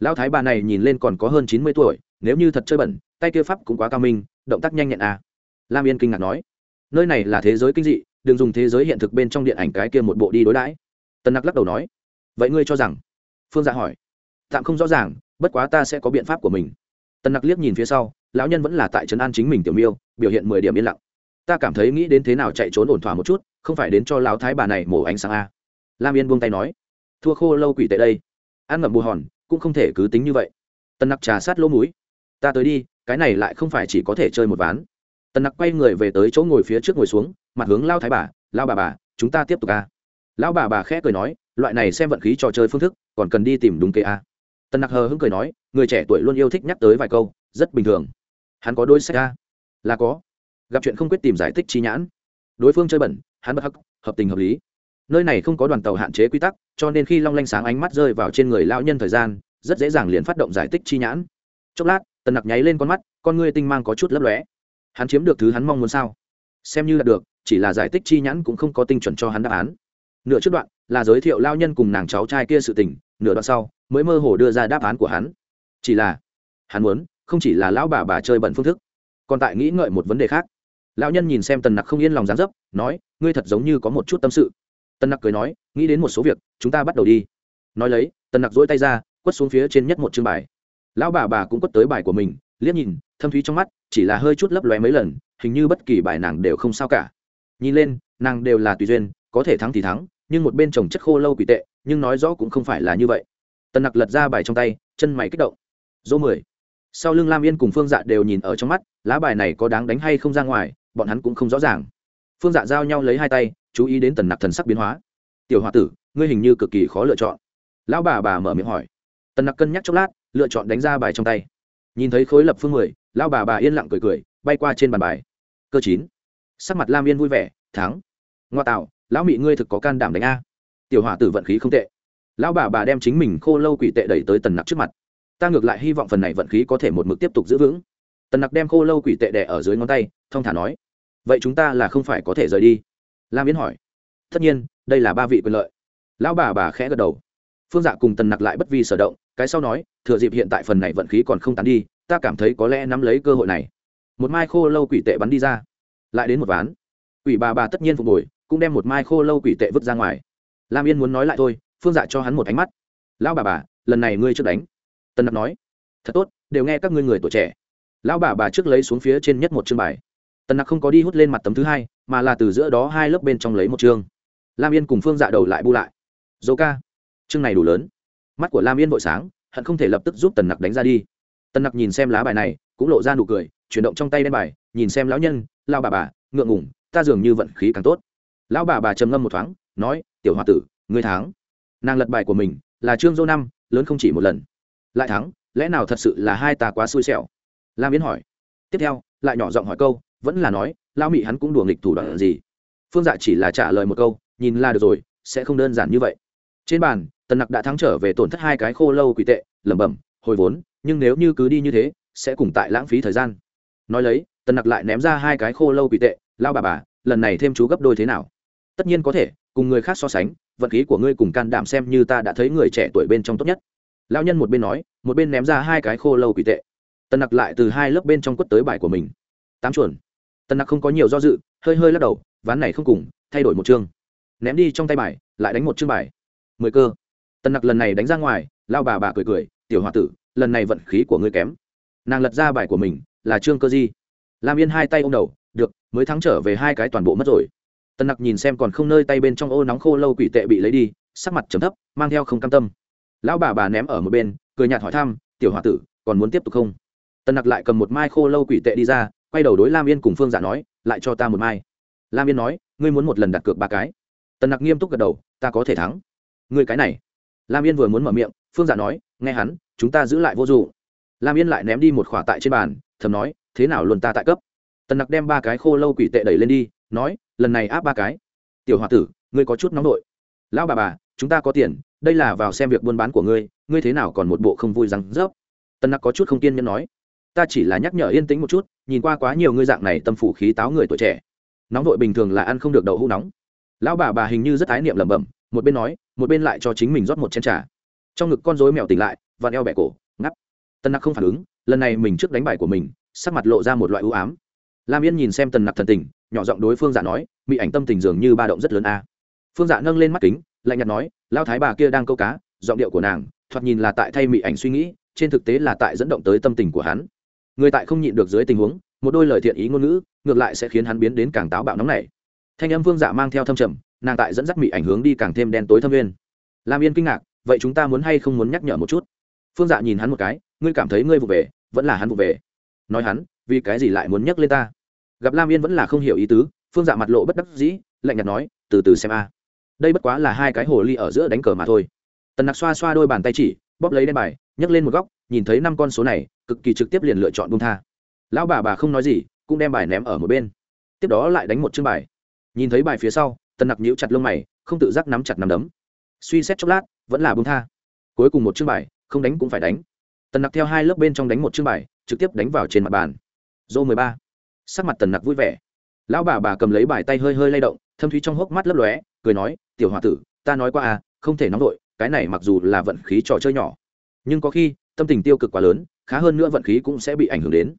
Lão thái bà này nhìn lên còn có hơn chín mươi tuổi, nếu như thật chơi bẩn, tay kia pháp cũng quá cao minh, động tác nhanh nhẹn à lam yên kinh ngạc nói, nơi này là thế giới kinh dị, đừng dùng thế giới hiện thực bên trong điện ảnh cái kia một bộ đi đối đãi. Tân nặc lắc đầu nói, vậy ngươi cho rằng? Phương dạ hỏi, tạm không rõ ràng, bất quá ta sẽ có biện pháp của mình. Tân nặc liếc nhìn phía sau, lão nhân vẫn là tại trấn an chính mình tiểu miêu, biểu hiện mười điểm yên lặng. Ta cảm thấy nghĩ đến thế nào chạy trốn ổn thỏa một chút, không phải đến cho lão thái bà này mổ ánh sáng a. Lam yên buông tay nói, thua khô lâu quỷ tại đây. Ăn ngậm bù hòn, cũng không thể cứ tính như vậy. Tân nặc trà sát lỗ mũi, ta tới đi, cái này lại không phải chỉ có thể chơi một ván. Tần nặc quay người về tới chỗ ngồi phía trước ngồi xuống, mặt hướng lao thái bà, lao bà bà, chúng ta tiếp tục a. Lão bà bà khẽ cười nói, loại này xem vận khí trò chơi phương thức, còn cần đi tìm đúng kế a. Tần nặc hờ hững cười nói, người trẻ tuổi luôn yêu thích nhắc tới vài câu, rất bình thường. Hắn có đôi sách à? là có. Gặp chuyện không quyết tìm giải thích chi nhãn. Đối phương chơi bẩn, hắn bất hắc, hợp tình hợp lý. Nơi này không có đoàn tàu hạn chế quy tắc, cho nên khi long lanh sáng ánh mắt rơi vào trên người lão nhân thời gian, rất dễ dàng liền phát động giải tích chi nhãn. Chốc lát, tần nặc nháy lên con mắt, con ngươi tinh mang có chút lấp lóe hắn chiếm được thứ hắn mong muốn sao? Xem như là được, chỉ là giải tích chi nhãn cũng không có tinh chuẩn cho hắn đáp án. Nửa trước đoạn, là giới thiệu lao nhân cùng nàng cháu trai kia sự tình, nửa đoạn sau, mới mơ hồ đưa ra đáp án của hắn. Chỉ là, hắn muốn, không chỉ là lão bà bà chơi bẩn phương thức, còn tại nghĩ ngợi một vấn đề khác. Lão nhân nhìn xem tần nặc không yên lòng dán dấp, nói, ngươi thật giống như có một chút tâm sự. Tần nặc cười nói, nghĩ đến một số việc, chúng ta bắt đầu đi. Nói lấy, tần nặc dỗi tay ra, quất xuống phía trên nhất một chương bài. Lão bà bà cũng quất tới bài của mình, liếc nhìn, thâm thúy trong mắt chỉ là hơi chút lấp lóe mấy lần, hình như bất kỳ bài nàng đều không sao cả. Nhìn lên, nàng đều là tùy duyên, có thể thắng thì thắng, nhưng một bên trồng chất khô lâu quỷ tệ, nhưng nói rõ cũng không phải là như vậy. Tần nặc lật ra bài trong tay, chân mày kích động. Dỗ mười. Sau lưng lam yên cùng phương dạ đều nhìn ở trong mắt, lá bài này có đáng đánh hay không ra ngoài, bọn hắn cũng không rõ ràng. Phương dạ giao nhau lấy hai tay, chú ý đến tần nặc thần sắc biến hóa. Tiểu h o a tử, ngươi hình như cực kỳ khó lựa chọn. Lão bà bà mở miệng hỏi. Tần nặc cân nhắc chốc lát, lựa chọn đánh ra bài trong tay nhìn thấy khối lập phương mười, lão bà bà yên lặng cười cười, bay qua trên bàn bài. Cơ chín. Sắc mặt lam yên vui vẻ, thắng. Ngoa tạo, lão mị ngươi thực có can đảm đánh a. Tiểu hỏa tử vận khí không tệ. Lão bà bà đem chính mình khô lâu quỷ tệ đẩy tới tần nặc trước mặt. Ta ngược lại hy vọng phần này vận khí có thể một mực tiếp tục giữ vững. Tần nặc đem khô lâu quỷ tệ đẻ ở dưới ngón tay, thong thả nói. Vậy chúng ta là không phải có thể rời đi? Lam yến hỏi. Tất nhiên, đây là ba vị quyền lợi. Lão bà bà khẽ gật đầu phương dạ cùng tần nặc lại bất vi sở động, cái sau nói, thừa dịp hiện tại phần này vận khí còn không tán đi, ta cảm thấy có lẽ nắm lấy cơ hội này. Một mai khô lâu quỷ tệ bắn đi ra. Lại đến một ván. Quỷ bà bà tất nhiên phục hồi, cũng đem một mai khô lâu quỷ tệ vứt ra ngoài. Lam yên muốn nói lại thôi, phương dạ cho hắn một ánh mắt. Lão bà bà, lần này ngươi trước đánh. Tần nặc nói. Thật tốt, đều nghe các ngươi người tuổi trẻ. Lão bà bà trước lấy xuống phía trên nhất một chương bài. Tần nặc không có đi hút lên mặt tấm thứ hai, mà là từ giữa đó hai lớp bên trong lấy một chương. Lam yên cùng phương dạ đầu lại bu lại. Dô ca chương này đủ lớn. Mắt của lam yên vội sáng, hận không thể lập tức giúp tần nặc đánh ra đi. Tần nặc nhìn xem lá bài này, cũng lộ ra nụ cười, chuyển động trong tay đen bài, nhìn xem lão nhân lao bà bà, ngượng ngủng ta dường như vận khí càng tốt. Lão bà bà trầm ngâm một thoáng, nói, tiểu h o a tử, ngươi tháng nàng lật bài của mình, là trương dô năm, lớn không chỉ một lần. Lại thắng, lẽ nào thật sự là hai ta quá xui xẻo? Lam yến hỏi. Tiếp theo, lại nhỏ giọng hỏi câu, vẫn là nói lao mị hắn cũng đùa nghịch thủ đoạn gì? Phương dạ chỉ là trả lời một câu, nhìn là được rồi, sẽ không đơn giản như vậy. Trên bàn tần nặc đã thắng trở về tổn thất hai cái khô lâu quỷ tệ, lẩm bẩm, hồi vốn, nhưng nếu như cứ đi như thế, sẽ cùng tại lãng phí thời gian. Nói lấy, tần nặc lại ném ra hai cái khô lâu quỷ tệ lao bà bà, lần này thêm chú gấp đôi thế nào? Tất nhiên có thể, cùng người khác so sánh, vận khí của ngươi cùng can đảm xem như ta đã thấy người trẻ tuổi bên trong tốt nhất. Lao nhân một bên nói, một bên ném ra hai cái khô lâu quỷ tệ. Tần nặc lại từ hai lớp bên trong quất tới bài của mình. Tám chuẩn tần nặc không có nhiều do dự, hơi hơi lắc đầu, ván này không cùng, thay đổi một chương. Ném đi trong tay bài, lại đánh một chương bài. Mười cơ tần nặc lần này đánh ra ngoài, lao bà bà cười cười, tiểu h o a tử, lần này vận khí của ngươi kém. Nàng lật ra bài của mình, là trương cơ di. Lam yên hai tay ô m đầu, được, mới thắng trở về hai cái toàn bộ mất rồi. Tần nặc nhìn xem còn không nơi tay bên trong ô nóng khô lâu quỷ tệ bị lấy đi, sắc mặt trầm thấp, mang theo không cam tâm. Lão bà bà ném ở một bên, cười nhạt hỏi thăm, tiểu h o a tử, còn muốn tiếp tục không? Tần nặc lại cầm một mai khô lâu quỷ tệ đi ra, quay đầu đối lam yên cùng phương giả nói, lại cho ta một mai. Lam yên nói, ngươi muốn một lần đặt cược ba cái. Tần nặc nghiêm túc gật đầu, ta có thể thắng. Ngươi cái này lam yên vừa muốn mở miệng, phương dạ nói, nghe hắn, chúng ta giữ lại vô dụng. Lam yên lại ném đi một khỏa tại trên bàn, thầm nói, thế nào luôn ta tại cấp? Tần nặc đem ba cái khô lâu quỷ tệ đẩy lên đi, nói, lần này áp ba cái. Tiểu h o a tử, ngươi có chút nóng nổi lão bà bà, chúng ta có tiền, đây là vào xem việc buôn bán của ngươi ngươi thế nào còn một bộ không vui rằng rớp? Tần nặc có chút không kiên nhẫn nói, ta chỉ là nhắc nhở yên tĩnh một chút, nhìn qua quá nhiều ngươi dạng này tâm phủ khí táo người tuổi trẻ. Nóng vội bình thường là ăn không được đậu hũ nóng. Lão bà bà hình như rất ái niệm lẩm bẩm, một bên nói một bên lại cho chính mình rót một chén trà. Trong ngực con rối mèo tỉnh lại và eo bẹ cổ ngắp tân nặc không phản ứng, lần này mình trước đánh bài của mình, sắc mặt lộ ra một loại ưu ám. Lam yên nhìn xem tần nặc thần tình, nhỏ giọng đối phương dạ nói mỹ ảnh tâm tình dường như ba động rất lớn a. Phương dạ nâng lên mắt kính, lạnh nhạt nói lao thái bà kia đang câu cá, giọng điệu của nàng, thoạt nhìn là tại thay mỹ ảnh suy nghĩ, trên thực tế là tại dẫn động tới tâm tình của hắn. Người tại không nhịn được dưới tình huống, một đôi lời thiện ý ngôn ngữ, ngược lại sẽ khiến hắn biến đến càng táo bạo nóng này thanh âm phương dạ mang theo thâm trầm nàng tại dẫn dắt mỹ ảnh hướng đi càng thêm đen tối thâm viên. Lam yên kinh ngạc, vậy chúng ta muốn hay không muốn nhắc nhở một chút? Phương dạ nhìn hắn một cái, ngươi cảm thấy ngươi vụ về, vẫn là hắn vụ về. Nói hắn, vì cái gì lại muốn nhắc lên ta? Gặp lam yên vẫn là không hiểu ý tứ, phương dạ mặt lộ bất đắc dĩ, lạnh nhạt nói, từ từ xem a. Đây bất quá là hai cái hồ ly ở giữa đánh cờ mà thôi. Tần nặc xoa xoa đôi bàn tay chỉ, bóp lấy đen bài, nhấc lên một góc, nhìn thấy năm con số này, cực kỳ trực tiếp liền lựa chọn bung tha. Lão bà bà không nói gì, cũng đem bài ném ở một bên. Tiếp đó lại đánh một chương bài. Nhìn thấy bài phía sau tần nặc nhíu chặt lông mày, không tự giác nắm chặt nắm đấm. Suy xét chốc lát, vẫn là bông tha. Cuối cùng một chương bài, không đánh cũng phải đánh. Tần nặc theo hai lớp bên trong đánh một chương bài, trực tiếp đánh vào trên mặt bàn. Dô mười ba. Sắc mặt tần nặc vui vẻ. Lão bà bà cầm lấy bài tay hơi hơi lay động, thâm thúy trong hốc mắt lấp lóe, cười nói, tiểu h o a tử, ta nói qua à không thể nóng vội, cái này mặc dù là vận khí trò chơi nhỏ, nhưng có khi, tâm tình tiêu cực quá lớn, khá hơn nữa vận khí cũng sẽ bị ảnh hưởng đến.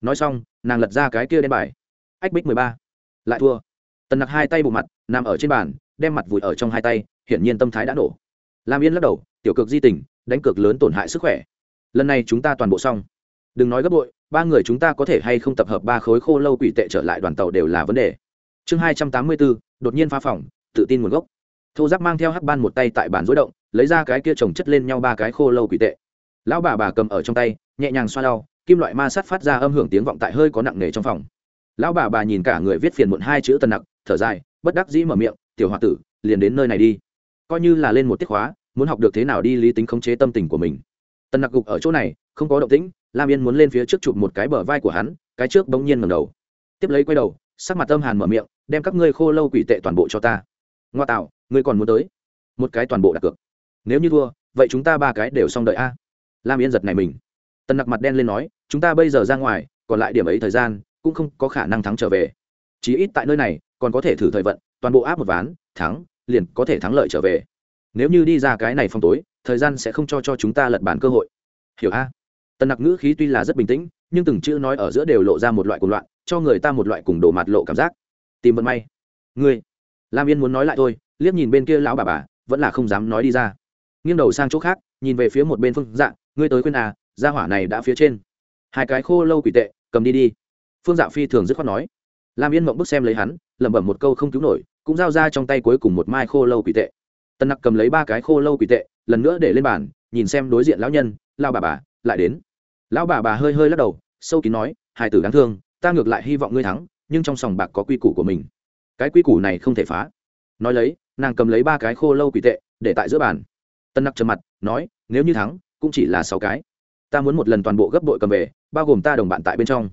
Nói xong, nàng lật ra cái kia đen bài. Ách bích mười ba. Lại thua tần nặc hai tay bộ mặt, nằm ở trên bàn, đem mặt vùi ở trong hai tay, hiển nhiên tâm thái đã nổ. Lam yên lắc đầu, tiểu cực di tình, đánh cực lớn tổn hại sức khỏe. Lần này chúng ta toàn bộ xong. Đừng nói gấp bội, ba người chúng ta có thể hay không tập hợp ba khối khô lâu quỷ tệ trở lại đoàn tàu đều là vấn đề. Chương hai trăm tám mươi bốn, đột nhiên phá phòng, tự tin nguồn gốc. Thô giáp mang theo hắc ban một tay tại bàn rối động, lấy ra cái kia trồng chất lên nhau ba cái khô lâu quỷ tệ. Lão bà bà cầm ở trong tay, nhẹ nhàng xoa lau, kim loại ma sát phát ra âm hưởng tiếng vọng tại hơi có nặng nề trong phòng. Lão bà bà nhìn cả người viết phiền muộn hai chữ tần nặc thở dài, bất đắc dĩ mở miệng, tiểu h o a tử, liền đến nơi này đi. Coi như là lên một tiết khóa, muốn học được thế nào đi lý tính khống chế tâm tình của mình. Tần nặc gục ở chỗ này, không có động tĩnh, lam yên muốn lên phía trước chụp một cái bờ vai của hắn, cái trước bỗng nhiên ngầm đầu. Tiếp lấy quay đầu, sắc mặt âm hàn mở miệng, đem các ngươi khô lâu quỷ tệ toàn bộ cho ta. Ngoa tạo, ngươi còn muốn tới? Một cái toàn bộ đặt cược. Nếu như thua, vậy chúng ta ba cái đều xong đợi a. Lam yên giật này mình. Tần nặc mặt đen lên nói, chúng ta bây giờ ra ngoài, còn lại điểm ấy thời gian, cũng không có khả năng thắng trở về chí ít tại nơi này, còn có thể thử thời vận, toàn bộ áp một ván, thắng, liền có thể thắng lợi trở về. Nếu như đi ra cái này phong tối, thời gian sẽ không cho cho chúng ta lật bản cơ hội. Hiểu a? Tần nặc ngữ khí tuy là rất bình tĩnh, nhưng từng chữ nói ở giữa đều lộ ra một loại cùng loạn, cho người ta một loại cùng đổ mặt lộ cảm giác. Tìm vận may. Ngươi. Lam yên muốn nói lại thôi, liếc nhìn bên kia lão bà bà, vẫn là không dám nói đi ra. Nghiêng đầu sang chỗ khác, nhìn về phía một bên phương dạ ngươi tới khuyên à gia hỏa này đã phía trên. Hai cái khô lâu quỷ tệ, cầm đi đi. Phương dạ phi thường dứt khoát nói lam yên mộng bức xem lấy hắn, lẩm bẩm một câu không cứu nổi, cũng giao ra trong tay cuối cùng một mai khô lâu quỷ tệ. Tần nặc cầm lấy ba cái khô lâu quỷ tệ, lần nữa để lên bàn, nhìn xem đối diện lão nhân lao bà bà, lại đến. Lão bà bà hơi hơi lắc đầu, sâu kín nói, hài tử đáng thương, ta ngược lại hy vọng ngươi thắng, nhưng trong sòng bạc có quy củ của mình. Cái quy củ này không thể phá. Nói lấy, nàng cầm lấy ba cái khô lâu quỷ tệ, để tại giữa bàn. Tân nặc trầm mặt, nói, nếu như thắng, cũng chỉ là sáu cái. Ta muốn một lần toàn bộ gấp bội cầm về, bao gồm ta đồng bạn tại bên trong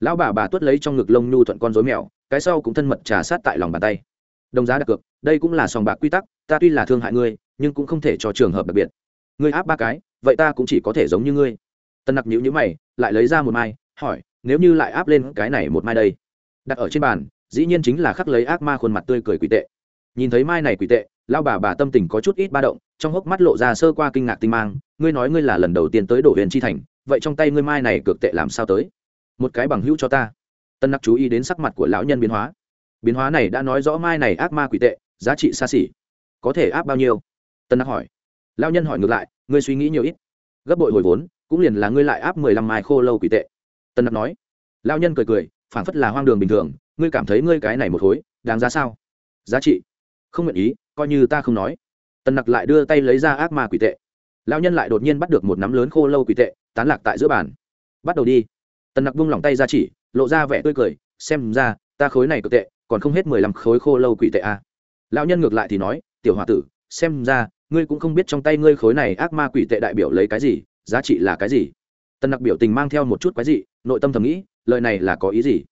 lão bà bà tuốt lấy trong ngực lông nhu thuận con dối mèo, cái sau cũng thân mật trà sát tại lòng bàn tay. Đồng giá đặt cược, đây cũng là sòng bạc quy tắc, ta tuy là thương hại ngươi, nhưng cũng không thể cho trường hợp đặc biệt. Ngươi áp ba cái, vậy ta cũng chỉ có thể giống như ngươi. Tân nặc nhữ nhữ mày, lại lấy ra một mai, hỏi, nếu như lại áp lên cái này một mai đây? Đặt ở trên bàn, dĩ nhiên chính là khắc lấy ác ma khuôn mặt tươi cười quỷ tệ. Nhìn thấy mai này quỷ tệ lao bà bà tâm tình có chút ít ba động, trong hốc mắt lộ ra sơ qua kinh ngạc tinh mang, ngươi nói ngươi là lần đầu tiên tới đổ huyền chi thành, vậy trong tay ngươi mai này cược tệ làm sao tới? Một cái bằng hữu cho ta. Tân nặc chú ý đến sắc mặt của lão nhân biến hóa. Biến hóa này đã nói rõ mai này ác ma quỷ tệ, giá trị xa xỉ. Có thể áp bao nhiêu? Tân nặc hỏi. Lão nhân hỏi ngược lại, ngươi suy nghĩ nhiều ít. Gấp bội hồi vốn, cũng liền là ngươi lại áp mười lăm mai khô lâu quỷ tệ. Tân nặc nói. Lão nhân cười cười, phảng phất là hoang đường bình thường, ngươi cảm thấy ngươi cái này một khối, đáng giá sao? Giá trị? Không nguyện ý, coi như ta không nói. Tân nặc lại đưa tay lấy ra ác ma quỷ tệ. Lão nhân lại đột nhiên bắt được một nắm lớn khô lâu quỷ tệ, tán lạc tại giữa bàn. Bắt đầu đi tần nặc buông lỏng tay ra chỉ, lộ ra vẻ tươi cười, xem ra, ta khối này cực tệ, còn không hết mười lăm khối khô lâu quỷ tệ à. lão nhân ngược lại thì nói, tiểu h o a tử, xem ra, ngươi cũng không biết trong tay ngươi khối này ác ma quỷ tệ đại biểu lấy cái gì, giá trị là cái gì. Tần nặc biểu tình mang theo một chút quái dị, nội tâm thầm nghĩ, lời này là có ý gì.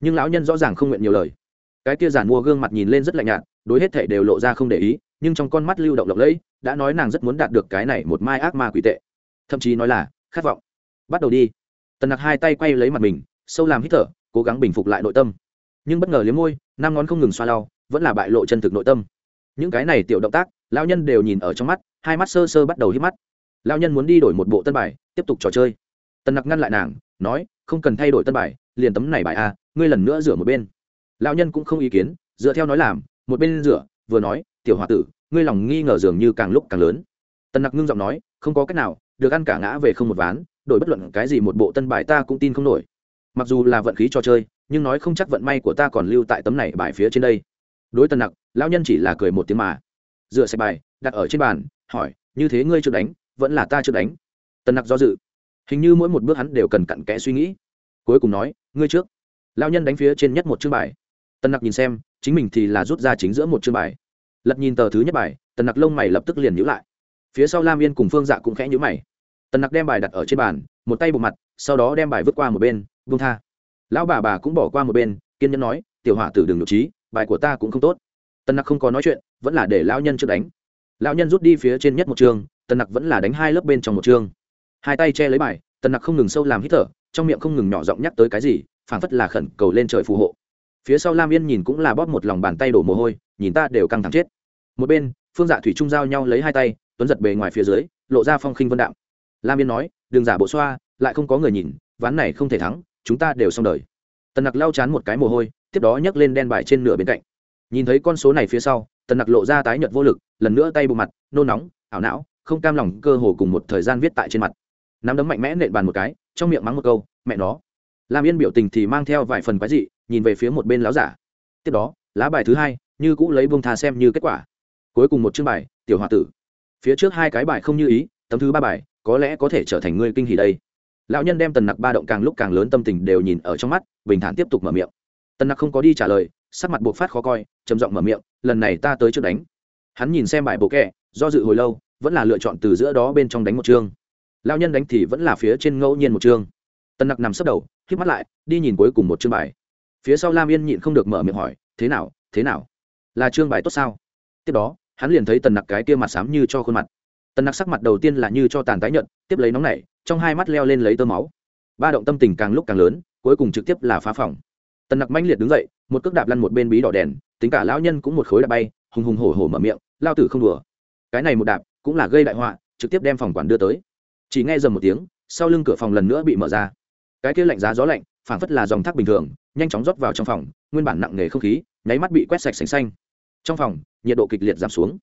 Nhưng lão nhân rõ ràng không nguyện nhiều lời. Cái kia giản mua gương mặt nhìn lên rất lạnh nhạt, đối hết thể đều lộ ra không để ý, nhưng trong con mắt lưu động lộng lẫy, đã nói nàng rất muốn đạt được cái này một mai ác ma quỷ tệ. Thậm chí nói là, khát vọng. Bắt đầu đi tần nặc hai tay quay lấy mặt mình, sâu làm hít thở, cố gắng bình phục lại nội tâm. Nhưng bất ngờ liếm môi năm ngón không ngừng xoa lau, vẫn là bại lộ chân thực nội tâm. Những cái này tiểu động tác lao nhân đều nhìn ở trong mắt, hai mắt sơ sơ bắt đầu hít mắt. Lao nhân muốn đi đổi một bộ tân bài, tiếp tục trò chơi. Tần nặc ngăn lại nàng, nói, không cần thay đổi tân bài, liền tấm này bài a, ngươi lần nữa rửa một bên. Lao nhân cũng không ý kiến, dựa theo nói làm, một bên rửa, vừa nói, tiểu h o a tử, ngươi lòng nghi ngờ dường như càng lúc càng lớn. Tần nặc ngưng giọng nói, không có cách nào, được ăn cả ngã về không một ván đổi bất luận cái gì một bộ tân bài ta cũng tin không nổi. Mặc dù là vận khí trò chơi, nhưng nói không chắc vận may của ta còn lưu tại tấm này bài phía trên đây. Đối tần nặc, lão nhân chỉ là cười một tiếng mà. Dựa sạch bài, đặt ở trên bàn, hỏi, như thế ngươi chưa đánh, vẫn là ta chưa đánh? Tần nặc do dự. Hình như mỗi một bước hắn đều cần cặn kẽ suy nghĩ. Cuối cùng nói, ngươi trước. Lão nhân đánh phía trên nhất một chương bài. Tần nặc nhìn xem, chính mình thì là rút ra chính giữa một chương bài. Lật nhìn tờ thứ nhất bài, tần nặc lông mày lập tức liền nhữ lại. Phía sau lam yên cùng phương dạ cũng khẽ nhữ mày tần nặc đem bài đặt ở trên bàn một tay bộ mặt sau đó đem bài vứt qua một bên vung tha. Lão bà bà cũng bỏ qua một bên kiên nhẫn nói tiểu họa tử đừng nội trí bài của ta cũng không tốt. Tần nặc không có nói chuyện vẫn là để lão nhân trước đánh. Lão nhân rút đi phía trên nhất một trường, tần nặc vẫn là đánh hai lớp bên trong một chương hai tay che lấy bài tần nặc không ngừng sâu làm hít thở trong miệng không ngừng nhỏ giọng nhắc tới cái gì phảng phất là khẩn cầu lên trời phù hộ. Phía sau lam yên nhìn cũng là bóp một lòng bàn tay đổ mồ hôi nhìn ta đều căng thẳng chết. Một bên phương dạ thủy trung giao nhau lấy hai tay tuấn giật bề ngoài phía dưới lộ ra phong khinh vân đạm lam yên nói, đừng giả bộ xoa, lại không có người nhìn, ván này không thể thắng, chúng ta đều xong đời. Tần nặc lau chán một cái mồ hôi, tiếp đó nhấc lên đen bài trên nửa bên cạnh. Nhìn thấy con số này phía sau, tần nặc lộ ra tái nhợt vô lực, lần nữa tay bộ mặt nôn nóng, ảo não, không cam lòng cơ hồ cùng một thời gian viết tại trên mặt. Nắm đấm mạnh mẽ nện bàn một cái, trong miệng mắng một câu, mẹ nó. Lam yên biểu tình thì mang theo vài phần quái dị, nhìn về phía một bên láo giả. Tiếp đó, lá bài thứ hai, như cũ lấy bông thà xem như kết quả. Cuối cùng một chương bài, tiểu h o a tử. Phía trước hai cái bài không như ý, tấm thứ ba bài có lẽ có thể trở thành ngươi kinh hỉ đây. Lão nhân đem tần nặc ba động càng lúc càng lớn tâm tình đều nhìn ở trong mắt, bình thản tiếp tục mở miệng. Tần nặc không có đi trả lời, sắc mặt buộc phát khó coi, trầm giọng mở miệng, lần này ta tới trước đánh. Hắn nhìn xem bài bộ kẹ, do dự hồi lâu, vẫn là lựa chọn từ giữa đó bên trong đánh một chương. Lão nhân đánh thì vẫn là phía trên ngẫu nhiên một chương. Tần nặc nằm sấp đầu k mắt lại, đi nhìn cuối cùng một chương bài. Phía sau lam yên nhịn không được mở miệng hỏi, thế nào thế nào? Là chương bài tốt sao? Tiếp đó, hắn liền thấy tần nặc cái tia mặt xám như cho khuôn mặt tần nặc sắc mặt đầu tiên là như cho tàn tái nhận tiếp lấy nóng nảy, trong hai mắt leo lên lấy tơ máu. Ba động tâm tình càng lúc càng lớn, cuối cùng trực tiếp là phá phòng. Tần nặc manh liệt đứng dậy, một cước đạp lăn một bên bí đỏ đèn, tính cả lão nhân cũng một khối đạp bay, hùng hùng hổ hổ mở miệng, lao tử không đùa. Cái này một đạp cũng là gây đại họa, trực tiếp đem phòng quản đưa tới. Chỉ nghe dầm một tiếng, sau lưng cửa phòng lần nữa bị mở ra. Cái kia lạnh giá gió lạnh, phảng phất là dòng thác bình thường, nhanh chóng rót vào trong phòng, nguyên bản nặng nề không khí, nháy mắt bị quét sạch sành xanh. Trong phòng, nhiệt độ kịch liệt giảm xuống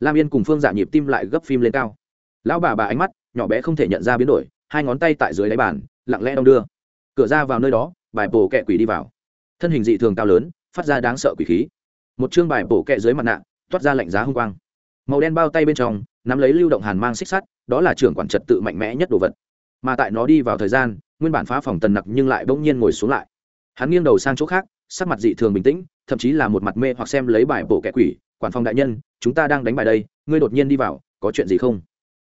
lam yên cùng phương dạ nhịp tim lại gấp phim lên cao. Lão bà bà ánh mắt, nhỏ bé không thể nhận ra biến đổi, hai ngón tay tại dưới đáy bàn, lặng lẽ đong đưa. Cửa ra vào nơi đó, bài bổ kẹ quỷ đi vào. Thân hình dị thường cao lớn, phát ra đáng sợ quỷ khí. Một chương bài bổ kẹ dưới mặt nạ, toát ra lạnh giá hung quang. Màu đen bao tay bên trong, nắm lấy lưu động hàn mang xích sắt, đó là trưởng quản trật tự mạnh mẽ nhất đồ vật. Mà tại nó đi vào thời gian, nguyên bản phá phòng tần nặc nhưng lại bỗng nhiên ngồi xuống lại. Hắn nghiêng đầu sang chỗ khác, sắc mặt dị thường bình tĩnh, thậm chí là một mặt mê hoặc xem lấy bài bổ kẻ quỷ quản phòng đại nhân, chúng ta đang đánh bài đây, ngươi đột nhiên đi vào, có chuyện gì không?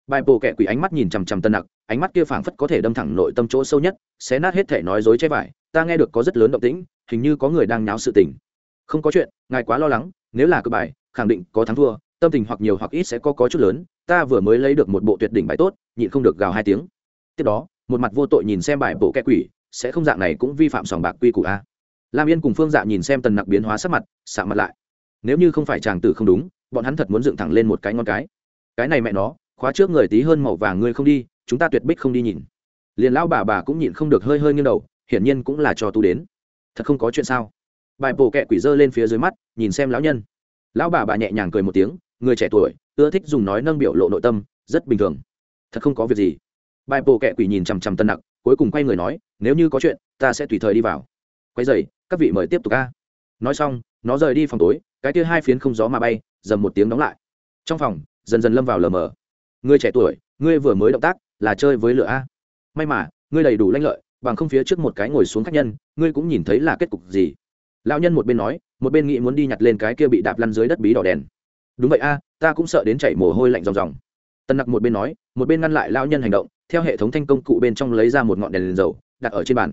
Bài bồ kẹ quỷ ánh mắt nhìn chằm chằm tân nặc, ánh mắt kia phảng phất có thể đâm thẳng nội tâm chỗ sâu nhất, xé nát hết thể nói dối che vải, ta nghe được có rất lớn động tĩnh, hình như có người đang náo sự tình. Không có chuyện, ngài quá lo lắng, nếu là cơ bài, khẳng định có thắng thua, tâm tình hoặc nhiều hoặc ít sẽ có có chút lớn, ta vừa mới lấy được một bộ tuyệt đỉnh bài tốt, nhịn không được gào hai tiếng. Tiếp đó, một mặt vô tội nhìn xem bài bộ kẹ quỷ, sẽ không dạng này cũng vi phạm sòng bạc quy củ a. Lam yên cùng phương dạ nhìn xem tần nặc biến hóa sắc mặt sạ mặt lại nếu như không phải chàng tử không đúng, bọn hắn thật muốn dựng thẳng lên một cái ngon cái. Cái này mẹ nó, khóa trước người tí hơn màu vàng ngươi không đi, chúng ta tuyệt bích không đi nhìn. Liền lão bà bà cũng nhịn không được hơi hơi nghiêng đầu, hiển nhiên cũng là cho tu đến. Thật không có chuyện sao? Bài bổ kẹ quỷ dơ lên phía dưới mắt, nhìn xem lão nhân. Lão bà bà nhẹ nhàng cười một tiếng, người trẻ tuổi, ưa thích dùng nói nâng biểu lộ nội tâm, rất bình thường. Thật không có việc gì. Bài bổ kẹ quỷ nhìn chằm chằm tân nặc, cuối cùng quay người nói, nếu như có chuyện, ta sẽ tùy thời đi vào. Quay dày các vị mời tiếp tục ca. Nói xong, nó rời đi phòng tối cái kia hai phiến không gió mà bay dầm một tiếng đóng lại. Trong phòng dần dần lâm vào lờ mờ. Ngươi trẻ tuổi ngươi vừa mới động tác là chơi với lửa a. May mà ngươi đầy đủ lanh lợi bằng không phía trước một cái ngồi xuống khách nhân ngươi cũng nhìn thấy là kết cục gì. Lão nhân một bên nói một bên nghĩ muốn đi nhặt lên cái kia bị đạp lăn dưới đất bí đỏ đèn. Đúng vậy a ta cũng sợ đến chảy mồ hôi lạnh ròng ròng. Tân nặc một bên nói một bên ngăn lại lão nhân hành động theo hệ thống thanh công cụ bên trong lấy ra một ngọn đèn, đèn dầu đặt ở trên bàn.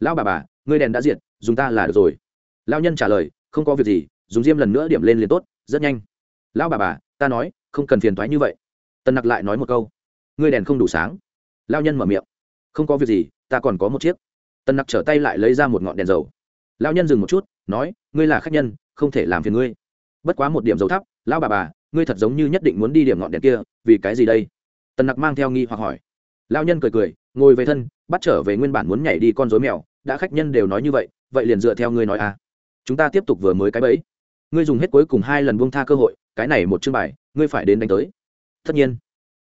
Lão bà bà ngươi đèn đã diệt dùng ta là được rồi. Lão nhân trả lời không có việc gì dùng diêm lần nữa điểm lên liền tốt, rất nhanh. Lão bà bà, ta nói, không cần phiền thoái như vậy. Tần nặc lại nói một câu. Ngươi đèn không đủ sáng. Lão nhân mở miệng. Không có việc gì, ta còn có một chiếc. Tần nặc trở tay lại lấy ra một ngọn đèn dầu. Lão nhân dừng một chút, nói, ngươi là khách nhân, không thể làm phiền ngươi. Bất quá một điểm dầu thắp, lão bà bà, ngươi thật giống như nhất định muốn đi điểm ngọn đèn kia, vì cái gì đây? Tần nặc mang theo nghi hoặc hỏi. Lão nhân cười cười, ngồi về thân, bắt trở về nguyên bản muốn nhảy đi con dối mèo, đã khách nhân đều nói như vậy vậy liền dựa theo ngươi nói à. Chúng ta tiếp tục vừa mới cái bẫy ngươi dùng hết cuối cùng hai lần buông tha cơ hội, cái này một chương bài, ngươi phải đến đánh tới. Tất nhiên.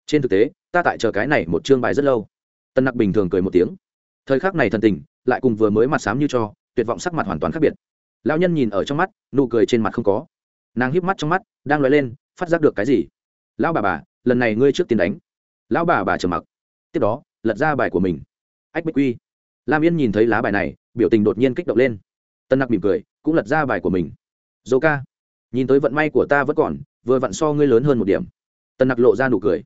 Trên thực tế, ta tại chờ cái này một chương bài rất lâu. Tân nặc bình thường cười một tiếng. Thời khắc này thần tình, lại cùng vừa mới mặt sám như cho, tuyệt vọng sắc mặt hoàn toàn khác biệt. Lão nhân nhìn ở trong mắt, nụ cười trên mặt không có. Nàng híp mắt trong mắt, đang nói lên, phát giác được cái gì? Lão bà bà, lần này ngươi trước tiên đánh. Lão bà bà trầm mặc. Tiếp đó, lật ra bài của mình. Ách bích quy. Lam yên nhìn thấy lá bài này, biểu tình đột nhiên kích động lên. Tân nặc mỉm cười, cũng lật ra bài của mình dô ca, nhìn tới vận may của ta vẫn còn, vừa vặn so ngươi lớn hơn một điểm. Tần nặc lộ ra nụ cười.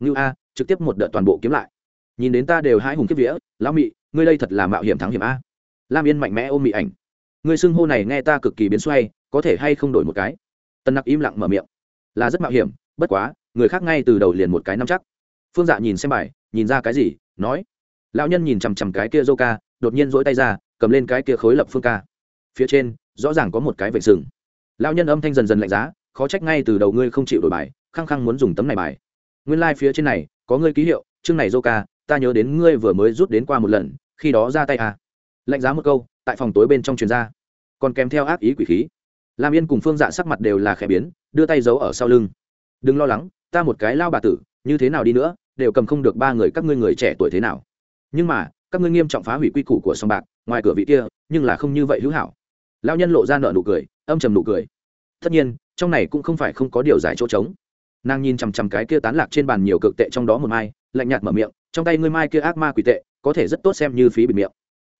Ngưu a, trực tiếp một đợt toàn bộ kiếm lại. Nhìn đến ta đều hai hùng kiếp vía, lão mị, ngươi đây thật là mạo hiểm thắng hiểm a. Lam yên mạnh mẽ ôm mị ảnh. Ngươi xưng hô này nghe ta cực kỳ biến xoay, có thể hay không đổi một cái? Tần nặc im lặng mở miệng. Là rất mạo hiểm, bất quá, người khác ngay từ đầu liền một cái nắm chắc. Phương dạ nhìn xem bài, nhìn ra cái gì, nói. Lão nhân nhìn chằm chằm cái kia dô ca, đột nhiên dỗi tay ra, cầm lên cái kia khối lập phương ca. Phía trên, rõ ràng có một cái vệnh sừng lão nhân âm thanh dần dần lạnh giá, khó trách ngay từ đầu ngươi không chịu đổi bài, khăng khăng muốn dùng tấm này bài. Nguyên lai、like、phía trên này, có ngươi ký hiệu, chương này dô ca ta nhớ đến ngươi vừa mới rút đến qua một lần, khi đó ra tay à. lạnh giá một câu, tại phòng tối bên trong truyền ra. Còn kèm theo ác ý quỷ khí. Lam yên cùng phương dạ sắc mặt đều là khẽ biến, đưa tay giấu ở sau lưng. Đừng lo lắng, ta một cái lao bà tử, như thế nào đi nữa, đều cầm không được ba người các ngươi người trẻ tuổi thế nào. Nhưng mà, các ngươi nghiêm trọng phá hủy quy củ của song bạc, ngoài cửa vị kia, nhưng là không như vậy hữu hảo. Lao nhân lộ ra nợ nụ cười âm trầm nụ cười. Tất nhiên, trong này cũng không phải không có điều giải chỗ trống. Nàng nhìn chằm chằm cái kia tán lạc trên bàn nhiều cực tệ trong đó một mai, lạnh nhạt mở miệng, trong tay ngươi mai kia ác ma quỷ tệ, có thể rất tốt xem như phí bịt miệng.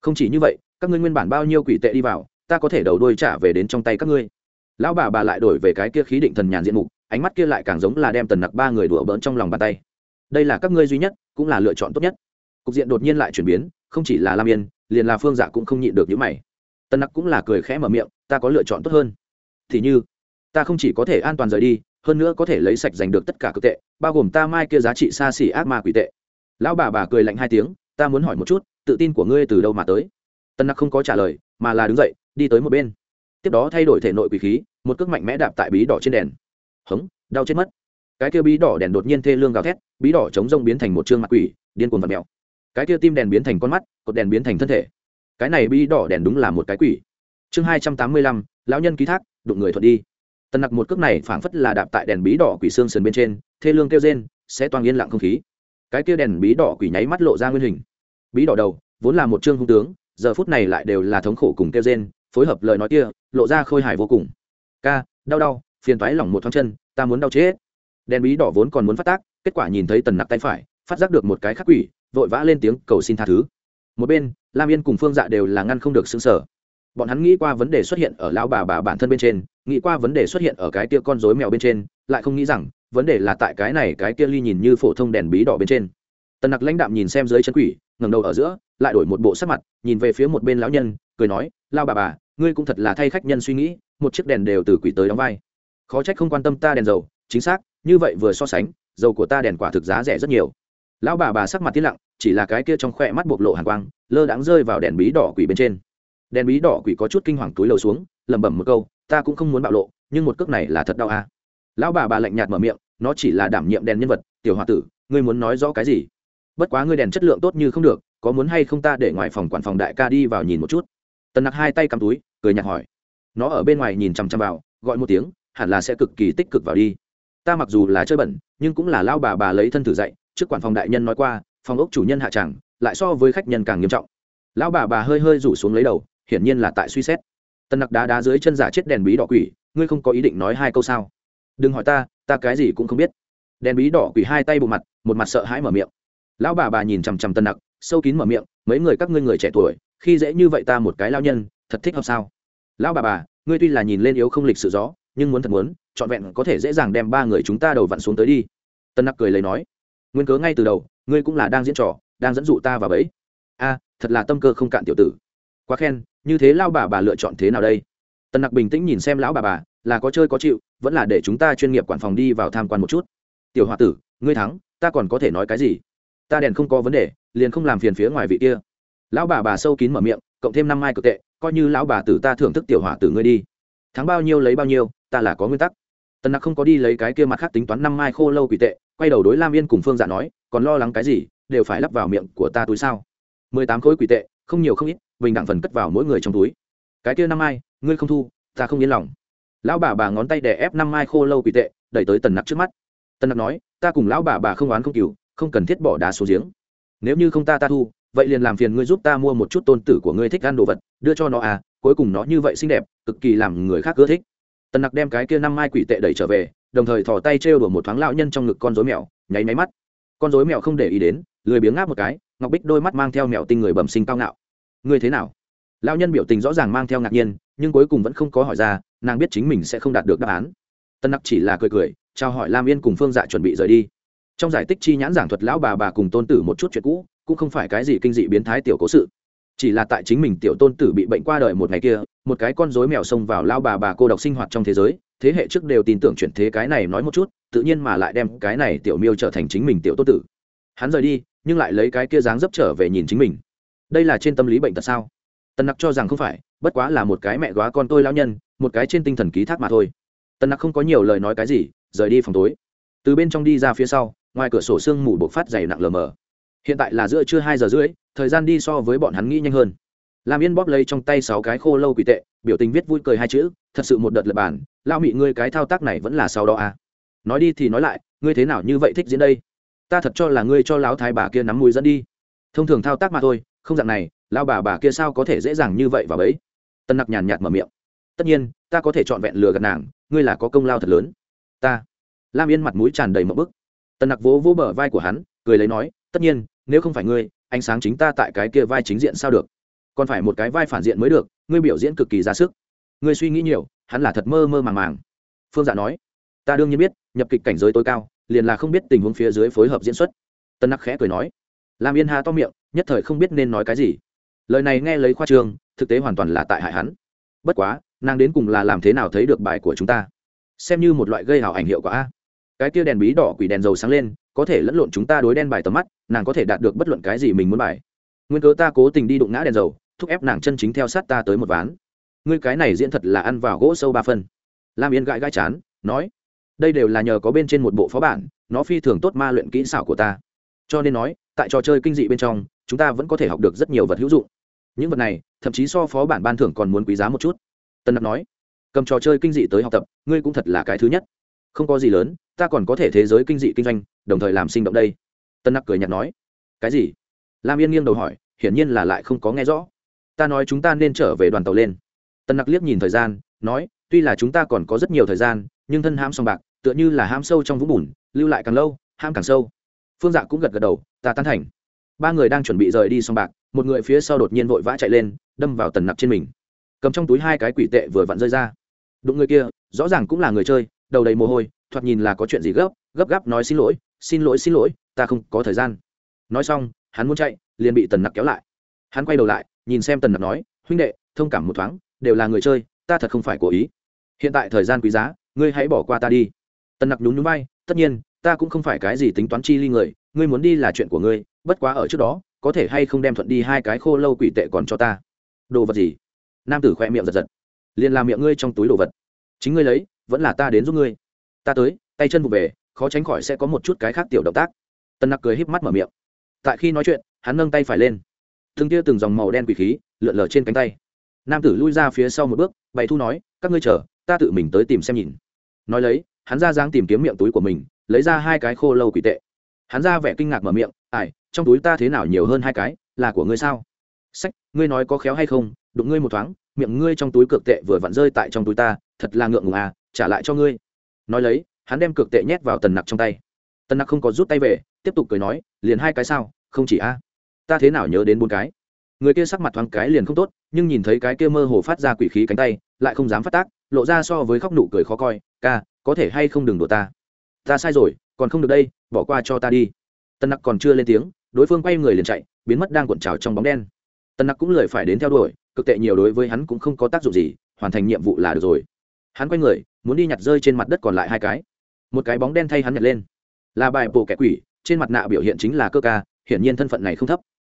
Không chỉ như vậy, các ngươi nguyên bản bao nhiêu quỷ tệ đi vào, ta có thể đầu đôi trả về đến trong tay các ngươi. Lão bà bà lại đổi về cái kia khí định thần nhàn diện mục, ánh mắt kia lại càng giống là đem tần nặc ba người đùa bỡn trong lòng bàn tay. Đây là các ngươi duy nhất, cũng là lựa chọn tốt nhất. Cục diện đột nhiên lại chuyển biến, không chỉ là lam yên, liền là phương dạ cũng không nhịn được những mày. Tần nặc cũng là cười khẽ mở miệng ta có lựa chọn tốt hơn. Thì như, ta không chỉ có thể an toàn rời đi, hơn nữa có thể lấy sạch giành được tất cả cực tệ, bao gồm ta mai kia giá trị xa xỉ ác ma quỷ tệ. Lão bà bà cười lạnh hai tiếng, ta muốn hỏi một chút, tự tin của ngươi từ đâu mà tới? Tân nặc không có trả lời, mà là đứng dậy, đi tới một bên. Tiếp đó thay đổi thể nội quỷ khí, một cước mạnh mẽ đạp tại bí đỏ trên đèn. Hống, đau chết mất. Cái kia bí đỏ đèn đột nhiên thê lương gào thét, bí đỏ chống rông biến thành một chương mặt quỷ, điên cuồng vật mèo. Cái kia tim đèn biến thành con mắt, cột đèn biến thành thân thể. Cái này bí đỏ đèn đúng là một cái quỷ chương hai trăm tám mươi lăm, lão nhân ký thác, đụng người thuận đi. Tần nặc một cước này phảng phất là đạp tại đèn bí đỏ quỷ xương sườn bên trên, thê lương kêu rên, sẽ toàn yên lặng không khí. Cái kia đèn bí đỏ quỷ nháy mắt lộ ra nguyên hình. Bí đỏ đầu, vốn là một chương hung tướng, giờ phút này lại đều là thống khổ cùng kêu rên, phối hợp lời nói kia, lộ ra khôi hài vô cùng. Ca, đau đau, phiền toái lỏng một thoáng chân, ta muốn đau chết. Đèn bí đỏ vốn còn muốn phát tác, kết quả nhìn thấy tần nặc tay phải, phát giác được một cái khắc quỷ, vội vã lên tiếng cầu xin tha thứ. Một bên, lam yên cùng phương dạ đều là ngăn không được xứng sở bọn hắn nghĩ qua vấn đề xuất hiện ở lão bà bà bản thân bên trên, nghĩ qua vấn đề xuất hiện ở cái kia con rối mèo bên trên, lại không nghĩ rằng, vấn đề là tại cái này cái kia ly nhìn như phổ thông đèn bí đỏ bên trên. Tần nặc lãnh đạm nhìn xem dưới chân quỷ, ngẩng đầu ở giữa, lại đổi một bộ sắc mặt, nhìn về phía một bên lão nhân, cười nói lao bà bà, ngươi cũng thật là thay khách nhân suy nghĩ, một chiếc đèn đều từ quỷ tới đóng vai. Khó trách không quan tâm ta đèn dầu, chính xác, như vậy vừa so sánh, dầu của ta đèn quả thực giá rẻ rất nhiều. Lão bà bà sắc mặt tiết lặng, chỉ là cái kia trong khoe mắt bộc lộ hàng quang, lơ đãng rơi vào đèn bí đỏ quỷ bên trên đèn bí đỏ quỷ có chút kinh hoàng túi lầu xuống, lẩm bẩm một câu, ta cũng không muốn bạo lộ, nhưng một cước này là thật đau à. lão bà bà lạnh nhạt mở miệng, nó chỉ là đảm nhiệm đèn nhân vật, tiểu h o a tử, ngươi muốn nói rõ cái gì? Bất quá ngươi đèn chất lượng tốt như không được, có muốn hay không ta để ngoài phòng quản phòng đại ca đi vào nhìn một chút. Tần nặc hai tay cắm túi, cười nhạt hỏi. Nó ở bên ngoài nhìn chằm chằm vào, gọi một tiếng, hẳn là sẽ cực kỳ tích cực vào đi. Ta mặc dù là chơi bẩn, nhưng cũng là lao bà bà lấy thân thử dạy, trước quản phòng đại nhân nói qua, phòng ốc chủ nhân hạ tràng lại so với khách nhân càng nghiêm trọng. Lão bà bà hơi hơi rủ xuống lấy đầu hiển nhiên là tại suy xét. Tần nặc đá đá dưới chân giả chết đèn bí đỏ quỷ, ngươi không có ý định nói hai câu sao? Đừng hỏi ta ta cái gì cũng không biết. Đèn bí đỏ quỷ hai tay bộ mặt, một mặt sợ hãi mở miệng. Lão bà bà nhìn chằm chằm tân nặc, sâu kín mở miệng, mấy người các ngươi người trẻ tuổi, khi dễ như vậy ta một cái lao nhân, thật thích hợp sao? Lão bà bà, ngươi tuy là nhìn lên yếu không lịch sự gió, nhưng muốn thật muốn, trọn vẹn có thể dễ dàng đem ba người chúng ta đầu vặn xuống tới đi. Tân nặc cười lấy nói, nguyên cớ ngay từ đầu, ngươi cũng là đang diễn trò, đang dẫn dụ ta vào bẫy. A, thật là tâm cơ không cạn tiểu tử quá khen, như thế lao bà bà lựa chọn thế nào đây? Tần nặc bình tĩnh nhìn xem lão bà bà, là có chơi có chịu, vẫn là để chúng ta chuyên nghiệp quản phòng đi vào tham quan một chút. Tiểu h o a tử, ngươi thắng, ta còn có thể nói cái gì? Ta đèn không có vấn đề, liền không làm phiền phía ngoài vị kia. Lão bà bà sâu kín mở miệng, cộng thêm năm mai cực tệ, coi như lão bà tử ta thưởng thức tiểu hỏa tử ngươi đi. Thắng bao nhiêu lấy bao nhiêu, ta là có nguyên tắc. Tần nặc không có đi lấy cái kia mặt khác tính toán năm mai khô lâu quỷ tệ, quay đầu đối lam yên cùng phương dạ nói, còn lo lắng cái gì, đều phải lắp vào miệng của ta túi sao? Mười tám khối quỷ tệ, không nhiều không ít bình đẳng phần cất vào mỗi người trong túi. Cái kia năm mai ngươi không thu, ta không yên lòng. Lão bà bà ngón tay đè ép năm mai khô lâu quỷ tệ, đẩy tới tần nặc trước mắt. Tần nặc nói, ta cùng lão bà bà không oán không cừu không cần thiết bỏ đá xuống giếng. Nếu như không ta ta thu, vậy liền làm phiền ngươi giúp ta mua một chút tôn tử của ngươi thích ăn đồ vật, đưa cho nó à cuối cùng nó như vậy xinh đẹp, cực kỳ làm người khác ưa thích. Tần nặc đem cái kia năm mai quỷ tệ đẩy trở về, đồng thời thò tay trêu đùa một thoáng lão nhân trong ngực con rối mèo, nháy máy mắt. Con rối mèo không để ý đến, lười biếng ngáp một cái, ngọc bích đôi mắt mang theo mèo tinh người bẩm sinh cao ngạo ngươi thế nào? Lão nhân biểu tình rõ ràng mang theo ngạc nhiên, nhưng cuối cùng vẫn không có hỏi ra, nàng biết chính mình sẽ không đạt được đáp án. Tân nặc chỉ là cười cười, chào hỏi lam yên cùng phương dạ chuẩn bị rời đi. Trong giải tích chi nhãn giảng thuật, lão bà bà cùng tôn tử một chút chuyện cũ, cũng không phải cái gì kinh dị biến thái tiểu cố sự. Chỉ là tại chính mình tiểu tôn tử bị bệnh qua đời một ngày kia, một cái con rối mèo xông vào lao bà bà cô độc sinh hoạt trong thế giới, thế hệ trước đều tin tưởng chuyển thế cái này nói một chút, tự nhiên mà lại đem cái này tiểu miêu trở thành chính mình tiểu tôn tử. Hắn rời đi, nhưng lại lấy cái kia dáng dấp trở về nhìn chính mình đây là trên tâm lý bệnh tật sao? Tần nặc cho rằng không phải, bất quá là một cái mẹ góa con tôi lão nhân, một cái trên tinh thần ký thác mà thôi. Tần nặc không có nhiều lời nói cái gì, rời đi phòng tối. Từ bên trong đi ra phía sau, ngoài cửa sổ sương mù bộc phát dày nặng lờ mờ. Hiện tại là giữa trưa hai giờ rưỡi, thời gian đi so với bọn hắn nghĩ nhanh hơn. Làm yên bóp lấy trong tay sáu cái khô lâu quỷ tệ, biểu tình viết vui cười hai chữ, thật sự một đợt lập bản lao mị ngươi cái thao tác này vẫn là sau đó à? Nói đi thì nói lại, ngươi thế nào như vậy thích diễn đây? Ta thật cho là ngươi cho lão thái bà kia nắm mùi dẫn đi. Thông thường thao tác mà thôi không dạng này, lao bà bà kia sao có thể dễ dàng như vậy và bấy tân nặc nhàn nhạt mở miệng. Tất nhiên, ta có thể trọn vẹn lừa gạt nàng, ngươi là có công lao thật lớn. Ta. Lam yên mặt mũi tràn đầy mậu bức. Tân nặc vỗ vỗ bờ vai của hắn, cười lấy nói, tất nhiên, nếu không phải ngươi, ánh sáng chính ta tại cái kia vai chính diện sao được? Còn phải một cái vai phản diện mới được, ngươi biểu diễn cực kỳ ra sức. Ngươi suy nghĩ nhiều, hắn là thật mơ mơ màng màng. Phương dạ nói, ta đương nhiên biết, nhập kịch cảnh giới tối cao, liền là không biết tình huống phía dưới phối hợp diễn xuất. Tân nặc khẽ cười nói. Làm yên hà to miệng nhất thời không biết nên nói cái gì. Lời này nghe lấy khoa trương thực tế hoàn toàn là tại hại hắn. Bất quá, nàng đến cùng là làm thế nào thấy được bài của chúng ta? Xem như một loại gây hào ảnh hiệu quả a. Cái kia đèn bí đỏ quỷ đèn dầu sáng lên, có thể lẫn lộn chúng ta đối đen bài tầm mắt, nàng có thể đạt được bất luận cái gì mình muốn bài. Nguyên cớ ta cố tình đi đụng ngã đèn dầu, thúc ép nàng chân chính theo sát ta tới một ván. Ngươi cái này diễn thật là ăn vào gỗ sâu ba phân. Lam yên gãi gãi chán, nói, đây đều là nhờ có bên trên một bộ phó bản, nó phi thường tốt ma luyện kỹ xảo của ta. Cho nên nói, tại trò chơi kinh dị bên trong chúng ta vẫn có thể học được rất nhiều vật hữu dụng. Những vật này, thậm chí so phó bản ban thưởng còn muốn quý giá một chút. Tân đặc nói. Cầm trò chơi kinh dị tới học tập, ngươi cũng thật là cái thứ nhất. Không có gì lớn, ta còn có thể thế giới kinh dị kinh doanh, đồng thời làm sinh động đây. Tân nặc cười nhạt nói. Cái gì? Lam yên nghiêng đầu hỏi, hiển nhiên là lại không có nghe rõ. Ta nói chúng ta nên trở về đoàn tàu lên. Tân nặc liếc nhìn thời gian, nói, tuy là chúng ta còn có rất nhiều thời gian, nhưng thân ham song bạc, tựa như là ham sâu trong vũng bùn, lưu lại càng lâu ham càng sâu. Phương dạ cũng gật gật đầu, ta tán thành ba người đang chuẩn bị rời đi xong bạc, một người phía sau đột nhiên vội vã chạy lên, đâm vào tần nặc trên mình. Cầm trong túi hai cái quỷ tệ vừa vặn rơi ra. Đụng người kia, rõ ràng cũng là người chơi, đầu đầy mồ hôi, thoạt nhìn là có chuyện gì gấp gấp gáp nói xin lỗi xin lỗi xin lỗi, ta không có thời gian. Nói xong, hắn muốn chạy, liền bị tần nặc kéo lại. Hắn quay đầu lại, nhìn xem tần nặc nói, huynh đệ, thông cảm một thoáng, đều là người chơi, ta thật không phải cố ý. Hiện tại thời gian quý giá, ngươi hãy bỏ qua ta đi. Tần nặc nhún nhún bay tất nhiên, ta cũng không phải cái gì tính toán chi ly người, ngươi muốn đi là chuyện của ngươi bất quá ở trước đó, có thể hay không đem thuận đi hai cái khô lâu quỷ tệ còn cho ta? Đồ vật gì? Nam tử khoe miệng giật giật. Liền làm miệng ngươi trong túi đồ vật. Chính ngươi lấy, vẫn là ta đến giúp ngươi. Ta tới, tay chân vụ về, khó tránh khỏi sẽ có một chút cái khác tiểu động tác. Tân nặc cười híp mắt mở miệng. Tại khi nói chuyện, hắn nâng tay phải lên. Từng tia từng dòng màu đen quỷ khí lượn lờ trên cánh tay. Nam tử lui ra phía sau một bước, bày thu nói, các ngươi chờ, ta tự mình tới tìm xem nhìn. Nói lấy, hắn ra dáng tìm kiếm miệng túi của mình, lấy ra hai cái khô lâu quỷ tệ. Hắn ra vẻ kinh ngạc mở miệng ải trong túi ta thế nào nhiều hơn hai cái, là của ngươi sao? Sách, ngươi nói có khéo hay không? Đụng ngươi một thoáng, miệng ngươi trong túi cược tệ vừa vặn rơi tại trong túi ta, thật là ngượng ngùng à trả lại cho ngươi. Nói lấy, hắn đem cược tệ nhét vào tần nặc trong tay. Tần nặc không có rút tay về, tiếp tục cười nói, liền hai cái sao, không chỉ a. Ta thế nào nhớ đến bốn cái? Người kia sắc mặt thoáng cái liền không tốt, nhưng nhìn thấy cái kia mơ hồ phát ra quỷ khí cánh tay, lại không dám phát tác, lộ ra so với khóc nụ cười khó coi, ca, có thể hay không đừng đùa ta? Ta sai rồi, còn không được đây, bỏ qua cho ta đi tân nặc còn chưa lên tiếng, đối phương quay người liền chạy, biến mất đang cuộn trào trong bóng đen. Tân nặc cũng lời phải đến theo đuổi, cực tệ nhiều đối với hắn cũng không có tác dụng gì, hoàn thành nhiệm vụ là được rồi. Hắn quay người, muốn đi nhặt rơi trên mặt đất còn lại hai cái. Một cái bóng đen thay hắn nhặt lên. Là bài bộ kẻ quỷ, trên mặt nạ biểu hiện chính là cơ ca, hiển nhiên thân phận này không thấp.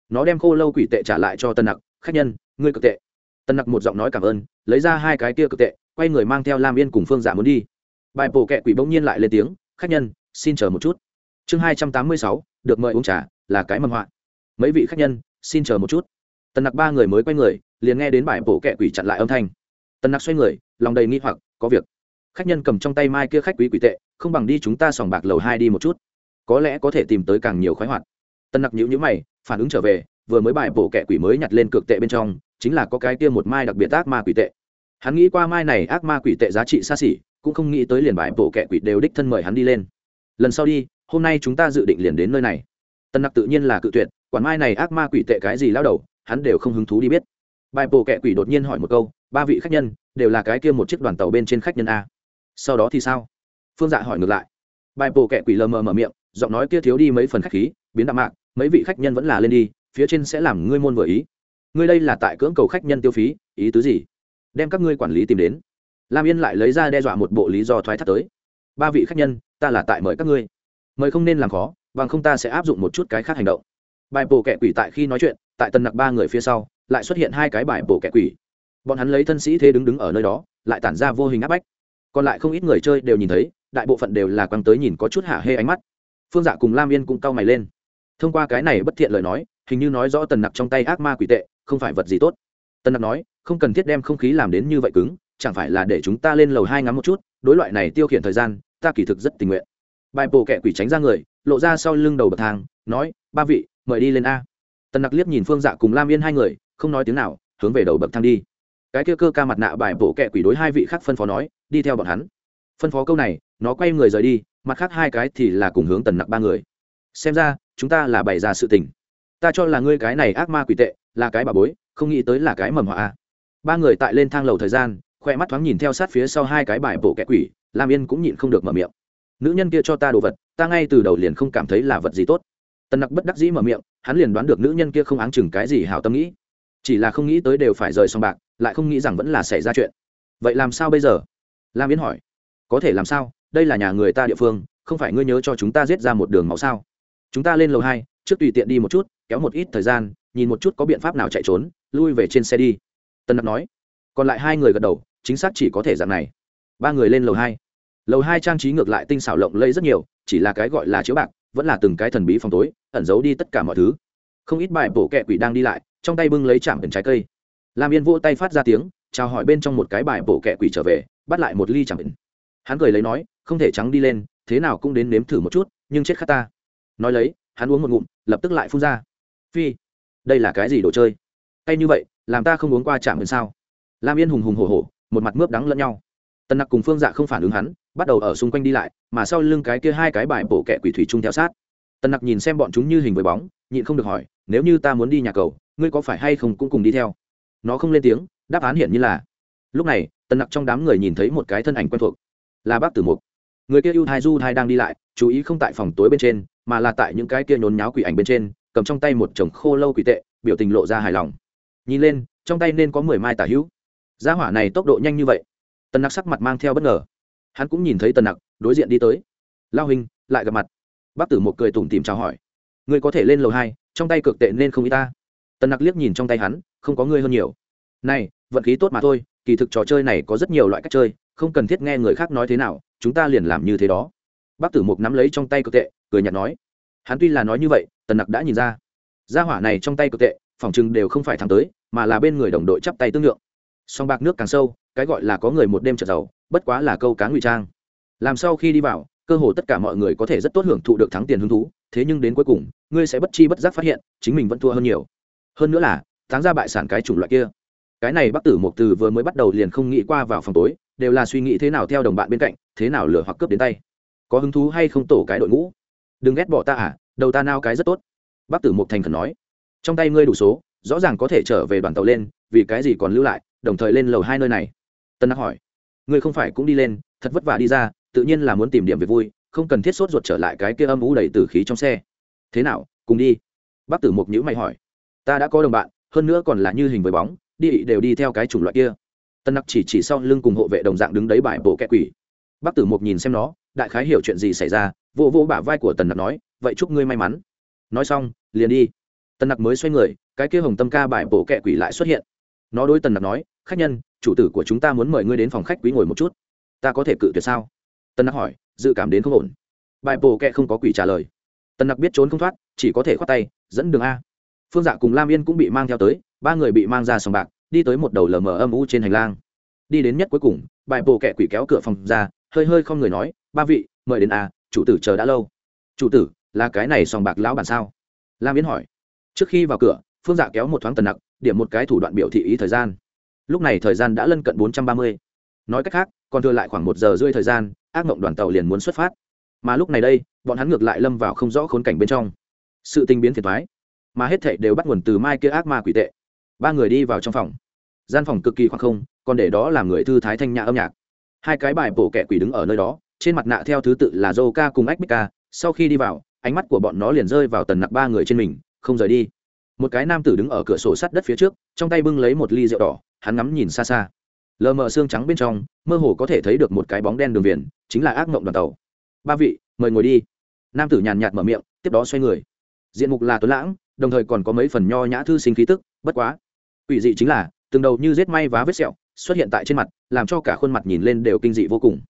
Nó đem khô lâu quỷ tệ trả lại cho tân nặc, khách nhân, ngươi cực tệ. Tân nặc một giọng nói cảm ơn, lấy ra hai cái kia cực tệ, quay người mang theo lam yên cùng phương giả muốn đi. Bài bộ kẻ quỷ bỗng nhiên lại lên tiếng, khách nhân, xin chờ một chút chương hai trăm tám mươi sáu, được mời uống trà, là cái mầm họa. Mấy vị khách nhân, xin chờ một chút. Tần nặc ba người mới quay người, liền nghe đến bài bổ kẹ quỷ chặn lại âm thanh. Tần nặc xoay người, lòng đầy nghi hoặc, có việc. Khách nhân cầm trong tay mai kia khách quý quỷ tệ, không bằng đi chúng ta sòng bạc lầu hai đi một chút. Có lẽ có thể tìm tới càng nhiều khoái hoạt. Tần nặc nhữ nhữ mày, phản ứng trở về, vừa mới bài bổ kẹ quỷ mới nhặt lên cược tệ bên trong, chính là có cái kia một mai đặc biệt ác ma quỷ tệ. Hắn nghĩ qua mai này ác ma quỷ tệ giá trị xa xỉ, cũng không nghĩ tới liền bài bổ kẹ quỷ đều đích thân mời hắn đi lên. Lần sau đi hôm nay chúng ta dự định liền đến nơi này. Tân nặc tự nhiên là cự tuyệt, quản mai này ác ma quỷ tệ cái gì lao đầu, hắn đều không hứng thú đi biết. Bài bổ kệ quỷ đột nhiên hỏi một câu, ba vị khách nhân, đều là cái kia một chiếc đoàn tàu bên trên khách nhân a. Sau đó thì sao? Phương dạ hỏi ngược lại. Bài bổ kệ quỷ lờ mờ mở miệng, giọng nói kia thiếu đi mấy phần khách khí, biến đạm mạc, mấy vị khách nhân vẫn là lên đi, phía trên sẽ làm ngươi môn vừa ý. Ngươi đây là tại cưỡng cầu khách nhân tiêu phí, ý tứ gì? Đem các ngươi quản lý tìm đến. Lam yên lại lấy ra đe dọa một bộ lý do thoái thác tới. Ba vị khách nhân, ta là tại mời các ngươi mời không nên làm khó, bằng không ta sẽ áp dụng một chút cái khác hành động. Bài bổ kẻ quỷ tại khi nói chuyện, tại tần nặc ba người phía sau, lại xuất hiện hai cái bài bổ kẻ quỷ. Bọn hắn lấy thân sĩ thế đứng đứng ở nơi đó, lại tản ra vô hình áp bách. Còn lại không ít người chơi đều nhìn thấy, đại bộ phận đều là quăng tới nhìn có chút hạ hê ánh mắt. Phương dạ cùng lam yên cũng cau mày lên. Thông qua cái này bất thiện lời nói, hình như nói rõ tần nặc trong tay ác ma quỷ tệ, không phải vật gì tốt. Tần nặc nói, không cần thiết đem không khí làm đến như vậy cứng, chẳng phải là để chúng ta lên lầu hai ngắm một chút, đối loại này tiêu khiển thời gian, ta kỳ thực rất tình nguyện bài bổ kẹ quỷ tránh ra người, lộ ra sau lưng đầu bậc thang, nói, ba vị, mời đi lên a. Tần nặc liếc nhìn phương dạ cùng lam yên hai người, không nói tiếng nào, hướng về đầu bậc thang đi. Cái kia cơ ca mặt nạ bài bổ kẹ quỷ đối hai vị khác phân phó nói, đi theo bọn hắn. Phân phó câu này, nó quay người rời đi, mặt khác hai cái thì là cùng hướng tần nặc ba người. Xem ra, chúng ta là bày ra sự tình. Ta cho là ngươi cái này ác ma quỷ tệ, là cái bà bối, không nghĩ tới là cái mầm họa ba người tại lên thang lầu thời gian khoe mắt thoáng nhìn theo sát phía sau hai cái bài bổ kẹ quỷ, lam yên cũng nhịn không được mở miệng nữ nhân kia cho ta đồ vật, ta ngay từ đầu liền không cảm thấy là vật gì tốt. Tần nặc bất đắc dĩ mở miệng, hắn liền đoán được nữ nhân kia không áng chừng cái gì hảo tâm nghĩ. Chỉ là không nghĩ tới đều phải rời xong bạc, lại không nghĩ rằng vẫn là xảy ra chuyện. Vậy làm sao bây giờ? Lam yến hỏi. Có thể làm sao? Đây là nhà người ta địa phương, không phải ngươi nhớ cho chúng ta giết ra một đường máu sao? Chúng ta lên lầu hai, trước tùy tiện đi một chút, kéo một ít thời gian, nhìn một chút có biện pháp nào chạy trốn, lui về trên xe đi. Tân nặc nói. Còn lại hai người gật đầu, chính xác chỉ có thể dạng này. Ba người lên lầu hai lầu hai trang trí ngược lại tinh xảo lộng lẫy rất nhiều, chỉ là cái gọi là chiếu bạc, vẫn là từng cái thần bí phòng tối, ẩn giấu đi tất cả mọi thứ. Không ít bài bổ kẹ quỷ đang đi lại, trong tay bưng lấy chạm bình trái cây. Lam yên vỗ tay phát ra tiếng, chào hỏi bên trong một cái bài bổ kẹ quỷ trở về, bắt lại một ly chạm bình. hắn cười lấy nói, không thể trắng đi lên, thế nào cũng đến nếm thử một chút, nhưng chết khát ta. Nói lấy, hắn uống một ngụm, lập tức lại phun ra. Phi, đây là cái gì đồ chơi? Hay như vậy, làm ta không uống qua chạm bình sao? Lam yên hùng hùng hổ hổ, một mặt mướp đắng lẫn nhau tần nặc cùng phương dạ không phản ứng hắn, bắt đầu ở xung quanh đi lại, mà sau lưng cái kia hai cái bài bổ kẹ quỷ thủy chung theo sát. Tần nặc nhìn xem bọn chúng như hình với bóng, nhịn không được hỏi, nếu như ta muốn đi nhà cầu, ngươi có phải hay không cũng cùng đi theo? Nó không lên tiếng, đáp án hiển như là. Lúc này, tần nặc trong đám người nhìn thấy một cái thân ảnh quen thuộc, là bác tử mục. Người kia ưu thai du thai đang đi lại, chú ý không tại phòng tối bên trên, mà là tại những cái kia nhốn nháo quỷ ảnh bên trên, cầm trong tay một chồng khô lâu quỷ tệ, biểu tình lộ ra hài lòng. Nhìn lên, trong tay nên có mười mai tả hữu. Giá hỏa này tốc độ nhanh như vậy tần nặc sắc mặt mang theo bất ngờ. Hắn cũng nhìn thấy tần nặc, đối diện đi tới. Lao hình lại gặp mặt. Bác tử một cười tủm tìm chào hỏi. Người có thể lên lầu hai, trong tay cực tệ nên không y ta. Tần nặc liếc nhìn trong tay hắn, không có ngươi hơn nhiều. Này, vận khí tốt mà thôi, kỳ thực trò chơi này có rất nhiều loại cách chơi, không cần thiết nghe người khác nói thế nào, chúng ta liền làm như thế đó. Bác tử mục nắm lấy trong tay cực tệ, cười nhạt nói. Hắn tuy là nói như vậy, tần nặc đã nhìn ra. Gia hỏa này trong tay cực tệ phỏng chừng đều không phải thắng tới, mà là bên người đồng đội chắp tay tương lượng. Song bạc nước càng sâu cái gọi là có người một đêm trở giàu, bất quá là câu cá ngụy trang. Làm sau khi đi vào, cơ hồ tất cả mọi người có thể rất tốt hưởng thụ được thắng tiền hứng thú, thế nhưng đến cuối cùng, ngươi sẽ bất chi bất giác phát hiện, chính mình vẫn thua hơn nhiều. Hơn nữa là thắng ra bại sản cái chủng loại kia. Cái này bắc tử một từ vừa mới bắt đầu liền không nghĩ qua vào phòng tối, đều là suy nghĩ thế nào theo đồng bạn bên cạnh, thế nào lừa hoặc cướp đến tay. Có hứng thú hay không tổ cái đội ngũ? Đừng ghét bỏ ta à đầu ta nao cái rất tốt. Bắc tử một thành khẩn nói. Trong tay ngươi đủ số, rõ ràng có thể trở về đoàn tàu lên, vì cái gì còn lưu lại, đồng thời lên lầu hai nơi này tân đắc hỏi. Ngươi không phải cũng đi lên, thật vất vả đi ra, tự nhiên là muốn tìm điểm việc vui, không cần thiết sốt ruột trở lại cái kia âm ú đầy từ khí trong xe. Thế nào, cùng đi. Bác tử mục nhữ mày hỏi. Ta đã có đồng bạn, hơn nữa còn là như hình với bóng, đi đều đi theo cái chủng loại kia. Tân nặc chỉ chỉ sau lưng cùng hộ vệ đồng dạng đứng đấy bài bộ kẹ quỷ. Bác tử mục nhìn xem nó, đại khái hiểu chuyện gì xảy ra, vô vô bả vai của tần nặc nói, vậy chúc ngươi may mắn. Nói xong, liền đi. Tần nặc mới xoay người, cái kia hồng tâm ca bài bộ kẹ quỷ lại xuất hiện. Nó đối tần nặc nói, khách nhân chủ tử của chúng ta muốn mời ngươi đến phòng khách quý ngồi một chút. Ta có thể cự tuyệt sao? Tân nặc hỏi, dự cảm đến không ổn. Bài bồ kẹ không có quỷ trả lời. Tân nặc biết trốn không thoát, chỉ có thể khoát tay, dẫn đường a. Phương dạ cùng lam yên cũng bị mang theo tới, ba người bị mang ra sòng bạc, đi tới một đầu lờ mờ âm u trên hành lang. Đi đến nhất cuối cùng, bài bồ kẹ quỷ kéo cửa phòng ra, hơi hơi không người nói, ba vị, mời đến a, chủ tử chờ đã lâu. Chủ tử, là cái này sòng bạc lão bản sao? Lam yên hỏi. Trước khi vào cửa, phương dạ kéo một thoáng tần nặc, điểm một cái thủ đoạn biểu thị ý thời gian lúc này thời gian đã lân cận bốn trăm ba mươi. Nói cách khác, còn thừa lại khoảng một giờ rưỡi thời gian, ác mộng đoàn tàu liền muốn xuất phát. Mà lúc này đây, bọn hắn ngược lại lâm vào không rõ khốn cảnh bên trong. Sự tình biến phiền thoái mà hết thảy đều bắt nguồn từ mai kia ác ma quỷ tệ. Ba người đi vào trong phòng. Gian phòng cực kỳ khoảng không, còn để đó làm người thư thái thanh nhã âm nhạc. Hai cái bài bổ kẻ quỷ đứng ở nơi đó, trên mặt nạ theo thứ tự là dô ca cùng ách bích ca sau khi đi vào, ánh mắt của bọn nó liền rơi vào tần nặc ba người trên mình, không rời đi một cái nam tử đứng ở cửa sổ sắt đất phía trước, trong tay bưng lấy một ly rượu đỏ, hắn ngắm nhìn xa xa. Lờ mờ xương trắng bên trong, mơ hồ có thể thấy được một cái bóng đen đường viền, chính là ác mộng đoàn tàu. Ba vị, mời ngồi đi. Nam tử nhàn nhạt mở miệng, tiếp đó xoay người. Diện mục là tuấn lãng, đồng thời còn có mấy phần nho nhã thư sinh khí tức, bất quá ủy dị chính là, từng đầu như rết may vá vết sẹo, xuất hiện tại trên mặt, làm cho cả khuôn mặt nhìn lên đều kinh dị vô cùng.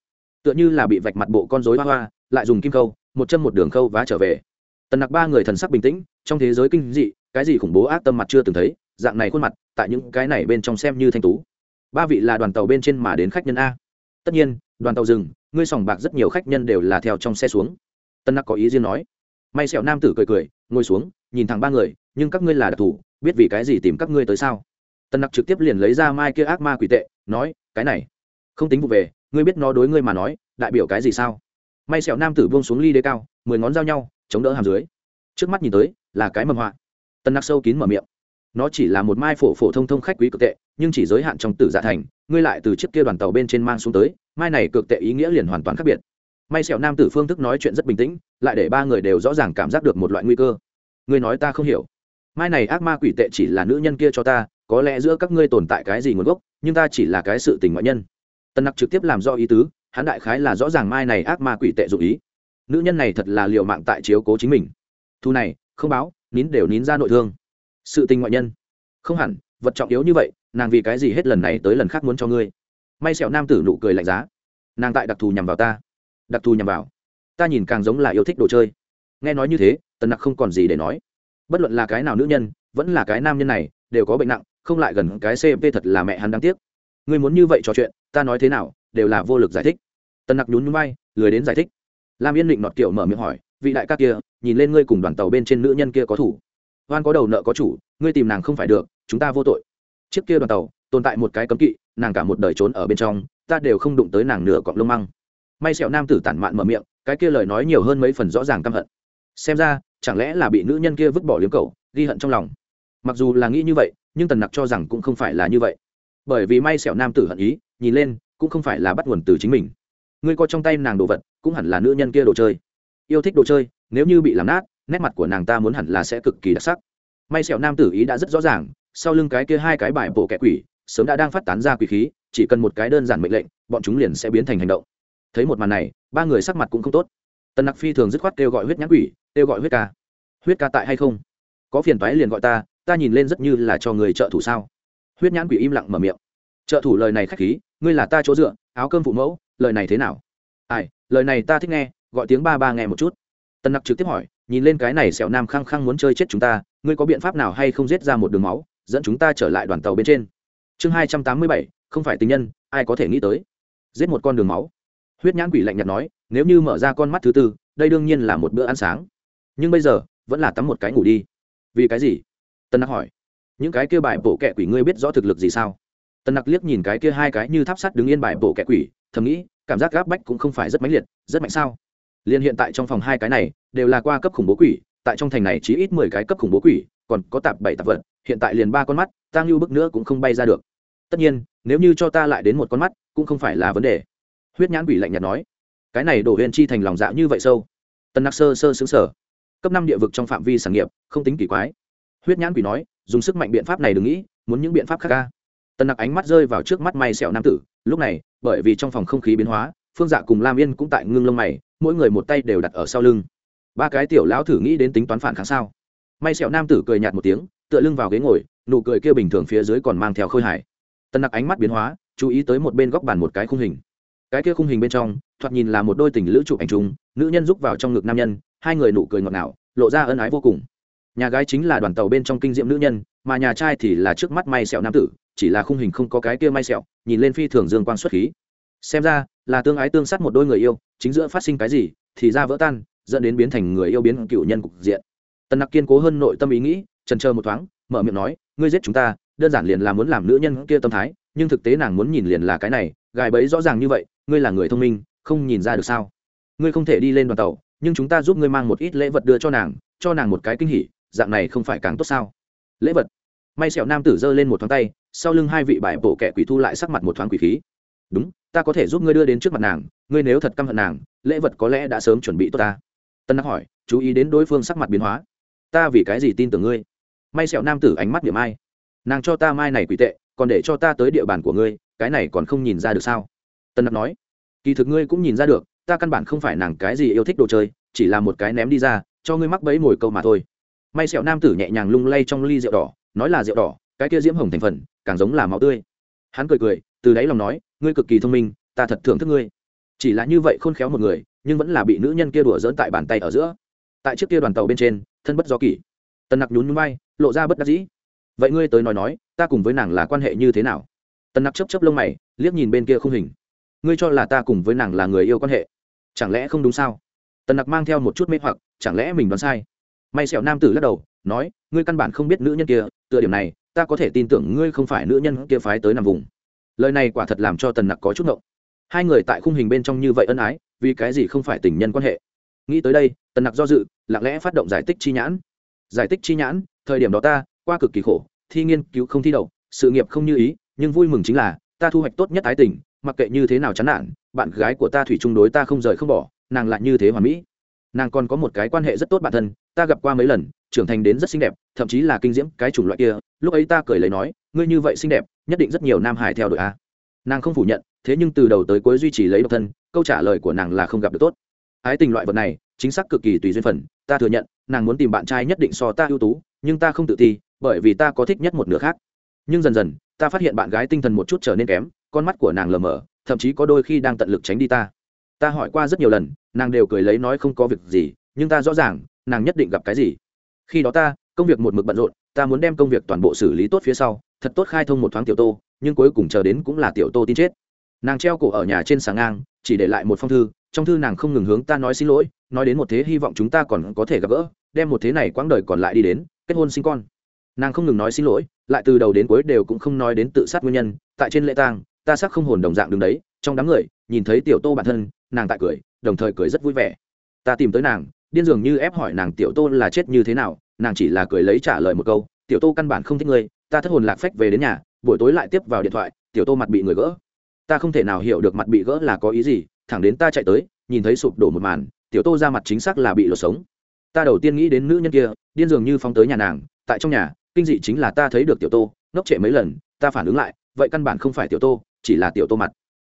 Tựa như là bị vạch mặt bộ con rối hoa hoa, lại dùng kim khâu, một chân một đường khâu vá trở về. Tần nặc ba người thần sắc bình tĩnh, trong thế giới kinh dị cái gì khủng bố ác tâm mặt chưa từng thấy, dạng này khuôn mặt, tại những cái này bên trong xem như thanh tú. Ba vị là đoàn tàu bên trên mà đến khách nhân a. Tất nhiên, đoàn tàu dừng, ngươi sòng bạc rất nhiều khách nhân đều là theo trong xe xuống. Tân nặc có ý riêng nói. May sẹo nam tử cười cười, ngồi xuống, nhìn thẳng ba người, nhưng các ngươi là đặc thù, biết vì cái gì tìm các ngươi tới sao? Tân nặc trực tiếp liền lấy ra mai kia ác ma quỷ tệ, nói, cái này, không tính vụ về, ngươi biết nó đối ngươi mà nói, đại biểu cái gì sao? May sẹo nam tử buông xuống ly đế cao, mười ngón giao nhau, chống đỡ hàm dưới. Trước mắt nhìn tới, là cái mầm họa tân nặc sâu kín mở miệng. Nó chỉ là một mai phổ phổ thông thông khách quý cực tệ, nhưng chỉ giới hạn trong tử giả thành, ngươi lại từ chiếc kia đoàn tàu bên trên mang xuống tới, mai này cực tệ ý nghĩa liền hoàn toàn khác biệt. May sẹo nam tử phương thức nói chuyện rất bình tĩnh, lại để ba người đều rõ ràng cảm giác được một loại nguy cơ. Ngươi nói ta không hiểu. Mai này ác ma quỷ tệ chỉ là nữ nhân kia cho ta, có lẽ giữa các ngươi tồn tại cái gì nguồn gốc, nhưng ta chỉ là cái sự tình ngoại nhân. Tân nặc trực tiếp làm do ý tứ, hắn đại khái là rõ ràng mai này ác ma quỷ tệ dụ ý. Nữ nhân này thật là liều mạng tại chiếu cố chính mình. Thu này, không báo nín đều nín ra nội thương. Sự tình ngoại nhân. Không hẳn, vật trọng yếu như vậy, nàng vì cái gì hết lần này tới lần khác muốn cho ngươi? May sẹo nam tử nụ cười lạnh giá. Nàng tại đặc thù nhằm vào ta. Đặc thù nhằm vào. Ta nhìn càng giống là yêu thích đồ chơi. Nghe nói như thế, tần nặc không còn gì để nói. Bất luận là cái nào nữ nhân, vẫn là cái nam nhân này, đều có bệnh nặng, không lại gần cái cp thật là mẹ hắn đáng tiếc. Ngươi muốn như vậy trò chuyện, ta nói thế nào, đều là vô lực giải thích. Tần nặc nhún nhún bay lười đến giải thích. Lam yên định nọt kiểu mở miệng hỏi vị đại ca kia, nhìn lên ngươi cùng đoàn tàu bên trên nữ nhân kia có thủ. Hoan có đầu nợ có chủ, ngươi tìm nàng không phải được, chúng ta vô tội. Chiếc kia đoàn tàu, tồn tại một cái cấm kỵ, nàng cả một đời trốn ở bên trong, ta đều không đụng tới nàng nửa cọng lông măng. May sẹo nam tử tản mạn mở miệng, cái kia lời nói nhiều hơn mấy phần rõ ràng căm hận. Xem ra, chẳng lẽ là bị nữ nhân kia vứt bỏ liếm cầu ghi hận trong lòng. Mặc dù là nghĩ như vậy, nhưng tần nặc cho rằng cũng không phải là như vậy. Bởi vì may sẹo nam tử hận ý, nhìn lên, cũng không phải là bắt nguồn từ chính mình. Ngươi có trong tay nàng đồ vật, cũng hẳn là nữ nhân kia đồ chơi yêu thích đồ chơi, nếu như bị làm nát, nét mặt của nàng ta muốn hẳn là sẽ cực kỳ đặc sắc. May sẹo nam tử ý đã rất rõ ràng, sau lưng cái kia hai cái bài bộ kẻ quỷ, sớm đã đang phát tán ra quỷ khí, chỉ cần một cái đơn giản mệnh lệnh, bọn chúng liền sẽ biến thành hành động. Thấy một màn này, ba người sắc mặt cũng không tốt. Tần nặc phi thường dứt khoát kêu gọi huyết nhãn quỷ, kêu gọi huyết ca. Huyết ca tại hay không? Có phiền toái liền gọi ta ta nhìn lên rất như là cho người trợ thủ sao? Huyết nhãn quỷ im lặng mở miệng. Trợ thủ lời này khách khí, ngươi là ta chỗ dựa, áo cơm phụ mẫu, lời này thế nào? Ai, lời này ta thích nghe gọi tiếng ba ba nghe một chút. Tân nặc trực tiếp hỏi, nhìn lên cái này sẹo nam khăng khăng muốn chơi chết chúng ta, ngươi có biện pháp nào hay không giết ra một đường máu, dẫn chúng ta trở lại đoàn tàu bên trên? Chương hai trăm tám mươi bảy, không phải tình nhân, ai có thể nghĩ tới? Giết một con đường máu. Huyết nhãn quỷ lạnh nhạt nói, nếu như mở ra con mắt thứ tư, đây đương nhiên là một bữa ăn sáng. Nhưng bây giờ, vẫn là tắm một cái ngủ đi. Vì cái gì? Tân nặc hỏi. Những cái kia bài bộ kẹ quỷ ngươi biết rõ thực lực gì sao? Tân nặc liếc nhìn cái kia hai cái như tháp sắt đứng yên bài bộ kẹ quỷ, thầm nghĩ, cảm giác gáp bách cũng không phải rất mãnh liệt, rất mạnh sao? Liền hiện tại trong phòng hai cái này, đều là qua cấp khủng bố quỷ, tại trong thành này chỉ ít mười cái cấp khủng bố quỷ, còn có tạp bảy tạp vật, hiện tại liền ba con mắt tăng lưu bức nữa cũng không bay ra được. Tất nhiên, nếu như cho ta lại đến một con mắt, cũng không phải là vấn đề. Huyết nhãn quỷ lạnh nhạt nói. Cái này đổ huyền chi thành lòng dạ như vậy sâu. Tân nặc sơ sơ xứng sở cấp năm địa vực trong phạm vi sản nghiệp, không tính kỳ quái. Huyết nhãn quỷ nói, dùng sức mạnh biện pháp này đừng nghĩ, muốn những biện pháp khác ca tân nặc ánh mắt rơi vào trước mắt may sẹo nam tử, lúc này, bởi vì trong phòng không khí biến hóa phương dạ cùng lam yên cũng tại ngưng lông mày, mỗi người một tay đều đặt ở sau lưng. Ba cái tiểu lão thử nghĩ đến tính toán phản kháng sao? May sẹo nam tử cười nhạt một tiếng, tựa lưng vào ghế ngồi, nụ cười kia bình thường phía dưới còn mang theo khôi hải tân nặc ánh mắt biến hóa, chú ý tới một bên góc bàn một cái khung hình. Cái kia khung hình bên trong, thoạt nhìn là một đôi tình lữ chụp ảnh chung, nữ nhân rúc vào trong ngực nam nhân, hai người nụ cười ngọt ngào, lộ ra ân ái vô cùng. Nhà gái chính là đoàn tàu bên trong kinh diệm nữ nhân, mà nhà trai thì là trước mắt may sẹo nam tử, chỉ là khung hình không có cái kia may sẹo, nhìn lên phi thường dương quang xuất khí. Xem ra là tương ái tương sát một đôi người yêu, chính giữa phát sinh cái gì thì ra vỡ tan, dẫn đến biến thành người yêu biến cựu nhân cục diện. Tần nặc kiên cố hơn nội tâm ý nghĩ, trần chờ một thoáng, mở miệng nói, ngươi giết chúng ta, đơn giản liền là muốn làm nữ nhân kia tâm thái, nhưng thực tế nàng muốn nhìn liền là cái này, gài bẫy rõ ràng như vậy, ngươi là người thông minh, không nhìn ra được sao? Ngươi không thể đi lên đoàn tàu, nhưng chúng ta giúp ngươi mang một ít lễ vật đưa cho nàng cho nàng một cái kinh hỉ, dạng này không phải càng tốt sao? Lễ vật? May sẹo nam tử giơ lên một thoáng tay, sau lưng hai vị bài bộ kẻ quỷ thu lại sắc mặt một thoáng quỷ khí đúng, ta có thể giúp ngươi đưa đến trước mặt nàng, ngươi nếu thật căm hận nàng, lễ vật có lẽ đã sớm chuẩn bị tốt ta. Tân Nặc hỏi, chú ý đến đối phương sắc mặt biến hóa. Ta vì cái gì tin tưởng ngươi? May sẹo nam tử ánh mắt điểm ai. Nàng cho ta mai này quỷ tệ, còn để cho ta tới địa bàn của ngươi, cái này còn không nhìn ra được sao? Tân Nặc nói, kỳ thực ngươi cũng nhìn ra được, ta căn bản không phải nàng cái gì yêu thích đồ chơi, chỉ là một cái ném đi ra, cho ngươi mắc bẫy mồi câu mà thôi. May sẹo nam tử nhẹ nhàng lung lay trong ly rượu đỏ, nói là rượu đỏ, cái kia diễm hồng thành phần, càng giống là máu tươi. Hắn cười cười, từ đáy lòng nói ngươi cực kỳ thông minh, ta thật thưởng thức ngươi. Chỉ là như vậy khôn khéo một người, nhưng vẫn là bị nữ nhân kia đùa dỡn tại bàn tay ở giữa. Tại trước kia đoàn tàu bên trên, thân bất do kỷ. Tần nặc nhún nhún bay lộ ra bất đắc dĩ. Vậy ngươi tới nói nói, ta cùng với nàng là quan hệ như thế nào? Tần nặc chấp chấp lông mày, liếc nhìn bên kia không hình. Ngươi cho là ta cùng với nàng là người yêu quan hệ? Chẳng lẽ không đúng sao? Tần nặc mang theo một chút mê hoặc, chẳng lẽ mình đoán sai? May sẹo nam tử lắc đầu, nói, ngươi căn bản không biết nữ nhân kia, tựa điểm này, ta có thể tin tưởng ngươi không phải nữ nhân kia phái tới nằm vùng lời này quả thật làm cho tần nặc có chút ngộng. Hai người tại khung hình bên trong như vậy ân ái, vì cái gì không phải tình nhân quan hệ? Nghĩ tới đây, tần nặc do dự, lặng lẽ phát động giải tích chi nhãn. Giải tích chi nhãn, thời điểm đó ta, qua cực kỳ khổ, thi nghiên cứu không thi đậu, sự nghiệp không như ý, nhưng vui mừng chính là, ta thu hoạch tốt nhất ái tình, mặc kệ như thế nào chán nản, bạn gái của ta thủy chung đối ta không rời không bỏ, nàng lại như thế hoàn mỹ. Nàng còn có một cái quan hệ rất tốt bản thân, ta gặp qua mấy lần, trưởng thành đến rất xinh đẹp, thậm chí là kinh diễm cái chủng loại kia, lúc ấy ta cười lấy nói, ngươi như vậy xinh đẹp nhất định rất nhiều nam hải theo đội a. Nàng không phủ nhận, thế nhưng từ đầu tới cuối duy trì lấy độc thân, câu trả lời của nàng là không gặp được tốt. Ái tình loại vật này, chính xác cực kỳ tùy duyên phần ta thừa nhận, nàng muốn tìm bạn trai nhất định so ta ưu tú, nhưng ta không tự ti, bởi vì ta có thích nhất một nửa khác. Nhưng dần dần, ta phát hiện bạn gái tinh thần một chút trở nên kém, con mắt của nàng lờ mờ, thậm chí có đôi khi đang tận lực tránh đi ta. Ta hỏi qua rất nhiều lần, nàng đều cười lấy nói không có việc gì, nhưng ta rõ ràng, nàng nhất định gặp cái gì. Khi đó ta, công việc một mực bận rộn ta muốn đem công việc toàn bộ xử lý tốt phía sau, thật tốt khai thông một thoáng tiểu tô, nhưng cuối cùng chờ đến cũng là tiểu tô tin chết. Nàng treo cổ ở nhà trên sáng ngang, chỉ để lại một phong thư, trong thư nàng không ngừng hướng ta nói xin lỗi, nói đến một thế hy vọng chúng ta còn có thể gặp gỡ, đem một thế này quãng đời còn lại đi đến, kết hôn sinh con. Nàng không ngừng nói xin lỗi, lại từ đầu đến cuối đều cũng không nói đến tự sát nguyên nhân, tại trên lễ tang, ta sắc không hồn đồng dạng đứng đấy, trong đám người, nhìn thấy tiểu tô bản thân, nàng tại cười, đồng thời cười rất vui vẻ. Ta tìm tới nàng, điên dường như ép hỏi nàng tiểu tô là chết như thế nào nàng chỉ là cười lấy trả lời một câu, tiểu tô căn bản không thích ngươi, ta thất hồn lạc phách về đến nhà, buổi tối lại tiếp vào điện thoại, tiểu tô mặt bị người gỡ. Ta không thể nào hiểu được mặt bị gỡ là có ý gì, thẳng đến ta chạy tới, nhìn thấy sụp đổ một màn, tiểu tô ra mặt chính xác là bị lột sống. Ta đầu tiên nghĩ đến nữ nhân kia, điên dường như phóng tới nhà nàng, tại trong nhà, kinh dị chính là ta thấy được tiểu tô, ngốc trệ mấy lần, ta phản ứng lại, vậy căn bản không phải tiểu tô, chỉ là tiểu tô mặt.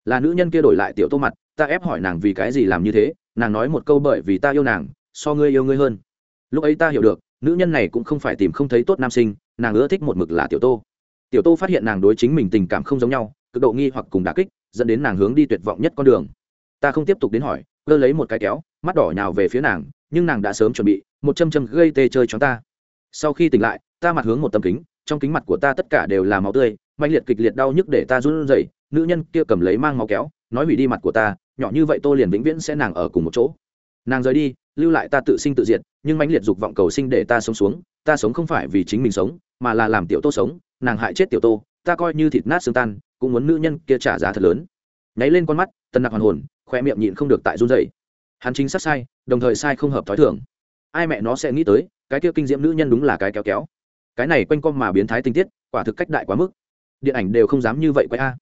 Là nữ nhân kia đổi lại tiểu tô mặt, ta ép hỏi nàng vì cái gì làm như thế, nàng nói một câu bởi vì ta yêu nàng, so ngươi yêu ngươi hơn. Lúc ấy ta hiểu được nữ nhân này cũng không phải tìm không thấy tốt nam sinh, nàng ưa thích một mực là tiểu tô. Tiểu tô phát hiện nàng đối chính mình tình cảm không giống nhau, cực độ nghi hoặc cùng đà kích, dẫn đến nàng hướng đi tuyệt vọng nhất con đường. Ta không tiếp tục đến hỏi, cơ lấy một cái kéo, mắt đỏ nhào về phía nàng, nhưng nàng đã sớm chuẩn bị, một châm châm gây tê chơi cho ta. Sau khi tỉnh lại, ta mặt hướng một tấm kính, trong kính mặt của ta tất cả đều là máu tươi mạnh liệt kịch liệt đau nhức để ta run rẩy, nữ nhân kia cầm lấy mang máu kéo, nói hủy đi mặt của ta, nhỏ như vậy tôi liền vĩnh viễn sẽ nàng ở cùng một chỗ. Nàng rời đi lưu lại ta tự sinh tự diệt, nhưng mãnh liệt dục vọng cầu sinh để ta sống xuống, ta sống không phải vì chính mình sống, mà là làm tiểu tô sống, nàng hại chết tiểu tô, ta coi như thịt nát xương tan, cũng muốn nữ nhân kia trả giá thật lớn. Nháy lên con mắt tân nặc hoàn hồn, khoe miệng nhịn không được tại run dày hắn chính xác sai, đồng thời sai không hợp thói thường. Ai mẹ nó sẽ nghĩ tới, cái kia kinh diễm nữ nhân đúng là cái kéo kéo. Cái này quanh com mà biến thái tinh tiết, quả thực cách đại quá mức. Điện ảnh đều không dám như vậy quay a.